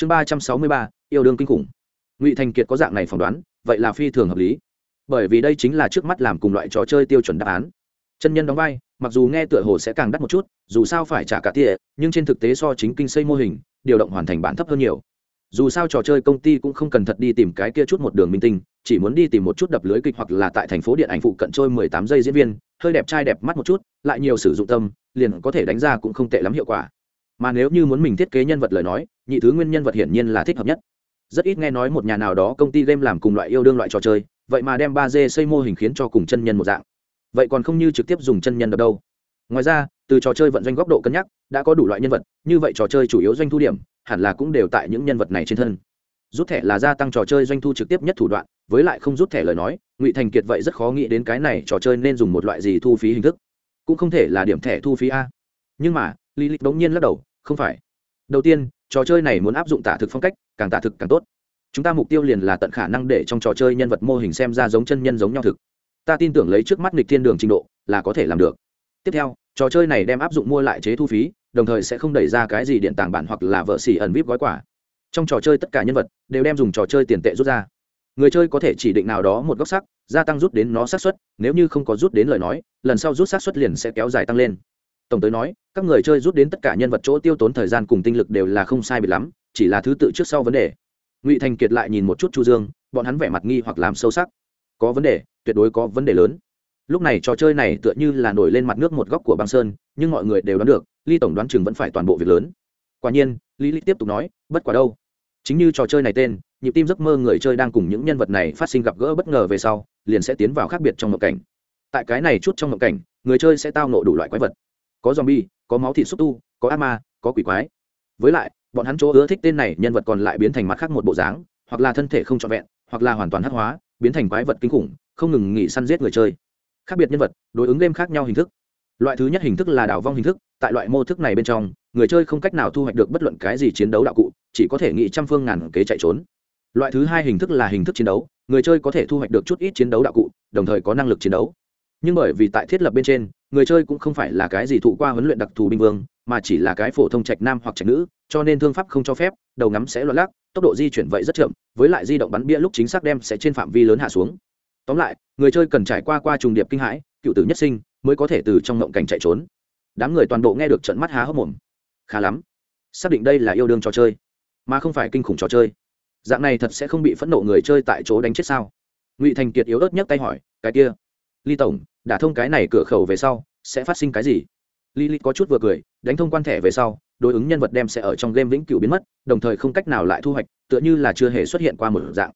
chương ba trăm sáu mươi ba, yêu đương kinh khủng. Ngụy thành kiệt có dạng này phỏng đoán, vậy là phi thường hợp lý. Bởi vì đây chính là trước mắt làm cùng loại trò chơi tiêu chuẩn đáp án. Chân nhân đóng vai, mặc dù nghe tựa hồ sẽ càng đắt một chút, dù sao phải trả cả tỉa nhưng trên thực tế so chính kinh xây mô hình, điều động hoàn thành bản thấp hơn nhiều. Dù sao trò chơi công ty cũng không cần thật đi tìm cái kia chút một đường minh tinh, chỉ muốn đi tìm một chút đập lưới kịch hoặc là tại thành phố điện ảnh phụ cận trôi mười tám giây diễn viên, hơi đẹp trai đẹp mắt một chút, lại nhiều sử dụng tâm, liền có thể đánh ra cũng không tệ lắm hiệu quả mà nếu như muốn mình thiết kế nhân vật lời nói, nhị thứ nguyên nhân vật hiển nhiên là thích hợp nhất. Rất ít nghe nói một nhà nào đó công ty game làm cùng loại yêu đương loại trò chơi, vậy mà đem ba d xây mô hình khiến cho cùng chân nhân một dạng. Vậy còn không như trực tiếp dùng chân nhân đập đâu. Ngoài ra, từ trò chơi vận doanh góc độ cân nhắc, đã có đủ loại nhân vật, như vậy trò chơi chủ yếu doanh thu điểm, hẳn là cũng đều tại những nhân vật này trên thân. Rút thẻ là gia tăng trò chơi doanh thu trực tiếp nhất thủ đoạn, với lại không rút thẻ lời nói, ngụy thành kiệt vậy rất khó nghĩ đến cái này trò chơi nên dùng một loại gì thu phí hình thức. Cũng không thể là điểm thẻ thu phí a. Nhưng mà, lý lịch đống nhiên lắc đầu không phải. Đầu tiên, trò chơi này muốn áp dụng tả thực phong cách, càng tả thực càng tốt. Chúng ta mục tiêu liền là tận khả năng để trong trò chơi nhân vật mô hình xem ra giống chân nhân giống nhau thực. Ta tin tưởng lấy trước mắt nghịch thiên đường trình độ, là có thể làm được. Tiếp theo, trò chơi này đem áp dụng mua lại chế thu phí, đồng thời sẽ không đẩy ra cái gì điện tàng bản hoặc là vợ xỉ ẩn vip gói quả trong trò chơi tất cả nhân vật đều đem dùng trò chơi tiền tệ rút ra. Người chơi có thể chỉ định nào đó một góc sắc, gia tăng rút đến nó xác suất, nếu như không có rút đến lời nói, lần sau rút xác suất liền sẽ kéo dài tăng lên tổng tới nói, các người chơi rút đến tất cả nhân vật chỗ tiêu tốn thời gian cùng tinh lực đều là không sai biệt lắm, chỉ là thứ tự trước sau vấn đề. Ngụy thành kiệt lại nhìn một chút chu dương, bọn hắn vẻ mặt nghi hoặc làm sâu sắc. Có vấn đề, tuyệt đối có vấn đề lớn. Lúc này trò chơi này tựa như là nổi lên mặt nước một góc của băng sơn, nhưng mọi người đều đoán được ly tổng đoán chừng vẫn phải toàn bộ việc lớn. Quả nhiên, lý lý tiếp tục nói, bất quả đâu. Chính như trò chơi này tên, nhịp tim giấc mơ người chơi đang cùng những nhân vật này phát sinh gặp gỡ bất ngờ về sau, liền sẽ tiến vào khác biệt trong mộng cảnh. Tại cái này chút trong mộng cảnh, người chơi sẽ tao nộ đủ loại quái vật có zombie, có máu thịt xúc tu, có ác ma, có quỷ quái. Với lại, bọn hắn chỗ ưa thích tên này nhân vật còn lại biến thành mặt khác một bộ dáng, hoặc là thân thể không trọn vẹn, hoặc là hoàn toàn hắc hóa, biến thành quái vật kinh khủng, không ngừng nghỉ săn giết người chơi. Khác biệt nhân vật, đối ứng game khác nhau hình thức. Loại thứ nhất hình thức là đảo vong hình thức, tại loại mô thức này bên trong, người chơi không cách nào thu hoạch được bất luận cái gì chiến đấu đạo cụ, chỉ có thể nghĩ trăm phương ngàn kế chạy trốn. Loại thứ hai hình thức là hình thức chiến đấu, người chơi có thể thu hoạch được chút ít chiến đấu đạo cụ, đồng thời có năng lực chiến đấu. Nhưng bởi vì tại thiết lập bên trên người chơi cũng không phải là cái gì thụ qua huấn luyện đặc thù binh vương, mà chỉ là cái phổ thông trạch nam hoặc trạch nữ, cho nên thương pháp không cho phép, đầu ngắm sẽ loạn lắc, tốc độ di chuyển vậy rất chậm, với lại di động bắn bia lúc chính xác đem sẽ trên phạm vi lớn hạ xuống. Tóm lại, người chơi cần trải qua qua trùng điệp kinh hãi, cựu tử nhất sinh mới có thể từ trong ngộng cảnh chạy trốn. Đám người toàn bộ nghe được trận mắt há hốc mồm. Khá lắm. Xác định đây là yêu đương trò chơi, mà không phải kinh khủng trò chơi. Dạng này thật sẽ không bị phẫn nộ người chơi tại chỗ đánh chết sao? Ngụy thành kiệt yếu ớt nhấc tay hỏi, cái kia ly tổng, đã thông cái này cửa khẩu về sau, sẽ phát sinh cái gì? Ly ly có chút vừa cười, đánh thông quan thẻ về sau, đối ứng nhân vật đem sẽ ở trong game vĩnh cửu biến mất, đồng thời không cách nào lại thu hoạch, tựa như là chưa hề xuất hiện qua một dạng.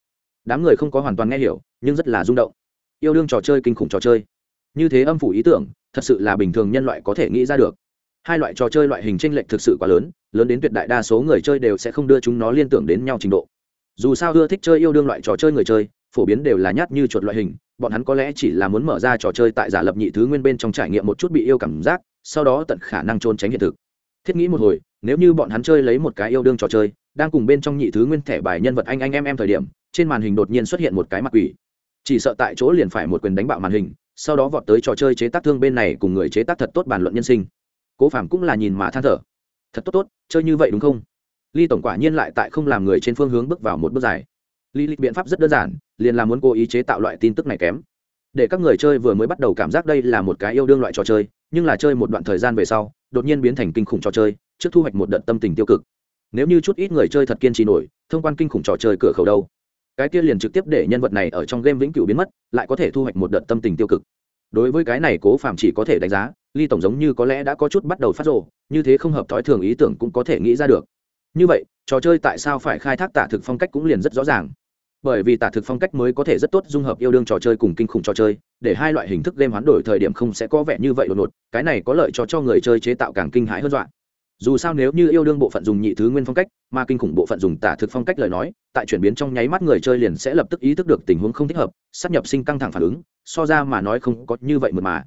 Đám người không có hoàn toàn nghe hiểu, nhưng rất là rung động. Yêu đương trò chơi kinh khủng trò chơi. Như thế âm phủ ý tưởng, thật sự là bình thường nhân loại có thể nghĩ ra được. Hai loại trò chơi loại hình tranh lệch thực sự quá lớn lớn đến tuyệt đại đa số người chơi đều sẽ không đưa chúng nó liên tưởng đến nhau trình độ. Dù sao ưa thích chơi yêu đương loại trò chơi người chơi phổ biến đều là nhát như chuột loại hình, bọn hắn có lẽ chỉ là muốn mở ra trò chơi tại giả lập nhị thứ nguyên bên trong trải nghiệm một chút bị yêu cảm giác, sau đó tận khả năng trốn tránh hiện thực. Thiết nghĩ một hồi, nếu như bọn hắn chơi lấy một cái yêu đương trò chơi, đang cùng bên trong nhị thứ nguyên thẻ bài nhân vật anh anh em em thời điểm, trên màn hình đột nhiên xuất hiện một cái mặt quỷ. Chỉ sợ tại chỗ liền phải một quyền đánh bạo màn hình, sau đó vọt tới trò chơi chế tác thương bên này cùng người chế tác thật tốt bàn luận nhân sinh. Cố phạm cũng là nhìn mà than thở. Thật tốt tốt, chơi như vậy đúng không? Ly tổng quả nhiên lại tại không làm người trên phương hướng bước vào một bước dài. Ly lịch biện pháp rất đơn giản liền là muốn cố ý chế tạo loại tin tức này kém. Để các người chơi vừa mới bắt đầu cảm giác đây là một cái yêu đương loại trò chơi, nhưng là chơi một đoạn thời gian về sau, đột nhiên biến thành kinh khủng trò chơi, trước thu hoạch một đợt tâm tình tiêu cực. Nếu như chút ít người chơi thật kiên trì nổi, thông quan kinh khủng trò chơi cửa khẩu đâu? Cái kia liền trực tiếp để nhân vật này ở trong game vĩnh cửu biến mất, lại có thể thu hoạch một đợt tâm tình tiêu cực. Đối với cái này cố phạm chỉ có thể đánh giá, ly tổng giống như có lẽ đã có chút bắt đầu phát rồ, như thế không hợp thói thường ý tưởng cũng có thể nghĩ ra được. Như vậy, trò chơi tại sao phải khai thác tả thực phong cách cũng liền rất rõ ràng bởi vì tả thực phong cách mới có thể rất tốt dung hợp yêu đương trò chơi cùng kinh khủng trò chơi, để hai loại hình thức game hoán đổi thời điểm không sẽ có vẻ như vậy đột ngột, cái này có lợi cho cho người chơi chế tạo càng kinh hãi hơn dọa. Dù sao nếu như yêu đương bộ phận dùng nhị thứ nguyên phong cách, mà kinh khủng bộ phận dùng tả thực phong cách lời nói, tại chuyển biến trong nháy mắt người chơi liền sẽ lập tức ý thức được tình huống không thích hợp, sắp nhập sinh căng thẳng phản ứng, so ra mà nói không có như vậy mượt mà.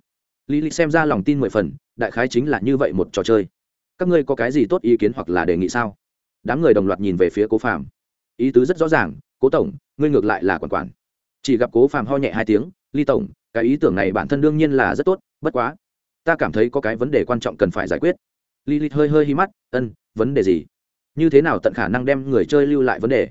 Lý lịch xem ra lòng tin mười phần, đại khái chính là như vậy một trò chơi. Các ngươi có cái gì tốt ý kiến hoặc là đề nghị sao? Đám người đồng loạt nhìn về phía cố phạm ý tứ rất rõ ràng cố tổng, ngươi ngược lại là quản quản. Chỉ gặp cố phàm ho nhẹ hai tiếng, ly tổng, cái ý tưởng này bản thân đương nhiên là rất tốt, bất quá, ta cảm thấy có cái vấn đề quan trọng cần phải giải quyết. Ly ly hơi hơi hi mắt, ân, vấn đề gì? Như thế nào tận khả năng đem người chơi lưu lại vấn đề?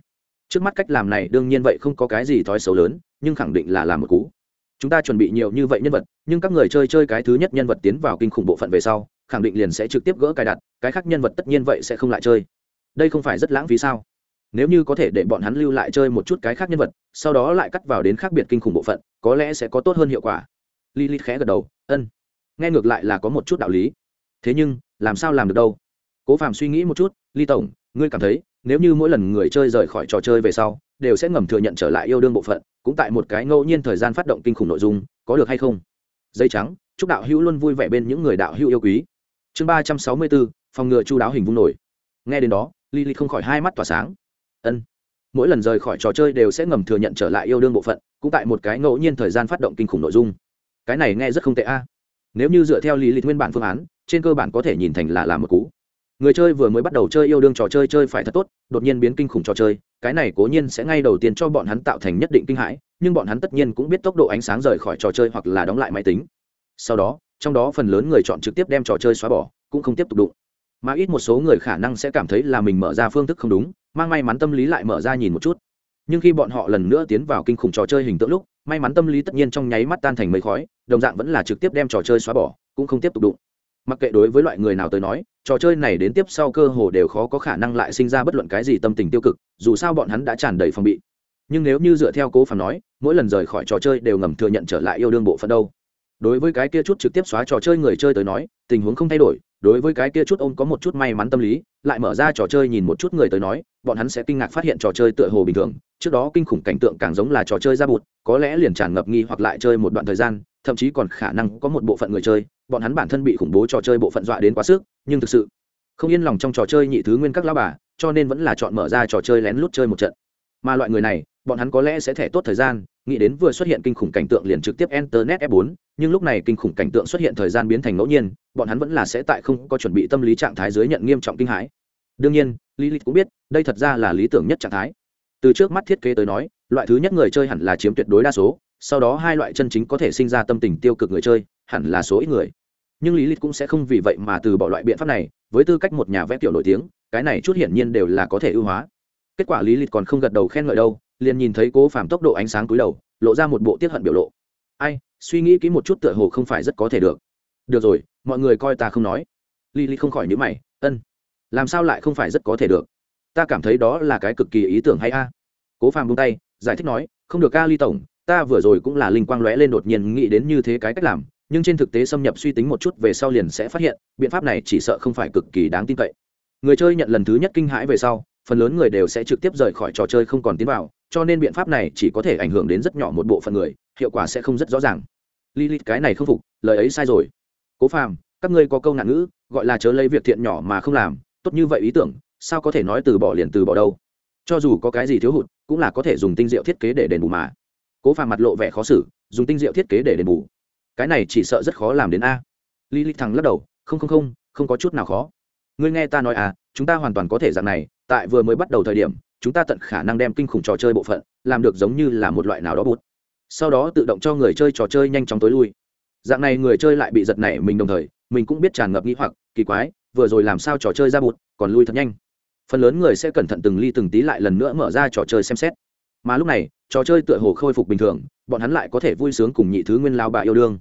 Trước mắt cách làm này đương nhiên vậy không có cái gì thói xấu lớn, nhưng khẳng định là làm một cú. Chúng ta chuẩn bị nhiều như vậy nhân vật, nhưng các người chơi chơi cái thứ nhất nhân vật tiến vào kinh khủng bộ phận về sau, khẳng định liền sẽ trực tiếp gỡ cài đặt, cái khác nhân vật tất nhiên vậy sẽ không lại chơi. Đây không phải rất lãng phí sao? Nếu như có thể để bọn hắn lưu lại chơi một chút cái khác nhân vật, sau đó lại cắt vào đến khác biệt kinh khủng bộ phận, có lẽ sẽ có tốt hơn hiệu quả. Lilith khẽ gật đầu, ân, nghe ngược lại là có một chút đạo lý. Thế nhưng, làm sao làm được đâu? Cố phàm suy nghĩ một chút, ly tổng, ngươi cảm thấy, nếu như mỗi lần người chơi rời khỏi trò chơi về sau, đều sẽ ngầm thừa nhận trở lại yêu đương bộ phận, cũng tại một cái ngẫu nhiên thời gian phát động kinh khủng nội dung, có được hay không? Dây trắng, chúc đạo hữu luôn vui vẻ bên những người đạo hữu yêu quý. Chương ba trăm sáu mươi bốn, phòng ngừa chu đáo hình vung nổi. Nghe đến đó lily không khỏi hai mắt tỏa sáng ân. Mỗi lần rời khỏi trò chơi đều sẽ ngầm thừa nhận trở lại yêu đương bộ phận, cũng tại một cái ngẫu nhiên thời gian phát động kinh khủng nội dung. Cái này nghe rất không tệ a. Nếu như dựa theo lý lịch nguyên bản phương án, trên cơ bản có thể nhìn thành là làm một cú. Người chơi vừa mới bắt đầu chơi yêu đương trò chơi chơi phải thật tốt, đột nhiên biến kinh khủng trò chơi, cái này cố nhiên sẽ ngay đầu tiên cho bọn hắn tạo thành nhất định kinh hãi, nhưng bọn hắn tất nhiên cũng biết tốc độ ánh sáng rời khỏi trò chơi hoặc là đóng lại máy tính. Sau đó, trong đó phần lớn người chọn trực tiếp đem trò chơi xóa bỏ, cũng không tiếp tục đụng. Mà ít một số người khả năng sẽ cảm thấy là mình mở ra phương thức không đúng mang may mắn tâm lý lại mở ra nhìn một chút. Nhưng khi bọn họ lần nữa tiến vào kinh khủng trò chơi hình tượng lúc, may mắn tâm lý tất nhiên trong nháy mắt tan thành mây khói, đồng dạng vẫn là trực tiếp đem trò chơi xóa bỏ, cũng không tiếp tục đụng. Mặc kệ đối với loại người nào tới nói, trò chơi này đến tiếp sau cơ hồ đều khó có khả năng lại sinh ra bất luận cái gì tâm tình tiêu cực, dù sao bọn hắn đã tràn đầy phòng bị. Nhưng nếu như dựa theo cố phàm nói, mỗi lần rời khỏi trò chơi đều ngầm thừa nhận trở lại yêu đương bộ phận đâu. Đối với cái kia chút trực tiếp xóa trò chơi người chơi tới nói, tình huống không thay đổi đối với cái kia chút ôm có một chút may mắn tâm lý, lại mở ra trò chơi nhìn một chút người tới nói, bọn hắn sẽ kinh ngạc phát hiện trò chơi tựa hồ bình thường. Trước đó kinh khủng cảnh tượng càng giống là trò chơi ra bụt, có lẽ liền tràn ngập nghi hoặc lại chơi một đoạn thời gian, thậm chí còn khả năng có một bộ phận người chơi, bọn hắn bản thân bị khủng bố trò chơi bộ phận dọa đến quá sức, nhưng thực sự không yên lòng trong trò chơi nhị thứ nguyên các lao bà, cho nên vẫn là chọn mở ra trò chơi lén lút chơi một trận. Mà loại người này, bọn hắn có lẽ sẽ thẻ tốt thời gian nghĩ đến vừa xuất hiện kinh khủng cảnh tượng liền trực tiếp internet f 4 nhưng lúc này kinh khủng cảnh tượng xuất hiện thời gian biến thành ngẫu nhiên, bọn hắn vẫn là sẽ tại không có chuẩn bị tâm lý trạng thái dưới nhận nghiêm trọng kinh hãi. Đương nhiên, lilith cũng biết, đây thật ra là lý tưởng nhất trạng thái. Từ trước mắt thiết kế tới nói, loại thứ nhất người chơi hẳn là chiếm tuyệt đối đa số, sau đó hai loại chân chính có thể sinh ra tâm tình tiêu cực người chơi, hẳn là số ít người. Nhưng lý lịch cũng sẽ không vì vậy mà từ bỏ loại biện pháp này, với tư cách một nhà vẽ tiểu nổi tiếng, cái này chút hiển nhiên đều là có thể ưu hóa. Kết quả lý lịch còn không gật đầu khen ngợi đâu liền nhìn thấy cố phàm tốc độ ánh sáng túi đầu, lộ ra một bộ tiết hận biểu lộ. Ai, suy nghĩ kỹ một chút tựa hồ không phải rất có thể được. Được rồi, mọi người coi ta không nói. Li li không khỏi nhữ mày, ân, làm sao lại không phải rất có thể được? Ta cảm thấy đó là cái cực kỳ ý tưởng hay a. Cố phàm buông tay, giải thích nói, không được ca ly tổng, ta vừa rồi cũng là linh quang lóe lên đột nhiên nghĩ đến như thế cái cách làm, nhưng trên thực tế xâm nhập suy tính một chút về sau liền sẽ phát hiện, biện pháp này chỉ sợ không phải cực kỳ đáng tin cậy. Người chơi nhận lần thứ nhất kinh hãi về sau, phần lớn người đều sẽ trực tiếp rời khỏi trò chơi không còn tiến vào cho nên biện pháp này chỉ có thể ảnh hưởng đến rất nhỏ một bộ phận người, hiệu quả sẽ không rất rõ ràng. Lilith cái này không phục, lời ấy sai rồi. Cố phàm, các ngươi có câu nạn ngữ, gọi là chớ lấy việc thiện nhỏ mà không làm, tốt như vậy ý tưởng, sao có thể nói từ bỏ liền từ bỏ đâu? Cho dù có cái gì thiếu hụt, cũng là có thể dùng tinh diệu thiết kế để đền bù mà. Cố phàm mặt lộ vẻ khó xử, dùng tinh diệu thiết kế để đền bù. Cái này chỉ sợ rất khó làm đến a. Lý lịch thằng lắc đầu, không không không không có chút nào khó. Ngươi nghe ta nói à chúng ta hoàn toàn có thể dạng này, tại vừa mới bắt đầu thời điểm chúng ta tận khả năng đem kinh khủng trò chơi bộ phận làm được giống như là một loại nào đó bút sau đó tự động cho người chơi trò chơi nhanh chóng tối lui. Dạng này người chơi lại bị giật nảy mình đồng thời, mình cũng biết tràn ngập nghĩ hoặc, kỳ quái, vừa rồi làm sao trò chơi ra bụt, còn lui thật nhanh. Phần lớn người sẽ cẩn thận từng ly từng tí lại lần nữa mở ra trò chơi xem xét. Mà lúc này, trò chơi tựa hồ khôi phục bình thường, bọn hắn lại có thể vui sướng cùng nhị thứ nguyên lao bạ yêu đương.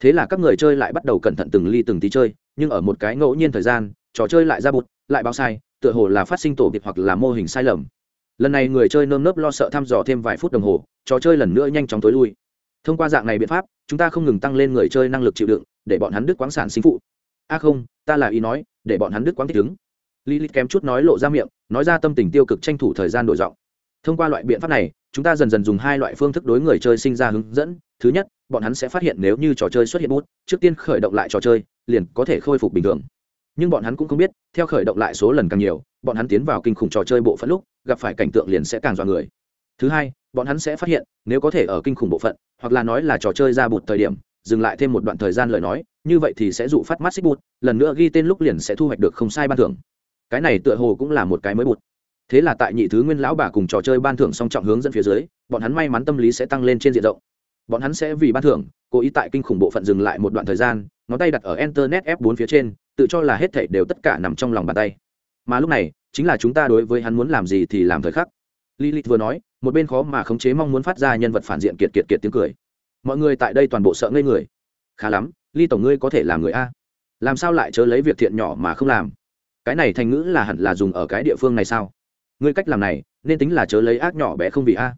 Thế là các người chơi lại bắt đầu cẩn thận từng ly từng tí chơi, nhưng ở một cái ngẫu nhiên thời gian, trò chơi lại ra bụt, lại báo sai, tựa hồ là phát sinh tổ biệt hoặc là mô hình sai lầm lần này người chơi nơm nớp lo sợ thăm dò thêm vài phút đồng hồ, trò chơi lần nữa nhanh chóng tối lui. Thông qua dạng này biện pháp, chúng ta không ngừng tăng lên người chơi năng lực chịu đựng, để bọn hắn đứt quáng sản sinh phụ. A không, ta là ý nói, để bọn hắn đứt quáng thích ứng. Lý lịch kém chút nói lộ ra miệng, nói ra tâm tình tiêu cực tranh thủ thời gian đổi giọng. Thông qua loại biện pháp này, chúng ta dần dần dùng hai loại phương thức đối người chơi sinh ra hướng dẫn. Thứ nhất, bọn hắn sẽ phát hiện nếu như trò chơi xuất hiện bút, trước tiên khởi động lại trò chơi, liền có thể khôi phục bình thường. Nhưng bọn hắn cũng không biết, theo khởi động lại số lần càng nhiều bọn hắn tiến vào kinh khủng trò chơi bộ phận lúc, gặp phải cảnh tượng liền sẽ càng dọa người. Thứ hai, bọn hắn sẽ phát hiện, nếu có thể ở kinh khủng bộ phận, hoặc là nói là trò chơi ra bụt thời điểm, dừng lại thêm một đoạn thời gian lời nói, như vậy thì sẽ dụ phát mắt xích bụt, lần nữa ghi tên lúc liền sẽ thu hoạch được không sai ban thưởng. Cái này tựa hồ cũng là một cái mới bụt. Thế là tại nhị thứ nguyên lão bà cùng trò chơi ban thưởng song trọng hướng dẫn phía dưới, bọn hắn may mắn tâm lý sẽ tăng lên trên diện rộng. Bọn hắn sẽ vì ban thưởng, cố ý tại kinh khủng bộ phận dừng lại một đoạn thời gian, ngón tay đặt ở internet f 4 phía trên, tự cho là hết thảy đều tất cả nằm trong lòng bàn tay mà lúc này, chính là chúng ta đối với hắn muốn làm gì thì làm thời khắc. Lilith vừa nói, một bên khó mà khống chế mong muốn phát ra nhân vật phản diện kiệt kiệt kiệt tiếng cười. Mọi người tại đây toàn bộ sợ ngây người. Khá lắm, ly tổng ngươi có thể làm người a. Làm sao lại chớ lấy việc thiện nhỏ mà không làm? Cái này thành ngữ là hẳn là dùng ở cái địa phương này sao? Ngươi cách làm này, nên tính là chớ lấy ác nhỏ bé không vì a.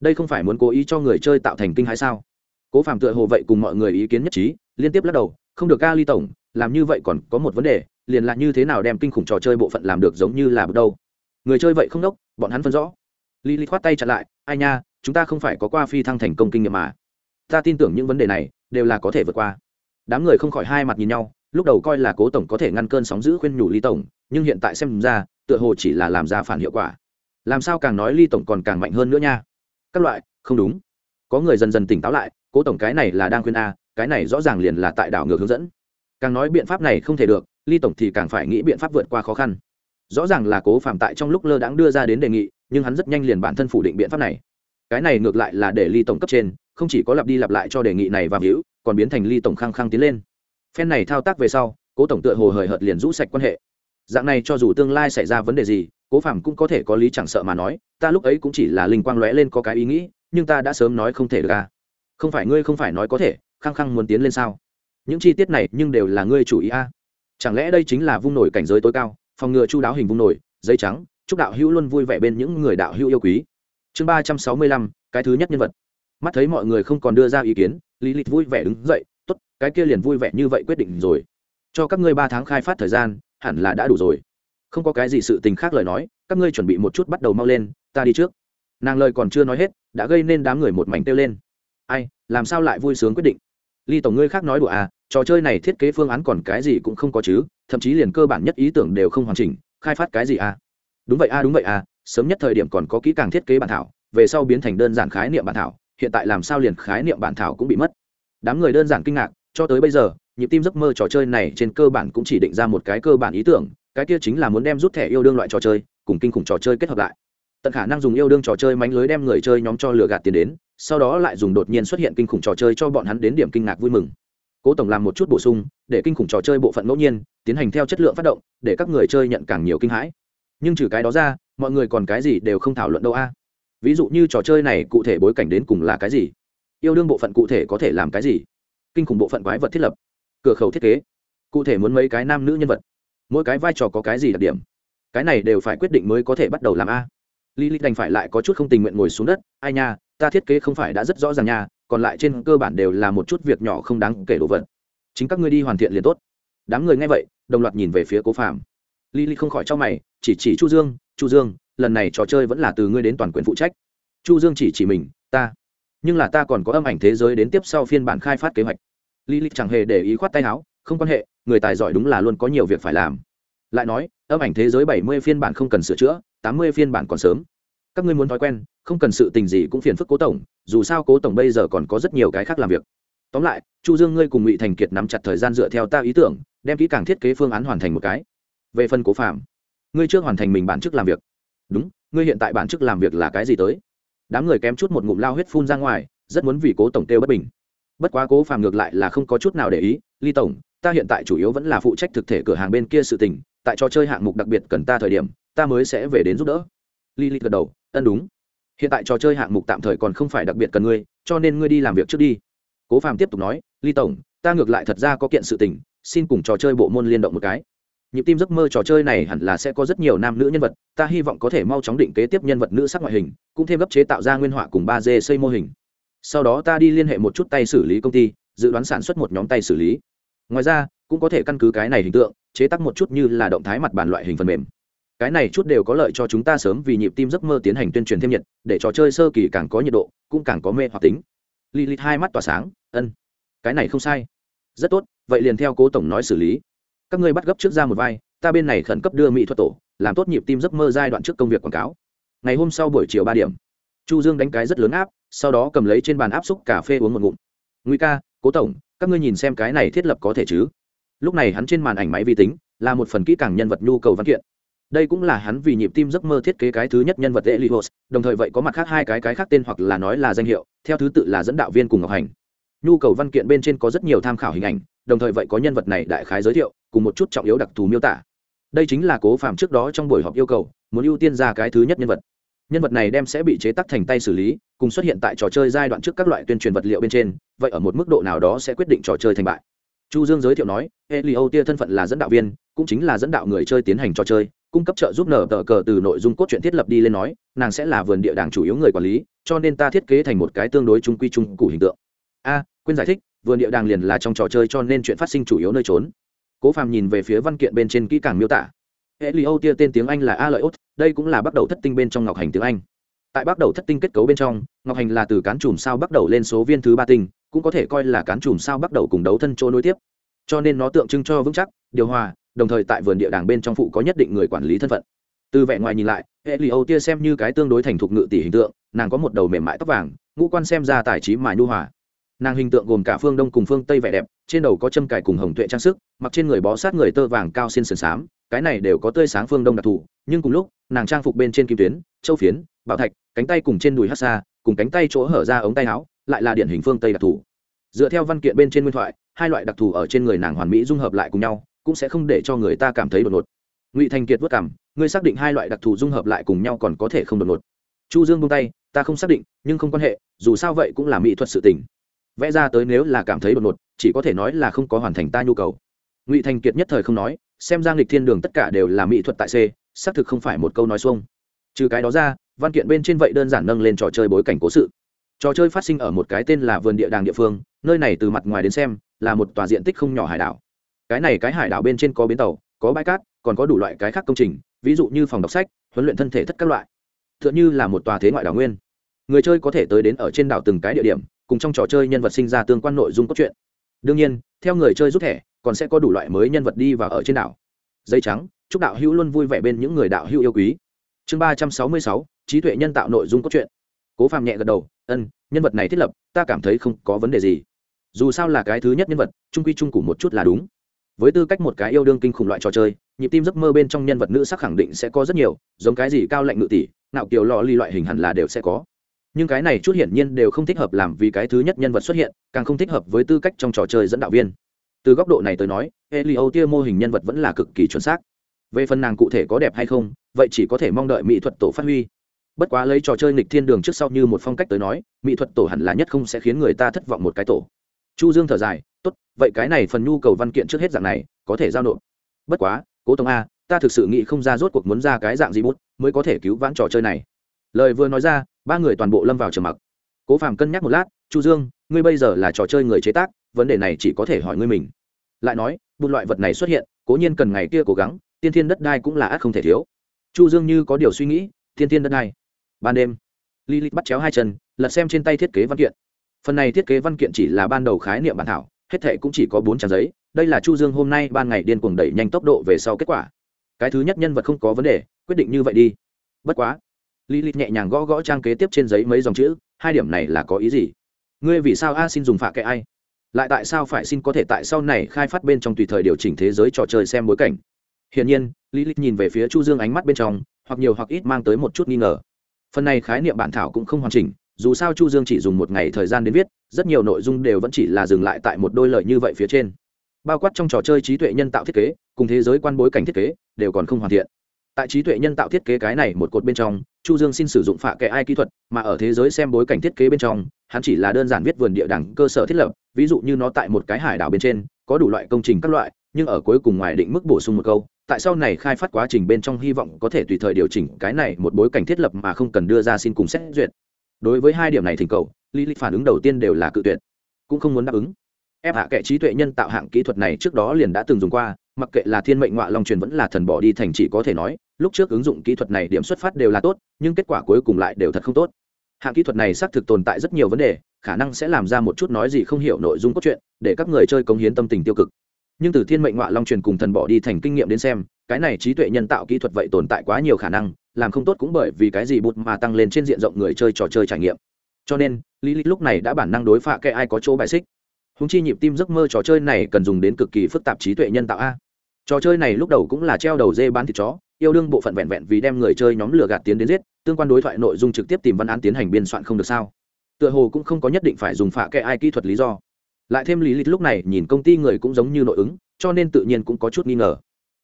Đây không phải muốn cố ý cho người chơi tạo thành kinh hay sao? Cố phạm tựa hồ vậy cùng mọi người ý kiến nhất trí, liên tiếp lắc đầu, không được ca ly tổng, làm như vậy còn có một vấn đề liền là như thế nào đem kinh khủng trò chơi bộ phận làm được giống như là bước đâu người chơi vậy không đốc bọn hắn phân rõ Lý Lý khoát tay chặn lại, ai nha, chúng ta không phải có qua phi thăng thành công kinh nghiệm mà. Ta tin tưởng những vấn đề này đều là có thể vượt qua. Đám người không khỏi hai mặt nhìn nhau, lúc đầu coi là Cố tổng có thể ngăn cơn sóng dữ khuyên nhủ Lý tổng, nhưng hiện tại xem ra, tựa hồ chỉ là làm ra phản hiệu quả. Làm sao càng nói Lý tổng còn càng mạnh hơn nữa nha. Các loại, không đúng. Có người dần dần tỉnh táo lại, Cố tổng cái này là đang khuyên a, cái này rõ ràng liền là tại đảo ngược hướng dẫn. Càng nói biện pháp này không thể được, ly tổng thì càng phải nghĩ biện pháp vượt qua khó khăn. Rõ ràng là cố phạm tại trong lúc lơ đãng đưa ra đến đề nghị nhưng hắn rất nhanh liền bản thân phủ định biện pháp này. Cái này ngược lại là để ly tổng cấp trên không chỉ có lặp đi lặp lại cho đề nghị này và hữu còn biến thành ly tổng khăng khăng tiến lên. Phen này thao tác về sau cố tổng tựa hồ hời hợt liền rũ sạch quan hệ. Dạng này cho dù tương lai xảy ra vấn đề gì cố phạm cũng có thể có lý chẳng sợ mà nói ta lúc ấy cũng chỉ là linh quang lóe lên có cái ý nghĩ nhưng ta đã sớm nói không thể được à. Không phải ngươi không phải nói có thể khăng khăng muốn tiến lên sao? Những chi tiết này nhưng đều là ngươi chủ ý a. À. chẳng lẽ đây chính là vung nổi cảnh giới tối cao, phòng ngừa chu đáo hình vung nổi, giấy trắng, chúc đạo hữu luôn vui vẻ bên những người đạo hữu yêu quý. Chương ba trăm sáu mươi lăm, cái thứ nhất nhân vật. Mắt thấy mọi người không còn đưa ra ý kiến, lý lịch vui vẻ đứng dậy t ố t cái kia liền vui vẻ như vậy quyết định rồi. Cho các ngươi ba tháng khai phát thời gian, hẳn là đã đủ rồi. Không có cái gì sự tình khác lời nói, các ngươi chuẩn bị một chút bắt đầu mau lên, ta đi trước. Nàng lời còn chưa nói hết, đã gây nên đám người một mảnh kêu lên. Ai, làm sao lại vui sướng quyết định? Ly tổng ngươi khác nói đùa à trò chơi này thiết kế phương án còn cái gì cũng không có chứ, thậm chí liền cơ bản nhất ý tưởng đều không hoàn chỉnh, khai phát cái gì à? Đúng vậy a đúng vậy a sớm nhất thời điểm còn có kỹ càng thiết kế bản thảo, về sau biến thành đơn giản khái niệm bản thảo, hiện tại làm sao liền khái niệm bản thảo cũng bị mất. Đám người đơn giản kinh ngạc, cho tới bây giờ, nhịp tim giấc mơ trò chơi này trên cơ bản cũng chỉ định ra một cái cơ bản ý tưởng, cái kia chính là muốn đem rút thẻ yêu đương loại trò chơi, cùng kinh khủng trò chơi kết hợp lại. Tận khả năng dùng yêu đương trò chơi mánh lưới đem người chơi nhóm cho lừa gạt tiền đến, sau đó lại dùng đột nhiên xuất hiện kinh khủng trò chơi cho bọn hắn đến điểm kinh ngạc vui mừng cố tổng làm một chút bổ sung, để kinh khủng trò chơi bộ phận ngẫu nhiên, tiến hành theo chất lượng phát động, để các người chơi nhận càng nhiều kinh hãi. Nhưng trừ cái đó ra, mọi người còn cái gì đều không thảo luận đâu a. Ví dụ như trò chơi này cụ thể bối cảnh đến cùng là cái gì? Yêu đương bộ phận cụ thể có thể làm cái gì? Kinh khủng bộ phận quái vật thiết lập, cửa khẩu thiết kế, cụ thể muốn mấy cái nam nữ nhân vật, mỗi cái vai trò có cái gì đặc điểm? Cái này đều phải quyết định mới có thể bắt đầu làm a. Lý lịch đành phải lại có chút không tình nguyện ngồi xuống đất, ai nha, ta thiết kế không phải đã rất rõ ràng nha còn lại trên cơ bản đều là một chút việc nhỏ không đáng kể đồ vật. Chính các ngươi đi hoàn thiện liền tốt. Đám người nghe vậy, đồng loạt nhìn về phía cố phạm lý lịch không khỏi cho mày, chỉ chỉ chu dương chu dương, lần này trò chơi vẫn là từ ngươi đến toàn quyền phụ trách. Chu dương chỉ chỉ mình, ta, nhưng là ta còn có âm ảnh thế giới đến tiếp sau phiên bản khai phát kế hoạch. Lý lịch chẳng hề để ý khoát tay áo, không quan hệ, người tài giỏi đúng là luôn có nhiều việc phải làm. Lại nói, âm ảnh thế giới bảy mươi phiên bản không cần sửa chữa, tám mươi phiên bản còn sớm các ngươi muốn thói quen, không cần sự tình gì cũng phiền phức cố tổng, dù sao cố tổng bây giờ còn có rất nhiều cái khác làm việc. Tóm lại, chu dương ngươi cùng ngụy thành kiệt nắm chặt thời gian dựa theo ta ý tưởng, đem kỹ càng thiết kế phương án hoàn thành một cái. Về phần cố phạm, ngươi chưa hoàn thành mình bản chức làm việc. Đúng, ngươi hiện tại bản chức làm việc là cái gì tới? Đám người kém chút một ngụm lao huyết phun ra ngoài, rất muốn vì cố tổng tiêu bất bình. Bất quá cố phàm ngược lại là không có chút nào để ý, ly tổng, ta hiện tại chủ yếu vẫn là phụ trách thực thể cửa hàng bên kia sự tình, tại trò chơi hạng mục đặc biệt cần ta thời điểm, ta mới sẽ về đến giúp đỡ li li gật đầu, ân đúng. Hiện tại trò chơi hạng mục tạm thời còn không phải đặc biệt cần ngươi, cho nên ngươi đi làm việc trước đi. Cố phàm tiếp tục nói ly tổng, ta ngược lại thật ra có kiện sự tình, xin cùng trò chơi bộ môn liên động một cái. Nhịp tim giấc mơ trò chơi này hẳn là sẽ có rất nhiều nam nữ nhân vật, ta hy vọng có thể mau chóng định kế tiếp nhân vật nữ sắc ngoại hình, cũng thêm gấp chế tạo ra nguyên họa cùng ba d xây mô hình. Sau đó ta đi liên hệ một chút tay xử lý công ty, dự đoán sản xuất một nhóm tay xử lý. Ngoài ra, cũng có thể căn cứ cái này hình tượng, chế tác một chút như là động thái mặt bàn loại hình phần mềm cái này chút đều có lợi cho chúng ta sớm vì nhịp tim giấc mơ tiến hành tuyên truyền thêm nhiệt, để trò chơi sơ kỳ càng có nhiệt độ, cũng càng có mê hoặc tính. Li li hai mắt tỏa sáng, ân, cái này không sai. Rất tốt, vậy liền theo cố tổng nói xử lý. Các ngươi bắt gấp trước ra một vai, ta bên này khẩn cấp đưa mỹ thuật tổ, làm tốt nhịp tim giấc mơ giai đoạn trước công việc quảng cáo. Ngày hôm sau buổi chiều ba điểm, chu dương đánh cái rất lớn áp, sau đó cầm lấy trên bàn áp xúc cà phê uống một ngụm. Nguy ca, cố tổng, các ngươi nhìn xem cái này thiết lập có thể chứ? Lúc này hắn trên màn ảnh máy vi tính là một phần kỹ càng nhân vật nhu cầu văn kiện đây cũng là hắn vì nhịp tim giấc mơ thiết kế cái thứ nhất nhân vật Elios, đồng thời vậy có mặt khác hai cái cái khác tên hoặc là nói là danh hiệu, theo thứ tự là dẫn đạo viên cùng ngọc hành. Nhu cầu văn kiện bên trên có rất nhiều tham khảo hình ảnh, đồng thời vậy có nhân vật này đại khái giới thiệu, cùng một chút trọng yếu đặc thù miêu tả. đây chính là cố phạm trước đó trong buổi họp yêu cầu muốn ưu tiên ra cái thứ nhất nhân vật nhân vật này đem sẽ bị chế tắc thành tay xử lý cùng xuất hiện tại trò chơi giai đoạn trước các loại tuyên truyền vật liệu bên trên vậy ở một mức độ nào đó sẽ quyết định trò chơi thành bại chu dương giới thiệu nói elio tia thân phận là dẫn đạo viên cũng chính là dẫn đạo người chơi tiến hành trò chơi cung cấp trợ giúp nở tờ cờ từ nội dung cốt truyện thiết lập đi lên nói nàng sẽ là vườn địa đàng chủ yếu người quản lý cho nên ta thiết kế thành một cái tương đối trung quy trung cụ hình tượng a quên giải thích vườn địa đàng liền là trong trò chơi cho nên chuyện phát sinh chủ yếu nơi trốn cố phàm nhìn về phía văn kiện bên trên kỹ càng miêu tả Elio tia tên tiếng Anh là A lợi ốt, đây cũng là bắt đầu thất tinh bên trong ngọc hành tiếng Anh. Tại bắt đầu thất tinh kết cấu bên trong, ngọc hành là từ cán chùm sao bắt đầu lên số viên thứ ba tinh, cũng có thể coi là cán chùm sao bắt đầu cùng đấu thân chỗ nối tiếp. Cho nên nó tượng trưng cho vững chắc, điều hòa, đồng thời tại vườn địa đàng bên trong phụ có nhất định người quản lý thân phận. Từ vẻ ngoài nhìn lại, Elio tia xem như cái tương đối thành thục ngự tỷ hình tượng, nàng có một đầu mềm mại tóc vàng, ngũ quan xem ra tài trí mà nhu hòa. Nàng hình tượng gồm cả phương đông cùng phương tây vẻ đẹp, trên đầu có châm cài cùng hồng tuệ trang sức, mặc trên người bó sát người tơ vàng cao xin sườn xám, cái này đều có tươi sáng phương đông đặc thù nhưng cùng lúc nàng trang phục bên trên kim tuyến châu phiến bảo thạch cánh tay cùng trên đùi hát xa cùng cánh tay chỗ hở ra ống tay áo lại là điển hình phương tây đặc thù dựa theo văn kiện bên trên nguyên thoại hai loại đặc thù ở trên người nàng hoàn mỹ dung hợp lại cùng nhau, cũng sẽ không để cho người ta cảm thấy đột ngột. Ngụy thành kiệt vất cảm ngươi xác định hai loại đặc thù dung hợp lại cùng nhau còn có thể không đột ngột. Chu dương buông tay, ta không xác định, nhưng không quan hệ, dù sao vậy cũng là mỹ thuật sự tình. Vẽ ra tới nếu là cảm thấy đột ngột, chỉ có thể nói là không có hoàn thành ta nhu cầu. Ngụy thành kiệt nhất thời không nói, xem ra nghịch thiên đường tất cả đều là mỹ thuật tại c, xác thực không phải một câu nói xuông. Trừ cái đó ra, văn kiện bên trên vậy đơn giản nâng lên trò chơi bối cảnh cố sự. Trò chơi phát sinh ở một cái tên là vườn địa đàng địa phương, nơi này từ mặt ngoài đến xem là một tòa diện tích không nhỏ hải đảo. Cái này cái hải đảo bên trên có bến tàu, có bãi cát, còn có đủ loại cái khác công trình, ví dụ như phòng đọc sách, huấn luyện thân thể thất các loại. T h ư ợ n là một tòa thế ngoại đảo nguyên. Người chơi có thể tới đến ở trên đảo từng cái địa điểm, cùng trong trò chơi nhân vật sinh ra tương quan nội dung cốt truyện. Đương nhiên, theo người chơi rút thẻ, còn sẽ có đủ loại mới nhân vật đi và ở trên đảo. Dây trắng, chúc đạo hữu luôn vui vẻ bên những người đạo hữu yêu quý. Chương ba trăm sáu mươi sáu, trí tuệ nhân tạo nội dung cốt truyện. Cố phàm nhẹ gật đầu ân nhân vật này thiết lập, ta cảm thấy không có vấn đề gì dù sao là cái thứ nhất nhân vật, trung quy trung cụ một chút là đúng. Với tư cách một cái yêu đương kinh khủng loại trò chơi, nhịp tim giấc mơ bên trong nhân vật nữ sắc khẳng định sẽ có rất nhiều, giống cái gì cao lạnh ngự tỷ, nạo kiều lò ly loại hình hẳn là đều sẽ có. Nhưng cái này chút hiển nhiên đều không thích hợp làm vì cái thứ nhất nhân vật xuất hiện, càng không thích hợp với tư cách trong trò chơi dẫn đạo viên. Từ góc độ này tới nói, elio tia mô hình nhân vật vẫn là cực kỳ chuẩn xác. Về phần nàng cụ thể có đẹp hay không, vậy chỉ có thể mong đợi mỹ thuật tổ phát huy. Bất quá lấy trò chơi nghịch thiên đường trước sau như một phong cách tới nói, mỹ thuật tổ hẳn là nhất không sẽ khiến người ta thất vọng một cái tổ chu dương thở dài, tốt, vậy cái này phần nhu cầu văn kiện trước hết dạng này, có thể giao nộp. Bất quá, cố tổng a, ta thực sự nghĩ không ra rốt cuộc muốn ra cái dạng gì bút, mới có thể cứu vãn trò chơi này. Lời vừa nói ra, ba người toàn bộ lâm vào trầm mặc. Cố phàm cân nhắc một lát, chu dương, ngươi bây giờ là trò chơi người chế tác, vấn đề này chỉ có thể hỏi ngươi mình. Lại nói bùn loại vật này xuất hiện, cố nhiên cần ngày kia cố gắng, tiên thiên đất đai cũng là ác không thể thiếu. Chu dương như có điều suy nghĩ, tiên thiên đất đai. Ban đêm, lilith bắt chéo hai chân, lật xem trên tay thiết kế văn kiện phần này thiết kế văn kiện chỉ là ban đầu khái niệm bản thảo, hết thệ cũng chỉ có bốn trang giấy, đây là chu dương hôm nay ban ngày điên cuồng đẩy nhanh tốc độ về sau kết quả. Cái thứ nhất nhân vật không có vấn đề, quyết định như vậy đi. Bất quá, lý lịch nhẹ nhàng gõ gõ trang kế tiếp trên giấy mấy dòng chữ, hai điểm này là có ý gì? Ngươi vì sao a xin dùng phạ kệ ai? Lại tại sao phải xin có thể tại sau này khai phát bên trong tùy thời điều chỉnh thế giới trò chơi xem bối cảnh? Hiển nhiên, lý lịch nhìn về phía chu dương ánh mắt bên trong, hoặc nhiều hoặc ít mang tới một chút nghi ngờ. Phần này khái niệm bản thảo cũng không hoàn chỉnh dù sao chu dương chỉ dùng một ngày thời gian đến viết, rất nhiều nội dung đều vẫn chỉ là dừng lại tại một đôi lời như vậy phía trên. Bao quát trong trò chơi trí tuệ nhân tạo thiết kế, cùng thế giới quan bối cảnh thiết kế, đều còn không hoàn thiện. Tại trí tuệ nhân tạo thiết kế cái này một cột bên trong, chu dương xin sử dụng phạ kệ ai kỹ thuật, mà ở thế giới xem bối cảnh thiết kế bên trong, hắn chỉ là đơn giản viết vườn địa đẳng cơ sở thiết lập, ví dụ như nó tại một cái hải đảo bên trên, có đủ loại công trình các loại, nhưng ở cuối cùng ngoài định mức bổ sung một câu, tại sau này khai phát quá trình bên trong hy vọng có thể tùy thời điều chỉnh cái này một bối cảnh thiết lập mà không cần đưa ra xin cùng xét duyệt đối với hai điểm này thỉnh cầu, lý lịch phản ứng đầu tiên đều là cự tuyệt, cũng không muốn đáp ứng. Ép hạ kệ trí tuệ nhân tạo hạng kỹ thuật này trước đó liền đã từng dùng qua, mặc kệ là thiên mệnh ngoại long truyền vẫn là thần bỏ đi thành chỉ có thể nói, lúc trước ứng dụng kỹ thuật này điểm xuất phát đều là tốt, nhưng kết quả cuối cùng lại đều thật không tốt. Hạng kỹ thuật này xác thực tồn tại rất nhiều vấn đề, khả năng sẽ làm ra một chút nói gì không hiểu nội dung cốt truyện, để các người chơi cống hiến tâm tình tiêu cực. Nhưng từ thiên mệnh ngoại long truyền cùng thần bỏ đi thành kinh nghiệm đến xem, cái này trí tuệ nhân tạo kỹ thuật vậy tồn tại quá nhiều khả năng làm không tốt cũng bởi vì cái gì bụt mà tăng lên trên diện rộng người chơi trò chơi trải nghiệm. Cho nên, lý lịch lúc này đã bản năng đối phạ kệ ai có chỗ bài xích. Húng chi nhịp tim giấc mơ trò chơi này cần dùng đến cực kỳ phức tạp trí tuệ nhân tạo a. Trò chơi này lúc đầu cũng là treo đầu dê bán thịt chó, yêu đương bộ phận vẹn vẹn vì đem người chơi nhóm lừa gạt tiến đến giết, tương quan đối thoại nội dung trực tiếp tìm văn án tiến hành biên soạn không được sao. Tựa hồ cũng không có nhất định phải dùng phạ kệ ai kỹ thuật lý do. Lại thêm lý lịch lúc này nhìn công ty người cũng giống như nội ứng, cho nên tự nhiên cũng có chút nghi ngờ.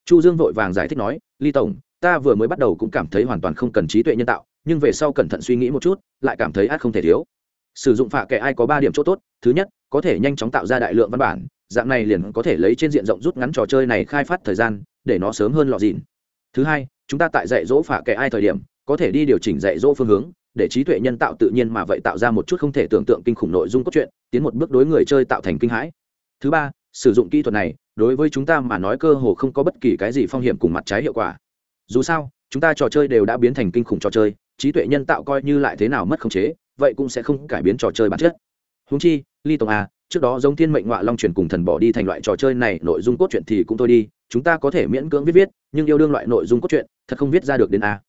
Chu dương vội vàng giải thích nói ly tổng ta vừa mới bắt đầu cũng cảm thấy hoàn toàn không cần trí tuệ nhân tạo, nhưng về sau cẩn thận suy nghĩ một chút, lại cảm thấy át không thể thiếu. Sử dụng phạ kệ ai có ba điểm chỗ tốt, thứ nhất, có thể nhanh chóng tạo ra đại lượng văn bản, dạng này liền có thể lấy trên diện rộng rút ngắn trò chơi này khai phát thời gian, để nó sớm hơn lọ dịn. Thứ hai, chúng ta tại dạy dỗ phạ kệ ai thời điểm, có thể đi điều chỉnh dạy dỗ phương hướng, để trí tuệ nhân tạo tự nhiên mà vậy tạo ra một chút không thể tưởng tượng kinh khủng nội dung cốt truyện, tiến một bước đối người chơi tạo thành kinh hãi. Thứ ba, sử dụng kỹ thuật này, đối với chúng ta mà nói cơ hồ không có bất kỳ cái gì phong hiểm cùng mặt trái hiệu quả dù sao, chúng ta trò chơi đều đã biến thành kinh khủng trò chơi, trí tuệ nhân tạo coi như lại thế nào mất khống chế, vậy cũng sẽ không cải biến trò chơi bản chất. Húng chi, ly tổng a trước đó giống thiên mệnh ngoại long truyền cùng thần bỏ đi thành loại trò chơi này, nội dung cốt truyện thì cũng thôi đi, chúng ta có thể miễn cưỡng viết viết, nhưng yêu đương loại nội dung cốt truyện, thật không viết ra được đến a.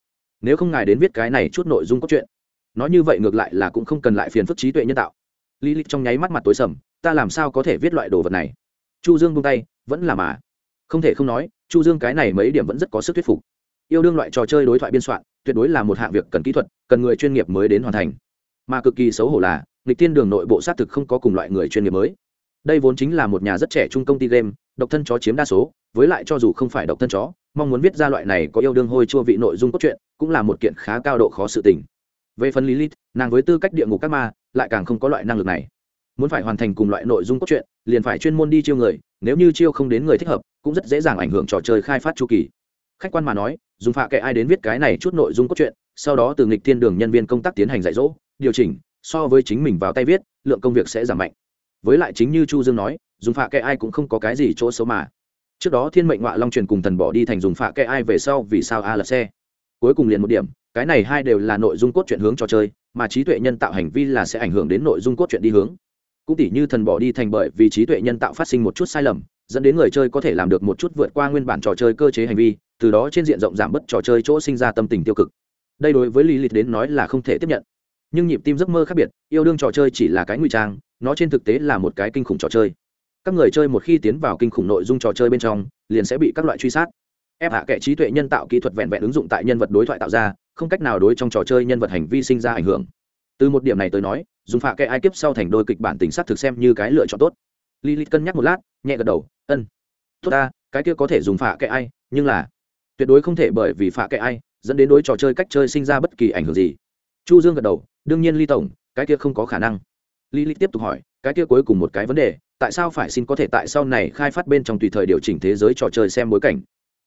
Nếu không ngài đến viết cái này chút nội dung cốt truyện. Nói như vậy ngược lại là cũng không cần lại phiền phức trí tuệ nhân tạo. Lý lịch trong nháy mắt mặt tối sầm, ta làm sao có thể viết loại đồ vật này? Chu dương buông tay, vẫn là mà. Không thể không nói, chu dương cái này mấy điểm vẫn rất có sức thuyết phục yêu đương loại trò chơi đối thoại biên soạn, tuyệt đối là một hạng việc cần kỹ thuật, cần người chuyên nghiệp mới đến hoàn thành. Mà cực kỳ xấu hổ là lịch tiên đường nội bộ xác thực không có cùng loại người chuyên nghiệp mới. Đây vốn chính là một nhà rất trẻ trung công ty game, độc thân chó chiếm đa số, với lại cho dù không phải độc thân chó, mong muốn viết ra loại này có yêu đương hôi chua vị nội dung cốt truyện, cũng là một kiện khá cao độ khó sự tình. Về phần Lý lilith, nàng với tư cách địa ngục các ma, lại càng không có loại năng lực này. Muốn phải hoàn thành cùng loại nội dung cốt truyện, liền phải chuyên môn đi chiêu người, nếu như chiêu không đến người thích hợp, cũng rất dễ dàng ảnh hưởng trò chơi khai phát chu kỳ khách quan mà nói, dùng phạ kệ ai đến viết cái này chút nội dung cốt truyện, sau đó từ nghịch thiên đường nhân viên công tác tiến hành dạy dỗ, điều chỉnh, so với chính mình vào tay viết, lượng công việc sẽ giảm mạnh. Với lại chính như chu dương nói, dùng phạ kệ ai cũng không có cái gì chỗ xấu mà. Trước đó thiên mệnh ngoại long truyền cùng thần bỏ đi thành dùng phạ kệ ai về sau vì sao a là xe. Cuối cùng liền một điểm, cái này hai đều là nội dung cốt truyện hướng trò chơi, mà trí tuệ nhân tạo hành vi là sẽ ảnh hưởng đến nội dung cốt truyện đi hướng. Cũng tỉ như thần bỏ đi thành bởi vì trí tuệ nhân tạo phát sinh một chút sai lầm dẫn đến người chơi có thể làm được một chút vượt qua nguyên bản trò chơi cơ chế hành vi, từ đó trên diện rộng giảm bớt trò chơi chỗ sinh ra tâm tình tiêu cực. Đây đối với lý lịch đến nói là không thể tiếp nhận. Nhưng nhịp tim giấc mơ khác biệt, yêu đương trò chơi chỉ là cái ngụy trang, nó trên thực tế là một cái kinh khủng trò chơi. Các người chơi một khi tiến vào kinh khủng nội dung trò chơi bên trong, liền sẽ bị các loại truy sát. Ép hạ kệ trí tuệ nhân tạo kỹ thuật vẹn vẹn ứng dụng tại nhân vật đối thoại tạo ra, không cách nào đối trong trò chơi nhân vật hành vi sinh ra ảnh hưởng. Từ một điểm này tới nói, dùng phạ kệ ai kiếp sau thành đôi kịch bản tính sát thực xem như cái lựa chọn tốt lilith cân nhắc một lát, nhẹ gật đầu, ân, tốt ta, cái kia có thể dùng phạ kệ ai, nhưng là tuyệt đối không thể bởi vì phạ kệ ai dẫn đến đối trò chơi cách chơi sinh ra bất kỳ ảnh hưởng gì. Chu dương gật đầu, đương nhiên ly tổng, cái kia không có khả năng. Lilith tiếp tục hỏi, cái kia cuối cùng một cái vấn đề, tại sao phải xin có thể tại sau này khai phát bên trong tùy thời điều chỉnh thế giới trò chơi xem bối cảnh?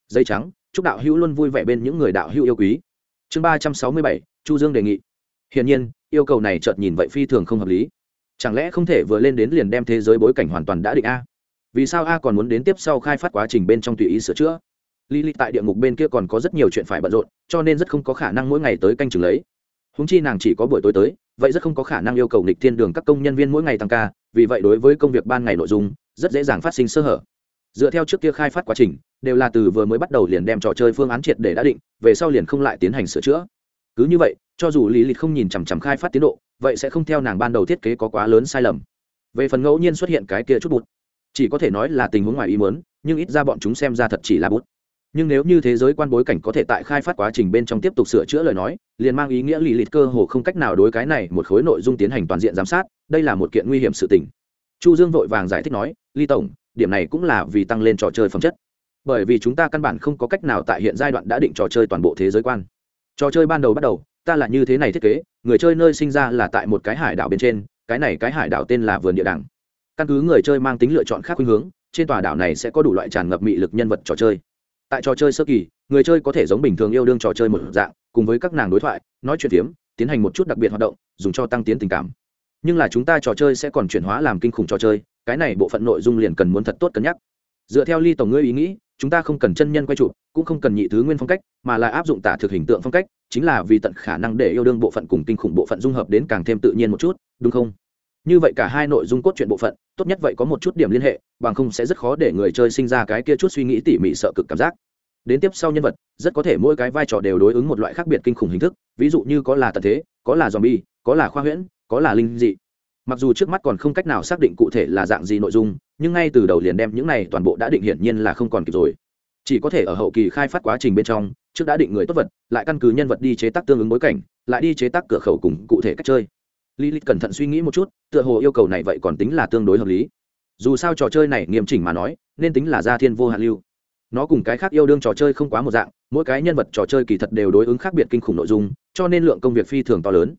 Dây trắng, chúc đạo hữu luôn vui vẻ bên những người đạo hữu yêu quý. Chương ba trăm sáu mươi bảy, chu dương đề nghị. Hiển nhiên, yêu cầu này chợt nhìn vậy phi thường không hợp lý chẳng lẽ không thể vừa lên đến liền đem thế giới bối cảnh hoàn toàn đã định a? Vì sao a còn muốn đến tiếp sau khai phát quá trình bên trong tùy ý sửa chữa? Lý lịch tại địa ngục bên kia còn có rất nhiều chuyện phải bận rộn, cho nên rất không có khả năng mỗi ngày tới canh chừng lấy. Húng chi nàng chỉ có buổi tối tới, vậy rất không có khả năng yêu cầu nịch thiên đường các công nhân viên mỗi ngày tăng ca, vì vậy đối với công việc ban ngày nội dung, rất dễ dàng phát sinh sơ hở. Dựa theo trước kia khai phát quá trình, đều là từ vừa mới bắt đầu liền đem trò chơi phương án triệt để đã định, về sau liền không lại tiến hành sửa chữa. Cứ như vậy, cho dù lý lịch không nhìn chằm chằm khai phát tiến độ vậy sẽ không theo nàng ban đầu thiết kế có quá lớn sai lầm. Về phần ngẫu nhiên xuất hiện cái kia chút bút chỉ có thể nói là tình huống ngoài ý muốn, nhưng ít ra bọn chúng xem ra thật chỉ là bút nhưng nếu như thế giới quan bối cảnh có thể tại khai phát quá trình bên trong tiếp tục sửa chữa lời nói, liền mang ý nghĩa lì lịt cơ hồ không cách nào đối cái này một khối nội dung tiến hành toàn diện giám sát, đây là một kiện nguy hiểm sự tình. Chu dương vội vàng giải thích nói, ly tổng, điểm này cũng là vì tăng lên trò chơi phẩm chất. Bởi vì chúng ta căn bản không có cách nào tại hiện giai đoạn đã định trò chơi toàn bộ thế giới quan. Trò chơi ban đầu bắt đầu ta là như thế này thiết kế, người chơi nơi sinh ra là tại một cái hải đảo bên trên, cái này cái hải đảo tên là vườn địa đàng. Căn cứ người chơi mang tính lựa chọn khác khuynh hướng, trên tòa đảo này sẽ có đủ loại tràn ngập mị lực nhân vật trò chơi. Tại trò chơi sơ kỳ, người chơi có thể giống bình thường yêu đương trò chơi một dạng, cùng với các nàng đối thoại, nói chuyện phiếm, tiến hành một chút đặc biệt hoạt động, dùng cho tăng tiến tình cảm. Nhưng là chúng ta trò chơi sẽ còn chuyển hóa làm kinh khủng trò chơi, cái này bộ phận nội dung liền cần muốn thật tốt cân nhắc. Dựa theo ly tổng ngươi ý nghĩ chúng ta không cần chân nhân quay trụ, cũng không cần nhị thứ nguyên phong cách, mà là áp dụng tả thực hình tượng phong cách, chính là vì tận khả năng để yêu đương bộ phận cùng kinh khủng bộ phận dung hợp đến càng thêm tự nhiên một chút, đúng không? Như vậy cả hai nội dung cốt truyện bộ phận, tốt nhất vậy có một chút điểm liên hệ, bằng không sẽ rất khó để người chơi sinh ra cái kia chút suy nghĩ tỉ mỉ sợ cực cảm giác. Đến tiếp sau nhân vật, rất có thể mỗi cái vai trò đều đối ứng một loại khác biệt kinh khủng hình thức, ví dụ như có là tận thế, có là zombie, có là khoa huyễn, có là linh dị. Mặc dù trước mắt còn không cách nào xác định cụ thể là dạng gì nội dung nhưng ngay từ đầu liền đem những này toàn bộ đã định hiển nhiên là không còn kịp rồi chỉ có thể ở hậu kỳ khai phát quá trình bên trong trước đã định người tốt vật lại căn cứ nhân vật đi chế tác tương ứng bối cảnh lại đi chế tác cửa khẩu cùng cụ thể cách chơi Lilith cẩn thận suy nghĩ một chút, tựa hồ yêu cầu này vậy còn tính là tương đối hợp lý. Dù sao trò chơi này nghiêm chỉnh mà nói, nên tính là gia thiên vô hạn lưu. nó cùng cái khác yêu đương trò chơi không quá một dạng mỗi cái nhân vật trò chơi kỳ thật đều đối ứng khác biệt kinh khủng nội dung cho nên lượng công việc phi thường to lớn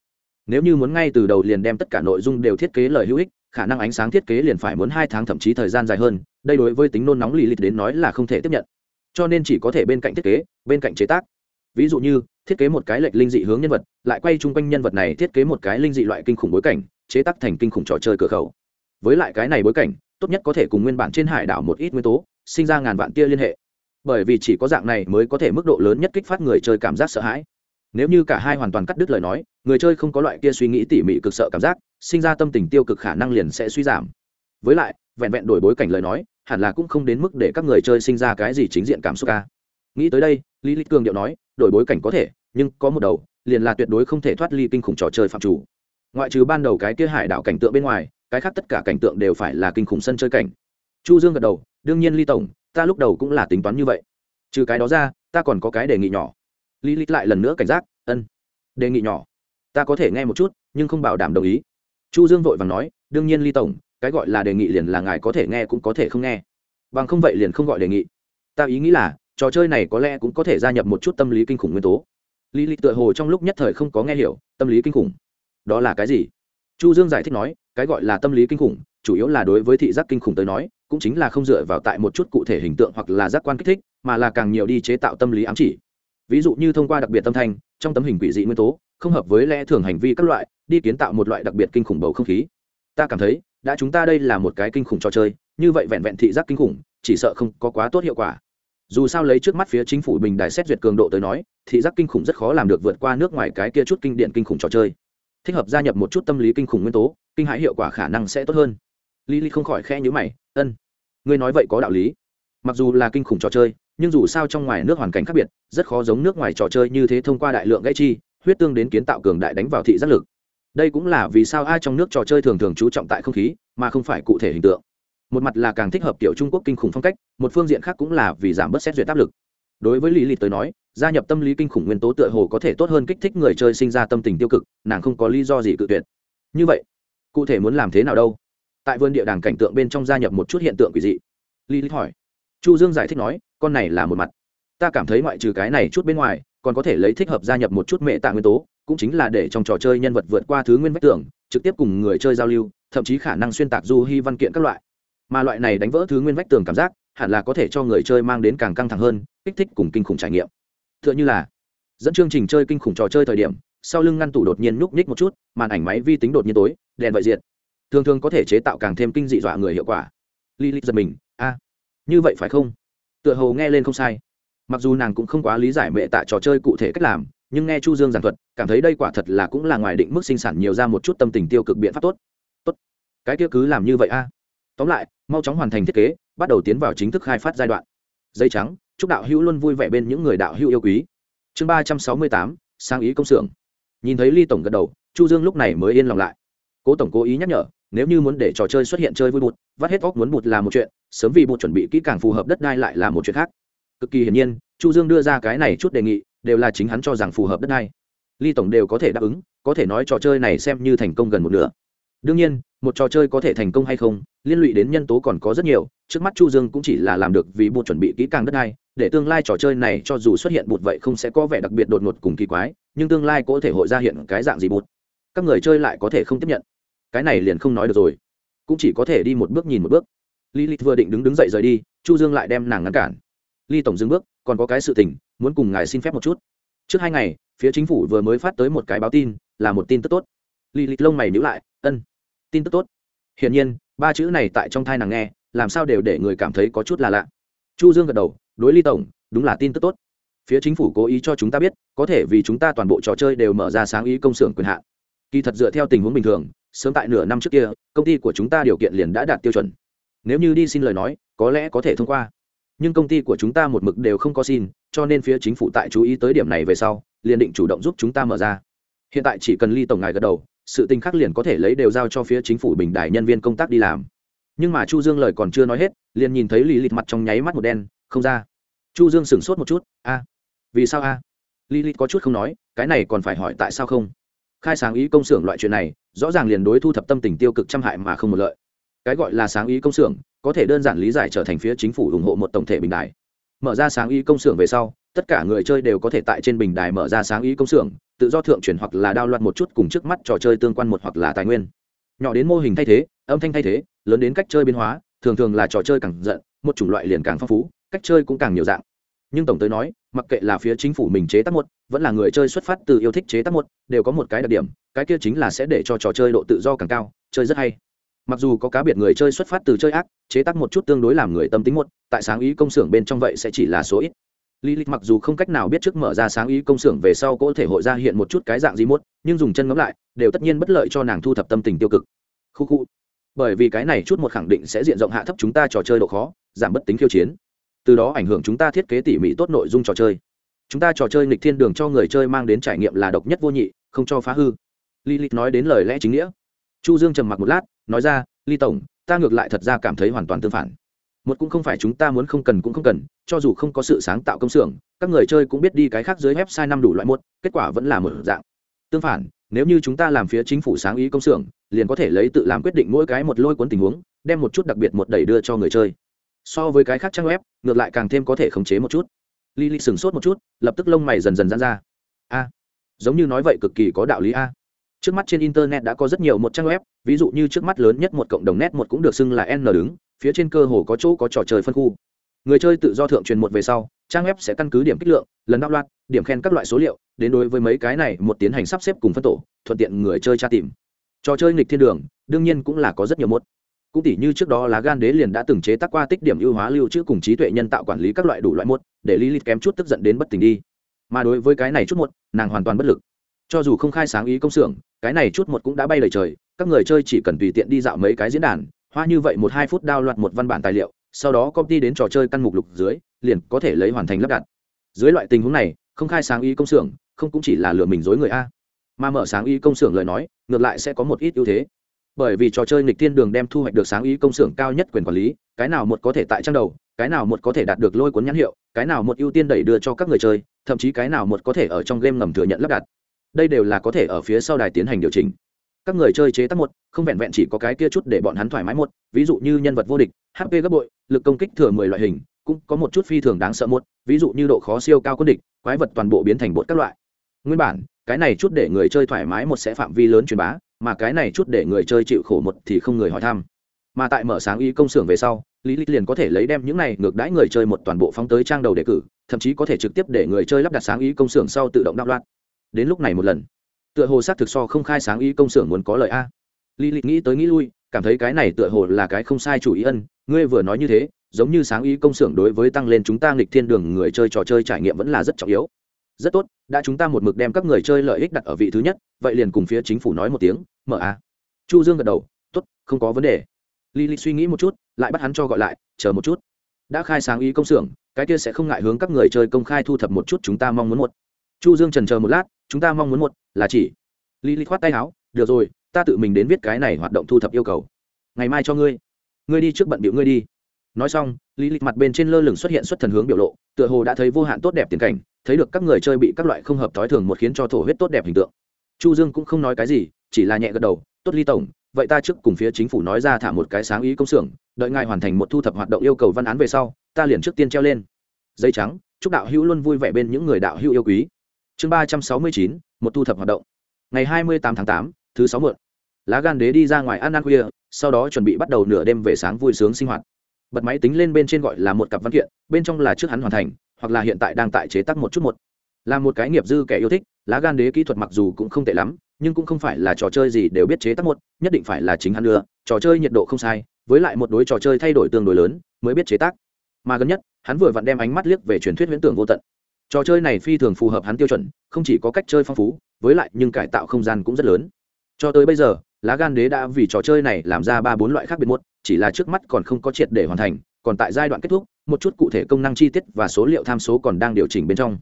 nếu như muốn ngay từ đầu liền đem tất cả nội dung đều thiết kế lời hữu ích, khả năng ánh sáng thiết kế liền phải muốn hai tháng thậm chí thời gian dài hơn, đây đối với tính nôn nóng lì lịch đến nói là không thể tiếp nhận. Cho nên chỉ có thể bên cạnh thiết kế, bên cạnh chế tác. Ví dụ như, thiết kế một cái lệch linh dị hướng nhân vật, lại quay chung quanh nhân vật này thiết kế một cái linh dị loại kinh khủng bối cảnh, chế tác thành kinh khủng trò chơi cửa khẩu. Với lại cái này bối cảnh, tốt nhất có thể cùng nguyên bản trên hải đảo một ít nguyên tố, sinh ra ngàn vạn tia liên hệ. Bởi vì chỉ có dạng này mới có thể mức độ lớn nhất kích phát người chơi cảm giác sợ hãi nếu như cả hai hoàn toàn cắt đứt lời nói, người chơi không có loại kia suy nghĩ tỉ mỉ cực sợ cảm giác, sinh ra tâm tình tiêu cực khả năng liền sẽ suy giảm. Với lại, vẹn vẹn đổi bối cảnh lời nói, hẳn là cũng không đến mức để các người chơi sinh ra cái gì chính diện cảm xúc ca nghĩ tới đây, lý lý cường điệu nói, đổi bối cảnh có thể, nhưng có một đầu, liền là tuyệt đối không thể thoát ly kinh khủng trò chơi phạm chủ. Ngoại trừ ban đầu cái kia hải đảo cảnh tượng bên ngoài, cái khác tất cả cảnh tượng đều phải là kinh khủng sân chơi cảnh. Chu dương gật đầu, đương nhiên ly tổng, ta lúc đầu cũng là tính toán như vậy. Trừ cái đó ra, ta còn có cái đề nghị nhỏ lý lịch lại lần nữa cảnh giác, ân, đề nghị nhỏ, ta có thể nghe một chút, nhưng không bảo đảm đồng ý. Chu dương vội vàng nói, đương nhiên ly tổng, cái gọi là đề nghị liền là ngài có thể nghe cũng có thể không nghe. Bằng không vậy liền không gọi đề nghị. Ta ý nghĩ là, trò chơi này có lẽ cũng có thể gia nhập một chút tâm lý kinh khủng nguyên tố. Lý lịch tựa hồ trong lúc nhất thời không có nghe hiểu, tâm lý kinh khủng. Đó là cái gì? Chu dương giải thích nói, cái gọi là tâm lý kinh khủng, chủ yếu là đối với thị giác kinh khủng tới nói, cũng chính là không dựa vào tại một chút cụ thể hình tượng hoặc là giác quan kích thích, mà là càng nhiều đi chế tạo tâm lý ám chỉ ví dụ như thông qua đặc biệt tâm thanh, trong tấm hình quỷ dị nguyên tố, không hợp với lẽ thường hành vi các loại, đi kiến tạo một loại đặc biệt kinh khủng bầu không khí. Ta cảm thấy, đã chúng ta đây là một cái kinh khủng trò chơi, như vậy vẹn vẹn thị giác kinh khủng, chỉ sợ không có quá tốt hiệu quả. Dù sao lấy trước mắt phía chính phủ bình đài xét duyệt cường độ tới nói, thị giác kinh khủng rất khó làm được vượt qua nước ngoài cái kia chút kinh điển kinh khủng trò chơi. Thích hợp gia nhập một chút tâm lý kinh khủng nguyên tố, kinh hãi hiệu quả khả năng sẽ tốt hơn. Lý lý không khỏi khe nhữ mày, ân, ngươi nói vậy có đạo lý. Mặc dù là kinh khủng trò chơi nhưng dù sao trong ngoài nước hoàn cảnh khác biệt, rất khó giống nước ngoài trò chơi như thế thông qua đại lượng gãy chi, huyết tương đến kiến tạo cường đại đánh vào thị giác lực. Đây cũng là vì sao ai trong nước trò chơi thường thường chú trọng tại không khí, mà không phải cụ thể hình tượng. Một mặt là càng thích hợp kiểu trung quốc kinh khủng phong cách, một phương diện khác cũng là vì giảm bớt xét duyệt áp lực. Đối với lý lịch tới nói, gia nhập tâm lý kinh khủng nguyên tố tựa hồ có thể tốt hơn kích thích người chơi sinh ra tâm tình tiêu cực, nàng không có lý do gì cự tuyệt. Như vậy, cụ thể muốn làm thế nào đâu? Tại vườn địa đàng cảnh tượng bên trong gia nhập một chút hiện tượng quỷ dị. Lý lịch hỏi. Chu dương giải thích nói con này là một mặt. Ta cảm thấy ngoại trừ cái này chút bên ngoài, còn có thể lấy thích hợp gia nhập một chút mệ tạ nguyên tố, cũng chính là để trong trò chơi nhân vật vượt qua thứ nguyên vách tưởng trực tiếp cùng người chơi giao lưu, thậm chí khả năng xuyên tạc du hy văn kiện các loại. Mà loại này đánh vỡ thứ nguyên vách tường cảm giác, hẳn là có thể cho người chơi mang đến càng căng thẳng hơn, kích thích cùng kinh khủng trải nghiệm. T h ư ợ n h ư là, dẫn chương trình chơi kinh khủng trò chơi thời điểm, sau lưng ngăn tủ đột nhiên núp nhích một chút, màn ảnh máy vi tính đột nhiên tối, đèn vậy diệt. Thường thường có thể chế tạo càng thêm kinh dị dọa người hiệu quả. Li li giật mình, a, như vậy phải không? Tựa hồ nghe lên không sai. Mặc dù nàng cũng không quá lý giải mẹ tạ trò chơi cụ thể cách làm, nhưng nghe chu dương giảng thuật, cảm thấy đây quả thật là cũng là ngoài định mức sinh sản nhiều ra một chút tâm tình tiêu cực biện pháp tốt. Tốt. Cái kia cứ làm như vậy a. Tóm lại, mau chóng hoàn thành thiết kế, bắt đầu tiến vào chính thức khai phát giai đoạn. Dây trắng, chúc đạo hữu luôn vui vẻ bên những người đạo hữu yêu quý. Chương ba trăm sáu mươi tám sang ý công xưởng. Nhìn thấy ly tổng gật đầu, chu dương lúc này mới yên lòng lại. Cố tổng cố ý nhắc nhở nếu như muốn để trò chơi xuất hiện chơi vui bụt, vắt hết óc muốn bụt là một chuyện, sớm vì bụt chuẩn bị kỹ càng phù hợp đất đai lại là một chuyện khác. Cực kỳ hiển nhiên, chu dương đưa ra cái này chút đề nghị, đều là chính hắn cho rằng phù hợp đất đai. Ly tổng đều có thể đáp ứng, có thể nói trò chơi này xem như thành công gần một nửa. Đương nhiên, một trò chơi có thể thành công hay không, liên lụy đến nhân tố còn có rất nhiều, trước mắt chu dương cũng chỉ là làm được vì bụt chuẩn bị kỹ càng đất đai, để tương lai trò chơi này cho dù xuất hiện bụt vậy không sẽ có vẻ đặc biệt đột ngột cùng kỳ quái, nhưng tương lai có thể hội ra hiện cái dạng gì bụt. Các người chơi lại có thể không tiếp nhận cái này liền không nói được rồi. Cũng chỉ có thể đi một bước nhìn một bước. Lilith vừa định đứng đứng dậy rời đi, chu dương lại đem nàng ngăn cản. Ly tổng dừng bước, còn có cái sự tình, muốn cùng ngài xin phép một chút. Trước hai ngày, phía chính phủ vừa mới phát tới một cái báo tin, là một tin tức tốt. Lilith lông mày nhíu lại, ân, tin tức tốt. Hiển nhiên, ba chữ này tại trong thai nàng nghe, làm sao đều để người cảm thấy có chút là lạ. Chu dương gật đầu, đối ly tổng, đúng là tin tức tốt. Phía chính phủ cố ý cho chúng ta biết, có thể vì chúng ta toàn bộ trò chơi đều mở ra sáng ý công xưởng quyền hạn. Kỳ thật dựa theo tình huống bình thường sớm tại nửa năm trước kia, công ty của chúng ta điều kiện liền đã đạt tiêu chuẩn. Nếu như đi xin lời nói, có lẽ có thể thông qua. Nhưng công ty của chúng ta một mực đều không có xin, cho nên phía chính phủ tại chú ý tới điểm này về sau, liền định chủ động giúp chúng ta mở ra. Hiện tại chỉ cần ly tổng ngài gật đầu, sự tình khắc liền có thể lấy đều giao cho phía chính phủ bình đại nhân viên công tác đi làm. Nhưng mà chu dương lời còn chưa nói hết, liền nhìn thấy lì lịt mặt trong nháy mắt một đen, không ra. Chu dương sửng sốt một chút, a, vì sao a? Lì lịt có chút không nói, cái này còn phải hỏi tại sao không? Khai sáng ý công xưởng loại chuyện này, rõ ràng liền đối thu thập tâm tình tiêu cực trăm hại mà không một lợi. Cái gọi là sáng ý công xưởng, có thể đơn giản lý giải trở thành phía chính phủ ủng hộ một tổng thể bình đại mở ra sáng ý công xưởng về sau, tất cả người chơi đều có thể tại trên bình đài mở ra sáng ý công xưởng, tự do thượng chuyển hoặc là đao loạn một chút cùng trước mắt trò chơi tương quan một hoặc là tài nguyên. Nhỏ đến mô hình thay thế, âm thanh thay thế, lớn đến cách chơi biến hóa, thường thường là trò chơi càng giận, một chủng loại liền càng phong phú, cách chơi cũng càng nhiều dạng nhưng tổng tới nói, mặc kệ là phía chính phủ mình chế tác một, vẫn là người chơi xuất phát từ yêu thích chế tác một, đều có một cái đặc điểm, cái kia chính là sẽ để cho trò chơi độ tự do càng cao, chơi rất hay. Mặc dù có cá biệt người chơi xuất phát từ chơi ác, chế tác một chút tương đối làm người tâm tính một, tại sáng ý công xưởng bên trong vậy sẽ chỉ là số ít. Lý lịch mặc dù không cách nào biết trước mở ra sáng ý công xưởng về sau có thể hội ra hiện một chút cái dạng gì muốt nhưng dùng chân ngấm lại, đều tất nhiên bất lợi cho nàng thu thập tâm tình tiêu cực. Khu khu. Bởi vì cái này chút một khẳng định sẽ diện rộng hạ thấp chúng ta trò chơi độ khó, giảm bất tính khiêu chiến từ đó ảnh hưởng chúng ta thiết kế tỉ mỉ tốt nội dung trò chơi. Chúng ta trò chơi nghịch thiên đường cho người chơi mang đến trải nghiệm là độc nhất vô nhị, không cho phá hư. Lý li nói đến lời lẽ chính nghĩa. Chu dương trầm mặc một lát, nói ra li tổng, ta ngược lại thật ra cảm thấy hoàn toàn tương phản. Một cũng không phải chúng ta muốn không cần cũng không cần, cho dù không có sự sáng tạo công xưởng, các người chơi cũng biết đi cái khác dưới website năm đủ loại một, kết quả vẫn là một dạng. Tương phản, nếu như chúng ta làm phía chính phủ sáng ý công xưởng, liền có thể lấy tự làm quyết định mỗi cái một lôi cuốn tình huống, đem một chút đặc biệt một đẩy đưa cho người chơi. So với cái khác trang web ngược lại càng thêm có thể khống chế một chút. Lily sửng sốt một chút, lập tức lông mày dần dần dán ra. A, giống như nói vậy cực kỳ có đạo lý a. Trước mắt trên internet đã có rất nhiều một trang web, ví dụ như trước mắt lớn nhất một cộng đồng net một cũng được xưng là n đứng, phía trên cơ hồ có chỗ có trò chơi phân khu. Người chơi tự do thượng truyền một về sau, trang web sẽ căn cứ điểm kích lượng, lần đạo loạt, điểm khen các loại số liệu, đến đối với mấy cái này một tiến hành sắp xếp cùng phân tổ, thuận tiện người chơi tra tìm. Trò chơi nghịch thiên đường, đương nhiên cũng là có rất nhiều mốt cũng tỉ như trước đó lá gan đế liền đã từng chế tác qua tích điểm ưu hóa lưu trữ cùng trí tuệ nhân tạo quản lý các loại đủ loại muộn để lý lịch kém chút tức giận đến bất tỉnh đi. Mà đối với cái này chút muộn nàng hoàn toàn bất lực. Cho dù không khai sáng ý công xưởng, cái này chút một cũng đã bay lời trời, các người chơi chỉ cần tùy tiện đi dạo mấy cái diễn đàn, hoa như vậy một hai phút đao loạt một văn bản tài liệu, sau đó công ty đến trò chơi căn mục lục dưới, liền có thể lấy hoàn thành lắp đặt. Dưới loại tình huống này, không khai sáng ý công xưởng, không cũng chỉ là lừa mình dối người a. Mà mở sáng ý công xưởng lời nói, ngược lại sẽ có một ít ưu thế bởi vì trò chơi nghịch thiên đường đem thu hoạch được sáng ý công xưởng cao nhất quyền quản lý, cái nào một có thể tại trang đầu, cái nào một có thể đạt được lôi cuốn nhãn hiệu, cái nào một ưu tiên đẩy đưa cho các người chơi, thậm chí cái nào một có thể ở trong game ngầm thừa nhận lắp đặt. Đây đều là có thể ở phía sau đài tiến hành điều chỉnh. Các người chơi chế tác một, không vẹn vẹn chỉ có cái kia chút để bọn hắn thoải mái một, ví dụ như nhân vật vô địch hp gấp bội, lực công kích thừa mười loại hình, cũng có một chút phi thường đáng sợ một, ví dụ như độ khó siêu cao quân địch, quái vật toàn bộ biến thành bột các loại. Nguyên bản, cái này chút để người chơi thoải mái một sẽ phạm vi lớn truyền bá mà cái này chút để người chơi chịu khổ một thì không người hỏi thăm. Mà tại mở sáng y công xưởng về sau, lý lịch liền có thể lấy đem những này ngược đãi người chơi một toàn bộ phóng tới trang đầu đề cử, thậm chí có thể trực tiếp để người chơi lắp đặt sáng ý công xưởng sau tự động đạo loạt. Đến lúc này một lần, tựa hồ xác thực so không khai sáng ý công xưởng muốn có lời a. Lý lịch nghĩ tới nghĩ lui, cảm thấy cái này tựa hồ là cái không sai chủ ý ân, ngươi vừa nói như thế, giống như sáng ý công xưởng đối với tăng lên chúng ta nghịch thiên đường người chơi trò chơi trải nghiệm vẫn là rất trọng yếu rất tốt, đã chúng ta một mực đem các người chơi lợi ích đặt ở vị thứ nhất, vậy liền cùng phía chính phủ nói một tiếng, mở a. Chu dương gật đầu, tốt, không có vấn đề. Lý lịch suy nghĩ một chút, lại bắt hắn cho gọi lại, chờ một chút. Đã khai sáng ý công xưởng, cái kia sẽ không ngại hướng các người chơi công khai thu thập một chút chúng ta mong muốn một. Chu dương trần chờ một lát, chúng ta mong muốn một, là chỉ. Lý lý khoát tay áo, được rồi, ta tự mình đến viết cái này hoạt động thu thập yêu cầu. Ngày mai cho ngươi. Ngươi đi trước bận biểu ngươi đi nói xong, lý lịch mặt bên trên lơ lửng xuất hiện xuất thần hướng biểu lộ, tựa hồ đã thấy vô hạn tốt đẹp tiền cảnh, thấy được các người chơi bị các loại không hợp thói thường một khiến cho thổ huyết tốt đẹp hình tượng. Chu dương cũng không nói cái gì, chỉ là nhẹ gật đầu, tốt ly tổng, vậy ta trước cùng phía chính phủ nói ra thả một cái sáng ý công xưởng, đợi ngài hoàn thành một thu thập hoạt động yêu cầu văn án về sau, ta liền trước tiên treo lên. Dây trắng, chúc đạo hữu luôn vui vẻ bên những người đạo hữu yêu quý. Chương ba trăm sáu mươi chín, một thu thập hoạt động. Ngày hai mươi tám tháng tám, thứ sáu mượn lá gan đế đi ra ngoài ăn ăn khuya, sau đó chuẩn bị bắt đầu nửa đêm về sáng vui sướng sinh hoạt bật máy tính lên bên trên gọi là một cặp văn kiện, bên trong là trước hắn hoàn thành, hoặc là hiện tại đang tại chế tác một chút một. Là một cái nghiệp dư kẻ yêu thích, lá gan đế kỹ thuật mặc dù cũng không tệ lắm, nhưng cũng không phải là trò chơi gì đều biết chế tác một, nhất định phải là chính hắn đưa. Trò chơi nhiệt độ không sai, với lại một đối trò chơi thay đổi tương đối lớn, mới biết chế tác. Mà gần nhất, hắn vừa vặn đem ánh mắt liếc về truyền thuyết viễn tưởng vô tận. Trò chơi này phi thường phù hợp hắn tiêu chuẩn, không chỉ có cách chơi phong phú, với lại nhưng cải tạo không gian cũng rất lớn. Cho tới bây giờ lá gan đế đã vì trò chơi này làm ra ba bốn loại khác biệt một, chỉ là trước mắt còn không có triệt để hoàn thành, còn tại giai đoạn kết thúc, một chút cụ thể công năng chi tiết và số liệu tham số còn đang điều chỉnh bên trong.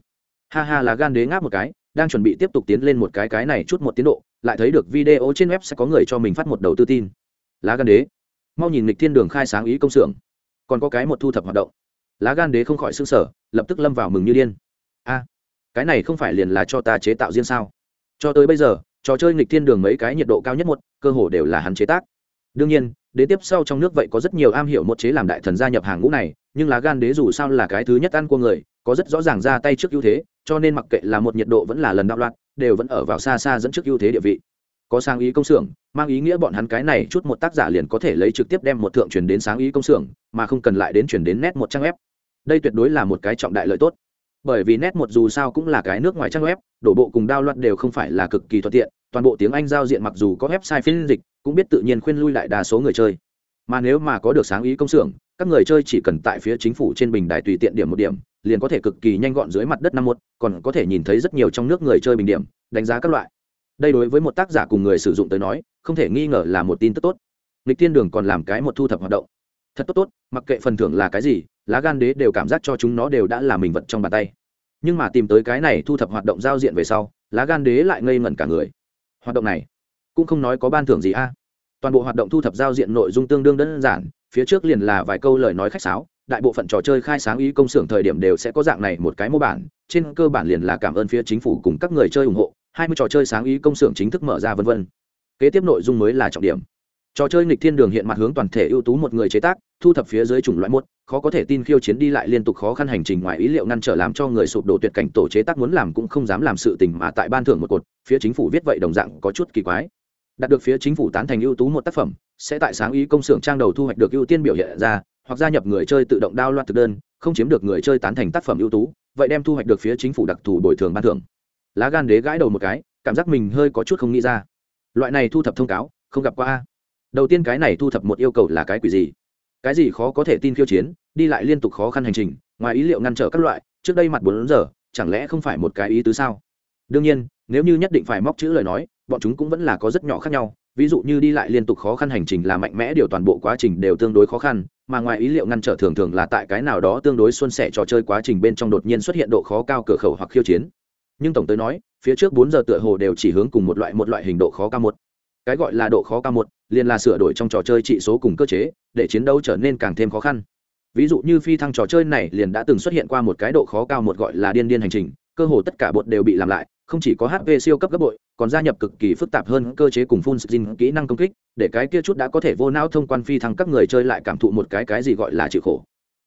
Ha ha, lá gan đế ngáp một cái, đang chuẩn bị tiếp tục tiến lên một cái cái này chút một tiến độ, lại thấy được video trên web sẽ có người cho mình phát một đầu tư tin. Lá gan đế. Mau nhìn lịch thiên đường khai sáng ý công xưởng. Còn có cái một thu thập hoạt động. Lá gan đế không khỏi xương sở lập tức lâm vào mừng như điên. A, cái này không phải liền là cho ta chế tạo riêng sao? Cho tới bây giờ trò chơi nghịch thiên đường mấy cái nhiệt độ cao nhất một, cơ hồ đều là hắn chế tác. Đương nhiên, đế tiếp sau trong nước vậy có rất nhiều am hiểu một chế làm đại thần gia nhập hàng ngũ này, nhưng lá gan đế dù sao là cái thứ nhất ăn của người, có rất rõ ràng ra tay trước ưu thế, cho nên mặc kệ là một nhiệt độ vẫn là lần đạo loạn, đều vẫn ở vào xa xa dẫn trước ưu thế địa vị. Có sáng ý công xưởng, mang ý nghĩa bọn hắn cái này chút một tác giả liền có thể lấy trực tiếp đem một thượng truyền đến sáng ý công xưởng, mà không cần lại đến chuyển đến nét một trang web. Đây tuyệt đối là một cái trọng đại lợi tốt bởi vì nét một dù sao cũng là cái nước ngoài trang web, đổ bộ cùng đao loạn đều không phải là cực kỳ thuận tiện, toàn bộ tiếng anh giao diện mặc dù có website phiên dịch, cũng biết tự nhiên khuyên lui lại đa số người chơi. Mà nếu mà có được sáng ý công xưởng, các người chơi chỉ cần tại phía chính phủ trên bình đài tùy tiện điểm một điểm, liền có thể cực kỳ nhanh gọn dưới mặt đất năm một, còn có thể nhìn thấy rất nhiều trong nước người chơi bình điểm, đánh giá các loại. Đây đối với một tác giả cùng người sử dụng tới nói, không thể nghi ngờ là một tin tức tốt. Lịch thiên đường còn làm cái một thu thập hoạt động. Thật tốt tốt, mặc kệ phần thưởng là cái gì lá gan đế đều cảm giác cho chúng nó đều đã là mình vật trong bàn tay. Nhưng mà tìm tới cái này thu thập hoạt động giao diện về sau, lá gan đế lại ngây ngẩn cả người. Hoạt động này cũng không nói có ban thưởng gì a. Toàn bộ hoạt động thu thập giao diện nội dung tương đương đơn giản, phía trước liền là vài câu lời nói khách sáo, đại bộ phận trò chơi khai sáng ý công xưởng thời điểm đều sẽ có dạng này một cái mô bản, trên cơ bản liền là cảm ơn phía chính phủ cùng các người chơi ủng hộ, hai mươi trò chơi sáng ý công xưởng chính thức mở ra vân vân. Kế tiếp nội dung mới là trọng điểm. Trò chơi nghịch thiên đường hiện mặt hướng toàn thể ưu tú một người chế tác, thu thập phía dưới chủng loại một khó có thể tin khiêu chiến đi lại liên tục khó khăn hành trình ngoài ý liệu ngăn trở làm cho người sụp đổ tuyệt cảnh tổ chế tác muốn làm cũng không dám làm sự tình mà tại ban thưởng một cột, phía chính phủ viết vậy đồng dạng có chút kỳ quái. Đạt được phía chính phủ tán thành ưu tú một tác phẩm, sẽ tại sáng ý công xưởng trang đầu thu hoạch được ưu tiên biểu hiện ra, hoặc gia nhập người chơi tự động đao loạt thực đơn, không chiếm được người chơi tán thành tác phẩm ưu tú, vậy đem thu hoạch được phía chính phủ đặc thù bồi thường ban thưởng. Lá gan đế gãi đầu một cái, cảm giác mình hơi có chút không nghĩ ra. Loại này thu thập thông cáo, không gặp qua đầu tiên cái này thu thập một yêu cầu là cái quỷ gì? Cái gì khó có thể tin khiêu chiến, đi lại liên tục khó khăn hành trình, ngoài ý liệu ngăn trở các loại, trước đây mặt bốn giờ, chẳng lẽ không phải một cái ý tứ sao? Đương nhiên, nếu như nhất định phải móc chữ lời nói, bọn chúng cũng vẫn là có rất nhỏ khác nhau, ví dụ như đi lại liên tục khó khăn hành trình là mạnh mẽ điều toàn bộ quá trình đều tương đối khó khăn, mà ngoài ý liệu ngăn trở thường thường là tại cái nào đó tương đối xuân sẻ trò chơi quá trình bên trong đột nhiên xuất hiện độ khó cao cửa khẩu hoặc khiêu chiến. Nhưng tổng tới nói, phía trước bốn giờ tựa hồ đều chỉ hướng cùng một loại một loại hình độ khó cao một. Cái gọi là độ khó cao một liền là sửa đổi trong trò chơi trị số cùng cơ chế, để chiến đấu trở nên càng thêm khó khăn. Ví dụ như phi thăng trò chơi này liền đã từng xuất hiện qua một cái độ khó cao một gọi là điên điên hành trình, cơ hồ tất cả bột đều bị làm lại, không chỉ có hp siêu cấp gấp bội, còn gia nhập cực kỳ phức tạp hơn cơ chế cùng phun skin kỹ năng công kích, để cái kia chút đã có thể vô não thông quan phi thăng các người chơi lại cảm thụ một cái cái gì gọi là chịu khổ.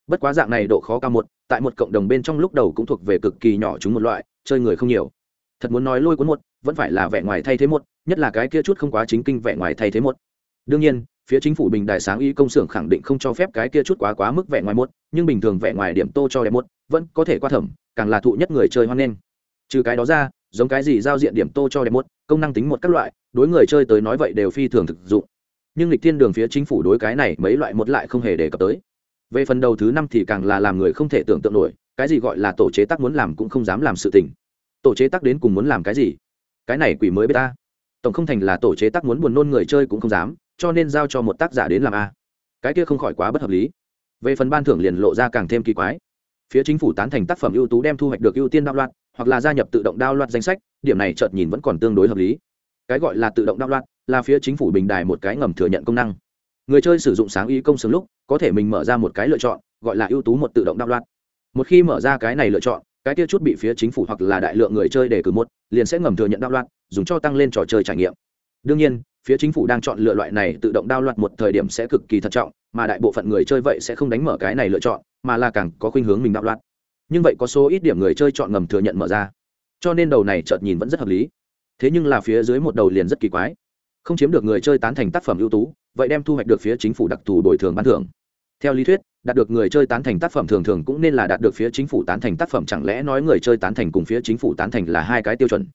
Bất quá dạng này độ khó cao một, tại một cộng đồng bên trong lúc đầu cũng thuộc về cực kỳ nhỏ chúng một loại, chơi người không nhiều. Thật muốn nói lôi cuốn một, vẫn phải là vẻ ngoài thay thế một, nhất là cái kia chút không quá chính kinh vẻ ngoài thay thế một đương nhiên, phía chính phủ bình đại sáng y công xưởng khẳng định không cho phép cái kia chút quá quá mức vẻ ngoài một nhưng bình thường vẻ ngoài điểm tô cho đẹp một vẫn có thể qua thẩm, càng là thụ nhất người chơi hoan nghênh. Trừ cái đó ra, giống cái gì giao diện điểm tô cho đẹp một công năng tính một các loại, đối người chơi tới nói vậy đều phi thường thực dụng. Nhưng lịch thiên đường phía chính phủ đối cái này mấy loại một lại không hề đề cập tới. Về phần đầu thứ năm thì càng là làm người không thể tưởng tượng nổi, cái gì gọi là tổ chế tác muốn làm cũng không dám làm sự tình. Tổ chế tác đến cùng muốn làm cái gì? Cái này quỷ mới b ta. Tổng không thành là tổ chế tác muốn buồn nôn người chơi cũng không dám cho nên giao cho một tác giả đến làm a. Cái kia không khỏi quá bất hợp lý. Về phần ban thưởng liền lộ ra càng thêm kỳ quái. Phía chính phủ tán thành tác phẩm ưu tú đem thu hoạch được ưu tiên đao loạt hoặc là gia nhập tự động đao loạt danh sách, điểm này chợt nhìn vẫn còn tương đối hợp lý. Cái gọi là tự động đao loạt là phía chính phủ bình đài một cái ngầm thừa nhận công năng. Người chơi sử dụng sáng ý công xứng lúc, có thể mình mở ra một cái lựa chọn, gọi là ưu tú một tự động đao loạt một khi mở ra cái này lựa chọn, cái kia chút bị phía chính phủ hoặc là đại lượng người chơi để cử một, liền sẽ ngầm thừa nhận đao loạt dùng cho tăng lên trò chơi trải nghiệm. Đương nhiên phía chính phủ đang chọn lựa loại này tự động đao loạt một thời điểm sẽ cực kỳ thận trọng, mà đại bộ phận người chơi vậy sẽ không đánh mở cái này lựa chọn, mà là càng có khuynh hướng mình đạo loạt. Nhưng vậy có số ít điểm người chơi chọn ngầm thừa nhận mở ra. Cho nên đầu này chợt nhìn vẫn rất hợp lý. Thế nhưng là phía dưới một đầu liền rất kỳ quái. Không chiếm được người chơi tán thành tác phẩm ưu tú, vậy đem thu hoạch được phía chính phủ đặc thù bồi thường ban thưởng. Theo lý thuyết, đạt được người chơi tán thành tác phẩm thường thường cũng nên là đạt được phía chính phủ tán thành tác phẩm, chẳng lẽ nói người chơi tán thành cùng phía chính phủ tán thành là hai cái tiêu chuẩn?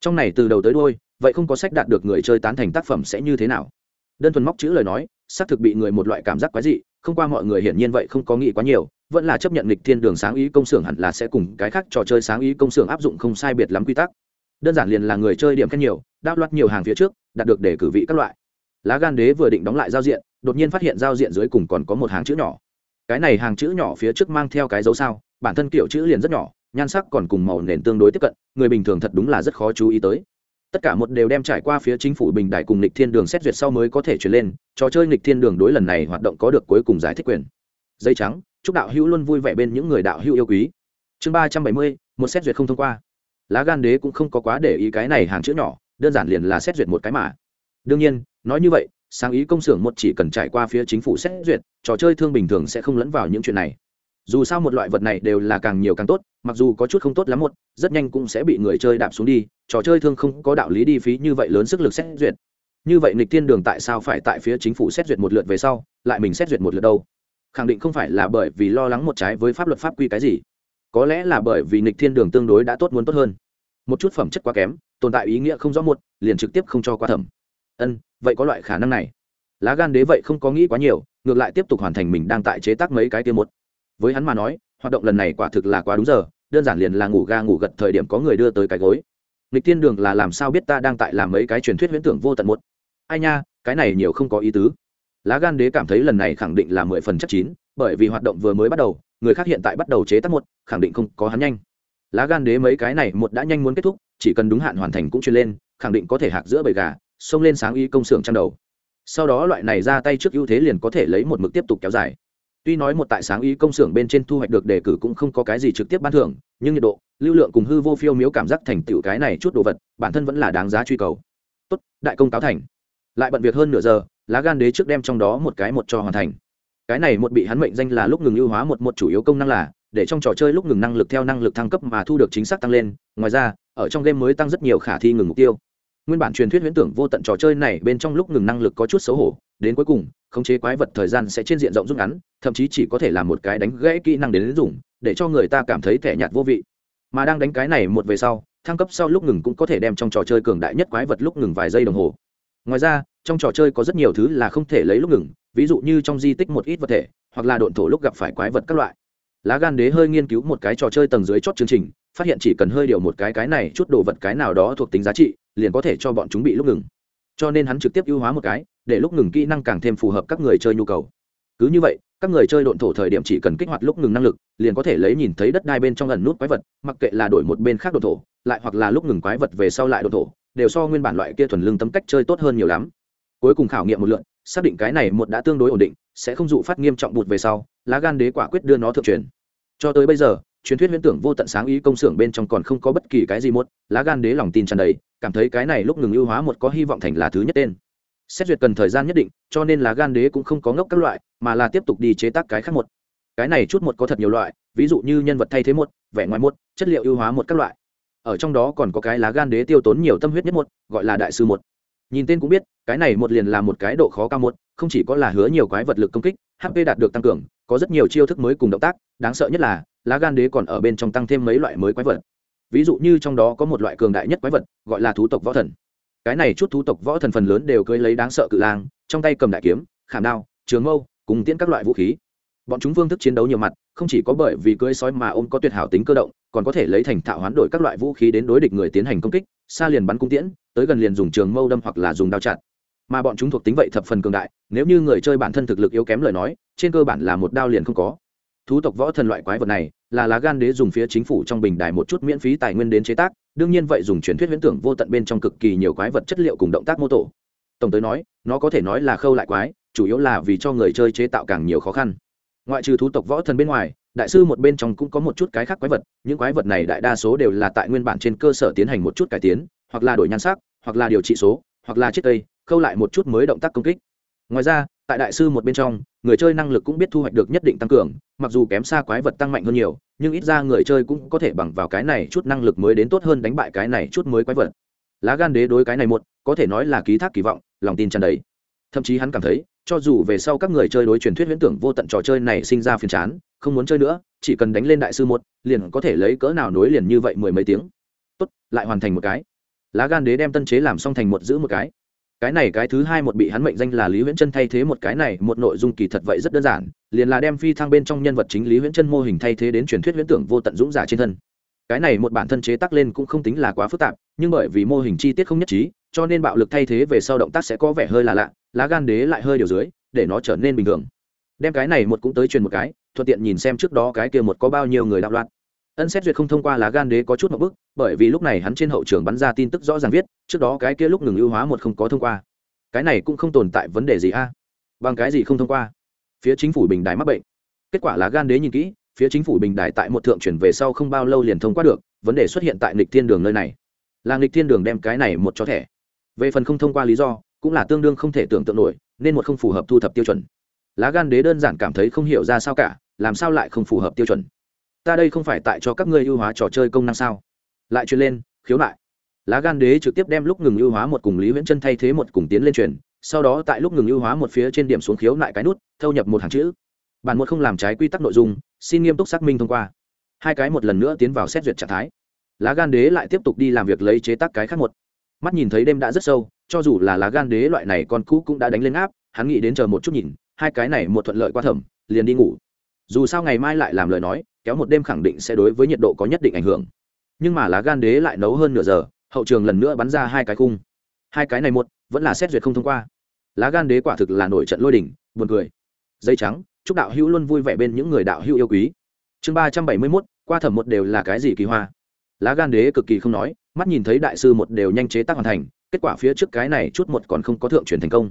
Trong này từ đầu tới đôi vậy không có sách đạt được người chơi tán thành tác phẩm sẽ như thế nào? Đơn thuần móc chữ lời nói, xác thực bị người một loại cảm giác quái dị, không qua mọi người hiển nhiên vậy không có nghĩ quá nhiều, vẫn là chấp nhận lịch thiên đường sáng ý công xưởng hẳn là sẽ cùng cái khác trò chơi sáng ý công xưởng áp dụng không sai biệt lắm quy tắc. Đơn giản liền là người chơi điểm khen nhiều, đáp loạt nhiều hàng phía trước, đạt được để cử vị các loại. Lá gan đế vừa định đóng lại giao diện, đột nhiên phát hiện giao diện dưới cùng còn có một hàng chữ nhỏ. Cái này hàng chữ nhỏ phía trước mang theo cái dấu sao, bản thân kiểu chữ liền rất nhỏ, nhan sắc còn cùng màu nền tương đối tiếp cận, người bình thường thật đúng là rất khó chú ý tới tất cả một đều đem trải qua phía chính phủ bình đại cùng lịch thiên đường xét duyệt sau mới có thể chuyển lên, trò chơi lịch thiên đường đối lần này hoạt động có được cuối cùng giải thích quyền. Dây trắng, chúc đạo hữu luôn vui vẻ bên những người đạo hữu yêu quý. Chương ba trăm bảy mươi, một xét duyệt không thông qua. Lá gan đế cũng không có quá để ý cái này hàng chữ nhỏ, đơn giản liền là xét duyệt một cái mà. Đương nhiên, nói như vậy, sáng ý công xưởng một chỉ cần trải qua phía chính phủ xét duyệt, trò chơi thương bình thường sẽ không lẫn vào những chuyện này dù sao một loại vật này đều là càng nhiều càng tốt, mặc dù có chút không tốt lắm một, rất nhanh cũng sẽ bị người chơi đạp xuống đi, trò chơi thương không có đạo lý đi phí như vậy lớn sức lực xét duyệt. Như vậy nịch thiên đường tại sao phải tại phía chính phủ xét duyệt một lượt về sau, lại mình xét duyệt một lượt đâu? Khẳng định không phải là bởi vì lo lắng một trái với pháp luật pháp quy cái gì. Có lẽ là bởi vì nịch thiên đường tương đối đã tốt muốn tốt hơn. Một chút phẩm chất quá kém, tồn tại ý nghĩa không rõ một, liền trực tiếp không cho qua thẩm. Ân, vậy có loại khả năng này. Lá gan đế vậy không có nghĩ quá nhiều, ngược lại tiếp tục hoàn thành mình đang tại chế tác mấy cái tiêu một với hắn mà nói, hoạt động lần này quả thực là quá đúng giờ, đơn giản liền là ngủ ga ngủ gật thời điểm có người đưa tới cái gối. Nghịch thiên đường là làm sao biết ta đang tại làm mấy cái truyền thuyết huyễn tưởng vô tận một? Ai nha, cái này nhiều không có ý tứ. Lá gan đế cảm thấy lần này khẳng định là mười phần chắc chín, bởi vì hoạt động vừa mới bắt đầu, người khác hiện tại bắt đầu chế tác một, khẳng định không có hắn nhanh. Lá gan đế mấy cái này một đã nhanh muốn kết thúc, chỉ cần đúng hạn hoàn thành cũng truyền lên, khẳng định có thể hạc giữa bầy gà, xông lên sáng y công xưởng trang đầu. Sau đó loại này ra tay trước ưu thế liền có thể lấy một mực tiếp tục kéo dài tuy nói một tại sáng ý công xưởng bên trên thu hoạch được đề cử cũng không có cái gì trực tiếp ban thưởng, nhưng nhiệt độ, lưu lượng cùng hư vô phiêu miếu cảm giác thành tựu cái này chút đồ vật, bản thân vẫn là đáng giá truy cầu. Tốt, đại công cáo thành. Lại bận việc hơn nửa giờ, lá gan đế trước đem trong đó một cái một cho hoàn thành. Cái này một bị hắn mệnh danh là lúc ngừng ưu hóa một một chủ yếu công năng là, để trong trò chơi lúc ngừng năng lực theo năng lực thăng cấp mà thu được chính xác tăng lên, ngoài ra, ở trong game mới tăng rất nhiều khả thi ngừng mục tiêu. Nguyên bản truyền thuyết huyễn tưởng vô tận trò chơi này bên trong lúc ngừng năng lực có chút xấu hổ đến cuối cùng, khống chế quái vật thời gian sẽ trên diện rộng rút ngắn, thậm chí chỉ có thể làm một cái đánh gãy kỹ năng đến đến dùng, để cho người ta cảm thấy thẻ nhạt vô vị. Mà đang đánh cái này một về sau, thăng cấp sau lúc ngừng cũng có thể đem trong trò chơi cường đại nhất quái vật lúc ngừng vài giây đồng hồ. Ngoài ra, trong trò chơi có rất nhiều thứ là không thể lấy lúc ngừng, ví dụ như trong di tích một ít vật thể, hoặc là độn thổ lúc gặp phải quái vật các loại. Lá gan đế hơi nghiên cứu một cái trò chơi tầng dưới chót chương trình, phát hiện chỉ cần hơi điều một cái cái này chút đồ vật cái nào đó thuộc tính giá trị, liền có thể cho bọn chúng bị lúc ngừng cho nên hắn trực tiếp ưu hóa một cái, để lúc ngừng kỹ năng càng thêm phù hợp các người chơi nhu cầu. Cứ như vậy, các người chơi độn thổ thời điểm chỉ cần kích hoạt lúc ngừng năng lực, liền có thể lấy nhìn thấy đất đai bên trong lần nút quái vật, mặc kệ là đổi một bên khác độn thổ, lại hoặc là lúc ngừng quái vật về sau lại độn thổ, đều so nguyên bản loại kia thuần lương tấm cách chơi tốt hơn nhiều lắm. Cuối cùng khảo nghiệm một lượn xác định cái này một đã tương đối ổn định, sẽ không dụ phát nghiêm trọng bụt về sau, lá gan đế quả quyết đưa nó thượng truyền. Cho tới bây giờ, truyền thuyết huyễn tưởng vô tận sáng ý công xưởng bên trong còn không có bất kỳ cái gì muốn lá gan đế lòng tin tràn đầy cảm thấy cái này lúc ngừng ưu hóa một có hy vọng thành là thứ nhất tên. Xét duyệt cần thời gian nhất định, cho nên là gan đế cũng không có ngốc các loại, mà là tiếp tục đi chế tác cái khác một. Cái này chút một có thật nhiều loại, ví dụ như nhân vật thay thế một, vẻ ngoài một, chất liệu ưu hóa một các loại. Ở trong đó còn có cái lá gan đế tiêu tốn nhiều tâm huyết nhất một, gọi là đại sư một. Nhìn tên cũng biết, cái này một liền là một cái độ khó cao một, không chỉ có là hứa nhiều quái vật lực công kích hp đạt được tăng cường, có rất nhiều chiêu thức mới cùng động tác, đáng sợ nhất là, lá gan đế còn ở bên trong tăng thêm mấy loại mới quái vật ví dụ như trong đó có một loại cường đại nhất quái vật, gọi là thú tộc võ thần. Cái này chút thú tộc võ thần phần lớn đều cưới lấy đáng sợ cự lang, trong tay cầm đại kiếm, khảm đao, trường mâu, cùng tiễn các loại vũ khí. Bọn chúng phương thức chiến đấu nhiều mặt, không chỉ có bởi vì cưới sói mà ôm có tuyệt hảo tính cơ động, còn có thể lấy thành thạo hoán đổi các loại vũ khí đến đối địch người tiến hành công kích, xa liền bắn cung tiễn, tới gần liền dùng trường mâu đâm hoặc là dùng đao chặt. Mà bọn chúng thuộc tính vậy thập phần cường đại, nếu như người chơi bản thân thực lực yếu kém lời nói, trên cơ bản là một đao liền không có thú tộc võ thần loại quái vật này là lá gan đế dùng phía chính phủ trong bình đài một chút miễn phí tài nguyên đến chế tác, đương nhiên vậy dùng truyền thuyết huyễn tưởng vô tận bên trong cực kỳ nhiều quái vật chất liệu cùng động tác mô tổ. Tổng tới nói, nó có thể nói là khâu lại quái, chủ yếu là vì cho người chơi chế tạo càng nhiều khó khăn. Ngoại trừ thú tộc võ thần bên ngoài, đại sư một bên trong cũng có một chút cái khác quái vật, những quái vật này đại đa số đều là tại nguyên bản trên cơ sở tiến hành một chút cải tiến, hoặc là đổi nhan sắc, hoặc là điều trị số, hoặc là chiếc cây khâu lại một chút mới động tác công kích. Ngoài ra tại đại sư một bên trong, người chơi năng lực cũng biết thu hoạch được nhất định tăng cường, mặc dù kém xa quái vật tăng mạnh hơn nhiều, nhưng ít ra người chơi cũng có thể bằng vào cái này chút năng lực mới đến tốt hơn đánh bại cái này chút mới quái vật. Lá gan đế đối cái này một, có thể nói là ký thác kỳ vọng, lòng tin tràn đầy. Thậm chí hắn cảm thấy, cho dù về sau các người chơi đối truyền thuyết huyễn tưởng vô tận trò chơi này sinh ra phiền chán, không muốn chơi nữa, chỉ cần đánh lên đại sư một, liền có thể lấy cỡ nào nối liền như vậy mười mấy tiếng. Tốt, lại hoàn thành một cái. Lá gan đế đem tân chế làm xong thành một giữ một cái cái này cái thứ hai một bị hắn mệnh danh là lý huyễn chân thay thế một cái này, một nội dung kỳ thật vậy rất đơn giản, liền là đem phi thăng bên trong nhân vật chính lý huyễn chân mô hình thay thế đến truyền thuyết huyễn tưởng vô tận dũng giả trên thân. Cái này một bản thân chế tác lên cũng không tính là quá phức tạp, nhưng bởi vì mô hình chi tiết không nhất trí, cho nên bạo lực thay thế về sau động tác sẽ có vẻ hơi là lạ, lá gan đế lại hơi điều dưới, để nó trở nên bình thường. Đem cái này một cũng tới truyền một cái, thuận tiện nhìn xem trước đó cái kia một có bao nhiêu người đạo loạn ân xét duyệt không thông qua lá gan đế có chút một bức bởi vì lúc này hắn trên hậu trường bắn ra tin tức rõ ràng viết, trước đó cái kia lúc ngừng ưu hóa một không có thông qua. Cái này cũng không tồn tại vấn đề gì a. Bằng cái gì không thông qua? Phía chính phủ bình đài mắc bệnh. Kết quả lá gan đế nhìn kỹ, phía chính phủ bình đài tại một thượng chuyển về sau không bao lâu liền thông qua được, vấn đề xuất hiện tại nghịch thiên đường nơi này. Là nghịch thiên đường đem cái này một cho thẻ. Về phần không thông qua lý do, cũng là tương đương không thể tưởng tượng nổi, nên một không phù hợp thu thập tiêu chuẩn. Lá gan đế đơn giản cảm thấy không hiểu ra sao cả, làm sao lại không phù hợp tiêu chuẩn? Ta đây không phải tại cho các ngươi ưu hóa trò chơi công năng sao? Lại truyền lên, khiếu nại. Lá gan đế trực tiếp đem lúc ngừng ưu hóa một cùng lý viễn chân thay thế một cùng tiến lên truyền, sau đó tại lúc ngừng ưu hóa một phía trên điểm xuống khiếu nại cái nút, thâu nhập một hàng chữ. Bản một không làm trái quy tắc nội dung, xin nghiêm túc xác minh thông qua. Hai cái một lần nữa tiến vào xét duyệt trạng thái. Lá gan đế lại tiếp tục đi làm việc lấy chế tác cái khác một. Mắt nhìn thấy đêm đã rất sâu, cho dù là lá gan đế loại này con cũ cũng đã đánh lên áp, hắn nghĩ đến chờ một chút nhìn, hai cái này một thuận lợi qua thẩm, liền đi ngủ. Dù sao ngày mai lại làm lời nói kéo một đêm khẳng định sẽ đối với nhiệt độ có nhất định ảnh hưởng. Nhưng mà lá gan đế lại nấu hơn nửa giờ, hậu trường lần nữa bắn ra hai cái khung. Hai cái này một, vẫn là xét duyệt không thông qua. Lá gan đế quả thực là nổi trận lôi đỉnh, buồn cười. Dây trắng, chúc đạo hữu luôn vui vẻ bên những người đạo hữu yêu quý. Chương ba trăm bảy mươi mốt, qua thẩm một đều là cái gì kỳ hoa? Lá gan đế cực kỳ không nói, mắt nhìn thấy đại sư một đều nhanh chế tác hoàn thành, kết quả phía trước cái này chút một còn không có thượng truyền thành công.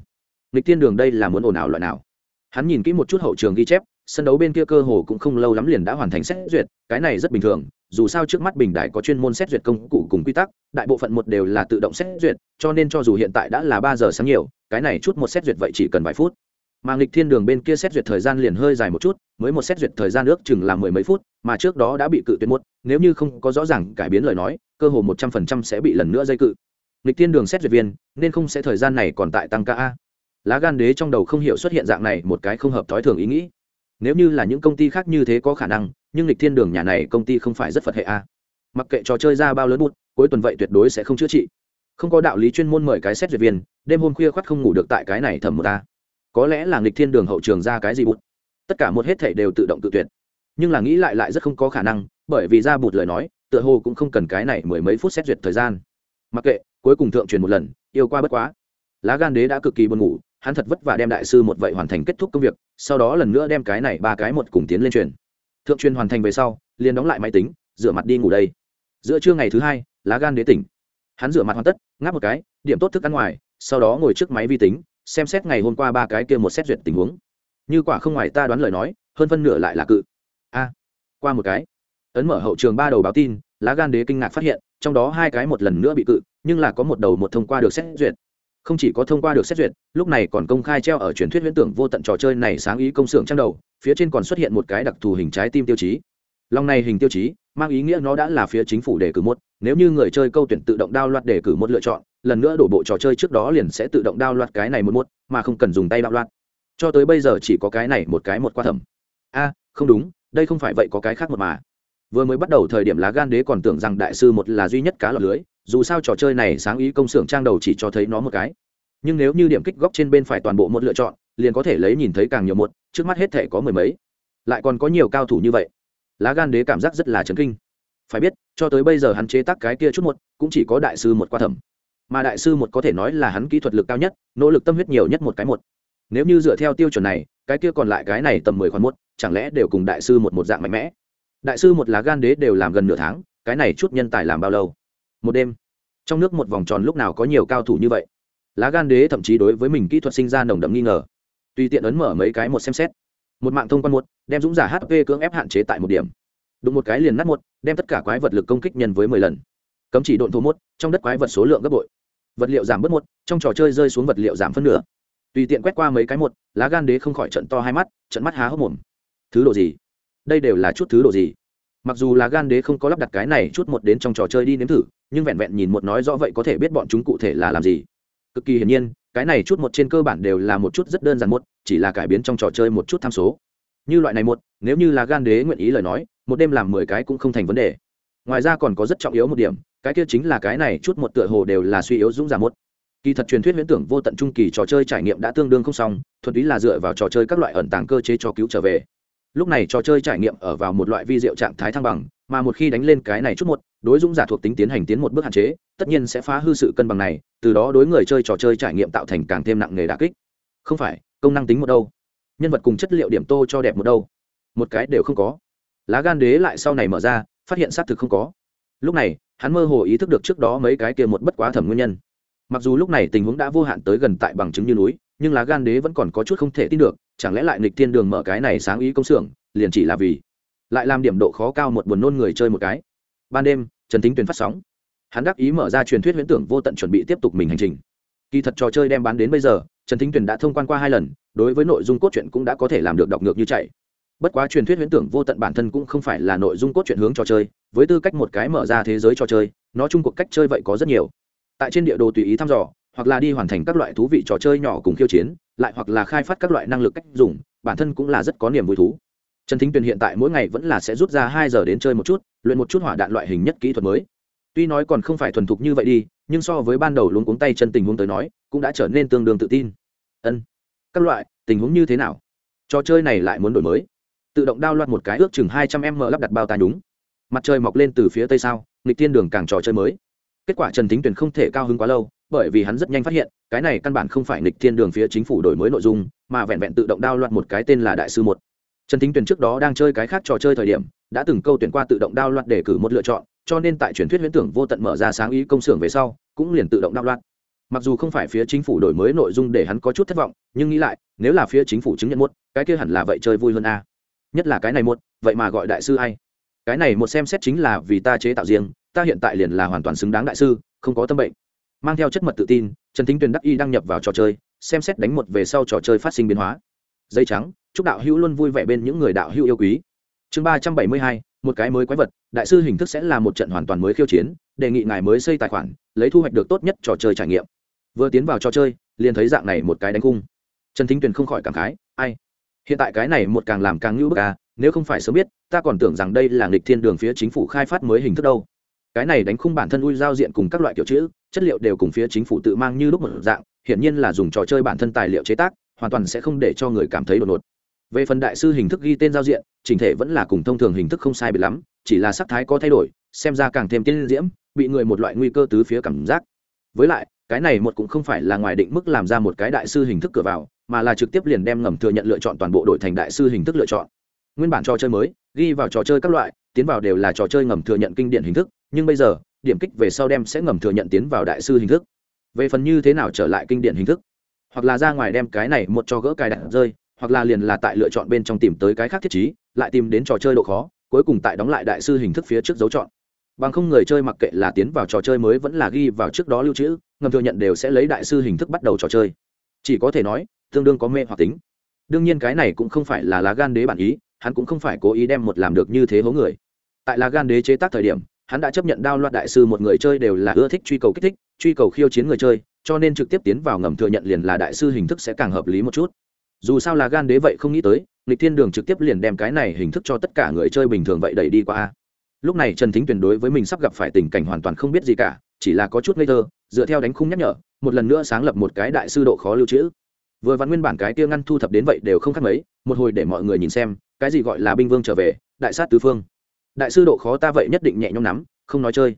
Lịch tiên đường đây là muốn ồn ào loại nào? Hắn nhìn kỹ một chút hậu trường ghi chép sân đấu bên kia cơ hồ cũng không lâu lắm liền đã hoàn thành xét duyệt, cái này rất bình thường, dù sao trước mắt bình đại có chuyên môn xét duyệt công cụ cùng quy tắc, đại bộ phận một đều là tự động xét duyệt, cho nên cho dù hiện tại đã là ba giờ sáng nhiều, cái này chút một xét duyệt vậy chỉ cần vài phút. Mà nghịch thiên đường bên kia xét duyệt thời gian liền hơi dài một chút, mới một xét duyệt thời gian ước chừng là mười mấy phút, mà trước đó đã bị cự tuyệt một nếu như không có rõ ràng cải biến lời nói, cơ hồ một trăm phần trăm sẽ bị lần nữa dây cự. Nghịch thiên đường xét duyệt viên, nên không sẽ thời gian này còn tại tăng ca a. Lá gan đế trong đầu không hiểu xuất hiện dạng này một cái không hợp thói thường ý nghĩ nếu như là những công ty khác như thế có khả năng, nhưng lịch thiên đường nhà này công ty không phải rất phật hệ a mặc kệ trò chơi ra bao lớn bút, cuối tuần vậy tuyệt đối sẽ không chữa trị. Không có đạo lý chuyên môn mời cái xét duyệt viên, đêm hôm khuya khoắt không ngủ được tại cái này thầm một ta. Có lẽ là nghịch thiên đường hậu trường ra cái gì bụt tất cả một hết thể đều tự động tự tuyệt. Nhưng là nghĩ lại lại rất không có khả năng, bởi vì ra bụt lời nói, tựa hồ cũng không cần cái này mười mấy phút xét duyệt thời gian. Mặc kệ, cuối cùng thượng truyền một lần, yêu qua bất quá. Lá gan đế đã cực kỳ buồn ngủ hắn thật vất vả đem đại sư một vậy hoàn thành kết thúc công việc, sau đó lần nữa đem cái này ba cái một cùng tiến lên truyền. Thượng truyền hoàn thành về sau, liền đóng lại máy tính, rửa mặt đi ngủ đây. Giữa trưa ngày thứ hai, lá gan đế tỉnh. Hắn rửa mặt hoàn tất, ngáp một cái, điểm tốt thức ăn ngoài, sau đó ngồi trước máy vi tính, xem xét ngày hôm qua ba cái kia một xét duyệt tình huống. Như quả không ngoài ta đoán lời nói, hơn phân nửa lại là cự. A, qua một cái. Ấn mở hậu trường ba đầu báo tin, lá gan đế kinh ngạc phát hiện, trong đó hai cái một lần nữa bị cự, nhưng là có một đầu một thông qua được xét duyệt không chỉ có thông qua được xét duyệt, lúc này còn công khai treo ở truyền thuyết huyễn tưởng vô tận trò chơi này sáng ý công xưởng trang đầu, phía trên còn xuất hiện một cái đặc thù hình trái tim tiêu chí. Lòng này hình tiêu chí, mang ý nghĩa nó đã là phía chính phủ đề cử một, nếu như người chơi câu tuyển tự động đao loạt đề cử một lựa chọn, lần nữa đổ bộ trò chơi trước đó liền sẽ tự động đao loạt cái này một một, mà không cần dùng tay đao loạt cho tới bây giờ chỉ có cái này một cái một qua thẩm. A, không đúng, đây không phải vậy có cái khác một mà vừa mới bắt đầu thời điểm lá gan đế còn tưởng rằng đại sư một là duy nhất cá lọc lưới, dù sao trò chơi này sáng ý công xưởng trang đầu chỉ cho thấy nó một cái. Nhưng nếu như điểm kích góc trên bên phải toàn bộ một lựa chọn, liền có thể lấy nhìn thấy càng nhiều một, trước mắt hết thể có mười mấy. Lại còn có nhiều cao thủ như vậy. Lá gan đế cảm giác rất là chấn kinh. Phải biết, cho tới bây giờ hắn chế tác cái kia chút một, cũng chỉ có đại sư một qua thẩm. Mà đại sư một có thể nói là hắn kỹ thuật lực cao nhất, nỗ lực tâm huyết nhiều nhất một cái một. Nếu như dựa theo tiêu chuẩn này, cái kia còn lại cái này tầm mười khoản một, chẳng lẽ đều cùng đại sư một một dạng mạnh mẽ? Đại sư một lá gan đế đều làm gần nửa tháng, cái này chút nhân tài làm bao lâu? Một đêm. Trong nước một vòng tròn lúc nào có nhiều cao thủ như vậy? Lá gan đế thậm chí đối với mình kỹ thuật sinh ra nồng đậm nghi ngờ. Tùy tiện ấn mở mấy cái một xem xét. Một mạng thông quan một, đem dũng giả hp cưỡng ép hạn chế tại một điểm. Đụng một cái liền nát một, đem tất cả quái vật lực công kích nhân với mười lần. Cấm chỉ độn thô một, trong đất quái vật số lượng gấp bội. Vật liệu giảm bớt một, trong trò chơi rơi xuống vật liệu giảm phân nửa. Tùy tiện quét qua mấy cái một, lá gan đế không khỏi trận to hai mắt, trận mắt há hốc mồm. Thứ đồ gì? Đây đều là chút thứ đồ gì? Mặc dù là gan đế không có lắp đặt cái này chút một đến trong trò chơi đi nếm thử, nhưng vẹn vẹn nhìn một nói rõ vậy có thể biết bọn chúng cụ thể là làm gì. Cực kỳ hiển nhiên, cái này chút một trên cơ bản đều là một chút rất đơn giản một, chỉ là cải biến trong trò chơi một chút tham số. Như loại này một, nếu như là gan đế nguyện ý lời nói, một đêm làm mười cái cũng không thành vấn đề. Ngoài ra còn có rất trọng yếu một điểm, cái kia chính là cái này chút một tựa hồ đều là suy yếu dũng giả một. Kỳ thật truyền thuyết huyễn tưởng vô tận trung kỳ trò chơi trải nghiệm đã tương đương không xong, thuần túy là dựa vào trò chơi các loại ẩn tàng cơ chế cho cứu trở về lúc này trò chơi trải nghiệm ở vào một loại vi diệu trạng thái thăng bằng, mà một khi đánh lên cái này chút một, đối dũng giả thuộc tính tiến hành tiến một bước hạn chế, tất nhiên sẽ phá hư sự cân bằng này, từ đó đối người chơi trò chơi trải nghiệm tạo thành càng thêm nặng nề đà kích. Không phải, công năng tính một đâu. Nhân vật cùng chất liệu điểm tô cho đẹp một đâu. Một cái đều không có. Lá gan đế lại sau này mở ra, phát hiện xác thực không có. Lúc này, hắn mơ hồ ý thức được trước đó mấy cái kia một bất quá thẩm nguyên nhân. Mặc dù lúc này tình huống đã vô hạn tới gần tại bằng chứng như núi, nhưng lá gan đế vẫn còn có chút không thể tin được chẳng lẽ lại nghịch thiên đường mở cái này sáng ý công xưởng, liền chỉ là vì lại làm điểm độ khó cao một buồn nôn người chơi một cái. Ban đêm, trần thính tuyền phát sóng. Hắn đắc ý mở ra truyền thuyết huyễn tưởng vô tận chuẩn bị tiếp tục mình hành trình. Kỳ thật trò chơi đem bán đến bây giờ, trần thính tuyền đã thông quan qua hai lần, đối với nội dung cốt truyện cũng đã có thể làm được đọc ngược như chạy. Bất quá truyền thuyết huyễn tưởng vô tận bản thân cũng không phải là nội dung cốt truyện hướng trò chơi, với tư cách một cái mở ra thế giới trò chơi, nó chung cuộc cách chơi vậy có rất nhiều. Tại trên địa đồ tùy ý thăm dò, hoặc là đi hoàn thành các loại thú vị trò chơi nhỏ cùng khiêu chiến lại hoặc là khai phát các loại năng lực cách dùng, bản thân cũng là rất có niềm vui thú. Trần thính tuyền hiện tại mỗi ngày vẫn là sẽ rút ra hai giờ đến chơi một chút, luyện một chút hỏa đạn loại hình nhất kỹ thuật mới. Tuy nói còn không phải thuần thục như vậy đi, nhưng so với ban đầu luống cuống tay chân tình huống tới nói, cũng đã trở nên tương đương tự tin. Ân, các loại, tình huống như thế nào? Trò chơi này lại muốn đổi mới. Tự động đao loạt một cái ước chừng hai trăm m lắp đặt bao tài đúng mặt trời mọc lên từ phía tây sao, nghịch tiên đường càng trò chơi mới. Kết quả trần thính tuyền không thể cao hứng quá lâu bởi vì hắn rất nhanh phát hiện, cái này căn bản không phải nghịch thiên đường phía chính phủ đổi mới nội dung, mà vẹn vẹn tự động đao loạt một cái tên là đại sư một. Trần thính tuyền trước đó đang chơi cái khác trò chơi thời điểm, đã từng câu tuyển qua tự động đao loạt để cử một lựa chọn, cho nên tại truyền thuyết huyễn tưởng vô tận mở ra sáng ý công xưởng về sau, cũng liền tự động đao loạt. Mặc dù không phải phía chính phủ đổi mới nội dung để hắn có chút thất vọng, nhưng nghĩ lại, nếu là phía chính phủ chứng nhận một, cái kia hẳn là vậy chơi vui hơn a. Nhất là cái này một, vậy mà gọi đại sư ai? Cái này một xem xét chính là vì ta chế tạo riêng, ta hiện tại liền là hoàn toàn xứng đáng đại sư, không có tâm bệnh mang theo chất mật tự tin, trần thính tuyền đắc y đăng nhập vào trò chơi, xem xét đánh một về sau trò chơi phát sinh biến hóa. Dây trắng, chúc đạo hữu luôn vui vẻ bên những người đạo hữu yêu quý. Chương ba trăm bảy mươi hai, một cái mới quái vật, đại sư hình thức sẽ là một trận hoàn toàn mới khiêu chiến, đề nghị ngài mới xây tài khoản, lấy thu hoạch được tốt nhất trò chơi trải nghiệm. Vừa tiến vào trò chơi, liền thấy dạng này một cái đánh cung trần thính tuyền không khỏi cảm khái, ai? Hiện tại cái này một càng làm càng ngưu bức à nếu không phải sớm biết, ta còn tưởng rằng đây là nghịch thiên đường phía chính phủ khai phát mới hình thức đâu. Cái này đánh khung bản thân ui giao diện cùng các loại kiểu chữ chất liệu đều cùng phía chính phủ tự mang như lúc một dạng, hiển nhiên là dùng trò chơi bản thân tài liệu chế tác, hoàn toàn sẽ không để cho người cảm thấy đột ngột. Về phần đại sư hình thức ghi tên giao diện, chỉnh thể vẫn là cùng thông thường hình thức không sai biệt lắm, chỉ là sắc thái có thay đổi, xem ra càng thêm tiên diễm, bị người một loại nguy cơ tứ phía cảm giác. Với lại, cái này một cũng không phải là ngoài định mức làm ra một cái đại sư hình thức cửa vào, mà là trực tiếp liền đem ngầm thừa nhận lựa chọn toàn bộ đổi thành đại sư hình thức lựa chọn. Nguyên bản trò chơi mới, ghi vào trò chơi các loại, tiến vào đều là trò chơi ngầm thừa nhận kinh điển hình thức, nhưng bây giờ điểm kích về sau đem sẽ ngầm thừa nhận tiến vào đại sư hình thức. Về phần như thế nào trở lại kinh điển hình thức, hoặc là ra ngoài đem cái này một cho gỡ cài đặt rơi, hoặc là liền là tại lựa chọn bên trong tìm tới cái khác thiết chí lại tìm đến trò chơi độ khó, cuối cùng tại đóng lại đại sư hình thức phía trước dấu chọn. Bằng không người chơi mặc kệ là tiến vào trò chơi mới vẫn là ghi vào trước đó lưu trữ, ngầm thừa nhận đều sẽ lấy đại sư hình thức bắt đầu trò chơi. Chỉ có thể nói, tương đương có mê hoặc tính. Đương nhiên cái này cũng không phải là lá gan đế bản ý, hắn cũng không phải cố ý đem một làm được như thế hố người. Tại lá gan đế chế tác thời điểm hắn đã chấp nhận đao loạt đại sư một người chơi đều là ưa thích truy cầu kích thích, truy cầu khiêu chiến người chơi, cho nên trực tiếp tiến vào ngầm thừa nhận liền là đại sư hình thức sẽ càng hợp lý một chút. Dù sao là gan đế vậy không nghĩ tới, lịch thiên đường trực tiếp liền đem cái này hình thức cho tất cả người chơi bình thường vậy đẩy đi qua. Lúc này trần thính tuyển đối với mình sắp gặp phải tình cảnh hoàn toàn không biết gì cả, chỉ là có chút ngây thơ, dựa theo đánh khung nhắc nhở, một lần nữa sáng lập một cái đại sư độ khó lưu trữ. Vừa vặn nguyên bản cái kia ngăn thu thập đến vậy đều không khác mấy, một hồi để mọi người nhìn xem, cái gì gọi là binh vương trở về, đại sát tứ phương đại sư độ khó ta vậy nhất định nhẹ nhõm nắm, không nói chơi.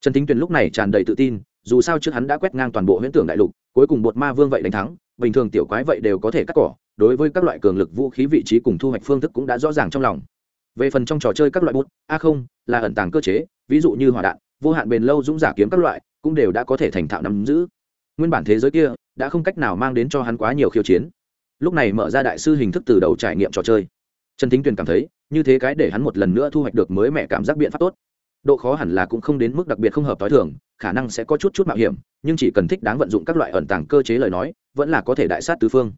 Trần thính tuyền lúc này tràn đầy tự tin, dù sao trước hắn đã quét ngang toàn bộ huyễn tưởng đại lục, cuối cùng bột ma vương vậy đánh thắng, bình thường tiểu quái vậy đều có thể cắt cỏ, đối với các loại cường lực vũ khí vị trí cùng thu hoạch phương thức cũng đã rõ ràng trong lòng. Về phần trong trò chơi các loại bút, a không, là ẩn tàng cơ chế, ví dụ như hỏa đạn, vô hạn bền lâu dũng giả kiếm các loại, cũng đều đã có thể thành thạo nắm giữ. Nguyên bản thế giới kia, đã không cách nào mang đến cho hắn quá nhiều khiêu chiến. Lúc này mở ra đại sư hình thức từ đầu trải nghiệm trò chơi. Trần thính tuyền cảm thấy như thế cái để hắn một lần nữa thu hoạch được mới mẹ cảm giác biện pháp tốt. Độ khó hẳn là cũng không đến mức đặc biệt không hợp t h o i thường, khả năng sẽ có chút chút mạo hiểm, nhưng chỉ cần thích đáng vận dụng các loại ẩn tàng cơ chế lời nói, vẫn là có thể đại sát tứ phương.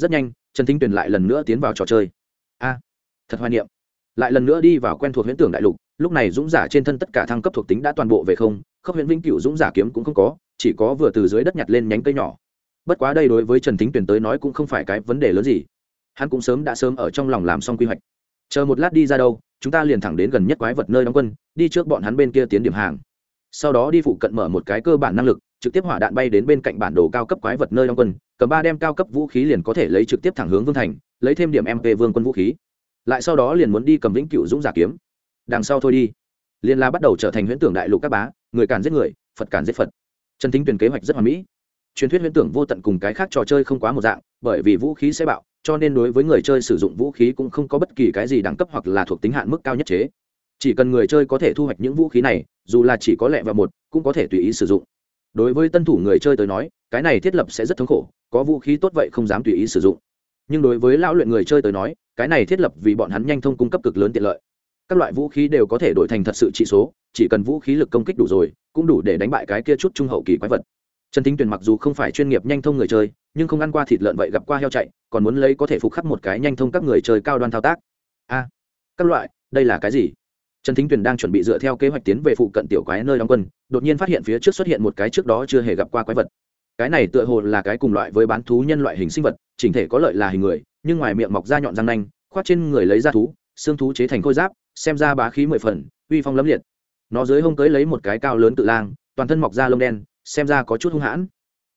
Rất nhanh, trần thính tuyền lại lần nữa tiến vào trò chơi. A, thật hoài niệm. Lại lần nữa đi vào quen thuộc huyễn tưởng đại lục, lúc này dũng giả trên thân tất cả thăng cấp thuộc tính đã toàn bộ về không khớp huyễn vĩnh cựu dũng giả kiếm cũng không có, chỉ có vừa từ dưới đất nhặt lên nhánh cây nhỏ. Bất quá đây đối với trần thính tuyền tới nói cũng không phải cái vấn đề lớn gì. Hắn cũng sớm đã sớm ở trong lòng làm xong quy hoạch chờ một lát đi ra đâu, chúng ta liền thẳng đến gần nhất quái vật nơi đóng quân, đi trước bọn hắn bên kia tiến điểm hàng. Sau đó đi phụ cận mở một cái cơ bản năng lực, trực tiếp hỏa đạn bay đến bên cạnh bản đồ cao cấp quái vật nơi đóng quân, cầm ba đem cao cấp vũ khí liền có thể lấy trực tiếp thẳng hướng vương thành, lấy thêm điểm mp vương quân vũ khí. Lại sau đó liền muốn đi cầm vĩnh cựu dũng giả kiếm. Đằng sau thôi đi. Liên la bắt đầu trở thành huyễn tưởng đại lục các bá, người càn giết người, phật càn giết phật. Trần thính tuyển kế hoạch rất hoàn mỹ truyền thuyết huyễn tưởng vô tận cùng cái khác trò chơi không quá một dạng, bởi vì vũ khí sẽ bạo, cho nên đối với người chơi sử dụng vũ khí cũng không có bất kỳ cái gì đẳng cấp hoặc là thuộc tính hạn mức cao nhất chế. Chỉ cần người chơi có thể thu hoạch những vũ khí này, dù là chỉ có lẹ và một, cũng có thể tùy ý sử dụng. Đối với tân thủ người chơi tới nói, cái này thiết lập sẽ rất thống khổ, có vũ khí tốt vậy không dám tùy ý sử dụng. Nhưng đối với lão luyện người chơi tới nói, cái này thiết lập vì bọn hắn nhanh thông cung cấp cực lớn tiện lợi. Các loại vũ khí đều có thể đổi thành thật sự trị số, chỉ cần vũ khí lực công kích đủ rồi, cũng đủ để đánh bại cái kia chút trung hậu kỳ quái vật trần thính tuyền mặc dù không phải chuyên nghiệp nhanh thông người chơi, nhưng không ăn qua thịt lợn vậy gặp qua heo chạy, còn muốn lấy có thể phục khắc một cái nhanh thông các người chơi cao đoan thao tác. A, các loại, đây là cái gì? Trần thính tuyền đang chuẩn bị dựa theo kế hoạch tiến về phụ cận tiểu quái nơi đóng quân, đột nhiên phát hiện phía trước xuất hiện một cái trước đó chưa hề gặp qua quái vật. Cái này tựa hồ là cái cùng loại với bán thú nhân loại hình sinh vật, chỉnh thể có lợi là hình người, nhưng ngoài miệng mọc ra nhọn răng nanh khoát trên người lấy ra thú, xương thú chế thành khôi giáp, xem ra bá khí mười phần, uy phong lấm liệt. Nó dưới hông cưới lấy một cái cao lớn tự lang, toàn thân mọc ra lông đen xem ra có chút hung hãn.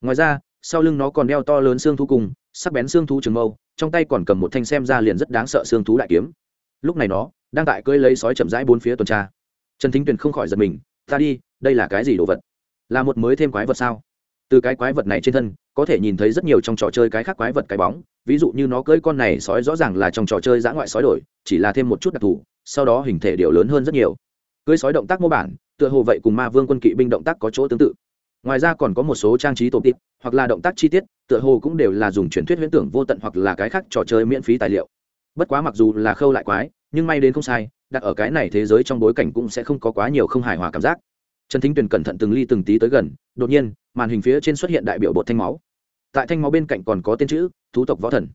Ngoài ra, sau lưng nó còn đeo to lớn xương thú cùng, sắc bén xương thú trường mâu, trong tay còn cầm một thanh xem ra liền rất đáng sợ xương thú đại kiếm. Lúc này nó đang tại cưỡi lấy sói chậm rãi bốn phía tuần tra. Trần thính tuyền không khỏi giật mình, ta đi, đây là cái gì đồ vật? Là một mới thêm quái vật sao? Từ cái quái vật này trên thân, có thể nhìn thấy rất nhiều trong trò chơi cái khác quái vật cái bóng, ví dụ như nó cưỡi con này sói rõ ràng là trong trò chơi giã ngoại sói đổi, chỉ là thêm một chút đặc thù, sau đó hình thể điều lớn hơn rất nhiều. Cưỡi sói động tác mô bản, tựa hồ vậy cùng ma vương quân kỵ binh động tác có chỗ tương tự ngoài ra còn có một số trang trí tổ tiệp hoặc là động tác chi tiết, tựa hồ cũng đều là dùng truyền thuyết huyễn tưởng vô tận hoặc là cái khác trò chơi miễn phí tài liệu. Bất quá mặc dù là khâu lại quái, nhưng may đến không sai, đặt ở cái này thế giới trong bối cảnh cũng sẽ không có quá nhiều không hài hòa cảm giác. Trần thính tuyền cẩn thận từng ly từng tí tới gần, đột nhiên, màn hình phía trên xuất hiện đại biểu bột thanh máu. Tại thanh máu bên cạnh còn có tên chữ, thú tộc võ thần.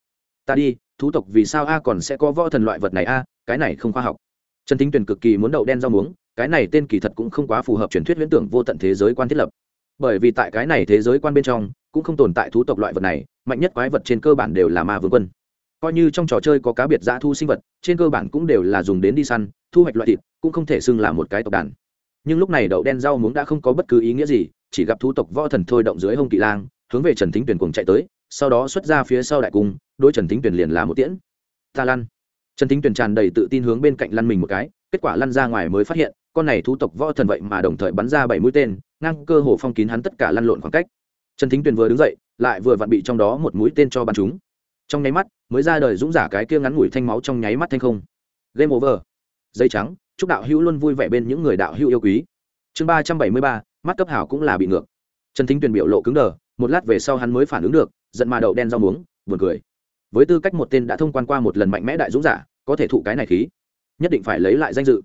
Ta đi, thú tộc vì sao a còn sẽ có võ thần loại vật này a, cái này không khoa học. Trần thính tuyền cực kỳ muốn đậu đen rau muống, cái này tên kỳ thật cũng không quá phù hợp truyền thuyết huyễn tưởng vô tận thế giới quan thiết lập bởi vì tại cái này thế giới quan bên trong, cũng không tồn tại thú tộc loại vật này, mạnh nhất quái vật trên cơ bản đều là ma vương quân. Coi như trong trò chơi có cá biệt dã thu sinh vật, trên cơ bản cũng đều là dùng đến đi săn, thu hoạch loại thịt, cũng không thể xưng là một cái tộc đàn. Nhưng lúc này đậu đen rau muống đã không có bất cứ ý nghĩa gì, chỉ gặp thú tộc võ thần thôi động dưới hông kỵ lang, hướng về trần thính tuyển cùng chạy tới, sau đó xuất ra phía sau đại cung đôi trần thính tuyển liền là một tiễn. Ta lăn. Trần thính tuyển tràn đầy tự tin hướng bên cạnh lăn mình một cái, kết quả lăn ra ngoài mới phát hiện con này thú tộc võ thần vậy mà đồng thời bắn ra bảy mũi tên, ngang cơ hồ phong kín hắn tất cả lăn lộn khoảng cách. Trần thính Tuyền vừa đứng dậy, lại vừa vặn bị trong đó một mũi tên cho bắn chúng trong nháy mắt, mới ra đời dũng giả cái kia ngắn ngủi thanh máu trong nháy mắt thanh không. Game over. Dây trắng, chúc đạo hữu luôn vui vẻ bên những người đạo hữu yêu quý. Chương ba trăm bảy mươi ba, mắt cấp hảo cũng là bị ngược. Trần thính tuyền biểu lộ cứng đờ, một lát về sau hắn mới phản ứng được, giận mà đậu đen rau muống, buồn cười. Với tư cách một tên đã thông quan qua một lần mạnh mẽ đại dũng giả, có thể thụ cái này khí, nhất định phải lấy lại danh dự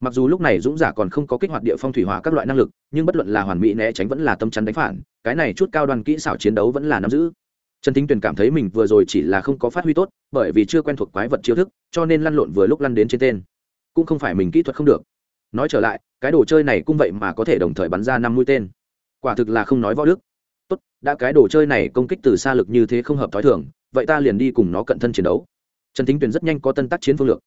mặc dù lúc này dũng giả còn không có kích hoạt địa phong thủy hỏa các loại năng lực, nhưng bất luận là hoàn mỹ né tránh vẫn là tâm chắn đánh phản, cái này chút cao đoàn kỹ xảo chiến đấu vẫn là nắm giữ. Trần thính tuyền cảm thấy mình vừa rồi chỉ là không có phát huy tốt, bởi vì chưa quen thuộc quái vật chiêu thức, cho nên lăn lộn vừa lúc lăn đến trên tên. Cũng không phải mình kỹ thuật không được. Nói trở lại, cái đồ chơi này cũng vậy mà có thể đồng thời bắn ra năm mũi tên. Quả thực là không nói võ đức. Tốt, đã cái đồ chơi này công kích từ xa lực như thế không hợp t h ó i thường, vậy ta liền đi cùng nó cận thân chiến đấu. Trần thính tuyền rất nhanh có tân tác chiến phương lược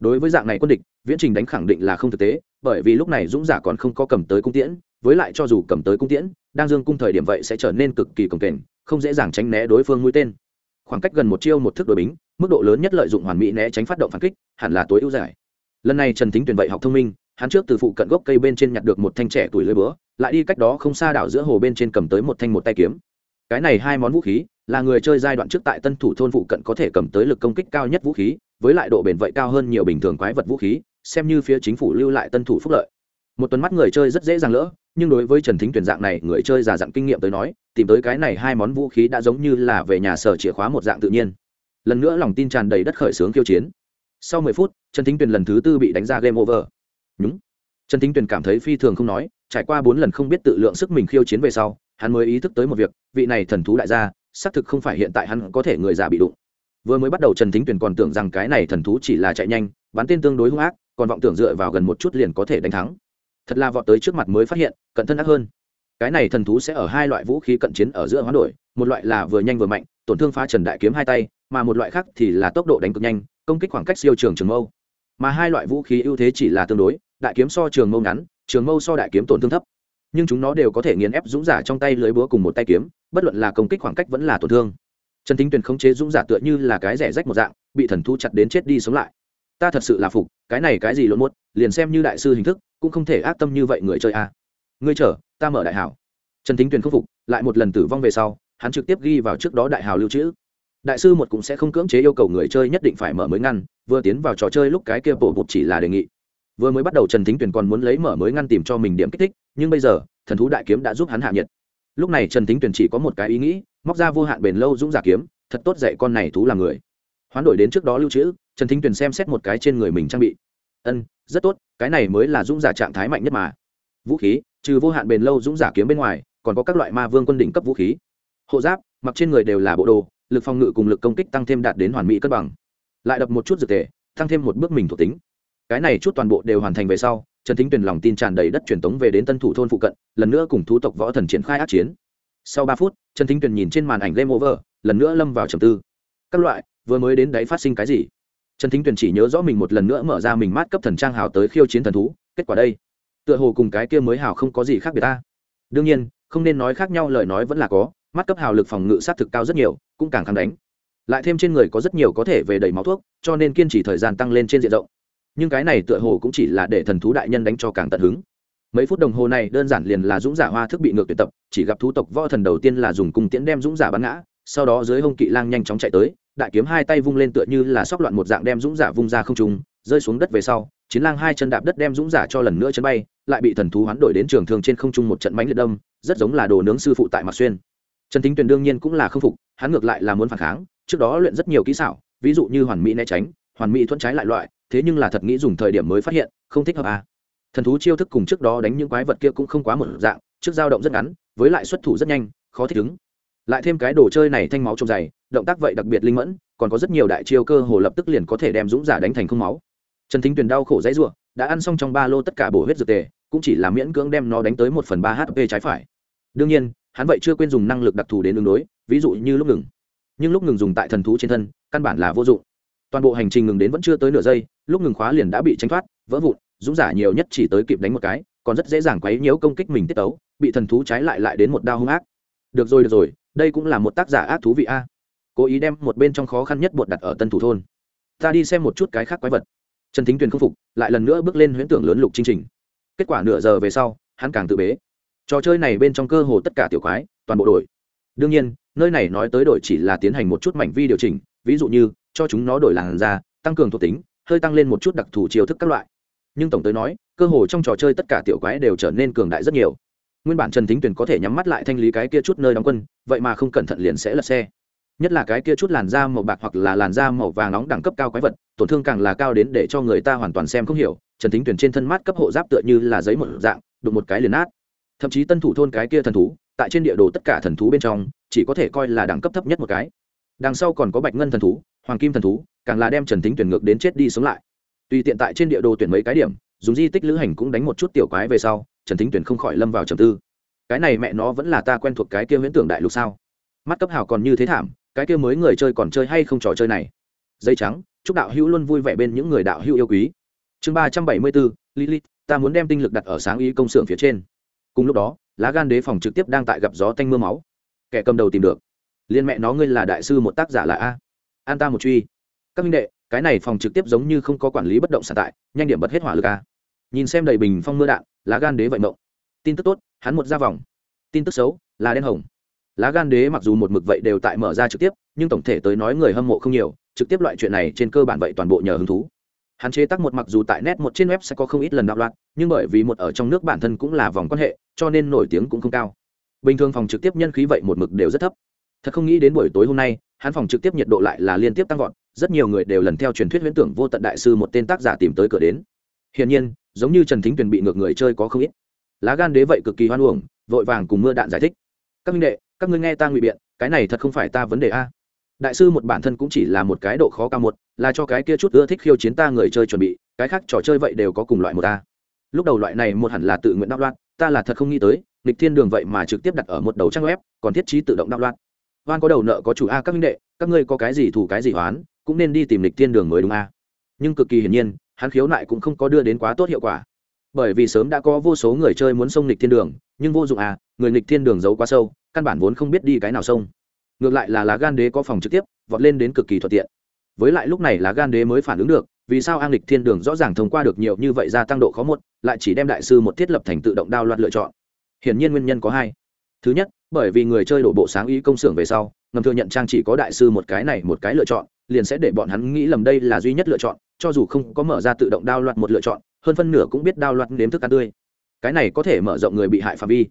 đối với dạng này quân địch, viễn trình đánh khẳng định là không thực tế, bởi vì lúc này dũng giả còn không có cầm tới cung tiễn, với lại cho dù cầm tới cung tiễn, đang dương cung thời điểm vậy sẽ trở nên cực kỳ cồng kềnh, không dễ dàng tránh né đối phương mũi tên. Khoảng cách gần một chiêu một thức đội bính, mức độ lớn nhất lợi dụng hoàn mỹ né tránh phát động phản kích, hẳn là tối ưu giải. Lần này trần thính tuyển vậy học thông minh, hắn trước từ phụ cận gốc cây bên trên nhặt được một thanh trẻ tuổi lưới búa, lại đi cách đó không xa đảo giữa hồ bên trên cầm tới một thanh một tay kiếm. Cái này hai món vũ khí là người chơi giai đoạn trước tại tân thủ thôn phụ cận có thể cầm tới lực công kích cao nhất vũ khí, với lại độ bền vậy cao hơn nhiều bình thường quái vật vũ khí, xem như phía chính phủ lưu lại tân thủ phúc lợi. Một tuần mắt người chơi rất dễ dàng lỡ, nhưng đối với trần thính tuyển dạng này, người chơi già dặn kinh nghiệm tới nói, tìm tới cái này hai món vũ khí đã giống như là về nhà sở chìa khóa một dạng tự nhiên. Lần nữa lòng tin tràn đầy đất khởi xướng khiêu chiến. Sau mười phút, trần thính tuyền lần thứ tư bị đánh ra game over. Nhúng. Trần thính tuyền cảm thấy phi thường không nói, trải qua bốn lần không biết tự lượng sức mình khiêu chiến về sau, hắn mới ý thức tới một việc, vị này thần thú đại gia xác thực không phải hiện tại hắn có thể người già bị đụng. Vừa mới bắt đầu trần thính tuyền còn tưởng rằng cái này thần thú chỉ là chạy nhanh, bắn tên tương đối hung ác, còn vọng tưởng dựa vào gần một chút liền có thể đánh thắng. Thật là vọt tới trước mặt mới phát hiện, cận thân ác hơn. Cái này thần thú sẽ ở hai loại vũ khí cận chiến ở giữa hoán đổi, một loại là vừa nhanh vừa mạnh, tổn thương phá trần đại kiếm hai tay, mà một loại khác thì là tốc độ đánh cực nhanh, công kích khoảng cách siêu trường trường mâu. Mà hai loại vũ khí ưu thế chỉ là tương đối, đại kiếm so trường mâu ngắn, trường mâu so đại kiếm tổn thương thấp nhưng chúng nó đều có thể nghiền ép dũng giả trong tay lưới búa cùng một tay kiếm, bất luận là công kích khoảng cách vẫn là tổn thương. Trần thính tuyền khống chế dũng giả tựa như là cái rẻ rách một dạng, bị thần thu chặt đến chết đi sống lại. Ta thật sự là phục, cái này cái gì lộn muốt liền xem như đại sư hình thức, cũng không thể ác tâm như vậy người chơi a. À. ngươi chờ, ta mở đại hảo. Trần thính tuyền khắc phục, lại một lần tử vong về sau, hắn trực tiếp ghi vào trước đó đại hào lưu trữ. Đại sư một cũng sẽ không cưỡng chế yêu cầu người chơi nhất định phải mở mới ngăn, vừa tiến vào trò chơi lúc cái kia bổ bụt chỉ là đề nghị vừa mới bắt đầu trần thính tuyền còn muốn lấy mở mới ngăn tìm cho mình điểm kích thích, nhưng bây giờ, thần thú đại kiếm đã giúp hắn hạ nhiệt. Lúc này trần thính tuyền chỉ có một cái ý nghĩ, móc ra vô hạn bền lâu dũng giả kiếm, thật tốt dạy con này thú là người. Hoán đổi đến trước đó lưu trữ, trần thính tuyền xem xét một cái trên người mình trang bị. Ân, rất tốt, cái này mới là dũng giả trạng thái mạnh nhất mà. Vũ khí, trừ vô hạn bền lâu dũng giả kiếm bên ngoài, còn có các loại ma vương quân đỉnh cấp vũ khí. Hộ giáp, mặc trên người đều là bộ đồ, lực phòng ngự cùng lực công kích tăng thêm đạt đến hoàn mỹ cân bằng. Lại đập một chút dược tề tăng thêm một bước mình thuộc tính cái này chút toàn bộ đều hoàn thành về sau, trần thính tuyền lòng tin tràn đầy đất truyền tống về đến tân thủ thôn phụ cận, lần nữa cùng thú tộc võ thần triển khai ác chiến. Sau ba phút, trần thính tuyền nhìn trên màn ảnh game over, lần nữa lâm vào trầm tư. Các loại, vừa mới đến đấy phát sinh cái gì? Trần thính tuyền chỉ nhớ rõ mình một lần nữa mở ra mình mát cấp thần trang hào tới khiêu chiến thần thú, kết quả đây. Tựa hồ cùng cái kia mới hào không có gì khác biệt ta. Đương nhiên, không nên nói khác nhau, lời nói vẫn là có mắt cấp hào lực phòng ngự sát thực cao rất nhiều, cũng càng kháng đánh. Lại thêm trên người có rất nhiều có thể về đầy máu thuốc, cho nên kiên trì thời gian tăng lên trên diện rộng nhưng cái này tựa hồ cũng chỉ là để thần thú đại nhân đánh cho càng tận hứng. Mấy phút đồng hồ này, đơn giản liền là dũng giả hoa thức bị ngược tuyệt tập, chỉ gặp thú tộc võ thần đầu tiên là dùng cung tiễn đem dũng giả bắn ngã, sau đó dưới hông kỵ lang nhanh chóng chạy tới, đại kiếm hai tay vung lên tựa như là sóc loạn một dạng đem dũng giả vung ra không trung, rơi xuống đất về sau, chiến lang hai chân đạp đất đem dũng giả cho lần nữa chân bay, lại bị thần thú hoán đổi đến trường thường trên không trung một trận bánh liệt đâm, rất giống là đồ nướng sư phụ tại mạc xuyên. Trần thính tuyền đương nhiên cũng là k phục, hắn ngược lại là muốn phản kháng, trước đó luyện rất nhiều kỹ xảo, ví dụ như hoàn mỹ né tránh, hoàn mỹ thuận trái lại loại thế nhưng là thật nghĩ dùng thời điểm mới phát hiện, không thích hợp à. thần thú chiêu thức cùng trước đó đánh những quái vật kia cũng không quá một dạng, trước dao động rất ngắn, với lại xuất thủ rất nhanh, khó thích ứng. Lại thêm cái đồ chơi này thanh máu trông dày, động tác vậy đặc biệt linh mẫn, còn có rất nhiều đại chiêu cơ hồ lập tức liền có thể đem dũng giả đánh thành không máu. Trần thính tuyền đau khổ dãy ruộng, đã ăn xong trong ba lô tất cả bổ huyết dược tề, cũng chỉ là miễn cưỡng đem nó đánh tới một phần ba hp trái phải. Đương nhiên, hắn vậy chưa quên dùng năng lực đặc thù đến ứng đối, ví dụ như lúc ngừng. Nhưng lúc ngừng dùng tại thần thú trên thân, căn bản là vô dụng. Toàn bộ hành trình ngừng đến vẫn chưa tới nửa giây lúc ngừng khóa liền đã bị tránh thoát, vỡ vụn, dũng giả nhiều nhất chỉ tới kịp đánh một cái, còn rất dễ dàng quấy nhiễu công kích mình tiết tấu, bị thần thú trái lại lại đến một đao hung ác. Được rồi được rồi, đây cũng là một tác giả ác thú vị a. Cố ý đem một bên trong khó khăn nhất bột đặt ở tân thủ thôn. Ta đi xem một chút cái khác quái vật. Trần thính tuyền không phục, lại lần nữa bước lên huyễn tưởng lớn lục chương trình. Kết quả nửa giờ về sau, hắn càng tự bế. Trò chơi này bên trong cơ hồ tất cả tiểu quái, toàn bộ đổi. Đương nhiên, nơi này nói tới đổi chỉ là tiến hành một chút mảnh vi điều chỉnh, ví dụ như, cho chúng nó đổi làn da, tăng cường thuộc tính hơi tăng lên một chút đặc thù chiêu thức các loại. Nhưng tổng tới nói, cơ hồ trong trò chơi tất cả tiểu quái đều trở nên cường đại rất nhiều. Nguyên bản trần thính tuyền có thể nhắm mắt lại thanh lý cái kia chút nơi đóng quân, vậy mà không cẩn thận liền sẽ lật xe. Nhất là cái kia chút làn da màu bạc hoặc là làn da màu vàng nóng đẳng cấp cao quái vật, tổn thương càng là cao đến để cho người ta hoàn toàn xem không hiểu, trần thính tuyển trên thân mát cấp hộ giáp tựa như là giấy một dạng, đụng một cái liền nát. Thậm chí tân thủ thôn cái kia thần thú, tại trên địa đồ tất cả thần thú bên trong, chỉ có thể coi là đẳng cấp thấp nhất một cái đằng sau còn có bạch ngân thần thú, hoàng kim thần thú, càng là đem trần thính tuyển ngược đến chết đi sống lại. Tùy tiện tại trên địa đồ tuyển mấy cái điểm, dùng di tích lữ hành cũng đánh một chút tiểu quái về sau, trần thính tuyển không khỏi lâm vào trầm tư. Cái này mẹ nó vẫn là ta quen thuộc cái kia huyễn tưởng đại lục sao? Mắt cấp hào còn như thế thảm, cái kia mới người chơi còn chơi hay không trò chơi này? Dây trắng, chúc đạo hữu luôn vui vẻ bên những người đạo hữu yêu quý. Chương ba trăm bảy mươi bốn, lilith, ta muốn đem tinh lực đặt ở sáng ý công xưởng phía trên. Cùng lúc đó, lá gan đế phòng trực tiếp đang tại gặp gió tanh m ư a máu. Kẻ cầm đầu tìm được liên mẹ nó ngươi là đại sư một tác giả là a. An ta một truy. Các minh đệ, cái này phòng trực tiếp giống như không có quản lý bất động sản tại, nhanh điểm bật hết hỏa lực a. Nhìn xem đầy bình phong mưa đạn, lá gan đế vậy mộng. Tin tức tốt, hắn một ra vòng. Tin tức xấu, là đen hồng. Lá gan đế mặc dù một mực vậy đều tại mở ra trực tiếp, nhưng tổng thể tới nói người hâm mộ không nhiều, trực tiếp loại chuyện này trên cơ bản vậy toàn bộ nhờ hứng thú. Hạn chế tác một mặc dù tại net một trên web sẽ có không ít lần đạo loạn, nhưng bởi vì một ở trong nước bản thân cũng là vòng quan hệ, cho nên nổi tiếng cũng không cao. Bình thường phòng trực tiếp nhân khí vậy một mực đều rất thấp thật không nghĩ đến buổi tối hôm nay, hắn phòng trực tiếp nhiệt độ lại là liên tiếp tăng vọt, rất nhiều người đều lần theo truyền thuyết huyễn tưởng vô tận đại sư một tên tác giả tìm tới cửa đến. Hiển nhiên, giống như trần thính tuyền bị ngược người chơi có không ít. Lá gan đế vậy cực kỳ hoan uổng, vội vàng cùng mưa đạn giải thích. Các minh đệ, các ngươi nghe ta ngụy biện, cái này thật không phải ta vấn đề a. Đại sư một bản thân cũng chỉ là một cái độ khó cao một, là cho cái kia chút ưa thích khiêu chiến ta người chơi chuẩn bị, cái khác trò chơi vậy đều có cùng loại một ta lúc đầu loại này một hẳn là tự nguyện đạo loạn, ta là thật không nghĩ tới, lịch thiên đường vậy mà trực tiếp đặt ở một đầu trang web, còn thiết trí tự động đạo loạn hoan có đầu nợ có chủ a, các minh đệ, các ngươi có cái gì thủ cái gì hoán cũng nên đi tìm lịch thiên đường mới đúng a. Nhưng cực kỳ hiển nhiên, hắn khiếu nại cũng không có đưa đến quá tốt hiệu quả. Bởi vì sớm đã có vô số người chơi muốn xông lịch thiên đường, nhưng vô dụng à người lịch thiên đường giấu quá sâu, căn bản vốn không biết đi cái nào sông ngược lại là lá gan đế có phòng trực tiếp, vọt lên đến cực kỳ thuận tiện. Với lại lúc này lá gan đế mới phản ứng được, vì sao an lịch thiên đường rõ ràng thông qua được nhiều như vậy gia tăng độ khó một, lại chỉ đem đại sư một thiết lập thành tự động đao loạt lựa chọn. Hiển nhiên nguyên nhân có hai thứ nhất, bởi vì người chơi đổ bộ sáng ý công xưởng về sau, ngầm thừa nhận trang chỉ có đại sư một cái này một cái lựa chọn, liền sẽ để bọn hắn nghĩ lầm đây là duy nhất lựa chọn, cho dù không có mở ra tự động đao loạt một lựa chọn, hơn phân nửa cũng biết đao loạt nếm thức ăn tươi. Cái này có thể mở rộng người bị hại phạm vi.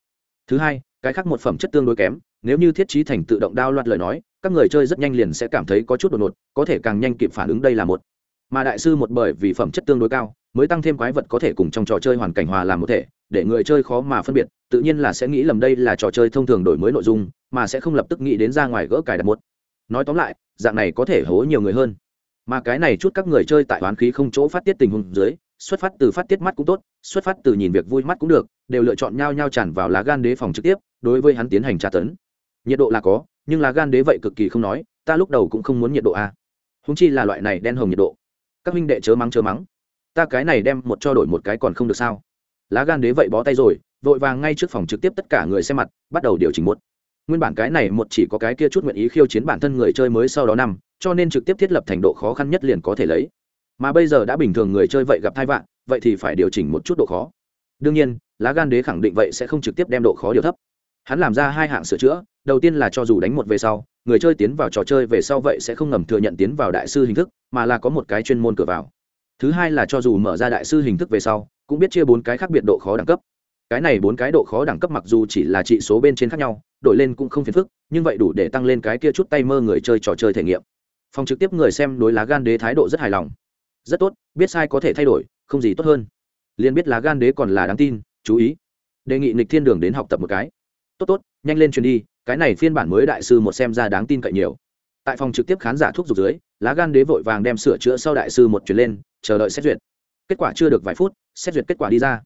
Thứ hai, cái khác một phẩm chất tương đối kém, nếu như thiết trí thành tự động đao loạt lời nói, các người chơi rất nhanh liền sẽ cảm thấy có chút đột ngột, có thể càng nhanh kịp phản ứng đây là một. Mà đại sư một bởi vì phẩm chất tương đối cao mới tăng thêm quái vật có thể cùng trong trò chơi hoàn cảnh hòa làm một thể, để người chơi khó mà phân biệt, tự nhiên là sẽ nghĩ lầm đây là trò chơi thông thường đổi mới nội dung, mà sẽ không lập tức nghĩ đến ra ngoài gỡ cài đặt một nói tóm lại, dạng này có thể hố nhiều người hơn. Mà cái này chút các người chơi tại oán khí không chỗ phát tiết tình huống dưới, xuất phát từ phát tiết mắt cũng tốt, xuất phát từ nhìn việc vui mắt cũng được, đều lựa chọn nhau nhau tràn vào lá gan đế phòng trực tiếp, đối với hắn tiến hành tra tấn. Nhiệt độ là có, nhưng lá gan đế vậy cực kỳ không nói, ta lúc đầu cũng không muốn nhiệt độ a húng chi là loại này đen hồng nhiệt độ. Các huynh đệ chớ mắng chớ mắng ta cái này đem một cho đổi một cái còn không được sao? Lá gan đế vậy bó tay rồi, vội vàng ngay trước phòng trực tiếp tất cả người xem mặt, bắt đầu điều chỉnh một. Nguyên bản cái này một chỉ có cái kia chút nguyện ý khiêu chiến bản thân người chơi mới sau đó năm, cho nên trực tiếp thiết lập thành độ khó khăn nhất liền có thể lấy. Mà bây giờ đã bình thường người chơi vậy gặp thai vạn vậy thì phải điều chỉnh một chút độ khó. Đương nhiên, lá gan đế khẳng định vậy sẽ không trực tiếp đem độ khó điều thấp. Hắn làm ra hai hạng sửa chữa, đầu tiên là cho dù đánh một về sau, người chơi tiến vào trò chơi về sau vậy sẽ không ngầm thừa nhận tiến vào đại sư hình thức, mà là có một cái chuyên môn cửa vào thứ hai là cho dù mở ra đại sư hình thức về sau, cũng biết chia bốn cái khác biệt độ khó đẳng cấp. Cái này bốn cái độ khó đẳng cấp mặc dù chỉ là trị số bên trên khác nhau, đổi lên cũng không phiền phức, nhưng vậy đủ để tăng lên cái kia chút tay mơ người chơi trò chơi thể nghiệm. Phòng trực tiếp người xem đối lá gan đế thái độ rất hài lòng. Rất tốt, biết sai có thể thay đổi, không gì tốt hơn. Liền biết lá gan đế còn là đáng tin, chú ý. Đề nghị nịch thiên đường đến học tập một cái. Tốt tốt, nhanh lên truyền đi, cái này phiên bản mới đại sư một xem ra đáng tin cậy nhiều tại phòng trực tiếp khán giả thuốc dục dưới, lá gan đế vội vàng đem sửa chữa sau đại sư một chuyển lên, chờ đợi xét duyệt. Kết quả chưa được vài phút, xét duyệt kết quả đi ra.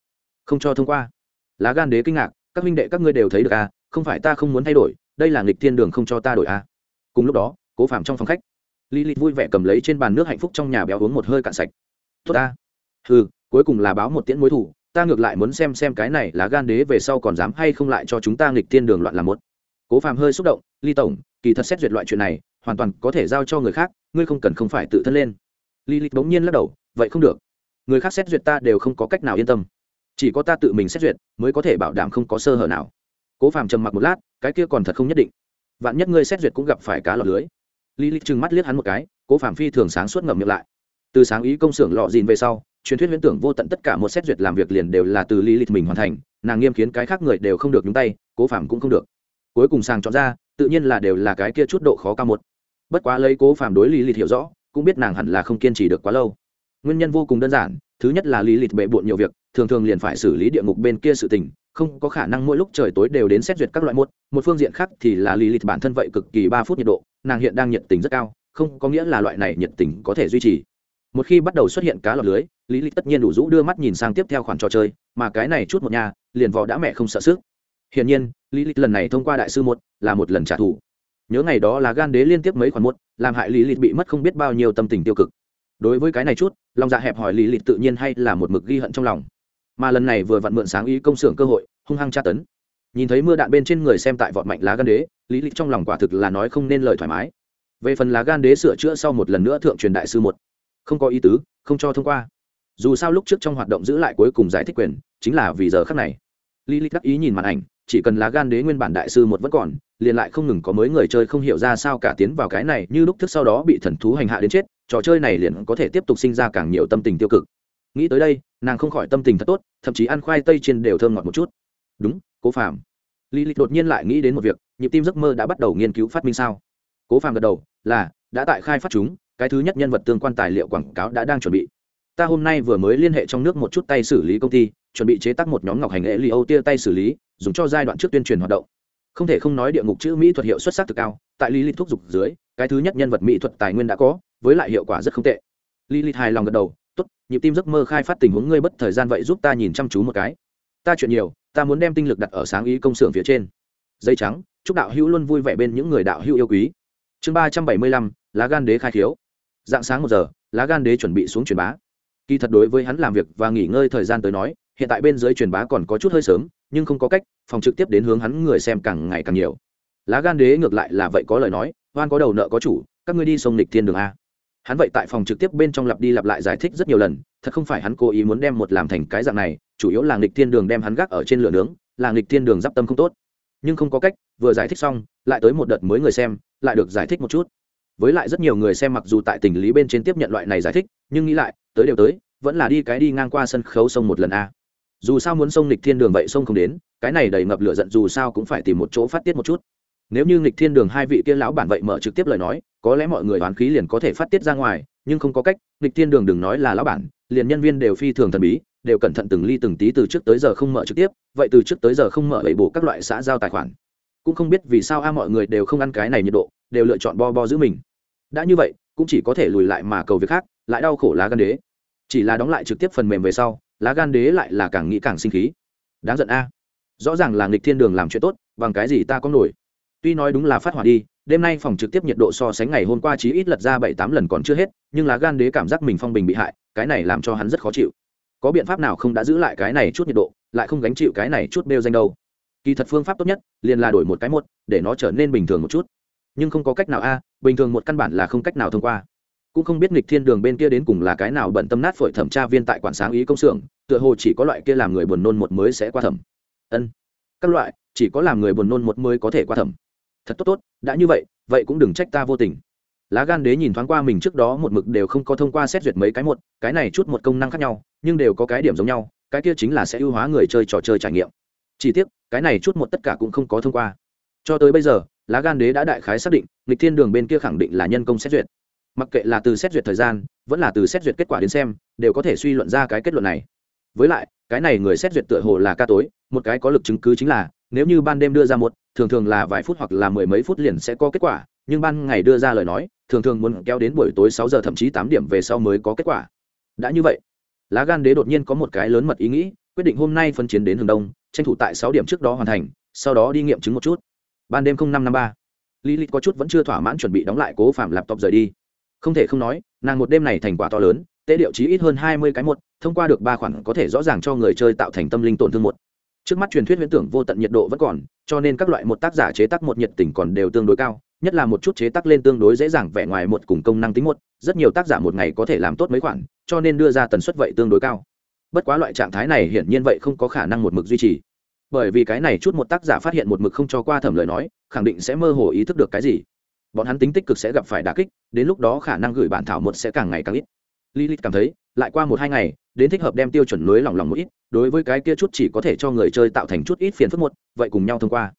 Không cho thông qua. Lá gan đế kinh ngạc, các huynh đệ các ngươi đều thấy được à không phải ta không muốn thay đổi, đây là nghịch thiên đường không cho ta đổi à. Cùng lúc đó, cố phạm trong phòng khách lý lịch vui vẻ cầm lấy trên bàn nước hạnh phúc trong nhà béo uống một hơi cạn sạch. Tốt ta. Ừ cuối cùng là báo một tiễn mối thủ, ta ngược lại muốn xem xem cái này là gan đế về sau còn dám hay không lại cho chúng ta nghịch thiên đường loạn làm một. Cố phạm hơi xúc động, ly tổng, kỳ thật xét duyệt loại chuyện này hoàn toàn có thể giao cho người khác, ngươi không cần không phải tự thân lên. Lý lịch bỗng nhiên lắc đầu, vậy không được. Người khác xét duyệt ta đều không có cách nào yên tâm. Chỉ có ta tự mình xét duyệt, mới có thể bảo đảm không có sơ hở nào. Cố phàm trầm mặc một lát, cái kia còn thật không nhất định. Vạn nhất ngươi xét duyệt cũng gặp phải cá lọt lưới. Lý lịch trừng mắt liếc hắn một cái, cố phàm phi thường sáng suốt ngậm miệng lại. Từ sáng ý công xưởng lọ dìn về sau, truyền thuyết huyễn tưởng vô tận tất cả một xét duyệt làm việc liền đều là từ lý lịch mình hoàn thành, nàng nghiêm khiến cái khác người đều không được nhúng tay, cố phàm cũng không được. Cuối cùng sàng chọn ra, tự nhiên là đều là cái kia chút độ khó cao một bất quá lấy cố phàm đối lý lịch hiểu rõ, cũng biết nàng hẳn là không kiên trì được quá lâu. Nguyên nhân vô cùng đơn giản, thứ nhất là lý lịch bệ bộn nhiều việc, thường thường liền phải xử lý địa ngục bên kia sự tình, không có khả năng mỗi lúc trời tối đều đến xét duyệt các loại một một phương diện khác thì là lý lịch bản thân vậy cực kỳ ba phút nhiệt độ, nàng hiện đang nhiệt tình rất cao, không có nghĩa là loại này nhiệt tình có thể duy trì. Một khi bắt đầu xuất hiện cá lọc lưới lý lịch tất nhiên đủ rũ đưa mắt nhìn sang tiếp theo khoản trò chơi, mà cái này chút một nhà, liền vò đã mẹ không sợ sức. Hiển nhiên lý lịch lần này thông qua đại sư một là một lần trả thù nhớ ngày đó là gan đế liên tiếp mấy khoản muộn, làm hại lý lịch bị mất không biết bao nhiêu tâm tình tiêu cực. Đối với cái này chút lòng dạ hẹp hỏi lý lịch tự nhiên hay là một mực ghi hận trong lòng. Mà lần này vừa vặn mượn sáng ý công xưởng cơ hội, hung hăng tra tấn. Nhìn thấy mưa đạn bên trên người xem tại vọt mạnh lá gan đế, lý lịch trong lòng quả thực là nói không nên lời thoải mái. Về phần lá gan đế sửa chữa sau một lần nữa thượng truyền đại sư một, không có ý tứ, không cho thông qua. Dù sao lúc trước trong hoạt động giữ lại cuối cùng giải thích quyền, chính là vì giờ khắc này. Lý lịch đắc ý nhìn màn ảnh, chỉ cần lá gan đế nguyên bản đại sư một vẫn còn liền lại không ngừng có mới người chơi không hiểu ra sao cả tiến vào cái này, như lúc thức sau đó bị thần thú hành hạ đến chết, trò chơi này liền có thể tiếp tục sinh ra càng nhiều tâm tình tiêu cực. Nghĩ tới đây, nàng không khỏi tâm tình thật tốt, thậm chí ăn khoai tây chiên đều thơm ngọt một chút. Đúng, cố phàm. Lý lịch đột nhiên lại nghĩ đến một việc, nhịp tim giấc mơ đã bắt đầu nghiên cứu phát minh sao? Cố phàm gật đầu, là, đã tại khai phát chúng, cái thứ nhất nhân vật tương quan tài liệu quảng cáo đã đang chuẩn bị. Ta hôm nay vừa mới liên hệ trong nước một chút tay xử lý công ty, chuẩn bị chế tác một nhóm ngọc hành nghệ li âu tia tay xử lý, dùng cho giai đoạn trước tuyên truyền hoạt động không thể không nói địa ngục chữ mỹ thuật hiệu xuất sắc cực cao, tại lý lịch thúc giục dưới, cái thứ nhất nhân vật mỹ thuật tài nguyên đã có, với lại hiệu quả rất không tệ. Lý lịch hài lòng gật đầu, tốt, nhịp tim giấc mơ khai phát tình huống ngươi bất thời gian vậy giúp ta nhìn chăm chú một cái. Ta chuyện nhiều, ta muốn đem tinh lực đặt ở sáng ý công xưởng phía trên. Dây trắng, chúc đạo hữu luôn vui vẻ bên những người đạo hữu yêu quý. Chương ba trăm bảy mươi lăm, lá gan đế khai khiếu. Dạng sáng một giờ, lá gan đế chuẩn bị xuống truyền bá. Kỳ thật đối với hắn làm việc và nghỉ ngơi thời gian tới nói hiện tại bên dưới truyền bá còn có chút hơi sớm, nhưng không có cách, phòng trực tiếp đến hướng hắn người xem càng ngày càng nhiều. Lá gan đế ngược lại là vậy có lời nói, oan có đầu nợ có chủ, các ngươi đi sông lịch thiên đường a. Hắn vậy tại phòng trực tiếp bên trong lặp đi lặp lại giải thích rất nhiều lần, thật không phải hắn cố ý muốn đem một làm thành cái dạng này, chủ yếu là nghịch thiên đường đem hắn gác ở trên lửa nướng, là nghịch thiên đường d i p tâm không tốt. Nhưng không có cách, vừa giải thích xong, lại tới một đợt mới người xem, lại được giải thích một chút. Với lại rất nhiều người xem mặc dù tại tình lý bên trên tiếp nhận loại này giải thích, nhưng nghĩ lại, tới đều tới, vẫn là đi cái đi ngang qua sân khấu sông một lần a dù sao muốn sông nghịch thiên đường vậy sông không đến, cái này đầy ngập lửa giận dù sao cũng phải tìm một chỗ phát tiết một chút. Nếu như nghịch thiên đường hai vị kia lão bản vậy mở trực tiếp lời nói, có lẽ mọi người đoán khí liền có thể phát tiết ra ngoài, nhưng không có cách, nghịch thiên đường đừng nói là lão bản, liền nhân viên đều phi thường thần bí, đều cẩn thận từng ly từng tí từ trước tới giờ không mở trực tiếp, vậy từ trước tới giờ không mở bậy bộ các loại xã giao tài khoản. Cũng không biết vì sao a mọi người đều không ăn cái này nhiệt độ, đều lựa chọn bo bo giữ mình. Đã như vậy, cũng chỉ có thể lùi lại mà cầu việc khác, lại đau khổ lá gan đế. Chỉ là đóng lại trực tiếp phần mềm về sau lá gan đế lại là càng nghĩ càng sinh khí. Đáng giận a. Rõ ràng là nghịch thiên đường làm chuyện tốt, bằng cái gì ta có nổi? Tuy nói đúng là phát hỏa đi, đêm nay phòng trực tiếp nhiệt độ so sánh ngày hôm qua chí ít lật ra bảy tám lần còn chưa hết, nhưng lá gan đế cảm giác mình phong bình bị hại, cái này làm cho hắn rất khó chịu. Có biện pháp nào không đã giữ lại cái này chút nhiệt độ, lại không gánh chịu cái này chút bêu danh đâu? Kỳ thật phương pháp tốt nhất, liền là đổi một cái một để nó trở nên bình thường một chút. Nhưng không có cách nào a, bình thường một căn bản là không cách nào thông qua cũng không biết nghịch thiên đường bên kia đến cùng là cái nào bận tâm nát phổi thẩm tra viên tại quản sáng ý công xưởng, tựa hồ chỉ có loại kia làm người buồn nôn một mới sẽ qua thẩm. Ân, các loại, chỉ có làm người buồn nôn một mới có thể qua thẩm. Thật tốt tốt, đã như vậy vậy cũng đừng trách ta vô tình. Lá gan đế nhìn thoáng qua mình trước đó một mực đều không có thông qua xét duyệt mấy cái một, cái này chút một công năng khác nhau, nhưng đều có cái điểm giống nhau, cái kia chính là sẽ ưu hóa người chơi trò chơi trải nghiệm. Chỉ tiếc, cái này chút một tất cả cũng không có thông qua. Cho tới bây giờ, lá gan đế đã đại khái xác định lịch thiên đường bên kia khẳng định là nhân công xét duyệt mặc kệ là từ xét duyệt thời gian, vẫn là từ xét duyệt kết quả đến xem, đều có thể suy luận ra cái kết luận này. Với lại, cái này người xét duyệt tựa hồ là ca tối, một cái có lực chứng cứ chính là, nếu như ban đêm đưa ra một, thường thường là vài phút hoặc là mười mấy phút liền sẽ có kết quả, nhưng ban ngày đưa ra lời nói, thường thường muốn kéo đến buổi tối sáu giờ thậm chí tám điểm về sau mới có kết quả. Đã như vậy, lá gan đế đột nhiên có một cái lớn mật ý nghĩ, quyết định hôm nay phân chiến đến hướng đông, tranh thủ tại sáu điểm trước đó hoàn thành, sau đó đi nghiệm chứng một chút. Ban đêm năm năm ba lý có chút vẫn chưa thỏa mãn chuẩn bị đóng lại cố phạm laptop rời đi không thể không nói, nàng một đêm này thành quả to lớn, tế điệu chí ít hơn hai mươi cái một, thông qua được ba khoản có thể rõ ràng cho người chơi tạo thành tâm linh tổn thương một. Trước mắt truyền thuyết huyễn tưởng vô tận nhiệt độ vẫn còn, cho nên các loại một tác giả chế tác một nhiệt tình còn đều tương đối cao, nhất là một chút chế tác lên tương đối dễ dàng vẻ ngoài một cùng công năng tính một, rất nhiều tác giả một ngày có thể làm tốt mấy khoản, cho nên đưa ra tần suất vậy tương đối cao. Bất quá loại trạng thái này hiển nhiên vậy không có khả năng một mực duy trì. Bởi vì cái này chút một tác giả phát hiện một mực không cho qua thẩm lời nói, khẳng định sẽ mơ hồ ý thức được cái gì bọn hắn tính tích cực sẽ gặp phải đà kích, đến lúc đó khả năng gửi bản thảo một sẽ càng ngày càng ít. Lilith cảm thấy, lại qua một hai ngày, đến thích hợp đem tiêu chuẩn lưới lòng lòng một ít, đối với cái kia chút chỉ có thể cho người chơi tạo thành chút ít phiền phức một, vậy cùng nhau thông qua.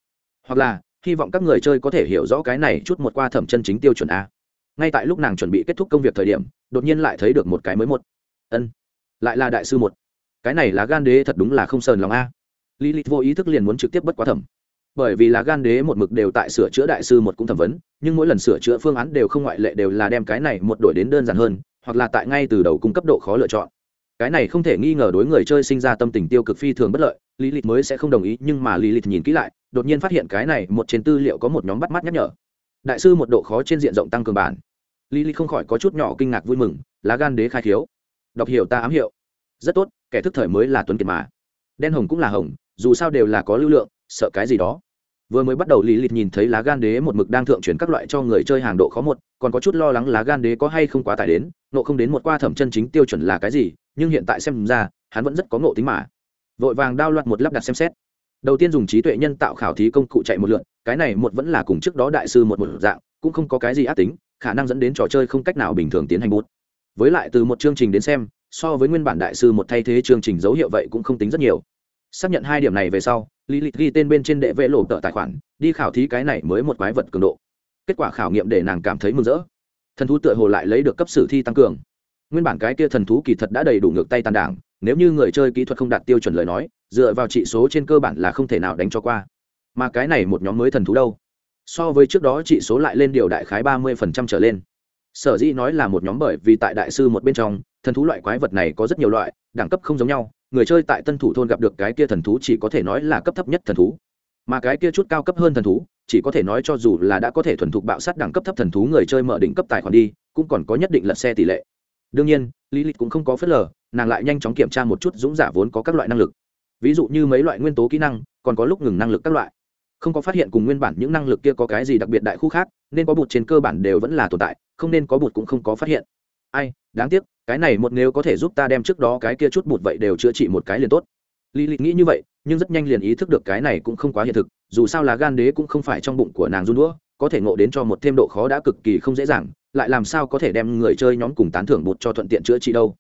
Hoặc là, hy vọng các người chơi có thể hiểu rõ cái này chút một qua thẩm chân chính tiêu chuẩn a. Ngay tại lúc nàng chuẩn bị kết thúc công việc thời điểm, đột nhiên lại thấy được một cái mới một. Ân, lại là đại sư một. Cái này là gan đế thật đúng là không sờn lòng a. Lilith vô ý thức liền muốn trực tiếp bất quá thẩm bởi vì là gan đế một mực đều tại sửa chữa đại sư một cũng thẩm vấn, nhưng mỗi lần sửa chữa phương án đều không ngoại lệ đều là đem cái này một đổi đến đơn giản hơn, hoặc là tại ngay từ đầu cung cấp độ khó lựa chọn. Cái này không thể nghi ngờ đối người chơi sinh ra tâm tình tiêu cực phi thường bất lợi lý lịch mới sẽ không đồng ý, nhưng mà lý lịch nhìn kỹ lại, đột nhiên phát hiện cái này một trên tư liệu có một nhóm bắt mắt nhắc nhở. Đại sư một độ khó trên diện rộng tăng cường bản. Lý lịch không khỏi có chút nhỏ kinh ngạc vui mừng lá gan đế khai thiếu đọc hiểu ta ám hiệu. Rất tốt, kẻ thức thời mới là tuấn kiệt mà. Đen hồng cũng là hồng, dù sao đều là có lưu lượng, sợ cái gì đó vừa mới bắt đầu lý lịch nhìn thấy lá gan đế một mực đang thượng chuyển các loại cho người chơi hàng độ khó một, còn có chút lo lắng lá gan đế có hay không quá tải đến, nộ không đến một qua thẩm chân chính tiêu chuẩn là cái gì, nhưng hiện tại xem ra, hắn vẫn rất có ngộ tính mà. Vội vàng đao loạt một lắp đặt xem xét. Đầu tiên dùng trí tuệ nhân tạo khảo thí công cụ chạy một lượn cái này một vẫn là cùng trước đó đại sư một một dạng, cũng không có cái gì ác tính, khả năng dẫn đến trò chơi không cách nào bình thường tiến hành bút. Với lại từ một chương trình đến xem, so với nguyên bản đại sư một thay thế chương trình dấu hiệu vậy cũng không tính rất nhiều. Xác nhận hai điểm này về sau lý lịch ghi tên bên trên đệ vệ lộ tờ tài khoản, đi khảo thí cái này mới một quái vật cường độ. Kết quả khảo nghiệm để nàng cảm thấy mừng rỡ. Thần thú tựa hồ lại lấy được cấp sử thi tăng cường. Nguyên bản cái kia thần thú kỳ thật đã đầy đủ ngược tay tàn đảng, nếu như người chơi kỹ thuật không đạt tiêu chuẩn lời nói, dựa vào trị số trên cơ bản là không thể nào đánh cho qua. Mà cái này một nhóm mới thần thú đâu? So với trước đó trị số lại lên điều đại khái ba mươi phần trăm trở lên. Sở dĩ nói là một nhóm bởi vì tại đại sư một bên trong, thần thú loại quái vật này có rất nhiều loại, đẳng cấp không giống nhau người chơi tại tân thủ thôn gặp được cái kia thần thú chỉ có thể nói là cấp thấp nhất thần thú. Mà cái kia chút cao cấp hơn thần thú, chỉ có thể nói cho dù là đã có thể thuần thục bạo sát đẳng cấp thấp thần thú người chơi mở đỉnh cấp tài khoản đi, cũng còn có nhất định lật xe tỷ lệ. Đương nhiên lý lịch cũng không có phớt lờ, nàng lại nhanh chóng kiểm tra một chút dũng giả vốn có các loại năng lực. Ví dụ như mấy loại nguyên tố kỹ năng, còn có lúc ngừng năng lực các loại. Không có phát hiện cùng nguyên bản những năng lực kia có cái gì đặc biệt đại khu khác, nên có bụt trên cơ bản đều vẫn là tồn tại, không nên có bụt cũng không có phát hiện ai, đáng tiếc, cái này một nếu có thể giúp ta đem trước đó cái kia chút bụt vậy đều chữa trị một cái liền tốt. Lý lịch nghĩ như vậy, nhưng rất nhanh liền ý thức được cái này cũng không quá hiện thực, dù sao là gan đế cũng không phải trong bụng của nàng run đũa, có thể ngộ đến cho một thêm độ khó đã cực kỳ không dễ dàng, lại làm sao có thể đem người chơi nhóm cùng tán thưởng bụt cho thuận tiện chữa trị đâu.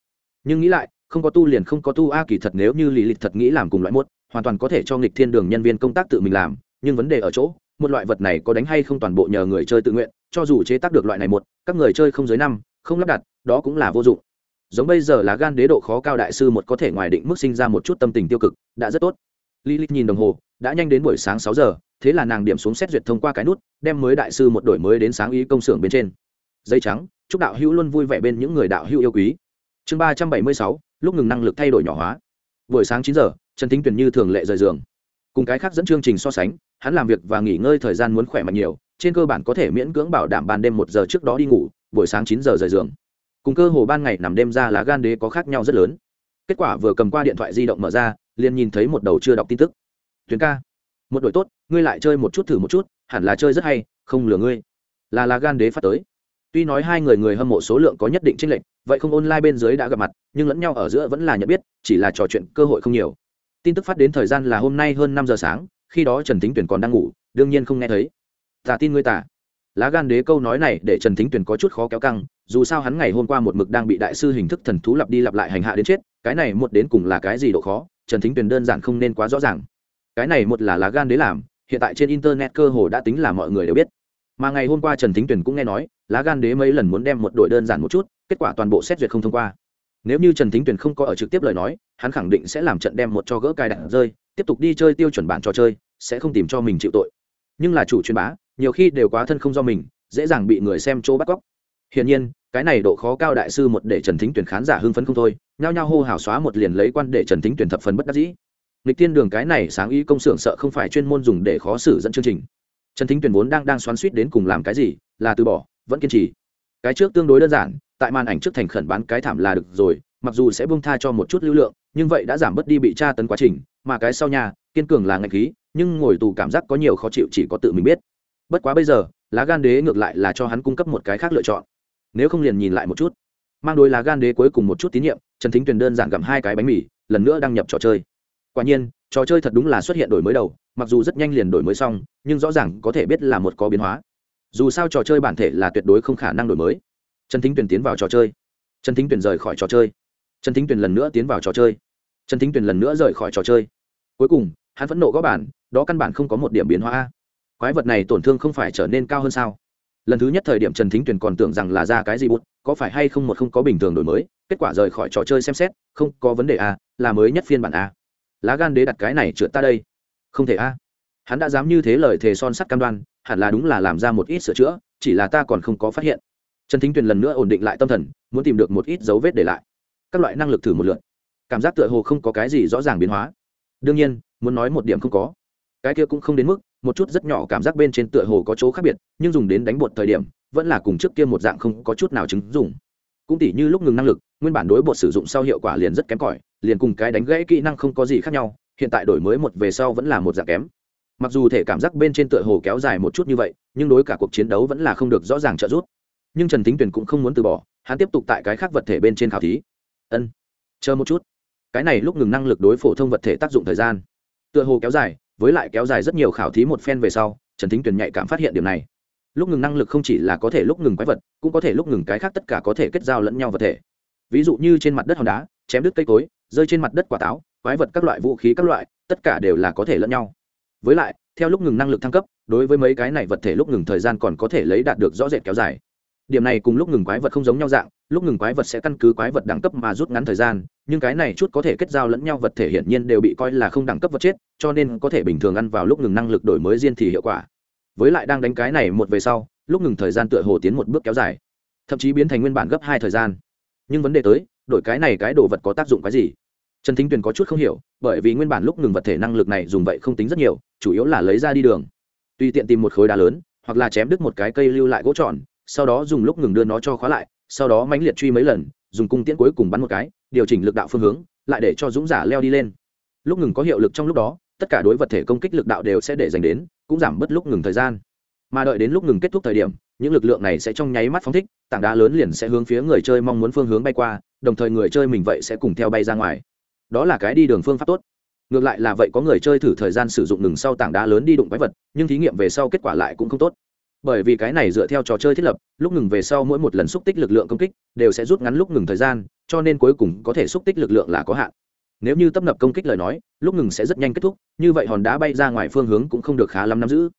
Nhưng nghĩ lại, không có tu liền không có tu a kỳ thật nếu như lý lịch thật nghĩ làm cùng loại mốt, hoàn toàn có thể cho nghịch thiên đường nhân viên công tác tự mình làm, nhưng vấn đề ở chỗ, một loại vật này có đánh hay không toàn bộ nhờ người chơi tự nguyện, cho dù chế tác được loại này một các người chơi không dưới năm không lắp đặt đó cũng là vô dụng. Giống bây giờ là gan đế độ khó cao đại sư một có thể ngoài định mức sinh ra một chút tâm tình tiêu cực đã rất tốt. Lilith nhìn đồng hồ, đã nhanh đến buổi sáng sáu giờ, thế là nàng điểm xuống xét duyệt thông qua cái nút, đem mới đại sư một đổi mới đến sáng ý công xưởng bên trên. Dây trắng, chúc đạo hữu luôn vui vẻ bên những người đạo hữu yêu quý. Chương ba trăm bảy mươi sáu lúc ngừng năng lực thay đổi nhỏ hóa. Buổi sáng chín giờ trần thính tuyền như thường lệ rời giường. Cùng cái khác dẫn chương trình so sánh hắn làm việc và nghỉ ngơi thời gian muốn khỏe mạnh nhiều trên cơ bản có thể miễn cưỡng bảo đảm ban đêm một giờ trước đó đi ngủ buổi sáng chín giờ rời giường. Cùng cơ hồ ban ngày nằm đêm ra lá gan đế có khác nhau rất lớn. Kết quả vừa cầm qua điện thoại di động mở ra, liền nhìn thấy một đầu chưa đọc tin tức. Tuyến ca, một đội tốt, ngươi lại chơi một chút thử một chút, hẳn là chơi rất hay, không lừa ngươi. Là lá gan đế phát tới. Tuy nói hai người người hâm mộ số lượng có nhất định chênh lệch, vậy không online bên dưới đã gặp mặt, nhưng lẫn nhau ở giữa vẫn là nhận biết, chỉ là trò chuyện cơ hội không nhiều. Tin tức phát đến thời gian là hôm nay hơn năm giờ sáng, khi đó trần thính tuyển còn đang ngủ, đương nhiên không nghe thấy. Tả tin ngươi tả lá gan đế câu nói này để trần thính tuyền có chút khó kéo căng, dù sao hắn ngày hôm qua một mực đang bị đại sư hình thức thần thú lặp đi lặp lại hành hạ đến chết, cái này một đến cùng là cái gì độ khó, trần thính tuyền đơn giản không nên quá rõ ràng. Cái này một là lá gan đế làm, hiện tại trên internet cơ hồ đã tính là mọi người đều biết. Mà ngày hôm qua trần thính tuyền cũng nghe nói, lá gan đế mấy lần muốn đem một đội đơn giản một chút, kết quả toàn bộ xét duyệt không thông qua. Nếu như trần thính tuyền không có ở trực tiếp lời nói, hắn khẳng định sẽ làm trận đem một cho gỡ cài đặt rơi, tiếp tục đi chơi tiêu chuẩn bản trò chơi, sẽ không tìm cho mình chịu tội. Nhưng là chủ truyền bá nhiều khi đều quá thân không do mình, dễ dàng bị người xem chỗ bắt cóc. Hiển nhiên, cái này độ khó cao đại sư một để trần thính tuyển khán giả hưng phấn không thôi, nhao nhao hô hào xóa một liền lấy quan để trần thính tuyển thập phần bất đắc dĩ. Lịch tiên đường cái này sáng ý công xưởng sợ không phải chuyên môn dùng để khó xử dẫn chương trình. Trần thính tuyển vốn đang đang xoắn suýt đến cùng làm cái gì, là từ bỏ, vẫn kiên trì. Cái trước tương đối đơn giản, tại màn ảnh trước thành khẩn bán cái thảm là được rồi, mặc dù sẽ bung tha cho một chút lưu lượng, nhưng vậy đã giảm bớt đi bị tra tấn quá trình, mà cái sau nhà, kiên cường là ngạch khí, nhưng ngồi tù cảm giác có nhiều khó chịu chỉ có tự mình biết bất quá bây giờ, lá gan đế ngược lại là cho hắn cung cấp một cái khác lựa chọn. Nếu không liền nhìn lại một chút. Mang đôi lá gan đế cuối cùng một chút tín nhiệm, trần thính tuyền đơn giản gặm hai cái bánh mì, lần nữa đăng nhập trò chơi. Quả nhiên, trò chơi thật đúng là xuất hiện đổi mới đầu, mặc dù rất nhanh liền đổi mới xong, nhưng rõ ràng có thể biết là một có biến hóa. Dù sao trò chơi bản thể là tuyệt đối không khả năng đổi mới. Trần thính tuyền tiến vào trò chơi. Trần thính tuyền rời khỏi trò chơi. Trần thính tuyền lần nữa tiến vào trò chơi. Trần thính tuyền lần nữa rời khỏi trò chơi. Cuối cùng, hắn phẫn nộ gõ bản, đó căn bản không có một điểm biến hóa quái vật này tổn thương không phải trở nên cao hơn sao? Lần thứ nhất thời điểm trần thính tuyền còn tưởng rằng là ra cái gì bút, có phải hay không một không có bình thường đổi mới, kết quả rời khỏi trò chơi xem xét, không có vấn đề a là mới nhất phiên bản a lá gan đế đặt cái này trượt ta đây. Không thể a hắn đã dám như thế lời thề son sắt cam đoan, hẳn là đúng là làm ra một ít sửa chữa, chỉ là ta còn không có phát hiện. Trần thính tuyền lần nữa ổn định lại tâm thần, muốn tìm được một ít dấu vết để lại. Các loại năng lực thử một lượt. Cảm giác tựa hồ không có cái gì rõ ràng biến hóa. Đương nhiên, muốn nói một điểm không có. Cái kia cũng không đến mức một chút rất nhỏ cảm giác bên trên tựa hồ có chỗ khác biệt, nhưng dùng đến đánh bột thời điểm, vẫn là cùng trước kia một dạng không có chút nào chứng dùng cũng tỉ như lúc ngừng năng lực, nguyên bản đối bột sử dụng sau hiệu quả liền rất kém cỏi, liền cùng cái đánh gãy kỹ năng không có gì khác nhau, hiện tại đổi mới một về sau vẫn là một dạng kém. Mặc dù thể cảm giác bên trên tựa hồ kéo dài một chút như vậy, nhưng đối cả cuộc chiến đấu vẫn là không được rõ ràng trợ giúp. Nhưng trần thính tuyền cũng không muốn từ bỏ, hắn tiếp tục tại cái khác vật thể bên trên khảo thí. Ân, chờ một chút. Cái này lúc ngừng năng lực đối phổ thông vật thể tác dụng thời gian, tựa hồ kéo dài với lại kéo dài rất nhiều khảo thí một phen về sau, trần thính tuyền nhạy cảm phát hiện điểm này. Lúc ngừng năng lực không chỉ là có thể lúc ngừng quái vật, cũng có thể lúc ngừng cái khác tất cả có thể kết giao lẫn nhau vật thể. Ví dụ như trên mặt đất hòn đá, chém đứt cây cối, rơi trên mặt đất quả táo, quái vật các loại vũ khí các loại, tất cả đều là có thể lẫn nhau. Với lại, theo lúc ngừng năng lực thăng cấp, đối với mấy cái này vật thể lúc ngừng thời gian còn có thể lấy đạt được rõ rệt kéo dài. Điểm này cùng lúc ngừng quái vật không giống nhau dạng lúc ngừng quái vật sẽ căn cứ quái vật đẳng cấp mà rút ngắn thời gian, nhưng cái này chút có thể kết giao lẫn nhau vật thể hiển nhiên đều bị coi là không đẳng cấp vật chết, cho nên có thể bình thường ăn vào lúc ngừng năng lực đổi mới riêng thì hiệu quả. Với lại đang đánh cái này một về sau, lúc ngừng thời gian tựa hồ tiến một bước kéo dài, thậm chí biến thành nguyên bản gấp hai thời gian. Nhưng vấn đề tới, đổi cái này cái đồ vật có tác dụng cái gì? Trần thính tuyền có chút không hiểu, bởi vì nguyên bản lúc ngừng vật thể năng lực này dùng vậy không tính rất nhiều, chủ yếu là lấy ra đi đường. Tùy tiện tìm một khối đá lớn, hoặc là chém đứt một cái cây lưu lại gỗ tròn, sau đó dùng lúc ngừng đưa nó cho khóa lại sau đó mãnh liệt truy mấy lần, dùng cung tiễn cuối cùng bắn một cái, điều chỉnh lực đạo phương hướng, lại để cho dũng giả leo đi lên. Lúc ngừng có hiệu lực trong lúc đó, tất cả đối vật thể công kích lực đạo đều sẽ để dành đến, cũng giảm bớt lúc ngừng thời gian. Mà đợi đến lúc ngừng kết thúc thời điểm, những lực lượng này sẽ trong nháy mắt phóng thích, tảng đá lớn liền sẽ hướng phía người chơi mong muốn phương hướng bay qua, đồng thời người chơi mình vậy sẽ cùng theo bay ra ngoài. Đó là cái đi đường phương pháp tốt. Ngược lại là vậy có người chơi thử thời gian sử dụng ngừng sau tảng đá lớn đi đụng quái vật, nhưng thí nghiệm về sau kết quả lại cũng không tốt bởi vì cái này dựa theo trò chơi thiết lập, lúc ngừng về sau mỗi một lần xúc tích lực lượng công kích đều sẽ rút ngắn lúc ngừng thời gian, cho nên cuối cùng có thể xúc tích lực lượng là có hạn. Nếu như tấp nập công kích lời nói, lúc ngừng sẽ rất nhanh kết thúc, như vậy hòn đá bay ra ngoài phương hướng cũng không được khá lắm nắm giữ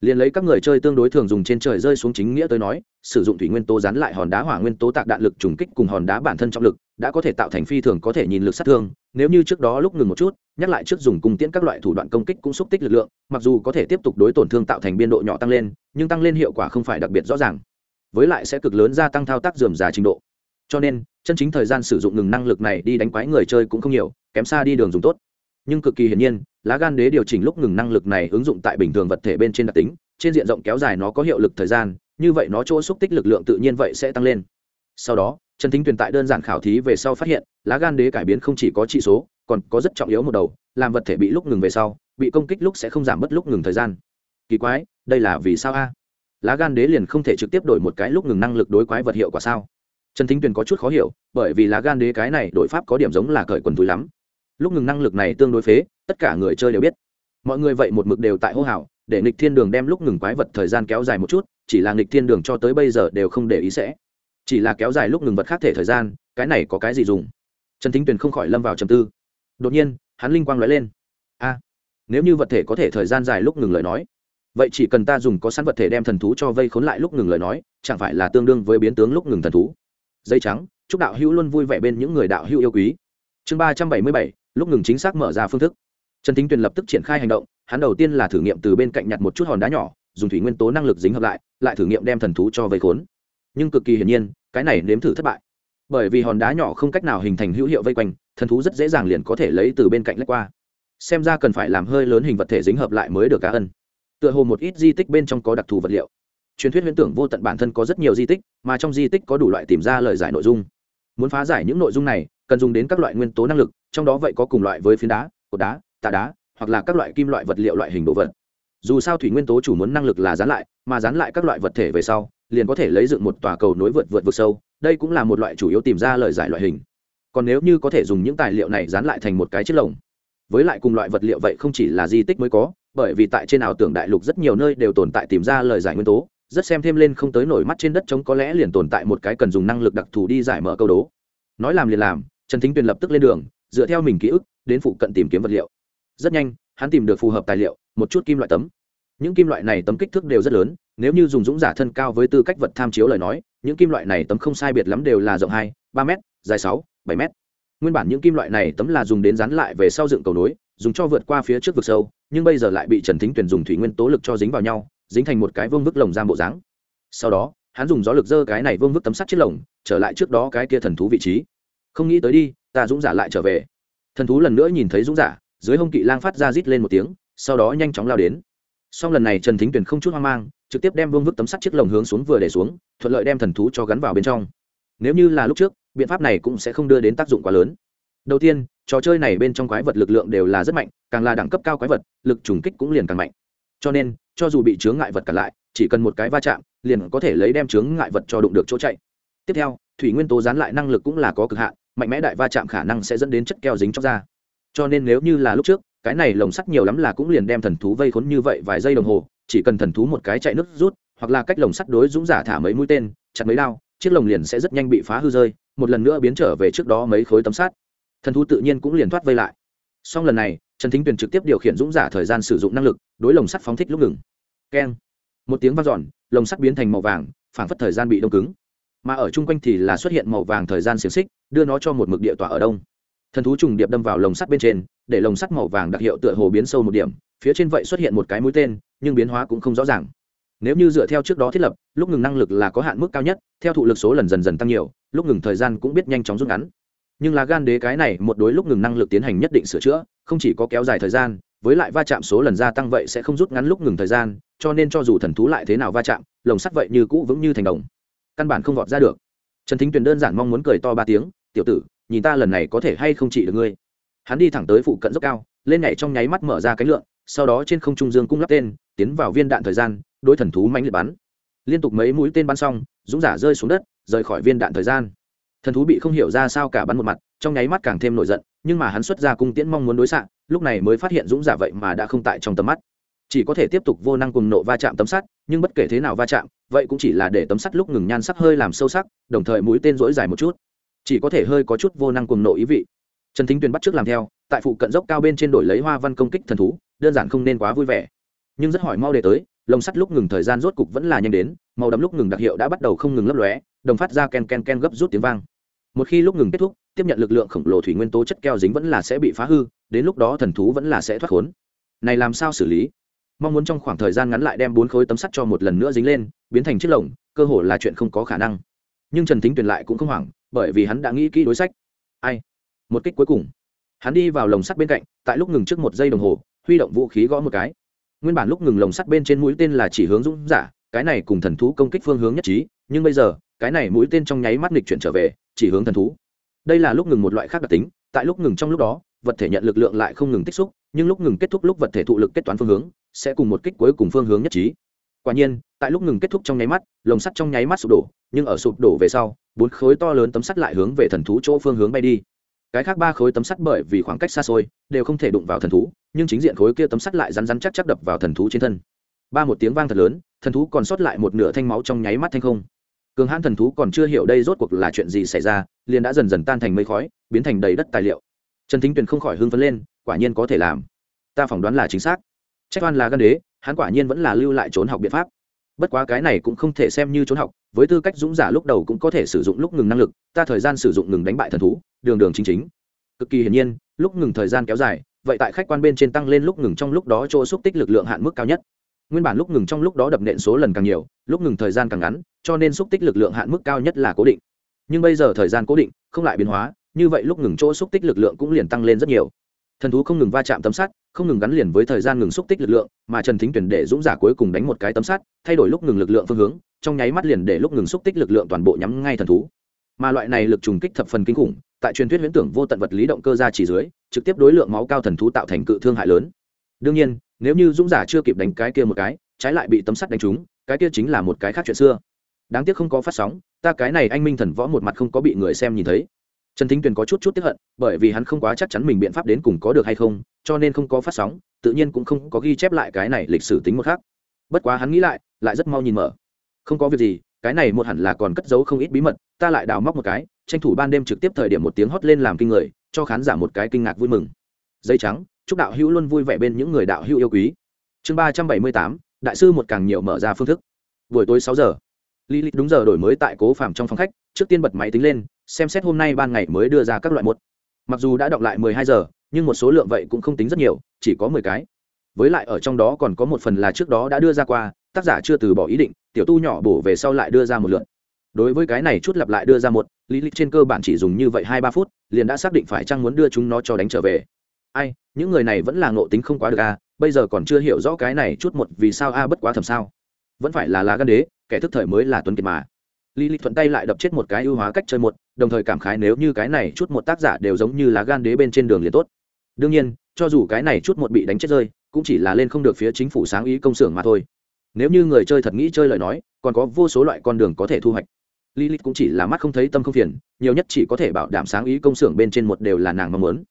liền lấy các người chơi tương đối thường dùng trên trời rơi xuống chính nghĩa tới nói, sử dụng thủy nguyên tố dán lại hòn đá hỏa nguyên tố tạc đạn lực trùng kích cùng hòn đá bản thân trọng lực, đã có thể tạo thành phi thường có thể nhìn lực sát thương. Nếu như trước đó lúc ngừng một chút, nhắc lại trước dùng cung tiễn các loại thủ đoạn công kích cũng xúc tích lực lượng, mặc dù có thể tiếp tục đối tổn thương tạo thành biên độ nhỏ tăng lên, nhưng tăng lên hiệu quả không phải đặc biệt rõ ràng. Với lại sẽ cực lớn gia tăng thao tác dườm già trình độ. Cho nên, chân chính thời gian sử dụng ngừng năng lực này đi đánh quái người chơi cũng không nhiều, kém xa đi đường dùng tốt nhưng cực kỳ hiển nhiên, lá gan đế điều chỉnh lúc ngừng năng lực này ứng dụng tại bình thường vật thể bên trên đặc tính, trên diện rộng kéo dài nó có hiệu lực thời gian, như vậy nó chỗ xúc tích lực lượng tự nhiên vậy sẽ tăng lên. Sau đó trần thính tuyền tại đơn giản khảo thí về sau phát hiện, lá gan đế cải biến không chỉ có trị số, còn có rất trọng yếu một đầu, làm vật thể bị lúc ngừng về sau, bị công kích lúc sẽ không giảm mất lúc ngừng thời gian. Kỳ quái, đây là vì sao a? Lá gan đế liền không thể trực tiếp đổi một cái lúc ngừng năng lực đối quái vật hiệu quả sao? Trần thính tuyền có chút khó hiểu, bởi vì lá gan đế cái này đổi pháp có điểm giống là cởi quần túi lắm lúc ngừng năng lực này tương đối phế, tất cả người chơi đều biết. Mọi người vậy một mực đều tại hô hào, để nghịch thiên đường đem lúc ngừng quái vật thời gian kéo dài một chút, chỉ là nghịch thiên đường cho tới bây giờ đều không để ý sẽ. Chỉ là kéo dài lúc ngừng vật khác thể thời gian, cái này có cái gì dùng? Trần thính tuyền không khỏi lâm vào trầm tư. Đột nhiên, hắn linh quang nói lên. A, nếu như vật thể có thể thời gian dài lúc ngừng lời nói, vậy chỉ cần ta dùng có sẵn vật thể đem thần thú cho vây khốn lại lúc ngừng lời nói, chẳng phải là tương đương với biến tướng lúc ngừng thần thú? Dây trắng, chúc đạo hữu luôn vui vẻ bên những người đạo hữu yêu quý. Chương ba trăm bảy mươi bảy lúc ngừng chính xác mở ra phương thức. Trần thính tuyền lập tức triển khai hành động, hắn đầu tiên là thử nghiệm từ bên cạnh nhặt một chút hòn đá nhỏ, dùng thủy nguyên tố năng lực dính hợp lại lại thử nghiệm đem thần thú cho vây khốn. Nhưng cực kỳ hiển nhiên, cái này nếm thử thất bại. Bởi vì hòn đá nhỏ không cách nào hình thành hữu hiệu vây quanh, thần thú rất dễ dàng liền có thể lấy từ bên cạnh lách qua. Xem ra cần phải làm hơi lớn hình vật thể dính hợp lại mới được cá ân. Tựa hồ một ít di tích bên trong có đặc thù vật liệu. Truyền thuyết huyễn tưởng vô tận bản thân có rất nhiều di tích, mà trong di tích có đủ loại tìm ra lời giải nội dung. Muốn phá giải những nội dung này, cần dùng đến các loại nguyên tố năng lực trong đó vậy có cùng loại với phiến đá, cột đá, tạ đá, hoặc là các loại kim loại vật liệu loại hình đồ vật. Dù sao thủy nguyên tố chủ muốn năng lực là dán lại, mà dán lại các loại vật thể về sau, liền có thể lấy dựng một tòa cầu nối vượt vượt vượt sâu, đây cũng là một loại chủ yếu tìm ra lời giải loại hình. Còn nếu như có thể dùng những tài liệu này dán lại thành một cái chiếc lồng, với lại cùng loại vật liệu vậy không chỉ là di tích mới có, bởi vì tại trên ảo tưởng đại lục rất nhiều nơi đều tồn tại tìm ra lời giải nguyên tố, rất xem thêm lên không tới nổi mắt trên đất trống có lẽ liền tồn tại một cái cần dùng năng lực đặc thù đi giải mở câu đố. Nói làm liền làm, trần thính tuyền lập tức lên đường dựa theo mình ký ức, đến phụ cận tìm kiếm vật liệu. Rất nhanh, hắn tìm được phù hợp tài liệu, một chút kim loại tấm. Những kim loại này tấm kích thước đều rất lớn, nếu như dùng dũng giả thân cao với tư cách vật tham chiếu lời nói, những kim loại này tấm không sai biệt lắm đều là rộng hai, ba m dài sáu, bảy m nguyên bản những kim loại này tấm là dùng đến dán lại về sau dựng cầu nối, dùng cho vượt qua phía trước vực sâu, nhưng bây giờ lại bị trần thính tuyển dùng thủy nguyên tố lực cho dính vào nhau, dính thành một cái vương vức lồng giam bộ dáng. Sau đó, hắn dùng gió lực dơ cái này vương vức tấm sắt chiếc lồng, trở lại trước đó cái kia thần thú vị trí. Không nghĩ tới đi ta dũng giả lại trở về. Thần thú lần nữa nhìn thấy dũng giả, dưới hông kỵ lang phát ra rít lên một tiếng, sau đó nhanh chóng lao đến. Song lần này trần thính Tuyền không chút hoang mang, trực tiếp đem vương vức tấm sắt chiếc lồng hướng xuống vừa để xuống, thuận lợi đem thần thú cho gắn vào bên trong. Nếu như là lúc trước, biện pháp này cũng sẽ không đưa đến tác dụng quá lớn. Đầu tiên, trò chơi này bên trong quái vật lực lượng đều là rất mạnh, càng là đẳng cấp cao quái vật, lực trùng kích cũng liền càng mạnh. Cho nên, cho dù bị chướng ngại vật cản lại, chỉ cần một cái va chạm, liền có thể lấy đem chướng ngại vật cho đụng được chỗ chạy. Tiếp theo, thủy nguyên tố dán lại năng lực cũng là có cực hạn mạnh mẽ đại va chạm khả năng sẽ dẫn đến chất keo dính chóc ra cho nên nếu như là lúc trước, cái này lồng sắt nhiều lắm là cũng liền đem thần thú vây khốn như vậy vài giây đồng hồ, chỉ cần thần thú một cái chạy nước rút, hoặc là cách lồng sắt đối dũng giả thả mấy mũi tên, chặt mấy đao, chiếc lồng liền sẽ rất nhanh bị phá hư rơi, một lần nữa biến trở về trước đó mấy khối tấm sắt. Thần thú tự nhiên cũng liền thoát vây lại. Song lần này, trần thính tuyền trực tiếp điều khiển dũng giả thời gian sử dụng năng lực, đối lồng sắt phóng thích lúc ngừng. Keng. Một tiếng vang dọn, lồng sắt biến thành màu vàng, phảng phất thời gian bị đông cứng mà ở chung quanh thì là xuất hiện màu vàng thời gian xiềng xích, đưa nó cho một mực địa tỏa ở đông. Thần thú trùng điệp đâm vào lồng sắt bên trên, để lồng sắt màu vàng đặc hiệu tựa hồ biến sâu một điểm, phía trên vậy xuất hiện một cái mũi tên, nhưng biến hóa cũng không rõ ràng. Nếu như dựa theo trước đó thiết lập, lúc ngừng năng lực là có hạn mức cao nhất, theo thụ lực số lần dần dần tăng nhiều, lúc ngừng thời gian cũng biết nhanh chóng rút ngắn. Nhưng là gan đế cái này, một đối lúc ngừng năng lực tiến hành nhất định sửa chữa, không chỉ có kéo dài thời gian, với lại va chạm số lần gia tăng vậy sẽ không rút ngắn lúc ngừng thời gian, cho nên cho dù thần thú lại thế nào va chạm, lồng sắt vậy như cũ vững như thành đồng căn bản không vọt ra được. Trần thính tuyền đơn giản mong muốn cười to ba tiếng, tiểu tử, nhìn ta lần này có thể hay không trị được ngươi? Hắn đi thẳng tới phụ cận dốc cao, lên nhảy trong nháy mắt mở ra cánh lượng sau đó trên không trung dương cung lắp tên, tiến vào viên đạn thời gian, đối thần thú mãnh liệt bắn. Liên tục mấy mũi tên bắn xong, dũng giả rơi xuống đất, rời khỏi viên đạn thời gian. Thần thú bị không hiểu ra sao cả bắn một mặt, trong nháy mắt càng thêm nổi giận, nhưng mà hắn xuất ra cung tiễn mong muốn đối xạ, lúc này mới phát hiện dũng giả vậy mà đã không tại trong tầm mắt chỉ có thể tiếp tục vô năng cùng nộ va chạm tấm sắt, nhưng bất kể thế nào va chạm, vậy cũng chỉ là để tấm sắt lúc ngừng nhan sắc hơi làm sâu sắc, đồng thời mũi tên rỗi dài một chút. Chỉ có thể hơi có chút vô năng cùng nộ ý vị. Trần thính tuyền bắt trước làm theo, tại phụ cận dốc cao bên trên đổi lấy hoa văn công kích thần thú, đơn giản không nên quá vui vẻ. Nhưng rất hỏi mau để tới, lồng sắt lúc ngừng thời gian rốt cục vẫn là nhanh đến, màu đấm lúc ngừng đặc hiệu đã bắt đầu không ngừng lấp lóe, đồng phát ra ken ken ken gấp rút tiếng vang. Một khi lúc ngừng kết thúc, tiếp nhận lực lượng khổng lồ thủy nguyên tố chất keo dính vẫn là sẽ bị phá hư, đến lúc đó thần thú vẫn là sẽ thoát khốn. Này làm sao xử lý? Mong muốn trong khoảng thời gian ngắn lại đem bốn khối tấm sắt cho một lần nữa dính lên, biến thành chiếc lồng, cơ hồ là chuyện không có khả năng. Nhưng trần thính tuyền lại cũng không hoảng, bởi vì hắn đã nghĩ kỹ đối sách. Ai? Một kích cuối cùng. Hắn đi vào lồng sắt bên cạnh, tại lúc ngừng trước một giây đồng hồ, huy động vũ khí gõ một cái. Nguyên bản lúc ngừng lồng sắt bên trên mũi tên là chỉ hướng dũng giả, cái này cùng thần thú công kích phương hướng nhất trí, nhưng bây giờ, cái này mũi tên trong nháy mắt nghịch chuyển trở về, chỉ hướng thần thú. Đây là lúc ngừng một loại khác đặc tính, tại lúc ngừng trong lúc đó, vật thể nhận lực lượng lại không ngừng tích xúc, nhưng lúc ngừng kết thúc lúc vật thể thụ lực kết toán phương hướng sẽ cùng một kích cuối cùng phương hướng nhất trí. Quả nhiên, tại lúc ngừng kết thúc trong nháy mắt, lồng sắt trong nháy mắt sụp đổ, nhưng ở sụp đổ về sau, bốn khối to lớn tấm sắt lại hướng về thần thú chỗ phương hướng bay đi. Cái khác ba khối tấm sắt bởi vì khoảng cách xa xôi, đều không thể đụng vào thần thú, nhưng chính diện khối kia tấm sắt lại rắn rắn chắc chắc đập vào thần thú trên thân. Ba một tiếng vang thật lớn, thần thú còn sót lại một nửa thanh máu trong nháy mắt thanh không. Cường hãn thần thú còn chưa hiểu đây rốt cuộc là chuyện gì xảy ra, liền đã dần dần tan thành mây khói, biến thành đầy đất tài liệu. Trần thính tuyền không khỏi hưng phấn lên, quả nhiên có thể làm. Ta phỏng đoán là chính xác trách oan là gan đế, hắn quả nhiên vẫn là lưu lại trốn học biện pháp. Bất quá cái này cũng không thể xem như trốn học, với tư cách dũng giả lúc đầu cũng có thể sử dụng lúc ngừng năng lực, ta thời gian sử dụng ngừng đánh bại thần thú, đường đường chính chính. Cực kỳ hiển nhiên, lúc ngừng thời gian kéo dài, vậy tại khách quan bên trên tăng lên lúc ngừng trong lúc đó chỗ xúc tích lực lượng hạn mức cao nhất. Nguyên bản lúc ngừng trong lúc đó đập nện số lần càng nhiều, lúc ngừng thời gian càng ngắn, cho nên xúc tích lực lượng hạn mức cao nhất là cố định. Nhưng bây giờ thời gian cố định, không lại biến hóa, như vậy lúc ngừng chỗ xúc tích lực lượng cũng liền tăng lên rất nhiều thần thú không ngừng va chạm tấm sắt, không ngừng gắn liền với thời gian ngừng xúc tích lực lượng, mà trần thính tuyển để dũng giả cuối cùng đánh một cái tấm sắt, thay đổi lúc ngừng lực lượng phương hướng, trong nháy mắt liền để lúc ngừng xúc tích lực lượng toàn bộ nhắm ngay thần thú. Mà loại này lực trùng kích thập phần kinh khủng, tại truyền thuyết huyễn tưởng vô tận vật lý động cơ ra chỉ dưới, trực tiếp đối lượng máu cao thần thú tạo thành cự thương hại lớn. Đương nhiên, nếu như dũng giả chưa kịp đánh cái kia một cái, trái lại bị tấm sắt đánh trúng, cái kia chính là một cái khác chuyện xưa. Đáng tiếc không có phát sóng, ta cái này anh minh thần võ một mặt không có bị người xem nhìn thấy trần thính tuyền có chút chút tiếp hận, bởi vì hắn không quá chắc chắn mình biện pháp đến cùng có được hay không, cho nên không có phát sóng, tự nhiên cũng không có ghi chép lại cái này lịch sử tính một khác bất quá hắn nghĩ lại lại rất mau nhìn mở. Không có việc gì, cái này một hẳn là còn cất giấu không ít bí mật, ta lại đào móc một cái, tranh thủ ban đêm trực tiếp thời điểm một tiếng hót lên làm kinh người, cho khán giả một cái kinh ngạc vui mừng. Dây trắng, chúc đạo hữu luôn vui vẻ bên những người đạo hữu yêu quý. Chương ba trăm bảy mươi tám, đại sư một càng nhiều mở ra phương thức. Buổi tối sáu giờ lý lịch đúng giờ đổi mới tại cố phạm trong phòng khách trước tiên bật máy tính lên xem xét hôm nay ban ngày mới đưa ra các loại một. Mặc dù đã đọc lại mười hai giờ nhưng một số lượng vậy cũng không tính rất nhiều chỉ có mười cái. Với lại ở trong đó còn có một phần là trước đó đã đưa ra qua tác giả chưa từ bỏ ý định tiểu tu nhỏ bổ về sau lại đưa ra một lượt. Đối với cái này chút lặp lại đưa ra một lý lịch trên cơ bản chỉ dùng như vậy hai ba phút liền đã xác định phải chăng muốn đưa chúng nó cho đánh trở về. Ai những người này vẫn là ngộ tính không quá được a à, bây giờ còn chưa hiểu rõ cái này chút một vì sao a bất quá thầm sao vẫn phải là lá gan đế kẻ thức thời mới là tuấn kiệt mà. Lý lịch thuận tay lại đập chết một cái ưu hóa cách chơi một đồng thời cảm khái nếu như cái này chút một tác giả đều giống như lá gan đế bên trên đường liền tốt. Đương nhiên cho dù cái này chút một bị đánh chết rơi cũng chỉ là lên không được phía chính phủ sáng ý công xưởng mà thôi. Nếu như người chơi thật nghĩ chơi lời nói còn có vô số loại con đường có thể thu hoạch. Lý lịch cũng chỉ là mắt không thấy tâm không phiền, nhiều nhất chỉ có thể bảo đảm sáng ý công xưởng bên trên một đều là nàng mong muốn.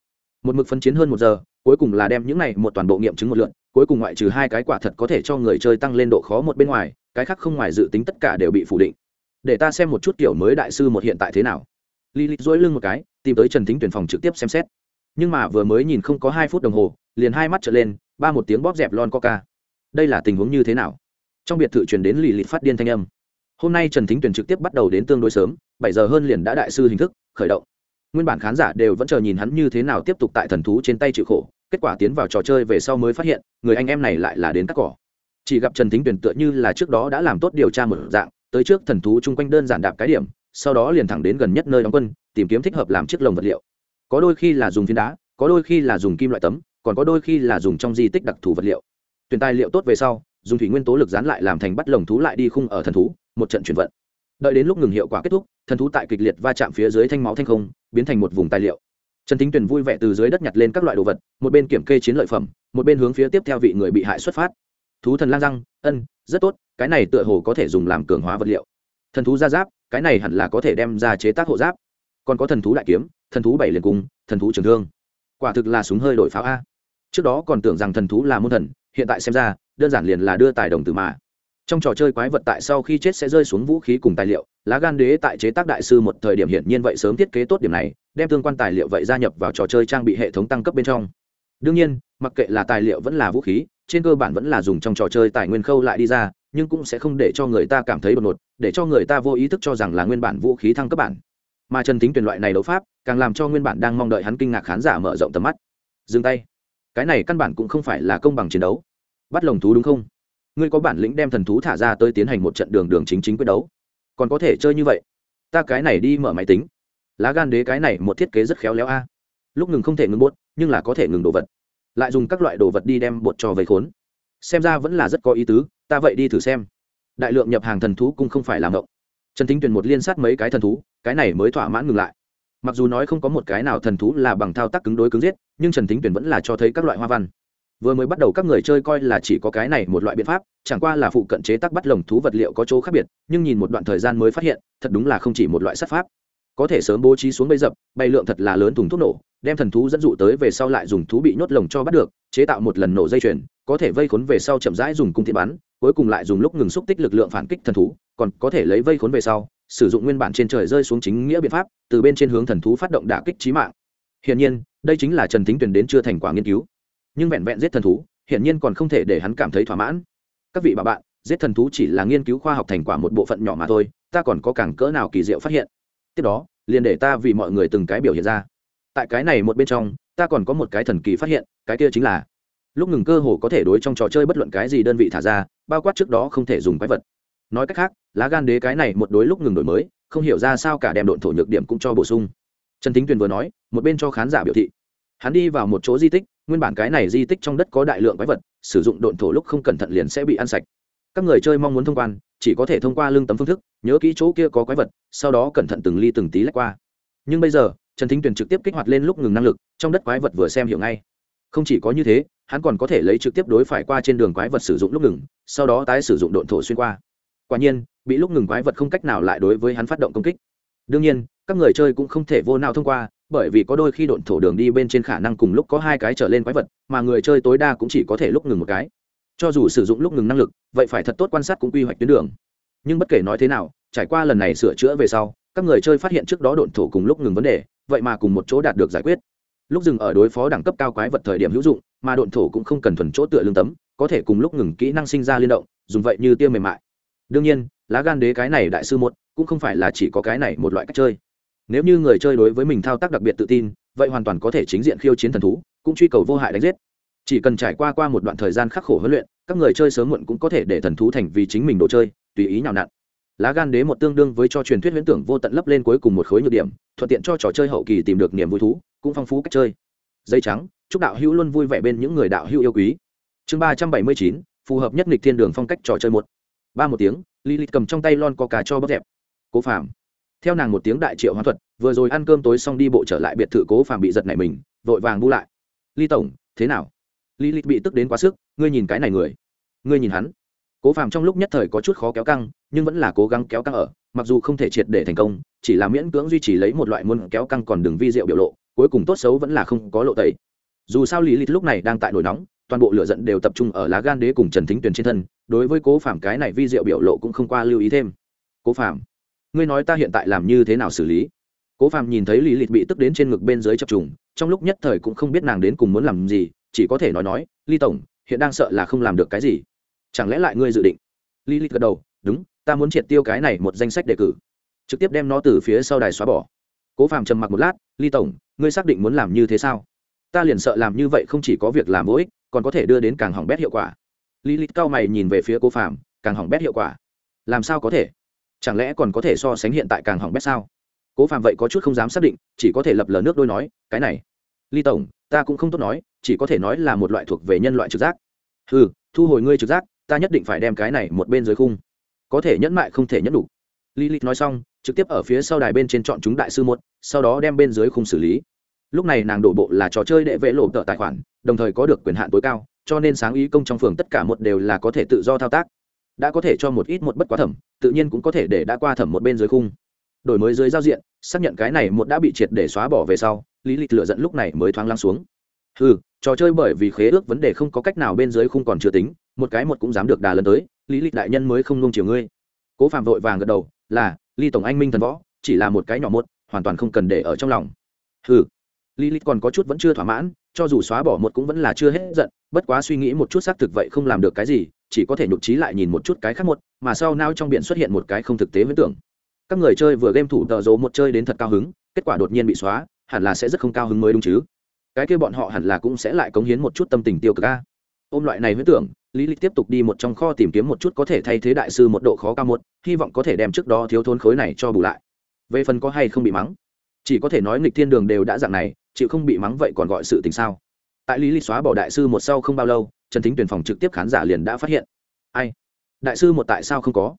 Một mực phân chiến hơn một giờ, cuối cùng là đem những này một toàn bộ nghiệm chứng một lượt, cuối cùng ngoại trừ hai cái quả thật có thể cho người chơi tăng lên độ khó một bên ngoài, cái khác không ngoài dự tính tất cả đều bị phủ định. Để ta xem một chút kiểu mới đại sư một hiện tại thế nào. Lilith duỗi lưng một cái, tìm tới Trần Thính tuyển phòng trực tiếp xem xét. Nhưng mà vừa mới nhìn không có hai phút đồng hồ, liền hai mắt trợn lên, ba một tiếng bóp dẹp lon coca. Đây là tình huống như thế nào? Trong biệt thự truyền đến Lilith phát điên thanh âm hôm nay trần thính tuyển trực tiếp bắt đầu đến tương đối sớm bảy giờ hơn liền đã đại sư hình thức khởi động nguyên bản khán giả đều vẫn chờ nhìn hắn như thế nào tiếp tục tại thần thú trên tay chịu khổ, kết quả tiến vào trò chơi về sau mới phát hiện, người anh em này lại là đến cắt cỏ. Chỉ gặp trần thính tuyển tựa như là trước đó đã làm tốt điều tra một dạng, tới trước thần thú chung quanh đơn giản đạp cái điểm, sau đó liền thẳng đến gần nhất nơi đóng quân, tìm kiếm thích hợp làm chiếc lồng vật liệu. Có đôi khi là dùng phiến đá, có đôi khi là dùng kim loại tấm, còn có đôi khi là dùng trong di tích đặc thù vật liệu. Tuyển tài liệu tốt về sau, dùng thủy nguyên tố lực dán lại làm thành bắt lồng thú lại đi khung ở thần thú, một trận chuyển vận đợi đến lúc ngừng hiệu quả kết thúc, thần thú tại kịch liệt va chạm phía dưới thanh máu thanh không, biến thành một vùng tài liệu. Trần thính tuyền vui vẻ từ dưới đất nhặt lên các loại đồ vật, một bên kiểm kê chiến lợi phẩm, một bên hướng phía tiếp theo vị người bị hại xuất phát. Thú thần lang răng, ân, rất tốt, cái này tựa hồ có thể dùng làm cường hóa vật liệu. Thần thú ra giáp, cái này hẳn là có thể đem ra chế tác hộ giáp. Còn có thần thú đại kiếm, thần thú bảy liền cung thần thú trường thương. Quả thực là súng hơi đổi pháo a. Trước đó còn tưởng rằng thần thú là môn thần, hiện tại xem ra, đơn giản liền là đưa tài đồng từ mà trong trò chơi quái vật tại sau khi chết sẽ rơi xuống vũ khí cùng tài liệu, lá gan đế tại chế tác đại sư một thời điểm hiển nhiên vậy sớm thiết kế tốt điểm này, đem tương quan tài liệu vậy gia nhập vào trò chơi trang bị hệ thống tăng cấp bên trong. Đương nhiên, mặc kệ là tài liệu vẫn là vũ khí, trên cơ bản vẫn là dùng trong trò chơi tài nguyên khâu lại đi ra, nhưng cũng sẽ không để cho người ta cảm thấy đột ngột, để cho người ta vô ý thức cho rằng là nguyên bản vũ khí thăng cấp bản. Mà trần tính tuyển loại này đấu pháp, càng làm cho nguyên bản đang mong đợi hắn kinh ngạc khán giả mở rộng tầm mắt. Dừng tay. Cái này căn bản cũng không phải là công bằng chiến đấu. Bắt lồng thú đúng không? Ngươi có bản lĩnh đem thần thú thả ra tới tiến hành một trận đường đường chính chính quyết đấu. Còn có thể chơi như vậy? Ta cái này đi mở máy tính. Lá gan đế cái này một thiết kế rất khéo léo a. Lúc ngừng không thể ngừng bột, nhưng là có thể ngừng đồ vật. Lại dùng các loại đồ vật đi đem bột cho vây khốn. Xem ra vẫn là rất có ý tứ, ta vậy đi thử xem. Đại lượng nhập hàng thần thú cũng không phải là ngộng. Trần thính tuyền một liên sát mấy cái thần thú, cái này mới thỏa mãn ngừng lại. Mặc dù nói không có một cái nào thần thú là bằng thao tác cứng đối cứng giết, nhưng trần thính tuyền vẫn là cho thấy các loại hoa văn vừa mới bắt đầu các người chơi coi là chỉ có cái này một loại biện pháp, chẳng qua là phụ cận chế tác bắt lồng thú vật liệu có chỗ khác biệt, nhưng nhìn một đoạn thời gian mới phát hiện, thật đúng là không chỉ một loại sát pháp. Có thể sớm bố trí xuống bấy dập bay lượng thật là lớn thùng thuốc nổ, đem thần thú dẫn dụ tới về sau lại dùng thú bị nhốt lồng cho bắt được, chế tạo một lần nổ dây chuyền, có thể vây khốn về sau chậm rãi dùng cung tiện bắn, cuối cùng lại dùng lúc ngừng xúc tích lực lượng phản kích thần thú, còn có thể lấy vây khốn về sau, sử dụng nguyên bản trên trời rơi xuống chính nghĩa biện pháp, từ bên trên hướng thần thú phát động đả kích trí mạng. Hiển nhiên, đây chính là trần thính tuyển đến chưa thành quả nghiên cứu nhưng vẹn vẹn giết thần thú, hiển nhiên còn không thể để hắn cảm thấy thỏa mãn. Các vị bà bạn, giết thần thú chỉ là nghiên cứu khoa học thành quả một bộ phận nhỏ mà thôi, ta còn có càng cỡ nào kỳ diệu phát hiện. Tiếp đó, liền để ta vì mọi người từng cái biểu hiện ra. Tại cái này một bên trong, ta còn có một cái thần kỳ phát hiện, cái kia chính là, lúc ngừng cơ hồ có thể đối trong trò chơi bất luận cái gì đơn vị thả ra, bao quát trước đó không thể dùng quái vật. Nói cách khác, lá gan đế cái này một đối lúc ngừng đổi mới, không hiểu ra sao cả đem độn thổ nhược điểm cũng cho bổ sung. Trần thính tuyền vừa nói, một bên cho khán giả biểu thị. Hắn đi vào một chỗ di tích nguyên bản cái này di tích trong đất có đại lượng quái vật, sử dụng độn thổ lúc không cẩn thận liền sẽ bị ăn sạch. Các người chơi mong muốn thông quan, chỉ có thể thông qua lương tấm phương thức, nhớ kỹ chỗ kia có quái vật, sau đó cẩn thận từng ly từng tí lách qua. Nhưng bây giờ, trần thính tuyền trực tiếp kích hoạt lên lúc ngừng năng lực, trong đất quái vật vừa xem hiểu ngay. Không chỉ có như thế, hắn còn có thể lấy trực tiếp đối phải qua trên đường quái vật sử dụng lúc ngừng, sau đó tái sử dụng độn thổ xuyên qua. Quả nhiên, bị lúc ngừng quái vật không cách nào lại đối với hắn phát động công kích. Đương nhiên, các người chơi cũng không thể vô nào thông qua bởi vì có đôi khi độn thổ đường đi bên trên khả năng cùng lúc có hai cái trở lên quái vật, mà người chơi tối đa cũng chỉ có thể lúc ngừng một cái. Cho dù sử dụng lúc ngừng năng lực, vậy phải thật tốt quan sát cũng quy hoạch tuyến đường. Nhưng bất kể nói thế nào, trải qua lần này sửa chữa về sau, các người chơi phát hiện trước đó độn thổ cùng lúc ngừng vấn đề, vậy mà cùng một chỗ đạt được giải quyết. Lúc dừng ở đối phó đẳng cấp cao quái vật thời điểm hữu dụng, mà độn thổ cũng không cần thuần chỗ tựa lương tấm, có thể cùng lúc ngừng kỹ năng sinh ra liên động, dùng vậy như tiêu mềm mại. Đương nhiên, lá gan đế cái này đại sư một cũng không phải là chỉ có cái này một loại cách chơi nếu như người chơi đối với mình thao tác đặc biệt tự tin, vậy hoàn toàn có thể chính diện khiêu chiến thần thú, cũng truy cầu vô hại đánh giết. Chỉ cần trải qua qua một đoạn thời gian khắc khổ huấn luyện, các người chơi sớm muộn cũng có thể để thần thú thành vì chính mình đồ chơi, tùy ý nhào nặn. Lá gan đế một tương đương với cho truyền thuyết huyễn tưởng vô tận lấp lên cuối cùng một khối nhược điểm, thuận tiện cho trò chơi hậu kỳ tìm được niềm vui thú, cũng phong phú cách chơi. Dây trắng, chúc đạo hữu luôn vui vẻ bên những người đạo hữu yêu quý. Chương ba trăm bảy mươi chín, phù hợp nhất nghịch thiên đường phong cách trò chơi một. Ba một tiếng, lilith cầm trong tay lon coca cho bốc dẹp. Cố phạm theo nàng một tiếng đại triệu hóa thuật, vừa rồi ăn cơm tối xong đi bộ trở lại biệt thự cố phàm bị giật này mình, vội vàng bu lại. Ly tổng, thế nào? Lilith bị tức đến quá sức, ngươi nhìn cái này người, ngươi nhìn hắn. Cố phàm trong lúc nhất thời có chút khó kéo căng, nhưng vẫn là cố gắng kéo căng ở, mặc dù không thể triệt để thành công, chỉ là miễn cưỡng duy trì lấy một loại muôn kéo căng còn đường vi diệu biểu lộ, cuối cùng tốt xấu vẫn là không có lộ tẩy. Dù sao lý lịch lúc này đang tại nổi nóng, toàn bộ lửa giận đều tập trung ở lá gan đế cùng trần thính tuyền trên thân, đối với cố phạm cái này vi diệu biểu lộ cũng không qua lưu ý thêm. Cố phạm ngươi nói ta hiện tại làm như thế nào xử lý? Cố phạm nhìn thấy lý lịch bị tức đến trên ngực bên dưới chập trùng, trong lúc nhất thời cũng không biết nàng đến cùng muốn làm gì, chỉ có thể nói nói ly tổng, hiện đang sợ là không làm được cái gì. Chẳng lẽ lại ngươi dự định? Lý lịch gật đầu, đúng, ta muốn triệt tiêu cái này một danh sách đề cử. Trực tiếp đem nó từ phía sau đài xóa bỏ. Cố phàm trầm mặc một lát ly tổng, ngươi xác định muốn làm như thế sao? Ta liền sợ làm như vậy không chỉ có việc làm vô ích, còn có thể đưa đến càng hỏng bét hiệu quả. Lý lịch cao mày nhìn về phía cố phàm, càng hỏng bét hiệu quả? Làm sao có thể? Chẳng lẽ còn có thể so sánh hiện tại càng hỏng bét sao? Cố phàm vậy có chút không dám xác định, chỉ có thể lập lờ nước đôi nói, cái này, ly tổng, ta cũng không tốt nói, chỉ có thể nói là một loại thuộc về nhân loại trực giác. Ừ thu hồi ngươi trực giác, ta nhất định phải đem cái này một bên dưới khung. Có thể nhẫn mại không thể nhẫn đủ. Lilith nói xong, trực tiếp ở phía sau đài bên trên chọn chúng đại sư một, sau đó đem bên dưới khung xử lý. Lúc này nàng đổ bộ là trò chơi đệ vệ lộ tợ tài khoản, đồng thời có được quyền hạn tối cao, cho nên sáng ý công trong phường tất cả một đều là có thể tự do thao tác đã có thể cho một ít một bất quá thẩm, tự nhiên cũng có thể để đã qua thẩm một bên dưới khung. Đổi mới dưới giao diện, xác nhận cái này một đã bị triệt để xóa bỏ về sau, lý lịch lựa dẫn lúc này mới thoáng lăng xuống. Ừ trò chơi bởi vì khế ước vấn đề không có cách nào bên dưới khung còn chưa tính, một cái một cũng dám được đà lần tới, lý lịch đại nhân mới không nung chiều ngươi. Cố phạm vội vàng gật đầu, là ly tổng anh minh thần võ, chỉ là một cái nhỏ một hoàn toàn không cần để ở trong lòng. Ừ lý lịch còn có chút vẫn chưa thỏa mãn cho dù xóa bỏ một cũng vẫn là chưa hết giận, bất quá suy nghĩ một chút xác thực vậy không làm được cái gì, chỉ có thể nhục trí lại nhìn một chút cái khác một, mà sau nao trong biển xuất hiện một cái không thực tế với tưởng. Các người chơi vừa game thủ tờ dỗ một chơi đến thật cao hứng, kết quả đột nhiên bị xóa, hẳn là sẽ rất không cao hứng mới đúng chứ. Cái kia bọn họ hẳn là cũng sẽ lại cống hiến một chút tâm tình tiêu cực a. Ôm loại này với tưởng, lý lịch tiếp tục đi một trong kho tìm kiếm một chút có thể thay thế đại sư một độ khó cao một, hy vọng có thể đem trước đó thiếu thốn khối này cho bù lại. Về phần có hay không bị mắng, chỉ có thể nói nghịch thiên đường đều đã dạng này chịu không bị mắng vậy còn gọi sự tình sao? Tại lý lịch xóa bỏ đại sư một sau không bao lâu, trần thính tuyển phòng trực tiếp khán giả liền đã phát hiện. Ai? Đại sư một tại sao không có?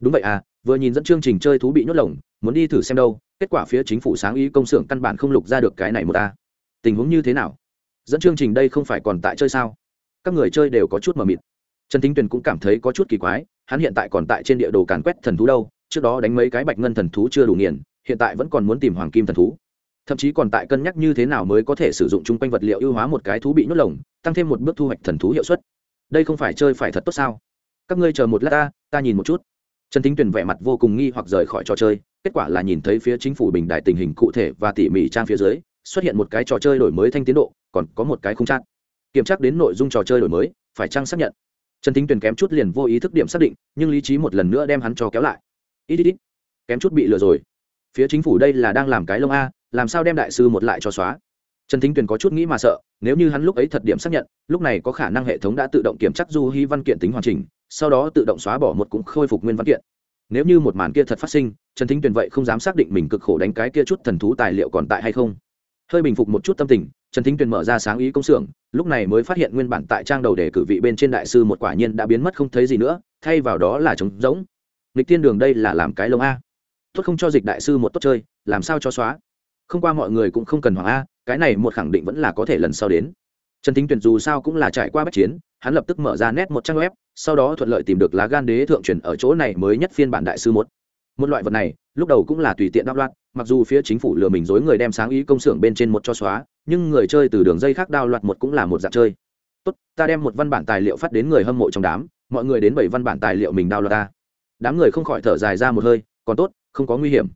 Đúng vậy à vừa nhìn dẫn chương trình chơi thú bị nhốt lồng, muốn đi thử xem đâu, kết quả phía chính phủ sáng ý công xưởng căn bản không lục ra được cái này một ta. Tình huống như thế nào? Dẫn chương trình đây không phải còn tại chơi sao? Các người chơi đều có chút mờ mịt. Trần thính tuyền cũng cảm thấy có chút kỳ quái, hắn hiện tại còn tại trên địa đồ càn quét thần thú đâu, trước đó đánh mấy cái bạch ngân thần thú chưa đủ nghiền, hiện tại vẫn còn muốn tìm hoàng kim thần thú thậm chí còn tại cân nhắc như thế nào mới có thể sử dụng chung quanh vật liệu ưu hóa một cái thú bị nhốt lồng, tăng thêm một bước thu hoạch thần thú hiệu suất. Đây không phải chơi phải thật tốt sao? Các ngươi chờ một lát ta ta nhìn một chút. Trần thính tuyền vẻ mặt vô cùng nghi hoặc rời khỏi trò chơi, kết quả là nhìn thấy phía chính phủ bình đại tình hình cụ thể và tỉ mỉ trang phía dưới, xuất hiện một cái trò chơi đổi mới thanh tiến độ, còn có một cái không chắc kiểm tra đến nội dung trò chơi đổi mới, phải trang xác nhận? Trần thính tuyền kém chút liền vô ý thức điểm xác định, nhưng lý trí một lần nữa đem hắn cho kéo lại. Ít ít ít, kém chút bị lừa rồi. Phía chính phủ đây là đang làm cái lông a làm sao đem đại sư một lại cho xóa? Trần thính tuyền có chút nghĩ mà sợ, nếu như hắn lúc ấy thật điểm xác nhận, lúc này có khả năng hệ thống đã tự động kiểm tra du hy văn kiện tính hoàn chỉnh, sau đó tự động xóa bỏ một cũng khôi phục nguyên văn kiện. Nếu như một màn kia thật phát sinh, trần thính tuyền vậy không dám xác định mình cực khổ đánh cái kia chút thần thú tài liệu còn tại hay không. Hơi bình phục một chút tâm tình, trần thính tuyền mở ra sáng ý công xưởng, lúc này mới phát hiện nguyên bản tại trang đầu để cử vị bên trên đại sư một quả nhiên đã biến mất không thấy gì nữa, thay vào đó là trống rỗng. Lịch tiên đường đây là làm cái lông a. Tốt không cho dịch đại sư một tốt chơi, làm sao cho xóa? Không qua mọi người cũng không cần hoảng a, cái này một khẳng định vẫn là có thể lần sau đến. Trần thính tuyền dù sao cũng là trải qua bách chiến, hắn lập tức mở ra nét một trang web, sau đó thuận lợi tìm được lá gan đế thượng truyền ở chỗ này mới nhất phiên bản đại sư một. Một loại vật này, lúc đầu cũng là tùy tiện đáp loạn. mặc dù phía chính phủ lừa mình dối người đem sáng ý công xưởng bên trên một cho xóa, nhưng người chơi từ đường dây khác đao loạt một cũng là một dạng chơi. Tốt, ta đem một văn bản tài liệu phát đến người hâm mộ trong đám, mọi người đến bảy văn bản tài liệu mình đao loạt ta. Đám người không khỏi thở dài ra một hơi, còn tốt, không có nguy hiểm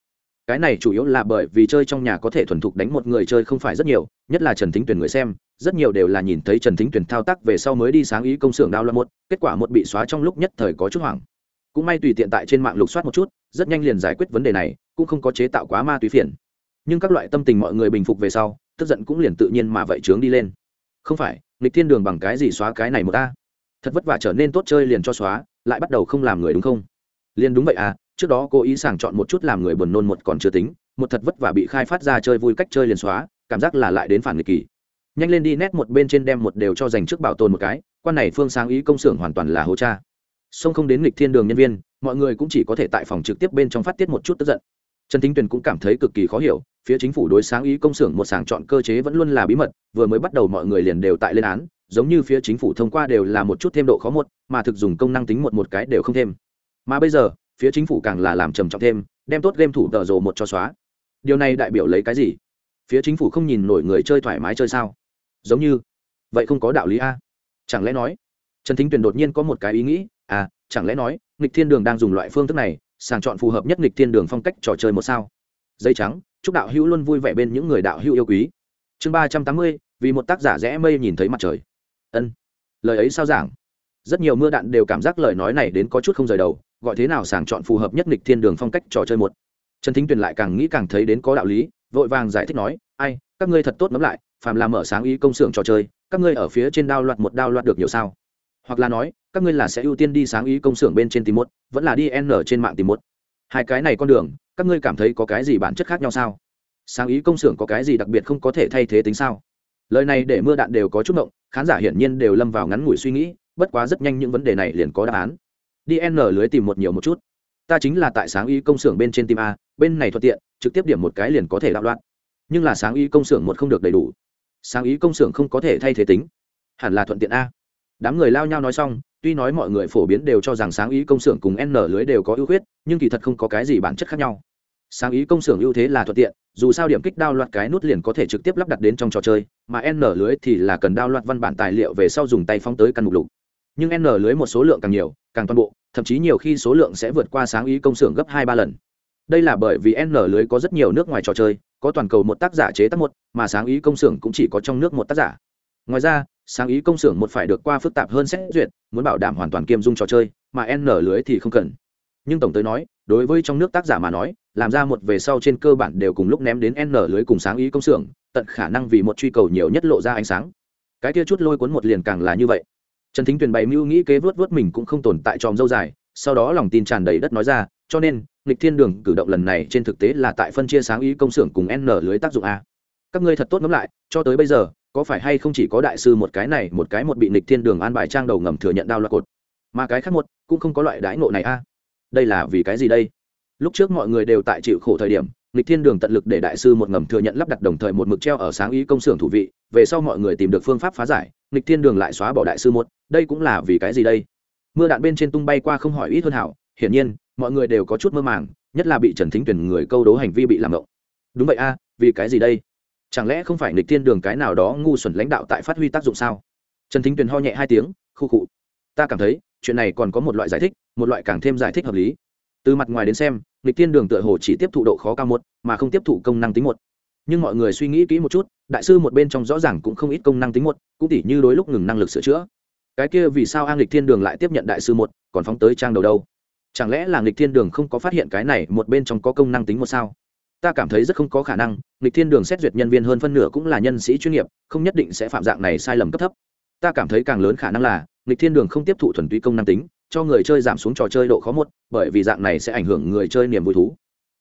cái này chủ yếu là bởi vì chơi trong nhà có thể thuần thục đánh một người chơi không phải rất nhiều, nhất là trần thính tuyển người xem, rất nhiều đều là nhìn thấy trần thính tuyển thao tác về sau mới đi sáng ý công xưởng đao loạn một, kết quả một bị xóa trong lúc nhất thời có chút hoảng. Cũng may tùy tiện tại trên mạng lục soát một chút, rất nhanh liền giải quyết vấn đề này, cũng không có chế tạo quá ma túy phiền. Nhưng các loại tâm tình mọi người bình phục về sau, tức giận cũng liền tự nhiên mà vậy trướng đi lên. Không phải, nghịch thiên đường bằng cái gì xóa cái này một ta? Thật vất vả trở nên tốt chơi liền cho xóa, lại bắt đầu không làm người đúng không? Liền đúng vậy à trước đó cố ý sàng chọn một chút làm người buồn nôn một còn chưa tính, một thật vất vả bị khai phát ra chơi vui cách chơi liền xóa, cảm giác là lại đến phản nghịch kỳ. Nhanh lên đi, nét một bên trên đem một đều cho dành trước bảo tồn một cái, quan này phương sáng ý công xưởng hoàn toàn là hố cha. Song không đến nghịch thiên đường nhân viên, mọi người cũng chỉ có thể tại phòng trực tiếp bên trong phát tiết một chút tức giận. Trần thính tuyền cũng cảm thấy cực kỳ khó hiểu, phía chính phủ đối sáng ý công xưởng một sàng chọn cơ chế vẫn luôn là bí mật, vừa mới bắt đầu mọi người liền đều tại lên án, giống như phía chính phủ thông qua đều là một chút thêm độ khó một, mà thực dùng công năng tính một một cái đều không thêm. Mà bây giờ phía chính phủ càng là làm trầm trọng thêm, đem tốt game thủ tờ rồ một cho xóa. Điều này đại biểu lấy cái gì? Phía chính phủ không nhìn nổi người chơi thoải mái chơi sao? Giống như, vậy không có đạo lý a. Chẳng lẽ nói, trần thính tuyền đột nhiên có một cái ý nghĩ à chẳng lẽ nói, nghịch thiên đường đang dùng loại phương thức này, sàng chọn phù hợp nhất nghịch thiên đường phong cách trò chơi một sao? Dây trắng, chúc đạo hữu luôn vui vẻ bên những người đạo hữu yêu quý. Chương ba trăm tám mươi, vì một tác giả rẽ mây nhìn thấy mặt trời. Ân. Lời ấy sao giảng? Rất nhiều mưa đạn đều cảm giác lời nói này đến có chút không rời đầu gọi thế nào sàng chọn phù hợp nhất nghịch thiên đường phong cách trò chơi một. Trần thính tuyền lại càng nghĩ càng thấy đến có đạo lý, vội vàng giải thích nói, ai, các ngươi thật tốt lắm lại, phàm làm mở sáng ý công xưởng trò chơi, các ngươi ở phía trên đao loạt một đao loạt được nhiều sao? Hoặc là nói, các ngươi là sẽ ưu tiên đi sáng ý công xưởng bên trên tìm một, vẫn là đi n trên mạng tìm một. Hai cái này con đường, các ngươi cảm thấy có cái gì bản chất khác nhau sao? Sáng ý công xưởng có cái gì đặc biệt không có thể thay thế tính sao? Lời này để mưa đạn đều có chút mộng khán giả hiển nhiên đều lâm vào ngắn ngủi suy nghĩ, bất quá rất nhanh những vấn đề này liền có đáp án đi n lưới tìm một nhiều một chút. Ta chính là tại sáng y công xưởng bên trên tim a, bên này thuận tiện, trực tiếp điểm một cái liền có thể đạo loạn. Nhưng là sáng y công xưởng một không được đầy đủ. Sáng ý công xưởng không có thể thay thế tính. Hẳn là thuận tiện a. Đám người lao nhau nói xong, tuy nói mọi người phổ biến đều cho rằng sáng ý công xưởng cùng n lưới đều có ưu khuyết, nhưng kỳ thật không có cái gì bản chất khác nhau. Sáng ý công xưởng ưu thế là thuận tiện, dù sao điểm kích đao loạt cái nút liền có thể trực tiếp lắp đặt đến trong trò chơi, mà n lưới thì là cần đao loạt văn bản tài liệu về sau dùng tay phóng tới căn mục lục. Nhưng n lưới một số lượng càng nhiều càng toàn bộ, thậm chí nhiều khi số lượng sẽ vượt qua sáng ý công xưởng gấp hai ba lần. Đây là bởi vì n lưới có rất nhiều nước ngoài trò chơi, có toàn cầu một tác giả chế tác một, mà sáng ý công xưởng cũng chỉ có trong nước một tác giả. Ngoài ra, sáng ý công xưởng một phải được qua phức tạp hơn xét duyệt, muốn bảo đảm hoàn toàn kiêm dung trò chơi, mà n lưới thì không cần. Nhưng tổng tới nói, đối với trong nước tác giả mà nói, làm ra một về sau trên cơ bản đều cùng lúc ném đến n lưới cùng sáng ý công xưởng, tận khả năng vì một truy cầu nhiều nhất lộ ra ánh sáng. Cái kia chút lôi cuốn một liền càng là như vậy trần thính tuyền bày mưu nghĩ kế vớt vớt mình cũng không tồn tại tròm dâu dài, sau đó lòng tin tràn đầy đất nói ra, cho nên, nghịch thiên đường cử động lần này trên thực tế là tại phân chia sáng ý công xưởng cùng n lưới tác dụng a. Các ngươi thật tốt ngẫm lại, cho tới bây giờ, có phải hay không chỉ có đại sư một cái này, một cái một bị nghịch thiên đường an bài trang đầu ngầm thừa nhận đao loạt cột? Mà cái khác một, cũng không có loại đãi ngộ này a. Đây là vì cái gì đây? Lúc trước mọi người đều tại chịu khổ thời điểm nghịch thiên đường tận lực để đại sư một ngầm thừa nhận lắp đặt đồng thời một mực treo ở sáng ý công xưởng thủ vị, về sau mọi người tìm được phương pháp phá giải, nghịch thiên đường lại xóa bỏ đại sư một, đây cũng là vì cái gì đây? Mưa đạn bên trên tung bay qua không hỏi ít hơn hảo, hiển nhiên, mọi người đều có chút mơ màng, nhất là bị trần thính tuyển người câu đấu hành vi bị làm ngộng. Đúng vậy a, vì cái gì đây? Chẳng lẽ không phải nghịch thiên đường cái nào đó ngu xuẩn lãnh đạo tại phát huy tác dụng sao? Trần thính tuyền ho nhẹ hai tiếng, khu khụ ta cảm thấy, chuyện này còn có một loại giải thích, một loại càng thêm giải thích hợp lý từ mặt ngoài đến xem lịch thiên đường tựa hồ chỉ tiếp thụ độ khó cao một, mà không tiếp thụ công năng tính một. Nhưng mọi người suy nghĩ kỹ một chút, đại sư một bên trong rõ ràng cũng không ít công năng tính một, cũng tỉ như đối lúc ngừng năng lực sửa chữa. Cái kia vì sao an lịch thiên đường lại tiếp nhận đại sư một, còn phóng tới trang đầu đâu? Chẳng lẽ là nghịch thiên đường không có phát hiện cái này một bên trong có công năng tính một sao? Ta cảm thấy rất không có khả năng, nghịch thiên đường xét duyệt nhân viên hơn phân nửa cũng là nhân sĩ chuyên nghiệp, không nhất định sẽ phạm dạng này sai lầm cấp thấp. Ta cảm thấy càng lớn khả năng là, nghịch thiên đường không tiếp thụ thuần túy công năng tính cho người chơi giảm xuống trò chơi độ khó một, bởi vì dạng này sẽ ảnh hưởng người chơi niềm vui thú.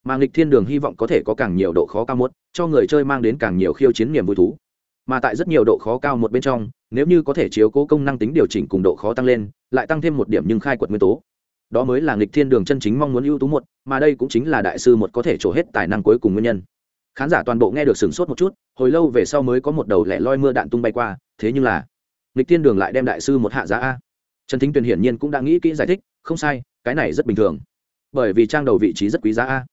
Mà nghịch thiên đường hy vọng có thể có càng nhiều độ khó cao một, cho người chơi mang đến càng nhiều khiêu chiến niềm vui thú. Mà tại rất nhiều độ khó cao một bên trong, nếu như có thể chiếu cố công năng tính điều chỉnh cùng độ khó tăng lên, lại tăng thêm một điểm nhưng khai quật nguyên tố. Đó mới là nghịch thiên đường chân chính mong muốn ưu tú một, mà đây cũng chính là đại sư một có thể trổ hết tài năng cuối cùng nguyên nhân. Khán giả toàn bộ nghe được sửng sốt một chút, hồi lâu về sau mới có một đầu lẻ loi mưa đạn tung bay qua, thế nhưng là nghịch thiên đường lại đem đại sư một hạ giá a trần thính tuyền hiển nhiên cũng đã nghĩ kỹ giải thích, không sai, cái này rất bình thường. Bởi vì trang đầu vị trí rất quý giá a.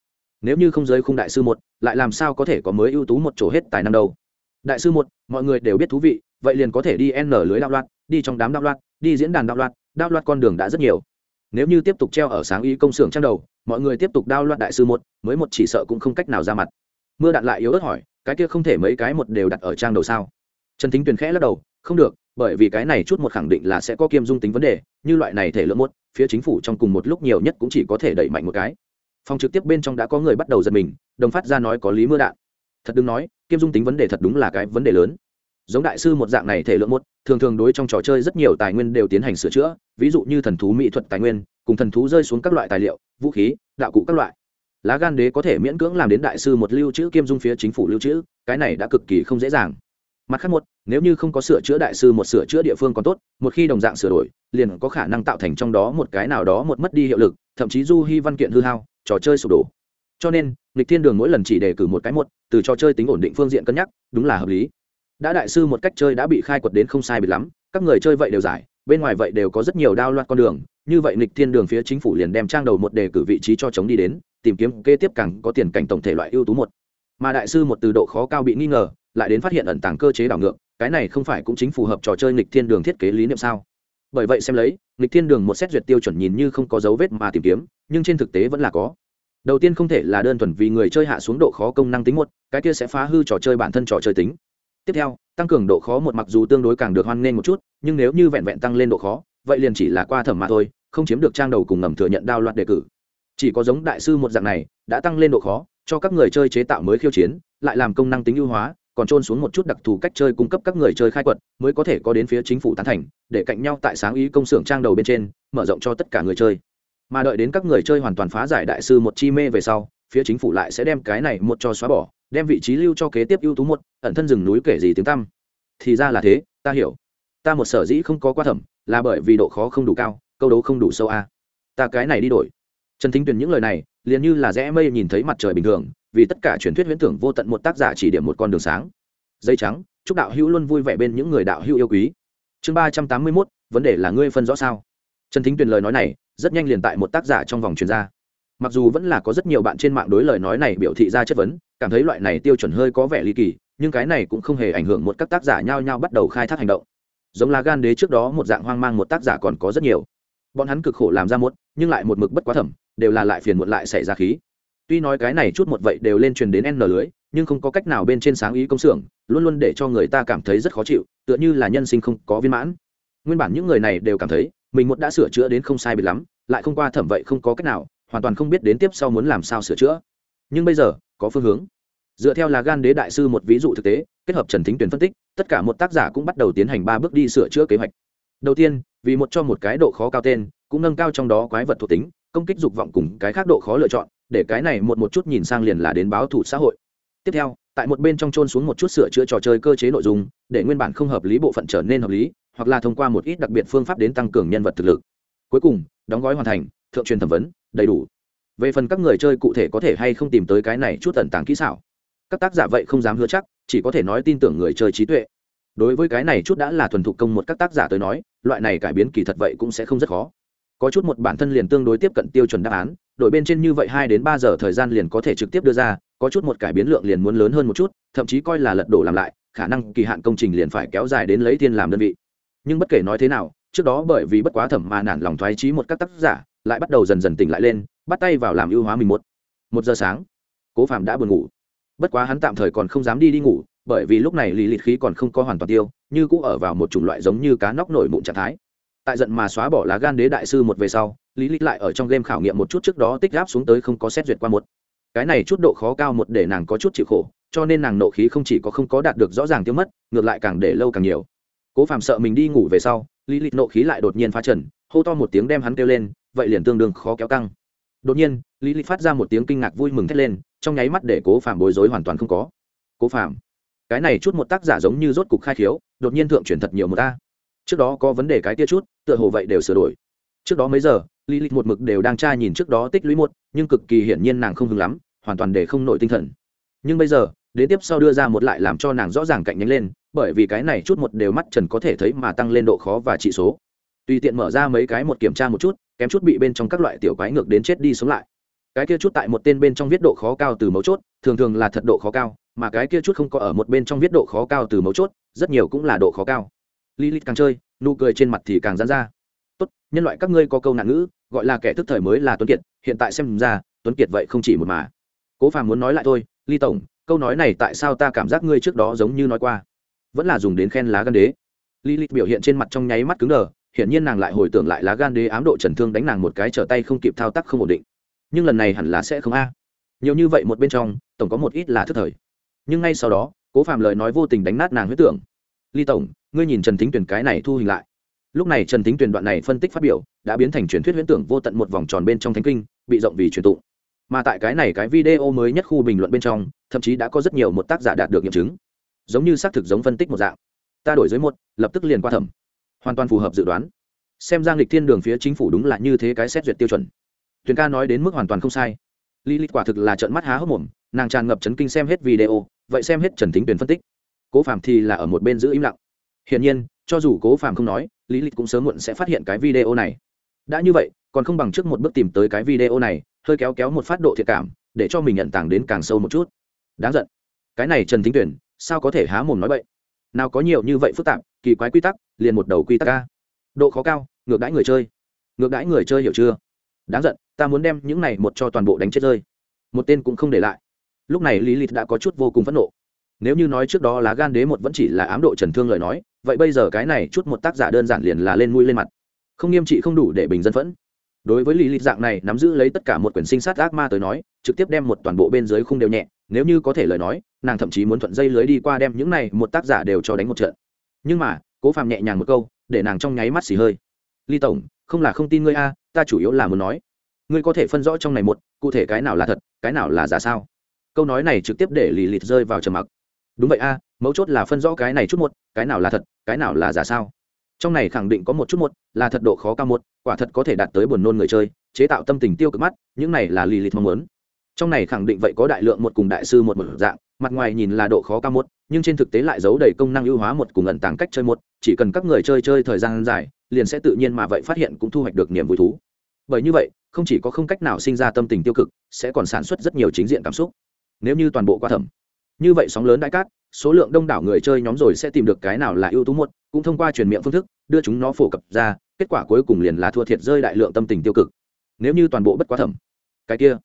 Nếu như không giới khung đại sư một, lại làm sao có thể có mới ưu tú một chỗ hết tài năng đâu? Đại sư một, mọi người đều biết thú vị, vậy liền có thể đi n lưới đạo loạt đi trong đám đạo loạt đi diễn đàn đạo loạt đạo loạt con đường đã rất nhiều. Nếu như tiếp tục treo ở sáng y công xưởng trang đầu, mọi người tiếp tục đao loạn đại sư một, mới một chỉ sợ cũng không cách nào ra mặt. Mưa đạn lại yếu ớt hỏi, cái kia không thể mấy cái một đều đặt ở trang đầu sao? Trần thính tuyền khẽ lắc đầu, không được bởi vì cái này chút một khẳng định là sẽ có kiêm dung tính vấn đề, như loại này thể lượng một, phía chính phủ trong cùng một lúc nhiều nhất cũng chỉ có thể đẩy mạnh một cái. Phòng trực tiếp bên trong đã có người bắt đầu giật mình, đồng phát ra nói có lý mưa đạn. Thật đừng nói, kiêm dung tính vấn đề thật đúng là cái vấn đề lớn. Giống đại sư một dạng này thể lượng một, thường thường đối trong trò chơi rất nhiều tài nguyên đều tiến hành sửa chữa, ví dụ như thần thú mỹ thuật tài nguyên, cùng thần thú rơi xuống các loại tài liệu, vũ khí, đạo cụ các loại. Lá gan đế có thể miễn cưỡng làm đến đại sư một lưu trữ kiêm dung phía chính phủ lưu trữ, cái này đã cực kỳ không dễ dàng mặt khác một, nếu như không có sửa chữa đại sư một sửa chữa địa phương còn tốt, một khi đồng dạng sửa đổi, liền có khả năng tạo thành trong đó một cái nào đó một mất đi hiệu lực, thậm chí du hy văn kiện hư hao, trò chơi sụp đổ. Cho nên lịch thiên đường mỗi lần chỉ đề cử một cái một, từ trò chơi tính ổn định phương diện cân nhắc, đúng là hợp lý. Đã đại sư một cách chơi đã bị khai quật đến không sai bị lắm, các người chơi vậy đều giải, bên ngoài vậy đều có rất nhiều đao loạt con đường, như vậy lịch thiên đường phía chính phủ liền đem trang đầu một đề cử vị trí cho chống đi đến, tìm kiếm kế tiếp càng có tiền cảnh tổng thể loại ưu tú một. Mà đại sư một từ độ khó cao bị nghi ngờ lại đến phát hiện ẩn tàng cơ chế đảo ngược, cái này không phải cũng chính phù hợp trò chơi lịch thiên đường thiết kế lý niệm sao? Bởi vậy xem lấy lịch thiên đường một xét duyệt tiêu chuẩn nhìn như không có dấu vết mà tìm kiếm, nhưng trên thực tế vẫn là có. Đầu tiên không thể là đơn thuần vì người chơi hạ xuống độ khó công năng tính một, cái kia sẽ phá hư trò chơi bản thân trò chơi tính. Tiếp theo, tăng cường độ khó một mặc dù tương đối càng được hoan nghênh một chút, nhưng nếu như vẹn vẹn tăng lên độ khó, vậy liền chỉ là qua thẩm mà thôi, không chiếm được trang đầu cùng ngầm thừa nhận đao loạt đề cử. Chỉ có giống đại sư một dạng này, đã tăng lên độ khó, cho các người chơi chế tạo mới khiêu chiến, lại làm công năng tính ưu hóa còn trôn xuống một chút đặc thù cách chơi cung cấp các người chơi khai quật, mới có thể có đến phía chính phủ tán thành, để cạnh nhau tại sáng ý công xưởng trang đầu bên trên, mở rộng cho tất cả người chơi. Mà đợi đến các người chơi hoàn toàn phá giải đại sư một chi mê về sau, phía chính phủ lại sẽ đem cái này một cho xóa bỏ, đem vị trí lưu cho kế tiếp ưu tú một, ẩn thân rừng núi kể gì tiếng tăm. Thì ra là thế, ta hiểu. Ta một sở dĩ không có qua thẩm, là bởi vì độ khó không đủ cao, câu đấu không đủ sâu a. Ta cái này đi đổi. Trần thính tuyền những lời này, liền như là rẽ mây nhìn thấy mặt trời bình thường vì tất cả truyền thuyết huyễn tưởng vô tận một tác giả chỉ điểm một con đường sáng. Dây trắng, chúc đạo hữu luôn vui vẻ bên những người đạo hữu yêu quý. Chương ba trăm tám mươi mốt, vấn đề là ngươi phân rõ sao? Trần thính tuyền lời nói này, rất nhanh liền tại một tác giả trong vòng truyền ra. Mặc dù vẫn là có rất nhiều bạn trên mạng đối lời nói này biểu thị ra chất vấn, cảm thấy loại này tiêu chuẩn hơi có vẻ ly kỳ, nhưng cái này cũng không hề ảnh hưởng một các tác giả nhao nhao bắt đầu khai thác hành động. Giống là gan đế trước đó một dạng hoang mang một tác giả còn có rất nhiều. Bọn hắn cực khổ làm ra một, nhưng lại một mực bất quá thẩm, đều là lại phiền muộn lại xảy ra khí tuy nói cái này chút một vậy đều lên truyền đến n lưới, nhưng không có cách nào bên trên sáng ý công xưởng, luôn luôn để cho người ta cảm thấy rất khó chịu, tựa như là nhân sinh không có viên mãn. Nguyên bản những người này đều cảm thấy, mình một đã sửa chữa đến không sai biệt lắm, lại không qua thẩm vậy không có cách nào, hoàn toàn không biết đến tiếp sau muốn làm sao sửa chữa. Nhưng bây giờ, có phương hướng. Dựa theo là gan đế đại sư một ví dụ thực tế, kết hợp trần thính tuyển phân tích, tất cả một tác giả cũng bắt đầu tiến hành ba bước đi sửa chữa kế hoạch. Đầu tiên, vì một cho một cái độ khó cao tên, cũng nâng cao trong đó quái vật thuộc tính, công kích dục vọng cùng cái khác độ khó lựa chọn để cái này một một chút nhìn sang liền là đến báo thủ xã hội. Tiếp theo, tại một bên trong trôn xuống một chút sửa chữa trò chơi cơ chế nội dung, để nguyên bản không hợp lý bộ phận trở nên hợp lý, hoặc là thông qua một ít đặc biệt phương pháp đến tăng cường nhân vật thực lực. Cuối cùng, đóng gói hoàn thành, thượng truyền thẩm vấn, đầy đủ. Về phần các người chơi cụ thể có thể hay không tìm tới cái này chút tận tàng kỹ xảo, các tác giả vậy không dám hứa chắc, chỉ có thể nói tin tưởng người chơi trí tuệ. Đối với cái này chút đã là thuần thục công một các tác giả tới nói, loại này cải biến kỳ thật vậy cũng sẽ không rất khó có chút một bản thân liền tương đối tiếp cận tiêu chuẩn đáp án đội bên trên như vậy hai đến ba giờ thời gian liền có thể trực tiếp đưa ra, có chút một cải biến lượng liền muốn lớn hơn một chút, thậm chí coi là lật đổ làm lại, khả năng kỳ hạn công trình liền phải kéo dài đến lấy thiên làm đơn vị. Nhưng bất kể nói thế nào, trước đó bởi vì bất quá thẩm mà nản lòng thoái trí một các tác giả, lại bắt đầu dần dần tỉnh lại lên, bắt tay vào làm ưu hóa mình một. Một giờ sáng, cố phạm đã buồn ngủ. Bất quá hắn tạm thời còn không dám đi đi ngủ, bởi vì lúc này lý lịt khí còn không có hoàn toàn tiêu, như cũng ở vào một chủng loại giống như cá nóc nổi mụn trạng thái tại giận mà xóa bỏ lá gan đế đại sư một về sau, lý lịch lại ở trong game khảo nghiệm một chút trước đó tích gáp xuống tới không có xét duyệt qua một. Cái này chút độ khó cao một để nàng có chút chịu khổ, cho nên nàng nộ khí không chỉ có không có đạt được rõ ràng tiêu mất, ngược lại càng để lâu càng nhiều. Cố phàm sợ mình đi ngủ về sau, lý lịch nộ khí lại đột nhiên phá trần, hô to một tiếng đem hắn kêu lên, vậy liền tương đương khó kéo căng. Đột nhiên, lý lịch phát ra một tiếng kinh ngạc vui mừng thét lên, trong nháy mắt để cố phàm bối rối hoàn toàn không có. Cố phàm, cái này chút một tác giả giống như rốt cục khai khiếu, đột nhiên thượng chuyển thật nhiều một ta trước đó có vấn đề cái tia chút, tựa hồ vậy đều sửa đổi. Trước đó mấy giờ lý lịch một mực đều đang tra nhìn trước đó tích lũy một, nhưng cực kỳ hiển nhiên nàng không hứng lắm, hoàn toàn để không nổi tinh thần. Nhưng bây giờ, đến tiếp sau đưa ra một lại làm cho nàng rõ ràng cạnh nhánh lên, bởi vì cái này chút một đều mắt trần có thể thấy mà tăng lên độ khó và trị số. Tùy tiện mở ra mấy cái một kiểm tra một chút, kém chút bị bên trong các loại tiểu quái ngược đến chết đi sống lại. Cái kia chút tại một tên bên trong viết độ khó cao từ mấu chốt, thường thường là thật độ khó cao, mà cái kia chút không có ở một bên trong viết độ khó cao từ mấu chốt, rất nhiều cũng là độ khó cao lilith càng chơi, nụ cười trên mặt thì càng giãn ra. Tốt, nhân loại các ngươi có câu nạn ngữ, gọi là kẻ thức thời mới là tuấn kiệt, hiện tại xem ra, tuấn kiệt vậy không chỉ một mà. Cố phàm muốn nói lại thôi, ly tổng, câu nói này tại sao ta cảm giác ngươi trước đó giống như nói qua? Vẫn là dùng đến khen lá gan đế. Lilith biểu hiện trên mặt trong nháy mắt cứng đờ, hiển nhiên nàng lại hồi tưởng lại lá gan đế ám độ trần thương đánh nàng một cái trở tay không kịp thao tác không ổn định. Nhưng lần này hẳn là sẽ không a. Nhiều như vậy một bên trong, tổng có một ít là thức thời. Nhưng ngay sau đó, cố Phàm lời nói vô tình đánh nát nàng huyết tưởng ly tổng, ngươi nhìn trần thính tuyển cái này thu hình lại. Lúc này trần thính tuyển đoạn này phân tích phát biểu, đã biến thành truyền thuyết huyễn tưởng vô tận một vòng tròn bên trong thánh kinh, bị rộng vì truyền tụng. Mà tại cái này cái video mới nhất khu bình luận bên trong, thậm chí đã có rất nhiều một tác giả đạt được nghiệm chứng. Giống như xác thực giống phân tích một dạng. Ta đổi dưới một, lập tức liền qua thẩm. Hoàn toàn phù hợp dự đoán. Xem giang lịch thiên đường phía chính phủ đúng là như thế cái xét duyệt tiêu chuẩn. Tuyền ca nói đến mức hoàn toàn không sai. Lý lịch quả thực là trận mắt há hốc mồm, nàng tràn ngập chấn kinh xem hết video, vậy xem hết trần thính tuyền phân tích cố phạm thì là ở một bên giữ im lặng. Hiển nhiên, cho dù cố phạm không nói, lý lịch cũng sớm muộn sẽ phát hiện cái video này. Đã như vậy, còn không bằng trước một bước tìm tới cái video này, hơi kéo kéo một phát độ thiệt cảm, để cho mình nhận tảng đến càng sâu một chút. Đáng giận. Cái này trần thính tuyển, sao có thể há mồm nói vậy nào có nhiều như vậy phức tạp, kỳ quái quy tắc, liền một đầu quy tắc ca độ khó cao, ngược đãi người chơi. Ngược đãi người chơi hiểu chưa? Đáng giận, ta muốn đem những này một cho toàn bộ đánh chết rơi. Một tên cũng không để lại. Lúc này lý lịch đã có chút vô cùng phẫn nộ nếu như nói trước đó lá gan đế một vẫn chỉ là ám độ trần thương lời nói, vậy bây giờ cái này chút một tác giả đơn giản liền là lên mũi lên mặt. Không nghiêm trị, không đủ để bình dân phẫn. Đối với lý lịch dạng này, nắm giữ lấy tất cả một quyển sinh sát ác ma tới nói, trực tiếp đem một toàn bộ bên dưới khung đều nhẹ, nếu như có thể lời nói, nàng thậm chí muốn thuận dây lưới đi qua đem những này một tác giả đều cho đánh một trận. Nhưng mà, cố phàm nhẹ nhàng một câu, để nàng trong nháy mắt xì hơi. Ly tổng, không là không tin ngươi a, ta chủ yếu là muốn nói, ngươi có thể phân rõ trong này một, cụ thể cái nào là thật, cái nào là giả sao? Câu nói này trực tiếp để lì lịt rơi vào trầm mặc đúng vậy a, mấu chốt là phân rõ cái này chút một, cái nào là thật, cái nào là giả sao. Trong này khẳng định có một chút một, là thật độ khó cao một, quả thật có thể đạt tới buồn nôn người chơi, chế tạo tâm tình tiêu cực mắt, những này là lì lịt mong muốn. Trong này khẳng định vậy có đại lượng một cùng đại sư một một dạng, mặt ngoài nhìn là độ khó cao một, nhưng trên thực tế lại giấu đầy công năng ưu hóa một cùng ẩn tàng cách chơi một, chỉ cần các người chơi chơi thời gian dài, liền sẽ tự nhiên mà vậy phát hiện cũng thu hoạch được niềm vui thú. Bởi như vậy, không chỉ có không cách nào sinh ra tâm tình tiêu cực, sẽ còn sản xuất rất nhiều chính diện cảm xúc. Nếu như toàn bộ qua thẩm như vậy sóng lớn đại cát số lượng đông đảo người chơi nhóm rồi sẽ tìm được cái nào là ưu tú một cũng thông qua truyền miệng phương thức đưa chúng nó phổ cập ra kết quả cuối cùng liền là thua thiệt rơi đại lượng tâm tình tiêu cực nếu như toàn bộ bất quá thẩm cái kia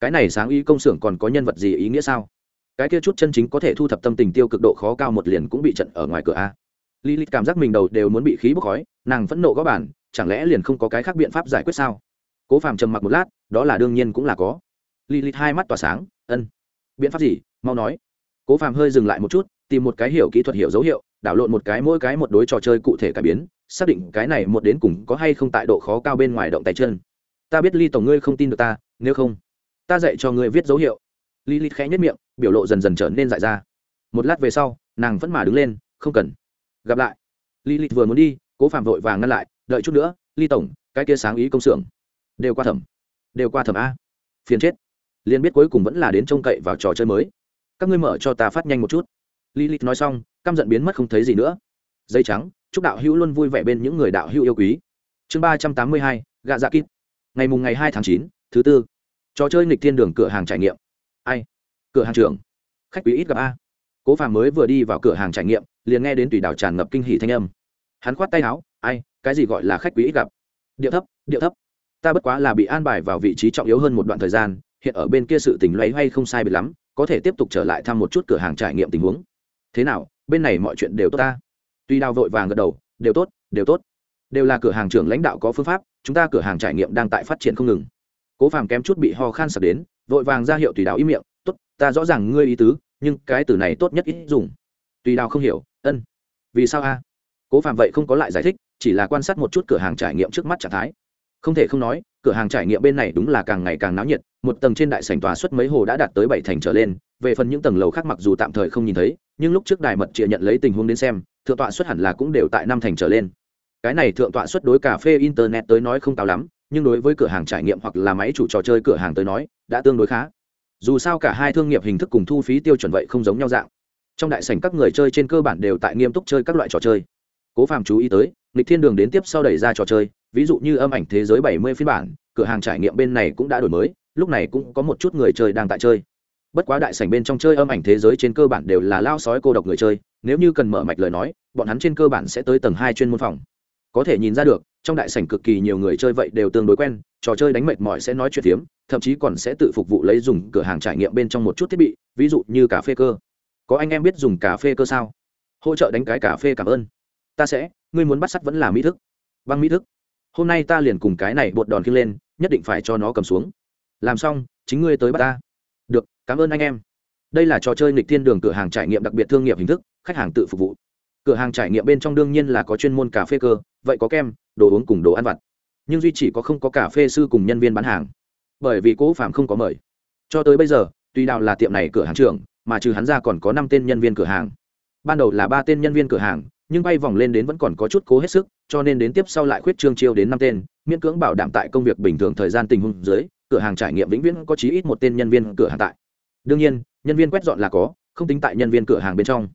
cái này sáng ý công xưởng còn có nhân vật gì ý nghĩa sao cái kia chút chân chính có thể thu thập tâm tình tiêu cực độ khó cao một liền cũng bị trận ở ngoài cửa a Lilith cảm giác mình đầu đều muốn bị khí bốc khói, nàng phẫn nộ gõ bản, chẳng lẽ liền không có cái khác biện pháp giải quyết sao? Cố Phàm trầm mặc một lát, đó là đương nhiên cũng là có. Lilith hai mắt tỏa sáng, "Ân, biện pháp gì? Mau nói." Cố Phàm hơi dừng lại một chút, tìm một cái hiểu kỹ thuật hiểu dấu hiệu, đảo lộn một cái mỗi cái một đối trò chơi cụ thể cải biến xác định cái này một đến cùng có hay không tại độ khó cao bên ngoài động tay chân. Ta biết ly tổng ngươi không tin được ta nếu không ta dạy cho ngươi viết dấu hiệu. Ly ly khẽ nhất miệng biểu lộ dần dần trở nên dại ra. Một lát về sau nàng vẫn mà đứng lên không cần. Gặp lại. Ly ly vừa muốn đi cố phạm vội vàng ngăn lại đợi chút nữa ly tổng cái kia sáng ý công xưởng. Đều qua thẩm. Đều qua thẩm a. Phiền chết. Liên biết cuối cùng vẫn là đến trông cậy vào trò chơi mới các ngươi mở cho ta phát nhanh một chút. Lilith nói xong, căm giận biến mất không thấy gì nữa. Dây trắng, chúc đạo hữu luôn vui vẻ bên những người đạo hữu yêu quý. Chương ba trăm tám mươi hai, gạ dạ kít. Ngày mùng ngày hai tháng chín, thứ tư. Trò chơi nghịch thiên đường cửa hàng trải nghiệm. Ai? Cửa hàng trưởng. Khách quý ít gặp a. Cố phàm mới vừa đi vào cửa hàng trải nghiệm, liền nghe đến tùy đảo tràn ngập kinh hỷ thanh âm. Hắn khoát tay áo, ai, cái gì gọi là khách quý ít gặp? Điệu thấp điệu thấp. Ta bất quá là bị an bài vào vị trí trọng yếu hơn một đoạn thời gian, hiện ở bên kia sự tình loay hay không sai biệt lắm có thể tiếp tục trở lại thăm một chút cửa hàng trải nghiệm tình huống. Thế nào, bên này mọi chuyện đều tốt ta? Tuy đào vội vàng gật đầu, đều tốt đều tốt. Đều là cửa hàng trưởng lãnh đạo có phương pháp, chúng ta cửa hàng trải nghiệm đang tại phát triển không ngừng. Cố phàm kém chút bị ho khan sập đến, vội vàng ra hiệu tùy đào ý miệng, tốt, ta rõ ràng ngươi ý tứ, nhưng cái từ này tốt nhất ít dùng. Tùy đào không hiểu, ân, vì sao a? Cố phàm vậy không có lại giải thích, chỉ là quan sát một chút cửa hàng trải nghiệm trước mắt trạng thái. Không thể không nói cửa hàng trải nghiệm bên này đúng là càng ngày càng náo nhiệt, một tầng trên đại sảnh tòa suất mấy hồ đã đạt tới bảy thành trở lên, về phần những tầng lầu khác mặc dù tạm thời không nhìn thấy, nhưng lúc trước đài mật trịa nhận lấy tình huống đến xem, thượng tọa suất hẳn là cũng đều tại năm thành trở lên. Cái này thượng tọa suất đối cà phê, internet tới nói không cao lắm, nhưng đối với cửa hàng trải nghiệm hoặc là máy chủ trò chơi cửa hàng tới nói, đã tương đối khá. Dù sao cả hai thương nghiệp hình thức cùng thu phí tiêu chuẩn vậy không giống nhau dạng. Trong đại sảnh các người chơi trên cơ bản đều tại nghiêm túc chơi các loại trò chơi. Cố phàm chú ý tới nghịch thiên đường đến tiếp sau đẩy ra trò chơi ví dụ như âm ảnh thế giới 70 phiên bản cửa hàng trải nghiệm bên này cũng đã đổi mới lúc này cũng có một chút người chơi đang tại chơi. Bất quá đại sảnh bên trong chơi âm ảnh thế giới trên cơ bản đều là lao sói cô độc người chơi nếu như cần mở mạch lời nói bọn hắn trên cơ bản sẽ tới tầng hai chuyên môn phòng. Có thể nhìn ra được trong đại sảnh cực kỳ nhiều người chơi vậy đều tương đối quen trò chơi đánh mệt mỏi sẽ nói chuyện thiếm, thậm chí còn sẽ tự phục vụ lấy dùng cửa hàng trải nghiệm bên trong một chút thiết bị ví dụ như cà phê cơ. Có anh em biết dùng cà phê cơ sao? Hỗ trợ đánh cái cà phê cảm ơn. Ta sẽ ngươi muốn bắt sắt vẫn là mỹ thức. Băng mỹ thức hôm nay ta liền cùng cái này bột đòn kia lên, nhất định phải cho nó cầm xuống. Làm xong, chính ngươi tới bắt ta. Được, cảm ơn anh em. Đây là trò chơi nghịch thiên đường cửa hàng trải nghiệm đặc biệt thương nghiệp hình thức, khách hàng tự phục vụ. Cửa hàng trải nghiệm bên trong đương nhiên là có chuyên môn cà phê cơ, vậy có kem, đồ uống cùng đồ ăn vặt. Nhưng duy chỉ có không có cà phê sư cùng nhân viên bán hàng. Bởi vì cố phạm không có mời. Cho tới bây giờ, tuy đạo là tiệm này cửa hàng trưởng, mà trừ hắn ra còn có năm tên nhân viên cửa hàng. Ban đầu là ba tên nhân viên cửa hàng nhưng bay vòng lên đến vẫn còn có chút cố hết sức, cho nên đến tiếp sau lại khuyết trương chiêu đến năm tên, miễn cưỡng bảo đảm tại công việc bình thường thời gian tình huống dưới, cửa hàng trải nghiệm vĩnh viễn có chí ít một tên nhân viên cửa hàng tại. Đương nhiên, nhân viên quét dọn là có, không tính tại nhân viên cửa hàng bên trong.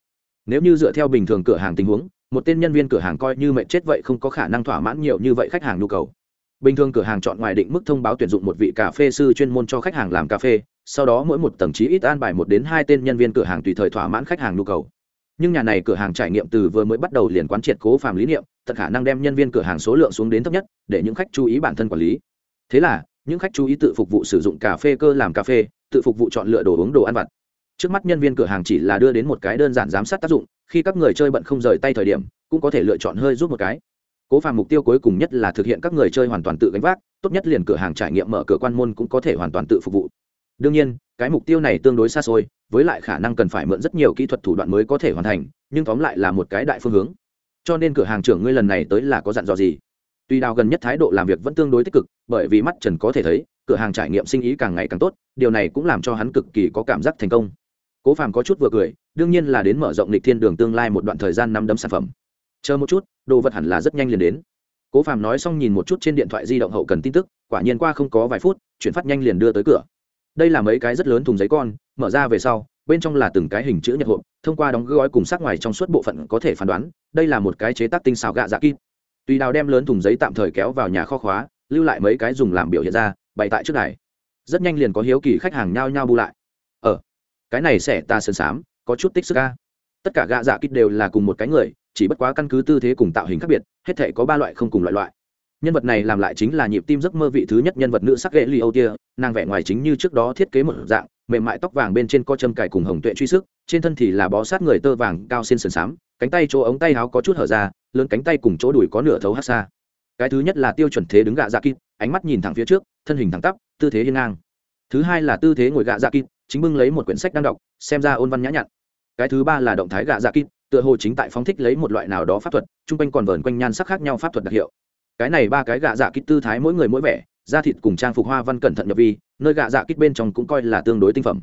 Nếu như dựa theo bình thường cửa hàng tình huống, một tên nhân viên cửa hàng coi như mệnh chết vậy không có khả năng thỏa mãn nhiều như vậy khách hàng nhu cầu. Bình thường cửa hàng chọn ngoài định mức thông báo tuyển dụng một vị cà phê sư chuyên môn cho khách hàng làm cà phê, sau đó mỗi một tầng chí ít an bài một đến hai tên nhân viên cửa hàng tùy thời thỏa mãn khách hàng nhu cầu nhưng nhà này cửa hàng trải nghiệm từ vừa mới bắt đầu liền quán triệt cố phàm lý niệm thật khả năng đem nhân viên cửa hàng số lượng xuống đến thấp nhất, để những khách chú ý bản thân quản lý. Thế là, những khách chú ý tự phục vụ sử dụng cà phê cơ làm cà phê, tự phục vụ chọn lựa đồ uống đồ ăn vặt. Trước mắt nhân viên cửa hàng chỉ là đưa đến một cái đơn giản giám sát tác dụng, khi các người chơi bận không rời tay thời điểm, cũng có thể lựa chọn hơi giúp một cái. Cố phàm mục tiêu cuối cùng nhất là thực hiện các người chơi hoàn toàn tự gánh vác, tốt nhất liền cửa hàng trải nghiệm mở cửa quan môn cũng có thể hoàn toàn tự phục vụ đương nhiên, cái mục tiêu này tương đối xa xôi, với lại khả năng cần phải mượn rất nhiều kỹ thuật thủ đoạn mới có thể hoàn thành, nhưng tóm lại là một cái đại phương hướng. Cho nên cửa hàng trưởng ngươi lần này tới là có dặn dò gì? Tuy đào gần nhất thái độ làm việc vẫn tương đối tích cực, bởi vì mắt trần có thể thấy, cửa hàng trải nghiệm sinh ý càng ngày càng tốt, điều này cũng làm cho hắn cực kỳ có cảm giác thành công. Cố phàm có chút vừa cười, đương nhiên là đến mở rộng lịch thiên đường tương lai một đoạn thời gian năm đấm sản phẩm. Chờ một chút, đồ vật hẳn là rất nhanh liền đến. Cố phàm nói xong nhìn một chút trên điện thoại di động hậu cần tin tức, quả nhiên qua không có vài phút, chuyển phát nhanh liền đưa tới cửa đây là mấy cái rất lớn thùng giấy con, mở ra về sau, bên trong là từng cái hình chữ nhật hộp, thông qua đóng gói cùng sắc ngoài trong suốt bộ phận có thể phán đoán, đây là một cái chế tác tinh xào gạ dạ kít tùy đào đem lớn thùng giấy tạm thời kéo vào nhà kho khóa, lưu lại mấy cái dùng làm biểu hiện ra, bày tại trước này rất nhanh liền có hiếu kỳ khách hàng nhao nhao bu lại. Ờ cái này sẽ ta sơn sám, có chút tích sức ca tất cả gạ dạ kít đều là cùng một cái người, chỉ bất quá căn cứ tư thế cùng tạo hình khác biệt, hết thể có ba loại không cùng loại loại nhân vật này làm lại chính là nhịp tim giấc mơ vị thứ nhất nhân vật nữ sắc ghệ li âu tia nàng vẻ ngoài chính như trước đó thiết kế một dạng, mềm mại tóc vàng bên trên co châm cài cùng hồng tuệ truy sức, trên thân thì là bó sát người tơ vàng, cao xin sườn xám, cánh tay chỗ ống tay áo có chút hở ra, lớn cánh tay cùng chỗ đùi có nửa thấu hát xa. Cái thứ nhất là tiêu chuẩn thế đứng gạ dạ kịp ánh mắt nhìn thẳng phía trước, thân hình thẳng tắp, tư thế hiên ngang. Thứ hai là tư thế ngồi gạ dạ kịp chính bưng lấy một quyển sách đang đọc, xem ra ôn văn nhã nhặn. Cái thứ ba là động thái gạ dạ kịp tựa hồ chính tại phóng thích lấy một loại nào đó pháp thuật, chung quanh còn vờn quanh nhan sắc khác nhau pháp thuật đặc hiệu cái này ba cái gạ dạ kích tư thái mỗi người mỗi vẻ, da thịt cùng trang phục hoa văn cẩn thận nhập vi, nơi gạ dạ kích bên trong cũng coi là tương đối tinh phẩm.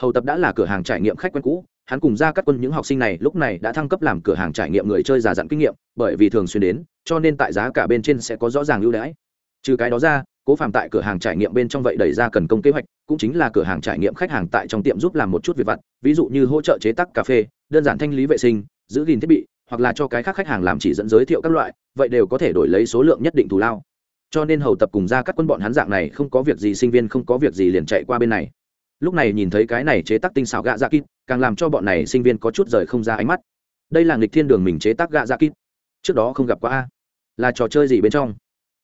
Hầu tập đã là cửa hàng trải nghiệm khách quen cũ, hắn cùng ra các quân những học sinh này lúc này đã thăng cấp làm cửa hàng trải nghiệm người chơi già dặn kinh nghiệm, bởi vì thường xuyên đến, cho nên tại giá cả bên trên sẽ có rõ ràng ưu đãi. Trừ cái đó ra, cố phạm tại cửa hàng trải nghiệm bên trong vậy đẩy ra cần công kế hoạch, cũng chính là cửa hàng trải nghiệm khách hàng tại trong tiệm giúp làm một chút việc vặt, ví dụ như hỗ trợ chế tác cà phê, đơn giản thanh lý vệ sinh, giữ gìn thiết bị hoặc là cho cái khác khách hàng làm chỉ dẫn giới thiệu các loại, vậy đều có thể đổi lấy số lượng nhất định thù lao. Cho nên hầu tập cùng ra các quân bọn hắn dạng này không có việc gì, sinh viên không có việc gì liền chạy qua bên này. Lúc này nhìn thấy cái này chế tác tinh xảo gạ dạ kít, càng làm cho bọn này sinh viên có chút rời không ra ánh mắt. Đây là nghịch thiên đường mình chế tác gạ dạ kít. Trước đó không gặp qua a. Là trò chơi gì bên trong?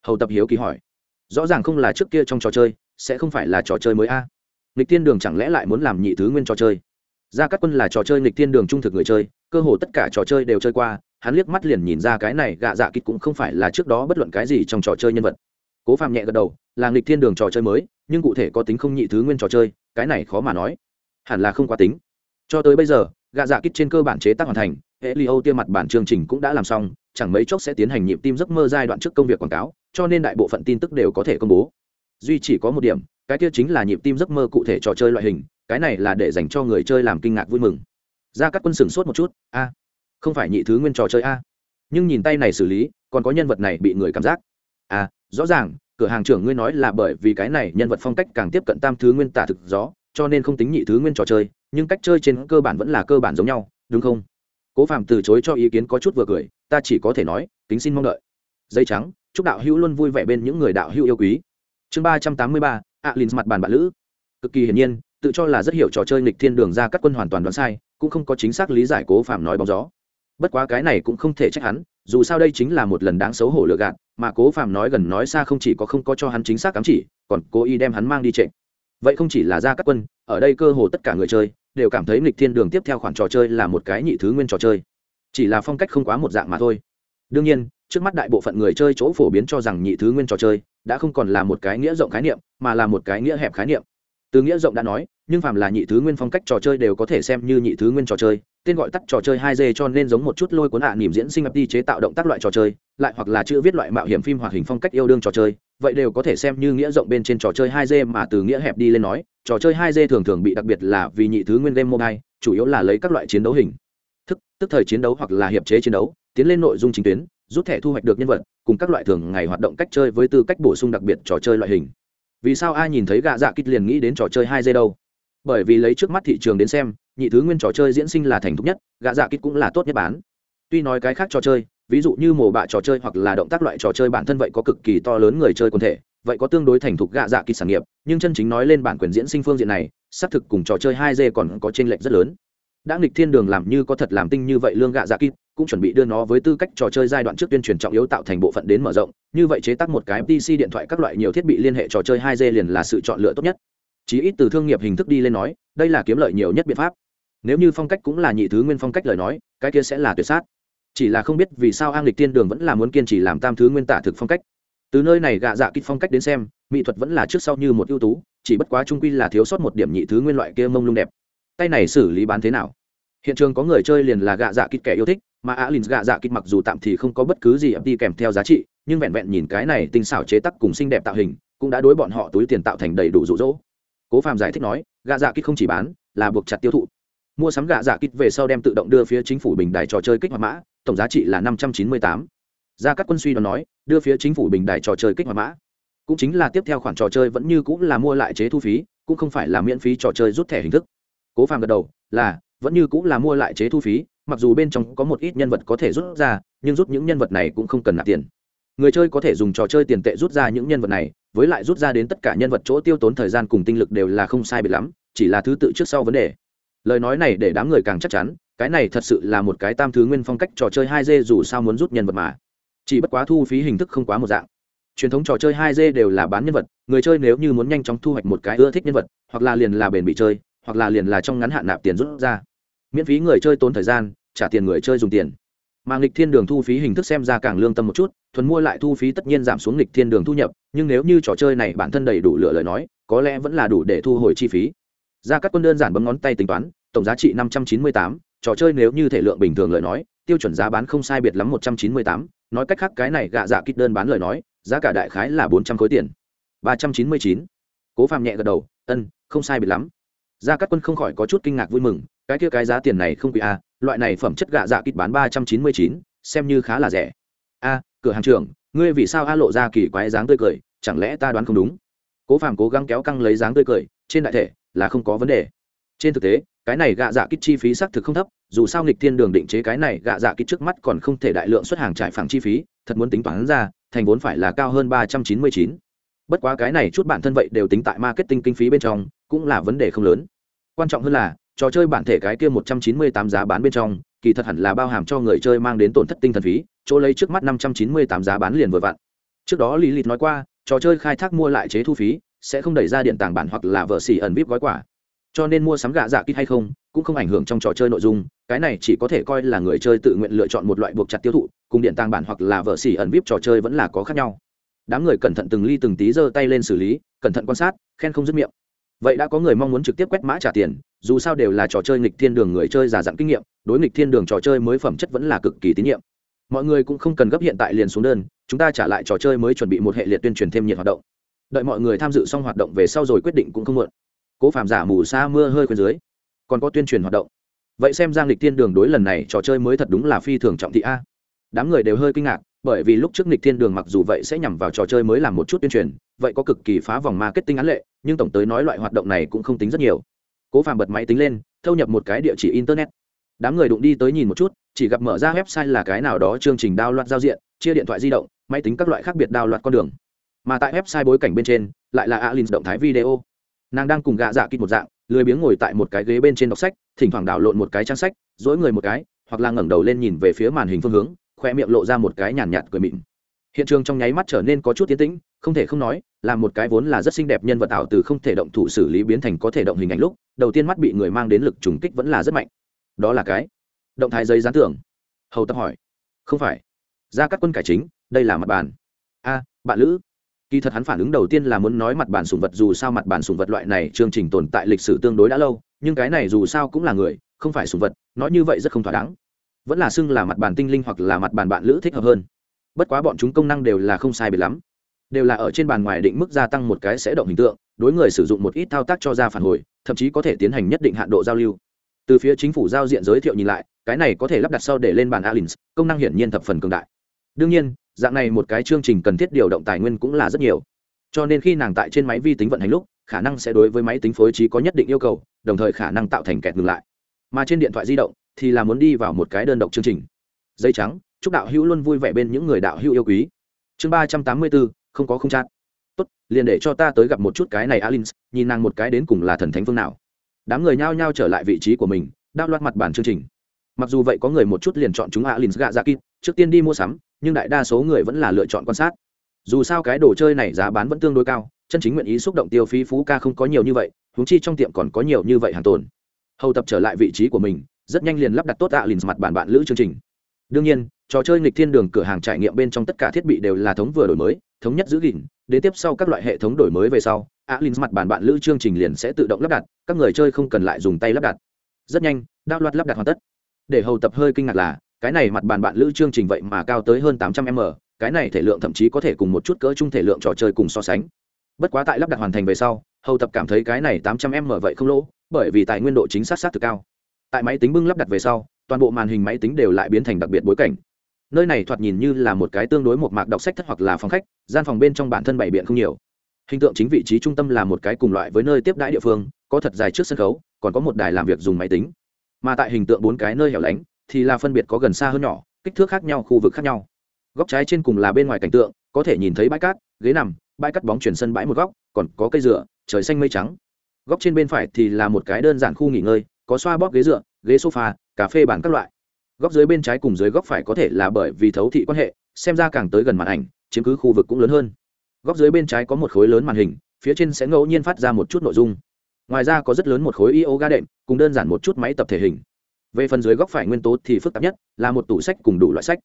Hầu tập hiếu kỳ hỏi. Rõ ràng không là trước kia trong trò chơi, sẽ không phải là trò chơi mới a. Nghịch thiên đường chẳng lẽ lại muốn làm nhị thứ nguyên trò chơi? Gia cát quân là trò chơi nghịch thiên đường trung thực người chơi cơ hồ tất cả trò chơi đều chơi qua, hắn liếc mắt liền nhìn ra cái này gạ dạ kít cũng không phải là trước đó bất luận cái gì trong trò chơi nhân vật. Cố phạm nhẹ gật đầu, là nghịch thiên đường trò chơi mới, nhưng cụ thể có tính không nhị thứ nguyên trò chơi, cái này khó mà nói. Hẳn là không quá tính. Cho tới bây giờ, gạ dạ kích trên cơ bản chế tác hoàn thành hệ li âu tiêm mặt bản chương trình cũng đã làm xong, chẳng mấy chốc sẽ tiến hành nhịp tim giấc mơ giai đoạn trước công việc quảng cáo, cho nên đại bộ phận tin tức đều có thể công bố. Duy chỉ có một điểm, cái kia chính là nhịp tim giấc mơ cụ thể trò chơi loại hình, cái này là để dành cho người chơi làm kinh ngạc vui mừng ra các quân sừng sốt một chút, a, không phải nhị thứ nguyên trò chơi a. Nhưng nhìn tay này xử lý, còn có nhân vật này bị người cảm giác. A, rõ ràng, cửa hàng trưởng ngươi nói là bởi vì cái này nhân vật phong cách càng tiếp cận tam thứ nguyên tả thực gió, cho nên không tính nhị thứ nguyên trò chơi, nhưng cách chơi trên cơ bản vẫn là cơ bản giống nhau, đúng không? Cố phạm từ chối cho ý kiến có chút vừa cười, ta chỉ có thể nói tính xin mong đợi. Dây trắng, chúc đạo hữu luôn vui vẻ bên những người đạo hữu yêu quý. Chương ba trăm tám mươi ba alin mặt bàn bạn lữ. Cực kỳ hiển nhiên, tự cho là rất hiểu trò chơi nghịch thiên đường ra các quân hoàn toàn đoán sai cũng không có chính xác lý giải cố phạm nói bóng gió. Bất quá cái này cũng không thể trách hắn, dù sao đây chính là một lần đáng xấu hổ lừa gạt, mà cố phạm nói gần nói xa không chỉ có không có cho hắn chính xác cắm chỉ, còn cố ý đem hắn mang đi trệ. Vậy không chỉ là ra các quân, ở đây cơ hồ tất cả người chơi, đều cảm thấy nghịch thiên đường tiếp theo khoản trò chơi là một cái nhị thứ nguyên trò chơi. Chỉ là phong cách không quá một dạng mà thôi. Đương nhiên, trước mắt đại bộ phận người chơi chỗ phổ biến cho rằng nhị thứ nguyên trò chơi, đã không còn là một cái nghĩa rộng khái niệm, mà là một cái nghĩa hẹp khái niệm từ nghĩa rộng đã nói nhưng phàm là nhị thứ nguyên phong cách trò chơi đều có thể xem như nhị thứ nguyên trò chơi. Tên gọi tắt trò chơi hai d cho nên giống một chút lôi cuốn hạ à, niềm diễn sinh ập đi chế tạo động tác loại trò chơi lại hoặc là chữ viết loại mạo hiểm phim hoạt hình phong cách yêu đương trò chơi. Vậy đều có thể xem như nghĩa rộng bên trên trò chơi hai d mà từ nghĩa hẹp đi lên nói trò chơi hai d thường thường bị đặc biệt là vì nhị thứ nguyên game mobile chủ yếu là lấy các loại chiến đấu hình thức tức thời chiến đấu hoặc là hiệp chế chiến đấu tiến lên nội dung chính tuyến rút thẻ thu hoạch được nhân vật cùng các loại thường ngày hoạt động cách chơi với tư cách bổ sung đặc biệt trò chơi loại hình vì sao ai nhìn thấy gạ dạ kích liền nghĩ đến trò chơi hai d đâu? Bởi vì lấy trước mắt thị trường đến xem, nhị thứ nguyên trò chơi diễn sinh là thành thục nhất, gạ dạ kích cũng là tốt nhất bán. Tuy nói cái khác trò chơi, ví dụ như mổ bạ trò chơi hoặc là động tác loại trò chơi bản thân vậy có cực kỳ to lớn người chơi quần thể, vậy có tương đối thành thục gạ dạ kích sản nghiệp, nhưng chân chính nói lên bản quyền diễn sinh phương diện này, xác thực cùng trò chơi hai d còn có t r ê n lệch rất lớn. Đã nghịch thiên đường làm như có thật làm tinh như vậy lương gạ dạ kích cũng chuẩn bị đưa nó với tư cách trò chơi giai đoạn trước tuyên truyền trọng yếu tạo thành bộ phận đến mở rộng. Như vậy chế tác một cái pc điện thoại các loại nhiều thiết bị liên hệ trò chơi hai d liền là sự chọn lựa tốt nhất. Chí ít từ thương nghiệp hình thức đi lên nói, đây là kiếm lợi nhiều nhất biện pháp. Nếu như phong cách cũng là nhị thứ nguyên phong cách lời nói, cái kia sẽ là tuyệt sát. Chỉ là không biết vì sao an lịch tiên đường vẫn là muốn kiên trì làm tam thứ nguyên tả thực phong cách. Từ nơi này gạ dạ kích phong cách đến xem, mỹ thuật vẫn là trước sau như một ưu tú, chỉ bất quá trung quy là thiếu sót một điểm nhị thứ nguyên loại kia mông lung đẹp. Tay này xử lý bán thế nào? Hiện trường có người chơi liền là gạ dạ kích kẻ yêu thích mà alin gạ dạ kích mặc dù tạm thì không có bất cứ gì ập đi kèm theo giá trị, nhưng vẹn vẹn nhìn cái này tinh xảo chế tắc cùng xinh đẹp tạo hình, cũng đã đối bọn họ túi tiền tạo thành đầy đủ rụ rỗ. Cố phàm giải thích nói gạ dạ kích không chỉ bán, là buộc chặt tiêu thụ. Mua sắm gạ dạ kích về sau đem tự động đưa phía chính phủ bình đài trò chơi kích hoạt mã, tổng giá trị là năm trăm chín mươi tám. Ra các quân suy đoán nói, đưa phía chính phủ bình đài trò chơi kích hoạt mã. Cũng chính là tiếp theo khoản trò chơi vẫn như cũng là mua lại chế thu phí, cũng không phải là miễn phí trò chơi rút thẻ hình thức. Cố phàm gật đầu, là, vẫn như cũng là mua lại chế thu phí mặc dù bên trong có một ít nhân vật có thể rút ra, nhưng rút những nhân vật này cũng không cần nạp tiền. Người chơi có thể dùng trò chơi tiền tệ rút ra những nhân vật này, với lại rút ra đến tất cả nhân vật chỗ tiêu tốn thời gian cùng tinh lực đều là không sai biệt lắm, chỉ là thứ tự trước sau vấn đề. Lời nói này để đám người càng chắc chắn, cái này thật sự là một cái tam thứ nguyên phong cách trò chơi hai d dù sao muốn rút nhân vật mà. Chỉ bất quá thu phí hình thức không quá một dạng. Truyền thống trò chơi hai d đều là bán nhân vật, người chơi nếu như muốn nhanh chóng thu hoạch một cái ưa thích nhân vật, hoặc là liền là bền bị chơi, hoặc là liền là trong ngắn hạn nạp tiền rút ra miễn phí người chơi tốn thời gian, trả tiền người chơi dùng tiền. Mà nghịch thiên đường thu phí hình thức xem ra càng lương tâm một chút, thuần mua lại thu phí tất nhiên giảm xuống nghịch thiên đường thu nhập, nhưng nếu như trò chơi này bản thân đầy đủ lựa lời nói, có lẽ vẫn là đủ để thu hồi chi phí. Ra các quân đơn giản bấm ngón tay tính toán, tổng giá trị năm trăm chín mươi tám, trò chơi nếu như thể lượng bình thường lời nói, tiêu chuẩn giá bán không sai biệt lắm một trăm chín mươi tám, nói cách khác cái này gạ dạ kích đơn bán lời nói, giá cả đại khái là bốn trăm khối tiền. ba trăm chín mươi chín. Cố phàm nhẹ gật đầu ân không sai biệt lắm. Gia cát quân không khỏi có chút kinh ngạc vui mừng cái kia cái giá tiền này không quý a, loại này phẩm chất gạ dạ kích bán ba trăm chín mươi chín, xem như khá là rẻ. A, cửa hàng trưởng, ngươi vì sao a lộ ra kỳ quái dáng tươi cười, chẳng lẽ ta đoán không đúng? Cố phàm cố gắng kéo căng lấy dáng tươi cười, trên đại thể là không có vấn đề. Trên thực tế, cái này gạ dạ kích chi phí xác thực không thấp, dù sao nghịch thiên đường định chế cái này gạ dạ kích trước mắt còn không thể đại lượng xuất hàng trải phẳng chi phí, thật muốn tính toán ra, thành vốn phải là cao hơn ba trăm chín mươi chín. Bất quá cái này chút bản thân vậy đều tính tại marketing kinh phí bên trong, cũng là vấn đề không lớn. Quan trọng hơn là trò chơi bản thể cái kia một trăm chín mươi tám giá bán bên trong, kỳ thật hẳn là bao hàm cho người chơi mang đến tổn thất tinh thần phí, chỗ lấy trước mắt năm trăm chín mươi tám giá bán liền vừa vặn. Trước đó lý lịch nói qua, trò chơi khai thác mua lại chế thu phí, sẽ không đẩy ra điện tàng bản hoặc là vợ xỉ ẩn vip gói quả cho nên mua sắm gạ dạ kít hay không, cũng không ảnh hưởng trong trò chơi nội dung, cái này chỉ có thể coi là người chơi tự nguyện lựa chọn một loại buộc chặt tiêu thụ, cùng điện tàng bản hoặc là vợ xỉ ẩn vip trò chơi vẫn là có khác nhau. Đám người cẩn thận từng ly từng tí giơ tay lên xử lý, cẩn thận quan sát, khen không dứt miệng. Vậy đã có người mong muốn trực tiếp quét mã trả tiền dù sao đều là trò chơi nghịch thiên đường người chơi già dặn kinh nghiệm, đối nghịch thiên đường trò chơi mới phẩm chất vẫn là cực kỳ tín nhiệm. Mọi người cũng không cần gấp hiện tại liền xuống đơn, chúng ta trả lại trò chơi mới chuẩn bị một hệ liệt tuyên truyền thêm nhiệt hoạt động. Đợi mọi người tham dự xong hoạt động về sau rồi quyết định cũng không muộn. Cố phạm giả mù xa mưa hơi khuyên dưới, còn có tuyên truyền hoạt động. Vậy xem giang lịch thiên đường đối lần này trò chơi mới thật đúng là phi thường trọng thị a. Đám người đều hơi kinh ngạc, bởi vì lúc trước lịch thiên đường mặc dù vậy sẽ nhằm vào trò chơi mới làm một chút tuyên truyền, vậy có cực kỳ phá vòng marketing án lệ, nhưng tổng tới nói loại hoạt động này cũng không tính rất nhiều cố phàm bật máy tính lên thâu nhập một cái địa chỉ internet. Đám người đụng đi tới nhìn một chút chỉ gặp mở ra website là cái nào đó chương trình đao loạt giao diện chia điện thoại di động máy tính các loại khác biệt đao loạt con đường. Mà tại website bối cảnh bên trên lại là alin động thái video. Nàng đang cùng gạ dạ kịt một dạng lười biếng ngồi tại một cái ghế bên trên đọc sách thỉnh thoảng đảo lộn một cái trang sách dỗi người một cái hoặc là ngẩng đầu lên nhìn về phía màn hình phương hướng khoe miệng lộ ra một cái nhàn nhạt, nhạt cười mịn. Hiện trường trong nháy mắt trở nên có chút tiến tĩnh không thể không nói là một cái vốn là rất xinh đẹp nhân vật ảo từ không thể động thủ xử lý biến thành có thể động hình ảnh lúc, đầu tiên mắt bị người mang đến lực trùng kích vẫn là rất mạnh. Đó là cái động thái giấy gián tưởng hầu tập hỏi. Không phải. Ra các quân cải chính, đây là mặt bàn. A, bạn lữ. Kỳ thật hắn phản ứng đầu tiên là muốn nói mặt bàn sùng vật dù sao mặt bàn sùng vật loại này chương trình tồn tại lịch sử tương đối đã lâu, nhưng cái này dù sao cũng là người, không phải sùng vật, nói như vậy rất không thỏa đáng. Vẫn là xưng là mặt bàn tinh linh hoặc là mặt bàn bạn lữ thích hợp hơn. Bất quá bọn chúng công năng đều là không sai biệt lắm đều là ở trên bàn ngoài định mức gia tăng một cái sẽ động hình tượng, đối người sử dụng một ít thao tác cho ra phản hồi, thậm chí có thể tiến hành nhất định hạn độ giao lưu. Từ phía chính phủ giao diện giới thiệu nhìn lại, cái này có thể lắp đặt sau để lên bàn alins, công năng hiển nhiên thập phần cường đại. Đương nhiên, dạng này một cái chương trình cần thiết điều động tài nguyên cũng là rất nhiều. Cho nên khi nàng tại trên máy vi tính vận hành lúc, khả năng sẽ đối với máy tính phối trí có nhất định yêu cầu, đồng thời khả năng tạo thành kẹt ngừng lại. Mà trên điện thoại di động thì là muốn đi vào một cái đơn độc chương trình. Dây trắng, chúc đạo hữu luôn vui vẻ bên những người đạo hữu yêu quý. Chương ba trăm tám mươi bốn không có không chát. Tốt, liền để cho ta tới gặp một chút cái này alin nhìn nàng một cái đến cùng là thần thánh phương nào. Đám người nhao nhao trở lại vị trí của mình, đao loạt mặt bản chương trình. Mặc dù vậy có người một chút liền chọn chúng alin gạ dạ ra kít trước tiên đi mua sắm, nhưng đại đa số người vẫn là lựa chọn quan sát. Dù sao cái đồ chơi này giá bán vẫn tương đối cao, chân chính nguyện ý xúc động tiêu phí phú ca không có nhiều như vậy húng chi trong tiệm còn có nhiều như vậy hàng tồn. Hầu tập trở lại vị trí của mình, rất nhanh liền lắp đặt tốt alin mặt bản bạn lữ chương trình. Đương nhiên, trò chơi nghịch thiên đường cửa hàng trải nghiệm bên trong tất cả thiết bị đều là thống vừa đổi mới thống nhất giữ gìn, đến tiếp sau các loại hệ thống đổi mới về sau, alin mặt bản bạn lữ chương trình liền sẽ tự động lắp đặt, các người chơi không cần lại dùng tay lắp đặt. Rất nhanh đao loạt lắp đặt hoàn tất. Để hầu tập hơi kinh ngạc là, cái này mặt bàn bạn lữ chương trình vậy mà cao tới hơn tám trăm m, cái này thể lượng thậm chí có thể cùng một chút cỡ chung thể lượng trò chơi cùng so sánh. Bất quá tại lắp đặt hoàn thành về sau, hầu tập cảm thấy cái này tám trăm m vậy không lỗ, bởi vì tài nguyên độ chính xác xác thực cao. Tại máy tính bưng lắp đặt về sau, toàn bộ màn hình máy tính đều lại biến thành đặc biệt bối cảnh nơi này thoạt nhìn như là một cái tương đối một mạc đọc sách thất hoặc là phòng khách, gian phòng bên trong bản thân bảy biện không nhiều. Hình tượng chính vị trí trung tâm là một cái cùng loại với nơi tiếp đãi địa phương, có thật dài trước sân khấu, còn có một đài làm việc dùng máy tính. Mà tại hình tượng bốn cái nơi hẻo lánh, thì là phân biệt có gần xa hơn nhỏ, kích thước khác nhau, khu vực khác nhau. Góc trái trên cùng là bên ngoài cảnh tượng, có thể nhìn thấy bãi cát, ghế nằm, bãi cắt bóng chuyển sân bãi một góc, còn có cây dựa, trời xanh mây trắng. Góc trên bên phải thì là một cái đơn giản khu nghỉ ngơi, có xoa bóp ghế dựa, ghế sofa, cà phê bàn các loại góc dưới bên trái cùng dưới góc phải có thể là bởi vì thấu thị quan hệ, xem ra càng tới gần màn ảnh, chiếm cứ khu vực cũng lớn hơn. Góc dưới bên trái có một khối lớn màn hình, phía trên sẽ ngẫu nhiên phát ra một chút nội dung. Ngoài ra có rất lớn một khối yoga đệm, cùng đơn giản một chút máy tập thể hình. Về phần dưới góc phải nguyên tố thì phức tạp nhất, là một tủ sách cùng đủ loại sách.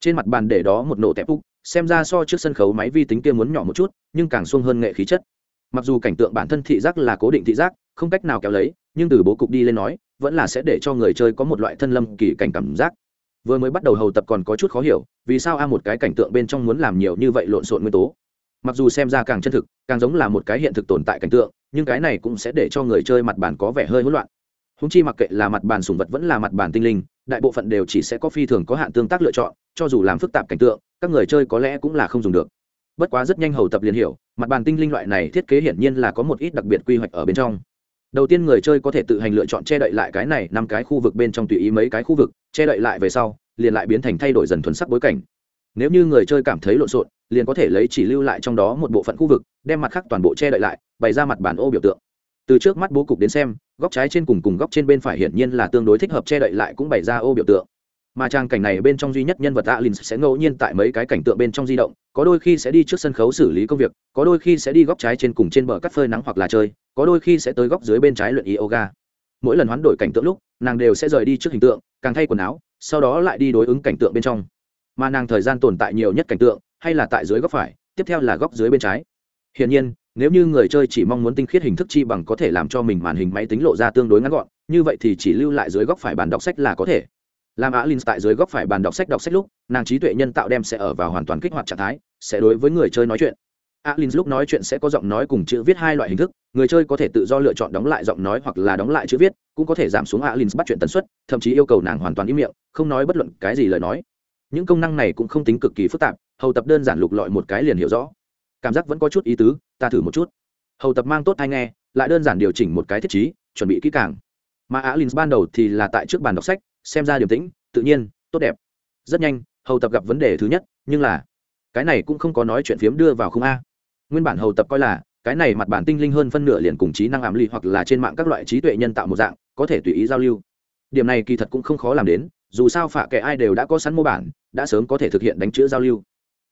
Trên mặt bàn để đó một nổ tẹp úc, xem ra so trước sân khấu máy vi tính kia muốn nhỏ một chút, nhưng càng xuông hơn nghệ khí chất. Mặc dù cảnh tượng bản thân thị giác là cố định thị giác, không cách nào kéo lấy, nhưng từ bố cục đi lên nói vẫn là sẽ để cho người chơi có một loại thân lâm kỳ cảnh cảm giác. Vừa mới bắt đầu hầu tập còn có chút khó hiểu, vì sao a một cái cảnh tượng bên trong muốn làm nhiều như vậy lộn xộn nguyên tố? Mặc dù xem ra càng chân thực, càng giống là một cái hiện thực tồn tại cảnh tượng, nhưng cái này cũng sẽ để cho người chơi mặt bàn có vẻ hơi hỗn loạn. Húng chi mặc kệ là mặt bàn sùng vật vẫn là mặt bàn tinh linh, đại bộ phận đều chỉ sẽ có phi thường có hạn tương tác lựa chọn, cho dù làm phức tạp cảnh tượng, các người chơi có lẽ cũng là không dùng được. Bất quá rất nhanh hầu tập liền hiểu, mặt bàn tinh linh loại này thiết kế hiển nhiên là có một ít đặc biệt quy hoạch ở bên trong đầu tiên người chơi có thể tự hành lựa chọn che đậy lại cái này năm cái khu vực bên trong tùy ý mấy cái khu vực, che đậy lại về sau, liền lại biến thành thay đổi dần thuần sắc bối cảnh. Nếu như người chơi cảm thấy lộn xộn, liền có thể lấy chỉ lưu lại trong đó một bộ phận khu vực, đem mặt khác toàn bộ che đậy lại, bày ra mặt bản ô biểu tượng. Từ trước mắt bố cục đến xem, góc trái trên cùng cùng góc trên bên phải hiển nhiên là tương đối thích hợp che đậy lại cũng bày ra ô biểu tượng mà trang cảnh này bên trong duy nhất nhân vật alin sẽ ngẫu nhiên tại mấy cái cảnh tượng bên trong di động, có đôi khi sẽ đi trước sân khấu xử lý công việc, có đôi khi sẽ đi góc trái trên cùng trên bờ cắt phơi nắng hoặc là chơi, có đôi khi sẽ tới góc dưới bên trái luyện yoga. Mỗi lần hoán đổi cảnh tượng lúc, nàng đều sẽ rời đi trước hình tượng, càng thay quần áo, sau đó lại đi đối ứng cảnh tượng bên trong. Mà nàng thời gian tồn tại nhiều nhất cảnh tượng, hay là tại dưới góc phải, tiếp theo là góc dưới bên trái. Hiển nhiên, nếu như người chơi chỉ mong muốn tinh khiết hình thức chi bằng có thể làm cho mình màn hình máy tính lộ ra tương đối ngắn gọn, như vậy thì chỉ lưu lại dưới góc phải bàn đọc sách là có thể làm alin tại dưới góc phải bàn đọc sách đọc sách lúc, nàng trí tuệ nhân tạo đem sẽ ở vào hoàn toàn kích hoạt trạng thái, sẽ đối với người chơi nói chuyện. Alin lúc nói chuyện sẽ có giọng nói cùng chữ viết hai loại hình thức, người chơi có thể tự do lựa chọn đóng lại giọng nói hoặc là đóng lại chữ viết, cũng có thể giảm xuống alin bắt chuyện tần suất, thậm chí yêu cầu nàng hoàn toàn im miệng, không nói bất luận cái gì lời nói. Những công năng này cũng không tính cực kỳ phức tạp, hầu tập đơn giản lục lọi một cái liền hiểu rõ. Cảm giác vẫn có chút ý tứ, ta thử một chút. Hầu tập mang tốt hay nghe, lại đơn giản điều chỉnh một cái thiết chí chuẩn bị kỹ càng. Mà alin ban đầu thì là tại trước bàn đọc sách xem ra điềm tĩnh, tự nhiên, tốt đẹp. Rất nhanh, hầu tập gặp vấn đề thứ nhất, nhưng là, cái này cũng không có nói chuyện phiếm đưa vào không a. Nguyên bản hầu tập coi là, cái này mặt bản tinh linh hơn phân nửa liền cùng trí năng ảm lì hoặc là trên mạng các loại trí tuệ nhân tạo một dạng, có thể tùy ý giao lưu. Điểm này kỳ thật cũng không khó làm đến, dù sao phạ kệ ai đều đã có sẵn mô bản, đã sớm có thể thực hiện đánh chữ giao lưu.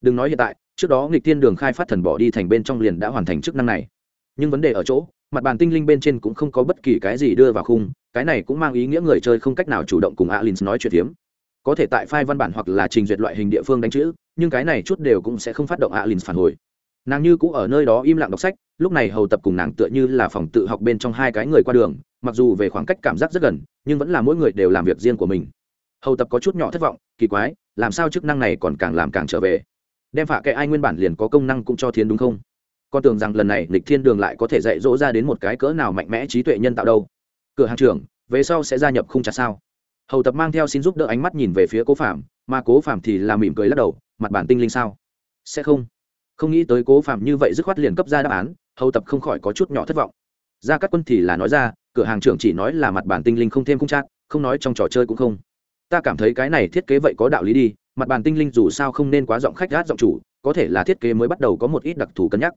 Đừng nói hiện tại, trước đó nghịch thiên đường khai phát thần bỏ đi thành bên trong liền đã hoàn thành chức năng này. Nhưng vấn đề ở chỗ, mặt bàn tinh linh bên trên cũng không có bất kỳ cái gì đưa vào khung cái này cũng mang ý nghĩa người chơi không cách nào chủ động cùng alin nói chuyện phiếm. Có thể tại file văn bản hoặc là trình duyệt loại hình địa phương đánh chữ, nhưng cái này chút đều cũng sẽ không phát động alin phản hồi. Nàng như cũ ở nơi đó im lặng đọc sách, lúc này hầu tập cùng nàng tựa như là phòng tự học bên trong hai cái người qua đường, mặc dù về khoảng cách cảm giác rất gần, nhưng vẫn là mỗi người đều làm việc riêng của mình. Hầu tập có chút nhỏ thất vọng, kỳ quái, làm sao chức năng này còn càng làm càng trở về? Đem phạ kệ ai nguyên bản liền có công năng cũng cho thiên đúng không? Con tưởng rằng lần này lịch thiên đường lại có thể dạy dỗ ra đến một cái cỡ nào mạnh mẽ trí tuệ nhân tạo đâu cửa hàng trưởng, về sau sẽ gia nhập khung trà sao? Hầu tập mang theo xin giúp đỡ ánh mắt nhìn về phía cố phạm mà cố phạm thì làm mỉm cười lắc đầu, mặt bản tinh linh sao? Sẽ không. Không nghĩ tới cố phạm như vậy dứt khoát liền cấp ra đáp án, hầu tập không khỏi có chút nhỏ thất vọng. Ra các quân thì là nói ra, cửa hàng trưởng chỉ nói là mặt bản tinh linh không thêm khung trạc không nói trong trò chơi cũng không. Ta cảm thấy cái này thiết kế vậy có đạo lý đi, mặt bàn tinh linh dù sao không nên quá giọng khách gát giọng chủ, có thể là thiết kế mới bắt đầu có một ít đặc thù cân nhắc.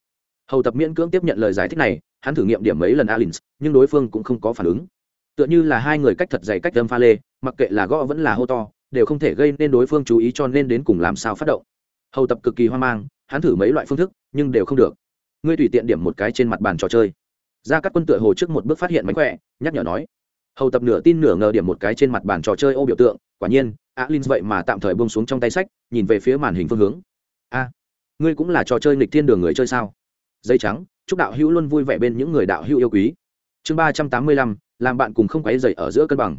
Hầu tập miễn cưỡng tiếp nhận lời giải thích này hắn thử nghiệm điểm mấy lần alins, nhưng đối phương cũng không có phản ứng. Tựa như là hai người cách thật dày cách đâm pha lê, mặc kệ là gõ vẫn là hô to, đều không thể gây nên đối phương chú ý cho nên đến cùng làm sao phát động. Hầu tập cực kỳ hoang mang, hắn thử mấy loại phương thức, nhưng đều không được. Ngươi tùy tiện điểm một cái trên mặt bàn trò chơi. Ra các quân tựa hồ trước một bước phát hiện mánh khỏe, nhắc nhở nói. Hầu tập nửa tin nửa ngờ điểm một cái trên mặt bàn trò chơi ô biểu tượng, quả nhiên alin vậy mà tạm thời bông xuống trong tay sách, nhìn về phía màn hình phương hướng. A, ngươi cũng là trò chơi nghịch thiên đường người chơi sao? Dây trắng chúc đạo hữu luôn vui vẻ bên những người đạo hữu yêu quý. Chương ba trăm tám mươi lăm, làm bạn cùng không quấy dày ở giữa cân bằng.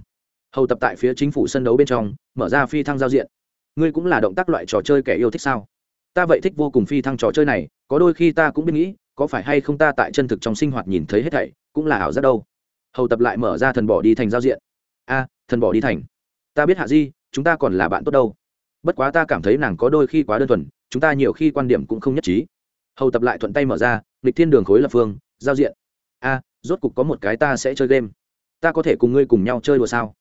Hầu tập tại phía chính phủ sân đấu bên trong, mở ra phi thăng giao diện. Ngươi cũng là động tác loại trò chơi kẻ yêu thích sao? Ta vậy thích vô cùng phi thăng trò chơi này, có đôi khi ta cũng biết nghĩ, có phải hay không ta tại chân thực trong sinh hoạt nhìn thấy hết thảy, cũng là ảo giác đâu. Hầu tập lại mở ra thần bỏ đi thành giao diện. A, thần bỏ đi thành. Ta biết hạ di, chúng ta còn là bạn tốt đâu. Bất quá ta cảm thấy nàng có đôi khi quá đơn thuần, chúng ta nhiều khi quan điểm cũng không nhất trí. Hầu tập lại thuận tay mở ra Nghịch thiên đường khối lập phương, giao diện. A rốt cục có một cái ta sẽ chơi game. Ta có thể cùng ngươi cùng nhau chơi đùa sao?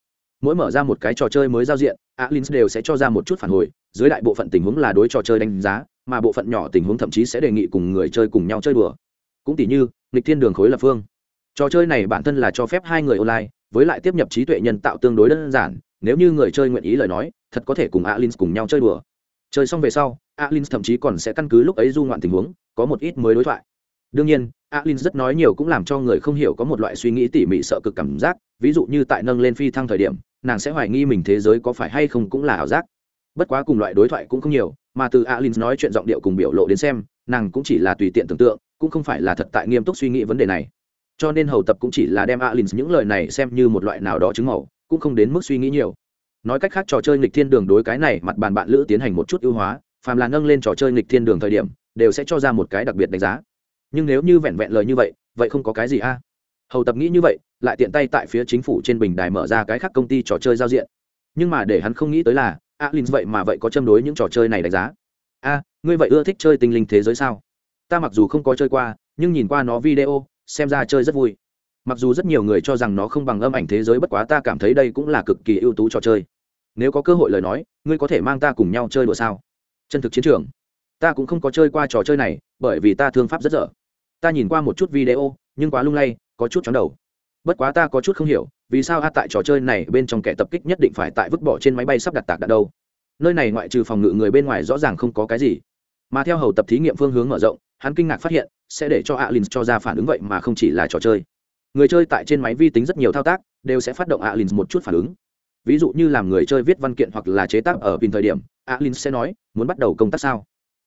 Mỗi mở ra một cái trò chơi mới giao diện alin đều sẽ cho ra một chút phản hồi. Dưới đại bộ phận tình huống là đối trò chơi đánh giá, mà bộ phận nhỏ tình huống thậm chí sẽ đề nghị cùng người chơi cùng nhau chơi đùa. Cũng tỷ như nghịch thiên đường khối lập phương. Trò chơi này bản thân là cho phép hai người online, với lại tiếp nhập trí tuệ nhân tạo tương đối đơn giản. Nếu như người chơi nguyện ý lời nói, thật có thể cùng alin cùng nhau chơi đùa. Chơi xong về sau alin thậm chí còn sẽ căn cứ lúc ấy du ngoạn tình huống, có một ít mới đối thoại đương nhiên, alin rất nói nhiều cũng làm cho người không hiểu có một loại suy nghĩ tỉ mỉ sợ cực cảm giác, ví dụ như tại nâng lên phi thăng thời điểm, nàng sẽ hoài nghi mình thế giới có phải hay không cũng là ảo giác. Bất quá cùng loại đối thoại cũng không nhiều, mà từ alin nói chuyện giọng điệu cùng biểu lộ đến xem, nàng cũng chỉ là tùy tiện tưởng tượng, cũng không phải là thật tại nghiêm túc suy nghĩ vấn đề này. Cho nên hầu tập cũng chỉ là đem alin những lời này xem như một loại nào đó chứng màu cũng không đến mức suy nghĩ nhiều. Nói cách khác trò chơi nghịch thiên đường đối cái này mặt bàn bạn lữ tiến hành một chút ưu hóa, phàm là nâng lên trò chơi nghịch thiên đường thời điểm, đều sẽ cho ra một cái đặc biệt đánh giá nhưng nếu như vẹn vẹn lời như vậy vậy không có cái gì a. Hầu tập nghĩ như vậy, lại tiện tay tại phía chính phủ trên bình đài mở ra cái khác công ty trò chơi giao diện. Nhưng mà để hắn không nghĩ tới là, alin vậy mà vậy có châm đối những trò chơi này đánh giá. A, ngươi vậy ưa thích chơi tinh linh thế giới sao? Ta mặc dù không có chơi qua, nhưng nhìn qua nó video, xem ra chơi rất vui. Mặc dù rất nhiều người cho rằng nó không bằng âm ảnh thế giới bất quá ta cảm thấy đây cũng là cực kỳ ưu tú trò chơi. Nếu có cơ hội lời nói, ngươi có thể mang ta cùng nhau chơi đùa sao? Chân thực chiến trường. Ta cũng không có chơi qua trò chơi này, bởi vì ta thương pháp rất dở ta nhìn qua một chút video, nhưng quá lung lay, có chút chóng đầu. Bất quá ta có chút không hiểu, vì sao a tại trò chơi này bên trong kẻ tập kích nhất định phải tại vứt bỏ trên máy bay sắp đặt tạc đạn đâu? Nơi này ngoại trừ phòng ngự người bên ngoài rõ ràng không có cái gì. Mà theo hầu tập thí nghiệm phương hướng mở rộng, hắn kinh ngạc phát hiện, sẽ để cho alin cho ra phản ứng vậy mà không chỉ là trò chơi. Người chơi tại trên máy vi tính rất nhiều thao tác, đều sẽ phát động alin một chút phản ứng. Ví dụ như làm người chơi viết văn kiện hoặc là chế tác ở pin thời điểm alin sẽ nói, muốn bắt đầu công tác sao?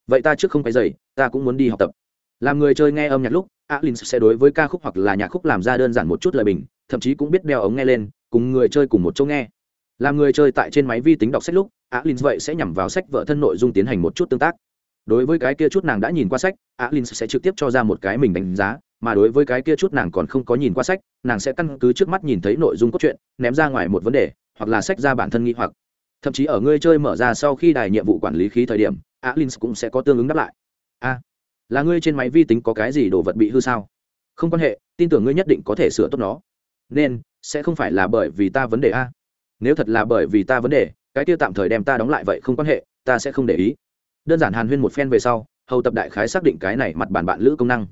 Vậy ta trước không phải dày ta cũng muốn đi học tập làm người chơi nghe âm nhạc lúc, alin sẽ đối với ca khúc hoặc là nhạc khúc làm ra đơn giản một chút lời bình, thậm chí cũng biết đeo ống nghe lên, cùng người chơi cùng một chỗ nghe. Làm người chơi tại trên máy vi tính đọc sách lúc, alin vậy sẽ nhằm vào sách vợ thân nội dung tiến hành một chút tương tác. Đối với cái kia chút nàng đã nhìn qua sách, alin sẽ trực tiếp cho ra một cái mình đánh giá, mà đối với cái kia chút nàng còn không có nhìn qua sách, nàng sẽ căn cứ trước mắt nhìn thấy nội dung cốt truyện, ném ra ngoài một vấn đề, hoặc là sách ra bản thân nghi hoặc. Thậm chí ở ngươi chơi mở ra sau khi đài nhiệm vụ quản lý khí thời điểm, alin cũng sẽ có tương ứng đáp lại. A là ngươi trên máy vi tính có cái gì đồ vật bị hư sao? Không quan hệ, tin tưởng ngươi nhất định có thể sửa tốt nó. Nên, sẽ không phải là bởi vì ta vấn đề a. Nếu thật là bởi vì ta vấn đề, cái tiêu tạm thời đem ta đóng lại vậy không quan hệ, ta sẽ không để ý. Đơn giản hàn huyên một phen về sau, hầu tập đại khái xác định cái này mặt bản bạn lữ công năng.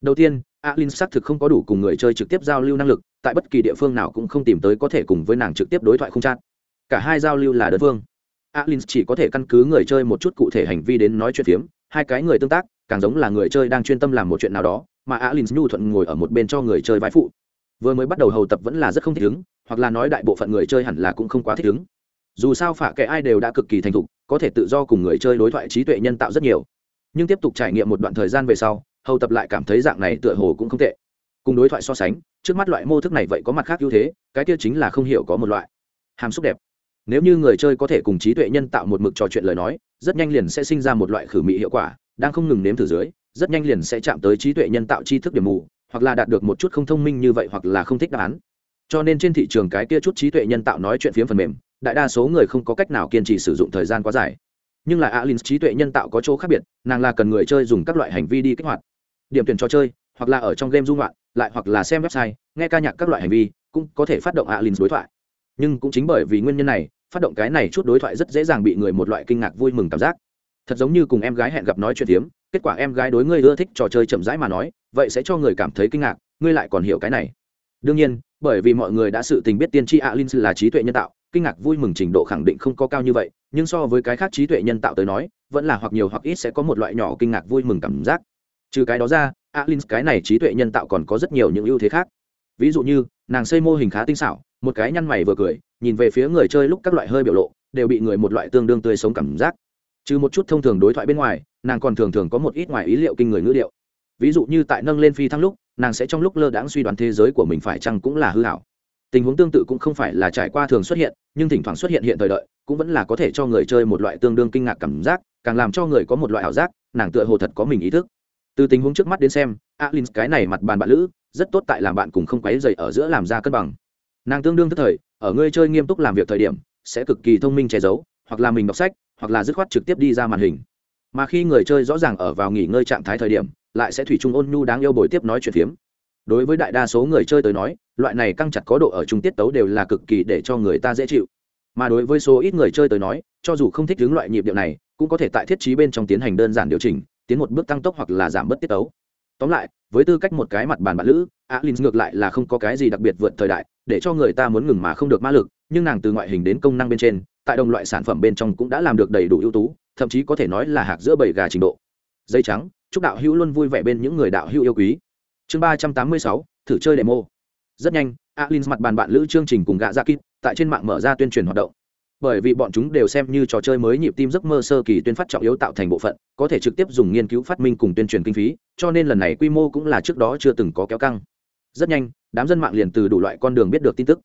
Đầu tiên, alin xác thực không có đủ cùng người chơi trực tiếp giao lưu năng lực, tại bất kỳ địa phương nào cũng không tìm tới có thể cùng với nàng trực tiếp đối thoại không chat. Cả hai giao lưu là đơn phương. Alin chỉ có thể căn cứ người chơi một chút cụ thể hành vi đến nói chuyện phiếm hai cái người tương tác, càng giống là người chơi đang chuyên tâm làm một chuyện nào đó, mà alin nhu thuận ngồi ở một bên cho người chơi vai phụ. Vừa mới bắt đầu hầu tập vẫn là rất không thích ứng, hoặc là nói đại bộ phận người chơi hẳn là cũng không quá thích ứng. Dù sao phả kệ ai đều đã cực kỳ thành thục, có thể tự do cùng người chơi đối thoại trí tuệ nhân tạo rất nhiều. Nhưng tiếp tục trải nghiệm một đoạn thời gian về sau, hầu tập lại cảm thấy dạng này tựa hồ cũng không tệ. Cùng đối thoại so sánh, trước mắt loại mô thức này vậy có mặt khác ưu thế, cái kia chính là không hiểu có một loại. Hàm xúc đẹp nếu như người chơi có thể cùng trí tuệ nhân tạo một mực trò chuyện lời nói, rất nhanh liền sẽ sinh ra một loại khử mị hiệu quả, đang không ngừng nếm thử dưới, rất nhanh liền sẽ chạm tới trí tuệ nhân tạo tri thức điểm mù, hoặc là đạt được một chút không thông minh như vậy hoặc là không thích đáp án. Cho nên trên thị trường cái kia chút trí tuệ nhân tạo nói chuyện phiếm phần mềm, đại đa số người không có cách nào kiên trì sử dụng thời gian quá dài. Nhưng là alin trí tuệ nhân tạo có chỗ khác biệt, nàng là cần người chơi dùng các loại hành vi đi kích hoạt. Điểm tuyển trò chơi, hoặc là ở trong game dung loạn lại hoặc là xem website, nghe ca nhạc các loại hành vi, cũng có thể phát động alin đối thoại. Nhưng cũng chính bởi vì nguyên nhân này phát động cái này chút đối thoại rất dễ dàng bị người một loại kinh ngạc vui mừng cảm giác. Thật giống như cùng em gái hẹn gặp nói chuyện tiếm kết quả em gái đối ngươi ưa thích trò chơi chậm rãi mà nói, vậy sẽ cho người cảm thấy kinh ngạc, ngươi lại còn hiểu cái này. Đương nhiên, bởi vì mọi người đã sự tình biết tiên tri alin là trí tuệ nhân tạo, kinh ngạc vui mừng trình độ khẳng định không có cao như vậy, nhưng so với cái khác trí tuệ nhân tạo tới nói, vẫn là hoặc nhiều hoặc ít sẽ có một loại nhỏ kinh ngạc vui mừng cảm giác. Trừ cái đó ra alin cái này trí tuệ nhân tạo còn có rất nhiều những ưu thế khác. Ví dụ như, nàng xây mô hình khá tinh xảo, một cái nhăn mày vừa cười nhìn về phía người chơi lúc các loại hơi biểu lộ, đều bị người một loại tương đương tươi sống cảm giác. Trừ một chút thông thường đối thoại bên ngoài, nàng còn thường thường có một ít ngoài ý liệu kinh người ngữ liệu ví dụ như tại nâng lên phi thăng lúc, nàng sẽ trong lúc lơ đãng suy đoán thế giới của mình phải chăng cũng là hư hảo. Tình huống tương tự cũng không phải là trải qua thường xuất hiện, nhưng thỉnh thoảng xuất hiện hiện thời đợi, cũng vẫn là có thể cho người chơi một loại tương đương kinh ngạc cảm giác, càng làm cho người có một loại ảo giác, nàng tựa hồ thật có mình ý thức. Từ tình huống trước mắt đến xem, alin, cái này mặt bàn bạn lữ, rất tốt tại làm bạn cùng không quấy dày ở giữa làm ra cân bằng. Nàng tương đương tức thời ở người chơi nghiêm túc làm việc thời điểm, sẽ cực kỳ thông minh che giấu, hoặc là mình đọc sách, hoặc là dứt khoát trực tiếp đi ra màn hình. Mà khi người chơi rõ ràng ở vào nghỉ ngơi trạng thái thời điểm, lại sẽ thủy chung ôn nhu đáng yêu bồi tiếp nói chuyện phiếm. Đối với đại đa số người chơi tới nói, loại này căng chặt có độ ở trung tiết tấu đều là cực kỳ để cho người ta dễ chịu. Mà đối với số ít người chơi tới nói, cho dù không thích hướng loại nhịp điệu này, cũng có thể tại thiết trí bên trong tiến hành đơn giản điều chỉnh, tiến một bước tăng tốc hoặc là giảm bớt tiết tấu tóm lại, với tư cách một cái mặt bàn bạn lữ, alin ngược lại là không có cái gì đặc biệt vượt thời đại, để cho người ta muốn ngừng mà không được ma lực, nhưng nàng từ ngoại hình đến công năng bên trên, tại đồng loại sản phẩm bên trong cũng đã làm được đầy đủ ưu tú, thậm chí có thể nói là hạc giữa bảy gà trình độ. Dây trắng, chúc đạo hữu luôn vui vẻ bên những người đạo hữu yêu quý. Chương ba trăm tám mươi sáu, thử chơi demo. Rất nhanh, alin mặt bàn bạn lữ chương trình cùng gạ dạ ra kít tại trên mạng mở ra tuyên truyền hoạt động bởi vì bọn chúng đều xem như trò chơi mới nhịp tim giấc mơ sơ kỳ tuyên phát trọng yếu tạo thành bộ phận, có thể trực tiếp dùng nghiên cứu phát minh cùng tuyên truyền kinh phí, cho nên lần này quy mô cũng là trước đó chưa từng có kéo căng. Rất nhanh, đám dân mạng liền từ đủ loại con đường biết được tin tức.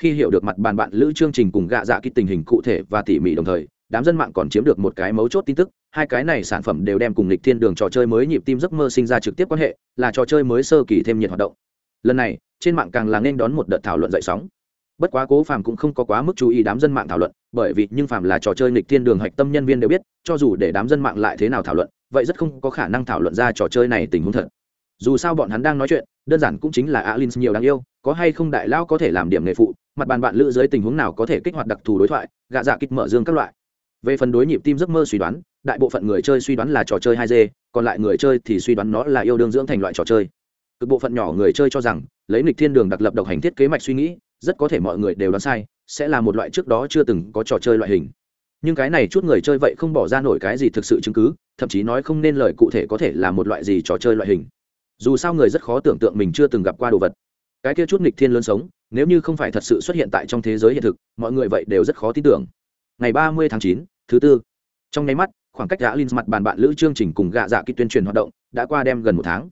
Khi hiểu được mặt bàn bạn lữ chương trình cùng gạ dạ kích tình hình cụ thể và tỉ mỉ đồng thời, đám dân mạng còn chiếm được một cái mấu chốt tin tức, hai cái này sản phẩm đều đem cùng lịch thiên đường trò chơi mới nhịp tim giấc mơ sinh ra trực tiếp quan hệ, là trò chơi mới sơ kỳ thêm nhiệt hoạt động. Lần này, trên mạng càng là nên đón một đợt thảo luận dậy sóng bất quá cố phàm cũng không có quá mức chú ý đám dân mạng thảo luận, bởi vì nhưng phàm là trò chơi nghịch thiên đường hạch tâm nhân viên đều biết, cho dù để đám dân mạng lại thế nào thảo luận, vậy rất không có khả năng thảo luận ra trò chơi này tình huống thật. Dù sao bọn hắn đang nói chuyện, đơn giản cũng chính là alin nhiều đáng yêu, có hay không đại Lão có thể làm điểm nghề phụ, mặt bàn bạn lữ dưới tình huống nào có thể kích hoạt đặc thù đối thoại, gạ dạ kích mở dương các loại. Về phần đối nhịp tim giấc mơ suy đoán, đại bộ phận người chơi suy đoán là trò chơi hai d, còn lại người chơi thì suy đoán nó là yêu đương dưỡng thành loại trò chơi. Cực bộ phận nhỏ người chơi cho rằng, lấy lịch thiên đường đặc lập độc hành thiết kế mạch suy nghĩ rất có thể mọi người đều đoán sai, sẽ là một loại trước đó chưa từng có trò chơi loại hình. Nhưng cái này chút người chơi vậy không bỏ ra nổi cái gì thực sự chứng cứ, thậm chí nói không nên lời cụ thể có thể là một loại gì trò chơi loại hình. Dù sao người rất khó tưởng tượng mình chưa từng gặp qua đồ vật. Cái kia chút nghịch thiên lớn sống, nếu như không phải thật sự xuất hiện tại trong thế giới hiện thực, mọi người vậy đều rất khó tin tưởng. Ngày ba mươi tháng chín, thứ tư. Trong nháy mắt, khoảng cách gã linh mặt bàn bạn lữ chương trình cùng gạ dạ kỹ tuyên truyền hoạt động đã qua đem gần một tháng.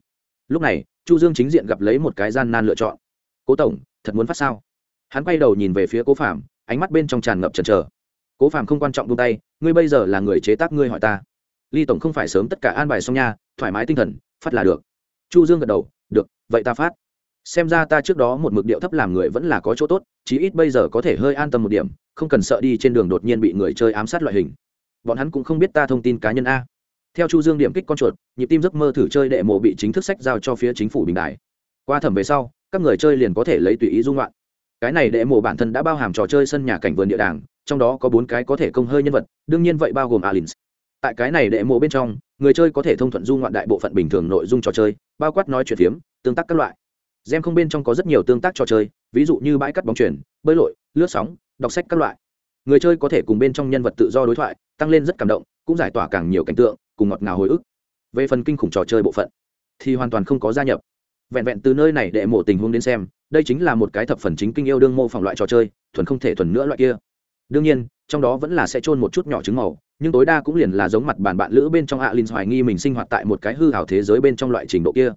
Lúc này, chu dương chính diện gặp lấy một cái gian nan lựa chọn. Cố tổng, thật muốn phát sao? Hắn quay đầu nhìn về phía cố phạm ánh mắt bên trong tràn ngập chần chờ. Cố phạm không quan trọng buông tay, ngươi bây giờ là người chế tác, ngươi hỏi ta. Ly tổng không phải sớm tất cả an bài xong nha, thoải mái tinh thần, phát là được. Chu dương gật đầu, được, vậy ta phát. Xem ra ta trước đó một mực điệu thấp làm người vẫn là có chỗ tốt, chí ít bây giờ có thể hơi an tâm một điểm, không cần sợ đi trên đường đột nhiên bị người chơi ám sát loại hình. Bọn hắn cũng không biết ta thông tin cá nhân a. Theo chu dương điểm kích con chuột, nhịp tim giấc mơ thử chơi đệ mộ bị chính thức sách giao cho phía chính phủ bình đại. Qua thẩm về sau, các người chơi liền có thể lấy tùy ý dung loạn cái này đệ mộ bản thân đã bao hàm trò chơi sân nhà cảnh vườn địa đàng, trong đó có bốn cái có thể công hơi nhân vật, đương nhiên vậy bao gồm alins. Tại cái này đệ mộ bên trong, người chơi có thể thông thuận du ngoạn đại bộ phận bình thường nội dung trò chơi, bao quát nói chuyện phiếm, tương tác các loại. Gem không bên trong có rất nhiều tương tác trò chơi, ví dụ như bãi cắt bóng chuyển bơi lội, lướt sóng, đọc sách các loại. Người chơi có thể cùng bên trong nhân vật tự do đối thoại, tăng lên rất cảm động, cũng giải tỏa càng nhiều cảnh tượng, cùng ngọt ngào hồi ức. Về phần kinh khủng trò chơi bộ phận, thì hoàn toàn không có gia nhập vẹn vẹn từ nơi này để mổ tình huống đến xem, đây chính là một cái thập phần chính kinh yêu đương mô phỏng loại trò chơi, thuần không thể thuần nữa loại kia. Đương nhiên, trong đó vẫn là sẽ trôn một chút nhỏ trứng màu, nhưng tối đa cũng liền là giống mặt bàn bạn lữ bên trong alin hoài nghi mình sinh hoạt tại một cái hư hảo thế giới bên trong loại trình độ kia.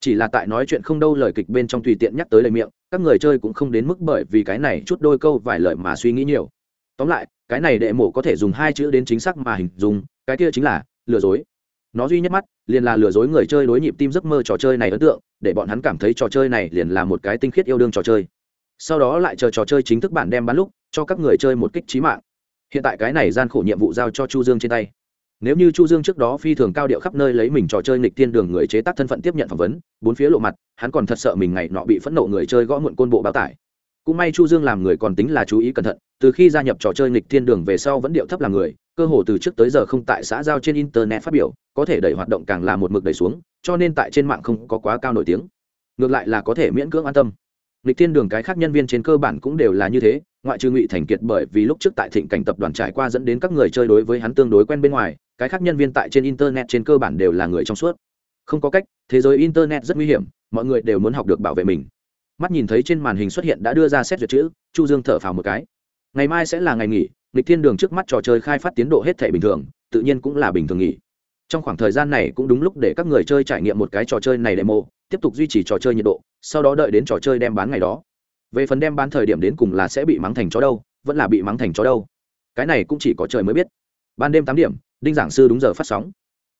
Chỉ là tại nói chuyện không đâu lời kịch bên trong tùy tiện nhắc tới lời miệng, các người chơi cũng không đến mức bởi vì cái này chút đôi câu vài lời mà suy nghĩ nhiều. Tóm lại, cái này đệ mổ có thể dùng hai chữ đến chính xác mà hình dung, cái kia chính là lừa dối nó duy nhất mắt, liền là lừa dối người chơi đối nhịp tim giấc mơ trò chơi này ấn tượng, để bọn hắn cảm thấy trò chơi này liền là một cái tinh khiết yêu đương trò chơi. Sau đó lại chờ trò chơi chính thức bản đem bán lúc, cho các người chơi một kích trí mạng. Hiện tại cái này gian khổ nhiệm vụ giao cho chu dương trên tay. Nếu như chu dương trước đó phi thường cao điệu khắp nơi lấy mình trò chơi nghịch tiên đường người chế tác thân phận tiếp nhận phỏng vấn, bốn phía lộ mặt, hắn còn thật sợ mình ngày nọ bị phẫn nộ người chơi gõ muộn côn bộ bao tải. Cũng may chu dương làm người còn tính là chú ý cẩn thận, từ khi gia nhập trò chơi nghịch thiên đường về sau vẫn điệu thấp làm người cơ hồ từ trước tới giờ không tại xã giao trên internet phát biểu, có thể đẩy hoạt động càng là một mực đẩy xuống, cho nên tại trên mạng không có quá cao nổi tiếng. Ngược lại là có thể miễn cưỡng an tâm. Lịch thiên đường cái khác nhân viên trên cơ bản cũng đều là như thế, ngoại trừ ngụy thành kiệt bởi vì lúc trước tại thịnh cảnh tập đoàn trải qua dẫn đến các người chơi đối với hắn tương đối quen bên ngoài, cái khác nhân viên tại trên internet trên cơ bản đều là người trong suốt. Không có cách, thế giới internet rất nguy hiểm, mọi người đều muốn học được bảo vệ mình. Mắt nhìn thấy trên màn hình xuất hiện đã đưa ra xét duyệt chữ, chu dương thở phào một cái. Ngày mai sẽ là ngày nghỉ lịch thiên đường trước mắt trò chơi khai phát tiến độ hết thể bình thường, tự nhiên cũng là bình thường nghỉ. Trong khoảng thời gian này cũng đúng lúc để các người chơi trải nghiệm một cái trò chơi này demo, tiếp tục duy trì trò chơi nhiệt độ, sau đó đợi đến trò chơi đem bán ngày đó. Về phần đem bán thời điểm đến cùng là sẽ bị mắng thành chó đâu, vẫn là bị mắng thành chó đâu. Cái này cũng chỉ có trời mới biết. Ban đêm tám điểm, đinh giảng sư đúng giờ phát sóng.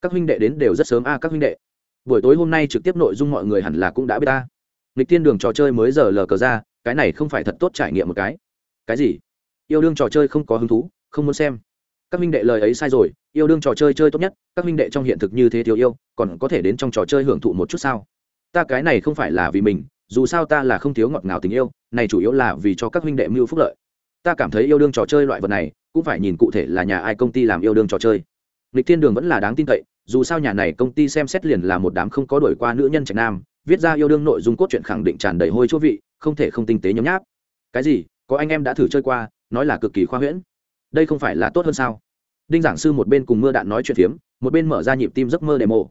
Các huynh đệ đến đều rất sớm. A, các huynh đệ. Buổi tối hôm nay trực tiếp nội dung mọi người hẳn là cũng đã biết ta. Nghịch thiên đường trò chơi mới giờ lờ cờ ra, cái này không phải thật tốt trải nghiệm một cái. Cái gì? Yêu đương trò chơi không có hứng thú, không muốn xem. Các minh đệ lời ấy sai rồi, yêu đương trò chơi chơi tốt nhất, các minh đệ trong hiện thực như thế thiếu yêu, còn có thể đến trong trò chơi hưởng thụ một chút sao? Ta cái này không phải là vì mình, dù sao ta là không thiếu ngọt ngào tình yêu, này chủ yếu là vì cho các minh đệ mưu phúc lợi. Ta cảm thấy yêu đương trò chơi loại vật này, cũng phải nhìn cụ thể là nhà ai công ty làm yêu đương trò chơi. Lịch thiên đường vẫn là đáng tin cậy, dù sao nhà này công ty xem xét liền là một đám không có đổi qua nữ nhân trạch nam, viết ra yêu đương nội dung cốt truyện khẳng định tràn đầy hôi chỗ vị, không thể không tinh tế nhấm nháp. Cái gì? Có anh em đã thử chơi qua nói là cực kỳ khoa huyễn. Đây không phải là tốt hơn sao? Đinh giảng sư một bên cùng mưa đạn nói chuyện phiếm, một bên mở ra nhịp tim giấc mơ đệ mộ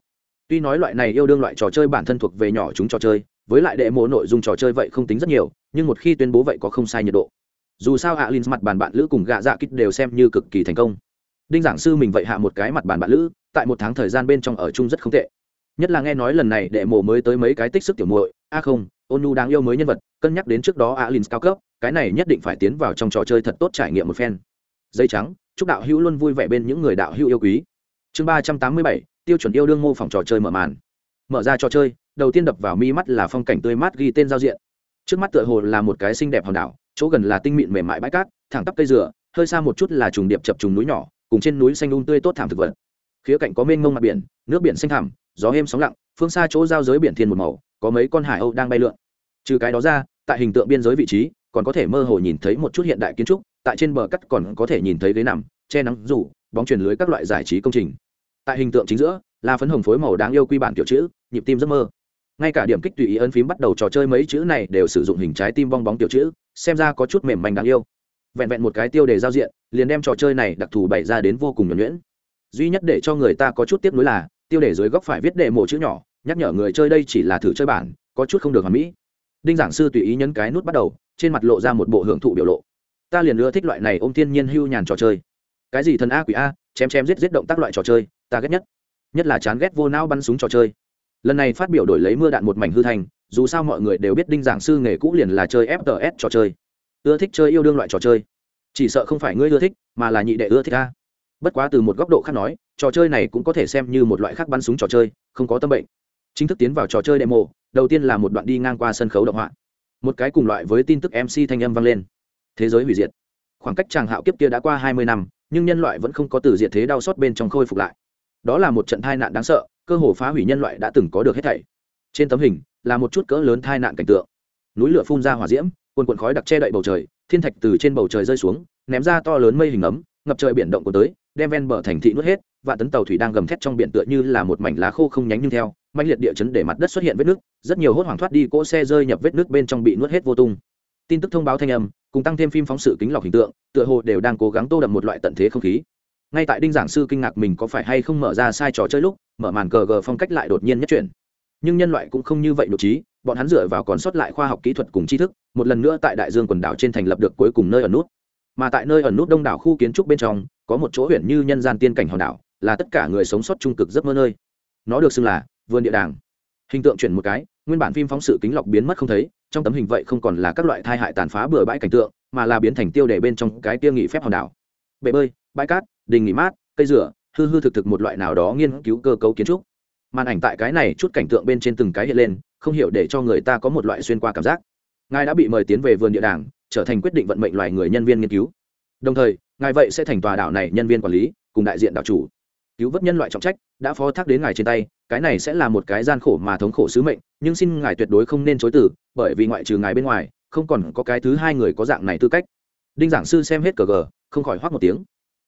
tuy nói loại này yêu đương loại trò chơi bản thân thuộc về nhỏ chúng trò chơi, với lại đệ mộ nội dung trò chơi vậy không tính rất nhiều, nhưng một khi tuyên bố vậy có không sai nhiệt độ. Dù sao hạ linh mặt bàn bạn lữ cùng gạ dạ kích đều xem như cực kỳ thành công. Đinh giảng sư mình vậy hạ một cái mặt bàn bạn lữ, tại một tháng thời gian bên trong ở chung rất không tệ. Nhất là nghe nói lần này đệ mộ mới tới mấy cái tích sức tiểu muội. A không ôn nhu đáng yêu mới nhân vật, cân nhắc đến trước đó alin cao cấp, cái này nhất định phải tiến vào trong trò chơi thật tốt trải nghiệm một phen. Dây trắng, chúc đạo hữu luôn vui vẻ bên những người đạo hữu yêu quý. Chương ba trăm tám mươi bảy, tiêu chuẩn yêu đương mô phỏng trò chơi mở màn. Mở ra trò chơi, đầu tiên đập vào mi mắt là phong cảnh tươi mát ghi tên giao diện. Trước mắt tựa hồ là một cái xinh đẹp hòn đảo, chỗ gần là tinh mịn mềm mại bãi cát, thẳng tắp cây dừa, hơi xa một chút là trùng điệp chập trùng núi nhỏ, cùng trên núi xanh um tươi tốt thảm thực vật. Khía cạnh có mênh mông mặt biển, nước biển xanh thẳm, gió êm sóng lặng, phương xa chỗ giao giới biển thiên một màu có mấy con hải âu đang bay lượn. Trừ cái đó ra, tại hình tượng biên giới vị trí, còn có thể mơ hồ nhìn thấy một chút hiện đại kiến trúc, tại trên bờ cắt còn có thể nhìn thấy ghế nằm, che nắng, rủ, bóng truyền lưới các loại giải trí công trình. Tại hình tượng chính giữa, là phấn hồng phối màu đáng yêu quy bản kiểu chữ, nhịp tim giấc mơ. Ngay cả điểm kích tùy ý ấn phím bắt đầu trò chơi mấy chữ này đều sử dụng hình trái tim bong bóng tiểu chữ, xem ra có chút mềm manh đáng yêu. Vẹn vẹn một cái tiêu đề giao diện, liền đem trò chơi này đặc thù bày ra đến vô cùng nhuẩn nhuyễn. Duy nhất để cho người ta có chút tiếp nối là, tiêu đề dưới góc phải viết đề mộ chữ nhỏ nhắc nhở người chơi đây chỉ là thử chơi bản, có chút không được hoàn mỹ. Đinh giảng sư tùy ý nhấn cái nút bắt đầu, trên mặt lộ ra một bộ hưởng thụ biểu lộ. Ta liền ưa thích loại này ô m thiên nhiên hưu nhàn trò chơi. Cái gì thần a quỷ a, chém chém giết giết động tác loại trò chơi, ta ghét nhất. Nhất là chán ghét vô não bắn súng trò chơi. Lần này phát biểu đổi lấy mưa đạn một mảnh hư thành, dù sao mọi người đều biết đinh giảng sư nghề cũ liền là chơi fts trò chơi. Ưa thích chơi yêu đương loại trò chơi. Chỉ sợ không phải ngươi ưa thích, mà là nhị đệ ưa thích a. Bất quá từ một góc độ khác nói, trò chơi này cũng có thể xem như một loại khác bắn súng trò chơi, không có tâm bệnh chính thức tiến vào trò chơi demo, đầu tiên là một đoạn đi ngang qua sân khấu động họa. Một cái cùng loại với tin tức mc thanh âm vang lên. Thế giới hủy diệt. Khoảng cách chàng hạo kiếp kia đã qua hai mươi năm, nhưng nhân loại vẫn không có từ diệt thế đau xót bên trong khôi phục lại. Đó là một trận tai nạn đáng sợ, cơ hồ phá hủy nhân loại đã từng có được hết thảy. Trên tấm hình, là một chút cỡ lớn tai nạn cảnh tượng. Núi lửa phun ra hỏa diễm quần quần khói đặc che đậy bầu trời, thiên thạch từ trên bầu trời rơi xuống, ném ra to lớn mây hình ấm, ngập trời biển động của tới đem ven bờ thành thị nuốt hết, và tấn tàu thủy đang gầm thét trong biển tựa như là một mảnh lá khô không nhánh nhưng theo mạnh liệt địa chấn để mặt đất xuất hiện vết nước, rất nhiều hốt hoảng thoát đi, cỗ xe rơi nhập vết nước bên trong bị nuốt hết vô tung. Tin tức thông báo thanh âm, cùng tăng thêm phim phóng sự kính lọc hình tượng, tựa hồ đều đang cố gắng tô đậm một loại tận thế không khí. Ngay tại đinh giảng sư kinh ngạc mình có phải hay không mở ra sai trò chơi lúc, mở màn cờ gờ phong cách lại đột nhiên nhất chuyển. Nhưng nhân loại cũng không như vậy nội trí, bọn hắn dựa vào còn sót lại khoa học kỹ thuật cùng tri thức, một lần nữa tại đại dương quần đảo trên thành lập được cuối cùng nơi ở nút mà tại nơi ẩn nút đông đảo khu kiến trúc bên trong, có một chỗ huyện như nhân gian tiên cảnh hòn đảo, là tất cả người sống sót trung cực giấc mơ nơi. Nó được xưng là vườn địa đàng. Hình tượng chuyển một cái, nguyên bản phim phóng sự kính lọc biến mất không thấy, trong tấm hình vậy không còn là các loại thai hại tàn phá bừa bãi cảnh tượng, mà là biến thành tiêu đề bên trong cái tiêu nghị phép hòn đảo. Bể bơi, bãi cát, đình nghỉ mát, cây rửa hư hư thực thực một loại nào đó nghiên cứu cơ cấu kiến trúc. Màn ảnh tại cái này chút cảnh tượng bên trên từng cái hiện lên, không hiểu để cho người ta có một loại xuyên qua cảm giác. Ngài đã bị mời tiến về vườn địa đàng trở thành quyết định vận mệnh loài người nhân viên nghiên cứu. Đồng thời, ngài vậy sẽ thành tòa đảo này nhân viên quản lý, cùng đại diện đảo chủ. Cứu vớt nhân loại trọng trách, đã phó thác đến ngài trên tay, cái này sẽ là một cái gian khổ mà thống khổ sứ mệnh, nhưng xin ngài tuyệt đối không nên chối từ, bởi vì ngoại trừ ngài bên ngoài, không còn có cái thứ hai người có dạng này tư cách. Đinh giảng sư xem hết cờ gờ, không khỏi hoác một tiếng.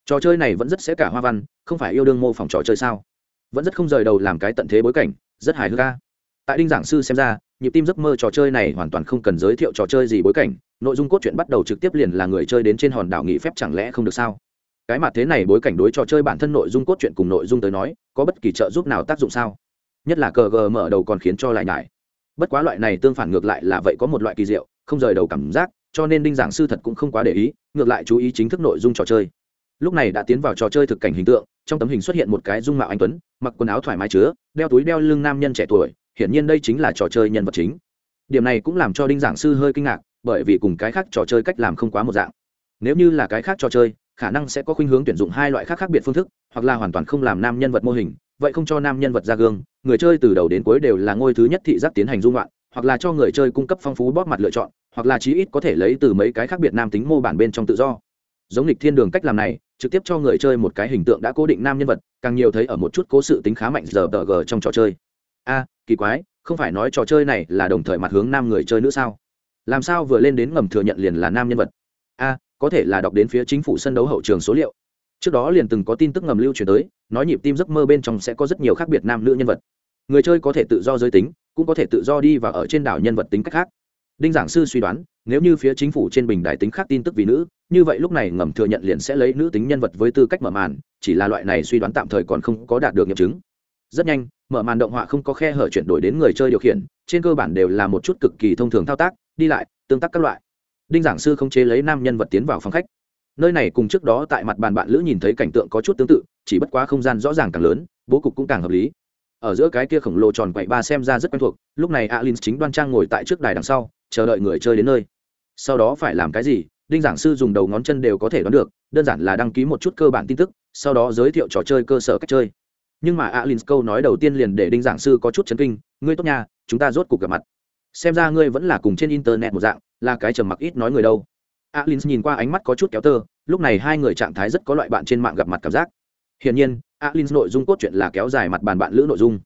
Trò chơi này vẫn rất sẽ cả hoa văn, không phải yêu đương mô phỏng trò chơi sao? Vẫn rất không rời đầu làm cái tận thế bối cảnh, rất hài hước ca tại đinh giảng sư xem ra, nhịp tim giấc mơ trò chơi này hoàn toàn không cần giới thiệu trò chơi gì bối cảnh nội dung cốt truyện bắt đầu trực tiếp liền là người chơi đến trên hòn đảo nghỉ phép chẳng lẽ không được sao? Cái mặt thế này bối cảnh đối trò chơi bản thân nội dung cốt truyện cùng nội dung tới nói, có bất kỳ trợ giúp nào tác dụng sao? Nhất là cờ gờ mở đầu còn khiến cho lại nhải. Bất quá loại này tương phản ngược lại là vậy có một loại kỳ diệu, không rời đầu cảm giác, cho nên đinh giảng sư thật cũng không quá để ý, ngược lại chú ý chính thức nội dung trò chơi. Lúc này đã tiến vào trò chơi thực cảnh hình tượng, trong tấm hình xuất hiện một cái dung mạo anh tuấn, mặc quần áo thoải mái chứa, đeo túi đeo lưng nam nhân trẻ tuổi, hiển nhiên đây chính là trò chơi nhân vật chính. Điểm này cũng làm cho đinh giảng sư hơi kinh ngạc bởi vì cùng cái khác trò chơi cách làm không quá một dạng. Nếu như là cái khác trò chơi, khả năng sẽ có khuynh hướng tuyển dụng hai loại khác khác biệt phương thức, hoặc là hoàn toàn không làm nam nhân vật mô hình, vậy không cho nam nhân vật ra gương, người chơi từ đầu đến cuối đều là ngôi thứ nhất thị giác tiến hành dung loạn, hoặc là cho người chơi cung cấp phong phú bóp mặt lựa chọn, hoặc là chí ít có thể lấy từ mấy cái khác biệt nam tính mô bản bên trong tự do. Giống lịch thiên đường cách làm này, trực tiếp cho người chơi một cái hình tượng đã cố định nam nhân vật, càng nhiều thấy ở một chút cố sự tính khá mạnh giờ tờ g trong trò chơi. A, kỳ quái, không phải nói trò chơi này là đồng thời mặt hướng nam người chơi nữa sao? Làm sao vừa lên đến ngầm thừa nhận liền là nam nhân vật? A, có thể là đọc đến phía chính phủ sân đấu hậu trường số liệu. Trước đó liền từng có tin tức ngầm lưu truyền tới, nói nhịp tim giấc mơ bên trong sẽ có rất nhiều khác biệt nam nữ nhân vật. Người chơi có thể tự do giới tính, cũng có thể tự do đi và ở trên đảo nhân vật tính cách khác. Đinh giảng sư suy đoán, nếu như phía chính phủ trên bình đài tính khác tin tức vì nữ, như vậy lúc này ngầm thừa nhận liền sẽ lấy nữ tính nhân vật với tư cách mở màn, chỉ là loại này suy đoán tạm thời còn không có đạt được nghiệm chứng. Rất nhanh, mở màn động họa không có khe hở chuyển đổi đến người chơi điều khiển, trên cơ bản đều là một chút cực kỳ thông thường thao tác đi lại, tương tác các loại. Đinh giảng sư không chế lấy nam nhân vật tiến vào phòng khách. Nơi này cùng trước đó tại mặt bàn bạn lữ nhìn thấy cảnh tượng có chút tương tự, chỉ bất quá không gian rõ ràng càng lớn, bố cục cũng càng hợp lý. Ở giữa cái kia khổng lồ tròn quậy ba xem ra rất quen thuộc, lúc này alin chính đoan trang ngồi tại trước đài đằng sau, chờ đợi người chơi đến nơi. Sau đó phải làm cái gì, đinh giảng sư dùng đầu ngón chân đều có thể đoán được, đơn giản là đăng ký một chút cơ bản tin tức, sau đó giới thiệu trò chơi cơ sở cách chơi. Nhưng mà alin câu nói đầu tiên liền để đinh giảng sư có chút chấn kinh, ngươi tốt nhà chúng ta rốt cuộc gặp mặt xem ra ngươi vẫn là cùng trên internet một dạng, là cái trầm mặc ít nói người đâu. Alin nhìn qua ánh mắt có chút kéo tơ, lúc này hai người trạng thái rất có loại bạn trên mạng gặp mặt cảm giác. Hiển nhiên alin nội dung cốt truyện là kéo dài mặt bàn bạn lữ nội dung.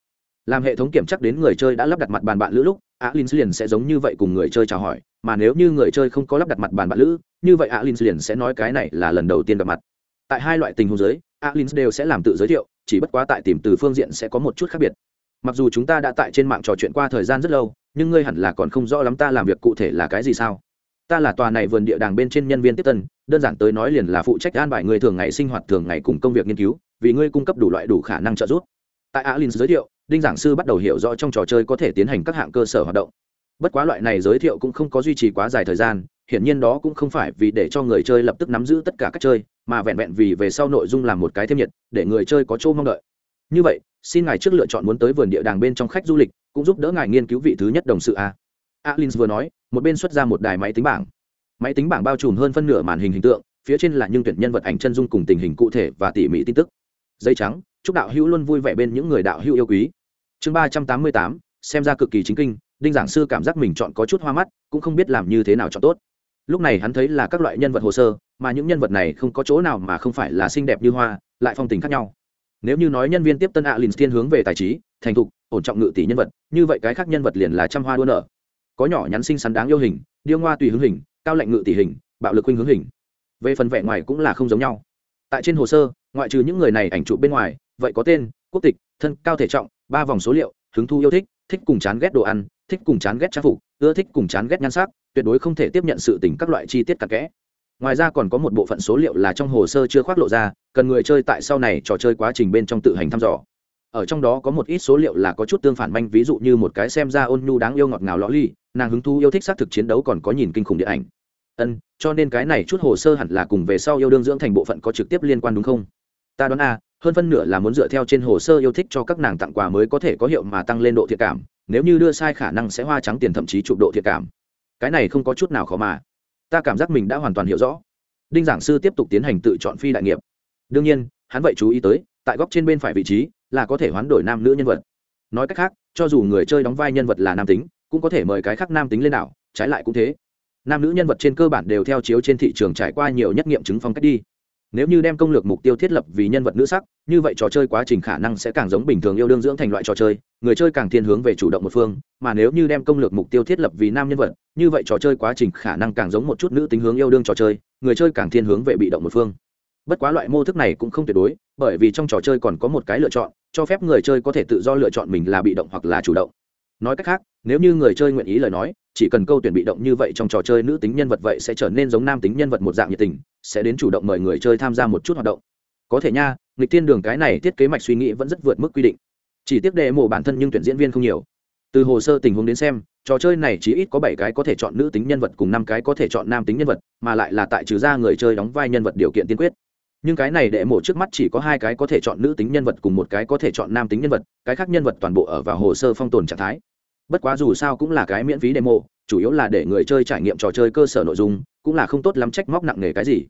Làm hệ thống kiểm chắc đến người chơi đã lắp đặt mặt bàn bạn lữ lúc alin liền sẽ giống như vậy cùng người chơi chào hỏi, mà nếu như người chơi không có lắp đặt mặt bàn bạn lữ, như vậy alin liền sẽ nói cái này là lần đầu tiên gặp mặt. Tại hai loại tình huống giới alin đều sẽ làm tự giới thiệu, chỉ bất quá tại tìm từ phương diện sẽ có một chút khác biệt mặc dù chúng ta đã tại trên mạng trò chuyện qua thời gian rất lâu, nhưng ngươi hẳn là còn không rõ lắm ta làm việc cụ thể là cái gì sao? Ta là tòa này vườn địa đàng bên trên nhân viên tiếp tân, đơn giản tới nói liền là phụ trách an bài người thường ngày sinh hoạt thường ngày cùng công việc nghiên cứu, vì ngươi cung cấp đủ loại đủ khả năng trợ giúp. Tại alin giới thiệu, đinh giảng sư bắt đầu hiểu rõ trong trò chơi có thể tiến hành các hạng cơ sở hoạt động. Bất quá loại này giới thiệu cũng không có duy trì quá dài thời gian, hiển nhiên đó cũng không phải vì để cho người chơi lập tức nắm giữ tất cả các chơi, mà vẹn vẹn vì về sau nội dung làm một cái thêm nhiệt, để người chơi có chỗ mong đợi như vậy, xin ngài trước lựa chọn muốn tới vườn địa đàng bên trong khách du lịch, cũng giúp đỡ ngài nghiên cứu vị thứ nhất đồng sự a. Alin vừa nói, một bên xuất ra một đài máy tính bảng. Máy tính bảng bao trùm hơn phân nửa màn hình hình tượng, phía trên là những tuyển nhân vật ảnh chân dung cùng tình hình cụ thể và tỉ mỉ tin tức. Dây trắng, chúc đạo hữu luôn vui vẻ bên những người đạo hữu yêu quý. Chương ba trăm tám mươi tám, xem ra cực kỳ chính kinh, đinh giảng sư cảm giác mình chọn có chút hoa mắt, cũng không biết làm như thế nào chọn tốt. Lúc này hắn thấy là các loại nhân vật hồ sơ, mà những nhân vật này không có chỗ nào mà không phải là xinh đẹp như hoa, lại phong tình khác nhau nếu như nói nhân viên tiếp tân alin thiên hướng về tài trí, thành thục, ổn trọng ngự tỷ nhân vật, như vậy cái khác nhân vật liền là trăm hoa đua nở. Có nhỏ nhắn xinh xắn đáng yêu hình, điêu ngoa tùy hướng hình, cao lệnh ngự tỷ hình, bạo lực huynh hướng hình. Về phần vẻ ngoài cũng là không giống nhau. Tại trên hồ sơ, ngoại trừ những người này ảnh chụp bên ngoài, vậy có tên, quốc tịch, thân cao thể trọng, ba vòng số liệu, hứng thu yêu thích thích cùng chán ghét đồ ăn, thích cùng chán ghét trang phục, ưa thích cùng chán ghét nhan sắc, tuyệt đối không thể tiếp nhận sự tình các loại chi tiết cặn kẽ ngoài ra còn có một bộ phận số liệu là trong hồ sơ chưa khoác lộ ra, cần người chơi tại sau này trò chơi quá trình bên trong tự hành thăm dò. Ở trong đó có một ít số liệu là có chút tương phản manh, ví dụ như một cái xem ra ôn nhu đáng yêu ngọt ngào lõ ly, nàng hứng thu yêu thích xác thực chiến đấu còn có nhìn kinh khủng điện ảnh. Ân, cho nên cái này chút hồ sơ hẳn là cùng về sau yêu đương dưỡng thành bộ phận có trực tiếp liên quan đúng không? Ta đoán a, hơn phân nửa là muốn dựa theo trên hồ sơ yêu thích cho các nàng tặng quà mới có thể có hiệu mà tăng lên độ thiệt cảm, nếu như đưa sai khả năng sẽ hoa trắng tiền thậm chí chụp độ thiệt cảm. Cái này không có chút nào khó mà ta cảm giác mình đã hoàn toàn hiểu rõ. Đinh giảng sư tiếp tục tiến hành tự chọn phi đại nghiệp. Đương nhiên, hắn vậy chú ý tới, tại góc trên bên phải vị trí là có thể hoán đổi nam nữ nhân vật. Nói cách khác, cho dù người chơi đóng vai nhân vật là nam tính, cũng có thể mời cái khác nam tính lên đảo, trái lại cũng thế. Nam nữ nhân vật trên cơ bản đều theo chiếu trên thị trường trải qua nhiều nhất nghiệm chứng phong cách đi nếu như đem công lược mục tiêu thiết lập vì nhân vật nữ sắc, như vậy trò chơi quá trình khả năng sẽ càng giống bình thường yêu đương dưỡng thành loại trò chơi, người chơi càng thiên hướng về chủ động một phương, mà nếu như đem công lược mục tiêu thiết lập vì nam nhân vật, như vậy trò chơi quá trình khả năng càng giống một chút nữ tính hướng yêu đương trò chơi, người chơi càng thiên hướng về bị động một phương. Bất quá loại mô thức này cũng không tuyệt đối, bởi vì trong trò chơi còn có một cái lựa chọn, cho phép người chơi có thể tự do lựa chọn mình là bị động hoặc là chủ động. Nói cách khác nếu như người chơi nguyện ý lời nói, chỉ cần câu tuyển bị động như vậy trong trò chơi nữ tính nhân vật vậy sẽ trở nên giống nam tính nhân vật một dạng nhiệt tình, sẽ đến chủ động mời người chơi tham gia một chút hoạt động. Có thể nha, nghịch thiên đường cái này thiết kế mạch suy nghĩ vẫn rất vượt mức quy định. Chỉ tiếc đệ mổ bản thân nhưng tuyển diễn viên không nhiều. Từ hồ sơ tình huống đến xem, trò chơi này chỉ ít có bảy cái có thể chọn nữ tính nhân vật cùng năm cái có thể chọn nam tính nhân vật, mà lại là tại trừ ra người chơi đóng vai nhân vật điều kiện tiên quyết. Nhưng cái này đệ mổ trước mắt chỉ có hai cái có thể chọn nữ tính nhân vật cùng một cái có thể chọn nam tính nhân vật, cái khác nhân vật toàn bộ ở vào hồ sơ phong tồn trạng thái bất quá dù sao cũng là cái miễn phí demo, chủ yếu là để người chơi trải nghiệm trò chơi cơ sở nội dung, cũng là không tốt lắm trách móc nặng nề cái gì.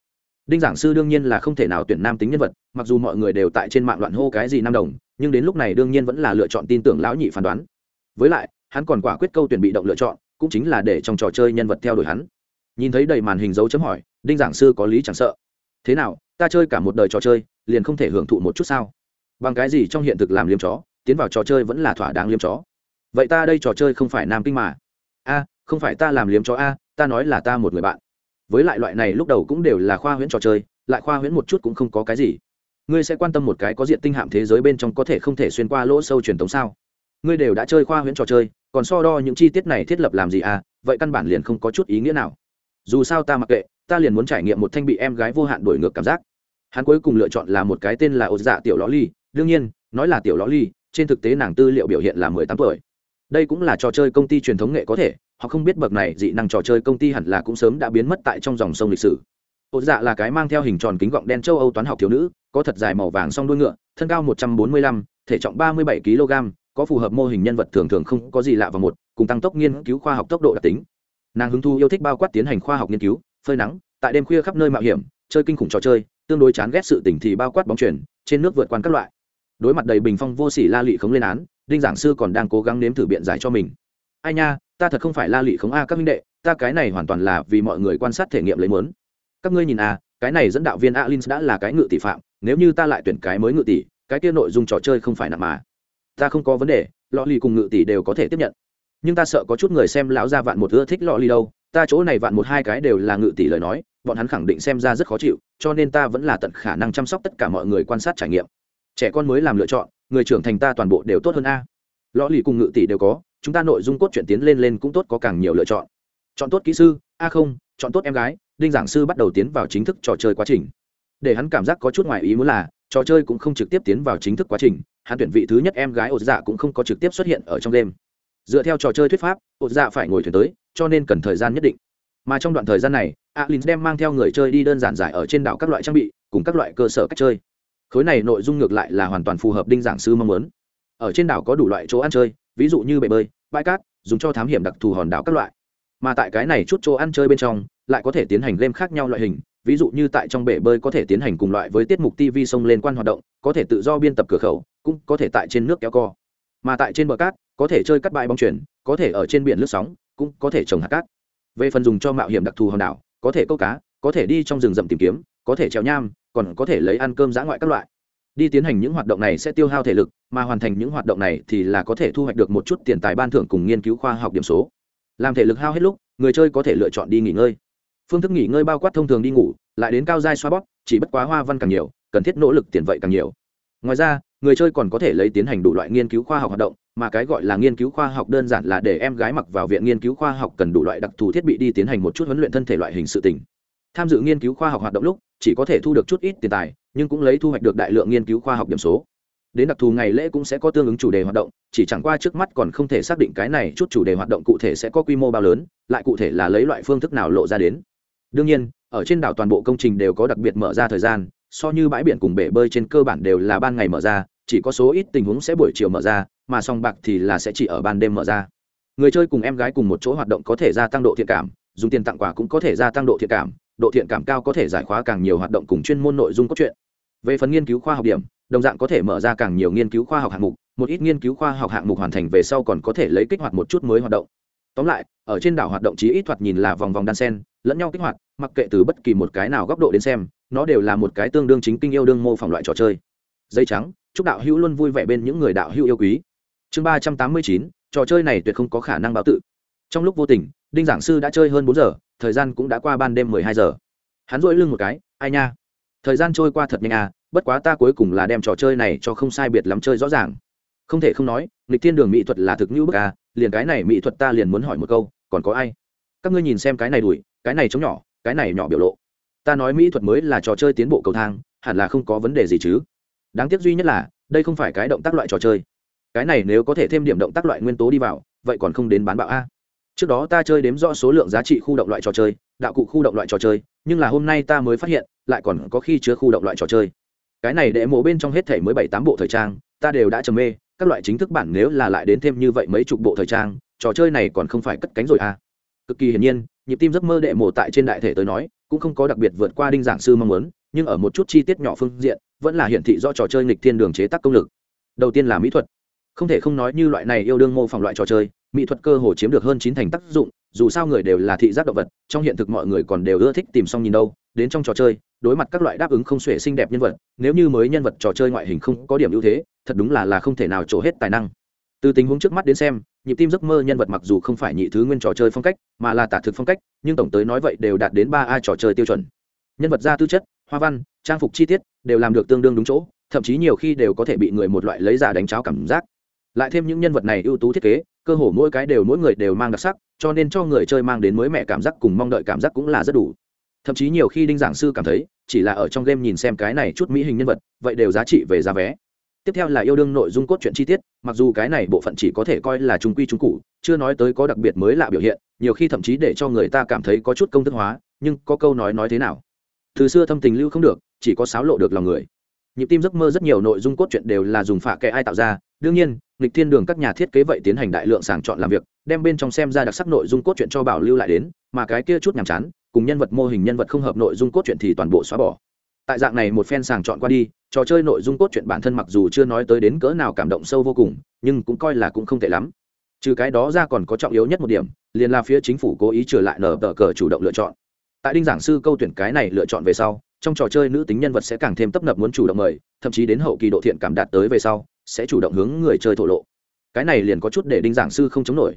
Đinh giảng sư đương nhiên là không thể nào tuyển nam tính nhân vật, mặc dù mọi người đều tại trên mạng loạn hô cái gì nam đồng, nhưng đến lúc này đương nhiên vẫn là lựa chọn tin tưởng lão nhị phán đoán. Với lại, hắn còn quả quyết câu tuyển bị động lựa chọn, cũng chính là để trong trò chơi nhân vật theo đuổi hắn. Nhìn thấy đầy màn hình dấu chấm hỏi, đinh giảng sư có lý chẳng sợ. Thế nào, ta chơi cả một đời trò chơi, liền không thể hưởng thụ một chút sao? Bằng cái gì trong hiện thực làm liêm chó, tiến vào trò chơi vẫn là thỏa đáng liêm chó? Vậy ta đây trò chơi không phải nam kinh mà. A, không phải ta làm liếm chó a, ta nói là ta một người bạn. Với lại loại này lúc đầu cũng đều là khoa huyễn trò chơi, lại khoa huyễn một chút cũng không có cái gì. Ngươi sẽ quan tâm một cái có diện tinh hạm thế giới bên trong có thể không thể xuyên qua lỗ sâu truyền thống sao? Ngươi đều đã chơi khoa huyễn trò chơi, còn so đo những chi tiết này thiết lập làm gì à vậy căn bản liền không có chút ý nghĩa nào. Dù sao ta mặc kệ, ta liền muốn trải nghiệm một thanh bị em gái vô hạn đổi ngược cảm giác. Hắn cuối cùng lựa chọn là một cái tên là ô dạ tiểu ló ly, đương nhiên, nói là tiểu ló ly, trên thực tế nàng tư liệu biểu hiện là mười tám tuổi đây cũng là trò chơi công ty truyền thống nghệ có thể, họ không biết bậc này dị năng trò chơi công ty hẳn là cũng sớm đã biến mất tại trong dòng sông lịch sử. Ô dạ là cái mang theo hình tròn kính gọng đen châu âu toán học thiếu nữ, có thật dài màu vàng song đuôi ngựa, thân cao một trăm bốn mươi lăm, thể trọng ba mươi bảy kg có phù hợp mô hình nhân vật thường thường không có gì lạ vào một, cùng tăng tốc nghiên cứu khoa học tốc độ đặc tính. Nàng hứng thu yêu thích bao quát tiến hành khoa học nghiên cứu, phơi nắng, tại đêm khuya khắp nơi mạo hiểm, chơi kinh khủng trò chơi, tương đối chán ghét sự tình thì bao quát bóng chuyển trên nước vượt qua các loại. Đối mặt đầy bình phong vô sỉ la lị khống lên án đinh giảng sư còn đang cố gắng nếm thử biện giải cho mình. Ai nha, ta thật không phải la lị khống a các minh đệ, ta cái này hoàn toàn là vì mọi người quan sát thể nghiệm lấy mớn các ngươi nhìn a cái này dẫn đạo viên alin đã là cái ngự tỷ phạm, nếu như ta lại tuyển cái mới ngự tỷ, cái kia nội dung trò chơi không phải nặng mà. Ta không có vấn đề, lọ lì cùng ngự tỷ đều có thể tiếp nhận. Nhưng ta sợ có chút người xem lão ra vạn một ưa thích lọ lì đâu, ta chỗ này vạn một hai cái đều là ngự tỷ lời nói, bọn hắn khẳng định xem ra rất khó chịu, cho nên ta vẫn là tận khả năng chăm sóc tất cả mọi người quan sát trải nghiệm. Trẻ con mới làm lựa chọn người trưởng thành ta toàn bộ đều tốt hơn a. Lõ lì cùng ngự tỷ đều có, chúng ta nội dung cốt truyện tiến lên lên cũng tốt có càng nhiều lựa chọn. Chọn tốt kỹ sư, a không, chọn tốt em gái, đinh giảng sư bắt đầu tiến vào chính thức trò chơi quá trình. Để hắn cảm giác có chút ngoài ý muốn là, trò chơi cũng không trực tiếp tiến vào chính thức quá trình, hắn tuyển vị thứ nhất em gái ột dạ cũng không có trực tiếp xuất hiện ở trong đêm dựa theo trò chơi thuyết pháp ột dạ phải ngồi thuyền tới, cho nên cần thời gian nhất định. Mà trong đoạn thời gian này, alin đem mang theo người chơi đi đơn giản giải ở trên đảo các loại trang bị, cùng các loại cơ sở cách chơi khối này nội dung ngược lại là hoàn toàn phù hợp đinh giảng sư mong muốn ở trên đảo có đủ loại chỗ ăn chơi ví dụ như bể bơi bãi cát dùng cho thám hiểm đặc thù hòn đảo các loại mà tại cái này chút chỗ ăn chơi bên trong lại có thể tiến hành game khác nhau loại hình ví dụ như tại trong bể bơi có thể tiến hành cùng loại với tiết mục tv sông lên quan hoạt động có thể tự do biên tập cửa khẩu cũng có thể tại trên nước kéo co mà tại trên bờ cát có thể chơi cắt bãi bóng chuyển có thể ở trên biển lướt sóng cũng có thể trồng hạt cát về phần dùng cho mạo hiểm đặc thù hòn đảo có thể câu cá có thể đi trong rừng rậm tìm kiếm có thể trèo nham còn có thể lấy ăn cơm giã ngoại các loại. Đi tiến hành những hoạt động này sẽ tiêu hao thể lực, mà hoàn thành những hoạt động này thì là có thể thu hoạch được một chút tiền tài ban thưởng cùng nghiên cứu khoa học điểm số. Làm thể lực hao hết lúc, người chơi có thể lựa chọn đi nghỉ ngơi. Phương thức nghỉ ngơi bao quát thông thường đi ngủ, lại đến cao giai xoa bóp, chỉ bất quá hoa văn càng nhiều, cần thiết nỗ lực tiền vậy càng nhiều. Ngoài ra, người chơi còn có thể lấy tiến hành đủ loại nghiên cứu khoa học hoạt động, mà cái gọi là nghiên cứu khoa học đơn giản là để em gái mặc vào viện nghiên cứu khoa học cần đủ loại đặc thù thiết bị đi tiến hành một chút huấn luyện thân thể loại hình sự tình tham dự nghiên cứu khoa học hoạt động lúc, chỉ có thể thu được chút ít tiền tài, nhưng cũng lấy thu hoạch được đại lượng nghiên cứu khoa học điểm số. Đến đặc thù ngày lễ cũng sẽ có tương ứng chủ đề hoạt động, chỉ chẳng qua trước mắt còn không thể xác định cái này chút chủ đề hoạt động cụ thể sẽ có quy mô bao lớn, lại cụ thể là lấy loại phương thức nào lộ ra đến. Đương nhiên, ở trên đảo toàn bộ công trình đều có đặc biệt mở ra thời gian, so như bãi biển cùng bể bơi trên cơ bản đều là ban ngày mở ra, chỉ có số ít tình huống sẽ buổi chiều mở ra, mà song bạc thì là sẽ chỉ ở ban đêm mở ra. Người chơi cùng em gái cùng một chỗ hoạt động có thể gia tăng độ thiện cảm, dùng tiền tặng quà cũng có thể gia tăng độ thiện cảm độ thiện cảm cao có thể giải khóa càng nhiều hoạt động cùng chuyên môn nội dung cốt truyện. Về phần nghiên cứu khoa học điểm, đồng dạng có thể mở ra càng nhiều nghiên cứu khoa học hạng mục, một ít nghiên cứu khoa học hạng mục hoàn thành về sau còn có thể lấy kích hoạt một chút mới hoạt động. Tóm lại, ở trên đảo hoạt động chí ít thoạt nhìn là vòng vòng đan sen, lẫn nhau kích hoạt, mặc kệ từ bất kỳ một cái nào góc độ đến xem, nó đều là một cái tương đương chính kinh yêu đương mô phỏng loại trò chơi. Dây trắng, chúc đạo hữu luôn vui vẻ bên những người đạo hữu yêu quý. Chương ba trăm tám mươi chín, trò chơi này tuyệt không có khả năng báo tự trong lúc vô tình, đinh giảng sư đã chơi hơn bốn giờ, thời gian cũng đã qua ban đêm mười hai giờ. Hắn dội lưng một cái, ai nha, thời gian trôi qua thật nhanh à bất quá ta cuối cùng là đem trò chơi này cho không sai biệt lắm chơi rõ ràng. Không thể không nói lịch thiên đường mỹ thuật là thực như bức à liền cái này mỹ thuật ta liền muốn hỏi một câu, còn có ai? Các ngươi nhìn xem cái này đùi, cái này chống nhỏ, cái này nhỏ biểu lộ. Ta nói mỹ thuật mới là trò chơi tiến bộ cầu thang, hẳn là không có vấn đề gì chứ. Đáng tiếc duy nhất là, đây không phải cái động tác loại trò chơi. Cái này nếu có thể thêm điểm động tác loại nguyên tố đi vào, vậy còn không đến bán bạo a trước đó ta chơi đếm rõ số lượng giá trị khu động loại trò chơi, đạo cụ khu động loại trò chơi, nhưng là hôm nay ta mới phát hiện, lại còn có khi chứa khu động loại trò chơi. Cái này để mổ bên trong hết thể mới bảy tám bộ thời trang, ta đều đã trầm mê, các loại chính thức bản nếu là lại đến thêm như vậy mấy chục bộ thời trang, trò chơi này còn không phải cất cánh rồi à? Cực kỳ hiển nhiên, nhịp tim giấc mơ đệ mổ tại trên đại thể tới nói, cũng không có đặc biệt vượt qua đinh giảng sư mong muốn, nhưng ở một chút chi tiết nhỏ phương diện, vẫn là hiển thị do trò chơi nghịch thiên đường chế tác công lực. Đầu tiên là mỹ thuật. Không thể không nói như loại này yêu đương mô phỏng loại trò chơi mỹ thuật cơ hồ chiếm được hơn chín thành tác dụng, dù sao người đều là thị giác động vật, trong hiện thực mọi người còn đều ưa thích tìm xong nhìn đâu, đến trong trò chơi, đối mặt các loại đáp ứng không xuể xinh đẹp nhân vật, nếu như mới nhân vật trò chơi ngoại hình không có điểm ưu thế, thật đúng là là không thể nào trổ hết tài năng. Từ tình huống trước mắt đến xem, nhịp tim giấc mơ nhân vật mặc dù không phải nhị thứ nguyên trò chơi phong cách, mà là tả thực phong cách, nhưng tổng tới nói vậy đều đạt đến ba a trò chơi tiêu chuẩn. Nhân vật ra tư chất, hoa văn, trang phục chi tiết, đều làm được tương đương đúng chỗ, thậm chí nhiều khi đều có thể bị người một loại lấy giả đánh cháo cảm giác. Lại thêm những nhân vật này ưu tú thiết kế cơ hồ mỗi cái đều mỗi người đều mang đặc sắc, cho nên cho người chơi mang đến mới mẹ cảm giác cùng mong đợi cảm giác cũng là rất đủ. Thậm chí nhiều khi đinh giảng sư cảm thấy, chỉ là ở trong game nhìn xem cái này chút mỹ hình nhân vật, vậy đều giá trị về giá vé. Tiếp theo là yêu đương nội dung cốt truyện chi tiết, mặc dù cái này bộ phận chỉ có thể coi là trung quy trung cụ, chưa nói tới có đặc biệt mới lạ biểu hiện, nhiều khi thậm chí để cho người ta cảm thấy có chút công thức hóa, nhưng có câu nói nói thế nào? Từ xưa thâm tình lưu không được, chỉ có sáo lộ được lòng người. Nhịp tim giấc mơ rất nhiều nội dung cốt truyện đều là dùng phả kệ ai tạo ra đương nhiên, nghịch thiên đường các nhà thiết kế vậy tiến hành đại lượng sàng chọn làm việc, đem bên trong xem ra đặc sắc nội dung cốt truyện cho bảo lưu lại đến, mà cái kia chút nhàm chán, cùng nhân vật mô hình nhân vật không hợp nội dung cốt truyện thì toàn bộ xóa bỏ. Tại dạng này một phen sàng chọn qua đi, trò chơi nội dung cốt truyện bản thân mặc dù chưa nói tới đến cỡ nào cảm động sâu vô cùng, nhưng cũng coi là cũng không tệ lắm. Trừ cái đó ra còn có trọng yếu nhất một điểm, liền là phía chính phủ cố ý trở lại nở tờ cờ chủ động lựa chọn. Tại đinh giảng sư câu tuyển cái này lựa chọn về sau, trong trò chơi nữ tính nhân vật sẽ càng thêm tấp nập muốn chủ động mời, thậm chí đến hậu kỳ độ thiện cảm đạt tới về sau sẽ chủ động hướng người chơi thổ lộ. Cái này liền có chút để đinh giảng sư không chống nổi.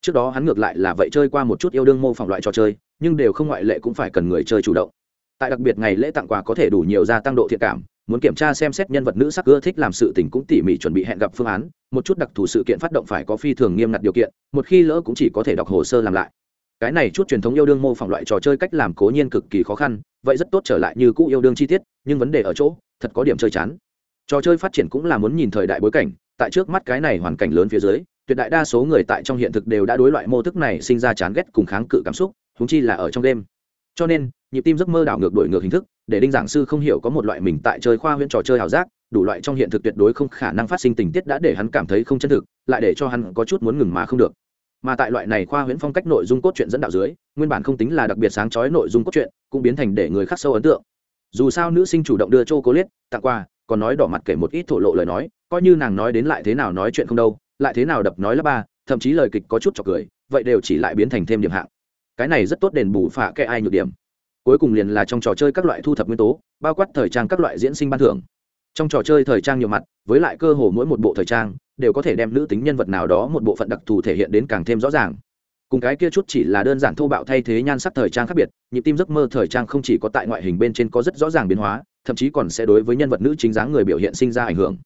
Trước đó hắn ngược lại là vậy chơi qua một chút yêu đương mô phỏng loại trò chơi, nhưng đều không ngoại lệ cũng phải cần người chơi chủ động. Tại đặc biệt ngày lễ tặng quà có thể đủ nhiều gia tăng độ thiện cảm, muốn kiểm tra xem xét nhân vật nữ sắc ưa thích làm sự tình cũng tỉ mỉ chuẩn bị hẹn gặp phương án, một chút đặc thù sự kiện phát động phải có phi thường nghiêm ngặt điều kiện, một khi lỡ cũng chỉ có thể đọc hồ sơ làm lại. Cái này chút truyền thống yêu đương mô phỏng loại trò chơi cách làm cố nhiên cực kỳ khó khăn, vậy rất tốt trở lại như cũ yêu đương chi tiết, nhưng vấn đề ở chỗ, thật có điểm chơi chán trò chơi phát triển cũng là muốn nhìn thời đại bối cảnh, tại trước mắt cái này hoàn cảnh lớn phía dưới, tuyệt đại đa số người tại trong hiện thực đều đã đối loại mô thức này sinh ra chán ghét cùng kháng cự cảm xúc húng chi là ở trong đêm. Cho nên, nhịp tim giấc mơ đảo ngược đổi ngược hình thức, để đinh giảng sư không hiểu có một loại mình tại chơi khoa huyễn trò chơi ảo giác, đủ loại trong hiện thực tuyệt đối không khả năng phát sinh tình tiết đã để hắn cảm thấy không chân thực, lại để cho hắn có chút muốn ngừng mà không được. Mà tại loại này khoa huyễn phong cách nội dung cốt truyện dẫn đạo dưới, nguyên bản không tính là đặc biệt sáng chói nội dung cốt truyện, cũng biến thành để người khắc sâu ấn tượng. Dù sao nữ sinh chủ động đưa chô cố liết tặng quà còn nói đỏ mặt kể một ít thổ lộ lời nói, coi như nàng nói đến lại thế nào nói chuyện không đâu, lại thế nào đập nói là ba, thậm chí lời kịch có chút chọc cười, vậy đều chỉ lại biến thành thêm điểm hạng. Cái này rất tốt đền bù phạ kệ ai nhược điểm. Cuối cùng liền là trong trò chơi các loại thu thập nguyên tố, bao quát thời trang các loại diễn sinh ban thưởng. Trong trò chơi thời trang nhiều mặt, với lại cơ hồ mỗi một bộ thời trang, đều có thể đem nữ tính nhân vật nào đó một bộ phận đặc thù thể hiện đến càng thêm rõ ràng. Cùng cái kia chút chỉ là đơn giản thô bạo thay thế nhan sắc thời trang khác biệt, nhịp tim giấc mơ thời trang không chỉ có tại ngoại hình bên trên có rất rõ ràng biến hóa thậm chí còn sẽ đối với nhân vật nữ chính dáng người biểu hiện sinh ra ảnh hưởng.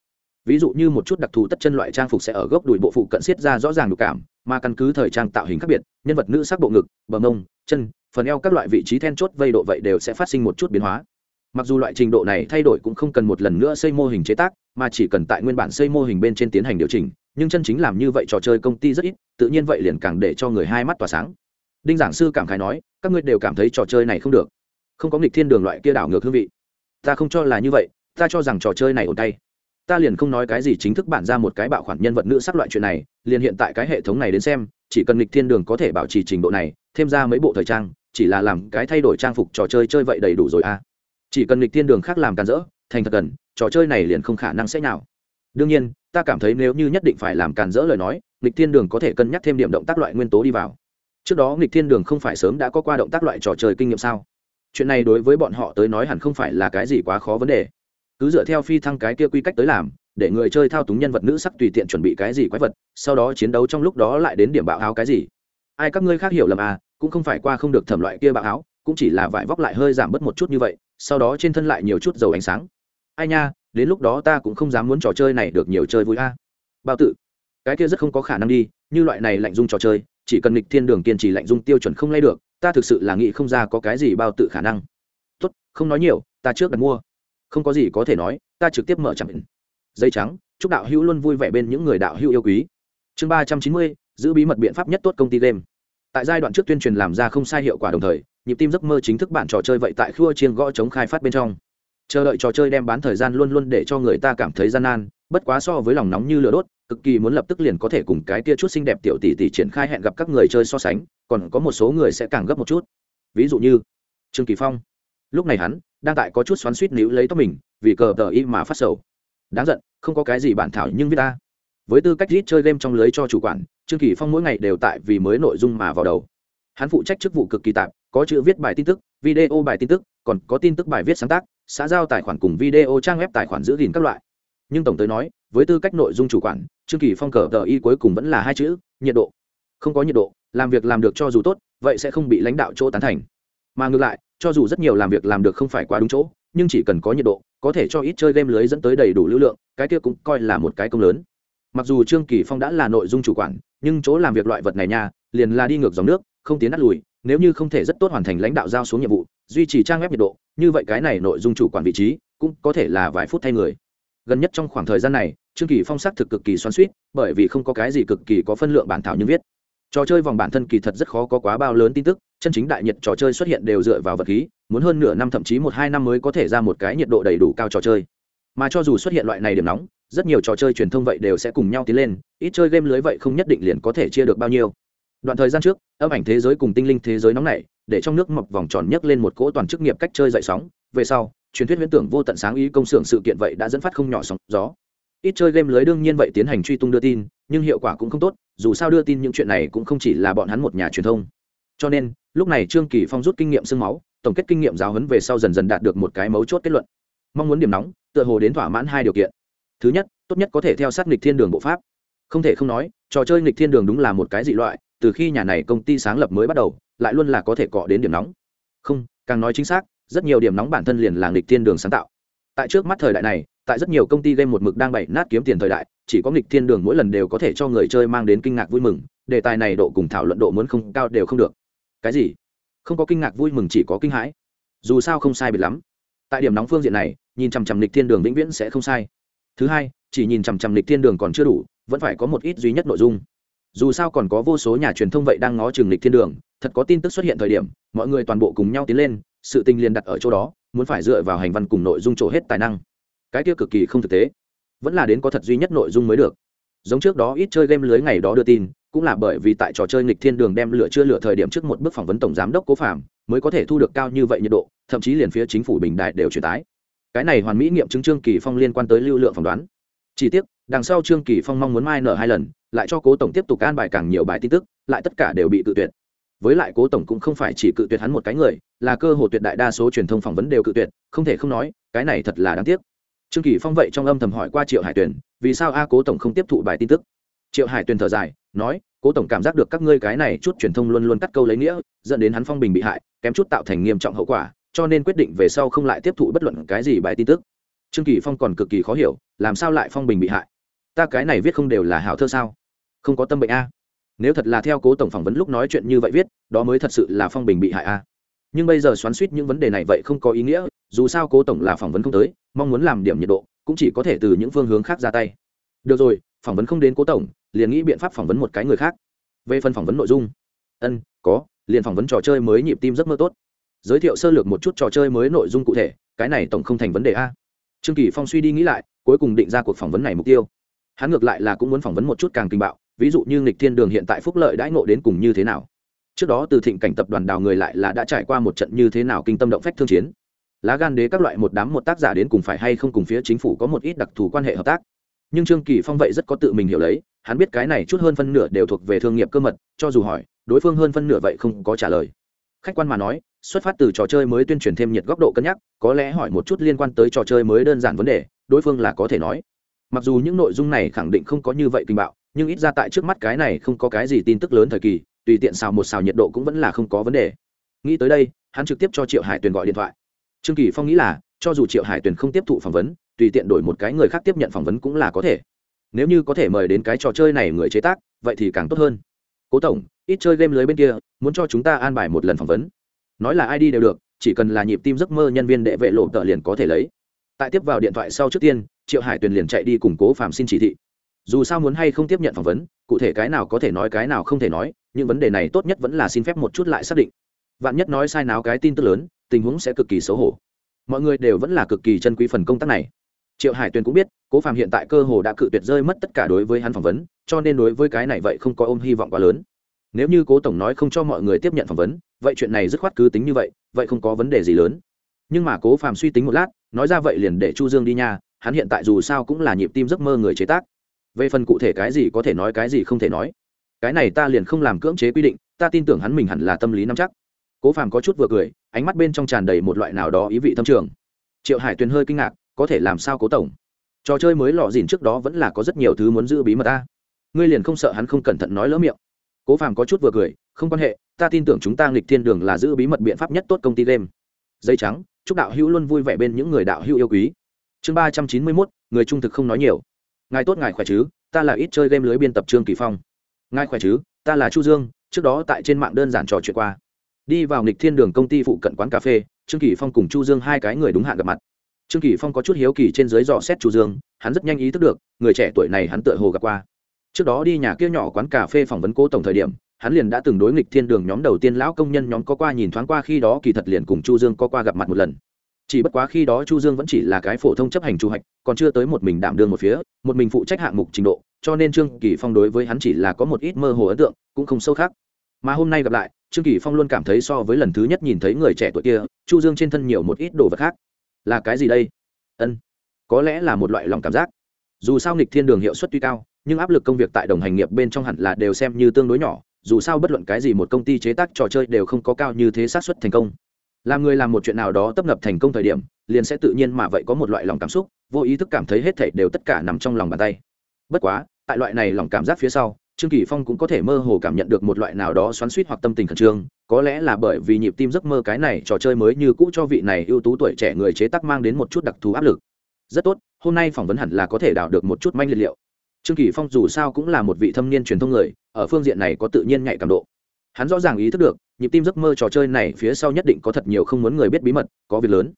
Ví dụ như một chút đặc thù tất chân loại trang phục sẽ ở gốc đùi bộ phụ cận siết ra rõ ràng đủ cảm, mà căn cứ thời trang tạo hình khác biệt, nhân vật nữ sắc bộ ngực, bờ mông, chân, phần eo các loại vị trí then chốt vây độ vậy đều sẽ phát sinh một chút biến hóa. Mặc dù loại trình độ này thay đổi cũng không cần một lần nữa xây mô hình chế tác, mà chỉ cần tại nguyên bản xây mô hình bên trên tiến hành điều chỉnh, nhưng chân chính làm như vậy trò chơi công ty rất ít, tự nhiên vậy liền càng để cho người hai mắt tỏa sáng. Đinh giảng sư cảm khái nói, các ngươi đều cảm thấy trò chơi này không được. Không có nghịch thiên đường loại kia đảo ngược hương vị ta không cho là như vậy, ta cho rằng trò chơi này ổn tay. Ta liền không nói cái gì chính thức bản ra một cái bạo khoản nhân vật nữ sắc loại chuyện này, liền hiện tại cái hệ thống này đến xem, chỉ cần nghịch thiên đường có thể bảo trì trình độ này, thêm ra mấy bộ thời trang, chỉ là làm cái thay đổi trang phục trò chơi chơi vậy đầy đủ rồi à. Chỉ cần nghịch thiên đường khác làm càn rỡ, thành thật cần trò chơi này liền không khả năng sẽ nào đương nhiên, ta cảm thấy nếu như nhất định phải làm càn rỡ lời nói nghịch thiên đường có thể cân nhắc thêm điểm động tác loại nguyên tố đi vào. Trước đó nghịch thiên đường không phải sớm đã có qua động tác loại trò chơi kinh nghiệm sao? Chuyện này đối với bọn họ tới nói hẳn không phải là cái gì quá khó vấn đề. Cứ dựa theo phi thăng cái kia quy cách tới làm, để người chơi thao túng nhân vật nữ sắc tùy tiện chuẩn bị cái gì quái vật, sau đó chiến đấu trong lúc đó lại đến điểm bạo áo cái gì. Ai các ngươi khác hiểu lầm à cũng không phải qua không được thẩm loại kia bạo áo, cũng chỉ là vải vóc lại hơi giảm bớt một chút như vậy, sau đó trên thân lại nhiều chút dầu ánh sáng. Ai nha, đến lúc đó ta cũng không dám muốn trò chơi này được nhiều chơi vui a. À. bao tự cái kia rất không có khả năng đi, như loại này lạnh dung trò chơi, chỉ cần nghịch thiên đường kiên trì lạnh dung tiêu chuẩn không lay được ta thực sự là nghĩ không ra có cái gì bao tự khả năng. Tốt, không nói nhiều, ta trước đặt mua. Không có gì có thể nói, ta trực tiếp mở chẳng dây trắng, chúc đạo hữu luôn vui vẻ bên những người đạo hữu yêu quý. Chương ba trăm chín mươi, giữ bí mật biện pháp nhất tốt công ty game. Tại giai đoạn trước tuyên truyền làm ra không sai hiệu quả đồng thời, nhịp tim giấc mơ chính thức bản trò chơi vậy tại khua chiên gõ chống khai phát bên trong chờ đợi trò chơi đem bán thời gian luôn luôn để cho người ta cảm thấy gian nan, bất quá so với lòng nóng như lửa đốt, cực kỳ muốn lập tức liền có thể cùng cái tia chút xinh đẹp tiểu tỷ tỷ triển khai hẹn gặp các người chơi so sánh, còn có một số người sẽ càng gấp một chút. Ví dụ như, trương kỳ phong. Lúc này hắn đang tại có chút xoắn suýt níu lấy tóc mình, vì cờ tờ y mà phát sầu. Đáng giận, không có cái gì bản thảo nhưng với ta với tư cách rít chơi game trong lưới cho chủ quản, trương kỳ phong mỗi ngày đều tại vì mới nội dung mà vào đầu. Hắn phụ trách chức vụ cực kỳ tạp, có chữ viết bài tin tức, video bài tin tức, còn có tin tức bài viết sáng tác xã giao tài khoản cùng video trang web tài khoản giữ gìn các loại. Nhưng tổng tới nói, với tư cách nội dung chủ quản, trương kỳ phong cờ tờ y cuối cùng vẫn là hai chữ, nhiệt độ. Không có nhiệt độ, làm việc làm được cho dù tốt, vậy sẽ không bị lãnh đạo chỗ tán thành. Mà ngược lại, cho dù rất nhiều làm việc làm được không phải quá đúng chỗ, nhưng chỉ cần có nhiệt độ, có thể cho ít chơi game lưới dẫn tới đầy đủ lưu lượng, cái kia cũng coi là một cái công lớn. Mặc dù trương kỳ phong đã là nội dung chủ quản, nhưng chỗ làm việc loại vật này nha, liền là đi ngược dòng nước, không tiến đắt lùi, nếu như không thể rất tốt hoàn thành lãnh đạo giao xuống nhiệm vụ duy trì trang web nhiệt độ, như vậy cái này nội dung chủ quản vị trí cũng có thể là vài phút thay người. Gần nhất trong khoảng thời gian này, trương kỳ phong sắc thực cực kỳ xoắn suýt bởi vì không có cái gì cực kỳ có phân lượng bản thảo như viết. Trò chơi vòng bản thân kỳ thật rất khó có quá bao lớn tin tức, chân chính đại nhiệt trò chơi xuất hiện đều dựa vào vật khí, muốn hơn nửa năm thậm chí một hai năm mới có thể ra một cái nhiệt độ đầy đủ cao trò chơi. Mà cho dù xuất hiện loại này điểm nóng, rất nhiều trò chơi truyền thông vậy đều sẽ cùng nhau tiến lên, ít chơi game lưới vậy không nhất định liền có thể chia được bao nhiêu. Đoạn thời gian trước, âm ảnh thế giới cùng tinh linh thế giới nóng này để trong nước mọc vòng tròn nhấc lên một cỗ toàn chức nghiệp cách chơi dậy sóng. Về sau, truyền thuyết huyễn tưởng vô tận sáng ý công xưởng sự kiện vậy đã dẫn phát không nhỏ sóng gió. Ít chơi game lưới đương nhiên vậy tiến hành truy tung đưa tin, nhưng hiệu quả cũng không tốt, dù sao đưa tin những chuyện này cũng không chỉ là bọn hắn một nhà truyền thông. Cho nên, lúc này trương kỳ phong rút kinh nghiệm sương máu, tổng kết kinh nghiệm giáo huấn về sau dần dần đạt được một cái mấu chốt kết luận. Mong muốn điểm nóng, tựa hồ đến thỏa mãn hai điều kiện. Thứ nhất, tốt nhất có thể theo sát nghịch thiên đường bộ pháp. Không thể không nói, trò chơi nghịch thiên đường đúng là một cái dị loại, từ khi nhà này công ty sáng lập mới bắt đầu lại luôn là có thể cọ đến điểm nóng. Không, càng nói chính xác, rất nhiều điểm nóng bản thân liền là nghịch thiên đường sáng tạo. Tại trước mắt thời đại này, tại rất nhiều công ty game một mực đang bày nát kiếm tiền thời đại, chỉ có nghịch thiên đường mỗi lần đều có thể cho người chơi mang đến kinh ngạc vui mừng, đề tài này độ cùng thảo luận độ muốn không cao đều không được. Cái gì? Không có kinh ngạc vui mừng chỉ có kinh hãi. Dù sao không sai biệt lắm. Tại điểm nóng phương diện này, nhìn chằm chằm lịch thiên đường vĩnh viễn sẽ không sai. Thứ hai, chỉ nhìn chằm chằm lịch thiên đường còn chưa đủ, vẫn phải có một ít duy nhất nội dung dù sao còn có vô số nhà truyền thông vậy đang ngó chừng lịch thiên đường, thật có tin tức xuất hiện thời điểm, mọi người toàn bộ cùng nhau tiến lên, sự tình liền đặt ở chỗ đó, muốn phải dựa vào hành văn cùng nội dung trổ hết tài năng. Cái kia cực kỳ không thực tế. Vẫn là đến có thật duy nhất nội dung mới được. Giống trước đó ít chơi game lưới ngày đó đưa tin, cũng là bởi vì tại trò chơi nghịch thiên đường đem lửa chưa lửa thời điểm trước một bước phỏng vấn tổng giám đốc cố phạm mới có thể thu được cao như vậy nhiệt độ, thậm chí liền phía chính phủ bình đại đều truyền tái cái này hoàn mỹ nghiệm chứng trương kỳ phong liên quan tới lưu lượng phỏng đoán. Chỉ tiếc đằng sau trương kỳ phong mong muốn mai nở hai lần, lại cho cố tổng tiếp tục an bài càng nhiều bài tin tức, lại tất cả đều bị tự tuyệt. Với lại cố tổng cũng không phải chỉ cự tuyệt hắn một cái người, là cơ hội tuyệt đại đa số truyền thông phỏng vấn đều cự tuyệt, không thể không nói, cái này thật là đáng tiếc. Trương kỳ phong vậy trong âm thầm hỏi qua triệu hải tuyền, vì sao a cố tổng không tiếp thụ bài tin tức? Triệu hải tuyền thở dài, nói, cố tổng cảm giác được các ngươi cái này chút truyền thông luôn luôn cắt câu lấy nghĩa, dẫn đến hắn phong bình bị hại, kém chút tạo thành nghiêm trọng hậu quả, cho nên quyết định về sau không lại tiếp thụ bất luận cái gì bài tin tức. Trương kỳ phong còn cực kỳ khó hiểu, làm sao lại phong bình bị hại? Ta cái này viết không đều là hảo thơ sao? Không có tâm bệnh a. Nếu thật là theo cố tổng phỏng vấn lúc nói chuyện như vậy viết, đó mới thật sự là phong bình bị hại a. Nhưng bây giờ xoắn suýt những vấn đề này vậy không có ý nghĩa, dù sao cố tổng là phỏng vấn không tới, mong muốn làm điểm nhiệt độ, cũng chỉ có thể từ những phương hướng khác ra tay. Được rồi, phỏng vấn không đến cố tổng, liền nghĩ biện pháp phỏng vấn một cái người khác. Về phần phỏng vấn nội dung. Ân, có, liền phỏng vấn trò chơi mới nhịp tim giấc mơ tốt. Giới thiệu sơ lược một chút trò chơi mới nội dung cụ thể, cái này tổng không thành vấn đề a. Trương kỳ phong suy đi nghĩ lại, cuối cùng định ra cuộc phỏng vấn này mục tiêu hắn ngược lại là cũng muốn phỏng vấn một chút càng kinh bạo, ví dụ như nghịch thiên đường hiện tại phúc lợi đãi ngộ đến cùng như thế nào. Trước đó từ thịnh cảnh tập đoàn đào người lại là đã trải qua một trận như thế nào kinh tâm động phách thương chiến. Lá gan đế các loại một đám một tác giả đến cùng phải hay không cùng phía chính phủ có một ít đặc thù quan hệ hợp tác. Nhưng trương kỳ phong vậy rất có tự mình hiểu lấy, hắn biết cái này chút hơn phân nửa đều thuộc về thương nghiệp cơ mật, cho dù hỏi, đối phương hơn phân nửa vậy không có trả lời. Khách quan mà nói, xuất phát từ trò chơi mới tuyên truyền thêm nhiệt góc độ cân nhắc, có lẽ hỏi một chút liên quan tới trò chơi mới đơn giản vấn đề, đối phương là có thể nói mặc dù những nội dung này khẳng định không có như vậy kinh bạo, nhưng ít ra tại trước mắt cái này không có cái gì tin tức lớn thời kỳ, tùy tiện xào một xào nhiệt độ cũng vẫn là không có vấn đề. Nghĩ tới đây, hắn trực tiếp cho triệu hải tuyền gọi điện thoại. Trương kỳ phong nghĩ là, cho dù triệu hải tuyền không tiếp thụ phỏng vấn, tùy tiện đổi một cái người khác tiếp nhận phỏng vấn cũng là có thể. Nếu như có thể mời đến cái trò chơi này người chế tác, vậy thì càng tốt hơn. Cố tổng, ít chơi game lưới bên kia, muốn cho chúng ta an bài một lần phỏng vấn. Nói là ai đi đều được, chỉ cần là nhịp tim giấc mơ nhân viên đệ vệ lộ tợ liền có thể lấy. Tại tiếp vào điện thoại sau trước tiên triệu hải tuyền liền chạy đi củng cố phạm xin chỉ thị dù sao muốn hay không tiếp nhận phỏng vấn cụ thể cái nào có thể nói cái nào không thể nói những vấn đề này tốt nhất vẫn là xin phép một chút lại xác định vạn nhất nói sai nào cái tin tức lớn tình huống sẽ cực kỳ xấu hổ mọi người đều vẫn là cực kỳ chân quý phần công tác này triệu hải tuyền cũng biết cố phạm hiện tại cơ hồ đã cự tuyệt rơi mất tất cả đối với hắn phỏng vấn cho nên đối với cái này vậy không có ôm hy vọng quá lớn nếu như cố tổng nói không cho mọi người tiếp nhận phỏng vấn vậy chuyện này dứt khoát cứ tính như vậy vậy không có vấn đề gì lớn nhưng mà cố Phạm suy tính một lát nói ra vậy liền để chu dương đi nha hắn hiện tại dù sao cũng là nhịp tim giấc mơ người chế tác. Về phần cụ thể cái gì có thể nói cái gì không thể nói. Cái này ta liền không làm cưỡng chế quy định, ta tin tưởng hắn mình hẳn là tâm lý nắm chắc. Cố phàm có chút vừa cười, ánh mắt bên trong tràn đầy một loại nào đó ý vị thâm trường. Triệu hải tuyền hơi kinh ngạc, có thể làm sao cố tổng? Trò chơi mới lọ dìn trước đó vẫn là có rất nhiều thứ muốn giữ bí mật ta. Ngươi liền không sợ hắn không cẩn thận nói lỡ miệng. Cố phàm có chút vừa cười, không quan hệ, ta tin tưởng chúng ta nghịch thiên đường là giữ bí mật biện pháp nhất tốt công ty game. Dây trắng, chúc đạo hữu luôn vui vẻ bên những người đạo hữu yêu quý chương ba trăm chín mươi mốt, người trung thực không nói nhiều. Ngài tốt ngài khỏe chứ? Ta là ít chơi game lưới biên tập trương kỳ phong. Ngài khỏe chứ? Ta là chu dương, trước đó tại trên mạng đơn giản trò chuyện qua. Đi vào nghịch thiên đường công ty phụ cận quán cà phê, trương kỳ phong cùng chu dương hai cái người đúng hạn gặp mặt. Trương kỳ phong có chút hiếu kỳ trên dưới dò xét chu dương, hắn rất nhanh ý thức được, người trẻ tuổi này hắn tựa hồ gặp qua. Trước đó đi nhà kia nhỏ quán cà phê phỏng vấn cố tổng thời điểm, hắn liền đã từng đối nghịch thiên đường nhóm đầu tiên lão công nhân nhóm có qua nhìn thoáng qua, khi đó kỳ thật liền cùng chu dương có qua gặp mặt một lần chỉ bất quá khi đó chu dương vẫn chỉ là cái phổ thông chấp hành chủ hạch, còn chưa tới một mình đảm đương một phía, một mình phụ trách hạng mục trình độ, cho nên trương kỳ phong đối với hắn chỉ là có một ít mơ hồ ấn tượng, cũng không sâu khác. Mà hôm nay gặp lại, trương kỳ phong luôn cảm thấy so với lần thứ nhất nhìn thấy người trẻ tuổi kia, chu dương trên thân nhiều một ít đồ vật khác. Là cái gì đây? Ân, có lẽ là một loại lòng cảm giác. Dù sao nghịch thiên đường hiệu suất tuy cao, nhưng áp lực công việc tại đồng hành nghiệp bên trong hẳn là đều xem như tương đối nhỏ, dù sao bất luận cái gì một công ty chế tác trò chơi đều không có cao như thế xác suất thành công làm người làm một chuyện nào đó tấp nập thành công thời điểm, liền sẽ tự nhiên mà vậy có một loại lòng cảm xúc, vô ý thức cảm thấy hết thảy đều tất cả nằm trong lòng bàn tay. Bất quá, tại loại này lòng cảm giác phía sau, trương kỳ phong cũng có thể mơ hồ cảm nhận được một loại nào đó xoắn suýt hoặc tâm tình khẩn trương, có lẽ là bởi vì nhịp tim giấc mơ cái này trò chơi mới như cũ cho vị này ưu tú tuổi trẻ người chế tác mang đến một chút đặc thù áp lực. Rất tốt, hôm nay phỏng vấn hẳn là có thể đào được một chút manh liệt liệu. Trương kỳ phong dù sao cũng là một vị thâm niên truyền thông người, ở phương diện này có tự nhiên nhạy cảm độ. Hắn rõ ràng ý thức được nhịp tim giấc mơ trò chơi này phía sau nhất định có thật nhiều không muốn người biết bí mật, có việc lớn.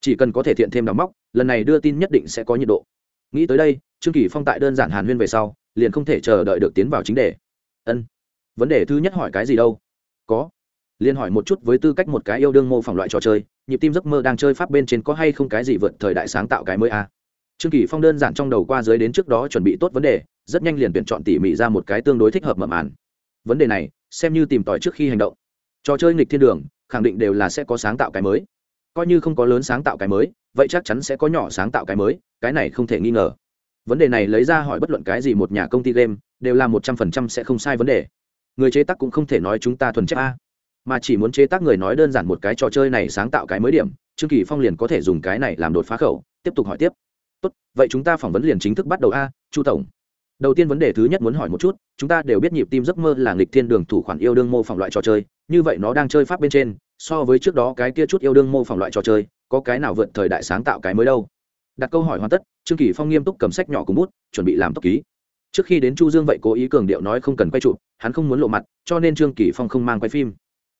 Chỉ cần có thể thiện thêm đóng móc, lần này đưa tin nhất định sẽ có nhiệt độ. Nghĩ tới đây, trương kỳ phong tại đơn giản hàn huyên về sau, liền không thể chờ đợi được tiến vào chính đề. Ân. Vấn đề thứ nhất hỏi cái gì đâu? Có. Liền hỏi một chút với tư cách một cái yêu đương mô phỏng loại trò chơi, nhịp tim giấc mơ đang chơi pháp bên trên có hay không cái gì vượt thời đại sáng tạo cái mới a? À? trương kỳ phong đơn giản trong đầu qua dưới đến trước đó chuẩn bị tốt vấn đề, rất nhanh liền tuyển chọn tỉ mỉ ra một cái tương đối thích hợp mậm màn. Vấn đề này, xem như tìm tòi trước khi hành động trò chơi nghịch thiên đường, khẳng định đều là sẽ có sáng tạo cái mới. Coi như không có lớn sáng tạo cái mới, vậy chắc chắn sẽ có nhỏ sáng tạo cái mới, cái này không thể nghi ngờ. Vấn đề này lấy ra hỏi bất luận cái gì một nhà công ty game, đều là một trăm phần trăm sẽ không sai vấn đề. Người chế tác cũng không thể nói chúng ta thuần chép a. Mà chỉ muốn chế tác người nói đơn giản một cái trò chơi này sáng tạo cái mới điểm, trương kỳ phong liền có thể dùng cái này làm đột phá khẩu, tiếp tục hỏi tiếp. Tốt, vậy chúng ta phỏng vấn liền chính thức bắt đầu a, chu tổng đầu tiên vấn đề thứ nhất muốn hỏi một chút, chúng ta đều biết nhịp tim giấc mơ là nghịch thiên đường thủ khoản yêu đương mô phỏng loại trò chơi, như vậy nó đang chơi pháp bên trên, so với trước đó cái kia chút yêu đương mô phỏng loại trò chơi, có cái nào vượt thời đại sáng tạo cái mới đâu? Đặt câu hỏi hoàn tất, trương kỳ phong nghiêm túc cầm sách nhỏ cùng bút, chuẩn bị làm tốc ký. Trước khi đến chu dương vậy cố ý cường điệu nói không cần quay chụp, hắn không muốn lộ mặt, cho nên trương kỳ phong không mang quay phim.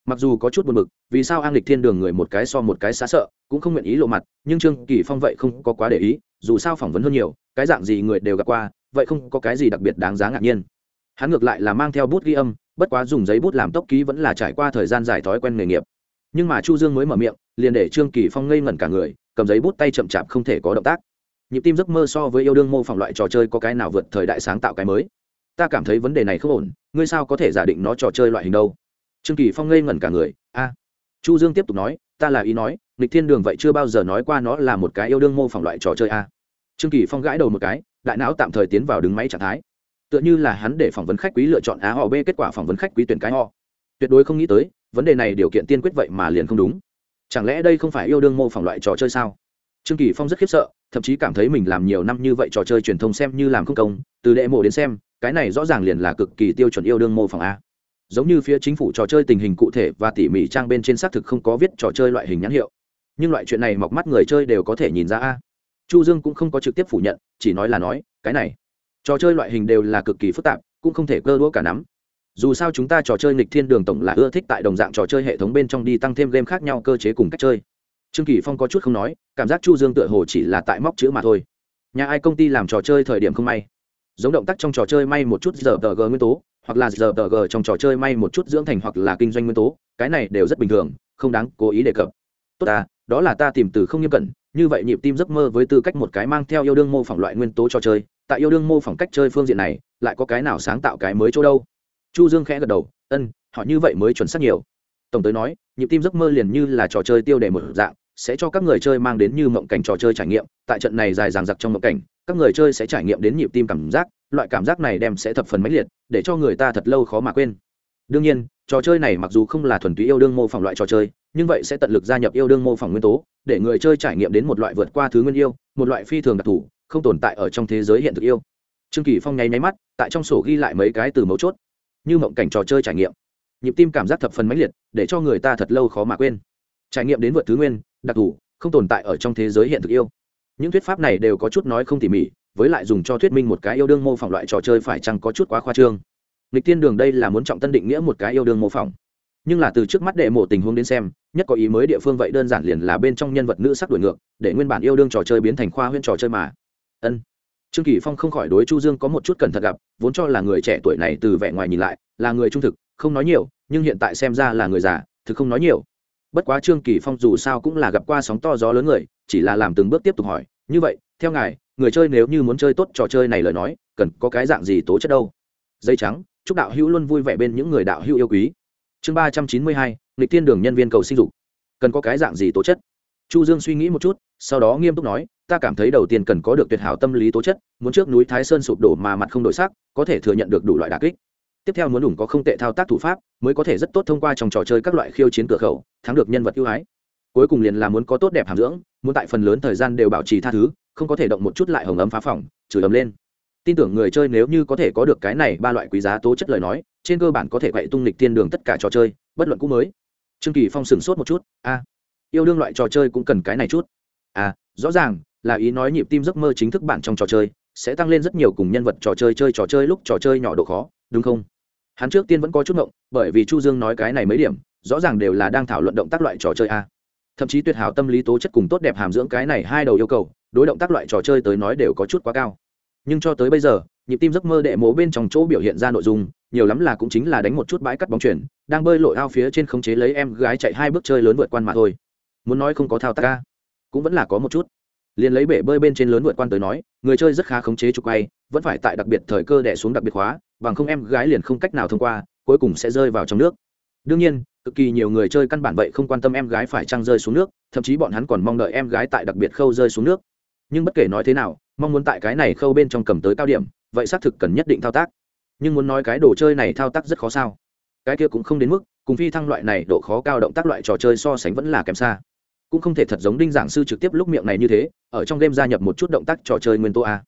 Mặc dù có chút buồn bực, vì sao an lịch thiên đường người một cái so một cái xá sợ, cũng không nguyện ý lộ mặt, nhưng trương kỳ phong vậy không có quá để ý, dù sao phỏng vấn hơn nhiều, cái dạng gì người đều gặp qua vậy không có cái gì đặc biệt đáng giá ngạc nhiên. Hắn ngược lại là mang theo bút ghi âm, bất quá dùng giấy bút làm tốc ký vẫn là trải qua thời gian dài thói quen nghề nghiệp. Nhưng mà chu dương mới mở miệng, liền để trương kỳ phong ngây ngẩn cả người, cầm giấy bút tay chậm chạp không thể có động tác. Nhịp tim giấc mơ so với yêu đương mô phỏng loại trò chơi có cái nào vượt thời đại sáng tạo cái mới? Ta cảm thấy vấn đề này không ổn, ngươi sao có thể giả định nó trò chơi loại hình đâu? Trương kỳ phong ngây ngẩn cả người, a. Chu dương tiếp tục nói, ta là ý nói, nghịch thiên đường vậy chưa bao giờ nói qua nó là một cái yêu đương mô phỏng loại trò chơi a trương kỳ phong gãi đầu một cái, đại não tạm thời tiến vào đứng máy trạng thái. Tựa như là hắn để phỏng vấn khách quý lựa chọn a họ b kết quả phỏng vấn khách quý tuyển cái họ tuyệt đối không nghĩ tới, vấn đề này điều kiện tiên quyết vậy mà liền không đúng. Chẳng lẽ đây không phải yêu đương mô phỏng loại trò chơi sao? Trương kỳ phong rất khiếp sợ, thậm chí cảm thấy mình làm nhiều năm như vậy trò chơi truyền thông xem như làm không công, từ đệ mộ đến xem, cái này rõ ràng liền là cực kỳ tiêu chuẩn yêu đương mô phỏng a. Giống như phía chính phủ trò chơi tình hình cụ thể và tỉ mỉ trang bên trên xác thực không có viết trò chơi loại hình nhãn hiệu. Nhưng loại chuyện này mọc mắt người chơi đều có thể nhìn ra a chu dương cũng không có trực tiếp phủ nhận, chỉ nói là nói, cái này, trò chơi loại hình đều là cực kỳ phức tạp, cũng không thể cơ đũa cả nắm. Dù sao chúng ta trò chơi nghịch thiên đường tổng là ưa thích tại đồng dạng trò chơi hệ thống bên trong đi tăng thêm game khác nhau cơ chế cùng cách chơi. Trương kỳ phong có chút không nói, cảm giác chu dương tựa hồ chỉ là tại móc chữ mà thôi. Nhà ai công ty làm trò chơi thời điểm không may. Giống động tác trong trò chơi may một chút giờ tờ g nguyên tố, hoặc là giờ tờ g trong trò chơi may một chút dưỡng thành hoặc là kinh doanh nguyên tố, cái này đều rất bình thường, không đáng cố ý đề cập. Tốt ta, đó là ta tìm từ không nghiêm cẩn như vậy nhịp tim giấc mơ với tư cách một cái mang theo yêu đương mô phỏng loại nguyên tố trò chơi, tại yêu đương mô phỏng cách chơi phương diện này, lại có cái nào sáng tạo cái mới chỗ đâu? Chu dương khẽ gật đầu, ân, họ như vậy mới chuẩn xác nhiều. Tổng tới nói, nhịp tim giấc mơ liền như là trò chơi tiêu đề một dạng, sẽ cho các người chơi mang đến như mộng cảnh trò chơi trải nghiệm, tại trận này dài dằng dặc trong mộng cảnh, các người chơi sẽ trải nghiệm đến nhịp tim cảm giác, loại cảm giác này đem sẽ thập phần mãnh liệt, để cho người ta thật lâu khó mà quên đương nhiên, trò chơi này mặc dù không là thuần túy yêu đương mô phỏng loại trò chơi, nhưng vậy sẽ tận lực gia nhập yêu đương mô phỏng nguyên tố, để người chơi trải nghiệm đến một loại vượt qua thứ nguyên yêu, một loại phi thường đặc thù, không tồn tại ở trong thế giới hiện thực yêu. Trương kỳ phong nháy nháy mắt, tại trong sổ ghi lại mấy cái từ mấu chốt. Như mộng cảnh trò chơi trải nghiệm. Nhịp tim cảm giác thập phần mãnh liệt, để cho người ta thật lâu khó mà quên. Trải nghiệm đến vượt thứ nguyên, đặc thù, không tồn tại ở trong thế giới hiện thực yêu. Những thuyết pháp này đều có chút nói không tỉ mỉ, với lại dùng cho thuyết minh một cái yêu đương mô phỏng loại trò chơi phải chăng có chút quá khoa trương nghịch Thiên đường đây là muốn trọng tân định nghĩa một cái yêu đương mô phỏng. Nhưng là từ trước mắt đệ mộ tình huống đến xem, nhất có ý mới địa phương vậy đơn giản liền là bên trong nhân vật nữ sắc đổi ngược, để nguyên bản yêu đương trò chơi biến thành khoa huyễn trò chơi mà. Ân. Trương kỳ phong không khỏi đối chu dương có một chút cẩn thận gặp, vốn cho là người trẻ tuổi này từ vẻ ngoài nhìn lại, là người trung thực, không nói nhiều, nhưng hiện tại xem ra là người già, thực không nói nhiều. Bất quá trương kỳ phong dù sao cũng là gặp qua sóng to gió lớn người, chỉ là làm từng bước tiếp tục hỏi, như vậy, theo ngài, người chơi nếu như muốn chơi tốt trò chơi này lời nói, cần có cái dạng gì tố chất đâu? Dây trắng chúc đạo hữu luôn vui vẻ bên những người đạo hữu yêu quý. Chương ba trăm chín mươi hai, nghịch thiên đường nhân viên cầu sinh dục. Cần có cái dạng gì tố chất? Chu dương suy nghĩ một chút, sau đó nghiêm túc nói, ta cảm thấy đầu tiên cần có được tuyệt hảo tâm lý tố chất, muốn trước núi thái sơn sụp đổ mà mặt không đổi sắc, có thể thừa nhận được đủ loại đà kích. Tiếp theo muốn đủ có không tệ thao tác thủ pháp, mới có thể rất tốt thông qua trong trò chơi các loại khiêu chiến cửa khẩu, thắng được nhân vật ưu ái. Cuối cùng liền là muốn có tốt đẹp hàm dưỡng, muốn tại phần lớn thời gian đều bảo trì tha thứ, không có thể động một chút lại hồng ấm phá phòng, chửi ấm lên tin tưởng người chơi nếu như có thể có được cái này ba loại quý giá tố chất lời nói, trên cơ bản có thể quậy tung lịch tiên đường tất cả trò chơi, bất luận cũ mới. Trương kỳ phong sửng sốt một chút, a, yêu đương loại trò chơi cũng cần cái này chút. À rõ ràng, là ý nói nhịp tim giấc mơ chính thức bản trong trò chơi, sẽ tăng lên rất nhiều cùng nhân vật trò chơi chơi trò chơi lúc trò chơi nhỏ độ khó, đúng không? Hắn trước tiên vẫn có chút ngộng, bởi vì chu dương nói cái này mấy điểm, rõ ràng đều là đang thảo luận động tác loại trò chơi a. Thậm chí tuyệt hảo tâm lý tố chất cùng tốt đẹp hàm dưỡng cái này hai đầu yêu cầu, đối động tác loại trò chơi tới nói đều có chút quá cao nhưng cho tới bây giờ, nhịp tim giấc mơ đệ mố bên trong chỗ biểu hiện ra nội dung, nhiều lắm là cũng chính là đánh một chút bãi cắt bóng chuyển đang bơi lội ao phía trên khống chế lấy em gái chạy hai bước chơi lớn vượt quan mà thôi. Muốn nói không có thao tác ca, cũng vẫn là có một chút. Liền lấy bể bơi bên trên lớn vượt quan tới nói, người chơi rất khá khống chế trục quay, vẫn phải tại đặc biệt thời cơ đẻ xuống đặc biệt khóa, bằng không em gái liền không cách nào thông qua, cuối cùng sẽ rơi vào trong nước. Đương nhiên, cực kỳ nhiều người chơi căn bản vậy không quan tâm em gái phải trăng rơi xuống nước, thậm chí bọn hắn còn mong đợi em gái tại đặc biệt khâu rơi xuống nước. Nhưng bất kể nói thế nào mong muốn tại cái này khâu bên trong cầm tới cao điểm, vậy xác thực cần nhất định thao tác. Nhưng muốn nói cái đồ chơi này thao tác rất khó sao? Cái kia cũng không đến mức, cùng phi thăng loại này độ khó cao động tác loại trò chơi so sánh vẫn là kém xa. Cũng không thể thật giống đinh giảng sư trực tiếp lúc miệng này như thế, ở trong game gia nhập một chút động tác trò chơi nguyên tố a.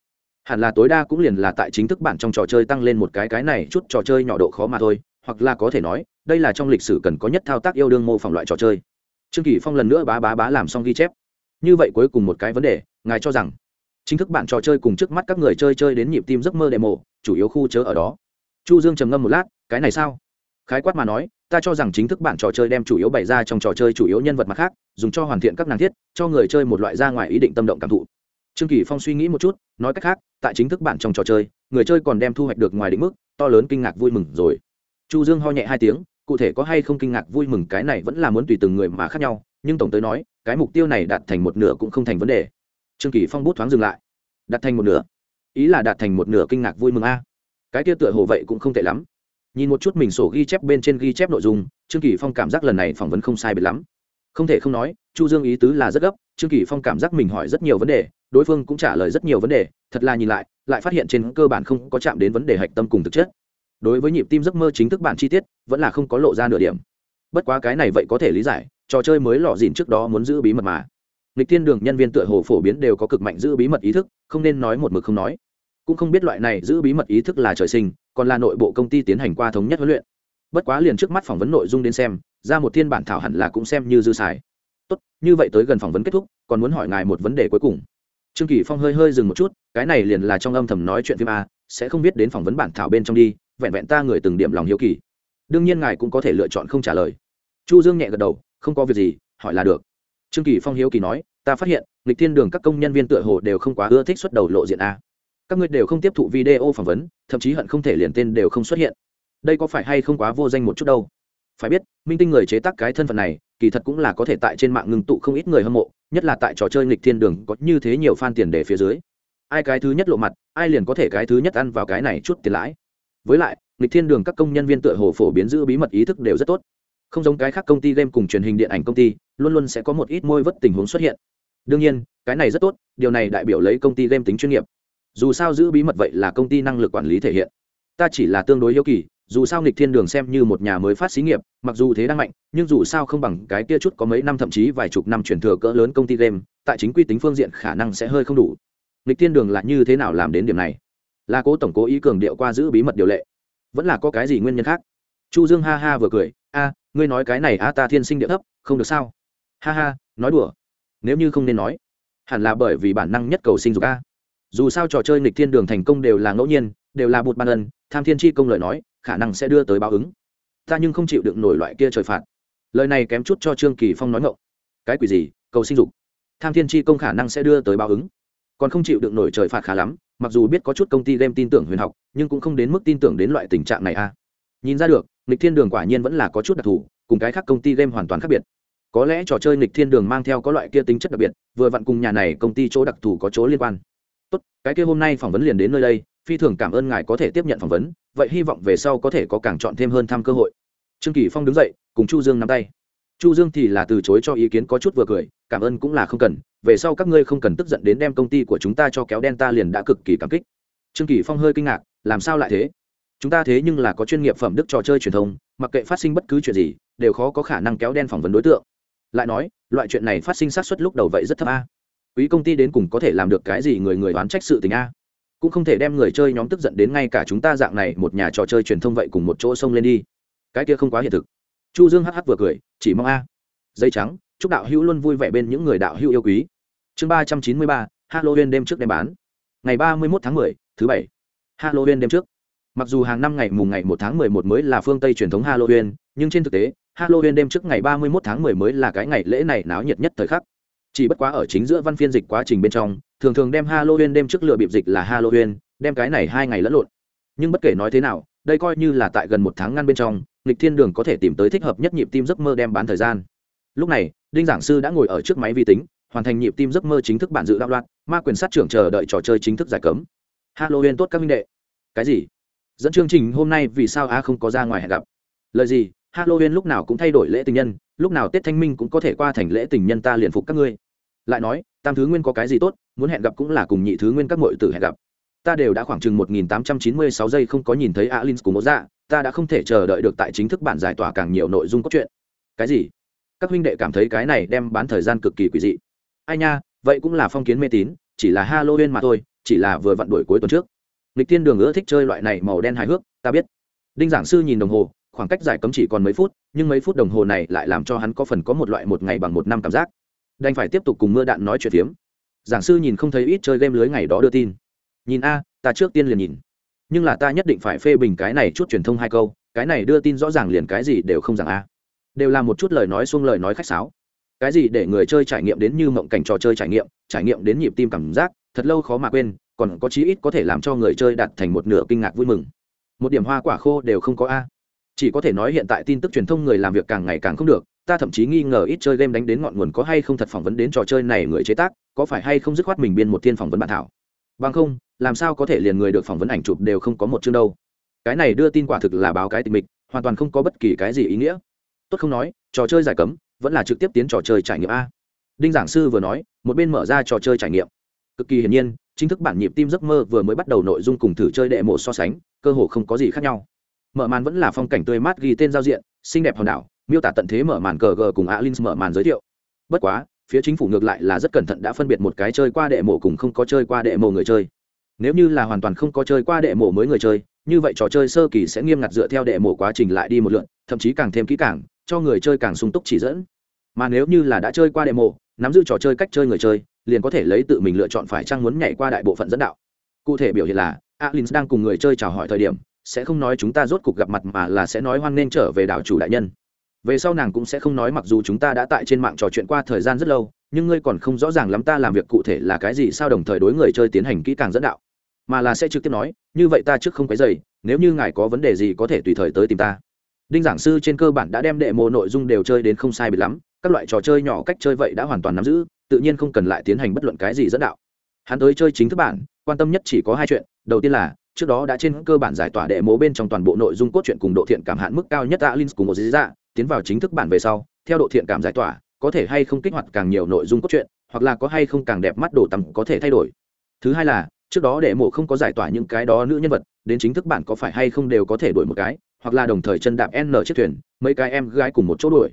Hẳn là tối đa cũng liền là tại chính thức bản trong trò chơi tăng lên một cái cái này chút trò chơi nhỏ độ khó mà thôi, hoặc là có thể nói, đây là trong lịch sử cần có nhất thao tác yêu đương mô phỏng loại trò chơi. Trương kỳ phong lần nữa bá bá bá làm xong ghi chép. Như vậy cuối cùng một cái vấn đề, ngài cho rằng chính thức bản trò chơi cùng trước mắt các người chơi chơi đến nhịp tim giấc mơ demo chủ yếu khu chớ ở đó. Chu dương trầm ngâm một lát, cái này sao? Khái quát mà nói, ta cho rằng chính thức bản trò chơi đem chủ yếu bày ra trong trò chơi chủ yếu nhân vật mặt khác, dùng cho hoàn thiện các nàng thiết, cho người chơi một loại ra ngoài ý định tâm động cảm thụ. Trương kỳ phong suy nghĩ một chút, nói cách khác, tại chính thức bản trong trò chơi, người chơi còn đem thu hoạch được ngoài định mức, to lớn kinh ngạc vui mừng rồi. Chu dương ho nhẹ hai tiếng, cụ thể có hay không kinh ngạc vui mừng cái này vẫn là muốn tùy từng người mà khác nhau, nhưng tổng tới nói, cái mục tiêu này đạt thành một nửa cũng không thành vấn đề trương kỳ phong bút thoáng dừng lại. Đặt thành một nửa. Ý là đạt thành một nửa kinh ngạc vui mừng a. À. Cái kia tựa hồ vậy cũng không tệ lắm. Nhìn một chút mình sổ ghi chép bên trên ghi chép nội dung, trương kỳ phong cảm giác lần này phỏng vấn không sai biệt lắm. Không thể không nói, chu dương ý tứ là rất gấp, trương kỳ phong cảm giác mình hỏi rất nhiều vấn đề, đối phương cũng trả lời rất nhiều vấn đề, thật là nhìn lại lại phát hiện trên cơ bản không có chạm đến vấn đề hạch tâm cùng thực chất. Đối với nhịp tim giấc mơ chính thức bản chi tiết, vẫn là không có lộ ra nửa điểm. Bất quá cái này vậy có thể lý giải, trò chơi mới lọ dìn trước đó muốn giữ bí mật mà lịch thiên đường nhân viên tựa hồ phổ biến đều có cực mạnh giữ bí mật ý thức, không nên nói một mực không nói. Cũng không biết loại này giữ bí mật ý thức là trời sinh, còn là nội bộ công ty tiến hành qua thống nhất huấn luyện. Bất quá liền trước mắt phỏng vấn nội dung đến xem, ra một thiên bản thảo hẳn là cũng xem như dư xài. Tốt, như vậy tới gần phỏng vấn kết thúc, còn muốn hỏi ngài một vấn đề cuối cùng. Trương kỳ phong hơi hơi dừng một chút, cái này liền là trong âm thầm nói chuyện phim a, sẽ không biết đến phỏng vấn bản thảo bên trong đi, vẹn vẹn ta người từng điểm lòng hiếu kỳ. Đương nhiên ngài cũng có thể lựa chọn không trả lời. Chu dương nhẹ gật đầu, không có việc gì, hỏi là được trương kỳ phong hiếu kỳ nói, ta phát hiện lịch thiên đường các công nhân viên tựa hồ đều không quá ưa thích xuất đầu lộ diện a. Các ngươi đều không tiếp thụ video phỏng vấn, thậm chí hận không thể liền tên đều không xuất hiện. Đây có phải hay không quá vô danh một chút đâu? Phải biết, minh tinh người chế tác cái thân phận này, kỳ thật cũng là có thể tại trên mạng ngừng tụ không ít người hâm mộ, nhất là tại trò chơi nghịch thiên đường có như thế nhiều fan tiền đề phía dưới. Ai cái thứ nhất lộ mặt, ai liền có thể cái thứ nhất ăn vào cái này chút tiền lãi. Với lại, nghịch thiên đường các công nhân viên tựa hồ phổ biến giữ bí mật ý thức đều rất tốt. Không giống cái khác công ty game cùng truyền hình điện ảnh công ty luôn luôn sẽ có một ít môi vất tình huống xuất hiện. Đương nhiên, cái này rất tốt, điều này đại biểu lấy công ty game tính chuyên nghiệp. Dù sao giữ bí mật vậy là công ty năng lực quản lý thể hiện. Ta chỉ là tương đối hiếu kỳ, dù sao nghịch thiên đường xem như một nhà mới phát xí nghiệp, mặc dù thế đang mạnh, nhưng dù sao không bằng cái kia chút có mấy năm thậm chí vài chục năm chuyển thừa cỡ lớn công ty game, tại chính quy tính phương diện khả năng sẽ hơi không đủ. Nghịch thiên đường là như thế nào làm đến điểm này? Là cố tổng cố ý cường điệu qua giữ bí mật điều lệ. Vẫn là có cái gì nguyên nhân khác? Chu dương ha ha vừa cười, a, ngươi nói cái này a ta thiên sinh địa thấp, không được sao? Ha ha, nói đùa. Nếu như không nên nói, hẳn là bởi vì bản năng nhất cầu sinh dục a. Dù sao trò chơi nghịch thiên đường thành công đều là ngẫu nhiên, đều là bụt ban ân, tham thiên chi công lời nói, khả năng sẽ đưa tới báo ứng. Ta nhưng không chịu đựng nổi loại kia trời phạt. Lời này kém chút cho trương kỳ phong nói ngộng cái quỷ gì, cầu sinh dục. Tham thiên chi công khả năng sẽ đưa tới báo ứng. Còn không chịu đựng nổi trời phạt khá lắm, mặc dù biết có chút công ty game tin tưởng huyền học, nhưng cũng không đến mức tin tưởng đến loại tình trạng này a. Nhìn ra được, nghịch thiên đường quả nhiên vẫn là có chút đặc thù, cùng cái khác công ty game hoàn toàn khác biệt có lẽ trò chơi nghịch thiên đường mang theo có loại kia tính chất đặc biệt, vừa vặn cùng nhà này công ty chỗ đặc thù có chỗ liên quan. Tốt, cái kia hôm nay phỏng vấn liền đến nơi đây, phi thường cảm ơn ngài có thể tiếp nhận phỏng vấn, vậy hy vọng về sau có thể có càng chọn thêm hơn thăm cơ hội. Trương kỳ phong đứng dậy, cùng chu dương nắm tay. Chu dương thì là từ chối cho ý kiến có chút vừa cười, cảm ơn cũng là không cần, về sau các ngươi không cần tức giận đến đem công ty của chúng ta cho kéo đen ta liền đã cực kỳ cảm kích. Trương kỳ phong hơi kinh ngạc, làm sao lại thế? Chúng ta thế nhưng là có chuyên nghiệp phẩm đức trò chơi truyền thông, mặc kệ phát sinh bất cứ chuyện gì, đều khó có khả năng kéo đen phỏng vấn đối tượng lại nói, loại chuyện này phát sinh sát xuất lúc đầu vậy rất thấp a. Quý công ty đến cùng có thể làm được cái gì người người đoán trách sự tình a? Cũng không thể đem người chơi nhóm tức giận đến ngay cả chúng ta dạng này một nhà trò chơi truyền thông vậy cùng một chỗ xông lên đi. Cái kia không quá hiện thực. Chu dương hh vừa cười, chỉ mong a. Dây trắng, chúc đạo hữu luôn vui vẻ bên những người đạo hữu yêu quý. Chương ba trăm chín mươi ba, halloween đêm trước đêm bán. Ngày ba mươi một tháng mười, thứ bảy. Halloween đêm trước. Mặc dù hàng năm ngày mùng ngày một tháng mười một mới là phương tây truyền thống halloween, nhưng trên thực tế halloween đêm trước ngày ba mươi một tháng mười mới là cái ngày lễ này náo nhiệt nhất thời khắc. Chỉ bất quá ở chính giữa văn phiên dịch quá trình bên trong thường thường đem halloween đêm trước lựa bịp dịch là halloween đem cái này hai ngày lẫn lộn. Nhưng bất kể nói thế nào đây coi như là tại gần một tháng ngăn bên trong lịch thiên đường có thể tìm tới thích hợp nhất nhịp tim giấc mơ đem bán thời gian. Lúc này đinh giảng sư đã ngồi ở trước máy vi tính hoàn thành nhịp tim giấc mơ chính thức bản dự đạo loạn, ma quyền sát trưởng chờ đợi trò chơi chính thức giải cấm. Halloween tốt các minh đệ. Cái gì? Dẫn chương trình hôm nay vì sao a không có ra ngoài hẹn gặp? Lời gì? Halloween lúc nào cũng thay đổi lễ tình nhân, lúc nào tết thanh minh cũng có thể qua thành lễ tình nhân ta liền phục các ngươi. Lại nói, tam thứ nguyên có cái gì tốt, muốn hẹn gặp cũng là cùng nhị thứ nguyên các mọi tử hẹn gặp. Ta đều đã khoảng chừng một nghìn tám trăm chín mươi sáu giây không có nhìn thấy alin cùng một dạ ta đã không thể chờ đợi được tại chính thức bản giải tỏa càng nhiều nội dung cốt truyện. Cái gì? Các huynh đệ cảm thấy cái này đem bán thời gian cực kỳ quỷ dị. Ai nha, vậy cũng là phong kiến mê tín, chỉ là halloween mà thôi, chỉ là vừa vặn đuổi cuối tuần trước. Lịch tiên đường ưa thích chơi loại này màu đen hài hước, ta biết. Đinh giảng sư nhìn đồng hồ khoảng cách giải cấm chỉ còn mấy phút, nhưng mấy phút đồng hồ này lại làm cho hắn có phần có một loại một ngày bằng một năm cảm giác. Đành phải tiếp tục cùng mưa đạn nói chuyện phiếm. Giảng sư nhìn không thấy ít chơi game lưới ngày đó đưa tin. Nhìn a, ta trước tiên liền nhìn. Nhưng là ta nhất định phải phê bình cái này chút truyền thông hai câu, cái này đưa tin rõ ràng liền cái gì đều không rằng a. Đều là một chút lời nói xuông lời nói khách sáo. Cái gì để người chơi trải nghiệm đến như mộng cảnh trò chơi trải nghiệm trải nghiệm đến nhịp tim cảm giác, thật lâu khó mà quên, còn có chí ít có thể làm cho người chơi đạt thành một nửa kinh ngạc vui mừng. Một điểm hoa quả khô đều không có a chỉ có thể nói hiện tại tin tức truyền thông người làm việc càng ngày càng không được, ta thậm chí nghi ngờ ít chơi game đánh đến ngọn nguồn có hay không thật phỏng vấn đến trò chơi này người chế tác, có phải hay không dứt khoát mình biên một thiên phỏng vấn bản thảo. Bằng không, làm sao có thể liền người được phỏng vấn ảnh chụp đều không có một chương đâu. Cái này đưa tin quả thực là báo cái tình mịch, hoàn toàn không có bất kỳ cái gì ý nghĩa. Tốt không nói, trò chơi giải cấm, vẫn là trực tiếp tiến trò chơi trải nghiệm a. Đinh giảng sư vừa nói, một bên mở ra trò chơi trải nghiệm. Cực kỳ hiển nhiên, chính thức bản nhịp tim giấc mơ vừa mới bắt đầu nội dung cùng thử chơi đệ mộ so sánh, cơ hồ không có gì khác nhau mở màn vẫn là phong cảnh tươi mát ghi tên giao diện, xinh đẹp hòn đảo, miêu tả tận thế mở màn cờ gờ cùng alin mở màn giới thiệu. Bất quá, phía chính phủ ngược lại là rất cẩn thận đã phân biệt một cái chơi qua đệ mộ cùng không có chơi qua đệ mộ người chơi. Nếu như là hoàn toàn không có chơi qua đệ mộ mới người chơi, như vậy trò chơi sơ kỳ sẽ nghiêm ngặt dựa theo đệ mộ quá trình lại đi một lượn, thậm chí càng thêm kỹ càng, cho người chơi càng sung túc chỉ dẫn. Mà nếu như là đã chơi qua đệ mộ, nắm giữ trò chơi cách chơi người chơi, liền có thể lấy tự mình lựa chọn phải chăng muốn nhảy qua đại bộ phận dẫn đạo. Cụ thể biểu hiện là alin đang cùng người chơi chào hỏi thời điểm sẽ không nói chúng ta rốt cuộc gặp mặt mà là sẽ nói hoan nên trở về đảo chủ đại nhân. Về sau nàng cũng sẽ không nói mặc dù chúng ta đã tại trên mạng trò chuyện qua thời gian rất lâu, nhưng ngươi còn không rõ ràng lắm ta làm việc cụ thể là cái gì sao đồng thời đối người chơi tiến hành kỹ càng dẫn đạo. Mà là sẽ trực tiếp nói, như vậy ta trước không cái dày nếu như ngài có vấn đề gì có thể tùy thời tới tìm ta. Đinh giảng sư trên cơ bản đã đem đệ mô nội dung đều chơi đến không sai biệt lắm, các loại trò chơi nhỏ cách chơi vậy đã hoàn toàn nắm giữ, tự nhiên không cần lại tiến hành bất luận cái gì dẫn đạo. Hắn tới chơi chính thức bản, quan tâm nhất chỉ có hai chuyện, đầu tiên là trước đó đã trên cơ bản giải tỏa đệ mố bên trong toàn bộ nội dung cốt truyện cùng độ thiện cảm hạn mức cao nhất alin cùng một dĩ dạ tiến vào chính thức bản về sau, theo độ thiện cảm giải tỏa, có thể hay không kích hoạt càng nhiều nội dung cốt truyện, hoặc là có hay không càng đẹp mắt đồ tầm có thể thay đổi. Thứ hai là, trước đó đệ mộ không có giải tỏa những cái đó nữ nhân vật, đến chính thức bản có phải hay không đều có thể đổi một cái, hoặc là đồng thời chân đạp n chiếc thuyền, mấy cái em gái cùng một chỗ đuổi.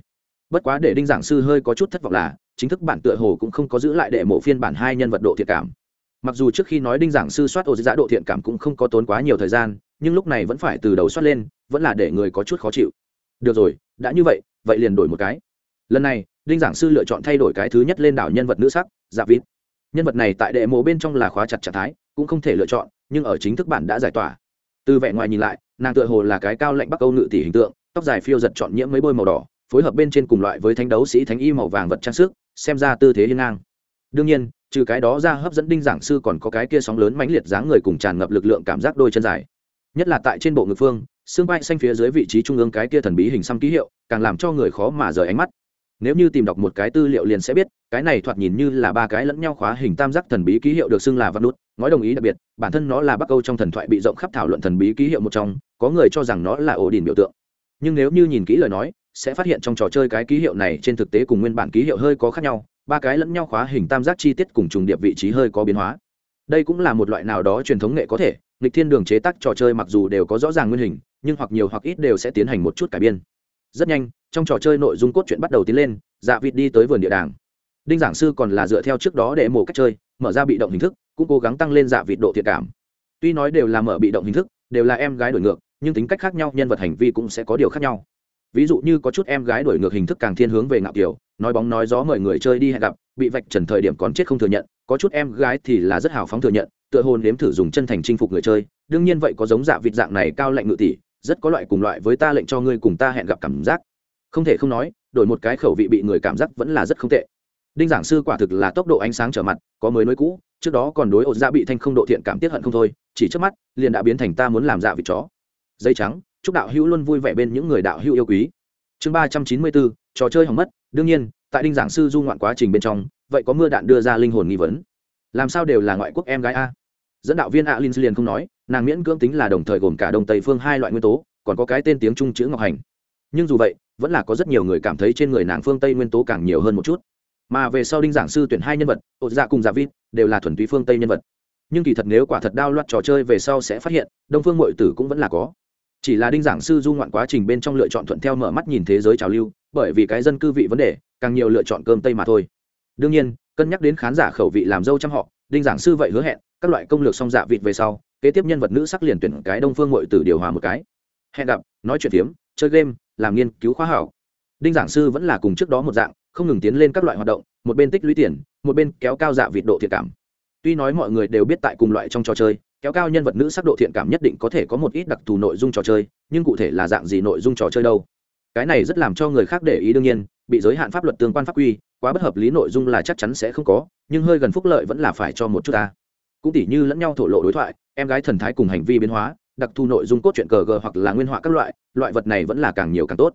Bất quá để đinh giảng sư hơi có chút thất vọng là, chính thức bản tựa hồ cũng không có giữ lại đệ mộ phiên bản hai nhân vật độ thiệt cảm mặc dù trước khi nói đinh giảng sư soát ô giá dạ độ thiện cảm cũng không có tốn quá nhiều thời gian, nhưng lúc này vẫn phải từ đầu soát lên, vẫn là để người có chút khó chịu. Được rồi, đã như vậy vậy liền đổi một cái. Lần này, đinh giảng sư lựa chọn thay đổi cái thứ nhất lên đảo nhân vật nữ sắc dạ vịt. Nhân vật này tại đệ mộ bên trong là khóa chặt trạng thái, cũng không thể lựa chọn, nhưng ở chính thức bản đã giải tỏa. Từ vẻ ngoài nhìn lại, nàng tựa hồ là cái cao lạnh bắc âu nữ tỷ hình tượng, tóc dài phiêu giật chọn nhiễm mấy bôi màu đỏ, phối hợp bên trên cùng loại với thánh đấu sĩ thánh y màu vàng vật trang sức, xem ra tư thế hiên ngang. Đương nhiên trừ cái đó ra hấp dẫn đinh giảng sư còn có cái kia sóng lớn mãnh liệt dáng người cùng tràn ngập lực lượng cảm giác đôi chân dài. Nhất là tại trên bộ ngực phương, xương vai xanh phía dưới vị trí trung ương cái kia thần bí hình xăm ký hiệu, càng làm cho người khó mà rời ánh mắt. Nếu như tìm đọc một cái tư liệu liền sẽ biết, cái này thoạt nhìn như là ba cái lẫn nhau khóa hình tam giác thần bí ký hiệu được xưng là văn nút, nói đồng ý đặc biệt, bản thân nó là bắc âu trong thần thoại bị rộng khắp thảo luận thần bí ký hiệu một trong, có người cho rằng nó là ổ đỉnh biểu tượng. Nhưng nếu như nhìn kỹ lời nói, sẽ phát hiện trong trò chơi cái ký hiệu này trên thực tế cùng nguyên bản ký hiệu hơi có khác nhau ba cái lẫn nhau khóa hình tam giác chi tiết cùng trùng điệp vị trí hơi có biến hóa. Đây cũng là một loại nào đó truyền thống nghệ có thể, nghịch thiên đường chế tác trò chơi mặc dù đều có rõ ràng nguyên hình, nhưng hoặc nhiều hoặc ít đều sẽ tiến hành một chút cải biên. Rất nhanh, trong trò chơi nội dung cốt truyện bắt đầu tiến lên dạ vịt đi tới vườn địa đàng. Đinh giảng sư còn là dựa theo trước đó để mổ cách chơi, mở ra bị động hình thức, cũng cố gắng tăng lên dạ vịt độ thiệt cảm. Tuy nói đều là mở bị động hình thức, đều là em gái đổi ngược, nhưng tính cách khác nhau, nhân vật hành vi cũng sẽ có điều khác nhau. Ví dụ như có chút em gái đổi ngược hình thức càng thiên hướng về ngạo kiểu nói bóng nói gió mời người chơi đi hẹn gặp, bị vạch trần thời điểm còn chết không thừa nhận, có chút em gái thì là rất hào phóng thừa nhận, tựa hồn nếm thử dùng chân thành chinh phục người chơi, đương nhiên vậy có giống dạ vịt dạng này cao lạnh ngự tỷ, rất có loại cùng loại với ta lệnh cho ngươi cùng ta hẹn gặp cảm giác. Không thể không nói, đổi một cái khẩu vị bị người cảm giác vẫn là rất không tệ. Đinh giảng sư quả thực là tốc độ ánh sáng trở mặt, có mới nối cũ, trước đó còn đối ột dạ bị thanh không độ thiện cảm tiết hận không thôi, chỉ trước mắt, liền đã biến thành ta muốn làm dạ vịt chó. Dây trắng, chúc đạo hữu luôn vui vẻ bên những người đạo hữu yêu quý. Chương ba trăm chín mươi bốn, trò chơi hỏng mất đương nhiên, tại đinh giảng sư du ngoạn quá trình bên trong, vậy có mưa đạn đưa ra linh hồn nghi vấn. Làm sao đều là ngoại quốc em gái a? Dẫn đạo viên alin liền không nói, nàng miễn cưỡng tính là đồng thời gồm cả đông tây phương hai loại nguyên tố, còn có cái tên tiếng trung chữ ngọc hành. Nhưng dù vậy, vẫn là có rất nhiều người cảm thấy trên người nàng phương tây nguyên tố càng nhiều hơn một chút. Mà về sau đinh giảng sư tuyển hai nhân vật, ột dạ cùng dạ giả vít đều là thuần túy phương tây nhân vật. Nhưng kỳ thật nếu quả thật đao loạt trò chơi về sau sẽ phát hiện, đông phương mội tử cũng vẫn là có chỉ là đinh giảng sư du ngoạn quá trình bên trong lựa chọn thuận theo mở mắt nhìn thế giới trào lưu, bởi vì cái dân cư vị vấn đề, càng nhiều lựa chọn cơm tây mà thôi. Đương nhiên, cân nhắc đến khán giả khẩu vị làm dâu trăm họ, đinh giảng sư vậy hứa hẹn, các loại công lược song dạ vịt về sau, kế tiếp nhân vật nữ sắc liền tuyển cái đông phương mội tử điều hòa một cái. Hẹn gặp, nói chuyện phiếm, chơi game, làm nghiên cứu khoa học. Đinh giảng sư vẫn là cùng trước đó một dạng, không ngừng tiến lên các loại hoạt động, một bên tích lũy tiền, một bên kéo cao dạ vịt độ thiệt cảm. Tuy nói mọi người đều biết tại cùng loại trong trò chơi kéo cao nhân vật nữ sắc độ thiện cảm nhất định có thể có một ít đặc thù nội dung trò chơi, nhưng cụ thể là dạng gì nội dung trò chơi đâu? Cái này rất làm cho người khác để ý đương nhiên, bị giới hạn pháp luật tương quan pháp quy, quá bất hợp lý nội dung là chắc chắn sẽ không có, nhưng hơi gần phúc lợi vẫn là phải cho một chút ta. Cũng tỉ như lẫn nhau thổ lộ đối thoại, em gái thần thái cùng hành vi biến hóa, đặc thù nội dung cốt truyện cờ gờ hoặc là nguyên họa các loại loại vật này vẫn là càng nhiều càng tốt.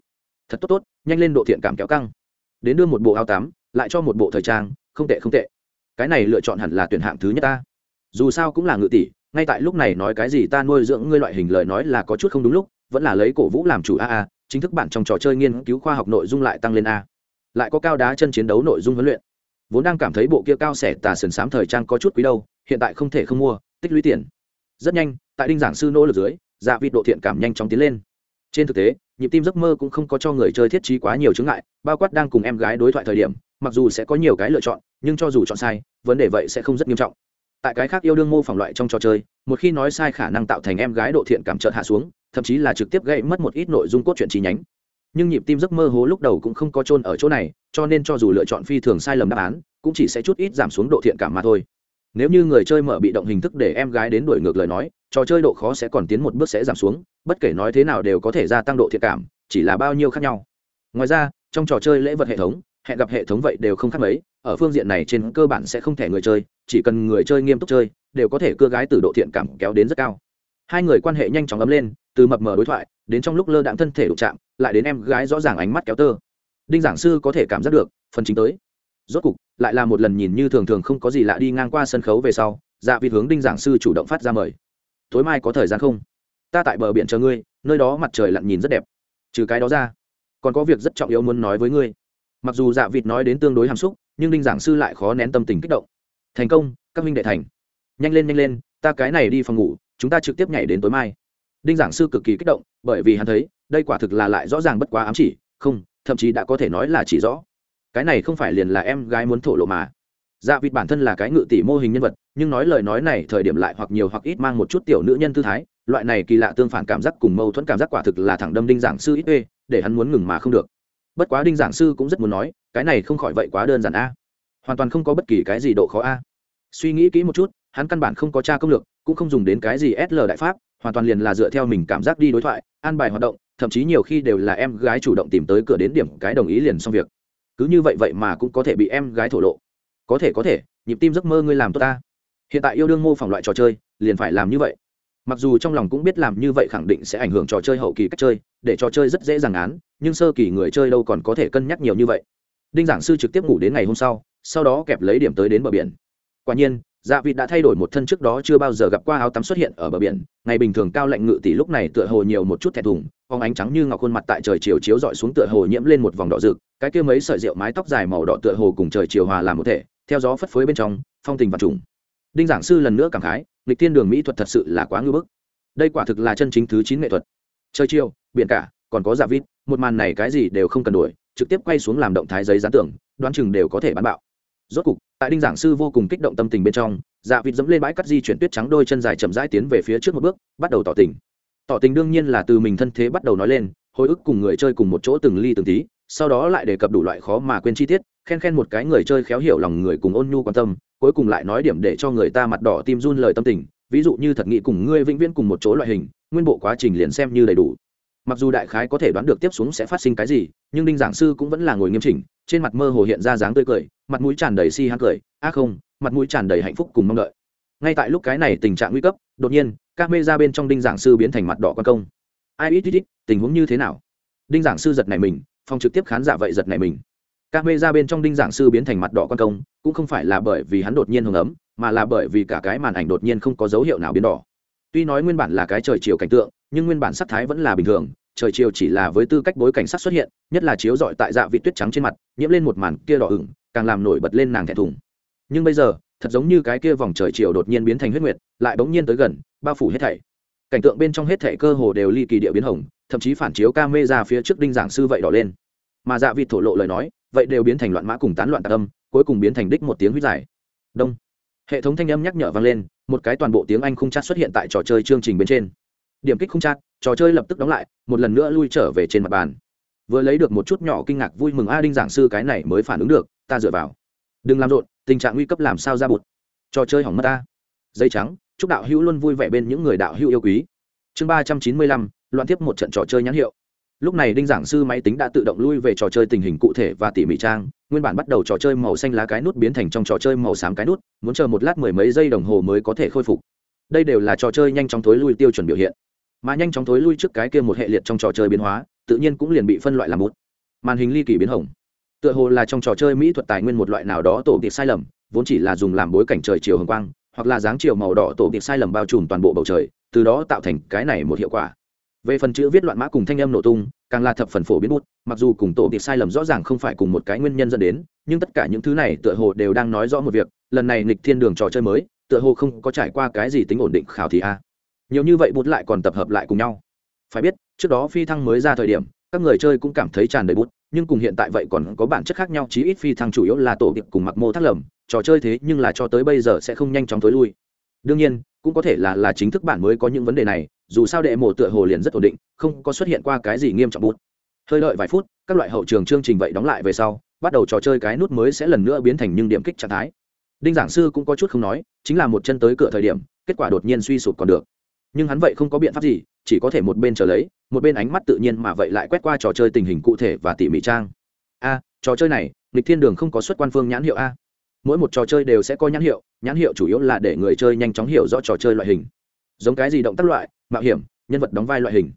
Thật tốt tốt, nhanh lên độ thiện cảm kéo căng. Đến đưa một bộ áo tắm, lại cho một bộ thời trang, không tệ không tệ. Cái này lựa chọn hẳn là tuyển hạng thứ nhất ta. Dù sao cũng là ngự tỷ ngay tại lúc này nói cái gì ta nuôi dưỡng ngươi loại hình lời nói là có chút không đúng lúc, vẫn là lấy cổ vũ làm chủ a a, chính thức bản trong trò chơi nghiên cứu khoa học nội dung lại tăng lên a. Lại có cao đá chân chiến đấu nội dung huấn luyện. Vốn đang cảm thấy bộ kia cao sẻ tà sườn sám thời trang có chút quý đâu, hiện tại không thể không mua, tích lũy tiền. Rất nhanh, tại đinh giảng sư nỗ lực dưới dạ vịt độ thiện cảm nhanh chóng tiến lên. Trên thực tế, nhịp tim giấc mơ cũng không có cho người chơi thiết trí quá nhiều chướng ngại, bao quát đang cùng em gái đối thoại thời điểm, mặc dù sẽ có nhiều cái lựa chọn, nhưng cho dù chọn sai, vấn đề vậy sẽ không rất nghiêm trọng tại cái khác yêu đương mô phỏng loại trong trò chơi, một khi nói sai khả năng tạo thành em gái độ thiện cảm trợt hạ xuống, thậm chí là trực tiếp gây mất một ít nội dung cốt truyện trí nhánh. Nhưng nhịp tim giấc mơ hố lúc đầu cũng không có chôn ở chỗ này, cho nên cho dù lựa chọn phi thường sai lầm đáp án, cũng chỉ sẽ chút ít giảm xuống độ thiện cảm mà thôi. Nếu như người chơi mở bị động hình thức để em gái đến đuổi ngược lời nói, trò chơi độ khó sẽ còn tiến một bước sẽ giảm xuống, bất kể nói thế nào đều có thể gia tăng độ thiện cảm, chỉ là bao nhiêu khác nhau. Ngoài ra, trong trò chơi lễ vật hệ thống, hẹn gặp hệ thống vậy đều không khác mấy, ở phương diện này trên cơ bản sẽ không thể người chơi chỉ cần người chơi nghiêm túc chơi, đều có thể cưa gái từ độ thiện cảm kéo đến rất cao. Hai người quan hệ nhanh chóng ấm lên, từ mập mờ đối thoại, đến trong lúc lơ đạm thân thể đụng chạm, lại đến em gái rõ ràng ánh mắt kéo tơ. Đinh giảng sư có thể cảm giác được, phần chính tới. Rốt cục, lại là một lần nhìn như thường thường không có gì lạ đi ngang qua sân khấu về sau dạ vị hướng đinh giảng sư chủ động phát ra mời. Tối mai có thời gian không? Ta tại bờ biển chờ ngươi, nơi đó mặt trời lặn nhìn rất đẹp. Trừ cái đó ra, còn có việc rất trọng yếu muốn nói với ngươi. Mặc dù dạ vịt nói đến tương đối hàm xúc, nhưng đinh giảng sư lại khó nén tâm tình kích động thành công, các minh đệ thành. Nhanh lên nhanh lên, ta cái này đi phòng ngủ, chúng ta trực tiếp nhảy đến tối mai. Đinh giảng sư cực kỳ kích động, bởi vì hắn thấy, đây quả thực là lại rõ ràng bất quá ám chỉ, không, thậm chí đã có thể nói là chỉ rõ. Cái này không phải liền là em gái muốn thổ lộ mà. Dạ vịt bản thân là cái ngự tỷ mô hình nhân vật, nhưng nói lời nói này thời điểm lại hoặc nhiều hoặc ít mang một chút tiểu nữ nhân tư thái, loại này kỳ lạ tương phản cảm giác cùng mâu thuẫn cảm giác quả thực là thẳng đâm đinh giảng sư ít ê, để hắn muốn ngừng mà không được. Bất quá đinh giảng sư cũng rất muốn nói, cái này không khỏi vậy quá đơn giản a hoàn toàn không có bất kỳ cái gì độ khó a. Suy nghĩ kỹ một chút, hắn căn bản không có tra công lược, cũng không dùng đến cái gì sl đại pháp, hoàn toàn liền là dựa theo mình cảm giác đi đối thoại, an bài hoạt động, thậm chí nhiều khi đều là em gái chủ động tìm tới cửa đến điểm cái đồng ý liền xong việc. Cứ như vậy vậy mà cũng có thể bị em gái thổ lộ. Có thể có thể, nhịp tim giấc mơ ngươi làm tốt ta. Hiện tại yêu đương mô phỏng loại trò chơi, liền phải làm như vậy. Mặc dù trong lòng cũng biết làm như vậy khẳng định sẽ ảnh hưởng trò chơi hậu kỳ cách chơi, để trò chơi rất dễ dàng án, nhưng sơ kỳ người chơi đâu còn có thể cân nhắc nhiều như vậy. Đinh giảng sư trực tiếp ngủ đến ngày hôm sau sau đó kẹp lấy điểm tới đến bờ biển. Quả nhiên dạ vịt đã thay đổi một thân trước đó chưa bao giờ gặp qua áo tắm xuất hiện ở bờ biển. Ngày bình thường cao lạnh ngự tỷ lúc này tựa hồ nhiều một chút thẻ thủng phóng ánh trắng như ngọc khuôn mặt tại trời chiều chiếu dọi xuống tựa hồ nhiễm lên một vòng đỏ rực. Cái kia mấy sợi rượu mái tóc dài màu đỏ tựa hồ cùng trời chiều hòa làm một thể, theo gió phất phới bên trong, phong tình và trùng. Đinh giảng sư lần nữa cảm khái lịch tiên đường mỹ thuật thật sự là quá ngưỡng bức. Đây quả thực là chân chính thứ chín nghệ thuật. Trời chiều, biển cả, còn có dạ vịt, một màn này cái gì đều không cần đuổi trực tiếp quay xuống làm động thái giấy gián tưởng đoán chừng đều có thể bán bạo rốt cục, tại đinh giảng sư vô cùng kích động tâm tình bên trong dạ vịt dẫm lên bãi cắt di chuyển tuyết trắng đôi chân dài chậm rãi tiến về phía trước một bước, bắt đầu tỏ tình. Tỏ tình đương nhiên là từ mình thân thế bắt đầu nói lên, hồi ức cùng người chơi cùng một chỗ từng ly từng tí, sau đó lại đề cập đủ loại khó mà quên chi tiết, khen khen một cái người chơi khéo hiểu lòng người cùng ôn nhu quan tâm, cuối cùng lại nói điểm để cho người ta mặt đỏ tim run lời tâm tình, ví dụ như thật nghị cùng ngươi vĩnh viễn cùng một chỗ loại hình, nguyên bộ quá trình liền xem như đầy đủ mặc dù đại khái có thể đoán được tiếp xuống sẽ phát sinh cái gì, nhưng đinh giảng sư cũng vẫn là ngồi nghiêm chỉnh, trên mặt mơ hồ hiện ra dáng tươi cười, mặt mũi tràn đầy si hăng cười á không, mặt mũi tràn đầy hạnh phúc cùng mong đợi. Ngay tại lúc cái này tình trạng nguy cấp, đột nhiên, các mê ra bên trong đinh giảng sư biến thành mặt đỏ quan công. Ai ít ít ít, tình huống như thế nào? Đinh giảng sư giật này mình, phòng trực tiếp khán giả vậy giật này mình. Các mê ra bên trong đinh giảng sư biến thành mặt đỏ quan công, cũng không phải là bởi vì hắn đột nhiên hưởng ấm, mà là bởi vì cả cái màn ảnh đột nhiên không có dấu hiệu nào biến đỏ. Tuy nói nguyên bản là cái trời chiều cảnh tượng nhưng nguyên bản sắc thái vẫn là bình thường, trời chiều chỉ là với tư cách bối cảnh sắc xuất hiện, nhất là chiếu dọi tại dạ vị tuyết trắng trên mặt, nhiễm lên một màn kia đỏ ửng, càng làm nổi bật lên nàng thẹn thùng. Nhưng bây giờ, thật giống như cái kia vòng trời chiều đột nhiên biến thành huyết nguyệt, lại bỗng nhiên tới gần, bao phủ hết thảy. Cảnh tượng bên trong hết thảy cơ hồ đều ly kỳ địa biến hồng, thậm chí phản chiếu ca mê ra phía trước đinh giảng sư vậy đỏ lên. Mà dạ vị thổ lộ lời nói, vậy đều biến thành loạn mã cùng tán loạn tạc âm, cuối cùng biến thành đích một tiếng huyết dài. Đông. Hệ thống thanh âm nhắc nhở vang lên, một cái toàn bộ tiếng anh không chat xuất hiện tại trò chơi chương trình bên trên điểm kích không chát, trò chơi lập tức đóng lại, một lần nữa lui trở về trên mặt bàn. Vừa lấy được một chút nhỏ kinh ngạc vui mừng a đinh giảng sư cái này mới phản ứng được, ta dựa vào. Đừng làm rộn, tình trạng nguy cấp làm sao ra bụt. Trò chơi hỏng mất ta dây trắng, chúc đạo hữu luôn vui vẻ bên những người đạo hữu yêu quý. Chương ba trăm chín mươi lăm, loạn tiếp một trận trò chơi nhãn hiệu. Lúc này đinh giảng sư máy tính đã tự động lui về trò chơi tình hình cụ thể và tỉ mỉ trang, nguyên bản bắt đầu trò chơi màu xanh lá cái nút biến thành trong trò chơi màu xám cái nút, muốn chờ một lát mười mấy giây đồng hồ mới có thể khôi phục. Đây đều là trò chơi nhanh chóng thối lui tiêu chuẩn biểu hiện mà nhanh chóng thối lui trước cái kia một hệ liệt trong trò chơi biến hóa, tự nhiên cũng liền bị phân loại làm một màn hình ly kỳ biến hỏng tựa hồ là trong trò chơi mỹ thuật tài nguyên một loại nào đó tổ tiệp sai lầm, vốn chỉ là dùng làm bối cảnh trời chiều hồng quang, hoặc là dáng chiều màu đỏ tổ tiệp sai lầm bao trùm toàn bộ bầu trời, từ đó tạo thành cái này một hiệu quả. Về phần chữ viết loạn mã cùng thanh âm nổ tung, càng là thập phần phổ biến bút, mặc dù cùng tổ tiệp sai lầm rõ ràng không phải cùng một cái nguyên nhân dẫn đến, nhưng tất cả những thứ này tựa hồ đều đang nói rõ một việc, lần này nịch thiên đường trò chơi mới, tựa hồ không có trải qua cái gì tính ổn định khảo thì a nhiều như vậy bút lại còn tập hợp lại cùng nhau. Phải biết, trước đó phi thăng mới ra thời điểm, các người chơi cũng cảm thấy tràn đầy bút, nhưng cùng hiện tại vậy còn có bản chất khác nhau, chí ít phi thăng chủ yếu là tổ điệp cùng mặc mô thác lầm, trò chơi thế nhưng là cho tới bây giờ sẽ không nhanh chóng tối lui. Đương nhiên, cũng có thể là là chính thức bản mới có những vấn đề này, dù sao đệ mổ tựa hồ liền rất ổn định, không có xuất hiện qua cái gì nghiêm trọng bút. Hơi đợi vài phút, các loại hậu trường chương trình vậy đóng lại về sau, bắt đầu trò chơi cái nút mới sẽ lần nữa biến thành những điểm kích trạng thái. Đinh giảng sư cũng có chút không nói, chính là một chân tới cửa thời điểm, kết quả đột nhiên suy sụp còn được nhưng hắn vậy không có biện pháp gì, chỉ có thể một bên chờ lấy, một bên ánh mắt tự nhiên mà vậy lại quét qua trò chơi tình hình cụ thể và tỉ mỉ trang. A, trò chơi này lịch thiên đường không có xuất quan phương nhãn hiệu a. Mỗi một trò chơi đều sẽ có nhãn hiệu nhãn hiệu chủ yếu là để người chơi nhanh chóng hiểu rõ trò chơi loại hình. Giống cái gì động tác loại, mạo hiểm, nhân vật đóng vai loại hình.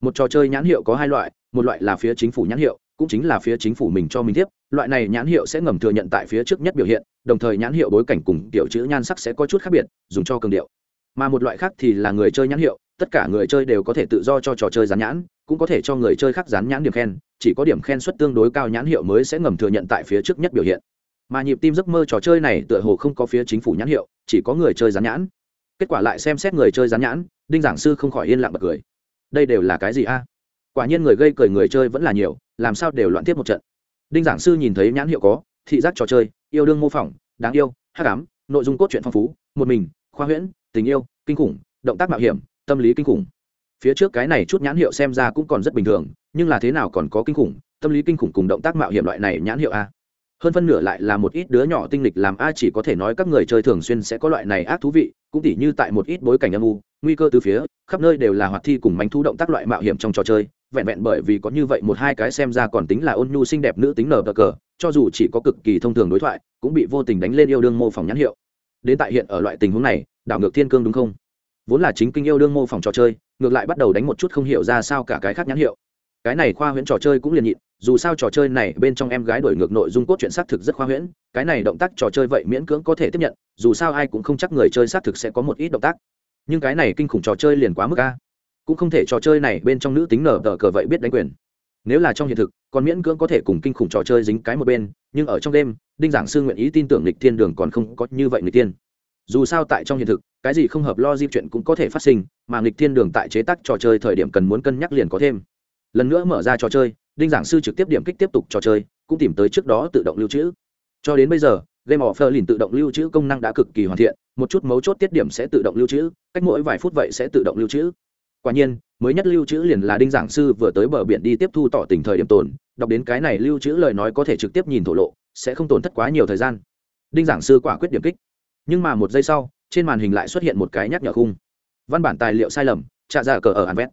Một trò chơi nhãn hiệu có hai loại, một loại là phía chính phủ nhãn hiệu, cũng chính là phía chính phủ mình cho mình tiếp. Loại này nhãn hiệu sẽ ngầm thừa nhận tại phía trước nhất biểu hiện, đồng thời nhãn hiệu bối cảnh cùng kiểu chữ nhan sắc sẽ có chút khác biệt, dùng cho cường điệu mà một loại khác thì là người chơi nhãn hiệu tất cả người chơi đều có thể tự do cho trò chơi dán nhãn cũng có thể cho người chơi khác dán nhãn điểm khen chỉ có điểm khen suất tương đối cao nhãn hiệu mới sẽ ngầm thừa nhận tại phía trước nhất biểu hiện. Mà nhịp tim giấc mơ trò chơi này tựa hồ không có phía chính phủ nhãn hiệu chỉ có người chơi dán nhãn. Kết quả lại xem xét người chơi dán nhãn đinh giảng sư không khỏi yên lặng bật cười. Đây đều là cái gì a? Quả nhiên người gây cười người chơi vẫn là nhiều làm sao đều loạn tiếp một trận. Đinh giảng sư nhìn thấy nhãn hiệu có thị giác trò chơi yêu đương mô phỏng đáng yêu hát ám, nội dung cốt truyện phong phú một mình khoa huyễn tình yêu, kinh khủng, động tác mạo hiểm, tâm lý kinh khủng. Phía trước cái này chút nhãn hiệu xem ra cũng còn rất bình thường, nhưng là thế nào còn có kinh khủng, tâm lý kinh khủng cùng động tác mạo hiểm loại này nhãn hiệu a. Hơn phân nửa lại là một ít đứa nhỏ tinh lịch làm a chỉ có thể nói các người chơi thường xuyên sẽ có loại này ác thú vị, cũng tỉ như tại một ít bối cảnh âm u, nguy cơ từ phía, khắp nơi đều là hoạt thi cùng mánh thu động tác loại mạo hiểm trong trò chơi, vẹn vẹn bởi vì có như vậy một hai cái xem ra còn tính là ôn nhu xinh đẹp nữ tính nở bờ cờ, cho dù chỉ có cực kỳ thông thường đối thoại, cũng bị vô tình đánh lên yêu đương mô phỏng nhãn hiệu. Đến tại hiện ở loại tình huống này đảo ngược thiên cương đúng không? Vốn là chính kinh yêu đương mô phỏng trò chơi, ngược lại bắt đầu đánh một chút không hiểu ra sao cả cái khác nhãn hiệu. Cái này khoa huyễn trò chơi cũng liền nhịn, dù sao trò chơi này bên trong em gái đổi ngược nội dung cốt truyện xác thực rất khoa huyễn, cái này động tác trò chơi vậy miễn cưỡng có thể tiếp nhận, dù sao ai cũng không chắc người chơi xác thực sẽ có một ít động tác. Nhưng cái này kinh khủng trò chơi liền quá mức a. Cũng không thể trò chơi này bên trong nữ tính nở tờ cờ vậy biết đánh quyền. Nếu là trong hiện thực, còn miễn cưỡng có thể cùng kinh khủng trò chơi dính cái một bên, nhưng ở trong đêm, đinh giảng sư nguyện ý tin tưởng lịch thiên đường còn không có như vậy người tiên dù sao tại trong hiện thực, cái gì không hợp lo di chuyện cũng có thể phát sinh, mà nghịch thiên đường tại chế tác trò chơi thời điểm cần muốn cân nhắc liền có thêm. Lần nữa mở ra trò chơi, đinh giảng sư trực tiếp điểm kích tiếp tục trò chơi, cũng tìm tới trước đó tự động lưu trữ. Cho đến bây giờ, game of Berlin tự động lưu trữ công năng đã cực kỳ hoàn thiện, một chút mấu chốt tiết điểm sẽ tự động lưu trữ, cách mỗi vài phút vậy sẽ tự động lưu trữ. Quả nhiên, mới nhất lưu trữ liền là đinh giảng sư vừa tới bờ biển đi tiếp thu tỏ tình thời điểm tồn, đọc đến cái này lưu trữ lời nói có thể trực tiếp nhìn thổ lộ, sẽ không tổn thất quá nhiều thời gian. Đinh giảng sư quả quyết điểm kích nhưng mà một giây sau, trên màn hình lại xuất hiện một cái nhắc nhở khung. Văn bản tài liệu sai lầm, trả ra cờ ở an vét.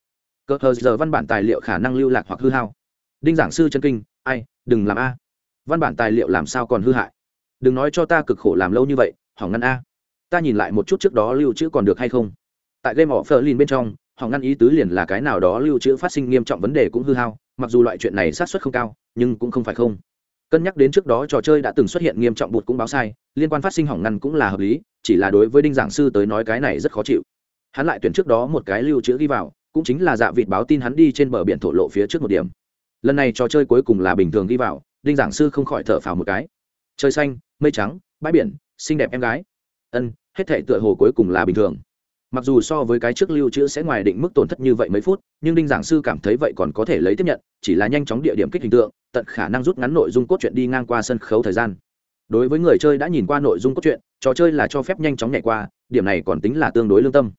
Cờ hờ giờ văn bản tài liệu khả năng lưu lạc hoặc hư hao. Đinh giảng sư chân kinh, ai, đừng làm a. Văn bản tài liệu làm sao còn hư hại? Đừng nói cho ta cực khổ làm lâu như vậy, hỏng ngăn a. Ta nhìn lại một chút trước đó lưu trữ còn được hay không? Tại game of Berlin bên trong, hỏng ngăn ý tứ liền là cái nào đó lưu trữ phát sinh nghiêm trọng vấn đề cũng hư hao, mặc dù loại chuyện này sát xuất không cao, nhưng cũng không phải không cân nhắc đến trước đó trò chơi đã từng xuất hiện nghiêm trọng bụt cũng báo sai, liên quan phát sinh hỏng ngăn cũng là hợp lý, chỉ là đối với đinh giảng sư tới nói cái này rất khó chịu. Hắn lại tuyển trước đó một cái lưu trữ ghi vào, cũng chính là dạ vịt báo tin hắn đi trên bờ biển thổ lộ phía trước một điểm. Lần này trò chơi cuối cùng là bình thường ghi vào, đinh giảng sư không khỏi thở phào một cái. Trời xanh, mây trắng, bãi biển, xinh đẹp em gái. Ân, hết thể tựa hồ cuối cùng là bình thường. Mặc dù so với cái trước lưu trữ sẽ ngoài định mức tổn thất như vậy mấy phút nhưng đinh giảng sư cảm thấy vậy còn có thể lấy tiếp nhận, chỉ là nhanh chóng địa điểm kích hình tượng, tận khả năng rút ngắn nội dung cốt truyện đi ngang qua sân khấu thời gian. Đối với người chơi đã nhìn qua nội dung cốt truyện, trò chơi là cho phép nhanh chóng nhảy qua, điểm này còn tính là tương đối lương tâm.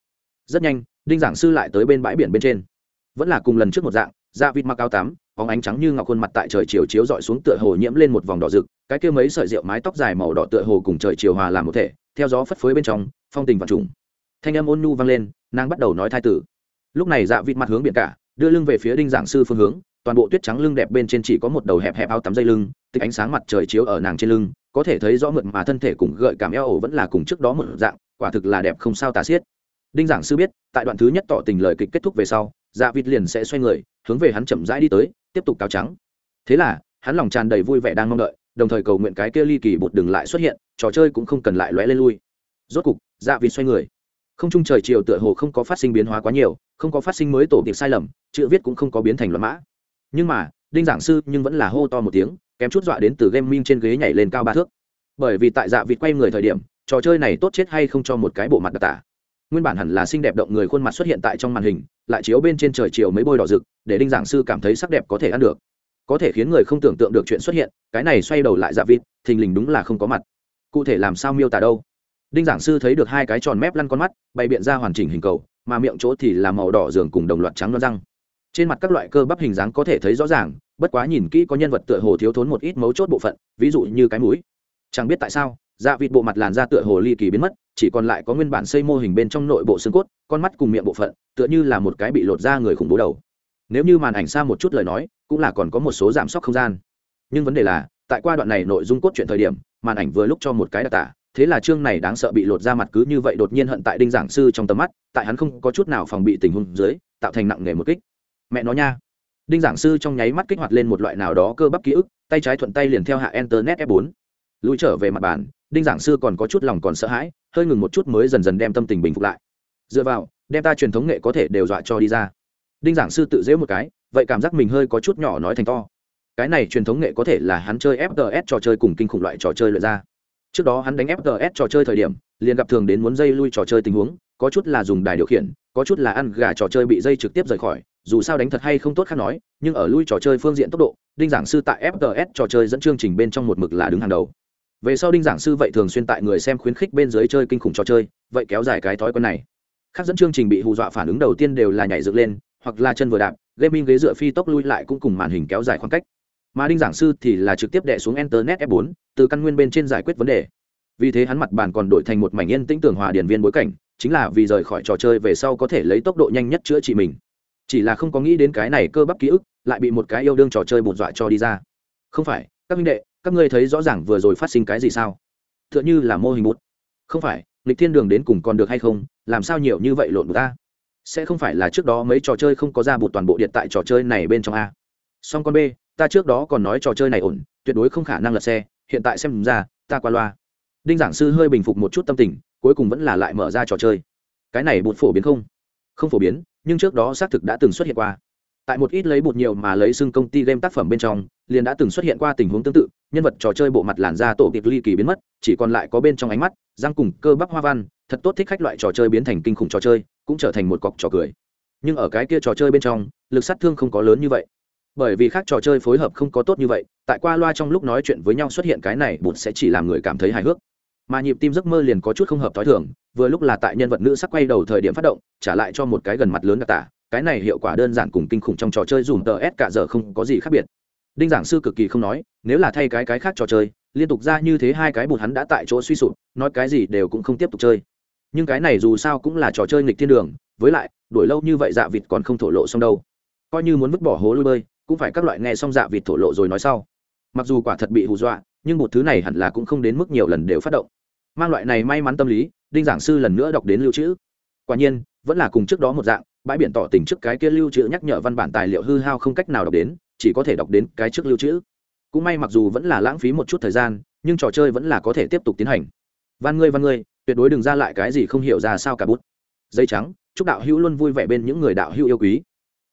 Rất nhanh, đinh giảng sư lại tới bên bãi biển bên trên. Vẫn là cùng lần trước một dạng da vịt mặc áo tắm, bóng ánh trắng như ngọc khuôn mặt tại trời chiều chiếu dọi xuống tựa hồ nhiễm lên một vòng đỏ rực, cái kia mấy sợi rượu mái tóc dài màu đỏ tựa hồ cùng trời chiều hòa làm một thể, theo gió phất phới bên trong, phong tình và trùng. Thanh âm ôn nhu vang lên, nàng bắt đầu nói thai tử lúc này dạ vịt mặt hướng biển cả, đưa lưng về phía đinh giảng sư phương hướng, toàn bộ tuyết trắng lưng đẹp bên trên chỉ có một đầu hẹp hẹp áo tắm dây lưng tích ánh sáng mặt trời chiếu ở nàng trên lưng, có thể thấy rõ mượt mà thân thể cùng gợi cảm eo ổ vẫn là cùng trước đó một dạng, quả thực là đẹp không sao tả xiết. Đinh giảng sư biết, tại đoạn thứ nhất tỏ tình lời kịch kết thúc về sau dạ vịt liền sẽ xoay người, hướng về hắn chậm rãi đi tới, tiếp tục cáo trắng. Thế là, hắn lòng tràn đầy vui vẻ đang mong đợi, đồng thời cầu nguyện cái kia ly kỳ bột đừng lại xuất hiện, trò chơi cũng không cần lại lóe lên lui. Rốt cục dạ vịt xoay người. Không trung trời chiều tựa hồ không có phát sinh biến hóa quá nhiều không có phát sinh mới tổ tiệc sai lầm, chữ viết cũng không có biến thành loạn mã. Nhưng mà, đinh giảng sư nhưng vẫn là hô to một tiếng, kém chút dọa đến từ game minh trên ghế nhảy lên cao ba thước. Bởi vì tại dạ vịt quay người thời điểm, trò chơi này tốt chết hay không cho một cái bộ mặt đặc tả. Nguyên bản hẳn là xinh đẹp động người khuôn mặt xuất hiện tại trong màn hình, lại chiếu bên trên trời chiều mấy bôi đỏ rực, để đinh giảng sư cảm thấy sắc đẹp có thể ăn được. Có thể khiến người không tưởng tượng được chuyện xuất hiện, cái này xoay đầu lại dạ vịt, thình lình đúng là không có mặt. Cụ thể làm sao miêu tả đâu? Đinh giảng sư thấy được hai cái tròn mép lăn con mắt, bày biện ra hoàn chỉnh hình cầu mà miệng chỗ thì là màu đỏ giường cùng đồng loạt trắng loan răng. Trên mặt các loại cơ bắp hình dáng có thể thấy rõ ràng, bất quá nhìn kỹ có nhân vật tựa hồ thiếu thốn một ít mấu chốt bộ phận, ví dụ như cái mũi. Chẳng biết tại sao dạ vịt bộ mặt làn da tựa hồ ly kỳ biến mất, chỉ còn lại có nguyên bản xây mô hình bên trong nội bộ xương cốt, con mắt cùng miệng bộ phận, tựa như là một cái bị lột ra người khủng bố đầu. Nếu như màn ảnh xa một chút lời nói, cũng là còn có một số giảm sốc không gian. Nhưng vấn đề là, tại qua đoạn này nội dung cốt truyện thời điểm, màn ảnh vừa lúc cho một cái đặc tả thế là chương này đáng sợ bị lột ra mặt cứ như vậy đột nhiên hận tại đinh giảng sư trong tầm mắt, tại hắn không có chút nào phòng bị tình huống dưới, tạo thành nặng nề một kích. Mẹ nó nha. Đinh giảng sư trong nháy mắt kích hoạt lên một loại nào đó cơ bắp ký ức, tay trái thuận tay liền theo hạ internet f 4 lùi trở về mặt bàn, đinh giảng sư còn có chút lòng còn sợ hãi, hơi ngừng một chút mới dần dần đem tâm tình bình phục lại. Dựa vào, đem ta truyền thống nghệ có thể đều dọa cho đi ra. Đinh giảng sư tự dễ một cái, vậy cảm giác mình hơi có chút nhỏ nói thành to. Cái này truyền thống nghệ có thể là hắn chơi fts trò chơi cùng kinh khủng loại trò chơi lượt ra trước đó hắn đánh fts trò chơi thời điểm, liền gặp thường đến muốn dây lui trò chơi tình huống, có chút là dùng đài điều khiển, có chút là ăn gà trò chơi bị dây trực tiếp rời khỏi, dù sao đánh thật hay không tốt khác nói, nhưng ở lui trò chơi phương diện tốc độ, đinh giảng sư tại fts trò chơi dẫn chương trình bên trong một mực là đứng hàng đầu. Về sau đinh giảng sư vậy thường xuyên tại người xem khuyến khích bên dưới chơi kinh khủng trò chơi, vậy kéo dài cái thói quen này. Khác dẫn chương trình bị hù dọa phản ứng đầu tiên đều là nhảy dựng lên, hoặc là chân vừa đạp, gaming ghế dựa phi tốc lui lại cũng cùng màn hình kéo dài khoảng cách mà đinh giảng sư thì là trực tiếp đệ xuống internet f 4 từ căn nguyên bên trên giải quyết vấn đề. Vì thế hắn mặt bàn còn đổi thành một mảnh yên tĩnh tường hòa điển viên bối cảnh, chính là vì rời khỏi trò chơi về sau có thể lấy tốc độ nhanh nhất chữa trị mình. Chỉ là không có nghĩ đến cái này cơ bắp ký ức lại bị một cái yêu đương trò chơi bột dọa cho đi ra. Không phải, các minh đệ, các ngươi thấy rõ ràng vừa rồi phát sinh cái gì sao? T h ư ợ n h ư là mô hình bút. Không phải, lịch thiên đường đến cùng còn được hay không? Làm sao nhiều như vậy lộn ra ta sẽ không phải là trước đó mấy trò chơi không có ra bụt toàn bộ điện tại trò chơi này bên trong a? Song con b ta trước đó còn nói trò chơi này ổn, tuyệt đối không khả năng lật xe, hiện tại xem ra, ta qua loa. Đinh giảng sư hơi bình phục một chút tâm tình, cuối cùng vẫn là lại mở ra trò chơi. Cái này bụt phổ biến không? Không phổ biến, nhưng trước đó xác thực đã từng xuất hiện qua. Tại một ít lấy bụt nhiều mà lấy xưng công ty game tác phẩm bên trong, liền đã từng xuất hiện qua tình huống tương tự, nhân vật trò chơi bộ mặt làn da tổ tiệc ly kỳ biến mất, chỉ còn lại có bên trong ánh mắt, răng cùng cơ bắp hoa văn, thật tốt thích khách loại trò chơi biến thành kinh khủng trò chơi, cũng trở thành một cọc trò cười. Nhưng ở cái kia trò chơi bên trong, lực sát thương không có lớn như vậy bởi vì khác trò chơi phối hợp không có tốt như vậy, tại qua loa trong lúc nói chuyện với nhau xuất hiện cái này bụt sẽ chỉ làm người cảm thấy hài hước. Mà nhịp tim giấc mơ liền có chút không hợp t h ó i thường, vừa lúc là tại nhân vật nữ sắc quay đầu thời điểm phát động, trả lại cho một cái gần mặt lớn đặc tả, cái này hiệu quả đơn giản cùng kinh khủng trong trò chơi dùm tờ s cả giờ không có gì khác biệt. Đinh giảng sư cực kỳ không nói, nếu là thay cái cái khác trò chơi, liên tục ra như thế hai cái bụt hắn đã tại chỗ suy sụp, nói cái gì đều cũng không tiếp tục chơi. Nhưng cái này dù sao cũng là trò chơi nghịch thiên đường, với lại, đuổi lâu như vậy dạ vịt còn không thổ lộ xong đâu. Coi như muốn vứt bỏ hố lui bơi cũng phải các loại nghe xong dạ vịt thổ lộ rồi nói sau. Mặc dù quả thật bị hù dọa, nhưng một thứ này hẳn là cũng không đến mức nhiều lần đều phát động. Mang loại này may mắn tâm lý, đinh giảng sư lần nữa đọc đến lưu trữ. Quả nhiên, vẫn là cùng trước đó một dạng, bãi biển tỏ tình trước cái kia lưu trữ nhắc nhở văn bản tài liệu hư hao không cách nào đọc đến, chỉ có thể đọc đến cái trước lưu trữ. Cũng may mặc dù vẫn là lãng phí một chút thời gian, nhưng trò chơi vẫn là có thể tiếp tục tiến hành. Van ngươi van ngươi, tuyệt đối đừng ra lại cái gì không hiểu ra sao cả bút. Dây trắng, chúc đạo hữu luôn vui vẻ bên những người đạo hữu yêu quý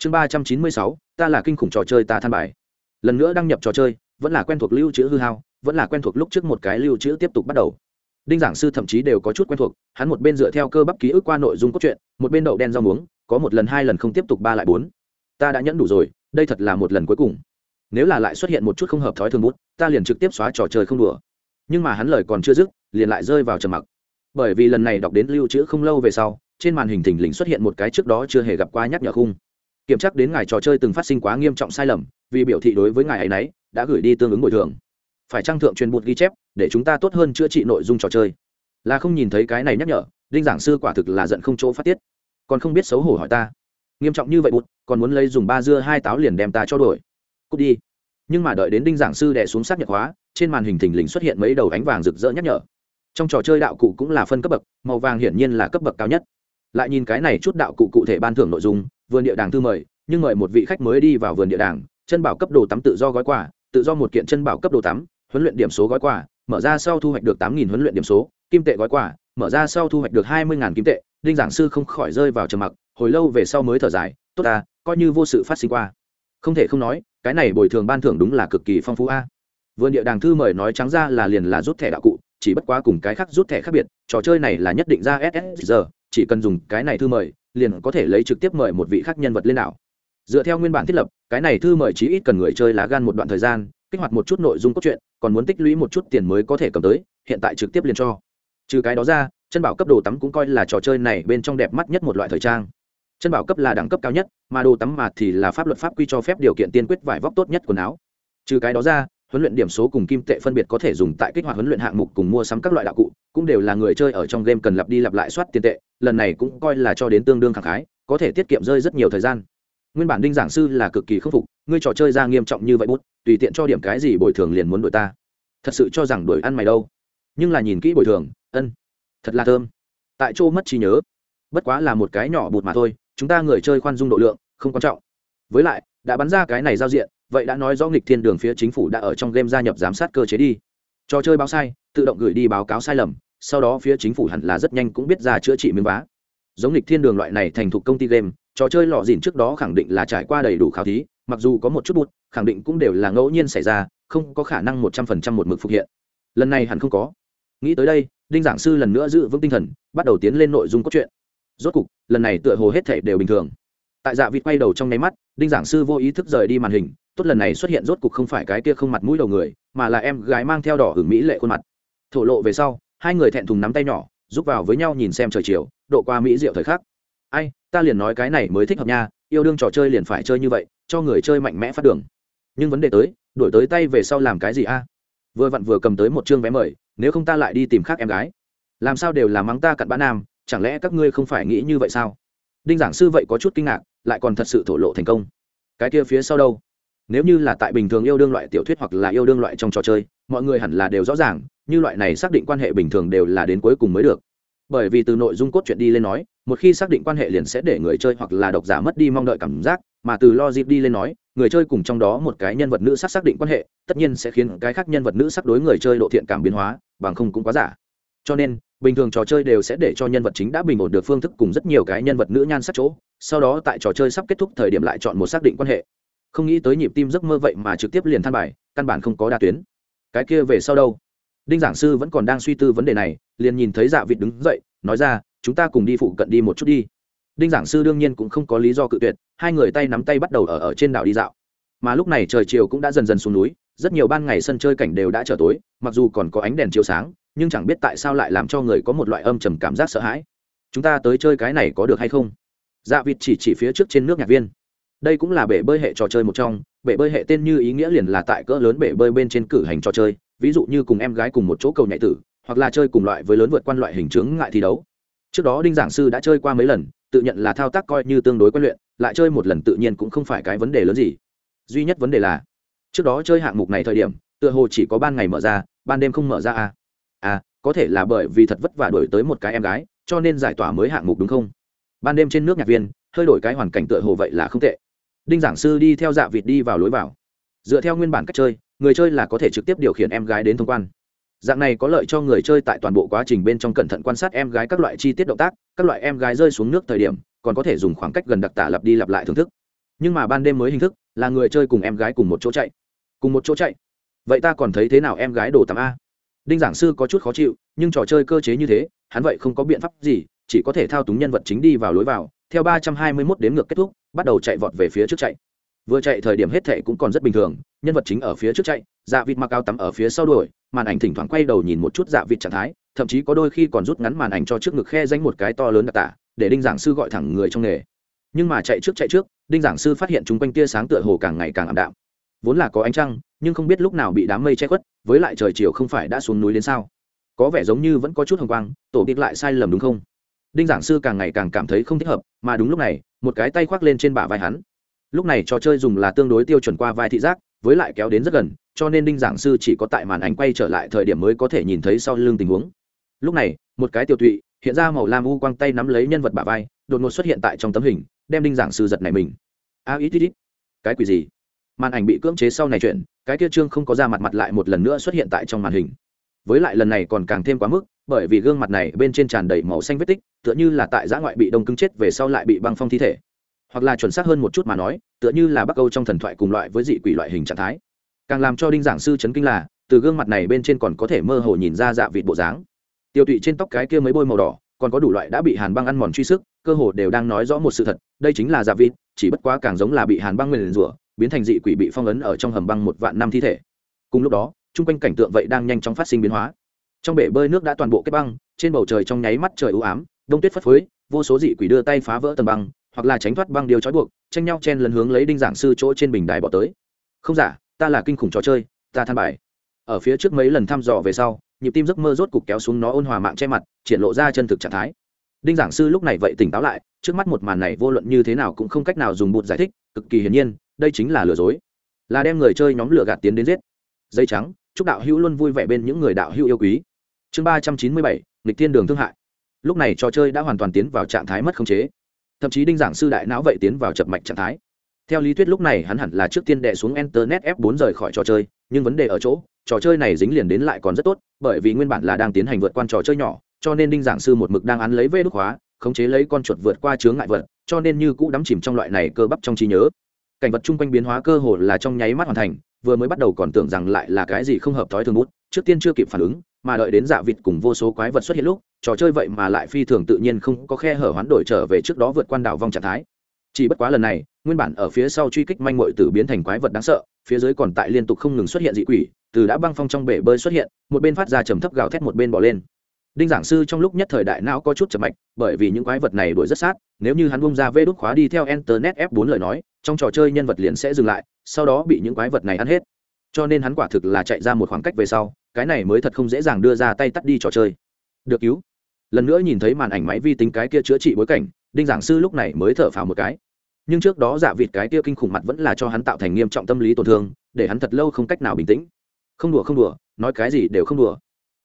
chương ba trăm chín mươi sáu, ta là kinh khủng trò chơi ta than bài. Lần nữa đăng nhập trò chơi, vẫn là quen thuộc lưu trữ hư hao, vẫn là quen thuộc lúc trước một cái lưu trữ tiếp tục bắt đầu. Đinh giảng sư thậm chí đều có chút quen thuộc, hắn một bên dựa theo cơ bắp ký ức qua nội dung cốt truyện, một bên đậu đen rau muống, có một lần hai lần không tiếp tục ba lại bốn. Ta đã nhẫn đủ rồi, đây thật là một lần cuối cùng. Nếu là lại xuất hiện một chút không hợp thói thường bút, ta liền trực tiếp xóa trò chơi không đùa. Nhưng mà hắn lời còn chưa dứt, liền lại rơi vào trầm mặc. Bởi vì lần này đọc đến lưu trữ không lâu về sau, trên màn hình thình lình xuất hiện một cái trước đó chưa hề gặp qua nhắc nhở khung kiểm tra đến ngài trò chơi từng phát sinh quá nghiêm trọng sai lầm, vì biểu thị đối với ngài ấy nấy, đã gửi đi tương ứng bồi thường. Phải trang thượng truyền bụt ghi chép, để chúng ta tốt hơn chữa trị nội dung trò chơi? Là không nhìn thấy cái này nhắc nhở, đinh giảng sư quả thực là giận không chỗ phát tiết. Còn không biết xấu hổ hỏi ta. Nghiêm trọng như vậy bụt, còn muốn lấy dùng ba dưa hai táo liền đem ta cho đổi. Cút đi. Nhưng mà đợi đến đinh giảng sư đè xuống xác nhật hóa, trên màn hình thình lình xuất hiện mấy đầu ánh vàng rực rỡ nhắc nhở. Trong trò chơi đạo cụ cũng là phân cấp bậc, màu vàng hiển nhiên là cấp bậc cao nhất. Lại nhìn cái này chút đạo cụ cụ thể ban thưởng nội dung vườn địa đàng thư mời, nhưng mời một vị khách mới đi vào vườn địa đàng, chân bảo cấp đồ tắm tự do gói quà, tự do một kiện chân bảo cấp đồ tắm, huấn luyện điểm số gói quà, mở ra sau thu hoạch được tám nghìn huấn luyện điểm số, kim tệ gói quà, mở ra sau thu hoạch được hai mươi kim tệ, đinh giảng sư không khỏi rơi vào trầm mặc, hồi lâu về sau mới thở dài, tốt ta, coi như vô sự phát sinh qua. Không thể không nói, cái này bồi thường ban thưởng đúng là cực kỳ phong phú a. Vườn địa đàng thư mời nói trắng ra là liền là rút thẻ đạo cụ, chỉ bất quá cùng cái khác rút thẻ khác biệt, trò chơi này là nhất định ra ss giờ chỉ cần dùng cái này thư mời liền có thể lấy trực tiếp mời một vị khác nhân vật lên đảo. Dựa theo nguyên bản thiết lập, cái này thư mời chí ít cần người chơi lá gan một đoạn thời gian, kích hoạt một chút nội dung cốt truyện, còn muốn tích lũy một chút tiền mới có thể cầm tới, hiện tại trực tiếp liền cho. Trừ cái đó ra, chân bảo cấp đồ tắm cũng coi là trò chơi này bên trong đẹp mắt nhất một loại thời trang. Chân bảo cấp là đẳng cấp cao nhất, mà đồ tắm mà thì là pháp luật pháp quy cho phép điều kiện tiên quyết vải vóc tốt nhất quần áo. Trừ cái đó ra huấn luyện điểm số cùng kim tệ phân biệt có thể dùng tại kích hoạt huấn luyện hạng mục cùng mua sắm các loại đạo cụ, cũng đều là người chơi ở trong game cần lặp đi lặp lại soát tiền tệ, lần này cũng coi là cho đến tương đương khẳng khái, có thể tiết kiệm rơi rất nhiều thời gian. Nguyên bản đinh giảng sư là cực kỳ khâm phục, ngươi trò chơi ra nghiêm trọng như vậy bút, tùy tiện cho điểm cái gì bồi thường liền muốn đổi ta. Thật sự cho rằng đổi ăn mày đâu. Nhưng là nhìn kỹ bồi thường, ân, thật là thơm. Tại chỗ mất trí nhớ. Bất quá là một cái nhỏ bụt mà thôi, chúng ta người chơi khoan dung độ lượng, không quan trọng. Với lại, đã bắn ra cái này giao diện vậy đã nói rõ nghịch thiên đường phía chính phủ đã ở trong game gia nhập giám sát cơ chế đi. Trò chơi báo sai, tự động gửi đi báo cáo sai lầm, sau đó phía chính phủ hẳn là rất nhanh cũng biết ra chữa trị miếng vá. Giống nghịch thiên đường loại này thành thục công ty game, trò chơi lọ dìn trước đó khẳng định là trải qua đầy đủ khảo thí, mặc dù có một chút bút khẳng định cũng đều là ngẫu nhiên xảy ra, không có khả năng một trăm phần trăm một mực phục hiện. Lần này hẳn không có. Nghĩ tới đây, đinh giảng sư lần nữa giữ vững tinh thần, bắt đầu tiến lên nội dung cốt truyện. Rốt cục, lần này tựa hồ hết thể đều bình thường tại dạ vịt quay đầu trong nháy mắt, đinh giảng sư vô ý thức rời đi màn hình, tốt lần này xuất hiện rốt cục không phải cái kia không mặt mũi đầu người, mà là em gái mang theo đỏ hưởng mỹ lệ khuôn mặt. Thổ lộ về sau, hai người thẹn thùng nắm tay nhỏ giúp vào với nhau nhìn xem trời chiều, độ qua mỹ diệu thời khắc. Ai, ta liền nói cái này mới thích hợp nha, yêu đương trò chơi liền phải chơi như vậy, cho người chơi mạnh mẽ phát đường. Nhưng vấn đề tới, đổi tới tay về sau làm cái gì a? Vừa vặn vừa cầm tới một chương vé mời, nếu không ta lại đi tìm khác em gái. Làm sao đều là mắng ta cặn bã nam, chẳng lẽ các ngươi không phải nghĩ như vậy sao? Đinh giảng sư vậy có chút kinh ngạc, lại còn thật sự thổ lộ thành công. Cái kia phía sau đâu? Nếu như là tại bình thường yêu đương loại tiểu thuyết hoặc là yêu đương loại trong trò chơi, mọi người hẳn là đều rõ ràng, như loại này xác định quan hệ bình thường đều là đến cuối cùng mới được. Bởi vì từ nội dung cốt truyện đi lên nói, một khi xác định quan hệ liền sẽ để người chơi hoặc là độc giả mất đi mong đợi cảm giác, mà từ logic đi lên nói, người chơi cùng trong đó một cái nhân vật nữ sắc xác định quan hệ, tất nhiên sẽ khiến cái khác nhân vật nữ sắc đối người chơi độ thiện cảm biến hóa, bằng không cũng quá giả cho nên, bình thường trò chơi đều sẽ để cho nhân vật chính đã bình ổn được phương thức cùng rất nhiều cái nhân vật nữ nhan sắc chỗ, sau đó tại trò chơi sắp kết thúc thời điểm lại chọn một xác định quan hệ. Không nghĩ tới nhịp tim giấc mơ vậy mà trực tiếp liền than bài, căn bản không có đa tuyến. Cái kia về sau đâu? Đinh giảng sư vẫn còn đang suy tư vấn đề này, liền nhìn thấy dạ vịt đứng dậy, nói ra, chúng ta cùng đi phụ cận đi một chút đi. Đinh giảng sư đương nhiên cũng không có lý do cự tuyệt, hai người tay nắm tay bắt đầu ở ở trên đảo đi dạo. Mà lúc này trời chiều cũng đã dần dần xuống núi, rất nhiều ban ngày sân chơi cảnh đều đã trở tối, mặc dù còn có ánh đèn chiếu sáng nhưng chẳng biết tại sao lại làm cho người có một loại âm trầm cảm giác sợ hãi. Chúng ta tới chơi cái này có được hay không? Dạ vịt chỉ chỉ phía trước trên nước nhạc viên. Đây cũng là bể bơi hệ trò chơi một trong, bể bơi hệ tên như ý nghĩa liền là tại cỡ lớn bể bơi bên trên cử hành trò chơi, ví dụ như cùng em gái cùng một chỗ cầu nhạy tử, hoặc là chơi cùng loại với lớn vượt quan loại hình chướng ngại thi đấu. Trước đó đinh giảng sư đã chơi qua mấy lần, tự nhận là thao tác coi như tương đối quen luyện, lại chơi một lần tự nhiên cũng không phải cái vấn đề lớn gì. Duy nhất vấn đề là, trước đó chơi hạng mục này thời điểm, tựa hồ chỉ có ban ngày mở ra, ban đêm không mở ra à à có thể là bởi vì thật vất vả đổi tới một cái em gái, cho nên giải tỏa mới hạng mục đúng không? Ban đêm trên nước nhạc viên, hơi đổi cái hoàn cảnh tựa hồ vậy là không tệ. Đinh giảng sư đi theo dạ vịt đi vào lối vào. Dựa theo nguyên bản cách chơi, người chơi là có thể trực tiếp điều khiển em gái đến thông quan. Dạng này có lợi cho người chơi tại toàn bộ quá trình bên trong cẩn thận quan sát em gái các loại chi tiết động tác, các loại em gái rơi xuống nước thời điểm, còn có thể dùng khoảng cách gần đặc tả lặp đi lặp lại thưởng thức. Nhưng mà ban đêm mới hình thức, là người chơi cùng em gái cùng một chỗ chạy. Cùng một chỗ chạy. Vậy ta còn thấy thế nào em gái đồ tắm a? Đinh giảng sư có chút khó chịu, nhưng trò chơi cơ chế như thế, hắn vậy không có biện pháp gì, chỉ có thể thao túng nhân vật chính đi vào lối vào. Theo ba trăm hai mươi mốt đếm ngược kết thúc, bắt đầu chạy vọt về phía trước chạy. Vừa chạy thời điểm hết thệ cũng còn rất bình thường, nhân vật chính ở phía trước chạy dạ vịt mặc áo tắm ở phía sau đuổi, màn ảnh thỉnh thoảng quay đầu nhìn một chút dạ vịt trạng thái, thậm chí có đôi khi còn rút ngắn màn ảnh cho trước ngực khe danh một cái to lớn đặc tả, để đinh giảng sư gọi thẳng người trong nghề. Nhưng mà chạy trước chạy trước, đinh giảng sư phát hiện chung quanh tia sáng tựa hồ càng ngày càng ảm đạm. Vốn là có ánh trăng, nhưng không biết lúc nào bị đám mây che khuất với lại trời chiều không phải đã xuống núi đến sao? Có vẻ giống như vẫn có chút hồng quang, tổ tiệc lại sai lầm đúng không? Đinh giảng sư càng ngày càng cảm thấy không thích hợp, mà đúng lúc này, một cái tay khoác lên trên bả vai hắn. Lúc này trò chơi dùng là tương đối tiêu chuẩn qua vai thị giác, với lại kéo đến rất gần, cho nên đinh giảng sư chỉ có tại màn ảnh quay trở lại thời điểm mới có thể nhìn thấy sau lưng tình huống. Lúc này, một cái tiêu tụy, hiện ra màu lam u quang tay nắm lấy nhân vật bả vai, đột ngột xuất hiện tại trong tấm hình, đem đinh giảng sư giật này mình. A ít ít ít cái quỷ gì? Màn ảnh bị cưỡng chế sau này chuyện cái kia trương không có ra mặt mặt lại một lần nữa xuất hiện tại trong màn hình. Với lại lần này còn càng thêm quá mức, bởi vì gương mặt này bên trên tràn đầy màu xanh vết tích, tựa như là tại giã ngoại bị đông cứng chết về sau lại bị băng phong thi thể. Hoặc là chuẩn xác hơn một chút mà nói, tựa như là bắc âu trong thần thoại cùng loại với dị quỷ loại hình trạng thái. Càng làm cho đinh giảng sư chấn kinh là, từ gương mặt này bên trên còn có thể mơ hồ nhìn ra dạ vịt bộ dáng. Tiêu tụy trên tóc cái kia mấy bôi màu đỏ, còn có đủ loại đã bị hàn băng ăn mòn truy sức, cơ hồ đều đang nói rõ một sự thật, đây chính là dạ vịt, chỉ bất quá càng giống là bị hàn băng nguyền rủa biến thành dị quỷ bị phong ấn ở trong hầm băng một vạn năm thi thể. Cùng lúc đó, chung quanh cảnh tượng vậy đang nhanh chóng phát sinh biến hóa. Trong bể bơi nước đã toàn bộ kết băng, trên bầu trời trong nháy mắt trời ưu ám, đông tuyết phất phới, vô số dị quỷ đưa tay phá vỡ tầng băng, hoặc là tránh thoát băng điều trói buộc, tranh nhau chen lần hướng lấy đinh giảng sư chỗ trên bình đài bỏ tới. Không giả, ta là kinh khủng trò chơi, ta than bài. Ở phía trước mấy lần thăm dò về sau, nhịp tim giấc mơ rốt cục kéo xuống nó ôn hòa mạng che mặt, triển lộ ra chân thực trạng thái. Đinh giảng sư lúc này vậy tỉnh táo lại, trước mắt một màn này vô luận như thế nào cũng không cách nào dùng bụt giải thích, cực kỳ hiển nhiên đây chính là lừa dối. Là đem người chơi nhóm lừa gạt tiến đến giết. Dây trắng, chúc đạo hữu luôn vui vẻ bên những người đạo hữu yêu quý. Chương ba trăm chín mươi bảy, nghịch thiên đường thương hại. Lúc này trò chơi đã hoàn toàn tiến vào trạng thái mất khống chế. Thậm chí đinh giảng sư đại não vậy tiến vào chập mạch trạng thái. Theo lý thuyết lúc này hắn hẳn là trước tiên đệ xuống internet f 4 rời khỏi trò chơi, nhưng vấn đề ở chỗ, trò chơi này dính liền đến lại còn rất tốt, bởi vì nguyên bản là đang tiến hành vượt qua trò chơi nhỏ, cho nên đinh giảng sư một mực đang ăn lấy vê đúc hóa khống chế lấy con chuột vượt qua chướng ngại vật, cho nên như cũ đắm chìm trong loại này cơ bắp trong trí nhớ cảnh vật chung quanh biến hóa cơ hồ là trong nháy mắt hoàn thành, vừa mới bắt đầu còn tưởng rằng lại là cái gì không hợp thói thường bút, trước tiên chưa kịp phản ứng, mà đợi đến dạ vịt cùng vô số quái vật xuất hiện lúc, trò chơi vậy mà lại phi thường tự nhiên không có khe hở hoán đổi trở về trước đó vượt quan đảo vong trạng thái. Chỉ bất quá lần này, nguyên bản ở phía sau truy kích manh mội tử biến thành quái vật đáng sợ, phía dưới còn tại liên tục không ngừng xuất hiện dị quỷ, từ đã băng phong trong bể bơi xuất hiện, một bên phát ra trầm thấp gào thét một bên bỏ lên đinh giảng sư trong lúc nhất thời đại não có chút chậm mạch, bởi vì những quái vật này đuổi rất sát, nếu như hắn bung ra vê đốt khóa đi theo internet f 4 lời nói, trong trò chơi nhân vật liền sẽ dừng lại, sau đó bị những quái vật này ăn hết. Cho nên hắn quả thực là chạy ra một khoảng cách về sau, cái này mới thật không dễ dàng đưa ra tay tắt đi trò chơi. Được cứu. Lần nữa nhìn thấy màn ảnh máy vi tính cái kia chữa trị bối cảnh, đinh giảng sư lúc này mới thở phào một cái. Nhưng trước đó giả vịt cái kia kinh khủng mặt vẫn là cho hắn tạo thành nghiêm trọng tâm lý tổn thương, để hắn thật lâu không cách nào bình tĩnh. Không đùa không đùa, nói cái gì đều không đùa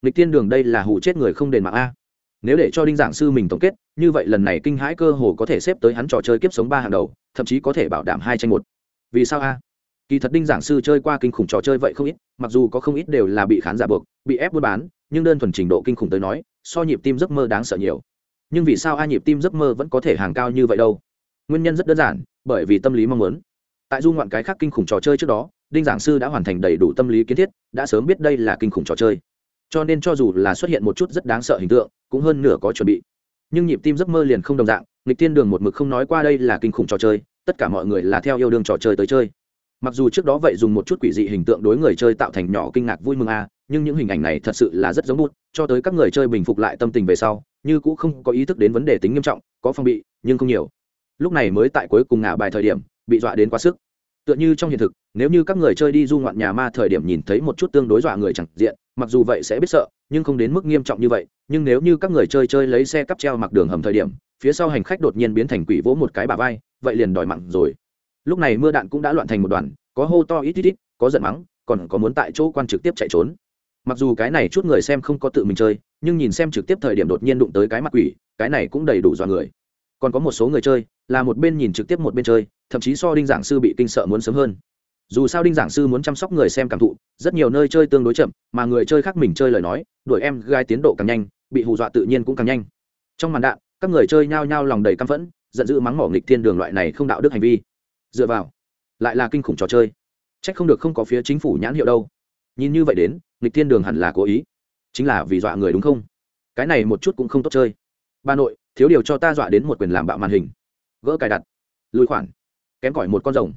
nghịch tiên đường đây là hụ chết người không đền mạng a. Nếu để cho đinh giảng sư mình tổng kết, như vậy lần này kinh hãi cơ hồ có thể xếp tới hắn trò chơi kiếp sống ba hàng đầu, thậm chí có thể bảo đảm hai tranh một. Vì sao a? Kỳ thật đinh giảng sư chơi qua kinh khủng trò chơi vậy không ít, mặc dù có không ít đều là bị khán giả buộc, bị ép buôn bán, nhưng đơn thuần trình độ kinh khủng tới nói, so nhịp tim giấc mơ đáng sợ nhiều. Nhưng vì sao a nhịp tim giấc mơ vẫn có thể hàng cao như vậy đâu? Nguyên nhân rất đơn giản, bởi vì tâm lý mong muốn. Tại du ngoạn cái khác kinh khủng trò chơi trước đó, đinh giảng sư đã hoàn thành đầy đủ tâm lý kiến thiết, đã sớm biết đây là kinh khủng trò chơi cho nên cho dù là xuất hiện một chút rất đáng sợ hình tượng, cũng hơn nửa có chuẩn bị. Nhưng nhịp tim giấc mơ liền không đồng dạng, nghịch tiên đường một mực không nói qua đây là kinh khủng trò chơi, tất cả mọi người là theo yêu đương trò chơi tới chơi. Mặc dù trước đó vậy dùng một chút quỷ dị hình tượng đối người chơi tạo thành nhỏ kinh ngạc vui mừng a, nhưng những hình ảnh này thật sự là rất giống bút, cho tới các người chơi bình phục lại tâm tình về sau, như cũng không có ý thức đến vấn đề tính nghiêm trọng, có phong bị, nhưng không nhiều. Lúc này mới tại cuối cùng ngả bài thời điểm, bị dọa đến quá sức tựa như trong hiện thực, nếu như các người chơi đi du ngoạn nhà ma thời điểm nhìn thấy một chút tương đối dọa người chẳng diện, mặc dù vậy sẽ biết sợ, nhưng không đến mức nghiêm trọng như vậy. Nhưng nếu như các người chơi chơi lấy xe cắp treo mặc đường hầm thời điểm, phía sau hành khách đột nhiên biến thành quỷ vỗ một cái bà vai, vậy liền đòi mặn rồi. Lúc này mưa đạn cũng đã loạn thành một đoàn, có hô to ít ít ít, có giận mắng, còn có muốn tại chỗ quan trực tiếp chạy trốn. Mặc dù cái này chút người xem không có tự mình chơi, nhưng nhìn xem trực tiếp thời điểm đột nhiên đụng tới cái mặt quỷ, cái này cũng đầy đủ dọa người. Còn có một số người chơi là một bên nhìn trực tiếp một bên chơi, thậm chí so đinh giảng sư bị kinh sợ muốn sớm hơn. Dù sao đinh giảng sư muốn chăm sóc người xem cảm thụ, rất nhiều nơi chơi tương đối chậm, mà người chơi khác mình chơi lời nói, đuổi em gai tiến độ càng nhanh, bị hù dọa tự nhiên cũng càng nhanh. Trong màn đạn, các người chơi nhao nhao lòng đầy căm phẫn, giận dữ mắng mỏ nghịch thiên đường loại này không đạo đức hành vi. Dựa vào, lại là kinh khủng trò chơi. C h ắ c không được không có phía chính phủ nhãn hiệu đâu. Nhìn như vậy đến, nghịch thiên đường hẳn là cố ý. Chính là vì dọa người đúng không? Cái này một chút cũng không tốt chơi. Bà nội, thiếu điều cho ta dọa đến một quyền làm bạo màn hình gỡ cài đặt. Lùi khoản kém cỏi một con rồng.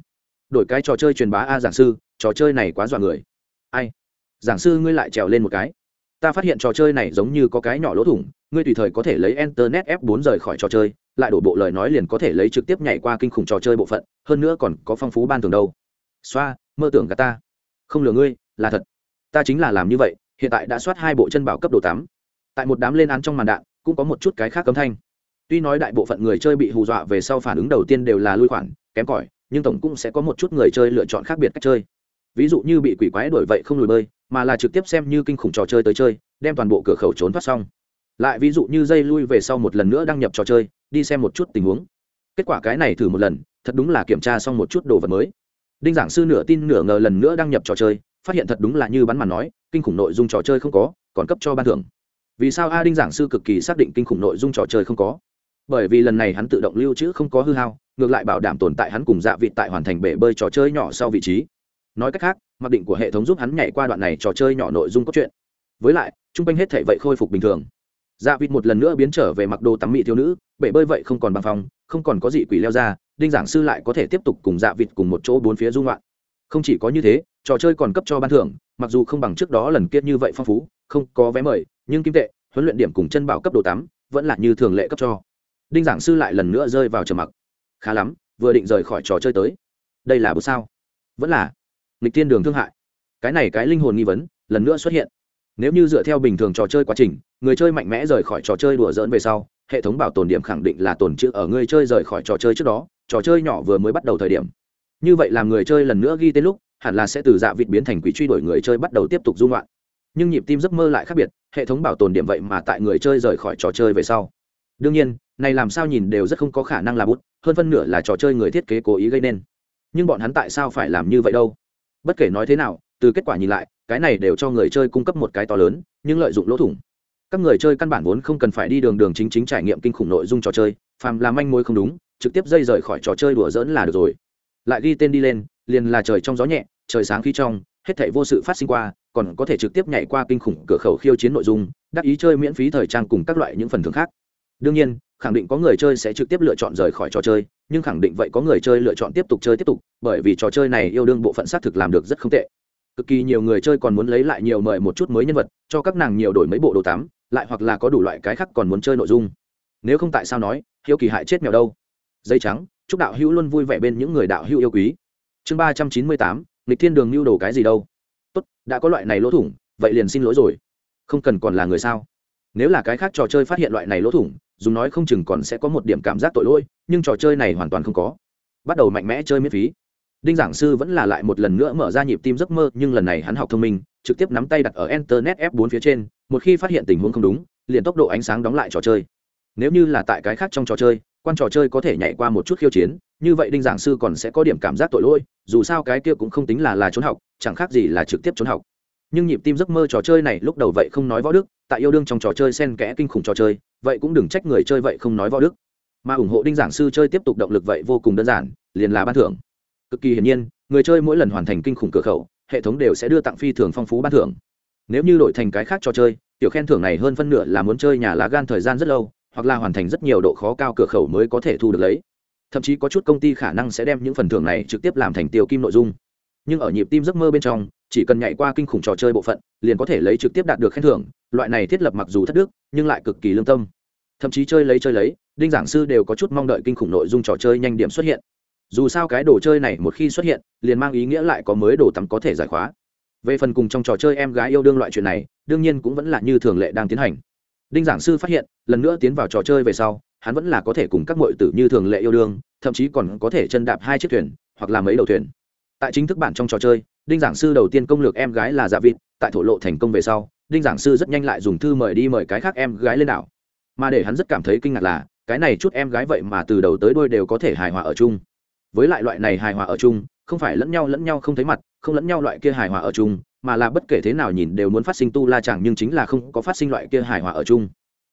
Đổi cái trò chơi truyền bá a giảng sư, trò chơi này quá dọa người. Ai? Giảng sư ngươi lại trèo lên một cái. Ta phát hiện trò chơi này giống như có cái nhỏ lỗ thủng, ngươi tùy thời có thể lấy internet f 4 rời khỏi trò chơi, lại đổ bộ lời nói liền có thể lấy trực tiếp nhảy qua kinh khủng trò chơi bộ phận, hơn nữa còn có phong phú ban thường đâu. Xoa, mơ tưởng cả ta. Không lừa ngươi, là thật. Ta chính là làm như vậy, hiện tại đã soát hai bộ chân bảo cấp độ tám. Tại một đám lên án trong màn đạn, cũng có một chút cái khác cấm thanh tuy nói đại bộ phận người chơi bị hù dọa về sau phản ứng đầu tiên đều là lui khoản, kém cỏi, nhưng tổng cũng sẽ có một chút người chơi lựa chọn khác biệt cách chơi. Ví dụ như bị quỷ quái đổi vậy không lùi bơi, mà là trực tiếp xem như kinh khủng trò chơi tới chơi, đem toàn bộ cửa khẩu trốn thoát xong. Lại ví dụ như dây lui về sau một lần nữa đăng nhập trò chơi, đi xem một chút tình huống. Kết quả cái này thử một lần, thật đúng là kiểm tra xong một chút đồ vật mới. Đinh giảng sư nửa tin nửa ngờ lần nữa đăng nhập trò chơi, phát hiện thật đúng là như bắn màn nói, kinh khủng nội dung trò chơi không có, còn cấp cho ban thưởng. Vì sao a đinh giảng sư cực kỳ xác định kinh khủng nội dung trò chơi không có? Bởi vì lần này hắn tự động lưu trữ không có hư hao, ngược lại bảo đảm tồn tại hắn cùng dạ vịt tại hoàn thành bể bơi trò chơi nhỏ sau vị trí. Nói cách khác, mặc định của hệ thống giúp hắn nhảy qua đoạn này trò chơi nhỏ nội dung cốt truyện. Với lại t r u n g quanh hết thể vậy khôi phục bình thường. Dạ vịt một lần nữa biến trở về mặc đồ tắm mỹ thiếu nữ, bể bơi vậy không còn bằng phòng, không còn có gì quỷ leo ra, đinh giảng sư lại có thể tiếp tục cùng dạ vịt cùng một chỗ bốn phía dung loạn không chỉ có như thế, trò chơi còn cấp cho ban thưởng, mặc dù không bằng trước đó lần kiết như vậy phong phú, không có vé mời, nhưng kim tệ, huấn luyện điểm cùng chân bảo cấp độ tám vẫn là như thường lệ cấp cho đinh giảng sư lại lần nữa rơi vào trầm mặc. Khá lắm, vừa định rời khỏi trò chơi tới. Đây là bữa sao? Vẫn là. Nghịch thiên đường thương hại. Cái này cái linh hồn nghi vấn, lần nữa xuất hiện. Nếu như dựa theo bình thường trò chơi quá trình, người chơi mạnh mẽ rời khỏi trò chơi đùa dỡn về sau, hệ thống bảo tồn điểm khẳng định là tồn chữ ở người chơi rời khỏi trò chơi trước đó, trò chơi nhỏ vừa mới bắt đầu thời điểm. Như vậy làm người chơi lần nữa ghi tên lúc, hẳn là sẽ từ dạ vịt biến thành quỷ truy đuổi người chơi bắt đầu tiếp tục dung loạn. Nhưng nhịp tim giấc mơ lại khác biệt, hệ thống bảo tồn điểm vậy mà tại người chơi rời khỏi trò chơi về sau. Đương nhiên này làm sao nhìn đều rất không có khả năng là bút, hơn phân nửa là trò chơi người thiết kế cố ý gây nên. Nhưng bọn hắn tại sao phải làm như vậy đâu? Bất kể nói thế nào, từ kết quả nhìn lại, cái này đều cho người chơi cung cấp một cái to lớn, nhưng lợi dụng lỗ thủng. Các người chơi căn bản vốn không cần phải đi đường đường chính chính trải nghiệm kinh khủng nội dung trò chơi, phàm làm manh mối không đúng, trực tiếp dây rời khỏi trò chơi đùa dỡn là được rồi. Lại ghi tên đi lên, liền là trời trong gió nhẹ, trời sáng khi trong, hết thảy vô sự phát sinh qua, còn có thể trực tiếp nhảy qua kinh khủng cửa khẩu khiêu chiến nội dung, đắc ý chơi miễn phí thời trang cùng các loại những phần thưởng khác. Đương nhiên khẳng định có người chơi sẽ trực tiếp lựa chọn rời khỏi trò chơi, nhưng khẳng định vậy có người chơi lựa chọn tiếp tục chơi tiếp tục, bởi vì trò chơi này yêu đương bộ phận xác thực làm được rất không tệ. Cực kỳ nhiều người chơi còn muốn lấy lại nhiều mời một chút mới nhân vật, cho các nàng nhiều đổi mấy bộ đồ tắm, lại hoặc là có đủ loại cái khác còn muốn chơi nội dung. Nếu không tại sao nói, hiếu kỳ hại chết mèo đâu. Dây trắng, chúc đạo hữu luôn vui vẻ bên những người đạo hữu yêu quý. Chương ba trăm chín mươi tám lịch thiên đường lưu đồ cái gì đâu. Tốt, đã có loại này lỗ thủng, vậy liền xin lỗi rồi. Không cần còn là người sao? Nếu là cái khác trò chơi phát hiện loại này lỗ thủng dùng nói không chừng còn sẽ có một điểm cảm giác tội lỗi, nhưng trò chơi này hoàn toàn không có. Bắt đầu mạnh mẽ chơi miễn phí. Đinh giảng sư vẫn là lại một lần nữa mở ra nhịp tim giấc mơ, nhưng lần này hắn học thông minh, trực tiếp nắm tay đặt ở internet f 4 phía trên, một khi phát hiện tình huống không đúng, liền tốc độ ánh sáng đóng lại trò chơi. Nếu như là tại cái khác trong trò chơi, quan trò chơi có thể nhảy qua một chút khiêu chiến, như vậy đinh giảng sư còn sẽ có điểm cảm giác tội lỗi, dù sao cái kia cũng không tính là là trốn học, chẳng khác gì là trực tiếp trốn học nhưng nhịp tim giấc mơ trò chơi này lúc đầu vậy không nói võ đức, tại yêu đương trong trò chơi sen kẽ kinh khủng trò chơi, vậy cũng đừng trách người chơi vậy không nói võ đức. Mà ủng hộ đinh giảng sư chơi tiếp tục động lực vậy vô cùng đơn giản, liền là ban thưởng. Cực kỳ hiển nhiên, người chơi mỗi lần hoàn thành kinh khủng cửa khẩu, hệ thống đều sẽ đưa tặng phi thường phong phú ban thưởng. Nếu như đổi thành cái khác trò chơi, tiểu khen thưởng này hơn phân nửa là muốn chơi nhà lá gan thời gian rất lâu, hoặc là hoàn thành rất nhiều độ khó cao cửa khẩu mới có thể thu được lấy. Thậm chí có chút công ty khả năng sẽ đem những phần thưởng này trực tiếp làm thành tiêu kim nội dung nhưng ở nhịp tim giấc mơ bên trong, chỉ cần nhảy qua kinh khủng trò chơi bộ phận, liền có thể lấy trực tiếp đạt được khen thưởng. Loại này thiết lập mặc dù thất đức, nhưng lại cực kỳ lương tâm. Thậm chí chơi lấy chơi lấy, đinh giảng sư đều có chút mong đợi kinh khủng nội dung trò chơi nhanh điểm xuất hiện. Dù sao cái đồ chơi này một khi xuất hiện, liền mang ý nghĩa lại có mới đồ tắm có thể giải khóa. Về phần cùng trong trò chơi em gái yêu đương loại chuyện này, đương nhiên cũng vẫn là như thường lệ đang tiến hành. Đinh giảng sư phát hiện, lần nữa tiến vào trò chơi về sau, hắn vẫn là có thể cùng các m tử như thường lệ yêu đương, thậm chí còn có thể chân đạp hai chiếc thuyền, hoặc là mấy đầu thuyền tại chính thức bản trong trò chơi, đinh giảng sư đầu tiên công lược em gái là dạ vịt, tại thổ lộ thành công về sau, đinh giảng sư rất nhanh lại dùng thư mời đi mời cái khác em gái lên đảo. Mà để hắn rất cảm thấy kinh ngạc là, cái này chút em gái vậy mà từ đầu tới đôi đều có thể hài hòa ở chung. Với lại loại này hài hòa ở chung, không phải lẫn nhau lẫn nhau không thấy mặt, không lẫn nhau loại kia hài hòa ở chung, mà là bất kể thế nào nhìn đều muốn phát sinh tu la chẳng nhưng chính là không có phát sinh loại kia hài hòa ở chung.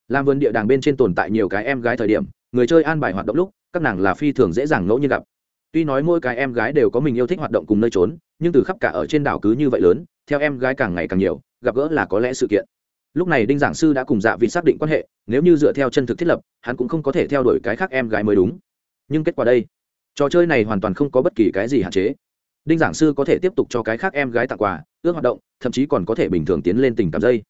Làm vườn địa đàng bên trên tồn tại nhiều cái em gái thời điểm, người chơi an bài hoạt động lúc, các nàng là phi thường dễ dàng ngẫu nhiên gặp tuy nói mỗi cái em gái đều có mình yêu thích hoạt động cùng nơi trốn, nhưng từ khắp cả ở trên đảo cứ như vậy lớn, theo em gái càng ngày càng nhiều, gặp gỡ là có lẽ sự kiện. Lúc này đinh giảng sư đã cùng dạ vị xác định quan hệ, nếu như dựa theo chân thực thiết lập, hắn cũng không có thể theo đuổi cái khác em gái mới đúng. Nhưng kết quả đây, trò chơi này hoàn toàn không có bất kỳ cái gì hạn chế. Đinh giảng sư có thể tiếp tục cho cái khác em gái tặng quà, ước hoạt động, thậm chí còn có thể bình thường tiến lên tình cảm dây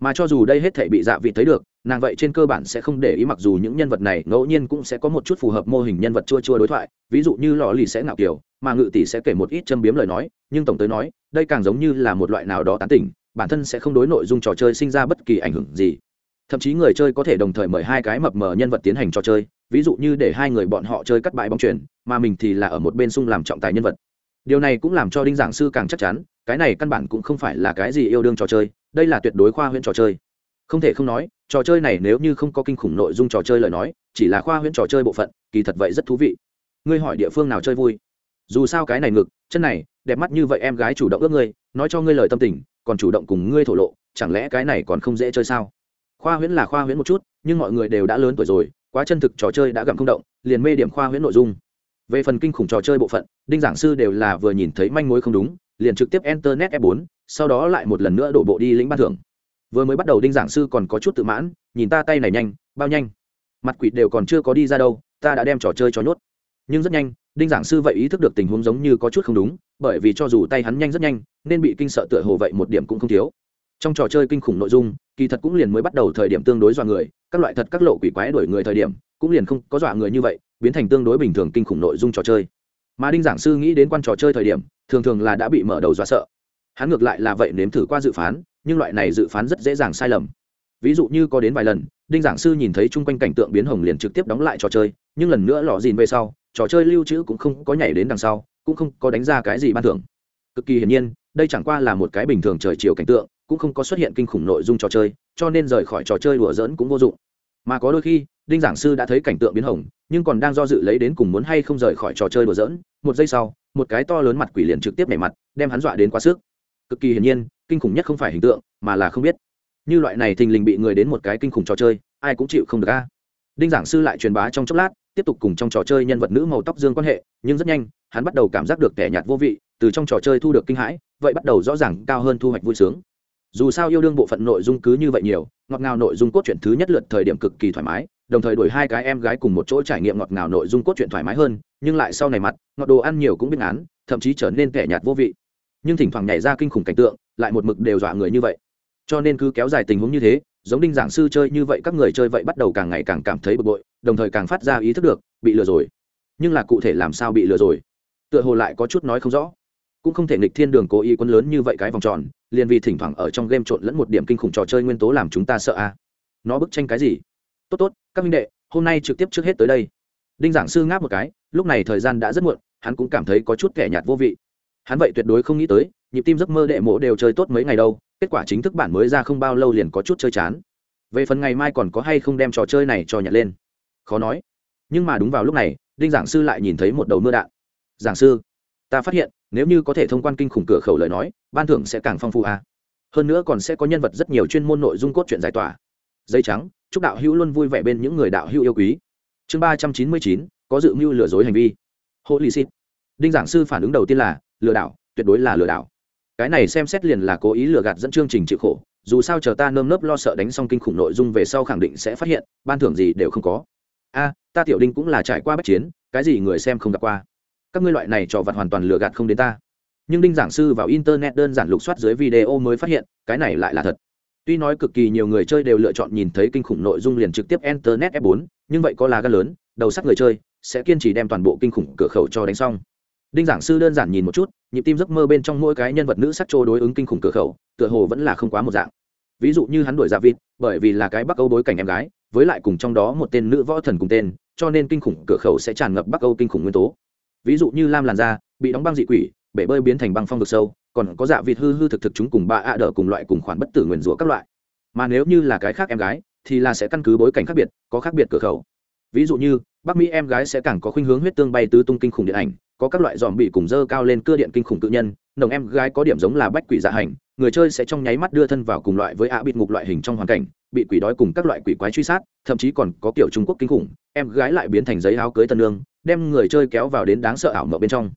mà cho dù đây hết thể bị dạ vị thấy được, nàng vậy trên cơ bản sẽ không để ý mặc dù những nhân vật này ngẫu nhiên cũng sẽ có một chút phù hợp mô hình nhân vật chua chua đối thoại, ví dụ như lò lì sẽ ngạo kiểu, mà ngự tỷ sẽ kể một ít châm biếm lời nói, nhưng tổng tới nói, đây càng giống như là một loại nào đó tán tỉnh, bản thân sẽ không đối nội dung trò chơi sinh ra bất kỳ ảnh hưởng gì. Thậm chí người chơi có thể đồng thời mời hai cái mập mờ nhân vật tiến hành trò chơi, ví dụ như để hai người bọn họ chơi cắt bãi bóng chuyển mà mình thì là ở một bên sung làm trọng tài nhân vật. Điều này cũng làm cho đinh giảng sư càng chắc chắn, cái này căn bản cũng không phải là cái gì yêu đương trò chơi đây là tuyệt đối khoa huyễn trò chơi. Không thể không nói, trò chơi này nếu như không có kinh khủng nội dung trò chơi lời nói, chỉ là khoa huyễn trò chơi bộ phận, kỳ thật vậy rất thú vị. Ngươi hỏi địa phương nào chơi vui? Dù sao cái này ngực, chân này, đẹp mắt như vậy em gái chủ động ước ngươi, nói cho ngươi lời tâm tình, còn chủ động cùng ngươi thổ lộ, chẳng lẽ cái này còn không dễ chơi sao? Khoa huyễn là khoa huyễn một chút, nhưng mọi người đều đã lớn tuổi rồi, quá chân thực trò chơi đã gặm không động, liền mê điểm khoa huyễn nội dung. Về phần kinh khủng trò chơi bộ phận, đinh giảng sư đều là vừa nhìn thấy manh mối không đúng liền trực tiếp internet f 4 sau đó lại một lần nữa đổ bộ đi lĩnh ban thưởng. Vừa mới bắt đầu đinh giảng sư còn có chút tự mãn, nhìn ta tay này nhanh, bao nhanh. Mặt quỷ đều còn chưa có đi ra đâu, ta đã đem trò chơi cho nhốt. Nhưng rất nhanh, đinh giảng sư vậy ý thức được tình huống giống như có chút không đúng, bởi vì cho dù tay hắn nhanh rất nhanh, nên bị kinh sợ tựa hồ vậy một điểm cũng không thiếu. Trong trò chơi kinh khủng nội dung, kỳ thật cũng liền mới bắt đầu thời điểm tương đối dọa người, các loại thật các lộ quỷ quái đuổi người thời điểm, cũng liền không có dọa người như vậy, biến thành tương đối bình thường kinh khủng nội dung trò chơi mà đinh giảng sư nghĩ đến quan trò chơi thời điểm, thường thường là đã bị mở đầu dọa sợ. Hắn ngược lại là vậy nếm thử qua dự phán, nhưng loại này dự phán rất dễ dàng sai lầm. Ví dụ như có đến vài lần, đinh giảng sư nhìn thấy chung quanh cảnh tượng biến hồng liền trực tiếp đóng lại trò chơi, nhưng lần nữa lò dìn về sau, trò chơi lưu trữ cũng không có nhảy đến đằng sau, cũng không có đánh ra cái gì ban thưởng. Cực kỳ hiển nhiên, đây chẳng qua là một cái bình thường trời chiều cảnh tượng, cũng không có xuất hiện kinh khủng nội dung trò chơi, cho nên rời khỏi trò chơi đùa dỡn cũng vô dụng mà có đôi khi, đinh giảng sư đã thấy cảnh tượng biến hồng, nhưng còn đang do dự lấy đến cùng muốn hay không rời khỏi trò chơi đùa dỡn một giây sau, một cái to lớn mặt quỷ liền trực tiếp nhảy mặt, đem hắn dọa đến quá sức. Cực kỳ hiển nhiên, kinh khủng nhất không phải hình tượng, mà là không biết. Như loại này thình lình bị người đến một cái kinh khủng trò chơi, ai cũng chịu không được a. Đinh giảng sư lại truyền bá trong chốc lát, tiếp tục cùng trong trò chơi nhân vật nữ màu tóc dương quan hệ, nhưng rất nhanh, hắn bắt đầu cảm giác được tẻ nhạt vô vị, từ trong trò chơi thu được kinh hãi, vậy bắt đầu rõ ràng cao hơn thu hoạch vui sướng dù sao yêu đương bộ phận nội dung cứ như vậy nhiều, ngọt ngào nội dung cốt truyện thứ nhất lượt thời điểm cực kỳ thoải mái, đồng thời đuổi hai cái em gái cùng một chỗ trải nghiệm ngọt ngào nội dung cốt truyện thoải mái hơn, nhưng lại sau này mặt, ngọt đồ ăn nhiều cũng biết án thậm chí trở nên kẻ nhạt vô vị. Nhưng thỉnh thoảng nhảy ra kinh khủng cảnh tượng, lại một mực đều dọa người như vậy. Cho nên cứ kéo dài tình huống như thế, giống đinh giảng sư chơi như vậy, các người chơi vậy bắt đầu càng ngày càng cảm thấy bực bội, đồng thời càng phát ra ý thức được, bị lừa rồi. Nhưng là cụ thể làm sao bị lừa rồi? Tựa hồ lại có chút nói không rõ. Cũng không thể nghịch thiên đường cố ý quân lớn như vậy cái vòng tròn liền vì thỉnh thoảng ở trong game trộn lẫn một điểm kinh khủng trò chơi nguyên tố làm chúng ta sợ à. nó bức tranh cái gì? Tốt tốt, các minh đệ, hôm nay trực tiếp trước hết tới đây. Đinh giảng sư ngáp một cái, lúc này thời gian đã rất muộn, hắn cũng cảm thấy có chút kẻ nhạt vô vị. Hắn vậy tuyệt đối không nghĩ tới, nhịp tim giấc mơ đệ mộ đều chơi tốt mấy ngày đâu, kết quả chính thức bản mới ra không bao lâu liền có chút chơi chán. Về phần ngày mai còn có hay không đem trò chơi này cho nhặt lên? Khó nói. Nhưng mà đúng vào lúc này, đinh giảng sư lại nhìn thấy một đầu mưa đạn. Giảng sư, ta phát hiện nếu như có thể thông quan kinh khủng cửa khẩu lời nói, ban thưởng sẽ càng phong phú a à. hơn nữa còn sẽ có nhân vật rất nhiều chuyên môn nội dung cốt truyện giải tỏa. Dây trắng, chúc đạo hữu luôn vui vẻ bên những người đạo hữu yêu quý. Chương ba trăm chín mươi chín, có dự mưu lừa dối hành vi. Hộ lì xịt đinh giảng sư phản ứng đầu tiên là, lừa đảo, tuyệt đối là lừa đảo. Cái này xem xét liền là cố ý lừa gạt dẫn chương trình chịu khổ. Dù sao chờ ta nơm nớp lo sợ đánh xong kinh khủng nội dung về sau khẳng định sẽ phát hiện, ban thưởng gì đều không có. A, ta tiểu đinh cũng là trải qua bất chiến, cái gì người xem không gặp qua các ngươi loại này trò vặt hoàn toàn lừa gạt không đến ta. Nhưng đinh giảng sư vào internet đơn giản lục soát dưới video mới phát hiện, cái này lại là thật. Tuy nói cực kỳ nhiều người chơi đều lựa chọn nhìn thấy kinh khủng nội dung liền trực tiếp internet f 4 nhưng vậy có là gan lớn, đầu sắt người chơi sẽ kiên trì đem toàn bộ kinh khủng cửa khẩu cho đánh xong. Đinh giảng sư đơn giản nhìn một chút, nhịp tim giấc mơ bên trong mỗi cái nhân vật nữ sắc trô đối ứng kinh khủng cửa khẩu, tựa hồ vẫn là không quá một dạng. Ví dụ như hắn đuổi ra vịt, bởi vì là cái bắc âu bối cảnh em gái, với lại cùng trong đó một tên nữ võ thần cùng tên, cho nên kinh khủng cửa khẩu sẽ tràn ngập bắc âu kinh khủng nguyên tố ví dụ như lam làn da bị đóng băng dị quỷ, bể bơi biến thành băng phong vực sâu, còn có dạ vịt hư hư thực thực chúng cùng ba ạ đỡ cùng loại cùng khoản bất tử nguyền rủa các loại. Mà nếu như là cái khác em gái, thì là sẽ căn cứ bối cảnh khác biệt, có khác biệt cửa khẩu. Ví dụ như, bắc mỹ em gái sẽ càng có khuynh hướng huyết tương bay tứ tung kinh khủng điện ảnh, có các loại dòm bị cùng dơ cao lên cưa điện kinh khủng tự nhân, nồng em gái có điểm giống là bách quỷ dạ hành, người chơi sẽ trong nháy mắt đưa thân vào cùng loại với ạ à bịt ngục loại hình trong hoàn cảnh, bị quỷ đói cùng các loại quỷ quái truy sát, thậm chí còn có kiểu trung quốc kinh khủng, em gái lại biến thành giấy áo cưới tân lương đem người chơi kéo vào đến đáng sợ ảo mộng bên trong.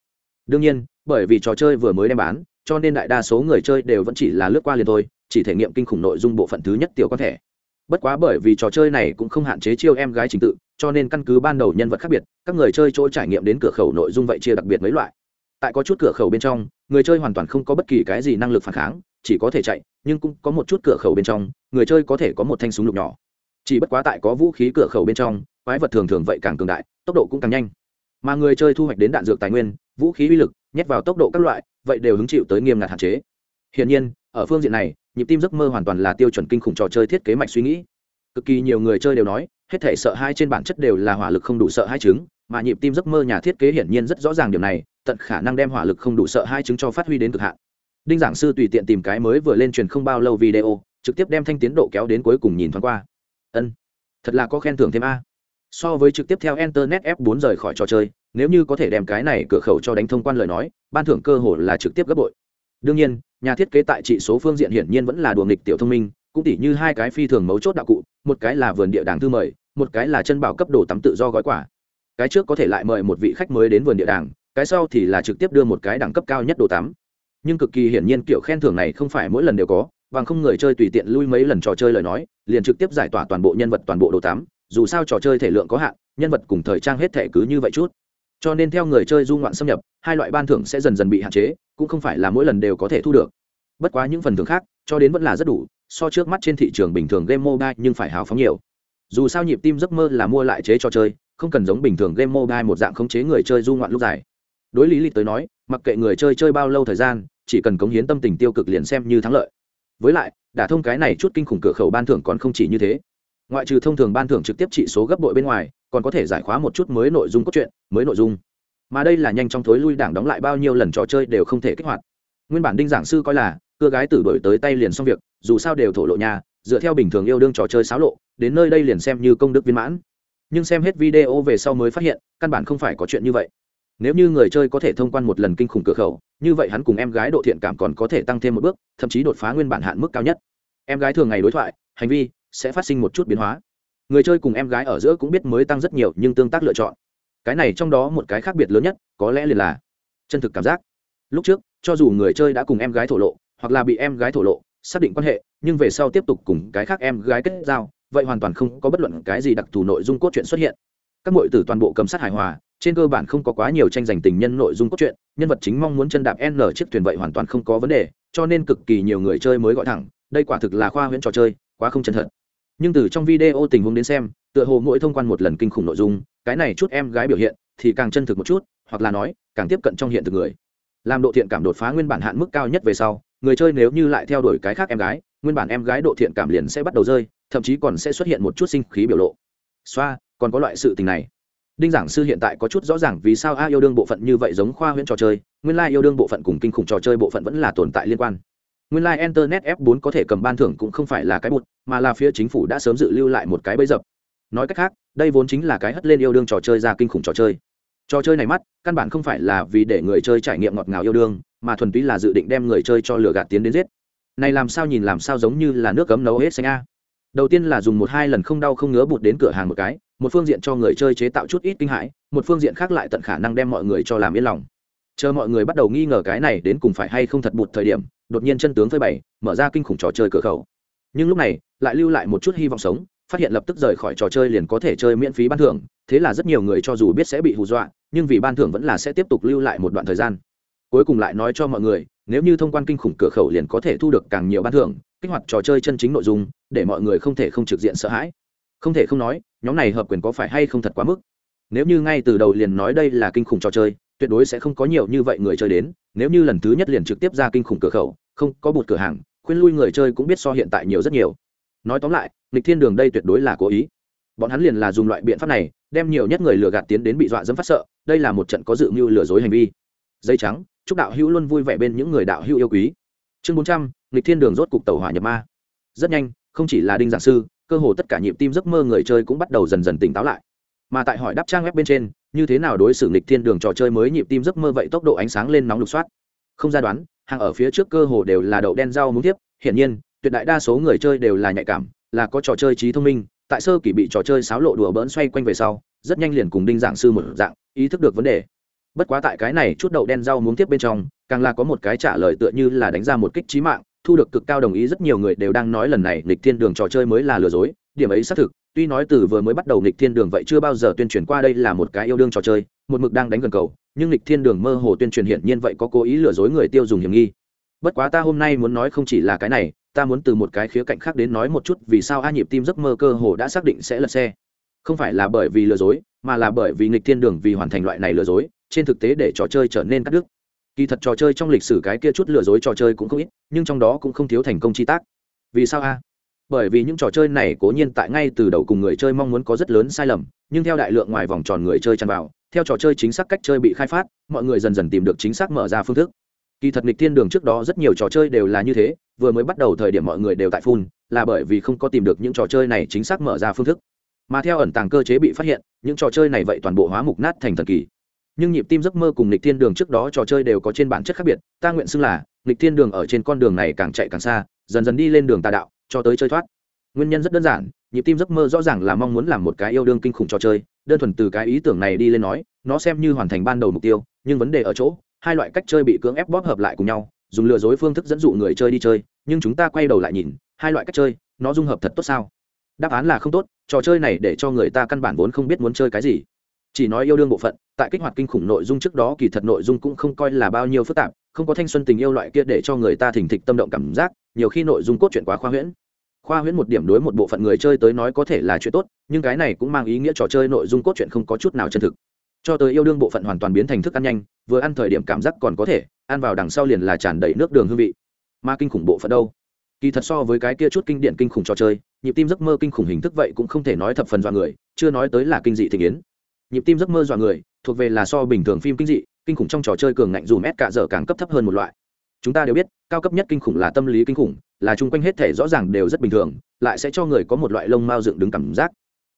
Đương nhiên, bởi vì trò chơi vừa mới đem bán, cho nên đại đa số người chơi đều vẫn chỉ là lướt qua liền thôi, chỉ thể nghiệm kinh khủng nội dung bộ phận thứ nhất tiểu có thể. bất quá bởi vì trò chơi này cũng không hạn chế chiêu em gái trình tự, cho nên căn cứ ban đầu nhân vật khác biệt, các người chơi chỗ trải nghiệm đến cửa khẩu nội dung vậy chia đặc biệt mấy loại. Tại có chút cửa khẩu bên trong, người chơi hoàn toàn không có bất kỳ cái gì năng lực phản kháng, chỉ có thể chạy, nhưng cũng có một chút cửa khẩu bên trong, người chơi có thể có một thanh súng lục nhỏ. Chỉ bất quá tại có vũ khí cửa khẩu bên trong quái vật thường thường vậy càng cường đại, tốc độ cũng càng nhanh. Mà người chơi thu hoạch đến đạn dược tài nguyên, vũ khí uy lực, nhét vào tốc độ các loại, vậy đều hứng chịu tới nghiêm ngặt hạn chế. Hiển nhiên, ở phương diện này, nhịp tim giấc mơ hoàn toàn là tiêu chuẩn kinh khủng trò chơi thiết kế mạch suy nghĩ. Cực kỳ nhiều người chơi đều nói, hết thể sợ hai trên bản chất đều là hỏa lực không đủ sợ hai chứng, mà nhịp tim giấc mơ nhà thiết kế hiển nhiên rất rõ ràng điều này, tận khả năng đem hỏa lực không đủ sợ hai chứng cho phát huy đến cực hạn. Đinh giảng sư tùy tiện tìm cái mới vừa lên truyền không bao lâu video, trực tiếp đem thanh tiến độ kéo đến cuối cùng nhìn thoáng qua. Ân, thật là có khen thưởng thêm a so với trực tiếp theo internet f 4 rời khỏi trò chơi, nếu như có thể đem cái này cửa khẩu cho đánh thông quan lời nói, ban thưởng cơ hội là trực tiếp gấp bội. Đương nhiên, nhà thiết kế tại trị số phương diện hiển nhiên vẫn là đùa nghịch tiểu thông minh, cũng tỉ như hai cái phi thường mấu chốt đạo cụ, một cái là vườn địa đàng thư mời, một cái là chân bảo cấp đồ tắm tự do gói quả cái trước có thể lại mời một vị khách mới đến vườn địa đàng, cái sau thì là trực tiếp đưa một cái đẳng cấp cao nhất đồ tắm. Nhưng cực kỳ hiển nhiên kiểu khen thưởng này không phải mỗi lần đều có, bằng không người chơi tùy tiện lui mấy lần trò chơi lời nói, liền trực tiếp giải tỏa toàn bộ nhân vật toàn bộ đồ tắm dù sao trò chơi thể lượng có hạn, nhân vật cùng thời trang hết thể cứ như vậy chút. Cho nên theo người chơi du ngoạn xâm nhập, hai loại ban thưởng sẽ dần dần bị hạn chế, cũng không phải là mỗi lần đều có thể thu được. Bất quá những phần thưởng khác, cho đến vẫn là rất đủ, so trước mắt trên thị trường bình thường game mobile nhưng phải hào phóng nhiều. Dù sao nhịp tim giấc mơ là mua lại chế trò chơi, không cần giống bình thường game mobile một dạng khống chế người chơi du ngoạn lúc dài. Đối lý lịch tới nói, mặc kệ người chơi chơi bao lâu thời gian, chỉ cần cống hiến tâm tình tiêu cực liền xem như thắng lợi. Với lại, đả thông cái này chút kinh khủng cửa khẩu ban thưởng còn không chỉ như thế ngoại trừ thông thường ban thưởng trực tiếp trị số gấp bội bên ngoài, còn có thể giải khóa một chút mới nội dung cốt truyện, mới nội dung. Mà đây là nhanh trong thối lui đảng đóng lại bao nhiêu lần trò chơi đều không thể kích hoạt. Nguyên bản đinh giảng sư coi là, cưa gái tử đổi tới tay liền xong việc, dù sao đều thổ lộ nhà, dựa theo bình thường yêu đương trò chơi xáo lộ, đến nơi đây liền xem như công đức viên mãn. Nhưng xem hết video về sau mới phát hiện, căn bản không phải có chuyện như vậy. Nếu như người chơi có thể thông quan một lần kinh khủng cửa khẩu, như vậy hắn cùng em gái độ thiện cảm còn có thể tăng thêm một bước, thậm chí đột phá nguyên bản hạn mức cao nhất. Em gái thường ngày đối thoại, hành vi sẽ phát sinh một chút biến hóa. Người chơi cùng em gái ở giữa cũng biết mới tăng rất nhiều nhưng tương tác lựa chọn. Cái này trong đó một cái khác biệt lớn nhất, có lẽ liền là chân thực cảm giác. Lúc trước, cho dù người chơi đã cùng em gái thổ lộ, hoặc là bị em gái thổ lộ, xác định quan hệ, nhưng về sau tiếp tục cùng cái khác em gái kết giao, vậy hoàn toàn không có bất luận cái gì đặc thù nội dung cốt truyện xuất hiện. Các mọi tử toàn bộ cầm sát hài hòa, trên cơ bản không có quá nhiều tranh giành tình nhân nội dung cốt truyện, nhân vật chính mong muốn chân đạp n chiếc thuyền vậy hoàn toàn không có vấn đề, cho nên cực kỳ nhiều người chơi mới gọi thẳng, đây quả thực là khoa huyễn trò chơi, quá không chân thật nhưng từ trong video tình huống đến xem, tựa hồ mỗi thông quan một lần kinh khủng nội dung, cái này chút em gái biểu hiện thì càng chân thực một chút, hoặc là nói, càng tiếp cận trong hiện thực người. Làm độ thiện cảm đột phá nguyên bản hạn mức cao nhất về sau, người chơi nếu như lại theo đuổi cái khác em gái, nguyên bản em gái độ thiện cảm liền sẽ bắt đầu rơi, thậm chí còn sẽ xuất hiện một chút sinh khí biểu lộ. Xoa, còn có loại sự tình này. Đinh giảng sư hiện tại có chút rõ ràng vì sao a yêu đương bộ phận như vậy giống khoa huyễn trò chơi, nguyên lai、like、yêu đương bộ phận cùng kinh khủng trò chơi bộ phận vẫn là tồn tại liên quan nguyên lai internet f 4 có thể cầm ban thưởng cũng không phải là cái bụt, mà là phía chính phủ đã sớm dự lưu lại một cái bẫy dập. Nói cách khác, đây vốn chính là cái hất lên yêu đương trò chơi ra kinh khủng trò chơi. Trò chơi này mắt, căn bản không phải là vì để người chơi trải nghiệm ngọt ngào yêu đương, mà thuần túy là dự định đem người chơi cho lửa gạt tiến đến giết. Này làm sao nhìn làm sao giống như là nước cấm nấu hết xanh a. Đầu tiên là dùng một hai lần không đau không ngứa bụt đến cửa hàng một cái, một phương diện cho người chơi chế tạo chút ít kinh hãi, một phương diện khác lại tận khả năng đem mọi người cho làm yên lòng. Chờ mọi người bắt đầu nghi ngờ cái này đến cùng phải hay không thật bụt thời điểm đột nhiên chân tướng phơi bày, mở ra kinh khủng trò chơi cửa khẩu. Nhưng lúc này, lại lưu lại một chút hy vọng sống, phát hiện lập tức rời khỏi trò chơi liền có thể chơi miễn phí ban thưởng, thế là rất nhiều người cho dù biết sẽ bị hù dọa, nhưng vì ban thưởng vẫn là sẽ tiếp tục lưu lại một đoạn thời gian. Cuối cùng lại nói cho mọi người, nếu như thông quan kinh khủng cửa khẩu liền có thể thu được càng nhiều ban thưởng, kích hoạt trò chơi chân chính nội dung, để mọi người không thể không trực diện sợ hãi. Không thể không nói, nhóm này hợp quyền có phải hay không thật quá mức? Nếu như ngay từ đầu liền nói đây là kinh khủng trò chơi, tuyệt đối sẽ không có nhiều như vậy người chơi đến, nếu như lần thứ nhất liền trực tiếp ra kinh khủng cửa khẩu không có bụt cửa hàng, khuyên lui người chơi cũng biết so hiện tại nhiều rất nhiều. Nói tóm lại lịch thiên đường đây tuyệt đối là cố ý. Bọn hắn liền là dùng loại biện pháp này, đem nhiều nhất người lừa gạt tiến đến bị dọa dẫm phát sợ, đây là một trận có dự mưu lừa dối hành vi. Dây trắng, chúc đạo hữu luôn vui vẻ bên những người đạo hữu yêu quý. Chương bốn trăm lịch thiên đường rốt cục tàu hỏa nhập ma. Rất nhanh, không chỉ là đinh giảng sư, cơ hồ tất cả nhịp tim giấc mơ người chơi cũng bắt đầu dần dần tỉnh táo lại. Mà tại hỏi đáp trang web bên trên, như thế nào đối xử lịch thiên đường trò chơi mới nhịp tim giấc mơ vậy tốc độ ánh sáng lên nóng lục soát. Không ra đoán hàng ở phía trước cơ hồ đều là đậu đen rau muống tiếp. Hiển nhiên, tuyệt đại đa số người chơi đều là nhạy cảm, là có trò chơi trí thông minh. Tại sơ kỳ bị trò chơi xáo lộ đùa bỡn xoay quanh về sau, rất nhanh liền cùng đinh giảng sư một dạng, ý thức được vấn đề. Bất quá tại cái này chút đậu đen rau muống tiếp bên trong, càng là có một cái trả lời tựa như là đánh ra một kích trí mạng, thu được cực cao đồng ý rất nhiều người đều đang nói lần này lịch thiên đường trò chơi mới là lừa dối. Điểm ấy xác thực, tuy nói từ vừa mới bắt đầu lịch thiên đường vậy chưa bao giờ tuyên truyền qua đây là một cái yêu đương trò chơi một mực đang đánh gần cầu, nhưng lịch thiên đường mơ hồ tuyên truyền hiển nhiên vậy có cố ý lừa dối người tiêu dùng hiểm nghi. Bất quá ta hôm nay muốn nói không chỉ là cái này, ta muốn từ một cái khía cạnh khác đến nói một chút vì sao a nhịp tim giấc mơ cơ hồ đã xác định sẽ lật xe. Không phải là bởi vì lừa dối, mà là bởi vì nghịch thiên đường vì hoàn thành loại này lừa dối, trên thực tế để trò chơi trở nên cắt đứt. Kỳ thật trò chơi trong lịch sử cái kia chút lừa dối trò chơi cũng không ít, nhưng trong đó cũng không thiếu thành công chi tác. Vì sao a? Bởi vì những trò chơi này cố nhiên tại ngay từ đầu cùng người chơi mong muốn có rất lớn sai lầm, nhưng theo đại lượng ngoài vòng tròn người chơi chăn vào theo trò chơi chính xác cách chơi bị khai phát, mọi người dần dần tìm được chính xác mở ra phương thức. Kỳ thật nghịch thiên đường trước đó rất nhiều trò chơi đều là như thế, vừa mới bắt đầu thời điểm mọi người đều tại phun là bởi vì không có tìm được những trò chơi này chính xác mở ra phương thức. Mà theo ẩn tàng cơ chế bị phát hiện, những trò chơi này vậy toàn bộ hóa mục nát thành thần kỳ. Nhưng nhịp tim giấc mơ cùng lịch thiên đường trước đó trò chơi đều có trên bản chất khác biệt, ta nguyện xưng là lịch thiên đường ở trên con đường này càng chạy càng xa, dần dần đi lên đường tà đạo, cho tới chơi thoát. Nguyên nhân rất đơn giản, nhịp tim giấc mơ rõ ràng là mong muốn làm một cái yêu đương kinh khủng trò chơi đơn thuần từ cái ý tưởng này đi lên nói, nó xem như hoàn thành ban đầu mục tiêu, nhưng vấn đề ở chỗ, hai loại cách chơi bị cưỡng ép bóp hợp lại cùng nhau, dùng lừa dối phương thức dẫn dụ người chơi đi chơi, nhưng chúng ta quay đầu lại nhìn, hai loại cách chơi, nó dung hợp thật tốt sao? Đáp án là không tốt, trò chơi này để cho người ta căn bản vốn không biết muốn chơi cái gì. Chỉ nói yêu đương bộ phận, tại kích hoạt kinh khủng nội dung trước đó kỳ thật nội dung cũng không coi là bao nhiêu phức tạp, không có thanh xuân tình yêu loại kia để cho người ta thỉnh thịch tâm động cảm giác, nhiều khi nội dung cốt truyện quá khoa huyễn khoa huyễn một điểm đối một bộ phận người chơi tới nói có thể là chuyện tốt, nhưng cái này cũng mang ý nghĩa trò chơi nội dung cốt truyện không có chút nào chân thực. Cho tới yêu đương bộ phận hoàn toàn biến thành thức ăn nhanh, vừa ăn thời điểm cảm giác còn có thể, ăn vào đằng sau liền là tràn đầy nước đường hương vị. Mà kinh khủng bộ phận đâu? Kỳ thật so với cái kia chút kinh điển kinh khủng trò chơi, nhịp tim giấc mơ kinh khủng hình thức vậy cũng không thể nói thập phần dọa người, chưa nói tới là kinh dị thị kiến nhịp tim giấc mơ dọa người, thuộc về là so bình thường phim kinh dị, kinh khủng trong trò chơi cường ngạnh dùm ép cả giờ càng cấp thấp hơn một loại chúng ta đều biết, cao cấp nhất kinh khủng là tâm lý kinh khủng, là chung quanh hết thể rõ ràng đều rất bình thường, lại sẽ cho người có một loại lông mao dựng đứng cảm giác.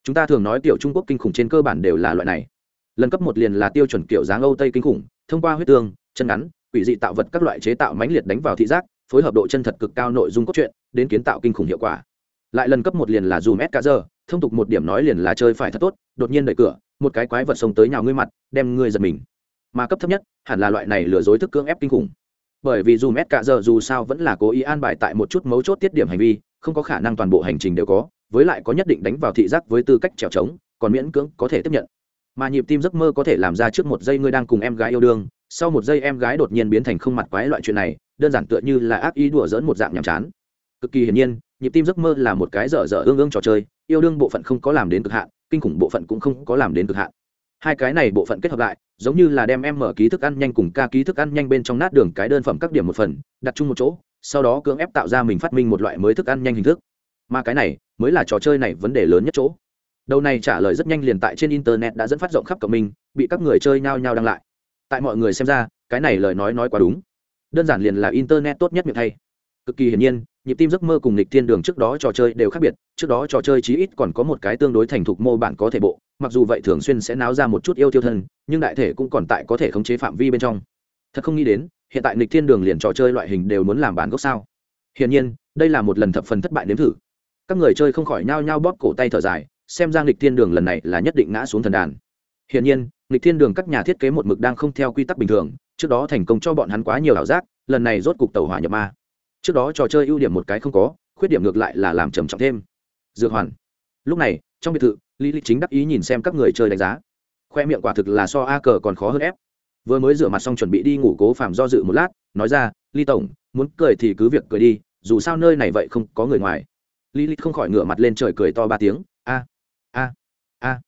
Chúng ta thường nói tiểu trung quốc kinh khủng trên cơ bản đều là loại này. Lần cấp một liền là tiêu chuẩn kiểu dáng âu tây kinh khủng, thông qua huyết tương, chân ngắn, quỷ dị tạo vật các loại chế tạo mãnh liệt đánh vào thị giác, phối hợp độ chân thật cực cao nội dung cốt truyện, đến kiến tạo kinh khủng hiệu quả. Lại lần cấp một liền là dùm s giờ, thông tục một điểm nói liền là chơi phải thật tốt, đột nhiên đẩy cửa, một cái quái vật xông tới nhào ngươi mặt, đem ngươi giật mình. Mà cấp thấp nhất, hẳn là loại này lừa dối thức cưỡng ép kinh khủng bởi vì dù mét cả giờ dù sao vẫn là cố ý an bài tại một chút mấu chốt tiết điểm hành vi, không có khả năng toàn bộ hành trình đều có, với lại có nhất định đánh vào thị giác với tư cách trèo trống, còn miễn cưỡng có thể tiếp nhận. Mà nhịp tim giấc mơ có thể làm ra trước một giây ngươi đang cùng em gái yêu đương, sau một giây em gái đột nhiên biến thành không mặt quái loại chuyện này, đơn giản tựa như là ác ý đùa dỡn một dạng nhàm chán. Cực kỳ hiển nhiên, nhịp tim giấc mơ là một cái dở dở ương ương trò chơi, yêu đương bộ phận không có làm đến cực hạn, kinh khủng bộ phận cũng không có làm đến cực hạn hai cái này bộ phận kết hợp lại, giống như là đem em mở ký thức ăn nhanh cùng ca ký thức ăn nhanh bên trong nát đường cái đơn phẩm các điểm một phần, đặt chung một chỗ, sau đó cưỡng ép tạo ra mình phát minh một loại mới thức ăn nhanh hình thức. Mà cái này, mới là trò chơi này vấn đề lớn nhất chỗ. Đầu này trả lời rất nhanh liền tại trên internet đã dẫn phát rộng khắp cộng minh, bị các người chơi nhao nhao đăng lại. Tại mọi người xem ra, cái này lời nói nói quá đúng. Đơn giản liền là internet tốt nhất miệng thay. Cực kỳ hiển nhiên, nhịp tim giấc mơ cùng lịch thiên đường trước đó trò chơi đều khác biệt, trước đó trò chơi chí ít còn có một cái tương đối thành thục mô bản có thể bộ mặc dù vậy thường xuyên sẽ náo ra một chút yêu tiêu thân, nhưng đại thể cũng còn tại có thể khống chế phạm vi bên trong. Thật không nghĩ đến, hiện tại lịch thiên đường liền trò chơi loại hình đều muốn làm bán gốc sao? Hiển nhiên, đây là một lần thập phần thất bại nếm thử. Các người chơi không khỏi nhao nhao bóp cổ tay thở dài, xem ra lịch thiên đường lần này là nhất định ngã xuống thần đàn. Hiển nhiên lịch thiên đường các nhà thiết kế một mực đang không theo quy tắc bình thường, trước đó thành công cho bọn hắn quá nhiều ảo giác, lần này rốt cục tàu hỏa nhập ma. Trước đó trò chơi ưu điểm một cái không có, khuyết điểm ngược lại là làm trầm trọng thêm. Dược hoàn. Lúc này, trong biệt thự lý lịch chính đắc ý nhìn xem các người chơi đánh giá. Khoe miệng quả thực là so a cờ còn khó hơn ép. Vừa mới rửa mặt xong chuẩn bị đi ngủ cố phàm do dự một lát, nói ra ly tổng, muốn cười thì cứ việc cười đi, dù sao nơi này vậy không có người ngoài. Lý lịch không khỏi ngửa mặt lên trời cười to ba tiếng, a a a.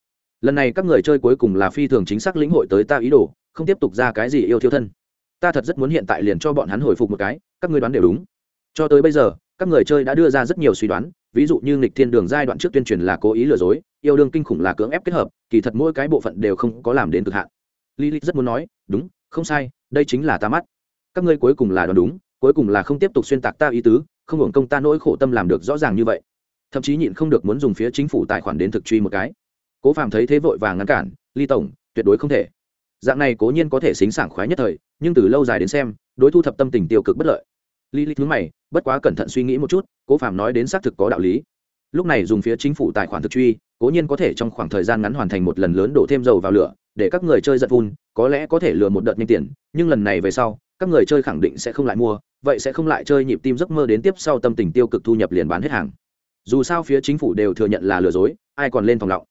Lần này các người chơi cuối cùng là phi thường chính xác lĩnh hội tới ta ý đồ, không tiếp tục ra cái gì yêu thiêu thân. Ta thật rất muốn hiện tại liền cho bọn hắn hồi phục một cái, các ngươi đoán đều đúng. Cho tới bây giờ, các người chơi đã đưa ra rất nhiều suy đoán ví dụ như nghịch thiên đường giai đoạn trước tuyên truyền là cố ý lừa dối, yêu đương kinh khủng là cưỡng ép kết hợp, kỳ thật mỗi cái bộ phận đều không có làm đến cực hạn. Lý lịch rất muốn nói, đúng, không sai, đây chính là ta mắt. Các ngươi cuối cùng là đoán đúng, cuối cùng là không tiếp tục xuyên tạc ta ý tứ, không hưởng công ta nỗi khổ tâm làm được rõ ràng như vậy. Thậm chí nhịn không được muốn dùng phía chính phủ tài khoản đến thực truy một cái. Cố phàm thấy thế vội vàng ngăn cản, ly tổng, tuyệt đối không thể. Dạng này cố nhiên có thể xính sảng khoái nhất thời, nhưng từ lâu dài đến xem, đối thu thập tâm tình tiêu cực bất lợi lý lý thứ mày, bất quá cẩn thận suy nghĩ một chút, cố phạm nói đến xác thực có đạo lý. Lúc này dùng phía chính phủ tài khoản thực truy, cố nhiên có thể trong khoảng thời gian ngắn hoàn thành một lần lớn đổ thêm dầu vào lửa, để các người chơi giật vun có lẽ có thể lừa một đợt nhanh tiền, nhưng lần này về sau, các người chơi khẳng định sẽ không lại mua, vậy sẽ không lại chơi nhịp tim giấc mơ đến tiếp sau tâm tình tiêu cực thu nhập liền bán hết hàng. Dù sao phía chính phủ đều thừa nhận là lừa dối, ai còn lên phòng lọng.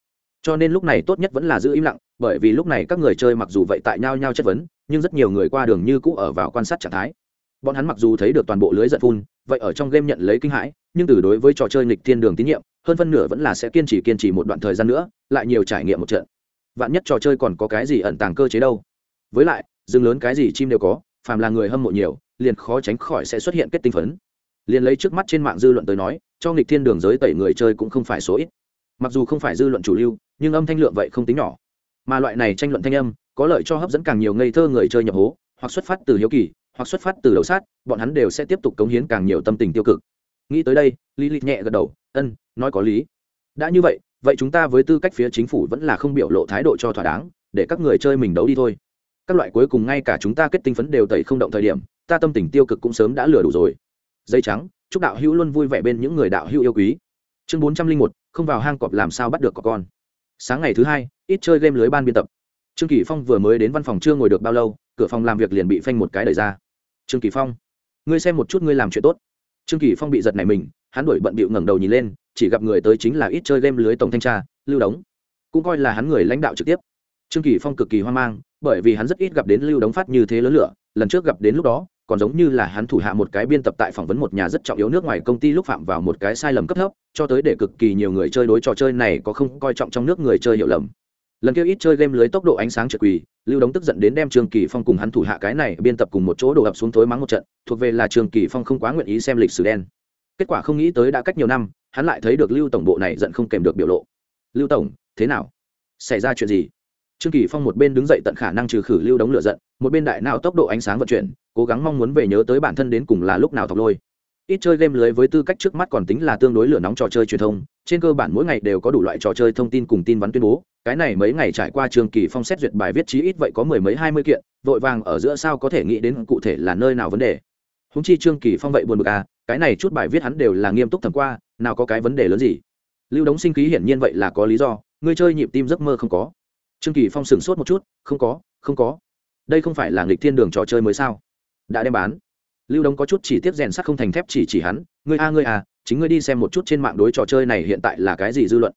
Cho nên lúc này tốt nhất vẫn là giữ im lặng, bởi vì lúc này các người chơi mặc dù vậy tại nhau nhau chất vấn, nhưng rất nhiều người qua đường như cũ ở vào quan sát trạng thái bọn hắn mặc dù thấy được toàn bộ lưới giận phun, vậy ở trong game nhận lấy kinh hãi, nhưng từ đối với trò chơi nghịch thiên đường tín nhiệm, hơn phân nửa vẫn là sẽ kiên trì kiên trì một đoạn thời gian nữa, lại nhiều trải nghiệm một trận. Vạn nhất trò chơi còn có cái gì ẩn tàng cơ chế đâu. Với lại, rừng lớn cái gì chim đều có, phàm là người hâm mộ nhiều, liền khó tránh khỏi sẽ xuất hiện kết tinh phấn. Liền lấy trước mắt trên mạng dư luận tới nói, cho nghịch thiên đường giới tẩy người chơi cũng không phải số ít. Mặc dù không phải dư luận chủ lưu, nhưng âm thanh lượng vậy không tính nhỏ. Mà loại này tranh luận thanh âm, có lợi cho hấp dẫn càng nhiều ngây thơ người chơi nhập hố, hoặc xuất phát từ hiếu kỳ hoặc xuất phát từ đầu sát, bọn hắn đều sẽ tiếp tục cống hiến càng nhiều tâm tình tiêu cực. Nghĩ tới đây lý lịch nhẹ gật đầu, ân, nói có lý. Đã như vậy vậy chúng ta với tư cách phía chính phủ vẫn là không biểu lộ thái độ cho thỏa đáng, để các người chơi mình đấu đi thôi. Các loại cuối cùng ngay cả chúng ta kết tinh phấn đều tẩy không động thời điểm, ta tâm tình tiêu cực cũng sớm đã lừa đủ rồi. Dây trắng, chúc đạo hữu luôn vui vẻ bên những người đạo hữu yêu quý. Chương bốn trăm linh một, không vào hang cọp làm sao bắt được có con. Sáng ngày thứ hai, ít chơi game lưới ban biên tập. Trương kỳ phong vừa mới đến văn phòng chưa ngồi được bao lâu, cửa phòng làm việc liền bị phanh một cái đẩy ra trương kỳ phong, ngươi xem một chút ngươi làm chuyện tốt. Trương kỳ phong bị giật này mình, hắn đuổi bận bịu ngẩng đầu nhìn lên, chỉ gặp người tới chính là ít chơi game lưới tổng thanh tra, lưu đống. Cũng coi là hắn người lãnh đạo trực tiếp. Trương kỳ phong cực kỳ hoang mang, bởi vì hắn rất ít gặp đến lưu đống phát như thế lớn lửa, lần trước gặp đến lúc đó, còn giống như là hắn thủ hạ một cái biên tập tại phỏng vấn một nhà rất trọng yếu nước ngoài công ty lúc phạm vào một cái sai lầm cấp thấp, cho tới để cực kỳ nhiều người chơi đối trò chơi này có không coi trọng trong nước người chơi hiểu lầm. Lần kia ít chơi game lưới tốc độ ánh sáng trượt quỳ lưu đống tức giận đến đem trường kỳ phong cùng hắn thủ hạ cái này biên tập cùng một chỗ đổ ập xuống tối mắng một trận, thuộc về là trường kỳ phong không quá nguyện ý xem lịch sử đen. Kết quả không nghĩ tới đã cách nhiều năm, hắn lại thấy được lưu tổng bộ này giận không kèm được biểu lộ. Lưu tổng, thế nào? Xảy ra chuyện gì? Trương kỳ phong một bên đứng dậy tận khả năng trừ khử lưu đống lửa giận, một bên đại não tốc độ ánh sáng vận chuyển, cố gắng mong muốn về nhớ tới bản thân đến cùng là lúc nào thọc lôi. Ít chơi game lưới với tư cách trước mắt còn tính là tương đối lửa nóng trò chơi truyền thông, trên cơ bản mỗi ngày đều có đủ loại trò chơi thông tin cùng tin vắn tuyên bố cái này mấy ngày trải qua trường kỳ phong xét duyệt bài viết chí ít vậy có mười mấy hai mươi kiện, vội vàng ở giữa sao có thể nghĩ đến cụ thể là nơi nào vấn đề. Húng chi trương kỳ phong vậy buồn bực à cái này chút bài viết hắn đều là nghiêm túc thầm qua, nào có cái vấn đề lớn gì? Lưu đống sinh khí hiển nhiên vậy là có lý do, ngươi chơi nhịp tim giấc mơ không có. Trương kỳ phong sửng sốt một chút, không có không có. Đây không phải là nghịch thiên đường trò chơi mới sao? Đã đem bán. Lưu đống có chút chỉ tiếp rèn sắt không thành thép chỉ chỉ hắn, ngươi a, ngươi à chính ngươi đi xem một chút trên mạng đối trò chơi này hiện tại là cái gì dư luận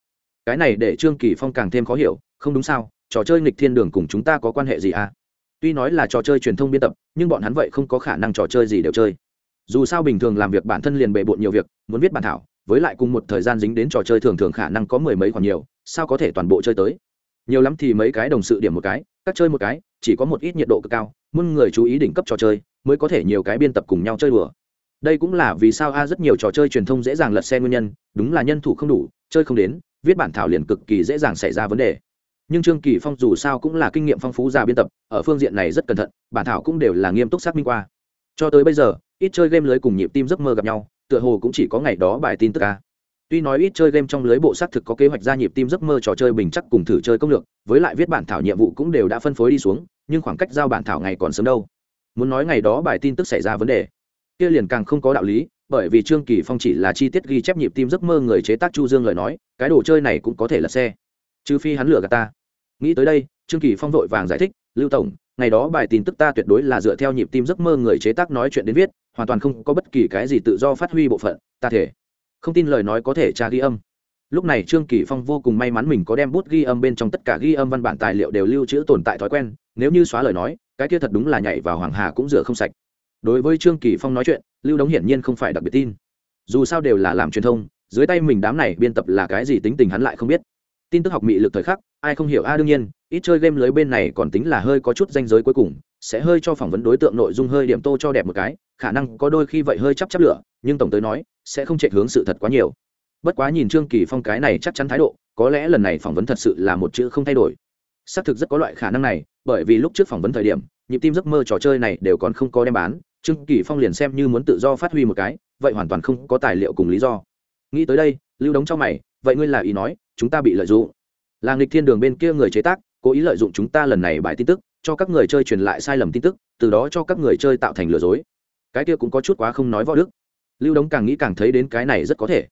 cái này để trương kỳ phong càng thêm khó hiểu, không đúng sao, trò chơi nghịch thiên đường cùng chúng ta có quan hệ gì à? Tuy nói là trò chơi truyền thông biên tập, nhưng bọn hắn vậy không có khả năng trò chơi gì đều chơi. Dù sao bình thường làm việc bản thân liền bề bộn nhiều việc, muốn viết bản thảo, với lại cùng một thời gian dính đến trò chơi thường thường khả năng có mười mấy khoản nhiều, sao có thể toàn bộ chơi tới? Nhiều lắm thì mấy cái đồng sự điểm một cái, các chơi một cái, chỉ có một ít nhiệt độ cực cao muốn người chú ý đỉnh cấp trò chơi, mới có thể nhiều cái biên tập cùng nhau chơi đùa đây cũng là vì sao a rất nhiều trò chơi truyền thông dễ dàng lật xe nguyên nhân, đúng là nhân thủ không đủ, chơi không đến, viết bản thảo liền cực kỳ dễ dàng xảy ra vấn đề. Nhưng trương kỳ phong dù sao cũng là kinh nghiệm phong phú già biên tập, ở phương diện này rất cẩn thận, bản thảo cũng đều là nghiêm túc xác minh qua. Cho tới bây giờ, ít chơi game lưới cùng nhịp tim giấc mơ gặp nhau, tựa hồ cũng chỉ có ngày đó bài tin tức a. Tuy nói ít chơi game trong lưới bộ xác thực có kế hoạch gia nhịp tim giấc mơ trò chơi bình chắc cùng thử chơi công lược, với lại viết bản thảo nhiệm vụ cũng đều đã phân phối đi xuống, nhưng khoảng cách giao bản thảo ngày còn sớm đâu. Muốn nói ngày đó bài tin tức xảy ra vấn đề kia liền càng không có đạo lý, bởi vì trương kỳ phong chỉ là chi tiết ghi chép nhịp tim giấc mơ người chế tác chu dương lời nói, cái đồ chơi này cũng có thể là xe. Trừ phi hắn lừa gạt ta. Nghĩ tới đây, trương kỳ phong vội vàng giải thích, lưu tổng, ngày đó bài tin tức ta tuyệt đối là dựa theo nhịp tim giấc mơ người chế tác nói chuyện đến viết, hoàn toàn không có bất kỳ cái gì tự do phát huy bộ phận, ta thể không tin lời nói có thể tra ghi âm. Lúc này trương kỳ phong vô cùng may mắn mình có đem bút ghi âm bên trong tất cả ghi âm văn bản tài liệu đều lưu trữ tồn tại thói quen, nếu như xóa lời nói, cái kia thật đúng là nhảy vào hoàng hà cũng rửa không sạch đối với trương kỳ phong nói chuyện, lưu đống hiển nhiên không phải đặc biệt tin. Dù sao đều là làm truyền thông, dưới tay mình đám này biên tập là cái gì tính tình hắn lại không biết. Tin tức học mị lực thời khắc, ai không hiểu, a, đương nhiên, ít chơi game lưới bên này còn tính là hơi có chút danh giới cuối cùng, sẽ hơi cho phỏng vấn đối tượng nội dung hơi điểm tô cho đẹp một cái, khả năng có đôi khi vậy hơi chắp chắp lửa, nhưng tổng tới nói, sẽ không chạy hướng sự thật quá nhiều. Bất quá nhìn trương kỳ phong cái này chắc chắn thái độ, có lẽ lần này phỏng vấn thật sự là một chữ không thay đổi. Xác thực rất có loại khả năng này, bởi vì lúc trước phỏng vấn thời điểm, nhịp tim giấc mơ trò chơi này đều còn không có đem bán trương kỳ phong liền xem như muốn tự do phát huy một cái, vậy hoàn toàn không có tài liệu cùng lý do. Nghĩ tới đây, lưu đóng cho mày, vậy ngươi là ý nói, chúng ta bị lợi dụng. Là nghịch thiên đường bên kia người chế tác, cố ý lợi dụng chúng ta lần này bài tin tức, cho các người chơi truyền lại sai lầm tin tức, từ đó cho các người chơi tạo thành lừa dối. Cái kia cũng có chút quá không nói võ đức. Lưu đống càng nghĩ càng thấy đến cái này rất có thể.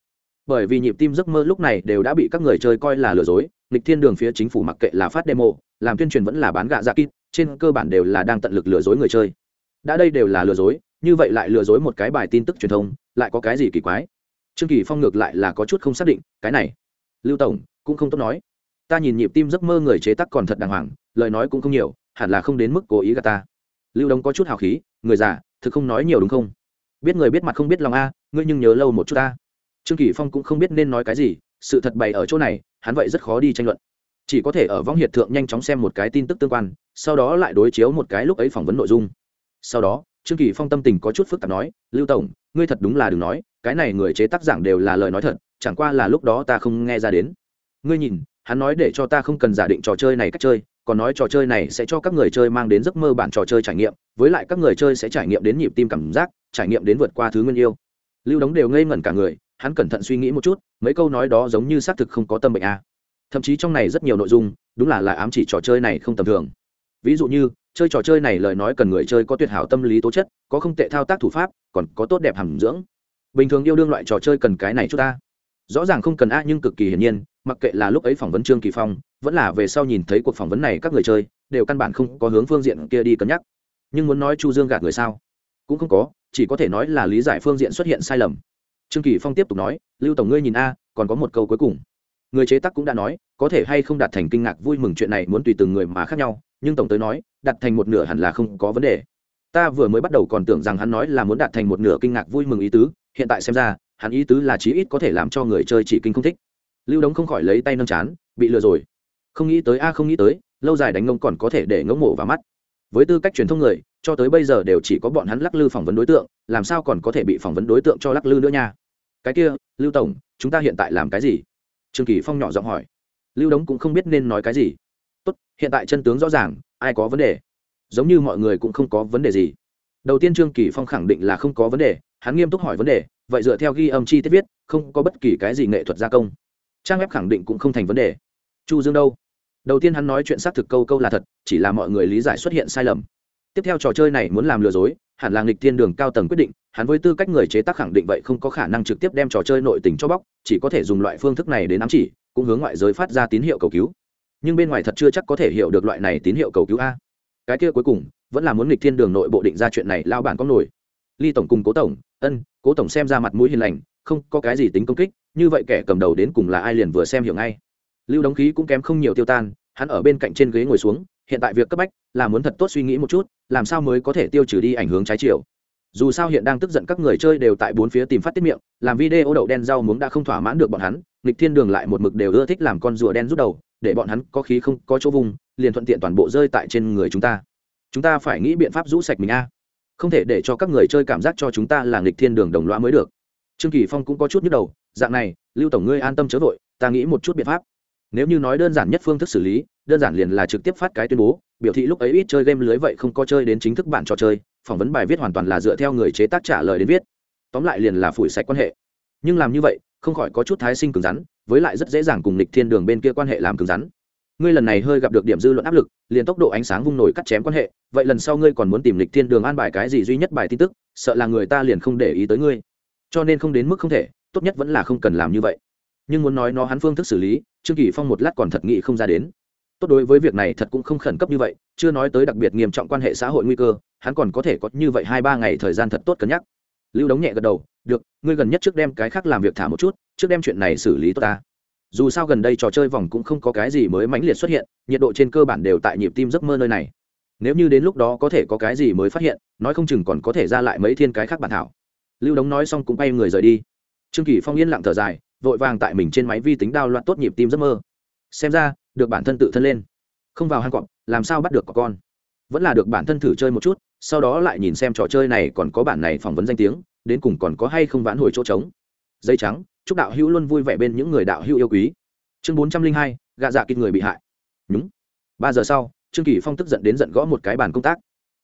Bởi vì nhịp tim giấc mơ lúc này đều đã bị các người chơi coi là lừa dối, nghịch thiên đường phía chính phủ mặc kệ là phát demo, làm tuyên truyền vẫn là bán gạ dạ kít trên cơ bản đều là đang tận lực lừa dối người chơi đã đây đều là lừa dối, như vậy lại lừa dối một cái bài tin tức truyền thông, lại có cái gì kỳ quái? Trương kỳ phong ngược lại là có chút không xác định, cái này. Lưu tổng, cũng không tốt nói. Ta nhìn nhịp tim giấc mơ người chế tác còn thật đàng hoàng, lời nói cũng không nhiều, hẳn là không đến mức cố ý gà ta. Lưu đông có chút hào khí, người già, thực không nói nhiều đúng không? Biết người biết mặt không biết lòng a, ngươi nhưng nhớ lâu một chút ta. Trương kỳ phong cũng không biết nên nói cái gì, sự thật bày ở chỗ này, hắn vậy rất khó đi tranh luận. Chỉ có thể ở võng hiệt thượng nhanh chóng xem một cái tin tức tương quan, sau đó lại đối chiếu một cái lúc ấy phỏng vấn nội dung sau đó, trương kỳ phong tâm tình có chút phức tạp nói, lưu tổng, ngươi thật đúng là đừng nói, cái này người chế tác giảng đều là lời nói thật, chẳng qua là lúc đó ta không nghe ra đến. Ngươi nhìn, hắn nói để cho ta không cần giả định trò chơi này cách chơi, còn nói trò chơi này sẽ cho các người chơi mang đến giấc mơ bản trò chơi trải nghiệm, với lại các người chơi sẽ trải nghiệm đến nhịp tim cảm giác, trải nghiệm đến vượt qua thứ nguyên yêu. Lưu đống đều ngây ngẩn cả người, hắn cẩn thận suy nghĩ một chút, mấy câu nói đó giống như xác thực không có tâm bệnh a à. thậm chí trong này rất nhiều nội dung, đúng là là ám chỉ trò chơi này không tầm thường. Ví dụ như chơi trò chơi này lời nói cần người chơi có tuyệt hảo tâm lý tố chất, có không tệ thao tác thủ pháp, còn có tốt đẹp hàm dưỡng. Bình thường yêu đương loại trò chơi cần cái này chúng ta. Rõ ràng không cần a nhưng cực kỳ hiển nhiên, mặc kệ là lúc ấy phỏng vấn trương kỳ phong, vẫn là về sau nhìn thấy cuộc phỏng vấn này các người chơi, đều căn bản không có hướng phương diện kia đi cân nhắc. Nhưng muốn nói chu dương gạt người sao? Cũng không có, chỉ có thể nói là lý giải phương diện xuất hiện sai lầm. Trương kỳ phong tiếp tục nói, lưu tổng ngươi nhìn a, còn có một câu cuối cùng người chế tác cũng đã nói, có thể hay không đạt thành kinh ngạc vui mừng chuyện này muốn tùy từng người mà khác nhau, nhưng tổng tới nói, đạt thành một nửa hẳn là không có vấn đề. Ta vừa mới bắt đầu còn tưởng rằng hắn nói là muốn đạt thành một nửa kinh ngạc vui mừng ý tứ, hiện tại xem ra, hắn ý tứ là chí ít có thể làm cho người chơi chỉ kinh không thích. Lưu đống không khỏi lấy tay nâng chán, bị lừa rồi. Không nghĩ tới a, không nghĩ tới, lâu dài đánh ngông còn có thể để ngỗng mổ vào mắt. Với tư cách truyền thông người, cho tới bây giờ đều chỉ có bọn hắn lắc lư phỏng vấn đối tượng, làm sao còn có thể bị phỏng vấn đối tượng cho lắc lư nữa nha? Cái kia, lưu tổng, chúng ta hiện tại làm cái gì? Trương kỳ phong nhỏ giọng hỏi. Lưu đống cũng không biết nên nói cái gì. Tốt, hiện tại chân tướng rõ ràng, ai có vấn đề? Giống như mọi người cũng không có vấn đề gì. Đầu tiên trương kỳ phong khẳng định là không có vấn đề, hắn nghiêm túc hỏi vấn đề, vậy dựa theo ghi âm chi tiết viết, không có bất kỳ cái gì nghệ thuật gia công. Trang web khẳng định cũng không thành vấn đề. Chu dương đâu? Đầu tiên hắn nói chuyện xác thực câu câu là thật, chỉ là mọi người lý giải xuất hiện sai lầm. Tiếp theo trò chơi này muốn làm lừa dối, hẳn là nghịch thiên đường cao tầng quyết định hắn với tư cách người chế tác khẳng định vậy không có khả năng trực tiếp đem trò chơi nội tình cho bóc, chỉ có thể dùng loại phương thức này đến ám chỉ, cũng hướng ngoại giới phát ra tín hiệu cầu cứu. Nhưng bên ngoài thật chưa chắc có thể hiểu được loại này tín hiệu cầu cứu a. Cái kia cuối cùng, vẫn là muốn nghịch thiên đường nội bộ định ra chuyện này lao bản có nổi. Ly tổng cùng cố tổng, ân, cố tổng xem ra mặt mũi hiền lành, không có cái gì tính công kích, như vậy kẻ cầm đầu đến cùng là ai liền vừa xem hiểu ngay. Lưu đóng khí cũng kém không nhiều tiêu tan, hắn ở bên cạnh trên ghế ngồi xuống, hiện tại việc cấp bách là muốn thật tốt suy nghĩ một chút, làm sao mới có thể tiêu trừ đi ảnh hưởng trái chiều dù sao hiện đang tức giận các người chơi đều tại bốn phía tìm phát tiết miệng, làm video đậu đen rau muống đã không thỏa mãn được bọn hắn, nghịch thiên đường lại một mực đều ưa thích làm con rùa đen rút đầu, để bọn hắn có khí không có chỗ vùng, liền thuận tiện toàn bộ rơi tại trên người chúng ta. Chúng ta phải nghĩ biện pháp rũ sạch mình a. Không thể để cho các người chơi cảm giác cho chúng ta là nghịch thiên đường đồng loa mới được. Trương kỳ phong cũng có chút nhức đầu, dạng này, lưu tổng ngươi an tâm chớ vội, ta nghĩ một chút biện pháp. Nếu như nói đơn giản nhất phương thức xử lý, đơn giản liền là trực tiếp phát cái tuyên bố, biểu thị lúc ấy ít chơi game lưới vậy không có chơi đến chính thức bản trò chơi phỏng vấn bài viết hoàn toàn là dựa theo người chế tác trả lời đến viết. Tóm lại liền là phủi sạch quan hệ. Nhưng làm như vậy, không khỏi có chút thái sinh cứng rắn, với lại rất dễ dàng cùng lịch thiên đường bên kia quan hệ làm cứng rắn. Ngươi lần này hơi gặp được điểm dư luận áp lực, liền tốc độ ánh sáng vung nổi cắt chém quan hệ, vậy lần sau ngươi còn muốn tìm lịch thiên đường an bài cái gì duy nhất bài tin tức, sợ là người ta liền không để ý tới ngươi. Cho nên không đến mức không thể, tốt nhất vẫn là không cần làm như vậy. Nhưng muốn nói nó hắn phương thức xử lý, trương kỳ phong một lát còn thật nghị không ra đến tốt đối với việc này thật cũng không khẩn cấp như vậy, chưa nói tới đặc biệt nghiêm trọng quan hệ xã hội nguy cơ, hắn còn có thể có như vậy hai ba ngày thời gian thật tốt cân nhắc. Lưu đống nhẹ gật đầu, được, ngươi gần nhất trước đem cái khác làm việc thả một chút, trước đem chuyện này xử lý tốt ta. Dù sao gần đây trò chơi vòng cũng không có cái gì mới mãnh liệt xuất hiện, nhiệt độ trên cơ bản đều tại nhịp tim giấc mơ nơi này. Nếu như đến lúc đó có thể có cái gì mới phát hiện, nói không chừng còn có thể ra lại mấy thiên cái khác bản thảo. Lưu đống nói xong cũng bay người rời đi. Trương kỳ phong yên lặng thở dài, vội vàng tại mình trên máy vi tính đao loạn tốt nhịp tim giấc mơ. Xem ra được bản thân tự thân lên. Không vào hang cọp, làm sao bắt được có con? Vẫn là được bản thân thử chơi một chút, sau đó lại nhìn xem trò chơi này còn có bản này phỏng vấn danh tiếng, đến cùng còn có hay không vãn hồi chỗ trống. Dây trắng, chúc đạo hữu luôn vui vẻ bên những người đạo hữu yêu quý. Chương bốn trăm linh hai, gạ dạ kịp người bị hại. Nhúng. Ba giờ sau, trương kỳ phong tức giận đến giận gõ một cái bàn công tác.